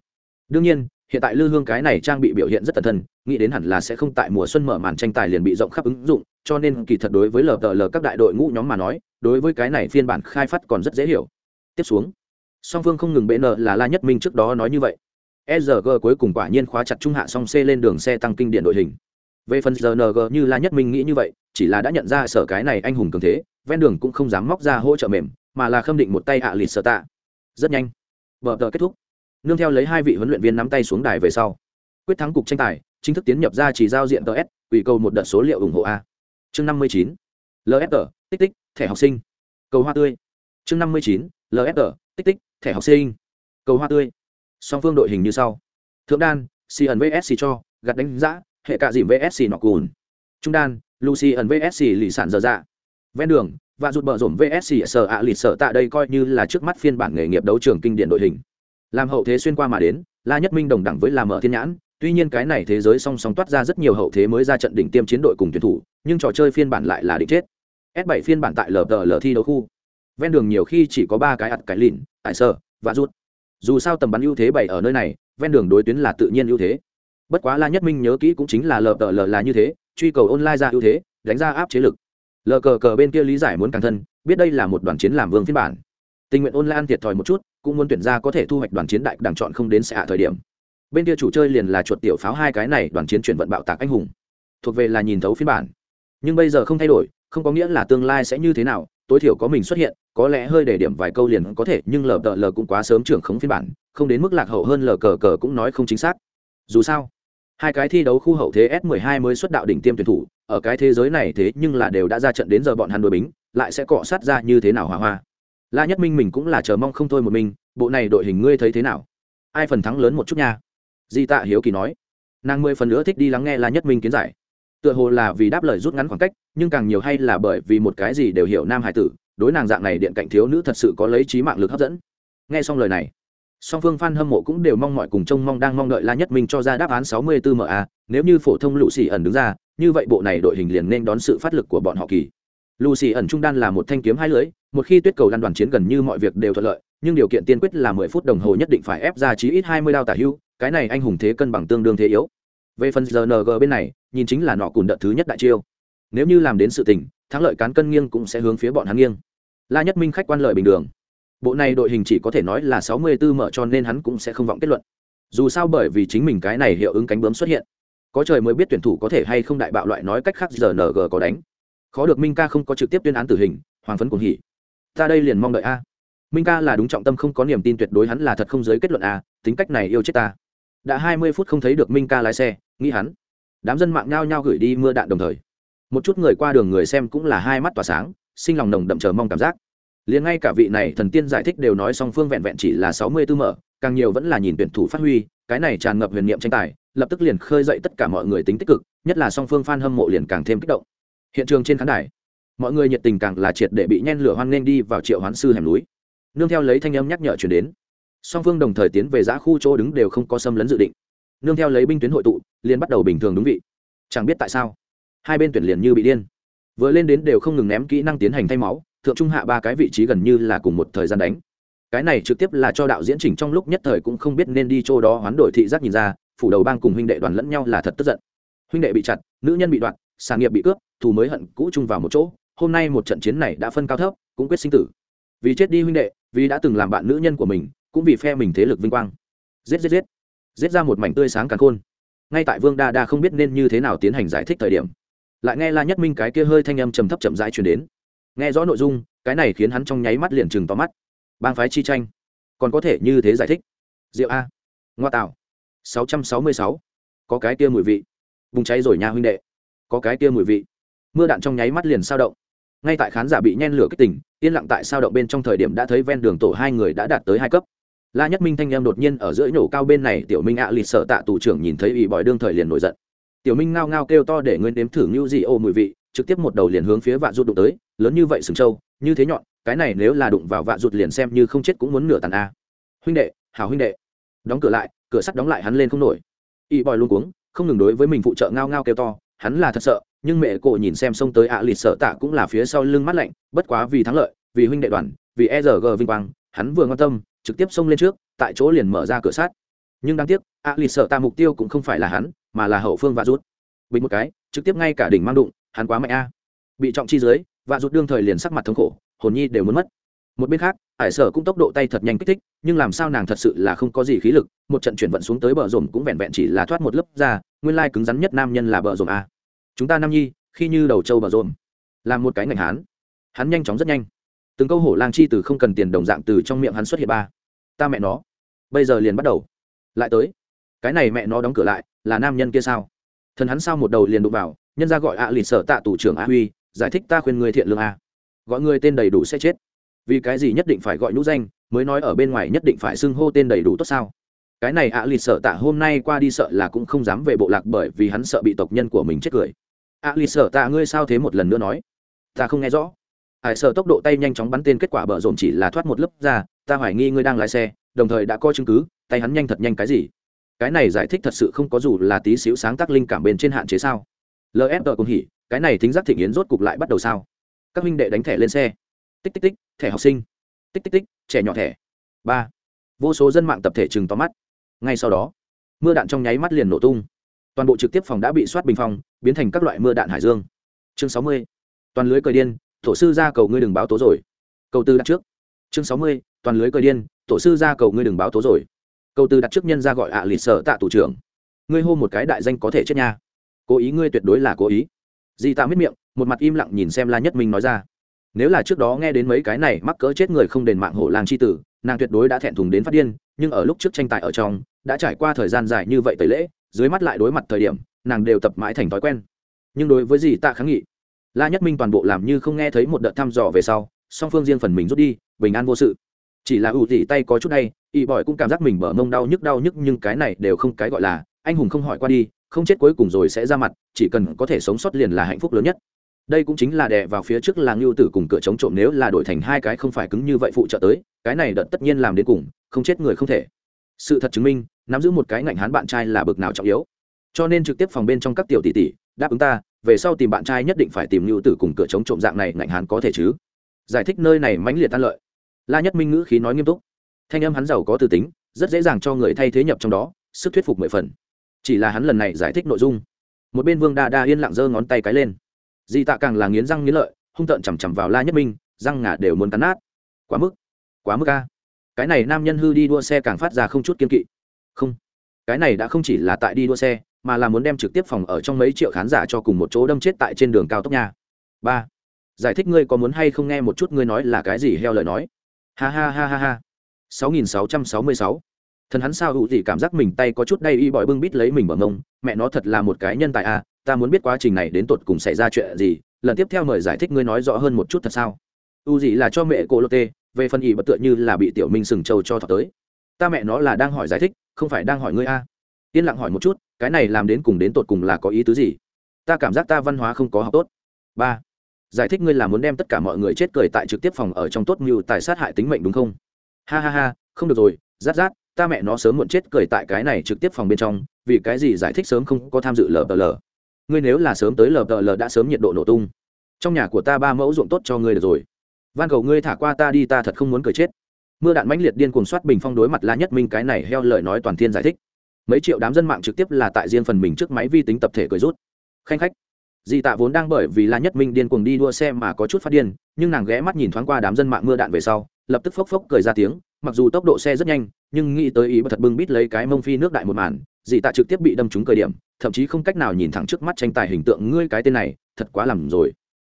Đương nhiên, hiện tại lư hương cái này trang bị biểu hiện rất tần thân, nghĩ đến hẳn là sẽ không tại mùa xuân mở màn tranh tài liền bị rộng khắp ứng dụng, cho nên kỳ thật đối với lờ tờ lờ các đại đội ngũ nhóm mà nói, đối với cái này phiên bản khai phát còn rất dễ hiểu. Tiếp xuống, song phương không ngừng bệ nợ là la nhất minh trước đó nói như vậy. Sg cuối cùng quả nhiên khóa chặt trung hạ song C lên đường xe tăng kinh điện đội hình. Về phần RNG như La Nhất Minh nghĩ như vậy, chỉ là đã nhận ra sở cái này anh hùng cường thế, ven đường cũng không dám móc ra hỗ trợ mềm, mà là khâm định một tay ạ à lịt sở tạ. Rất nhanh, vở tờ kết thúc. Nương theo lấy hai vị huấn luyện viên nắm tay xuống đài về sau, quyết thắng cục tranh tài, chính thức tiến nhập ra chỉ giao diện TS, ủy cầu một đợt số liệu ủng hộ a. Chương 59. LFR, tích tích, thẻ học sinh. Cầu hoa tươi. Chương 59. LFR, tích tích, thẻ học sinh. Cầu hoa tươi song phương đội hình như sau thượng đan si ẩn vsc cho gạt đánh giã hệ cạ dìm vsc nọ cùn. Trung đan, lucy ẩn vsc lì sản dở dạ. Ven đường, và rụt bờ rổm vsc sở ạ à lịt sở tại đây coi như là trước mắt phiên bản nghề nghiệp đấu trường kinh điển đội hình. Làm hậu thế xuyên qua mà đến, la nhất minh đồng đẳng với làm mở thiên nhãn. Tuy nhiên cái này thế giới song song toát ra rất nhiều hậu thế mới ra trận đỉnh tiêm chiến đội cùng tuyển thủ, nhưng trò chơi phiên bản lại là định chết. S 7 phiên bản tại lờ lờ thi đấu khu. Ven đường nhiều khi chỉ có ba cái ặt cái lìn tại sở và rút dù sao tầm bắn ưu thế bảy ở nơi này, ven đường đối tuyến là tự nhiên ưu thế bất quá la nhất minh nhớ kỹ cũng chính là lờ tờ lờ là như thế, truy cầu online ra ưu thế, đánh ra áp chế lực. Lờ cờ cờ bên kia lý giải muốn càng thân, biết đây là một đoàn chiến làm vương phiên bản. Tình nguyện online thiệt thòi một chút, cũng muốn tuyển ra có thể thu hoạch đoàn chiến đại đảng chọn không đến xạ thời điểm. Bên kia chủ chơi liền là chuột tiểu pháo hai cái này, đoàn chiến chuyển vận bạo tạc anh hùng. Thuộc về là nhìn thấu phiên bản. Nhưng bây giờ không thay đổi, không có nghĩa là tương lai sẽ như thế nào, tối thiểu có mình xuất hiện, có lẽ hơi để điểm vài câu liền có thể, nhưng lờ tờ lờ cũng quá sớm trưởng khống phiên bản, không đến mức lạc hậu hơn lờ cờ cờ cũng nói không chính xác. Dù sao hai cái thi đấu khu hậu thế s 12 mới xuất đạo đỉnh tiêm tuyển thủ, ở cái thế giới này thế nhưng là đều đã ra trận đến giờ bọn hắn đội bính, lại sẽ cọ sát ra như thế nào hòa hoa. La nhất minh mình cũng là chờ mong không thôi một mình, bộ này đội hình ngươi thấy thế nào? Ai phần thắng lớn một chút nha? Di tạ hiếu kỳ nói. Nàng mười phần nữa thích đi lắng nghe la nhất minh kiến giải. Tựa hồ là vì đáp lời rút ngắn khoảng cách, nhưng càng nhiều hay là bởi vì một cái gì đều hiểu nam hải tử, đối nàng dạng này điện cạnh thiếu nữ thật sự có lấy trí mạng lực hấp dẫn. Nghe xong lời này song phương f hâm mộ cũng đều mong mọi cùng trông mong đang mong đợi la nhất minh cho ra đáp án sáu mươi 64 ma nếu như phổ thông lũ xì ẩn đứng ra, như vậy bộ này đội hình liền nên đón sự phát lực của bọn họ kỳ. Lũ xì ẩn trung đan là một thanh kiếm hai lưỡi, một khi tuyết cầu lăn đoàn chiến gần như mọi việc đều thuận lợi, nhưng điều kiện tiên quyết là mười phút đồng hồ nhất định phải ép ra chí ít hai mươi đao tả hưu, cái này anh hùng thế cân bằng tương đương thế yếu. Về phần rng bên này, nhìn chính là nọ cùn đợt thứ nhất đại chiêu. Nếu như làm đến sự tình, thắng lợi cán cân nghiêng cũng sẽ hướng phía bọn hắn nghiêng. La nhất minh khách quan lợi bình đường bộ này đội hình chỉ có thể nói là sáu mươi 64 mở cho nên hắn cũng sẽ không vọng kết luận. Dù sao bởi vì chính mình cái này hiệu ứng cánh bướm xuất hiện, có trời mới biết tuyển thủ có thể hay không đại bạo loại nói cách khác giờ ng có đánh. Khó được minh ca không có trực tiếp tuyên án tử hình, hoàng phấn cuồng hỉ. Ta đây liền mong đợi a. Minh ca là đúng trọng tâm không có niềm tin tuyệt đối hắn là thật không giới kết luận a, tính cách này yêu chết ta. Đã hai mươi phút không thấy được minh ca lái xe, nghĩ hắn. Đám dân mạng nhao nhao gửi đi mưa đạn đồng thời. Một chút người qua đường người xem cũng là hai mắt tỏa sáng, sinh lòng nồng đậm chờ mong cảm giác liền ngay cả vị này thần tiên giải thích đều nói song phương vẹn vẹn chỉ là sáu mươi tư mở, càng nhiều vẫn là nhìn tuyển thủ phát huy, cái này tràn ngập huyền niệm tranh tài, lập tức liền khơi dậy tất cả mọi người tính tích cực, nhất là song phương f a n hâm mộ liền càng thêm kích động. Hiện trường trên khán đài, mọi người nhiệt tình càng là triệt để bị nhen lửa hoan nghênh đi vào triệu hoán sư hẻm núi. Nương theo lấy thanh âm nhắc nhở chuyển đến, song phương đồng thời tiến về giã khu chỗ đứng đều không có xâm lấn dự định. Nương theo lấy binh tuyến hội tụ, liền bắt đầu bình thường đúng vị. Chẳng biết tại sao, hai bên tuyển liền như bị điên. Vừa lên đến đều không ngừng ném kỹ năng tiến hành thay máu thượng trung hạ ba cái vị trí gần như là cùng một thời gian đánh. Cái này trực tiếp là cho đạo diễn chỉnh trong lúc nhất thời cũng không biết nên đi chỗ đó hoán đổi thị giác nhìn ra, phủ đầu bang cùng huynh đệ đoàn lẫn nhau là thật tức giận. Huynh đệ bị chặt, nữ nhân bị đoạn sản nghiệp bị cướp, thù mới hận cũ chung vào một chỗ, hôm nay một trận chiến này đã phân cao thấp, cũng quyết sinh tử. Vì chết đi huynh đệ, vì đã từng làm bạn nữ nhân của mình, cũng vì phe mình thế lực vinh quang. Giết giết giết. Giết ra một mảnh tươi sáng càng khôn. Ngay tại vương đa đa không biết nên như thế nào tiến hành giải thích thời điểm, lại nghe la nhất minh cái kia hơi thanh âm trầm thấp chậm rãi truyền đến nghe rõ nội dung, cái này khiến hắn trong nháy mắt liền chừng to mắt. Bang phái chi tranh. Còn có thể như thế giải thích. Diệu a. Ngoa tạo. Sáu trăm sáu mươi sáu. Có cái kia mùi vị. Bùng cháy rồi nha huynh đệ. Có cái kia mùi vị. Mưa đạn trong nháy mắt liền sao động. Ngay tại khán giả bị nhen lửa kích tỉnh, yên lặng tại sao động bên trong thời điểm đã thấy ven đường tổ hai người đã đạt tới hai cấp. La nhất minh thanh em đột nhiên ở giữa nhổ cao bên này, tiểu minh ạ à lịt sợ tạ tù trưởng nhìn thấy ủy bòi đương thời liền nổi giận. Tiểu minh ngao ngao kêu to để nguyên đếm thử ngưu gì ô mùi vị trực tiếp một đầu liền hướng phía vạ rụt đụng tới, lớn như vậy sừng trâu, như thế nhọn, cái này nếu là đụng vào vạ rụt liền xem như không chết cũng muốn nửa tàn a. Huynh đệ hào huynh đệ. Đóng cửa lại, cửa sắt đóng lại hắn lên không nổi. Y bòi luôn cuống, không ngừng đối với mình phụ trợ ngao ngao kêu to, hắn là thật sợ, nhưng mẹ cổ nhìn xem xông tới ạ à lịt sợ tạ cũng là phía sau lưng mắt lạnh, bất quá vì thắng lợi, vì huynh đệ đoàn, vì e rg vinh quang, hắn vừa ngon tâm, trực tiếp xông lên trước, tại chỗ liền mở ra cửa sát nhưng đáng tiếc, ạ à lịt sợ tạ mục tiêu cũng không phải là hắn, mà là hậu phương vạ rút bình một cái, trực tiếp ngay cả đỉnh mang đụng hắn quá mạnh a. Bị trọng chi dưới và rụt đương thời liền sắc mặt thống khổ, hồn nhi đều muốn mất. Một bên khác ải sở cũng tốc độ tay thật nhanh kích thích, nhưng làm sao nàng thật sự là không có gì khí lực, một trận chuyển vận xuống tới bờ rồm cũng vẹn vẹn chỉ là thoát một lớp ra, nguyên lai cứng rắn nhất nam nhân là bờ rồm a. Chúng ta nam nhi, khi như đầu trâu bờ rồm làm một cái ngành hán. Hắn nhanh chóng rất nhanh. Từng câu hổ lang chi từ không cần tiền đồng dạng từ trong miệng hắn xuất hiện ba. Ta mẹ nó. Bây giờ liền bắt đầu. Lại tới. Cái này mẹ nó đóng cửa lại, là nam nhân kia sao? Thần hắn sao một đầu liền đụng vào nhân ra gọi ạ à sợ sở tạ tù trưởng a huy, giải thích ta khuyên người thiện lương a. Gọi người tên đầy đủ sẽ chết. Vì cái gì nhất định phải gọi nhũ danh, mới nói ở bên ngoài nhất định phải xưng hô tên đầy đủ tốt sao? Cái này ạ à sợ tạ hôm nay qua đi sợ là cũng không dám về bộ lạc bởi vì hắn sợ bị tộc nhân của mình chết cười. Ạ à sợ tạ, ngươi sao thế một lần nữa nói? Ta không nghe rõ. Hải sợ tốc độ tay nhanh chóng bắn tên kết quả bở rộn chỉ là thoát một lớp ra, ta hoài nghi ngươi đang lái xe, đồng thời đã có chứng cứ, tay hắn nhanh thật nhanh cái gì? Cái này giải thích thật sự không có dù là tí xíu sáng tác linh cảm bên trên hạn chế sao? Lfg cũng hỉ, cái này thính giác thịnh yến rốt cục lại bắt đầu sao? Các minh đệ đánh thẻ lên xe. Tích tích tích, thẻ học sinh. Tích tích tích, trẻ nhỏ thẻ. Ba. Vô số dân mạng tập thể chừng tóm mắt. Ngay sau đó, mưa đạn trong nháy mắt liền nổ tung. Toàn bộ trực tiếp phòng đã bị soát bình phong, biến thành các loại mưa đạn hải dương. Chương sáu mươi. Toàn lưới cờ điên tổ sư ra cầu ngươi đừng báo tố rồi. Câu tư đặt trước. Chương sáu mươi. Toàn lưới cờ điên tổ sư ra cầu ngươi đừng báo tố rồi. Câu tư đặt trước nhân ra gọi ạ à lịt tạ thủ trưởng. Ngươi hô một cái đại danh có thể chết nha cố ý ngươi tuyệt đối là cố ý. Di tạ miết miệng, một mặt im lặng nhìn xem la nhất minh nói ra. Nếu là trước đó nghe đến mấy cái này mắc cỡ chết người không đền mạng hổ làng c h i tử, nàng tuyệt đối đã thẹn thùng đến phát điên, nhưng ở lúc trước tranh tài ở trong, đã trải qua thời gian dài như vậy tẩy lễ, dưới mắt lại đối mặt thời điểm, nàng đều tập mãi thành thói quen. Nhưng đối với gì tạ kháng nghị, la nhất minh toàn bộ làm như không nghe thấy một đợt thăm dò về sau, song phương riêng phần mình rút đi, bình an vô sự. Chỉ là ủ tỉ tay có chút hay, y bỏi cũng cảm giác mình bở mông đau nhức đau nhức, nhưng cái này đều không cái gọi là, anh hùng không hỏi qua đi không chết cuối cùng rồi sẽ ra mặt, chỉ cần có thể sống sót liền là hạnh phúc lớn nhất. Đây cũng chính là đè vào phía trước là ngưu tử cùng cửa chống trộm nếu là đổi thành hai cái không phải cứng như vậy phụ trợ tới, cái này đợt tất nhiên làm đến cùng, không chết người không thể. Sự thật chứng minh, nắm giữ một cái ngạnh hán bạn trai là bực nào trọng yếu. Cho nên trực tiếp phòng bên trong các tiểu tỷ tỷ, đáp ứng ta, về sau tìm bạn trai nhất định phải tìm ngưu tử cùng cửa chống trộm dạng này ngạnh hán có thể chứ. Giải thích nơi này mãnh liệt tan lợi. La nhất minh ngữ khí nói nghiêm túc. Thanh âm hắn giàu có từ tính, rất dễ dàng cho người thay thế nhập trong đó, sức thuyết phục mười phần chỉ là hắn lần này giải thích nội dung. Một bên vương đa đa yên lặng giơ ngón tay cái lên. Di tạ càng là nghiến răng nghiến lợi, hung tợn chằm chằm vào la nhất minh, răng ngà đều muốn cắn nát. Quá mức quá mức ca cái này nam nhân hư đi đua xe càng phát ra không chút kiên kỵ. Không, cái này đã không chỉ là tại đi đua xe, mà là muốn đem trực tiếp phòng ở trong mấy triệu khán giả cho cùng một chỗ đâm chết tại trên đường cao tốc nha. Ba, giải thích ngươi có muốn hay không nghe một chút ngươi nói là cái gì heo lời nói. Ha ha ha ha ha. Sáu nghìn sáu trăm sáu mươi sáu thần hắn sao hữu gì cảm giác mình tay có chút đay y bỏi bưng bít lấy mình bằng mông, mẹ nó thật là một cái nhân tài à ta muốn biết quá trình này đến tột cùng xảy ra chuyện gì, lần tiếp theo mời giải thích ngươi nói rõ hơn một chút thật sao? U gì là cho mẹ cô lô tê, về phần ý bất tựa như là bị tiểu minh sừng trâu cho thọ tới. Ta mẹ nó là đang hỏi giải thích, không phải đang hỏi ngươi a à. yên lặng hỏi một chút, cái này làm đến cùng đến tột cùng là có ý tứ gì? Ta cảm giác ta văn hóa không có học tốt. Ba, giải thích ngươi là muốn đem tất cả mọi người chết cười tại trực tiếp phòng ở trong tốt mưu tài sát hại tính mệnh đúng không? Ha ha ha, không được rồi, rát rát ta mẹ nó sớm muộn chết cười tại cái này trực tiếp phòng bên trong, vì cái gì giải thích sớm không có tham dự lờ lờ? Ngươi nếu là sớm tới lờ lờ đã sớm nhiệt độ nổ tung. Trong nhà của ta ba mẫu ruộng tốt cho ngươi được rồi. Van cầu ngươi thả qua ta đi, ta thật không muốn cười chết. Mưa đạn mãnh liệt điên cuồng soát bình phong đối mặt la nhất minh, cái này heo lời nói toàn thiên giải thích. Mấy triệu đám dân mạng trực tiếp là tại riêng phần mình trước máy vi tính tập thể cười rút. Khanh khách. Di tạ vốn đang bởi vì la nhất minh điên cuồng đi đua xe mà có chút phát điên, nhưng nàng ghé mắt nhìn thoáng qua đám dân mạng mưa đạn về sau, lập tức phốc phốc cười ra tiếng mặc dù tốc độ xe rất nhanh, nhưng nghĩ tới ý bất thật bưng bít lấy cái mông phi nước đại một màn dị tạ trực tiếp bị đâm trúng cơ điểm, thậm chí không cách nào nhìn thẳng trước mắt tranh tài hình tượng ngươi cái tên này, thật quá lầm rồi.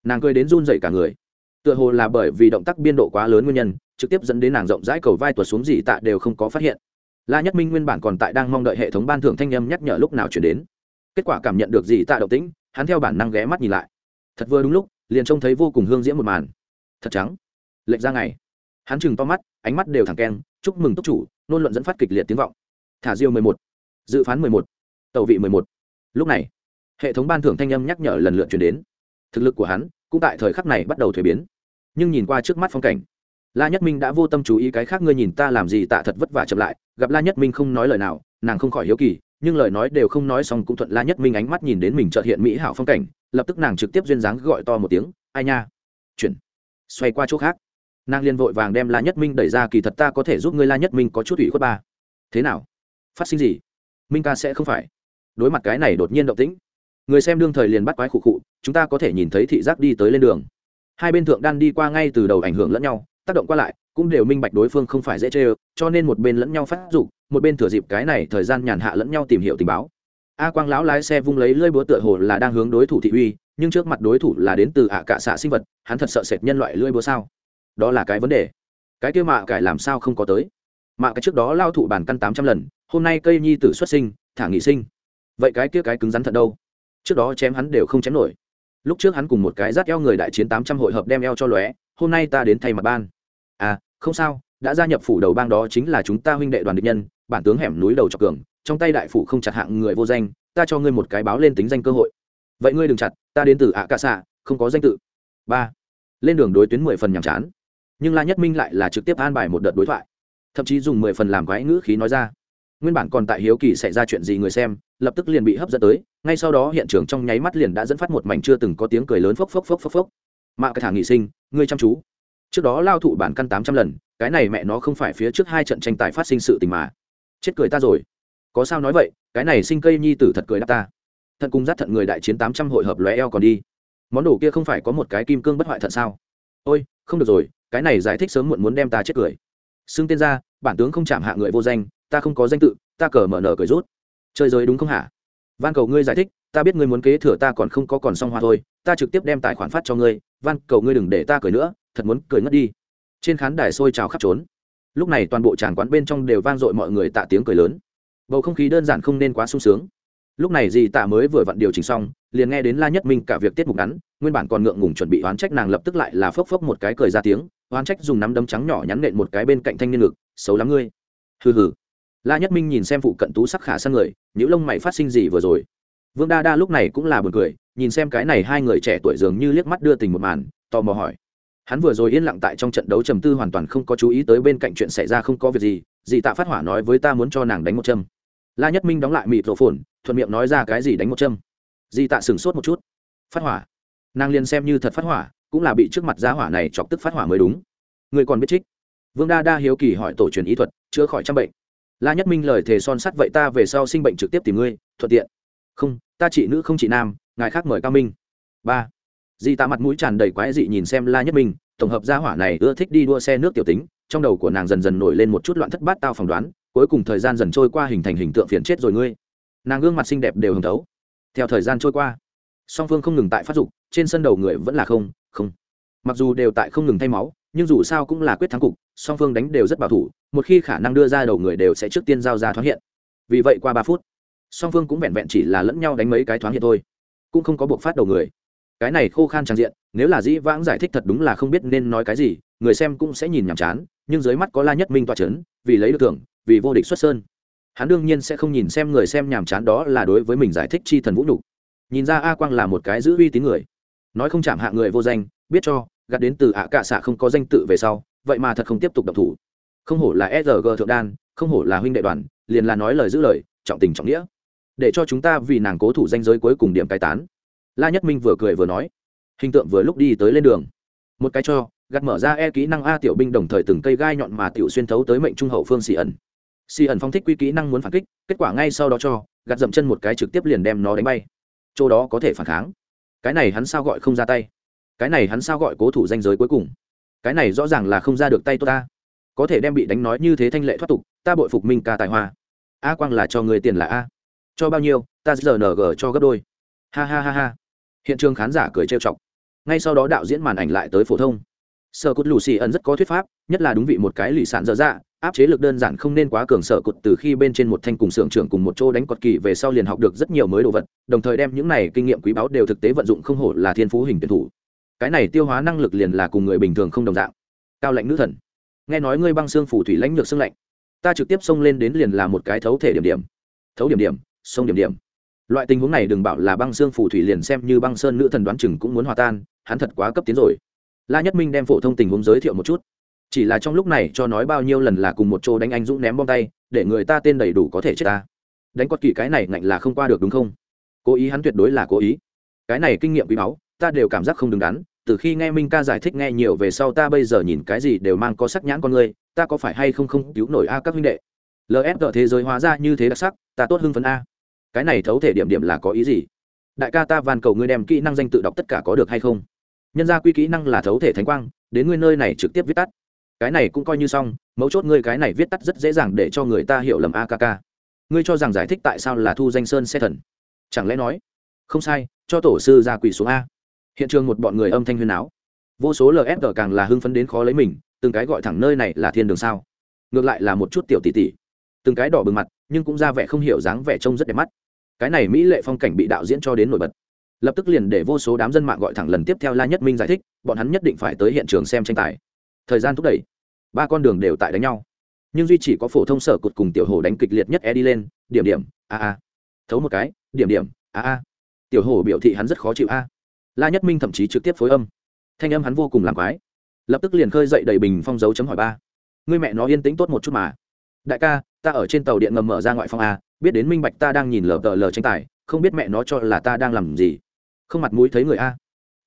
Nàng cười đến run dậy cả người. Tựa hồ là bởi vì động tác biên độ quá lớn nguyên nhân, trực tiếp dẫn đến nàng rộng rãi cầu vai tuột xuống dị tạ đều không có phát hiện. La nhất minh nguyên bản còn tại đang mong đợi hệ thống ban thưởng thanh âm nhắc nhở lúc nào chuyển đến. Kết quả cảm nhận được dị tạ động tĩnh, hắn theo bản năng ghé mắt nhìn lại. Thật vừa đúng lúc, liền trông thấy vô cùng hương diễm một màn. Thật trắng. Lệnh ra ngày hắn chừng to mắt, ánh mắt đều thẳng keng, chúc mừng túc chủ, nôn luận dẫn phát kịch liệt tiếng vọng. Thả diêu mười một, dự phán mười một tàu vị mười một. Lúc này, hệ thống ban thưởng thanh âm nhắc nhở lần lượt chuyển đến. Thực lực của hắn cũng tại thời khắc này bắt đầu thuế biến. Nhưng nhìn qua trước mắt phong cảnh, la nhất minh đã vô tâm chú ý cái khác ngươi nhìn ta làm gì tạ thật vất vả chậm lại, gặp la nhất minh không nói lời nào, nàng không khỏi hiếu kỳ, nhưng lời nói đều không nói xong cũng thuận la nhất minh ánh mắt nhìn đến mình trợt hiện mỹ hảo phong cảnh, lập tức nàng trực tiếp duyên dáng gọi to một tiếng, ai nha, chuyển, xoay qua chỗ khác nàng liên vội vàng đem la nhất minh đẩy ra, kỳ thật ta có thể giúp ngươi la nhất minh có chút ủy khuất ba. Thế nào? Phát sinh gì? Minh ca sẽ không phải. Đối mặt cái này đột nhiên động tĩnh, người xem đương thời liền bắt quái khụ khụ, chúng ta có thể nhìn thấy thị giác đi tới lên đường. Hai bên thượng đan đi qua ngay từ đầu ảnh hưởng lẫn nhau, tác động qua lại, cũng đều minh bạch đối phương không phải dễ chê ơ, cho nên một bên lẫn nhau phát dục, một bên thừa dịp cái này thời gian nhàn hạ lẫn nhau tìm hiểu tình báo. A quang lão lái xe vung lấy lơi búa tựa hồ là đang hướng đối thủ thị uy, nhưng trước mặt đối thủ là đến từ ạ cạ xạ sinh vật, hắn thật sợ sệt nhân loại lơi búa sao? Đó là cái vấn đề. Cái kia mạ cải làm sao không có tới? Mạ cái trước đó lao thụ bản căn tám trăm lần, hôm nay cây nhi tử xuất sinh, thả nghị sinh. Vậy cái kia cái cứng rắn thật đâu? Trước đó chém hắn đều không chém nổi. Lúc trước hắn cùng một cái rát eo người đại chiến tám trăm hội hợp đem eo cho lóe, hôm nay ta đến thay mặt ban. À không sao, đã gia nhập phủ đầu bang đó chính là chúng ta huynh đệ đoàn địch nhân, bản tướng hẻm núi đầu trọc cường, trong tay đại phủ không chặt hạng người vô danh, ta cho ngươi một cái báo lên tính danh cơ hội. Vậy ngươi đừng chặt, ta đến từ ạ cạ xạ, không có danh tự. Ba. Lên đường đối tuyến mười phần nhàm chán nhưng la nhất minh lại là trực tiếp an bài một đợt đối thoại thậm chí dùng mười phần làm quái ngữ khí nói ra nguyên bản còn tại hiếu kỳ xảy ra chuyện gì người xem lập tức liền bị hấp dẫn tới ngay sau đó hiện trường trong nháy mắt liền đã dẫn phát một mảnh chưa từng có tiếng cười lớn phốc phốc phốc phốc phốc. Mạ cái thả nghị sinh, ngươi chăm chú. Trước đó lao thụ bản căn tám trăm lần, cái này mẹ nó không phải phía trước hai trận tranh tài phát sinh sự tình mà. Chết cười ta rồi. Có sao nói vậy, cái này sinh cây nhi tử thật cười đáp ta. Thận cung dắt thận người đại chiến tám trăm hội hợp lóe eo còn đi. Món đồ kia không phải có một cái kim cương bất hoại thận sao? Ôi, không được rồi cái này giải thích sớm muộn muốn đem ta chết cười. Xưng tên ra, bản tướng không chạm hạ người vô danh, ta không có danh tự, ta cờ mở nở cười rút. Chơi giới đúng không hả? Van cầu ngươi giải thích, ta biết ngươi muốn kế thừa ta còn không có còn xong hoa thôi, ta trực tiếp đem tài khoản phát cho ngươi, van cầu ngươi đừng để ta cười nữa, thật muốn cười ngất đi. Trên khán đài sôi trào khắp trốn. Lúc này toàn bộ tràng quán bên trong đều vang dội mọi người tạ tiếng cười lớn. Bầu không khí đơn giản không nên quá sung sướng lúc này dì tạ mới vừa vặn điều chỉnh xong, liền nghe đến la nhất minh cả việc tiết mục ngắn, nguyên bản còn ngượng ngùng chuẩn bị oán trách nàng lập tức lại là phốc phốc một cái cười ra tiếng, oán trách dùng nắm đấm trắng nhỏ nhắn nện một cái bên cạnh thanh niên ngực, xấu lắm ngươi. Hừ hừ. La nhất minh nhìn xem phụ cận tú sắc khả sang người những lông mày phát sinh gì vừa rồi. Vương đa đa lúc này cũng là buồn cười, nhìn xem cái này hai người trẻ tuổi dường như liếc mắt đưa tình một màn, tò mò hỏi. Hắn vừa rồi yên lặng tại trong trận đấu trầm tư hoàn toàn không có chú ý tới bên cạnh chuyện xảy ra không có việc gì dì tạ phát hỏa nói với ta muốn cho nàng đánh một châm la nhất minh đóng lại mịt rổ phồn thuận miệng nói ra cái gì đánh một châm. Di tạ sửng sốt một chút. Phát hỏa. Nàng liền xem như thật phát hỏa, cũng là bị trước mặt giá hỏa này chọc tức phát hỏa mới đúng. Người còn biết trích. Vương đa đa hiếu kỳ hỏi tổ truyền ý thuật, chữa khỏi trăm bệnh. La nhất minh lời thề son sắt vậy ta về sau sinh bệnh trực tiếp tìm ngươi, thuận tiện. Không, ta chị nữ không chị nam, ngài khác mời cao minh. Ba. Di tạ mặt mũi tràn đầy quái dị nhìn xem la nhất minh, tổng hợp gia hỏa này ưa thích đi đua xe nước tiểu tính trong đầu của nàng dần dần nổi lên một chút loạn thất bát tao phỏng đoán, cuối cùng thời gian dần trôi qua hình thành hình tượng phiền chết rồi ngươi. Nàng gương mặt xinh đẹp đều hứng thấu. Theo thời gian trôi qua, song phương không ngừng tại phát dục, trên sân đầu người vẫn là không không. Mặc dù đều tại không ngừng thay máu, nhưng dù sao cũng là quyết thắng cục, song phương đánh đều rất bảo thủ, một khi khả năng đưa ra đầu người đều sẽ trước tiên giao ra thoáng hiện. Vì vậy qua ba phút, song phương cũng vẹn vẹn chỉ là lẫn nhau đánh mấy cái thoáng hiện thôi, cũng không có buộc phát đầu người. Cái này khô khan trang diện, nếu là dĩ vãng giải thích thật đúng là không biết nên nói cái gì, người xem cũng sẽ nhìn nhàm chán nhưng dưới mắt có la nhất minh toa c h ấ n vì lấy được thưởng, vì vô địch xuất sơn. Hắn đương nhiên sẽ không nhìn xem người xem nhàm chán đó là đối với mình giải thích chi thần vũ nhục. Nhìn ra a quang là một cái giữ uy tín người. Nói không chạm hạ người vô danh, biết cho, gạt đến từ ạ cạ xạ không có danh tự về sau, vậy mà thật không tiếp tục độc thủ. Không hổ là sg thượng đan, không hổ là huynh đệ đoàn, liền là nói lời giữ lời, trọng tình trọng nghĩa. Để cho chúng ta vì nàng cố thủ danh giới cuối cùng điểm cai tán. La nhất minh vừa cười vừa nói. Hình tượng vừa lúc đi tới lên đường. Một cái cho gạt mở ra e kỹ năng a tiểu binh đồng thời từng cây gai nhọn mà tiểu xuyên thấu tới mệnh trung hậu phương xì ẩn. Xì ẩn phong thích quy kỹ năng muốn phản kích, kết quả ngay sau đó cho, gạt dậm chân một cái trực tiếp liền đem nó đánh bay. Chỗ đó có thể phản kháng. Cái này hắn sao gọi không ra tay? Cái này hắn sao gọi cố thủ danh giới cuối cùng? Cái này rõ ràng là không ra được tay tôi ta. Có thể đem bị đánh nói như thế thanh lệ thoát tục, ta bội phục minh ca tài hoa. A quang là cho người tiền là a. Cho bao nhiêu, ta giờ ng cho gấp đôi. Ha ha ha ha. Hiện trường khán giả cười trêu chọc. Ngay sau đó đạo diễn màn ảnh lại tới phổ thông sở cụt lù xì ẩn rất có thuyết pháp, nhất là đúng vị một cái lì sản dở dạ áp chế lực đơn giản không nên quá cường sở cột từ khi bên trên một thanh cùng xưởng trưởng cùng một chỗ đánh cọt kỳ về sau liền học được rất nhiều mới đồ vật, đồng thời đem những này kinh nghiệm quý báu đều thực tế vận dụng không hổ là thiên phú hình tuyển thủ. Cái này tiêu hóa năng lực liền là cùng người bình thường không đồng dạng. Cao lạnh nữ thần. Nghe nói ngươi băng xương phủ thủy lãnh nhược xương lạnh. Ta trực tiếp xông lên đến liền là một cái thấu thể điểm điểm. Thấu điểm điểm sông điểm điểm. Loại tình huống này đừng bảo là băng xương phủ thủy liền xem như băng sơn nữ thần đoán chừng cũng muốn hòa tan, hắn thật quá cấp tiến rồi la nhất minh đem phổ thông tình huống giới thiệu một chút. Chỉ là trong lúc này, cho nói bao nhiêu lần là cùng một chỗ đánh anh dũng ném bom tay, để người ta tên đầy đủ có thể chết ta. Đánh quật kỳ cái này ngạnh là không qua được đúng không? Cố ý hắn tuyệt đối là cố ý. Cái này kinh nghiệm quý báu, ta đều cảm giác không đứng đắn. Từ khi nghe minh ca giải thích nghe nhiều về sau ta bây giờ nhìn cái gì đều mang có sắc nhãn con người, ta có phải hay không không cứu nổi a các huynh đệ? Lf thế giới hóa ra như thế đặc sắc, ta tốt hưng phấn a. Cái này thấu thể điểm điểm là có ý gì? Đại ca ta van cầu ngươi đem kỹ năng danh tự đọc tất cả có được hay không? Nhân gia quy kỹ năng là thấu thể thánh quang, đến ngươi nơi này trực tiếp viết tắt. Cái này cũng coi như xong, mấu chốt ngươi cái này viết tắt rất dễ dàng để cho người ta hiểu lầm akk ngươi cho rằng giải thích tại sao là thu danh sơn xe thần? Chẳng lẽ nói? Không sai, cho tổ sư ra quỷ xuống a. Hiện trường một bọn người âm thanh huyên áo vô số lfg càng là hưng phấn đến khó lấy mình, từng cái gọi thẳng nơi này là thiên đường sao? Ngược lại là một chút tiểu tỷ tỷ. Từng cái đỏ bừng mặt, nhưng cũng ra vẻ không hiểu dáng vẻ trông rất đẹp mắt. Cái này mỹ lệ phong cảnh bị đạo diễn cho đến nổi bật lập tức liền để vô số đám dân mạng gọi thẳng lần tiếp theo la nhất minh giải thích, bọn hắn nhất định phải tới hiện trường xem tranh tài. Thời gian thúc đẩy, ba con đường đều tại đánh nhau. Nhưng duy chỉ có phổ thông sở cột cùng tiểu hồ đánh kịch liệt nhất e đi lên, điểm điểm, a a. Thấu một cái, điểm điểm, a a. Tiểu hồ biểu thị hắn rất khó chịu a. La nhất minh thậm chí trực tiếp phối âm. Thanh âm hắn vô cùng làm quái. Lập tức liền khơi dậy đầy bình phong dấu chấm hỏi ba. Người mẹ nó yên tĩnh tốt một chút mà. Đại ca, ta ở trên tàu điện ngầm mở ra ngoại phong a, biết đến minh bạch ta đang nhìn lờ tờ lờ tranh tài, không biết mẹ nó cho là ta đang làm gì không mặt mũi thấy người a.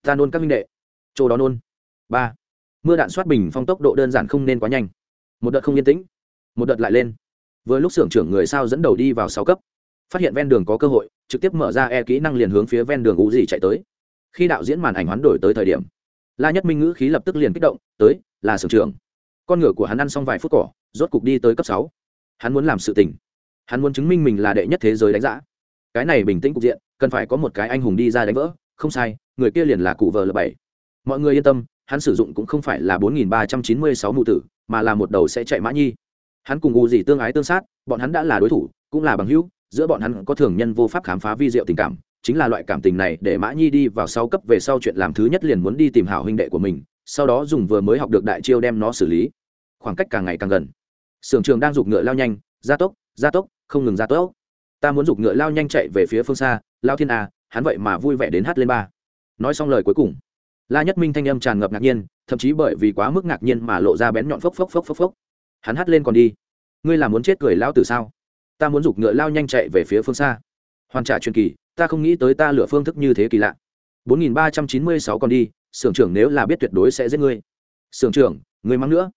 Ta nôn các minh đệ. Chỗ đó nôn. Ba. Mưa đạn soát bình phong tốc độ đơn giản không nên quá nhanh. Một đợt không yên tĩnh, một đợt lại lên. Với lúc xưởng trưởng người sao dẫn đầu đi vào sáu cấp, phát hiện ven đường có cơ hội, trực tiếp mở ra e kỹ năng liền hướng phía ven đường ú gì chạy tới. Khi đạo diễn màn ảnh hoán đổi tới thời điểm, la nhất minh ngữ khí lập tức liền kích động, tới, là xưởng trưởng. Con ngựa của hắn ăn xong vài phút cỏ, rốt cục đi tới cấp sáu. Hắn muốn làm sự tình. Hắn muốn chứng minh mình là đệ nhất thế giới đánh giá. Cái này bình tĩnh cục diện cần phải có một cái anh hùng đi ra đánh vỡ, không sai, người kia liền là cụ vợ l bảy. Mọi người yên tâm, hắn sử dụng cũng không phải là bốn nghìn ba trăm chín mươi sáu mụ tử, mà là một đầu sẽ chạy mã nhi. Hắn cùng u gì tương ái tương sát, bọn hắn đã là đối thủ, cũng là bằng hữu, giữa bọn hắn có thường nhân vô pháp khám phá vi diệu tình cảm, chính là loại cảm tình này để mã nhi đi vào sau cấp về sau chuyện làm thứ nhất liền muốn đi tìm hảo huynh đệ của mình, sau đó dùng vừa mới học được đại chiêu đem nó xử lý. Khoảng cách càng ngày càng gần. Sưởng trường đang giục ngựa lao nhanh, gia tốc gia tốc, không ngừng gia tốc. Ta muốn giục ngựa lao nhanh chạy về phía phương xa lao thiên a, hắn vậy mà vui vẻ đến hát lên ba. Nói xong lời cuối cùng, la nhất minh thanh âm tràn ngập ngạc nhiên, thậm chí bởi vì quá mức ngạc nhiên mà lộ ra bén nhọn phốc phốc phốc phốc phốc. Hắn hát lên còn đi. Ngươi là muốn chết cười lao từ sao? Ta muốn giục ngựa lao nhanh chạy về phía phương xa. Hoàn trả truyền kỳ, ta không nghĩ tới ta lựa phương thức như thế kỳ lạ. Bốn nghìn ba trăm chín mươi sáu còn đi, sưởng trưởng nếu là biết tuyệt đối sẽ giết ngươi. Sưởng trưởng, ngươi mắng nữa.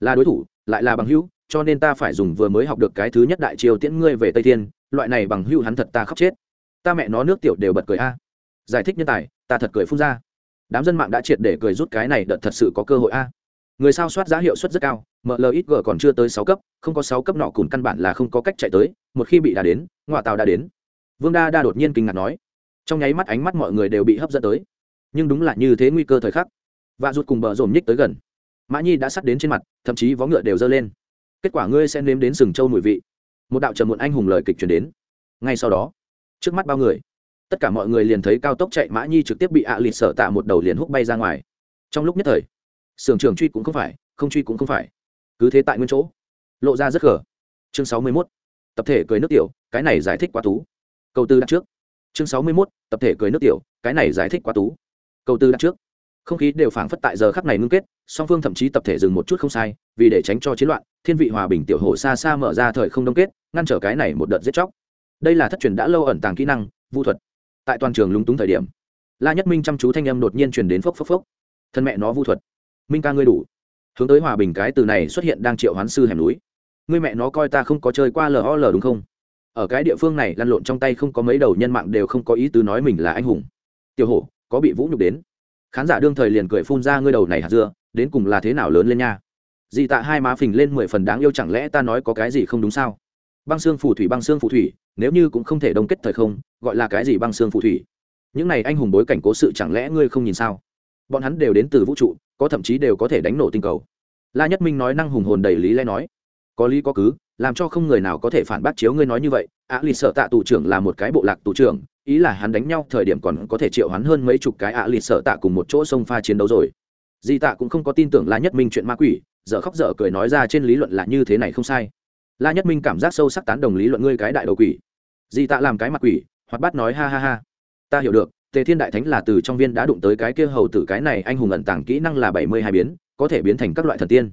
Là đối thủ, lại là bằng hữu, cho nên ta phải dùng vừa mới học được cái thứ nhất đại triều tiễn ngươi về tây thiên. Loại này bằng hữu hắn thật ta khóc chết ta mẹ nó nước tiểu đều bật cười a. Giải thích nhân tài, ta thật cười phun ra. Đám dân mạng đã triệt để cười rút cái này đợt thật sự có cơ hội a. Người sao soát giá hiệu suất rất cao mlxg còn chưa tới sáu cấp, không có sáu cấp nọ cùn căn bản là không có cách chạy tới, một khi bị đà đến, ngoại tàu đã đến. Vương đa đa đột nhiên kinh ngạc nói. Trong nháy mắt ánh mắt mọi người đều bị hấp dẫn tới. Nhưng đúng là như thế nguy cơ thời khắc. Và rụt cùng bờ rồm nhích tới gần. Mã nhi đã sắt đến trên mặt, thậm chí vó ngựa đều dơ lên. Kết quả ngươi sẽ nếm đến sừng châu mùi vị. Một đạo trầm muộn anh hùng lời kịch chuyển đến. Ngay sau đó trước mắt bao người. Tất cả mọi người liền thấy cao tốc chạy mã nhi trực tiếp bị ạ à lịt sở tạ một đầu liền hút bay ra ngoài. Trong lúc nhất thời sưởng trường truy cũng không phải, không truy cũng không phải. Cứ thế tại nguyên chỗ, lộ ra rất gở chương sáu mươi 61. tập thể cười nước tiểu, cái này giải thích quá tú. Câu tư đặt trước. Chương sáu mươi 61. tập thể cười nước tiểu, cái này giải thích quá tú. Câu tư đặt trước. Không khí đều phảng phất tại giờ khắc này ngưng kết, song phương thậm chí tập thể dừng một chút không sai, vì để tránh cho chiến loạn, thiên vị hòa bình tiểu hồ xa xa mở ra thời không đông kết, ngăn trở cái này một đợt giết chóc đây là thất truyền đã lâu ẩn tàng kỹ năng, vu thuật. Tại toàn trường lúng túng thời điểm, la nhất minh chăm chú thanh âm đột nhiên truyền đến phốc phốc phốc. Thân mẹ nó vu thuật. Minh ca ngươi đủ. Hướng tới hòa bình cái từ này xuất hiện đang triệu hoán sư hẻm núi. Ngươi mẹ nó coi ta không có chơi qua lol đúng không? Ở cái địa phương này lăn lộn trong tay không có mấy đầu nhân mạng đều không có ý tứ nói mình là anh hùng. Tiểu hổ, có bị vũ nhục đến? Khán giả đương thời liền cười phun ra ngươi đầu này hạt dưa, đến cùng là thế nào lớn lên nha? Dị tạ hai má phình lên mười phần đáng yêu chẳng lẽ ta nói có cái gì không đúng sao? Băng xương phù thủy, băng xương phù thủy, nếu như cũng không thể đông kết thời không, gọi là cái gì băng xương phù thủy? Những này anh hùng bối cảnh cố sự chẳng lẽ ngươi không nhìn sao? Bọn hắn đều đến từ vũ trụ, có thậm chí đều có thể đánh nổ tinh cầu. La nhất minh nói năng hùng hồn đầy lý lẽ nói. Có lý có cứ, làm cho không người nào có thể phản bác chiếu ngươi nói như vậy. Ạ lì sợ tạ tù trưởng là một cái bộ lạc tù trưởng, ý là hắn đánh nhau thời điểm còn có thể triệu hắn hơn mấy chục cái ạ lì sợ tạ cùng một chỗ sông pha chiến đấu rồi. Di tạ cũng không có tin tưởng la nhất minh chuyện ma quỷ, dở khóc dở cười nói ra trên lý luận là như thế này không sai la nhất minh cảm giác sâu sắc tán đồng lý luận ngươi cái đại đầu quỷ. Di tạ làm cái mặt quỷ hoặc bắt nói ha ha ha. Ta hiểu được, tề thiên đại thánh là từ trong viên đã đụng tới cái kia hầu tử cái này, anh hùng ẩn tàng kỹ năng là bảy mươi hai biến, có thể biến thành các loại thần tiên.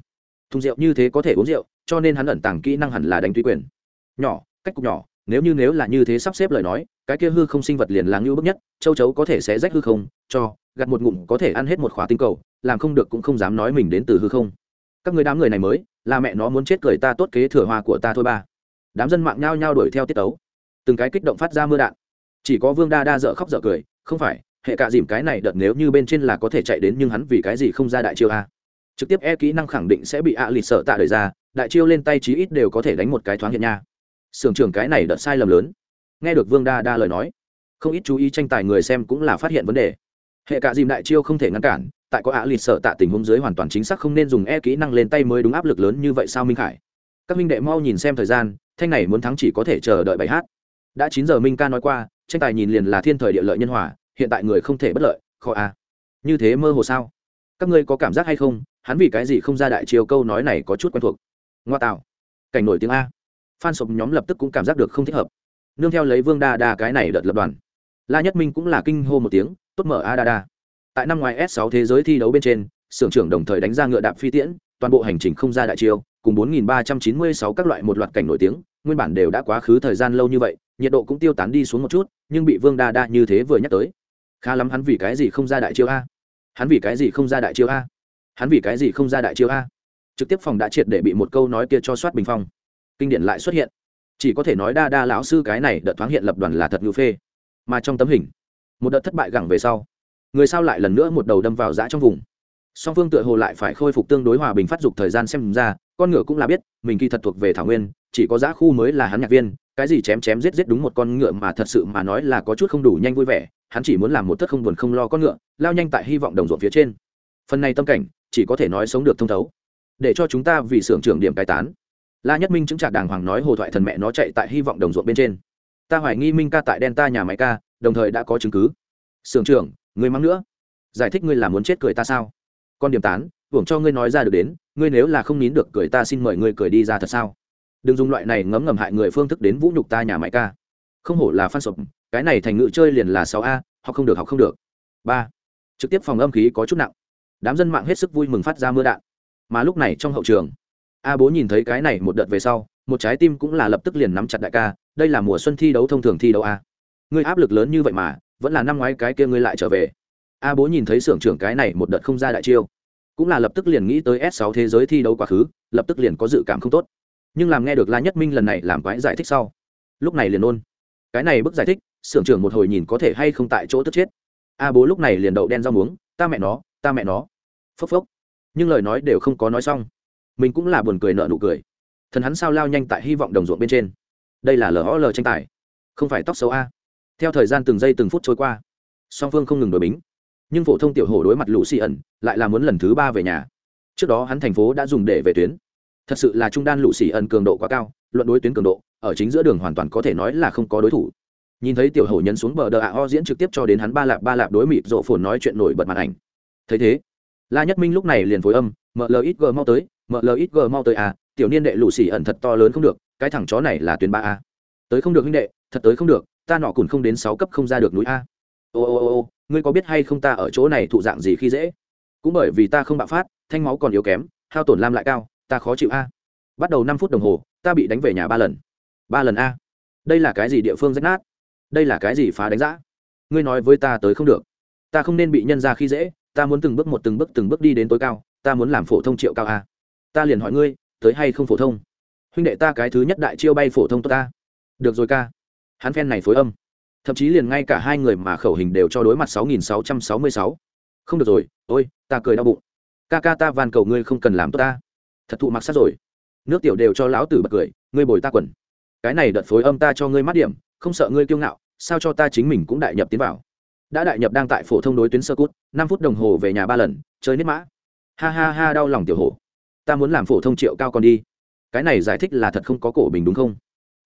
Thùng rượu như thế có thể uống rượu, cho nên hắn ẩn tàng kỹ năng hẳn là đánh tùy quyền. Nhỏ, cách cục nhỏ, nếu như nếu là như thế sắp xếp lời nói, cái kia hư không sinh vật liền là ngưu bức nhất, châu chấu có thể sẽ rách hư không, cho, gặt một ngụm có thể ăn hết một khóa tinh cầu, làm không được cũng không dám nói mình đến từ hư không các người đám người này mới, là mẹ nó muốn chết cười ta tốt kế thừa hoa của ta thôi ba. Đám dân mạng nhao nhao đuổi theo tiết tấu. Từng cái kích động phát ra mưa đạn. Chỉ có vương đa đa dở khóc dở cười, không phải, hệ cạ dìm cái này đợt nếu như bên trên là có thể chạy đến nhưng hắn vì cái gì không ra đại chiêu a? Trực tiếp e kỹ năng khẳng định sẽ bị ạ à lịt sợ tạ đời ra, đại chiêu lên tay chí ít đều có thể đánh một cái thoáng hiện nha. Sưởng trưởng cái này đợt sai lầm lớn. Nghe được vương đa đa lời nói, không ít chú ý tranh tài người xem cũng là phát hiện vấn đề. Hệ cạ dìm đại chiêu không thể ngăn cản tại có ạ lịt sợ tạ tình huống dưới hoàn toàn chính xác không nên dùng e kỹ năng lên tay mới đúng áp lực lớn như vậy sao minh khải các minh đệ mau nhìn xem thời gian thanh này muốn thắng chỉ có thể chờ đợi bài hát đã chín giờ minh ca nói qua tranh tài nhìn liền là thiên thời địa lợi nhân hòa hiện tại người không thể bất lợi khó a như thế mơ hồ sao các ngươi có cảm giác hay không hắn vì cái gì không ra đại chiều câu nói này có chút quen thuộc ngoa tạo cảnh nổi tiếng a phan sộp nhóm lập tức cũng cảm giác được không thích hợp nương theo lấy vương đa đa cái này đợt lập đoàn la nhất minh cũng là kinh hô một tiếng tốt mở a đa đa tại năm ngoài s 6 thế giới thi đấu bên trên sưởng trưởng đồng thời đánh ra ngựa đạp phi tiễn, toàn bộ hành trình không ra đại chiêu, cùng 4.396 các loại một loạt cảnh nổi tiếng, nguyên bản đều đã quá khứ thời gian lâu như vậy, nhiệt độ cũng tiêu tán đi xuống một chút, nhưng bị vương đa đa như thế vừa nhắc tới. Khá lắm hắn vì cái gì không ra đại chiêu a? Hắn vì cái gì không ra đại chiêu a? Hắn vì cái gì không ra đại chiêu a? Trực tiếp phòng đã triệt để bị một câu nói kia cho soát bình phong. Kinh điển lại xuất hiện. Chỉ có thể nói đa đa lão sư cái này đợt thoáng hiện lập đoàn là thật ngữ phê. Mà trong tấm hình, một đợt thất bại gẳng về sau người sao lại lần nữa một đầu đâm vào dã trong vùng? Song phương tựa hồ lại phải khôi phục tương đối hòa bình phát dục thời gian xem ra, con ngựa cũng là biết, mình kỳ thật thuộc về thảo nguyên, chỉ có dã khu mới là hắn nhạc viên, cái gì chém chém giết giết đúng một con ngựa mà thật sự mà nói là có chút không đủ nhanh vui vẻ, hắn chỉ muốn làm một thất không buồn không lo con ngựa, lao nhanh tại hy vọng đồng ruộng phía trên. Phần này tâm cảnh, chỉ có thể nói sống được thông thấu. Để cho chúng ta vì xưởng trưởng điểm cai tán. La nhất minh chứng trạc đàng hoàng nói hồ thoại thần mẹ nó chạy tại hy vọng đồng ruộng bên trên. Ta hoài nghi minh ca tại đen ta nhà máy ca, đồng thời đã có chứng cứ. Xưởng trưởng Ngươi mắng nữa. Giải thích ngươi là muốn chết cười ta sao? Con điểm tán, hưởng cho ngươi nói ra được đến, ngươi nếu là không nín được cười ta xin mời ngươi cười đi ra thật sao? Đừng dùng loại này ngấm ngầm hại người phương thức đến vũ nhục ta nhà mại ca. Không hổ là phan sộp cái này thành ngữ chơi liền là sáu a, học không được học không được. Ba. Trực tiếp phòng âm khí có chút nặng. Đám dân mạng hết sức vui mừng phát ra mưa đạn. Mà lúc này trong hậu trường, a bố nhìn thấy cái này một đợt về sau, một trái tim cũng là lập tức liền nắm chặt đại ca, đây là mùa xuân thi đấu thông thường thi đấu a. Ngươi áp lực lớn như vậy mà vẫn là năm ngoái cái kia ngươi lại trở về. A bố nhìn thấy xưởng trưởng cái này một đợt không ra đại chiêu, cũng là lập tức liền nghĩ tới s 6 thế giới thi đấu quá khứ, lập tức liền có dự cảm không tốt. Nhưng làm nghe được la nhất minh lần này làm quái giải thích sau, lúc này liền ôn. Cái này bức giải thích, xưởng trưởng một hồi nhìn có thể hay không tại chỗ tức chết. A bố lúc này liền đậu đen rau muống, ta mẹ nó, ta mẹ nó. Phốc phốc. Nhưng lời nói đều không có nói xong. Mình cũng là buồn cười nợ nụ cười. Thần hắn sao lao nhanh tại hy vọng đồng ruộng bên trên. Đây là lờ lờ tranh tài, không phải tóc xấu a theo thời gian từng giây từng phút trôi qua, song phương không ngừng đổi bính. Nhưng phổ thông tiểu hổ đối mặt lũ xì ẩn lại là muốn lần thứ ba về nhà. Trước đó hắn thành phố đã dùng để về tuyến. Thật sự là trung đan lũ xì ẩn cường độ quá cao, luận đối tuyến cường độ, ở chính giữa đường hoàn toàn có thể nói là không có đối thủ. Nhìn thấy tiểu hổ nhấn xuống bờ đờ ạ ho diễn trực tiếp cho đến hắn ba lạp ba lạp đối mịt rộ phồn nói chuyện nổi bật màn ảnh. Thấy thế, la nhất minh lúc này liền phối âm mlxg mau tới mlxg mau tới à tiểu niên đệ lũ xì ẩn thật to lớn không được, cái thằng chó này là tuyến ba a. Tới không được huynh đệ, thật tới không được ta nọ cùn không đến sáu cấp không ra được núi a. Ô ô ô ô, ngươi có biết hay không ta ở chỗ này thụ dạng gì khi dễ? Cũng bởi vì ta không bạo phát, thanh máu còn yếu kém, hao tổn lam lại cao, ta khó chịu a. Bắt đầu năm phút đồng hồ, ta bị đánh về nhà ba lần. Ba lần a. Đây là cái gì địa phương rách nát? Đây là cái gì phá đánh giã? Ngươi nói với ta tới không được. Ta không nên bị nhân ra khi dễ, ta muốn từng bước một từng bước từng bước đi đến tối cao, ta muốn làm phổ thông triệu cao a. Ta liền hỏi ngươi, tới hay không phổ thông? Huynh đệ ta cái thứ nhất đại chiêu bay phổ thông tốt ta được rồi ca hắn phen này phối âm, thậm chí liền ngay cả hai người mà khẩu hình đều cho đối mặt 6666. không được rồi, ôi, ta cười đau bụng. Ca ca ta van cầu ngươi không cần làm tốt ta. Thật thụ mặc sát rồi. Nước tiểu đều cho lão tử bật cười, ngươi bồi ta quần. Cái này đợt phối âm ta cho ngươi mát điểm, không sợ ngươi kiêu ngạo, sao cho ta chính mình cũng đại nhập tiến vào. Đã đại nhập đang tại phổ thông đối tuyến sơ cút, năm phút đồng hồ về nhà ba lần, chơi nếp mã. Ha ha ha, đau lòng tiểu hổ. Ta muốn làm phổ thông triệu cao còn đi. Cái này giải thích là thật không có cổ bình đúng không?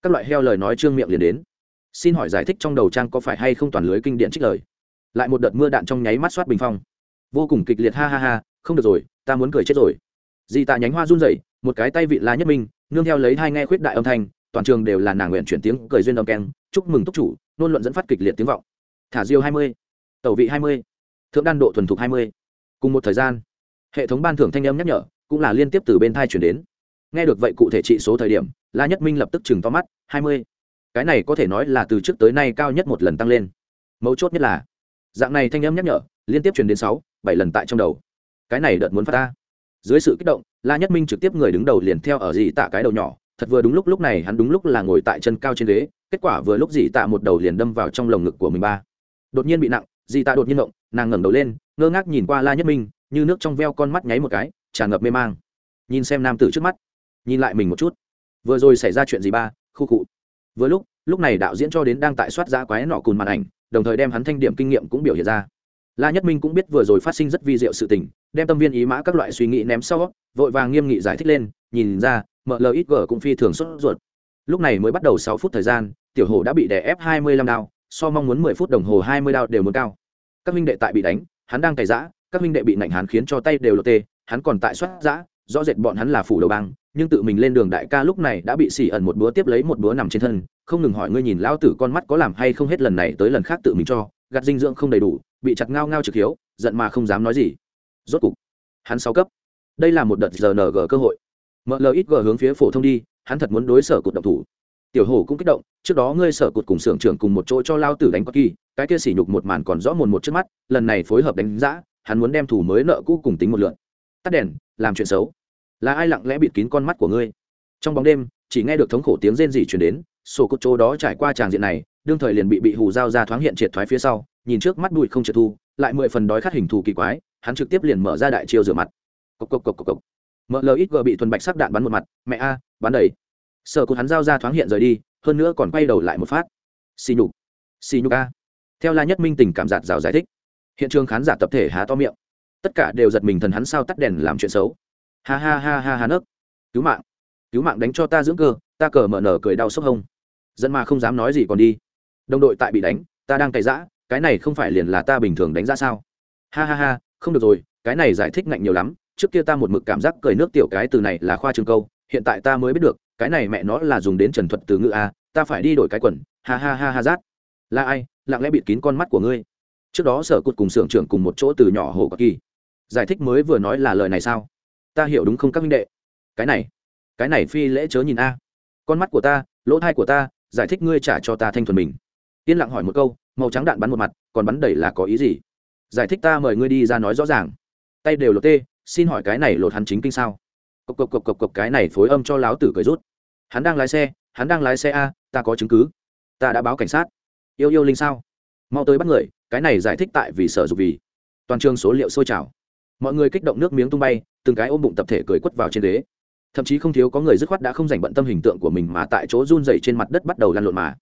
Các loại heo lời nói trương miệng liền đến xin hỏi giải thích trong đầu trang có phải hay không toàn lưới kinh điện trích lời? Lại một đợt mưa đạn trong nháy mắt soát bình phong. Vô cùng kịch liệt, ha ha ha, không được rồi, ta muốn cười chết rồi. Di tạ nhánh hoa run rẩy, một cái tay vị la nhất minh, nương theo lấy hai nghe khuyết đại âm thanh, toàn trường đều là nàng nguyện chuyển tiếng cười duyên âm keng, chúc mừng túc chủ, nôn luận dẫn phát kịch liệt tiếng vọng. Thả diêu hai mươi, tẩu vị hai mươi, thượng đan độ thuần thục hai mươi. Cùng một thời gian, hệ thống ban thưởng thanh âm nhắc nhở cũng là liên tiếp từ bên thai chuyển đến. Nghe được vậy cụ thể trị số thời điểm, la nhất minh lập tức chừng to mắt, hai mươi cái này có thể nói là từ trước tới nay cao nhất một lần tăng lên. Mấu chốt nhất là, dạng này thanh âm nhắc nhở, liên tiếp truyền đến sáu, bảy lần tại trong đầu. Cái này đợt muốn phát ta dưới sự kích động, la nhất minh trực tiếp người đứng đầu liền theo ở dì tạ cái đầu nhỏ, thật vừa đúng lúc lúc này hắn đúng lúc là ngồi tại chân cao trên ghế, kết quả vừa lúc dì tạ một đầu liền đâm vào trong lồng ngực của mình ba. Đột nhiên bị nặng dì tạ đột nhiên động, nàng ngẩng đầu lên, ngơ ngác nhìn qua la nhất minh, như nước trong veo con mắt nháy một cái, tràn ngập mê mang. Nhìn xem nam tử trước mắt, nhìn lại mình một chút. Vừa rồi xảy ra chuyện gì ba, khu cụ vừa lúc lúc này đạo diễn cho đến đang tại soát ra quái nọ cùn màn ảnh, đồng thời đem hắn thanh điểm kinh nghiệm cũng biểu hiện ra. La nhất minh cũng biết vừa rồi phát sinh rất vi diệu sự tình, đem tâm viên ý mã các loại suy nghĩ ném sau, vội vàng nghiêm nghị giải thích lên, nhìn ra mlxg cũng phi thường xuất ruột. Lúc này mới bắt đầu sáu phút thời gian, tiểu hồ đã bị đè ép hai mươi lăm đao, so mong muốn mười phút đồng hồ hai mươi đao đều muốn cao. Các huynh đệ tại bị đánh, hắn đang cày giã, các huynh đệ bị nạnh hắn khiến cho tay đều lột tê, hắn còn tại soát giã, rõ rệt bọn hắn là phủ đầu bang nhưng tự mình lên đường đại ca lúc này đã bị xỉ ẩn một búa tiếp lấy một búa nằm trên thân, không ngừng hỏi ngươi nhìn lao tử con mắt có làm hay không hết lần này tới lần khác tự mình cho, gạt dinh dưỡng không đầy đủ, bị chặt ngao ngao trực hiếu, giận mà không dám nói gì. Rốt cục, hắn sáu cấp. Đây là một đợt rng cơ hội. Mlxg hướng phía phổ thông đi, hắn thật muốn đối sở cụt động thủ. Tiểu hổ cũng kích động, trước đó ngươi sở cụt cùng xưởng trưởng cùng một chỗ cho lao tử đánh có kỳ, cái kia sỉ nhục một màn còn rõ mồn một trước mắt, lần này phối hợp đánh giã hắn muốn đem thủ mới nợ cũ cùng tính một lượn tắt đèn, làm chuyện xấu là ai lặng lẽ bịt kín con mắt của ngươi? Trong bóng đêm, chỉ nghe được thống khổ tiếng rên rỉ chuyển đến, sổ cốt chỗ đó trải qua tràng diện này, đương thời liền bị bị hù dao ra thoáng hiện triệt thoái phía sau, nhìn trước mắt bụi không triệt thu, lại mười phần đói khát hình thù kỳ quái, hắn trực tiếp liền mở ra đại chiêu rửa mặt. Cộc cộc cộc cộc cộc. Mở lờ ít gờ bị thuần bạch sắc đạn bắn một mặt, mẹ a, bắn đầy. Sợ cốt hắn giao ra thoáng hiện rời đi, hơn nữa còn quay đầu lại một phát. Xì nhục xì nhục a. Theo la nhất minh tình cảm giạt rào giải thích, hiện trường khán giả tập thể há to miệng. Tất cả đều giật mình thần hắn sao tắt đèn làm chuyện xấu ha ha ha ha ha nấc cứu mạng. Cứu mạng đánh cho ta dưỡng cơ, ta cờ mở nở cười đau sốc hông. Dân mà không dám nói gì còn đi. Đồng đội tại bị đánh, ta đang cày giã cái này không phải liền là ta bình thường đánh ra sao? Ha ha ha, không được rồi, cái này giải thích ngạnh nhiều lắm, trước kia ta một mực cảm giác cười nước tiểu cái từ này là khoa trường câu, hiện tại ta mới biết được, cái này mẹ nó là dùng đến trần thuật từ ngữ a, ta phải đi đổi cái quần. Ha ha ha ha rát. Là ai, lặng lẽ bịt kín con mắt của ngươi. Trước đó sở cụt cùng xưởng trưởng cùng một chỗ từ nhỏ hồ có kỳ. Giải thích mới vừa nói là lời này sao? Ta hiểu đúng không các minh đệ? Cái này cái này phi lễ chớ nhìn a. Con mắt của ta, lỗ thai của ta, giải thích ngươi trả cho ta thanh thuần mình. Yên lặng hỏi một câu, màu trắng đạn bắn một mặt, còn bắn đẩy là có ý gì? Giải thích ta mời ngươi đi ra nói rõ ràng. Tay đều lột tê, xin hỏi cái này lột hắn chính kinh sao? Cộc cộc cộc cộc cộc, cái này phối âm cho láo tử cười rút. Hắn đang lái xe, hắn đang lái xe a, ta có chứng cứ. Ta đã báo cảnh sát. Yêu yêu linh sao? Mau tới bắt người, cái này giải thích tại vì sở dục vì. Toàn trường số liệu sôi trào. Mọi người kích động nước miếng tung bay từng cái ôm bụng tập thể cười quất vào trên ghế. Thậm chí không thiếu có người dứt khoát đã không dành bận tâm hình tượng của mình mà tại chỗ run dày trên mặt đất bắt đầu lăn lộn mà.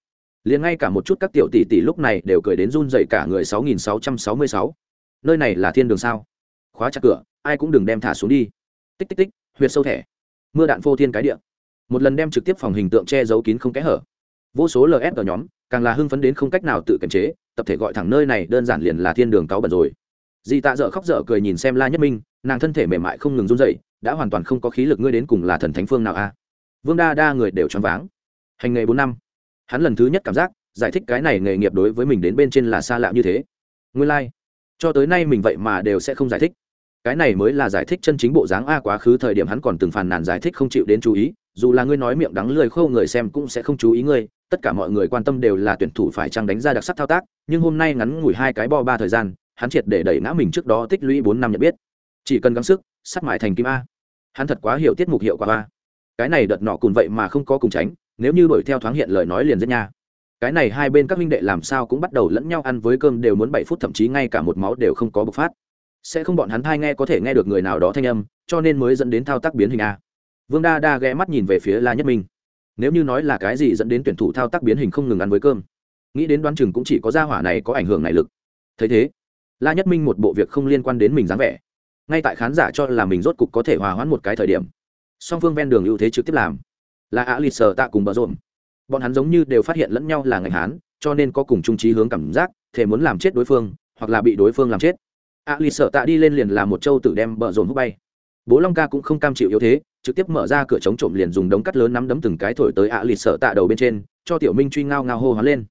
Liền ngay cả một chút các tiểu tỷ tỷ lúc này đều cười đến run dày cả người sáu nghìn sáu trăm sáu mươi sáu. Nơi này là thiên đường sao? Khóa chặt cửa, ai cũng đừng đem thả xuống đi. Tích tích tích, huyệt sâu thẻ. Mưa đạn phô thiên cái địa. Một lần đem trực tiếp phòng hình tượng che giấu kín không kẽ hở. Vô số ls ở nhóm, càng là hưng phấn đến không cách nào tự kiềm chế, tập thể gọi thẳng nơi này đơn giản liền là thiên đường cáo bẩn rồi dì tạ dợ khóc dở cười nhìn xem la nhất minh, nàng thân thể mềm mại không ngừng run dậy đã hoàn toàn không có khí lực ngươi đến cùng là thần thánh phương nào a? Vương đa đa người đều choáng váng. Hành nghề bốn năm. Hắn lần thứ nhất cảm giác, giải thích cái này nghề nghiệp đối với mình đến bên trên là xa lạ như thế. Nguyên lai、like. cho tới nay mình vậy mà đều sẽ không giải thích. Cái này mới là giải thích chân chính bộ dáng a quá khứ thời điểm hắn còn từng phàn nàn giải thích không chịu đến chú ý, dù là ngươi nói miệng đắng lười khâu người xem cũng sẽ không chú ý ngươi, tất cả mọi người quan tâm đều là tuyển thủ phải chăng đánh ra đặc sắc thao tác, nhưng hôm nay ngắn ngủi hai cái bo ba thời gian hắn triệt để đẩy ngã mình trước đó tích lũy bốn năm nhận biết. Chỉ cần gắng sức, sắt mại thành kim a. Hắn thật quá hiểu tiết mục hiệu quả a. Cái này đợt nọ cùng vậy mà không có cùng tránh, nếu như đuổi theo thoáng hiện lời nói liền rất nha. Cái này hai bên các huynh đệ làm sao cũng bắt đầu lẫn nhau ăn với cơm đều muốn bảy phút thậm chí ngay cả một máu đều không có bộc phát. Sẽ không bọn hắn thai nghe có thể nghe được người nào đó thanh âm, cho nên mới dẫn đến thao tác biến hình a. Vương đa đa ghé mắt nhìn về phía la nhất minh. Nếu như nói là cái gì dẫn đến tuyển thủ thao tác biến hình không ngừng ăn với cơm, nghĩ đến đoán chừng cũng chỉ có gia hỏa này có ảnh hưởng này lực. Thấy thế la nhất minh một bộ việc không liên quan đến mình dáng vẻ. Ngay tại khán giả cho là mình rốt cục có thể hòa hoãn một cái thời điểm, song phương ven đường ưu thế trực tiếp làm. Là á lịt sờ tạ cùng bờ rộn bọn hắn giống như đều phát hiện lẫn nhau là ngành hán, cho nên có cùng trung trí hướng cảm giác thể muốn làm chết đối phương, hoặc là bị đối phương làm chết. Á lịt sờ tạ đi lên liền là một châu tử đem bờ rộn hút bay. Bố long ca cũng không cam chịu yếu thế, trực tiếp mở ra cửa chống trộm liền dùng đống cắt lớn nắm đấm từng cái thổi tới ạ lịt sợ tạ đầu bên trên, cho tiểu minh truy ngao ngao hô hoán lên.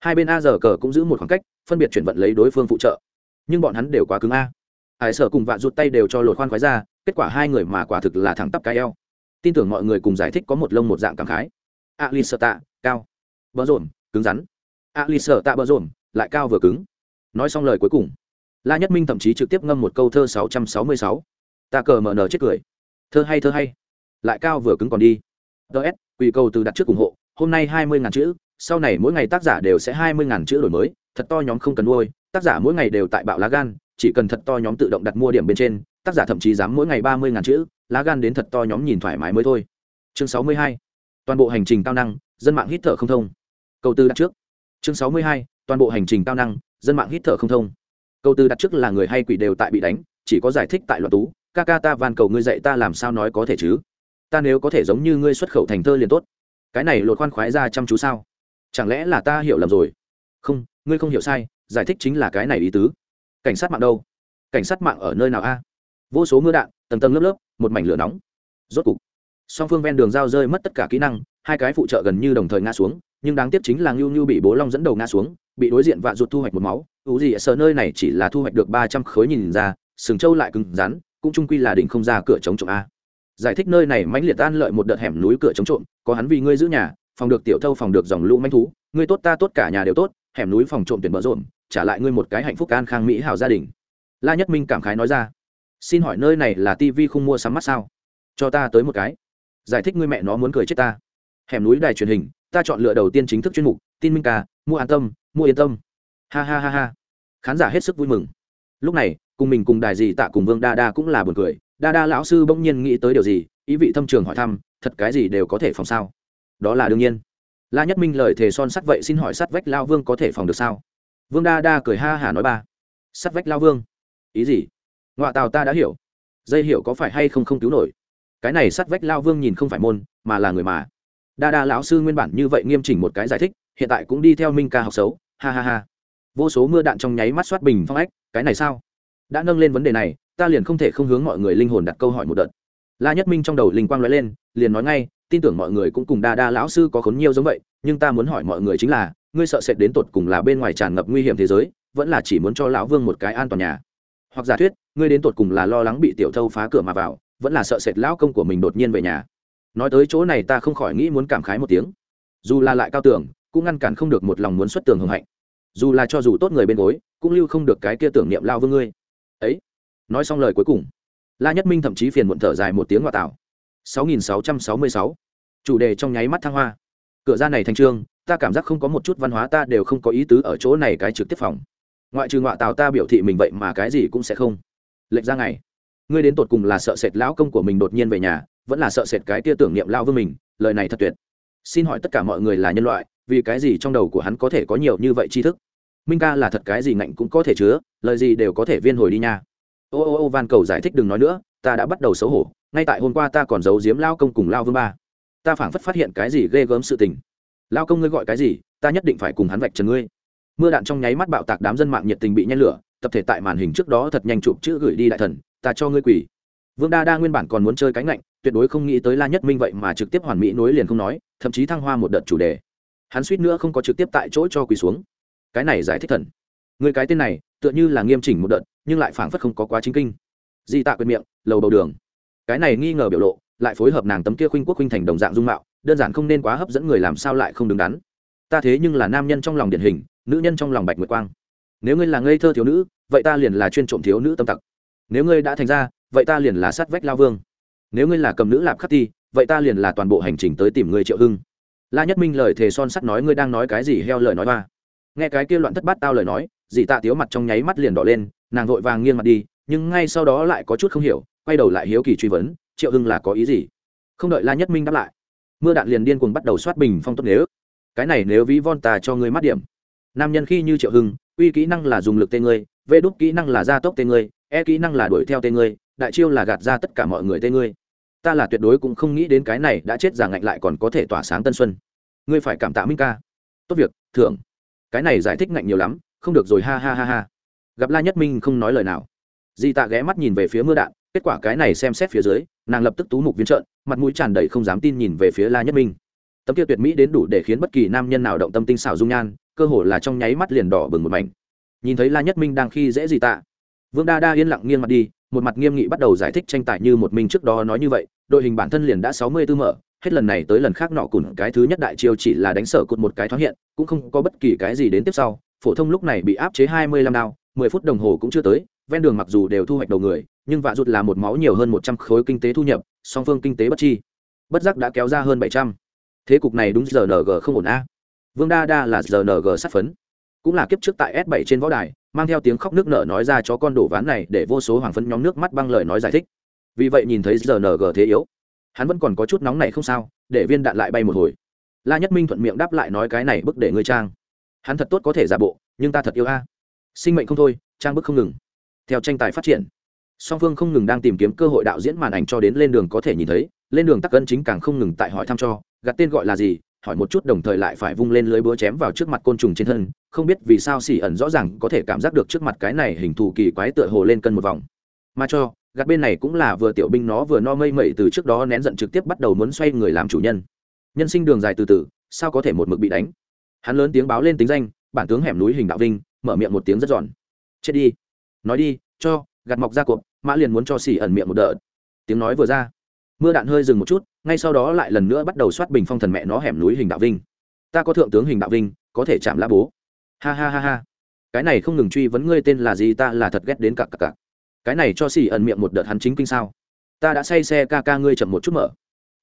Hai bên a giờ cờ cũng giữ một khoảng cách, phân biệt chuyển vận lấy đối phương phụ trợ nhưng bọn hắn đều quá cứng a. Hải sở cùng vạ rụt tay đều cho lột khoan khoái ra, kết quả hai người mà quả thực là thẳng tắp cái eo. Tin tưởng mọi người cùng giải thích có một lông một dạng cảm khái. A lì sợ tạ cao. Bờ rộn, cứng rắn. A lì sợ tạ bờ rộn, lại cao vừa cứng. Nói xong lời cuối cùng, la nhất minh thậm chí trực tiếp ngâm một câu thơ sáu trăm sáu mươi sáu. Ta cờ mờ nờ chết cười. Thơ hay thơ hay. Lại cao vừa cứng còn đi. Ts quỳ cầu từ đặt trước ủng hộ, hôm nay hai mươi ngàn chữ, sau này mỗi ngày tác giả đều sẽ hai mươi ngàn chữ đổi mới thật to nhóm không cần nuôi tác giả mỗi ngày đều tại bạo lá gan, chỉ cần thật to nhóm tự động đặt mua điểm bên trên, tác giả thậm chí dám mỗi ngày ba mươi ngàn chữ, lá gan đến thật to nhóm nhìn thoải mái mới thôi. Chương sáu mươi hai, toàn bộ hành trình cao năng, dân mạng hít thở không thông. Câu tư đặt trước. Chương sáu mươi hai, toàn bộ hành trình cao năng, dân mạng hít thở không thông. Câu tư đặt trước là người hay quỷ đều tại bị đánh, chỉ có giải thích tại loạt tú, ca ca ta van cầu ngươi dạy ta làm sao nói có thể chứ? Ta nếu có thể giống như ngươi xuất khẩu thành thơ liền tốt. Cái này lột khoan khoái ra chăm chú sao? Chẳng lẽ là ta hiểu lầm rồi? Không ngươi không hiểu sai, giải thích chính là cái này ý tứ. Cảnh sát mạng đâu? Cảnh sát mạng ở nơi nào a? Vô số mưa đạn, tầng tầng lớp lớp, một mảnh lửa nóng. Rốt cục, song phương ven đường giao rơi mất tất cả kỹ năng, hai cái phụ trợ gần như đồng thời ngã xuống, nhưng đáng tiếc chính là ngưu ngưu bị bố long dẫn đầu ngã xuống, bị đối diện vạ rụt thu hoạch một máu. Ủ gì sợ nơi này chỉ là thu hoạch được ba trăm khối nhìn ra, sừng trâu lại cứng rắn, cũng trung quy là đỉnh không ra cửa chống trộm a. Giải thích nơi này mãnh liệt tan lợi một đợt hẻm núi cửa chống trộm, có hắn vì ngươi giữ nhà, phòng được tiểu thâu, phòng được dòng lũ manh thú, ngươi tốt ta tốt cả nhà đều tốt hẻm núi phòng trộm tuyển bỡ rộn trả lại ngươi một cái hạnh phúc an khang mỹ hảo gia đình. La nhất minh cảm khái nói ra. Xin hỏi nơi này là tivi không mua sắm mắt sao? Cho ta tới một cái. Giải thích ngươi mẹ nó muốn cười chết ta. Hẻm núi đài truyền hình, ta chọn lựa đầu tiên chính thức chuyên mục, tin minh ca, mua an tâm, mua yên tâm. Ha ha ha ha. Khán giả hết sức vui mừng. Lúc này, cùng mình cùng đài gì tạ cùng vương đa đa cũng là buồn cười. Đa đa lão sư bỗng nhiên nghĩ tới điều gì, ý vị thâm trường hỏi thăm, thật cái gì đều có thể phòng sao? Đó là đương nhiên la nhất minh lời thề son sắt vậy xin hỏi sắt vách lao vương có thể phòng được sao? Vương đa đa cười ha hả nói ba. Sắt vách lao vương? Ý gì? Ngoại tàu ta đã hiểu. Dây hiểu có phải hay không không cứu nổi? Cái này sắt vách lao vương nhìn không phải môn, mà là người mà. Đa đa lão sư nguyên bản như vậy nghiêm chỉnh một cái giải thích, hiện tại cũng đi theo minh ca học xấu. Ha ha ha. Vô số mưa đạn trong nháy mắt soát bình phong ách cái này sao? Đã nâng lên vấn đề này, ta liền không thể không hướng mọi người linh hồn đặt câu hỏi một đợt. La nhất minh trong đầu linh quang nói lên, liền nói ngay tin tưởng mọi người cũng cùng đa đa lão sư có khốn nhiều giống vậy, nhưng ta muốn hỏi mọi người chính là, ngươi sợ sệt đến tột cùng là bên ngoài tràn ngập nguy hiểm thế giới, vẫn là chỉ muốn cho lão vương một cái an toàn nhà? Hoặc giả thuyết, ngươi đến tột cùng là lo lắng bị tiểu thâu phá cửa mà vào, vẫn là sợ sệt lão công của mình đột nhiên về nhà? Nói tới chỗ này ta không khỏi nghĩ muốn cảm khái một tiếng. Dù là lại cao tưởng, cũng ngăn cản không được một lòng muốn xuất tường hưởng hạnh. Dù là cho dù tốt người bên gối, cũng lưu không được cái kia tưởng niệm lao vương ngươi. Ấy, nói xong lời cuối cùng, la nhất minh thậm chí phiền muộn thở dài một tiếng ngoại tạo 6666. chủ đề trong nháy mắt thăng hoa. Cửa ra này thành trương, ta cảm giác không có một chút văn hóa ta đều không có ý tứ ở chỗ này cái trực tiếp phòng. Ngoại trừ ngoại tào ta biểu thị mình vậy mà cái gì cũng sẽ không. Lệnh ra ngày, ngươi đến tột cùng là sợ sệt lão công của mình đột nhiên về nhà, vẫn là sợ sệt cái kia tưởng niệm lao vương mình, lời này thật tuyệt. Xin hỏi tất cả mọi người là nhân loại, vì cái gì trong đầu của hắn có thể có nhiều như vậy tri thức? Minh ca là thật cái gì ngạnh cũng có thể chứa, lời gì đều có thể viên hồi đi nha. Ô ô ô, van cầu giải thích đừng nói nữa, ta đã bắt đầu xấu hổ ngay tại hôm qua ta còn giấu giếm lao công cùng lao vương ba. Ta phảng phất phát hiện cái gì ghê gớm sự tình. Lao công ngươi gọi cái gì ta nhất định phải cùng hắn vạch trần ngươi. Mưa đạn trong nháy mắt bạo tạc đám dân mạng nhiệt tình bị nhen lửa tập thể tại màn hình trước đó thật nhanh chụp chữ gửi đi đại thần ta cho ngươi quỷ vương đa đa nguyên bản còn muốn chơi cánh lạnh, tuyệt đối không nghĩ tới la nhất minh vậy mà trực tiếp hoàn mỹ nối liền không nói thậm chí thăng hoa một đợt chủ đề. Hắn suýt nữa không có trực tiếp tại chỗ cho quỳ xuống. Cái này giải thích thần. Người cái tên này tựa như là nghiêm chỉnh một đợt nhưng lại phảng phất không có quá chính kinh. Di tạ quyền miệng lầu bầu đường cái này nghi ngờ biểu lộ, lại phối hợp nàng tấm kia khuynh quốc khuynh thành đồng dạng dung mạo, đơn giản không nên quá hấp dẫn người làm sao lại không đứng đắn. Ta thế nhưng là nam nhân trong lòng điển hình, nữ nhân trong lòng bạch nguyệt quang. Nếu ngươi là ngây thơ thiếu nữ, vậy ta liền là chuyên trộm thiếu nữ tâm tặc. Nếu ngươi đã thành ra, vậy ta liền là sát vách lao vương. Nếu ngươi là cầm nữ lạp khắc ti, vậy ta liền là toàn bộ hành trình tới tìm ngươi triệu hưng. La nhất minh lời thề son sắt nói ngươi đang nói cái gì heo lời nói ba nghe cái kia loạn thất bát tao lời nói, dì tạ tiếu mặt trong nháy mắt liền đỏ lên, nàng vội vàng nghiêng mặt đi, nhưng ngay sau đó lại có chút không hiểu quay đầu lại hiếu kỳ truy vấn, triệu hưng là có ý gì? Không đợi la nhất minh đáp lại, mưa đạn liền điên cuồng bắt đầu soát bình phong tốt nếu. Cái này nếu ví von tà cho ngươi mắt điểm. Nam nhân khi như triệu hưng, uy kỹ năng là dùng lực tên ngươi, vê đúc kỹ năng là gia tốc tên ngươi e kỹ năng là đuổi theo tên ngươi, đại chiêu là gạt ra tất cả mọi người tên ngươi. Ta là tuyệt đối cũng không nghĩ đến cái này đã chết giả ngạnh lại còn có thể tỏa sáng tân xuân. Ngươi phải cảm tạ minh ca. Tốt việc thưởng cái này giải thích ngạnh nhiều lắm, không được rồi, ha ha ha ha. Gặp la nhất minh không nói lời nào. Di tạ ghé mắt nhìn về phía mưa đạn kết quả cái này xem xét phía dưới, nàng lập tức tú mục viên trợn, mặt mũi tràn đầy không dám tin nhìn về phía la nhất minh. Tấm kia tuyệt mỹ đến đủ để khiến bất kỳ nam nhân nào động tâm tinh xảo dung nhan, cơ hồ là trong nháy mắt liền đỏ bừng một mảnh. Nhìn thấy la nhất minh đang khi dễ gì tạ. Vương đa đa yên lặng nghiêng mặt đi, một mặt nghiêm nghị bắt đầu giải thích tranh tài như một mình trước đó nói như vậy, đội hình bản thân liền đã sáu mươi tư mở, hết lần này tới lần khác nọ cùn cái thứ nhất đại chiêu chỉ là đánh sở cụt một cái thoáng hiện, cũng không có bất kỳ cái gì đến tiếp sau, phổ thông lúc này bị áp chế hai mươi lăm đao, mười phút đồng hồ cũng chưa tới, ven đường mặc dù đều thu hoạch đầu người nhưng vạ rụt là một máu nhiều hơn một trăm khối kinh tế thu nhập, song phương kinh tế bất chi. Bất giác đã kéo ra hơn bảy trăm. Thế cục này đúng giờ không ổn a. Vương đa đa là giờ sát phấn. Cũng là kiếp trước tại s 7 trên võ đài, mang theo tiếng khóc nước nở nói ra cho con đổ ván này để vô số hoàng phấn nhóm nước mắt băng lời nói giải thích. Vì vậy nhìn thấy giờ thế yếu, hắn vẫn còn có chút nóng này không sao, để viên đạn lại bay một hồi. La nhất minh thuận miệng đáp lại nói cái này bức để ngươi trang. Hắn thật tốt có thể giả bộ, nhưng ta thật yêu a. Sinh mệnh không thôi, trang bức không ngừng. Theo tranh tài phát triển song phương không ngừng đang tìm kiếm cơ hội đạo diễn màn ảnh cho đến lên đường có thể nhìn thấy, lên đường tắc cân chính càng không ngừng tại hỏi thăm cho gặt tên gọi là gì, hỏi một chút đồng thời lại phải vung lên lưới búa chém vào trước mặt côn trùng trên thân, không biết vì sao xỉ ẩn rõ ràng có thể cảm giác được trước mặt cái này hình thù kỳ quái tựa hồ lên cân một vòng. Mà cho, gạt bên này cũng là vừa tiểu binh nó vừa no mây mẩy từ trước đó nén giận trực tiếp bắt đầu muốn xoay người làm chủ nhân. Nhân sinh đường dài từ từ, sao có thể một mực bị đánh? Hắn lớn tiếng báo lên tính danh, bản tướng hẻm núi hình đạo vinh, mở miệng một tiếng rất giòn. Chết đi. Nói đi, cho gạt mọc ra cộp mã liền muốn cho xỉ ẩn miệng một đợt. Tiếng nói vừa ra, mưa đạn hơi dừng một chút, ngay sau đó lại lần nữa bắt đầu soát bình phong thần mẹ nó hẻm núi hình đạo vinh. Ta có thượng tướng hình đạo vinh, có thể chạm lá bố. Ha ha ha ha. Cái này không ngừng truy vấn ngươi tên là gì, ta là thật ghét đến cặp cặp cặp cái này cho xỉ ẩn miệng một đợt hắn chính kinh sao? Ta đã say xe ca ca ngươi chậm một chút mở.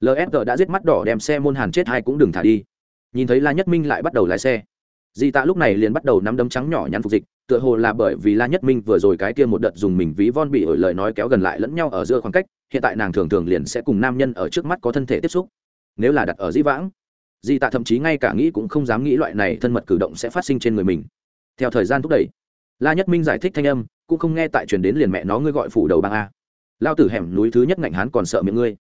Lfg đã giết mắt đỏ đem xe môn hàn chết hai cũng đừng thả đi. Nhìn thấy la nhất minh lại bắt đầu lái xe. Di tạ lúc này liền bắt đầu nắm đấm trắng nhỏ nhắn phục dịch tựa hồ là bởi vì la nhất minh vừa rồi cái kia một đợt dùng mình ví von bị ổi lời nói kéo gần lại lẫn nhau ở giữa khoảng cách, hiện tại nàng thường thường liền sẽ cùng nam nhân ở trước mắt có thân thể tiếp xúc. Nếu là đặt ở dĩ vãng, di tạ thậm chí ngay cả nghĩ cũng không dám nghĩ loại này thân mật cử động sẽ phát sinh trên người mình. Theo thời gian thúc đẩy, la nhất minh giải thích thanh âm, cũng không nghe tại truyền đến liền mẹ nó ngươi gọi phủ đầu bang a. Lao tử hẻm núi thứ nhất ngạnh hán còn sợ miệng ngươi.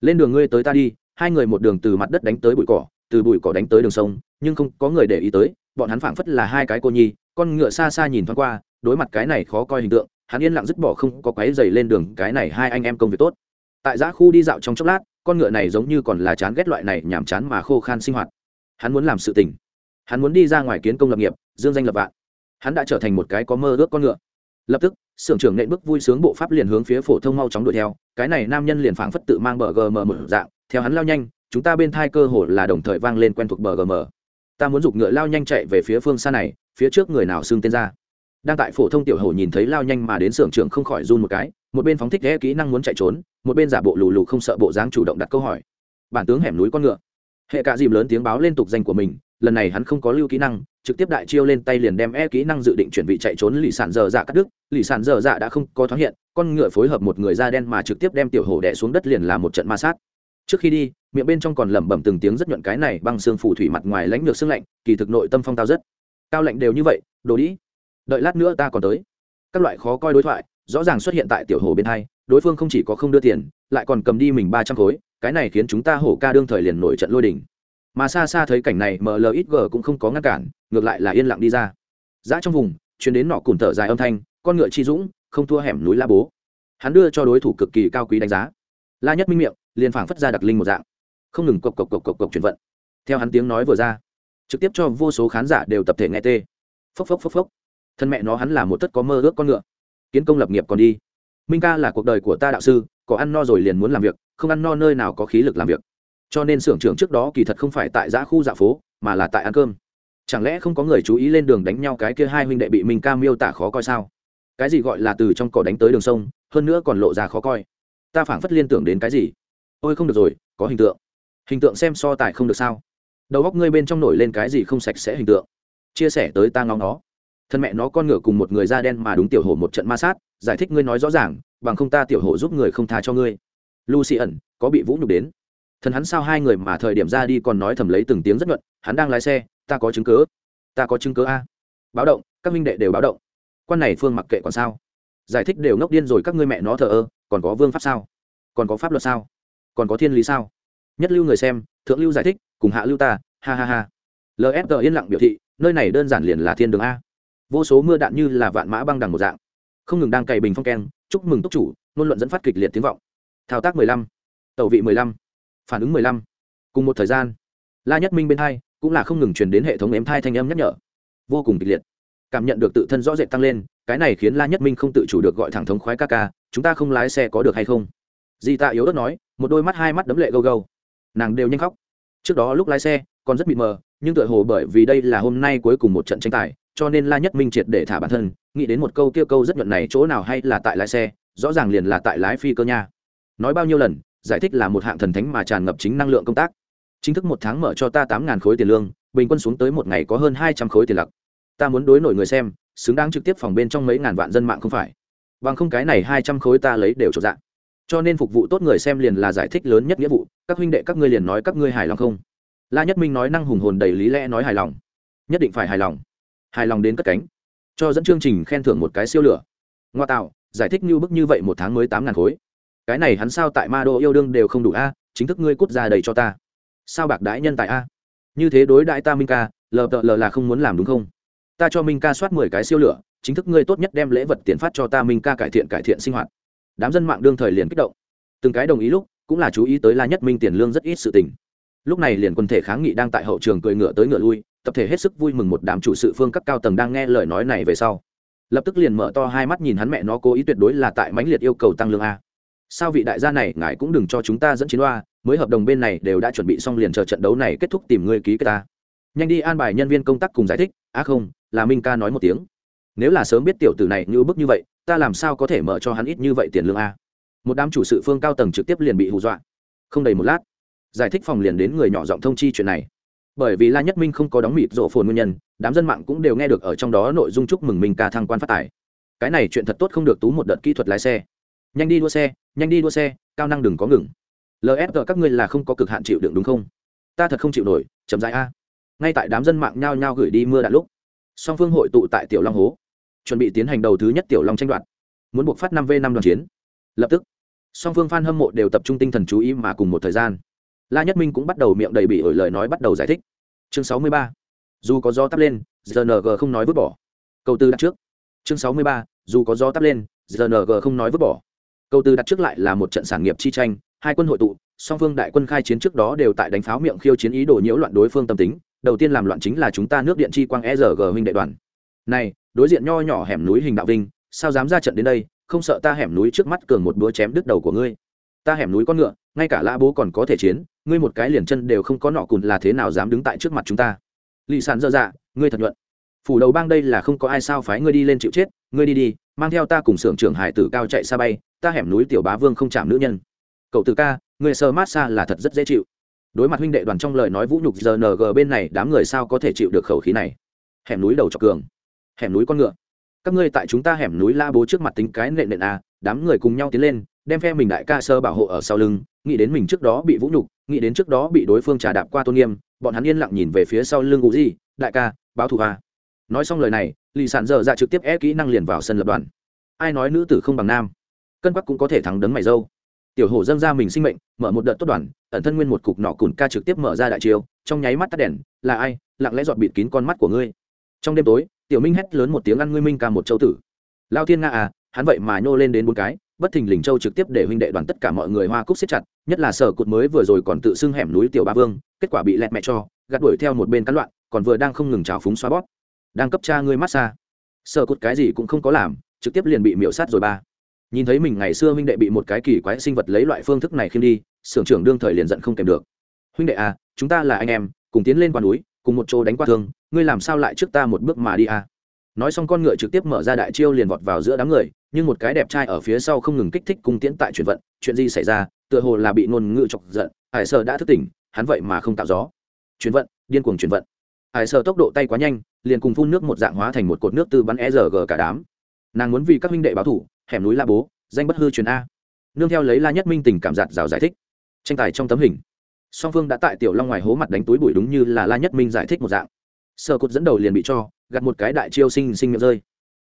Lên đường ngươi tới ta đi, hai người một đường từ mặt đất đánh tới bụi cỏ, từ bụi cỏ đánh tới đường sông, nhưng không có người để ý tới, bọn hắn phảng phất là hai cái cô nhi con ngựa xa xa nhìn thoáng qua, đối mặt cái này khó coi hình tượng, hắn yên lặng dứt bỏ không có quáy dày lên đường, cái này hai anh em công việc tốt. Tại giã khu đi dạo trong chốc lát, con ngựa này giống như còn là chán ghét loại này nhàm chán mà khô khan sinh hoạt. Hắn muốn làm sự tình. Hắn muốn đi ra ngoài kiến công lập nghiệp, dương danh lập vạn. Hắn đã trở thành một cái có mơ ước con ngựa. Lập tức sưởng trưởng nện bước vui sướng bộ pháp liền hướng phía phổ thông mau chóng đuổi theo, cái này nam nhân liền phảng phất tự mang bờ gm một dạng, theo hắn lao nhanh, chúng ta bên thai cơ hồ là đồng thời vang lên quen thuộc bờ gm ta muốn giục ngựa lao nhanh chạy về phía phương xa này phía trước người nào xưng tên ra. Đang tại phổ thông tiểu hồ nhìn thấy lao nhanh mà đến xưởng trưởng không khỏi run một cái, một bên phóng thích ghé kỹ năng muốn chạy trốn, một bên giả bộ lù lù không sợ bộ dáng chủ động đặt câu hỏi. Bản tướng hẻm núi con ngựa. Hệ cả dìm lớn tiếng báo lên tục danh của mình, lần này hắn không có lưu kỹ năng, trực tiếp đại chiêu lên tay liền đem e kỹ năng dự định chuyển vị chạy trốn lì sản dở dạ cắt đứt, lì sản dở dạ đã không có thoáng hiện, con ngựa phối hợp một người da đen mà trực tiếp đem tiểu hổ đẻ xuống đất liền là một trận ma sát. Trước khi đi, miệng bên trong còn lẩm bẩm từng tiếng rất nhuận cái này băng xương phù thủy mặt ngoài lãnh được xương lạnh, kỳ thực nội tâm phong tao rất cao lệnh đều như vậy, đồ đĩ. Đợi lát nữa ta còn tới. Các loại khó coi đối thoại, rõ ràng xuất hiện tại tiểu hồ bên hai, đối phương không chỉ có không đưa tiền, lại còn cầm đi mình ba trăm khối, cái này khiến chúng ta hổ ca đương thời liền nổi trận lôi đỉnh mà xa xa thấy cảnh này mlxg cũng không có ngăn cản, ngược lại là yên lặng đi ra. Giã trong vùng chuyến đến nọ cùn thở dài âm thanh, con ngựa chi dũng, không thua hẻm núi la bố. Hắn đưa cho đối thủ cực kỳ cao quý đánh giá. La nhất minh miệng, liền phảng phất ra đặc linh một dạng. Không ngừng cộc cộc cộc cộc cộc chuyển vận. Theo hắn tiếng nói vừa ra trực tiếp cho vô số khán giả đều tập thể nghe tê. Phốc phốc phốc phốc. Thân mẹ nó hắn là một tất có mơ ước con ngựa. Kiến công lập nghiệp còn đi. Minh ca là cuộc đời của ta đạo sư, có ăn no rồi liền muốn làm việc, không ăn no nơi nào có khí lực làm việc. Cho nên xưởng trưởng trước đó kỳ thật không phải tại giã khu dạ phố, mà là tại ăn cơm. Chẳng lẽ không có người chú ý lên đường đánh nhau cái kia hai huynh đệ bị minh ca miêu tả khó coi sao? Cái gì gọi là từ trong cỏ đánh tới đường sông, hơn nữa còn lộ ra khó coi. Ta phảng phất liên tưởng đến cái gì? Ôi, không được rồi, có hình tượng. Hình tượng xem so tài không được sao? Đầu góc ngươi bên trong nổi lên cái gì không sạch sẽ hình tượng. Chia sẻ tới ta ngóng nó. Thân mẹ nó con ngựa cùng một người da đen mà đúng tiểu hổ một trận ma sát, giải thích ngươi nói rõ ràng, bằng không ta tiểu hổ giúp người không tha cho ngươi. Lucy ẩn, có bị vũ nhục đến. Thần hắn sao hai người mà thời điểm ra đi còn nói thầm lấy từng tiếng rất nhuận, hắn đang lái xe, ta có chứng cứ. ta có chứng cứ a. Báo động, các minh đệ đều báo động. Quan này phương mặc kệ còn sao? Giải thích đều ngốc điên rồi các ngươi mẹ nó thờ ơ, còn có vương pháp sao? Còn có pháp luật sao? Còn có thiên lý sao? Nhất lưu người xem thượng lưu giải thích, cùng hạ lưu ta, ha ha ha. Lsg yên lặng biểu thị, nơi này đơn giản liền là thiên đường a. Vô số mưa đạn như là vạn mã băng đằng một dạng. Không ngừng đang cày bình phong keng, chúc mừng túc chủ, ngôn luận dẫn phát kịch liệt tiếng vọng. Thao tác mười lăm, tẩu vị mười lăm, phản ứng mười lăm. Cùng một thời gian, la nhất minh bên hai cũng là không ngừng truyền đến hệ thống ém thai thanh âm nhắc nhở. Vô cùng kịch liệt. Cảm nhận được tự thân rõ rệt tăng lên, cái này khiến la nhất minh không tự chủ được gọi thẳng thống khoái ca ca, chúng ta không lái xe có được hay không? Di tạ yếu đất nói, một đôi mắt hai mắt đấm lệ gâu gâu nàng đều nhanh khóc. Trước đó lúc lái xe, còn rất mịt mờ, nhưng tựa hồ bởi vì đây là hôm nay cuối cùng một trận tranh tài, cho nên la nhất minh triệt để thả bản thân, nghĩ đến một câu kia câu rất nhuận này chỗ nào hay là tại lái xe, rõ ràng liền là tại lái phi cơ nha. Nói bao nhiêu lần, giải thích là một hạng thần thánh mà tràn ngập chính năng lượng công tác. Chính thức một tháng mở cho ta tám ngàn khối tiền lương, bình quân xuống tới một ngày có hơn hai trăm khối tiền lặc. Ta muốn đối nổi người xem, xứng đáng trực tiếp phòng bên trong mấy ngàn vạn dân mạng không phải. Bằng không cái này hai trăm khối ta lấy đều trộn dạng cho nên phục vụ tốt người xem liền là giải thích lớn nhất nghĩa vụ, các huynh đệ các ngươi liền nói các ngươi hài lòng không? La nhất minh nói năng hùng hồn đầy lý lẽ nói hài lòng. Nhất định phải hài lòng. Hài lòng đến cất cánh. Cho dẫn chương trình khen thưởng một cái siêu lửa. Ngoa tạo, giải thích như bức như vậy một tháng mới tám ngàn khối. Cái này hắn sao tại ma đô yêu đương đều không đủ a, chính thức ngươi cút ra đầy cho ta. Sao bạc đãi nhân tại a? Như thế đối đại ta minh ca, lờ tợ lờ là không muốn làm đúng không? Ta cho minh ca soát mười cái siêu lửa, chính thức ngươi tốt nhất đem lễ vật tiền phát cho ta minh ca cải thiện cải thiện sinh hoạt đám dân mạng đương thời liền kích động. Từng cái đồng ý lúc, cũng là chú ý tới la nhất minh tiền lương rất ít sự tình. Lúc này liền quần thể kháng nghị đang tại hậu trường cười ngựa tới ngựa lui, tập thể hết sức vui mừng một đám chủ sự phương cấp cao tầng đang nghe lời nói này về sau. Lập tức liền mở to hai mắt nhìn hắn mẹ nó cố ý tuyệt đối là tại mãnh liệt yêu cầu tăng lương a. Sao vị đại gia này, ngài cũng đừng cho chúng ta dẫn chiến đoa mới hợp đồng bên này đều đã chuẩn bị xong liền chờ trận đấu này kết thúc tìm người ký kết ta. Nhanh đi an bài nhân viên công tác cùng giải thích, á à không, là minh ca nói một tiếng. Nếu là sớm biết tiểu tử này như bức như vậy ta làm sao có thể mở cho hắn ít như vậy tiền lương a? Một đám chủ sự phương cao tầng trực tiếp liền bị hù dọa. Không đầy một lát, giải thích phòng liền đến người nhỏ giọng thông chi chuyện này. Bởi vì la nhất minh không có đóng mịt rộ phồn nguyên nhân, đám dân mạng cũng đều nghe được ở trong đó nội dung chúc mừng mình ca thăng quan phát tài. Cái này chuyện thật tốt không được tú một đợt kỹ thuật lái xe. Nhanh đi đua xe, nhanh đi đua xe, cao năng đừng có ngừng. Lsg các ngươi là không có cực hạn chịu đựng đúng không? Ta thật không chịu nổi, chậm dài a. Ngay tại đám dân mạng nhao nhao gửi đi mưa đạn lúc, song phương hội tụ tại tiểu long hố chuẩn bị tiến hành đầu thứ nhất tiểu long tranh đoạt. Muốn buộc phát năm v năm đoàn chiến. Lập tức, song phương f a n hâm mộ đều tập trung tinh thần chú ý mà cùng một thời gian. La nhất minh cũng bắt đầu miệng đầy bị ổi lời nói bắt đầu giải thích. Chương sáu mươi ba. Dù có gió tắp lên gng không nói vứt bỏ. Câu tư đặt trước. Chương sáu mươi ba. Dù có gió tắp lên gng không nói vứt bỏ. Câu tư đặt trước lại là một trận sản nghiệp chi tranh, hai quân hội tụ, song phương đại quân khai chiến trước đó đều tại đánh pháo miệng khiêu chiến ý đồ nhiễu loạn đối phương tâm tính, đầu tiên làm loạn chính là chúng ta nước điện chi quang e rg huynh đệ đoàn. Này đối diện nho nhỏ hẻm núi hình đạo vinh, sao dám ra trận đến đây, không sợ ta hẻm núi trước mắt cường một búa chém đứt đầu của ngươi. Ta hẻm núi con ngựa, ngay cả lã bố còn có thể chiến, ngươi một cái liền chân đều không có nọ cùn là thế nào dám đứng tại trước mặt chúng ta? Lì sàn dơ dạ ngươi thật nhuận. Phủ đầu bang đây là không có ai sao phái ngươi đi lên chịu chết, ngươi đi đi, mang theo ta cùng xưởng trưởng hải tử cao chạy xa bay, ta hẻm núi tiểu bá vương không chạm nữ nhân. Cậu tử ca người sờ mát xa là thật rất dễ chịu. Đối mặt huynh đệ đoàn trong lời nói vũ nhục giờ ng bên này, đám người sao có thể chịu được khẩu khí này? Hẻm núi đầu trọc cường hẻm núi con ngựa. Các ngươi tại chúng ta hẻm núi la bố trước mặt tính cái nện nện a đám người cùng nhau tiến lên, đem phe mình đại ca sơ bảo hộ ở sau lưng, nghĩ đến mình trước đó bị vũ nhục, nghĩ đến trước đó bị đối phương trà đạp qua tôn nghiêm, bọn hắn yên lặng nhìn về phía sau lưng ngụ gì đại ca, báo thù a nói xong lời này, lì sản dở ra trực tiếp ép kỹ năng liền vào sân lập đoàn. Ai nói nữ tử không bằng nam? Cân quắc cũng có thể thắng đấng mày dâu. Tiểu hổ dâng ra mình sinh mệnh, mở một đợt tốt đoàn, ẩn thân nguyên một cục nọ cùn ca trực tiếp mở ra đại chiều trong nháy mắt tắt đèn, là ai? Lặng lẽ dọn bịt kín con mắt của ngươi. Trong đêm tối tiểu minh hét lớn một tiếng ăn ngươi minh ca một châu tử. Lao thiên nga à hắn vậy mà nhô lên đến bốn cái, bất thình lình châu trực tiếp để huynh đệ đoàn tất cả mọi người hoa cúc siết chặt, nhất là sở cụt mới vừa rồi còn tự xưng hẻm núi tiểu ba vương, kết quả bị lẹt mẹ cho, gạt đuổi theo một bên cán loạn, còn vừa đang không ngừng trào phúng xoa bóp. Đang cấp cha ngươi massage sở cụt cái gì cũng không có làm, trực tiếp liền bị miễu sát rồi ba. Nhìn thấy mình ngày xưa huynh đệ bị một cái kỳ quái sinh vật lấy loại phương thức này khiêm đi, sưởng trưởng đương thời liền giận không kèm được. Huynh đệ à chúng ta là anh em, cùng tiến lên qua núi cùng một chỗ đánh qua thương, ngươi làm sao lại trước ta một bước mà đi à? Nói xong con ngựa trực tiếp mở ra đại chiêu liền vọt vào giữa đám người, nhưng một cái đẹp trai ở phía sau không ngừng kích thích cung tiễn tại chuyển vận, chuyện gì xảy ra, tựa hồ là bị ngôn ngữ chọc giận, hải sợ đã thức tỉnh, hắn vậy mà không tạo gió. Chuyển vận, điên cuồng chuyển vận. Hải sợ tốc độ tay quá nhanh, liền cùng phun nước một dạng hóa thành một cột nước từ bắn e rg cả đám. Nàng muốn vì các huynh đệ báo thủ, hẻm núi la bố, danh bất hư truyền a. Nương theo lấy la nhất minh tình cảm giạt rào giải thích. Tranh tài trong tấm hình song phương đã tại tiểu long ngoài hố mặt đánh túi bụi đúng như là la nhất minh giải thích một dạng. Sơ Cốt dẫn đầu liền bị cho gặt một cái đại chiêu sinh sinh miệng rơi.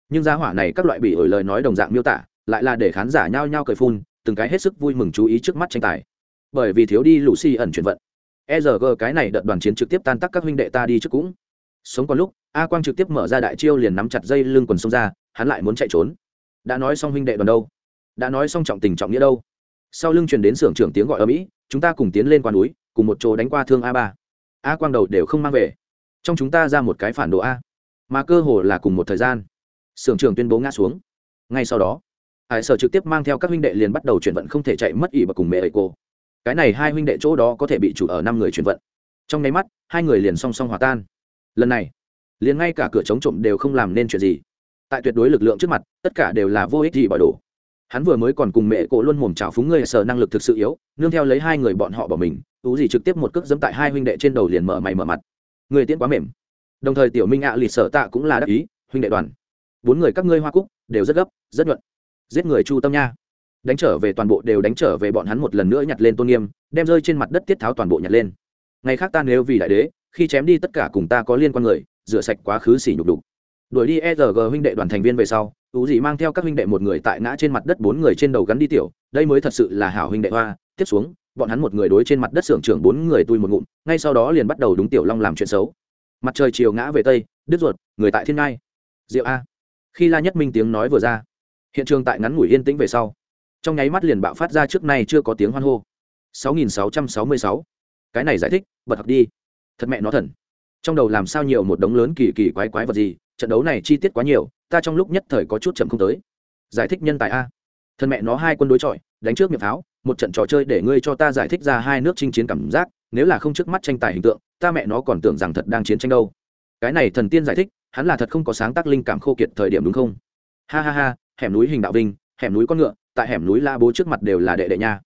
Nhưng giá hỏa này các loại bị ổi lời nói đồng dạng miêu tả, lại là để khán giả nhao nhao cười phun, từng cái hết sức vui mừng chú ý trước mắt tranh tài. Bởi vì thiếu đi lũ si ẩn chuyển vận. E r cái này đợt đoàn chiến trực tiếp tan tác các huynh đệ ta đi trước cũng. Sống còn lúc, a quang trực tiếp mở ra đại chiêu liền nắm chặt dây lưng quần sông ra, hắn lại muốn chạy trốn. Đã nói xong huynh đệ đoàn đâu? Đã nói xong trọng tình trọng nghĩa đâu? Sau lưng truyền đến xưởng trưởng tiếng gọi ở mỹ chúng ta cùng tiến lên qua núi cùng một chỗ đánh qua thương a ba. A quang đầu đều không mang về. Trong chúng ta ra một cái phản đồ a. Mà cơ hồ là cùng một thời gian. Sưởng trưởng tuyên bố ngã xuống. Ngay sau đó, hải sở trực tiếp mang theo các huynh đệ liền bắt đầu chuyển vận không thể chạy mất ỉ và cùng mẹ ấy cô. Cái này hai huynh đệ chỗ đó có thể bị chủ ở năm người chuyển vận. Trong nháy mắt, hai người liền song song hòa tan. Lần này, liền ngay cả cửa chống trộm đều không làm nên chuyện gì. Tại tuyệt đối lực lượng trước mặt, tất cả đều là vô ích gì bỏ đổ hắn vừa mới còn cùng mẹ cổ luôn mồm trào phúng người sở năng lực thực sự yếu, nương theo lấy hai người bọn họ bỏ mình, tú gì trực tiếp một cước dẫm tại hai huynh đệ trên đầu liền mở mày mở mặt. Người tiễn quá mềm. Đồng thời tiểu minh ạ à lì sở tạ cũng là đắc ý, huynh đệ đoàn. Bốn người các ngươi hoa cúc, đều rất gấp, rất nhuận. Giết người chu tâm nha. Đánh trở về toàn bộ đều đánh trở về bọn hắn một lần nữa nhặt lên tôn nghiêm, đem rơi trên mặt đất tiết tháo toàn bộ nhặt lên. Ngày khác ta nếu vì đại đế, khi chém đi tất cả cùng ta có liên quan người, rửa sạch quá khứ xỉ nhục đục đuổi đi e g huynh đệ đoàn thành viên về sau tú dị mang theo các huynh đệ một người tại ngã trên mặt đất bốn người trên đầu gắn đi tiểu, đây mới thật sự là hảo huynh đệ hoa. Tiếp xuống, bọn hắn một người đối trên mặt đất xưởng trưởng bốn người tui một ngụm, ngay sau đó liền bắt đầu đúng tiểu long làm chuyện xấu. Mặt trời chiều ngã về tây, đứt ruột, người tại thiên ngai. Diệu a. Khi la nhất minh tiếng nói vừa ra, hiện trường tại ngắn ngủi yên tĩnh về sau. Trong nháy mắt liền bạo phát ra trước nay chưa có tiếng hoan hô. 6666. cái này giải thích, bật học đi. Thật mẹ nó thần. Trong đầu làm sao nhiều một đống lớn kỳ kỳ quái quái vật gì, trận đấu này chi tiết quá nhiều ta trong lúc nhất thời có chút chậm không tới. Giải thích nhân tài a. Thân mẹ nó hai quân đối chọi, đánh trước miệng pháo, một trận trò chơi để ngươi cho ta giải thích ra hai nước chinh chiến cảm giác, nếu là không trước mắt tranh tài hình tượng, ta mẹ nó còn tưởng rằng thật đang chiến tranh đâu. Cái này thần tiên giải thích, hắn là thật không có sáng tác linh cảm khô kiệt thời điểm đúng không? Ha ha ha, hẻm núi hình đạo vinh, hẻm núi con ngựa, tại hẻm núi la bố trước mặt đều là đệ đệ nha.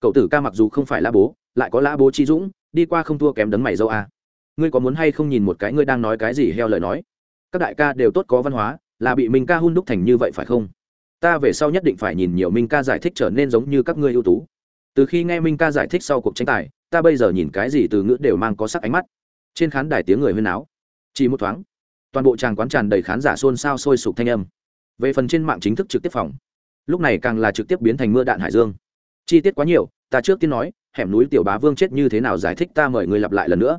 Cậu tử ca mặc dù không phải la bố, lại có la bố chi dũng, đi qua không thua kém đấng mày dâu a. Ngươi có muốn hay không nhìn một cái ngươi đang nói cái gì heo lời nói? Các đại ca đều tốt có văn hóa là bị minh ca hun đúc thành như vậy phải không? Ta về sau nhất định phải nhìn nhiều minh ca giải thích trở nên giống như các ngươi ưu tú. Từ khi nghe minh ca giải thích sau cuộc tranh tài, ta bây giờ nhìn cái gì từ ngữ đều mang có sắc ánh mắt. Trên khán đài tiếng người huyên áo chỉ một thoáng, toàn bộ tràng quán tràn đầy khán giả xôn xao sôi sục thanh âm. Về phần trên mạng chính thức trực tiếp phòng, lúc này càng là trực tiếp biến thành mưa đạn hải dương. Chi tiết quá nhiều, ta trước tiên nói, hẻm núi tiểu bá vương chết như thế nào giải thích ta mời người lặp lại lần nữa.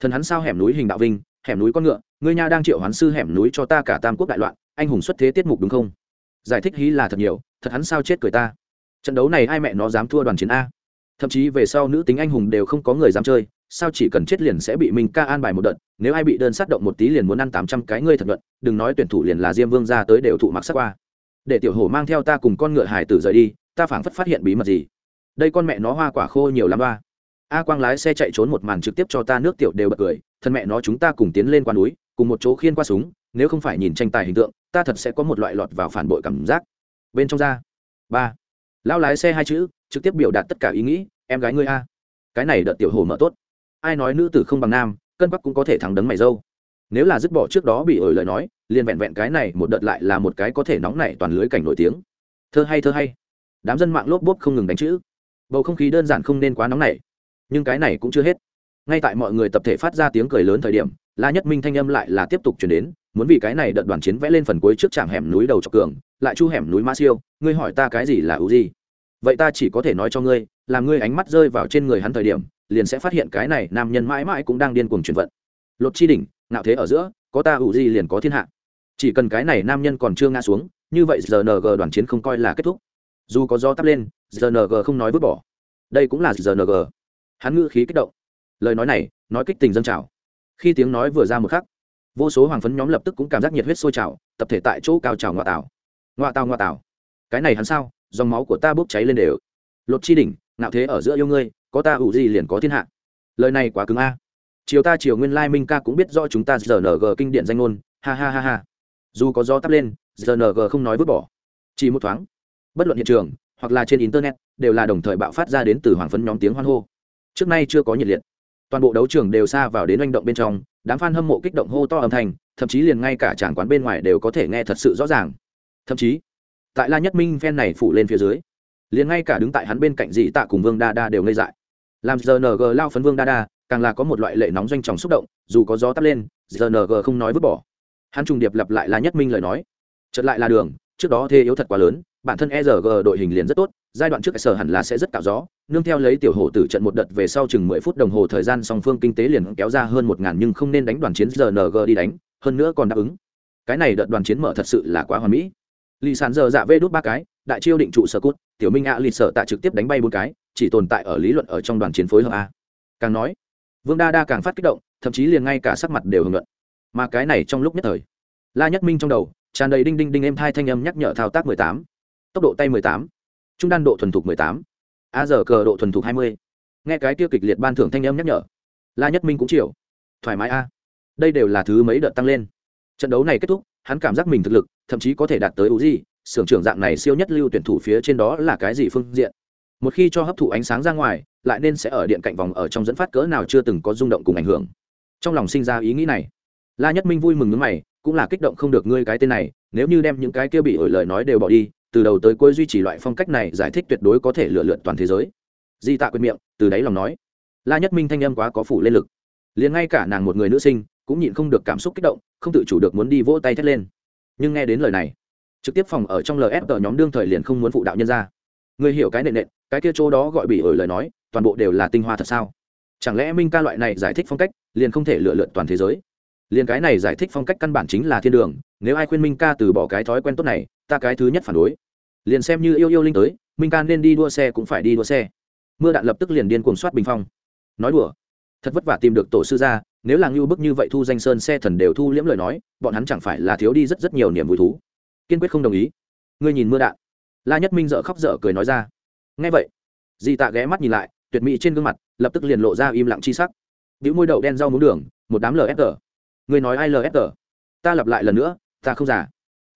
Thần hắn sao hẻm núi hình đạo vinh, hẻm núi con ngựa, ngươi nha đang triệu hoán sư hẻm núi cho ta cả tam quốc đại loạn anh hùng xuất thế tiết mục đúng không? Giải thích hí là thật nhiều, thật hắn sao chết cười ta. Trận đấu này ai mẹ nó dám thua đoàn chiến a? Thậm chí về sau nữ tính anh hùng đều không có người dám chơi, sao chỉ cần chết liền sẽ bị mình ca an bài một đợt, nếu ai bị đơn sát động một tí liền muốn ăn tám trăm cái ngươi thật luận đừng nói tuyển thủ liền là diêm vương ra tới đều thụ mặc sắc qua. Để tiểu hổ mang theo ta cùng con ngựa hải tử rời đi, ta phảng phất phát hiện bí mật gì. Đây con mẹ nó hoa quả khô nhiều lắm ba a quang lái xe chạy trốn một màn trực tiếp cho ta nước tiểu đều bật cười, thân mẹ nó chúng ta cùng tiến lên qua núi, cùng một chỗ khiên qua súng, nếu không phải nhìn tranh tài hình tượng ta thật sẽ có một loại lọt vào phản bội cảm giác. Bên trong da ba. Lão lái xe hai chữ, trực tiếp biểu đạt tất cả ý nghĩ, em gái ngươi a. Cái này đợt tiểu hồ mở tốt. Ai nói nữ tử không bằng nam, cân bắc cũng có thể thắng đấng mày dâu. Nếu là dứt bỏ trước đó bị ổi lời nói, liền vẹn vẹn cái này một đợt lại là một cái có thể nóng nảy toàn lưới cảnh nổi tiếng. Thơ hay thơ hay. Đám dân mạng lốp bốp không ngừng đánh chữ. Bầu không khí đơn giản không nên quá nóng nảy. Nhưng cái này cũng chưa hết. Ngay tại mọi người tập thể phát ra tiếng cười lớn thời điểm, la nhất minh thanh âm lại là tiếp tục chuyển đến muốn vì cái này đợt đoàn chiến vẽ lên phần cuối trước trạm hẻm núi đầu chọc cường, lại chu hẻm núi ma siêu, ngươi hỏi ta cái gì là ưu gì? Vậy ta chỉ có thể nói cho ngươi, là ngươi ánh mắt rơi vào trên người hắn thời điểm, liền sẽ phát hiện cái này nam nhân mãi mãi cũng đang điên cuồng chuyển vận. Lột chi đỉnh nạo thế ở giữa, có ta ủ gì liền có thiên hạ. Chỉ cần cái này nam nhân còn chưa ngã xuống, như vậy rng đoàn chiến không coi là kết thúc. Dù có gió tắp lên rng không nói vứt bỏ. Đây cũng là rng hắn ngữ khí kích động. Lời nói này, nói kích tình dân trào. Khi tiếng nói vừa ra một khắc vô số hoàng phấn nhóm lập tức cũng cảm giác nhiệt huyết sôi trào, tập thể tại chỗ cao trào ngoại tảo. Ngoại tảo ngoại tảo. Cái này hắn sao? Dòng máu của ta bốc cháy lên đều. Lột chi đỉnh nạo thế ở giữa yêu ngươi, có ta ủ gì liền có thiên hạ. Lời này quá cứng a. Chiều ta chiều nguyên lai minh ca cũng biết do chúng ta giờ kinh điển danh ngôn. Ha ha ha ha. Dù có gió tắp lên rng không nói vứt bỏ. Chỉ một thoáng. Bất luận hiện trường, hoặc là trên internet, đều là đồng thời bạo phát ra đến từ hoàng phấn nhóm tiếng hoan hô. Trước nay chưa có nhiệt liệt. Toàn bộ đấu trường đều xa vào đến manh động bên trong đám f a n hâm mộ kích động hô to âm thanh, thậm chí liền ngay cả tràng quán bên ngoài đều có thể nghe thật sự rõ ràng. Thậm chí, tại la nhất minh phen này phủ lên phía dưới, liền ngay cả đứng tại hắn bên cạnh dị tạ cùng vương đa đa đều ngây dại. Làm rng lao phấn vương đa đa, càng là có một loại lệ nóng doanh tròng xúc động, dù có gió tắt lên rng không nói vứt bỏ. Hắn trùng điệp lặp lại la nhất minh lời nói. Chật lại là đường, trước đó thế yếu thật quá lớn bản thân erg đội hình liền rất tốt, giai đoạn trước sở hẳn là sẽ rất cạo gió, nương theo lấy tiểu hổ tử trận một đợt về sau chừng mười phút đồng hồ thời gian song phương kinh tế liền kéo ra hơn một ngàn nhưng không nên đánh đoàn chiến rng đi đánh, hơn nữa còn đáp ứng. Cái này đợt đoàn chiến mở thật sự là quá hoàn mỹ. Lì sàn giờ dạ vê đốt ba cái, đại chiêu định trụ sở cút, tiểu minh ạ à lì sở tạ trực tiếp đánh bay bốn cái, chỉ tồn tại ở lý luận ở trong đoàn chiến phối hợp a. Càng nói, vương đa đa càng phát kích động, thậm chí liền ngay cả sắc mặt đều hưởng luận. Mà cái này trong lúc nhất thời, la nhất minh trong đầu, tràn đầy đinh đinh đinh êm thai thanh âm nhắc nhở thao tác mười tám tốc độ tay mười tám. Trung đan độ thuần thục mười tám. A giờ cờ độ thuần thục hai mươi. Nghe cái tiêu kịch liệt ban thưởng thanh âm nhắc nhở la nhất minh cũng chịu thoải mái a. Đây đều là thứ mấy đợt tăng lên. Trận đấu này kết thúc hắn cảm giác mình thực lực thậm chí có thể đạt tới uzi, sưởng trưởng dạng này siêu nhất lưu tuyển thủ phía trên đó là cái gì phương diện. Một khi cho hấp thụ ánh sáng ra ngoài lại nên sẽ ở điện cạnh vòng ở trong dẫn phát cỡ nào chưa từng có rung động cùng ảnh hưởng. Trong lòng sinh ra ý nghĩ này la nhất minh vui mừng nhướng mày cũng là kích động không được ngươi cái tên này nếu như đem những cái kia bị ổi lời nói đều bỏ đi từ đầu tới cuối duy trì loại phong cách này giải thích tuyệt đối có thể lựa lượn toàn thế giới. Di tạ quyền miệng, từ đáy lòng nói. La nhất minh thanh âm quá có phủ lên lực. Liền ngay cả nàng một người nữ sinh, cũng nhịn không được cảm xúc kích động, không tự chủ được muốn đi vỗ tay thét lên. Nhưng nghe đến lời này, trực tiếp phòng ở trong lf tờ nhóm đương thời liền không muốn phụ đạo nhân ra. Người hiểu cái nệ nện cái kia chỗ đó gọi bị ổi lời nói, toàn bộ đều là tinh hoa thật sao? Chẳng lẽ minh ca loại này giải thích phong cách, liền không thể lựa lượn toàn thế giới? Liền cái này giải thích phong cách căn bản chính là thiên đường, nếu ai khuyên minh ca từ bỏ cái thói quen tốt này, ta cái thứ nhất phản đối. Liền xem như yêu yêu linh tới, minh ca nên đi đua xe cũng phải đi đua xe. Mưa đạn lập tức liền điên cuồng soát bình phong. Nói đùa. Thật vất vả tìm được tổ sư ra, nếu là ngưu bức như vậy thu danh sơn xe thần đều thu liễm lời nói, bọn hắn chẳng phải là thiếu đi rất rất nhiều niềm vui thú. Kiên quyết không đồng ý. Ngươi nhìn mưa đạn. La nhất minh dợ khóc dở cười nói ra. Ngay vậy, di tạ ghé mắt nhìn lại, tuyệt mỹ trên gương mặt, lập tức liền lộ ra im lặng chi sắc. Biểu môi đậu đen rau muống đường, một đám lfg ngươi nói ai lfg ta lặp lại lần nữa, ta không giả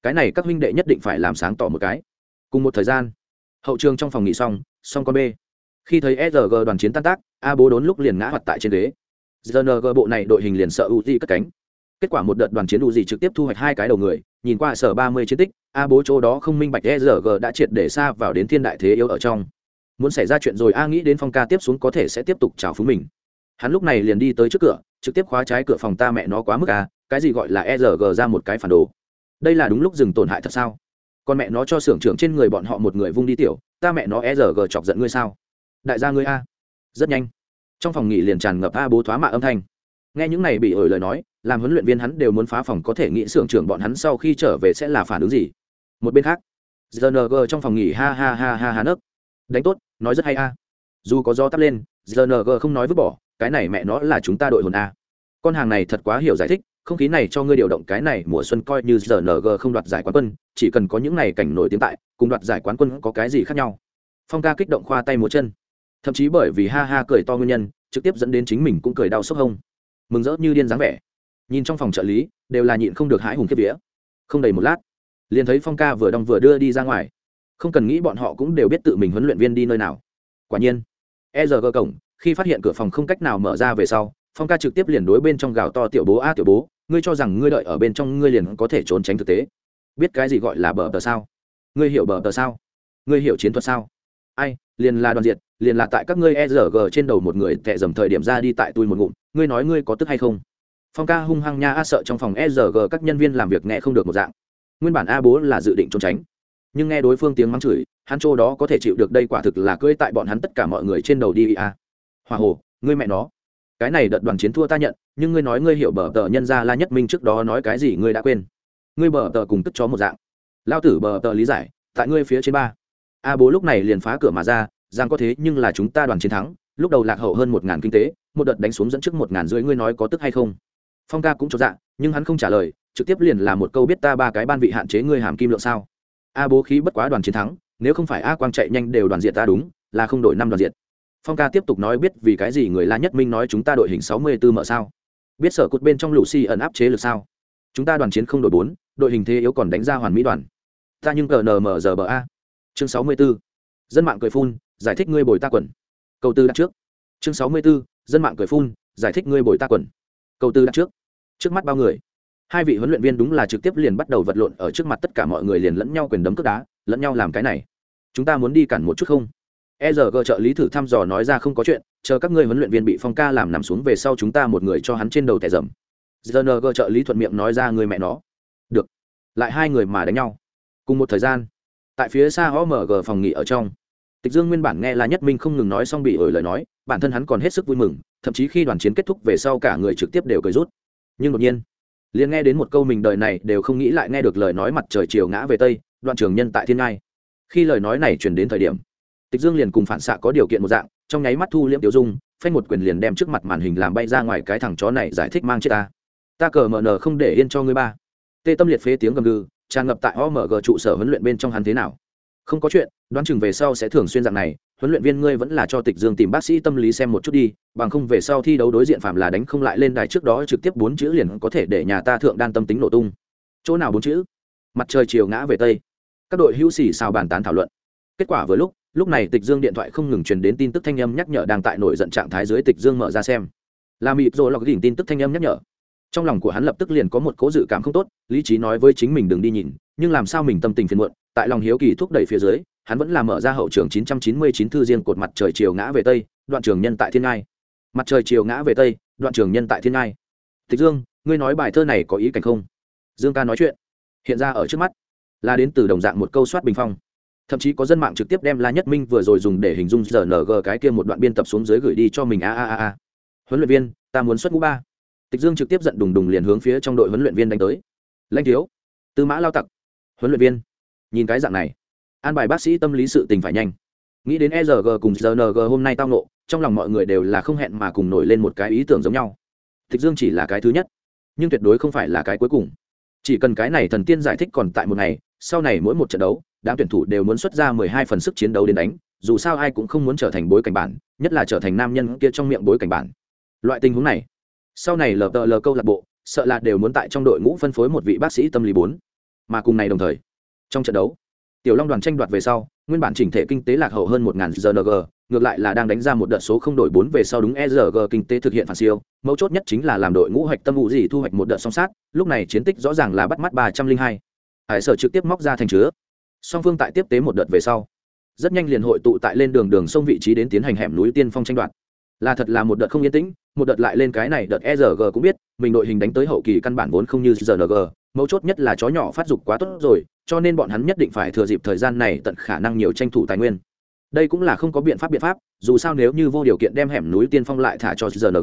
cái này các huynh đệ nhất định phải làm sáng tỏ một cái. Cùng một thời gian, hậu trường trong phòng nghỉ xong xong con b. Khi thấy sg đoàn chiến tan tác, a bố đốn lúc liền ngã hoạt tại trên ghế. Rng bộ này đội hình liền sợ u di cất cánh. Kết quả một đợt đoàn chiến u di trực tiếp thu hoạch hai cái đầu người, nhìn qua sở ba mươi chiến tích, a bố chỗ đó không minh bạch sg đã triệt để xa vào đến thiên đại thế yếu ở trong. Muốn xảy ra chuyện rồi a nghĩ đến phong ca tiếp xuống có thể sẽ tiếp tục chào phúng mình. Hắn lúc này liền đi tới trước cửa trực tiếp khóa trái cửa phòng ta mẹ nó quá mức à cái gì gọi là e rg ra một cái phản đồ. Đây là đúng lúc dừng tổn hại thật sao? Con mẹ nó cho xưởng trưởng trên người bọn họ một người vung đi tiểu, ta mẹ nó e rg chọc giận ngươi sao? Đại gia ngươi a. Rất nhanh. Trong phòng nghỉ liền tràn ngập a bố thoá mạ âm thanh. Nghe những này bị ổi lời nói, làm huấn luyện viên hắn đều muốn phá phòng có thể nghĩ xưởng trưởng bọn hắn sau khi trở về sẽ là phản ứng gì? Một bên khác gng trong phòng nghỉ ha ha ha ha ha nấc. Đánh tốt, nói rất hay a. Dù có gió tắt lên gng không nói vứt bỏ cái này mẹ nó là chúng ta đội hồn a. Con hàng này thật quá hiểu giải thích, không khí này cho ngươi điều động cái này mùa xuân coi như rng không đoạt giải quán quân, chỉ cần có những này cảnh nổi tiếng tại, cùng đoạt giải quán quân có cái gì khác nhau. Phong ca kích động khoa tay múa chân. Thậm chí bởi vì ha ha cười to nguyên nhân, trực tiếp dẫn đến chính mình cũng cười đau sốc hông. Mừng rỡ như điên dáng vẻ. Nhìn trong phòng trợ lý, đều là nhịn không được hãi hùng kiếp vía. Không đầy một lát, liền thấy phong ca vừa đong vừa đưa đi ra ngoài. Không cần nghĩ bọn họ cũng đều biết tự mình huấn luyện viên đi nơi nào. Quả nhiên e rg cổng khi phát hiện cửa phòng không cách nào mở ra về sau, phong ca trực tiếp liền đối bên trong gào to tiểu bố, a tiểu bố, ngươi cho rằng ngươi đợi ở bên trong ngươi liền có thể trốn tránh thực tế. Biết cái gì gọi là bờ tờ sao? Ngươi hiểu bờ tờ sao? Ngươi hiểu chiến thuật sao? Ai, liền là đoàn diệt, liền là tại các ngươi e rg trên đầu một người tệ dầm thời điểm ra đi tại tôi một ngụm, ngươi nói ngươi có tức hay không? Phong ca hung hăng nha, a sợ trong phòng e rg các nhân viên làm việc nghe không được một dạng. Nguyên bản a bố là dự định trốn tránh, nhưng nghe đối phương tiếng mắng chửi, hắn chỗ đó có thể chịu được đây quả thực là cưỡi tại bọn hắn tất cả mọi người trên đầu đi a hòa hồ, ngươi mẹ nó. Cái này đợt đoàn chiến thua ta nhận, nhưng ngươi nói ngươi hiểu bờ tờ nhân ra la nhất minh trước đó nói cái gì ngươi đã quên. Ngươi bờ tờ cùng tức chó một dạng. Lao tử bờ tờ lý giải, tại ngươi phía trên ba. A bố lúc này liền phá cửa mà ra giang có thế nhưng là chúng ta đoàn chiến thắng, lúc đầu lạc hậu hơn một ngàn kinh tế, một đợt đánh xuống dẫn trước một ngàn rưỡi ngươi nói có tức hay không? Phong ca cũng cho dạ nhưng hắn không trả lời, trực tiếp liền là một câu biết ta ba cái ban vị hạn chế ngươi hàm kim lượng sao? A bố khí bất quá đoàn chiến thắng, nếu không phải a quang chạy nhanh đều đoàn diện ta đúng, là không đổi năm đoàn diện phong ca tiếp tục nói biết vì cái gì người la nhất minh nói chúng ta đội hình sáu mươi 64 mở sao? Biết sở cột bên trong lũ si ẩn áp chế lực sao? Chúng ta đoàn chiến không đổi bốn, đội hình thế yếu còn đánh ra hoàn mỹ đoàn. Ta nhưng cờ nờ mờ giờ bờ a. Chương sáu mươi 64. dân mạng cười phun, giải thích ngươi bồi ta quần. Câu tư đặt trước. Chương sáu mươi 64. dân mạng cười phun, giải thích ngươi bồi ta quần. Câu tư đặt trước. Trước mắt bao người? Hai vị huấn luyện viên đúng là trực tiếp liền bắt đầu vật lộn ở trước mặt tất cả mọi người liền lẫn nhau quyền đấm cướp đá, lẫn nhau làm cái này. Chúng ta muốn đi cản một chút không? E giờ gờ trợ lý thử thăm dò nói ra không có chuyện, chờ các ngươi huấn luyện viên bị phong ca làm nằm xuống về sau chúng ta một người cho hắn trên đầu tẻ dầm. Gng trợ lý thuận miệng nói ra người mẹ nó. Được. Lại hai người mà đánh nhau. Cùng một thời gian, tại phía xa omg phòng nghỉ ở trong. Tịch dương nguyên bản nghe là nhất minh không ngừng nói xong bị ổi lời nói, bản thân hắn còn hết sức vui mừng, thậm chí khi đoàn chiến kết thúc về sau cả người trực tiếp đều cười rút. Nhưng đột nhiên, liền nghe đến một câu mình đời này đều không nghĩ lại nghe được lời nói mặt trời chiều ngã về tây, đoạn trường nhân tại thiên ngai. Khi lời nói này truyền đến thời điểm tịch dương liền cùng phản xạ có điều kiện một dạng, trong nháy mắt thu liễm tiểu dung, phanh một quyền liền đem trước mặt màn hình làm bay ra ngoài cái thằng chó này giải thích mang chết ta. Ta cờ mờ nờ không để yên cho ngươi ba. Tê tâm liệt phế tiếng gầm gừ, tràn ngập tại omg trụ sở huấn luyện bên trong hắn thế nào? Không có chuyện, đoán chừng về sau sẽ thường xuyên dạng này, huấn luyện viên ngươi vẫn là cho tịch dương tìm bác sĩ tâm lý xem một chút đi, bằng không về sau thi đấu đối diện phạm là đánh không lại lên đài trước đó trực tiếp bốn chữ liền có thể để nhà ta thượng đan tâm tính nổ tung. Chỗ nào bốn chữ? Mặt trời chiều ngã về tây. Các đội hữu xì xào bàn tán thảo luận. Kết quả vừa lúc lúc này tịch dương điện thoại không ngừng truyền đến tin tức thanh âm nhắc nhở đang tại nổi giận trạng thái dưới tịch dương mở ra xem. Là mịp rồi lọc đỉnh tin tức thanh âm nhắc nhở. Trong lòng của hắn lập tức liền có một cố dự cảm không tốt, lý trí nói với chính mình đừng đi nhìn, nhưng làm sao mình tâm tình phiền muộn, tại lòng hiếu kỳ thúc đẩy phía dưới, hắn vẫn làm mở ra hậu trường 999 thư riêng cột mặt trời chiều ngã về tây, đoạn trường nhân tại thiên ngai. Mặt trời chiều ngã về tây, đoạn trường nhân tại thiên ngai. Tịch dương, ngươi nói bài thơ này có ý cảnh không? Dương ca nói chuyện. Hiện ra ở trước mắt. Là đến từ đồng dạng một câu soát bình phong thậm chí có dân mạng trực tiếp đem la nhất minh vừa rồi dùng để hình dung rng cái kia một đoạn biên tập xuống dưới gửi đi cho mình. A a a a. Huấn luyện viên, ta muốn xuất ngũ ba. Tịch dương trực tiếp giận đùng đùng liền hướng phía trong đội huấn luyện viên đánh tới. Lanh thiếu, tư mã lao tặc. Huấn luyện viên, nhìn cái dạng này, an bài bác sĩ tâm lý sự tình phải nhanh. Nghĩ đến erg cùng rng hôm nay tao nộ trong lòng mọi người đều là không hẹn mà cùng nổi lên một cái ý tưởng giống nhau. Tịch dương chỉ là cái thứ nhất, nhưng tuyệt đối không phải là cái cuối cùng. Chỉ cần cái này thần tiên giải thích còn tại một ngày, sau này mỗi một trận đấu đám tuyển thủ đều muốn xuất ra mười hai phần sức chiến đấu đến đánh, dù sao ai cũng không muốn trở thành bối cảnh bản, nhất là trở thành nam nhân kia trong miệng bối cảnh bản. Loại tình huống này, sau này lờ tờ lờ câu lạc bộ, sợ là đều muốn tại trong đội ngũ phân phối một vị bác sĩ tâm lý bốn. Mà cùng này đồng thời, trong trận đấu, tiểu long đoàn tranh đoạt về sau, nguyên bản chỉnh thể kinh tế lạc hậu hơn một ngàn gng ngược lại là đang đánh ra một đợt số không đổi bốn về sau đúng erg kinh tế thực hiện phản siêu, mấu chốt nhất chính là làm đội ngũ hoạch tâm vụ gì thu hoạch một đợt song sát, lúc này chiến tích rõ ràng là bắt mắt ba trăm linh hai. Hải sở trực tiếp móc ra thành chứa song phương tại tiếp tế một đợt về sau, rất nhanh liền hội tụ tại lên đường đường sông vị trí đến tiến hành hẻm núi tiên phong tranh đoạt. Là thật là một đợt không yên tĩnh, một đợt lại lên cái này đợt erg cũng biết, mình đội hình đánh tới hậu kỳ căn bản vốn không như rng mấu chốt nhất là chó nhỏ phát dục quá tốt rồi, cho nên bọn hắn nhất định phải thừa dịp thời gian này tận khả năng nhiều tranh thủ tài nguyên. Đây cũng là không có biện pháp biện pháp, dù sao nếu như vô điều kiện đem hẻm núi tiên phong lại thả cho rng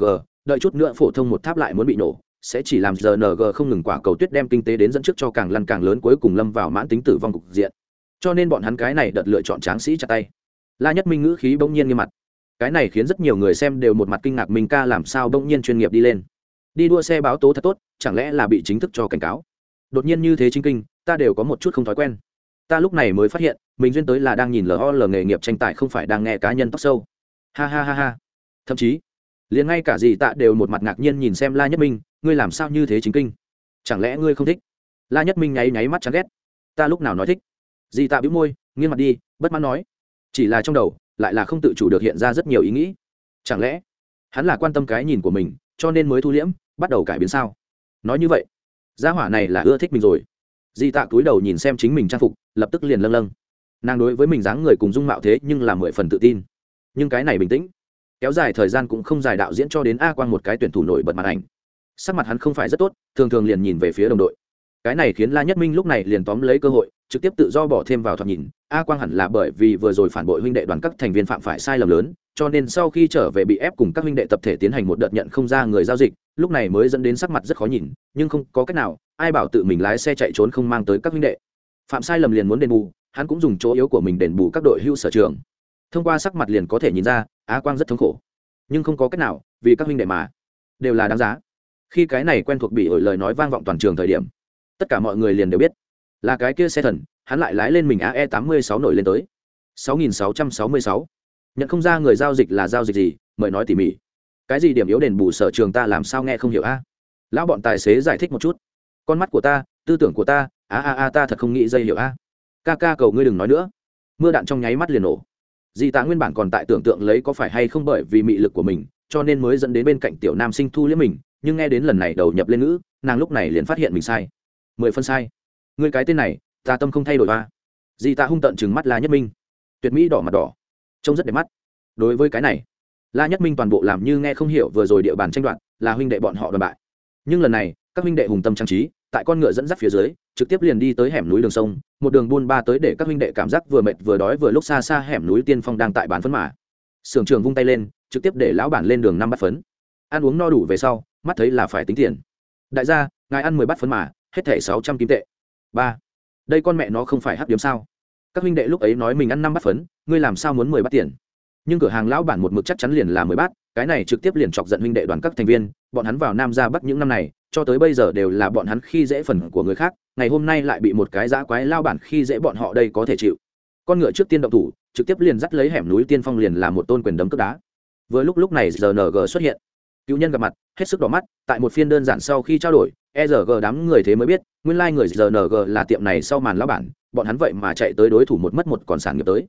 đợi chút nữa phổ thông một tháp lại muốn bị nổ, sẽ chỉ làm rng không ngừng quả cầu tuyết đem kinh tế đến dẫn trước cho càng lăn càng lớn cuối cùng lâm vào mãn tính tử vong cục diện cho nên bọn hắn cái này đợt lựa chọn tráng sĩ chặt tay. La nhất minh ngữ khí bỗng nhiên nghiêm mặt. Cái này khiến rất nhiều người xem đều một mặt kinh ngạc mình ca làm sao bỗng nhiên chuyên nghiệp đi lên. Đi đua xe báo tố thật tốt, chẳng lẽ là bị chính thức cho cảnh cáo? Đột nhiên như thế chính kinh, ta đều có một chút không thói quen. Ta lúc này mới phát hiện, mình duyên tới là đang nhìn lol nghề nghiệp tranh tài không phải đang nghe cá nhân tóc sâu. Ha ha ha ha. Thậm chí, liền ngay cả gì tạ đều một mặt ngạc nhiên nhìn xem la nhất minh, ngươi làm sao như thế chính kinh? Chẳng lẽ ngươi không thích? La nhất minh nháy nháy mắt chán ghét. Ta lúc nào nói thích? Di tạ bĩu môi, nghiêng mặt đi, bất mãn nói. Chỉ là trong đầu, lại là không tự chủ được hiện ra rất nhiều ý nghĩ. Chẳng lẽ, hắn là quan tâm cái nhìn của mình, cho nên mới thu liễm, bắt đầu cải biến sao? Nói như vậy, gia hỏa này là ưa thích mình rồi. Di tạ cúi đầu nhìn xem chính mình trang phục, lập tức liền lâng lâng. Nàng đối với mình dáng người cùng dung mạo thế nhưng là mười phần tự tin. Nhưng cái này bình tĩnh, kéo dài thời gian cũng không dài đạo diễn cho đến a quang một cái tuyển thủ nổi bật mặt ảnh. Sắc mặt hắn không phải rất tốt, thường thường liền nhìn về phía đồng đội cái này khiến la nhất minh lúc này liền tóm lấy cơ hội, trực tiếp tự do bỏ thêm vào thoạt nhìn. A quang hẳn là bởi vì vừa rồi phản bội huynh đệ đoàn các thành viên phạm phải sai lầm lớn, cho nên sau khi trở về bị ép cùng các huynh đệ tập thể tiến hành một đợt nhận không ra người giao dịch, lúc này mới dẫn đến sắc mặt rất khó nhìn, nhưng không có cách nào, ai bảo tự mình lái xe chạy trốn không mang tới các huynh đệ. Phạm sai lầm liền muốn đền bù, hắn cũng dùng chỗ yếu của mình đền bù các đội hưu sở trường. Thông qua sắc mặt liền có thể nhìn ra á quang rất thống khổ. Nhưng không có cách nào, vì các huynh đệ mà. Đều là đáng giá. Khi cái này quen thuộc bị ổi lời nói vang vọng toàn trường thời điểm tất cả mọi người liền đều biết. Là cái kia xe thần, hắn lại lái lên mình ae tám mươi sáu nổi lên tới. sáu nghìn sáu trăm sáu mươi sáu. Nhận không ra người giao dịch là giao dịch gì, mời nói tỉ mỉ. Cái gì điểm yếu đền bù sở trường ta làm sao nghe không hiểu a? Lão bọn tài xế giải thích một chút. Con mắt của ta, tư tưởng của ta, a a a ta thật không nghĩ dây hiểu a. Ca ca cầu ngươi đừng nói nữa. Mưa đạn trong nháy mắt liền nổ. Di tạ nguyên bản còn tại tưởng tượng lấy có phải hay không bởi vì mị lực của mình, cho nên mới dẫn đến bên cạnh tiểu nam sinh thu liếm mình, nhưng nghe đến lần này đầu nhập lên ngữ, nàng lúc này liền phát hiện mình sai mười phân sai. Người cái tên này, ta tâm không thay đổi ba dì ta hung tận chừng mắt la nhất minh. Tuyệt mỹ đỏ mặt đỏ. Trông rất đẹp mắt. Đối với cái này, la nhất minh toàn bộ làm như nghe không hiểu vừa rồi địa bàn tranh đoạt, là huynh đệ bọn họ đoàn bại. Nhưng lần này, các huynh đệ hùng tâm trang trí, tại con ngựa dẫn dắt phía dưới, trực tiếp liền đi tới hẻm núi đường sông, một đường buôn ba tới để các huynh đệ cảm giác vừa mệt vừa đói vừa lúc xa xa hẻm núi tiên phong đang tại bán phấn mã sưởng trường vung tay lên, trực tiếp để lão bản lên đường năm bát phấn. Ăn uống no đủ về sau, mắt thấy là phải tính tiền. Đại gia, ngài ăn mười bát phấn mà hết thẻ sáu trăm kim tệ. Ba. Đây con mẹ nó không phải hấp điếm sao? Các huynh đệ lúc ấy nói mình ăn năm bát phấn, ngươi làm sao muốn mười bát tiền? Nhưng cửa hàng lão bản một mực chắc chắn liền là mười bát, cái này trực tiếp liền chọc giận huynh đệ đoàn các thành viên, bọn hắn vào nam ra bắc những năm này, cho tới bây giờ đều là bọn hắn khi dễ phần của người khác, ngày hôm nay lại bị một cái dã quái lao bản khi dễ bọn họ đây có thể chịu. Con ngựa trước tiên động thủ, trực tiếp liền dắt lấy hẻm núi tiên phong liền là một tôn quyền đấm cướp đá. Vừa lúc lúc này rng xuất hiện. Cựu nhân gặp mặt, hết sức đỏ mắt, tại một phiên đơn giản sau khi trao đổi erg đám người thế mới biết, nguyên lai người rng là tiệm này sau màn lão bản, bọn hắn vậy mà chạy tới đối thủ một mất một còn sản nghiệp tới.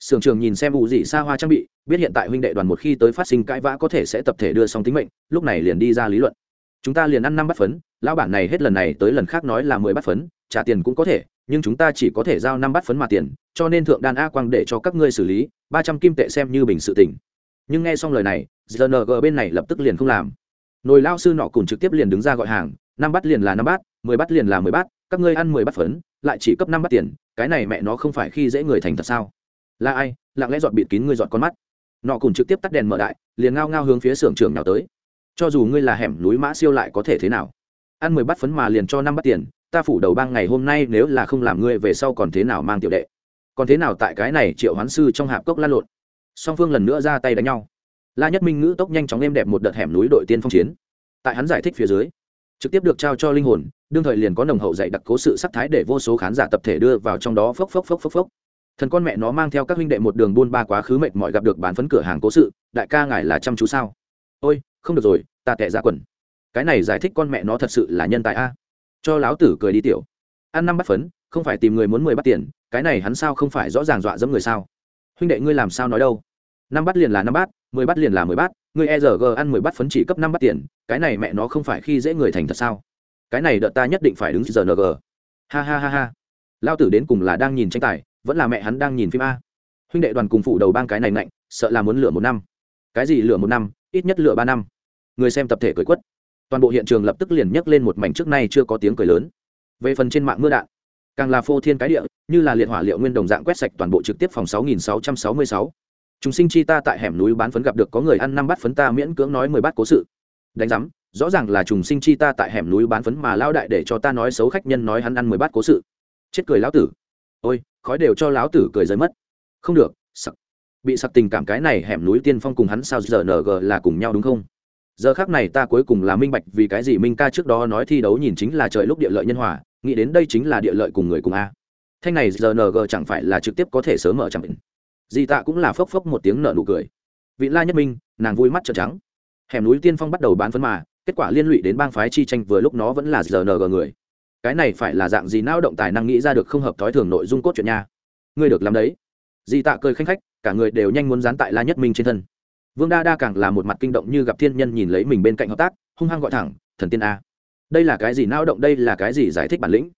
Sưởng trường nhìn xem vụ gì xa hoa trang bị, biết hiện tại huynh đệ đoàn một khi tới phát sinh cãi vã có thể sẽ tập thể đưa xong tính mệnh, lúc này liền đi ra lý luận. Chúng ta liền ăn năm bát phấn, lão bản này hết lần này tới lần khác nói là mười bát phấn, trả tiền cũng có thể, nhưng chúng ta chỉ có thể giao năm bát phấn mà tiền, cho nên thượng đan a quang để cho các ngươi xử lý, ba trăm kim tệ xem như bình sự tình. nhưng nghe xong lời này rng bên này lập tức liền không làm. Nồi lao sư nọ cùng trực tiếp liền đứng ra gọi hàng năm bát liền là năm bát, mười bát liền là mười bát, các ngươi ăn mười bát phấn, lại chỉ cấp năm bát tiền, cái này mẹ nó không phải khi dễ người thành thật sao? Là ai? Lặng lẽ dọn bịt kín ngươi dọn con mắt. Nọ cùng trực tiếp tắt đèn mở đại, liền ngao ngao hướng phía xưởng trường nào tới. Cho dù ngươi là hẻm núi mã siêu lại có thể thế nào? Ăn mười bát phấn mà liền cho năm bát tiền, ta phủ đầu bang ngày hôm nay nếu là không làm ngươi về sau còn thế nào mang tiểu đệ? Còn thế nào tại cái này triệu hoán sư trong hạp cốc lan lộn? Song phương lần nữa ra tay đánh nhau. La nhất minh ngữ tốc nhanh chóng êm đẹp một đợt hẻm núi đội tiên phong chiến. Tại hắn giải thích phía dưới trực tiếp được trao cho linh hồn, đương thời liền có nồng hậu dạy đặc cố sự sắc thái để vô số khán giả tập thể đưa vào trong đó phốc phốc phốc phốc phốc. Thần con mẹ nó mang theo các huynh đệ một đường buôn ba quá khứ mệt mỏi gặp được bán phấn cửa hàng cố sự, đại ca ngài là chăm chú sao? Ôi, không được rồi, ta tệ ra quần. Cái này giải thích con mẹ nó thật sự là nhân tài a. Cho láo tử cười đi tiểu. Ăn năm bắt phấn, không phải tìm người muốn mười bắt tiền, cái này hắn sao không phải rõ ràng dọa dẫm người sao? Huynh đệ ngươi làm sao nói đâu? Năm bắt liền là năm bát, mười bắt liền là mười bát ngươi e rg ăn mười bát phấn chỉ cấp năm bát tiền, cái này mẹ nó không phải khi dễ người thành thật sao? Cái này đợt ta nhất định phải đứng rng ha ha ha ha. Lao tử đến cùng là đang nhìn tranh tài, vẫn là mẹ hắn đang nhìn phim a. Huynh đệ đoàn cùng phụ đầu bang cái này nạnh sợ là muốn lựa một năm. Cái gì lựa một năm? Ít nhất lựa ba năm. Người xem tập thể cười quất. Toàn bộ hiện trường lập tức liền nhấc lên một mảnh trước nay chưa có tiếng cười lớn. Về phần trên mạng mưa đạn, càng là phô thiên cái địa, như là liệt hỏa liệu nguyên đồng dạng quét sạch toàn bộ trực tiếp phòng 6666 chúng sinh chi ta tại hẻm núi bán phấn gặp được có người ăn năm bát phấn ta miễn cưỡng nói mười bát cố sự. Đánh giám, rõ ràng là trùng sinh chi ta tại hẻm núi bán phấn mà lao đại để cho ta nói xấu khách nhân nói hắn ăn mười bát cố sự. Chết cười lão tử. Ôi, khói đều cho lão tử cười rơi mất. Không được, sặc. Bị sặc tình cảm cái này hẻm núi tiên phong cùng hắn sao giờ ng là cùng nhau đúng không? Giờ khác này ta cuối cùng là minh bạch vì cái gì minh ca trước đó nói thi đấu nhìn chính là trời lúc địa lợi nhân hòa, nghĩ đến đây chính là địa lợi cùng người cùng a. Thanh này giờ ng chẳng phải là trực tiếp có thể sớm mở chẳng định di tạ cũng là phốc phốc một tiếng nợ nụ cười. Vị la nhất minh, nàng vui mắt trợn trắng. Hẻm núi tiên phong bắt đầu bán phấn mà, kết quả liên lụy đến bang phái chi tranh vừa lúc nó vẫn là giờ người. Cái này phải là dạng gì não động tài năng nghĩ ra được không hợp thói thường nội dung cốt truyện nha. Ngươi được làm đấy. Di tạ cười khanh khách, cả người đều nhanh muốn dán tại la nhất minh trên thân. Vương đa đa càng là một mặt kinh động như gặp thiên nhân nhìn lấy mình bên cạnh hợp tác, hung hăng gọi thẳng, thần tiên a, đây là cái gì não động, đây là cái gì giải thích bản lĩnh?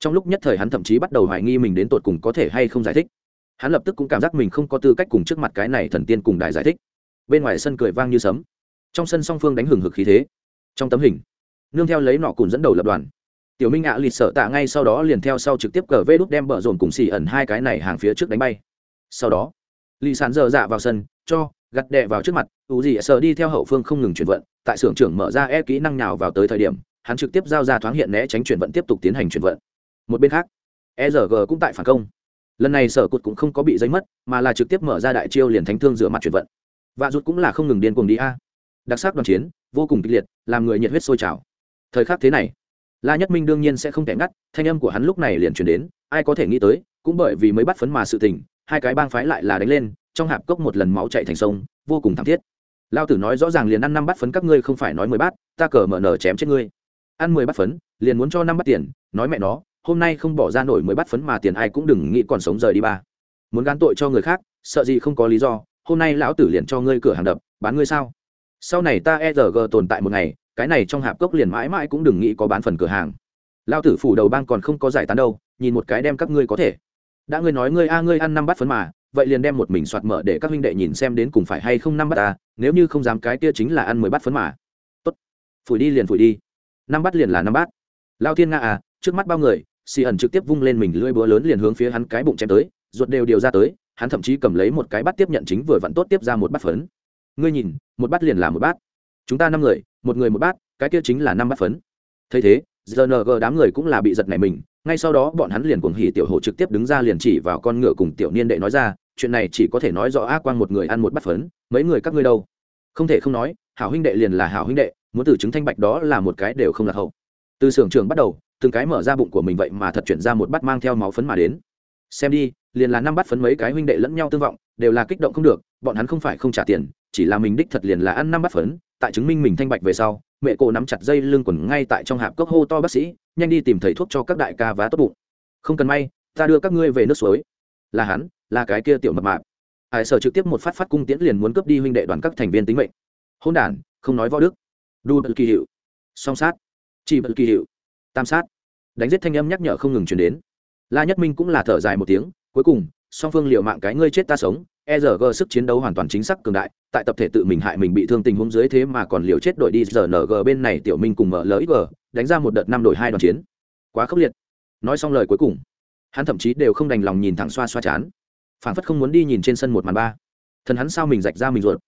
Trong lúc nhất thời hắn thậm chí bắt đầu hoài nghi mình đến tột cùng có thể hay không giải thích hắn lập tức cũng cảm giác mình không có tư cách cùng trước mặt cái này thần tiên cùng đài giải thích. Bên ngoài sân cười vang như sấm. Trong sân song phương đánh hừng hực khí thế. Trong tấm hình, nương theo lấy nọ cùng dẫn đầu lập đoàn. Tiểu minh ạ à lịt sợ tạ ngay sau đó liền theo sau trực tiếp cờ vê đúc đem bờ rồn cùng xì ẩn hai cái này hàng phía trước đánh bay. Sau đó, lì sàn dơ dạ vào sân, cho, gặt đè vào trước mặt ưu gì sợ đi theo hậu phương không ngừng chuyển vận, tại xưởng trưởng mở ra e kỹ năng nào vào tới thời điểm, hắn trực tiếp giao ra thoáng hiện né tránh chuyển vận tiếp tục tiến hành chuyển vận. Một bên khác erg cũng tại phản công lần này sở cụt cũng không có bị dây mất, mà là trực tiếp mở ra đại chiêu liền thánh thương rửa mặt chuyển vận. Và rút cũng là không ngừng điên cuồng đi a. Đặc sắc đoàn chiến, vô cùng kịch liệt, làm người nhiệt huyết sôi trào. Thời khắc thế này, la nhất minh đương nhiên sẽ không thể ngắt, thanh âm của hắn lúc này liền chuyển đến, ai có thể nghĩ tới, cũng bởi vì mới bắt phấn mà sự tình, hai cái bang phái lại là đánh lên, trong hạp cốc một lần máu chạy thành sông, vô cùng thảm thiết. Lao tử nói rõ ràng liền ăn năm bát phấn các ngươi không phải nói mười bát, ta cờ mở nở chém chết ngươi. Ăn mười bát phấn, liền muốn cho năm bắt tiền, nói mẹ nó hôm nay không bỏ ra nổi mới bắt phấn mà tiền ai cũng đừng nghĩ còn sống rời đi ba. Muốn gán tội cho người khác, sợ gì không có lý do, hôm nay lão tử liền cho ngươi cửa hàng đập, bán ngươi sao? Sau này ta e rg tồn tại một ngày, cái này trong hạp cốc liền mãi mãi cũng đừng nghĩ có bán phần cửa hàng. Lao tử phủ đầu bang còn không có giải tán đâu, nhìn một cái đem các ngươi có thể. Đã ngươi nói ngươi a, ngươi ăn năm bát phấn mà, vậy liền đem một mình soạt mở để các huynh đệ nhìn xem đến cùng phải hay không năm bát ta, nếu như không dám cái kia chính là ăn mười bát phấn mà. Tốt, phủi đi liền phủi đi. Năm bát liền là năm bát. Lao thiên nga à trước mắt bao người xì ẩn trực tiếp vung lên mình lưỡi búa lớn liền hướng phía hắn cái bụng chém tới, ruột đều điều ra tới, hắn thậm chí cầm lấy một cái bát tiếp nhận chính vừa vặn tốt tiếp ra một bát phấn. Ngươi nhìn, một bát liền là một bát. Chúng ta năm người, một người một bát, cái kia chính là năm bát phấn. Thấy thế rng đám người cũng là bị giật này mình, ngay sau đó bọn hắn liền cuồng hỉ tiểu hổ trực tiếp đứng ra liền chỉ vào con ngựa cùng tiểu niên đệ nói ra, chuyện này chỉ có thể nói rõ a quang một người ăn một bát phấn, mấy người các ngươi đâu? Không thể không nói, hảo huynh đệ liền là hảo huynh đệ, muốn từ chứng thanh bạch đó là một cái đều không lạc hậu. Từ xưởng trường bắt đầu từng cái mở ra bụng của mình vậy mà thật chuyển ra một bát mang theo máu phấn mà đến. Xem đi, liền là năm bát phấn mấy cái huynh đệ lẫn nhau tương vọng, đều là kích động không được, bọn hắn không phải không trả tiền, chỉ là mình đích thật liền là ăn năm bát phấn, tại chứng minh mình thanh bạch về sau, mẹ cô nắm chặt dây lưng quần ngay tại trong hạp cốc hô to bác sĩ, nhanh đi tìm thầy thuốc cho các đại ca vá tốt bụng. Không cần may, ta đưa các ngươi về nước suối. Là hắn, là cái kia tiểu mập mạp. Hải sở trực tiếp một phát phát cung tiễn liền muốn cướp đi huynh đệ đoàn các thành viên tính mệnh. Hôn đản, không nói võ đức. Đu bật kỳ hiệu. Song sát. Chỉ bật kỳ hiệu. Tam sát đánh giết thanh âm nhắc nhở không ngừng chuyển đến. La nhất minh cũng là thở dài một tiếng, cuối cùng, song phương liệu mạng cái ngươi chết ta sống e r g sức chiến đấu hoàn toàn chính xác cường đại, tại tập thể tự mình hại mình bị thương tình huống dưới thế mà còn liều chết đổi đi rng bên này tiểu minh cùng mở lxg đánh ra một đợt năm đội hai đoàn chiến. Quá khốc liệt. Nói xong lời cuối cùng, hắn thậm chí đều không đành lòng nhìn thẳng xoa xoa chán. Phản phất không muốn đi nhìn trên sân một màn ba. Thần hắn sao mình rạch ra mình ruột?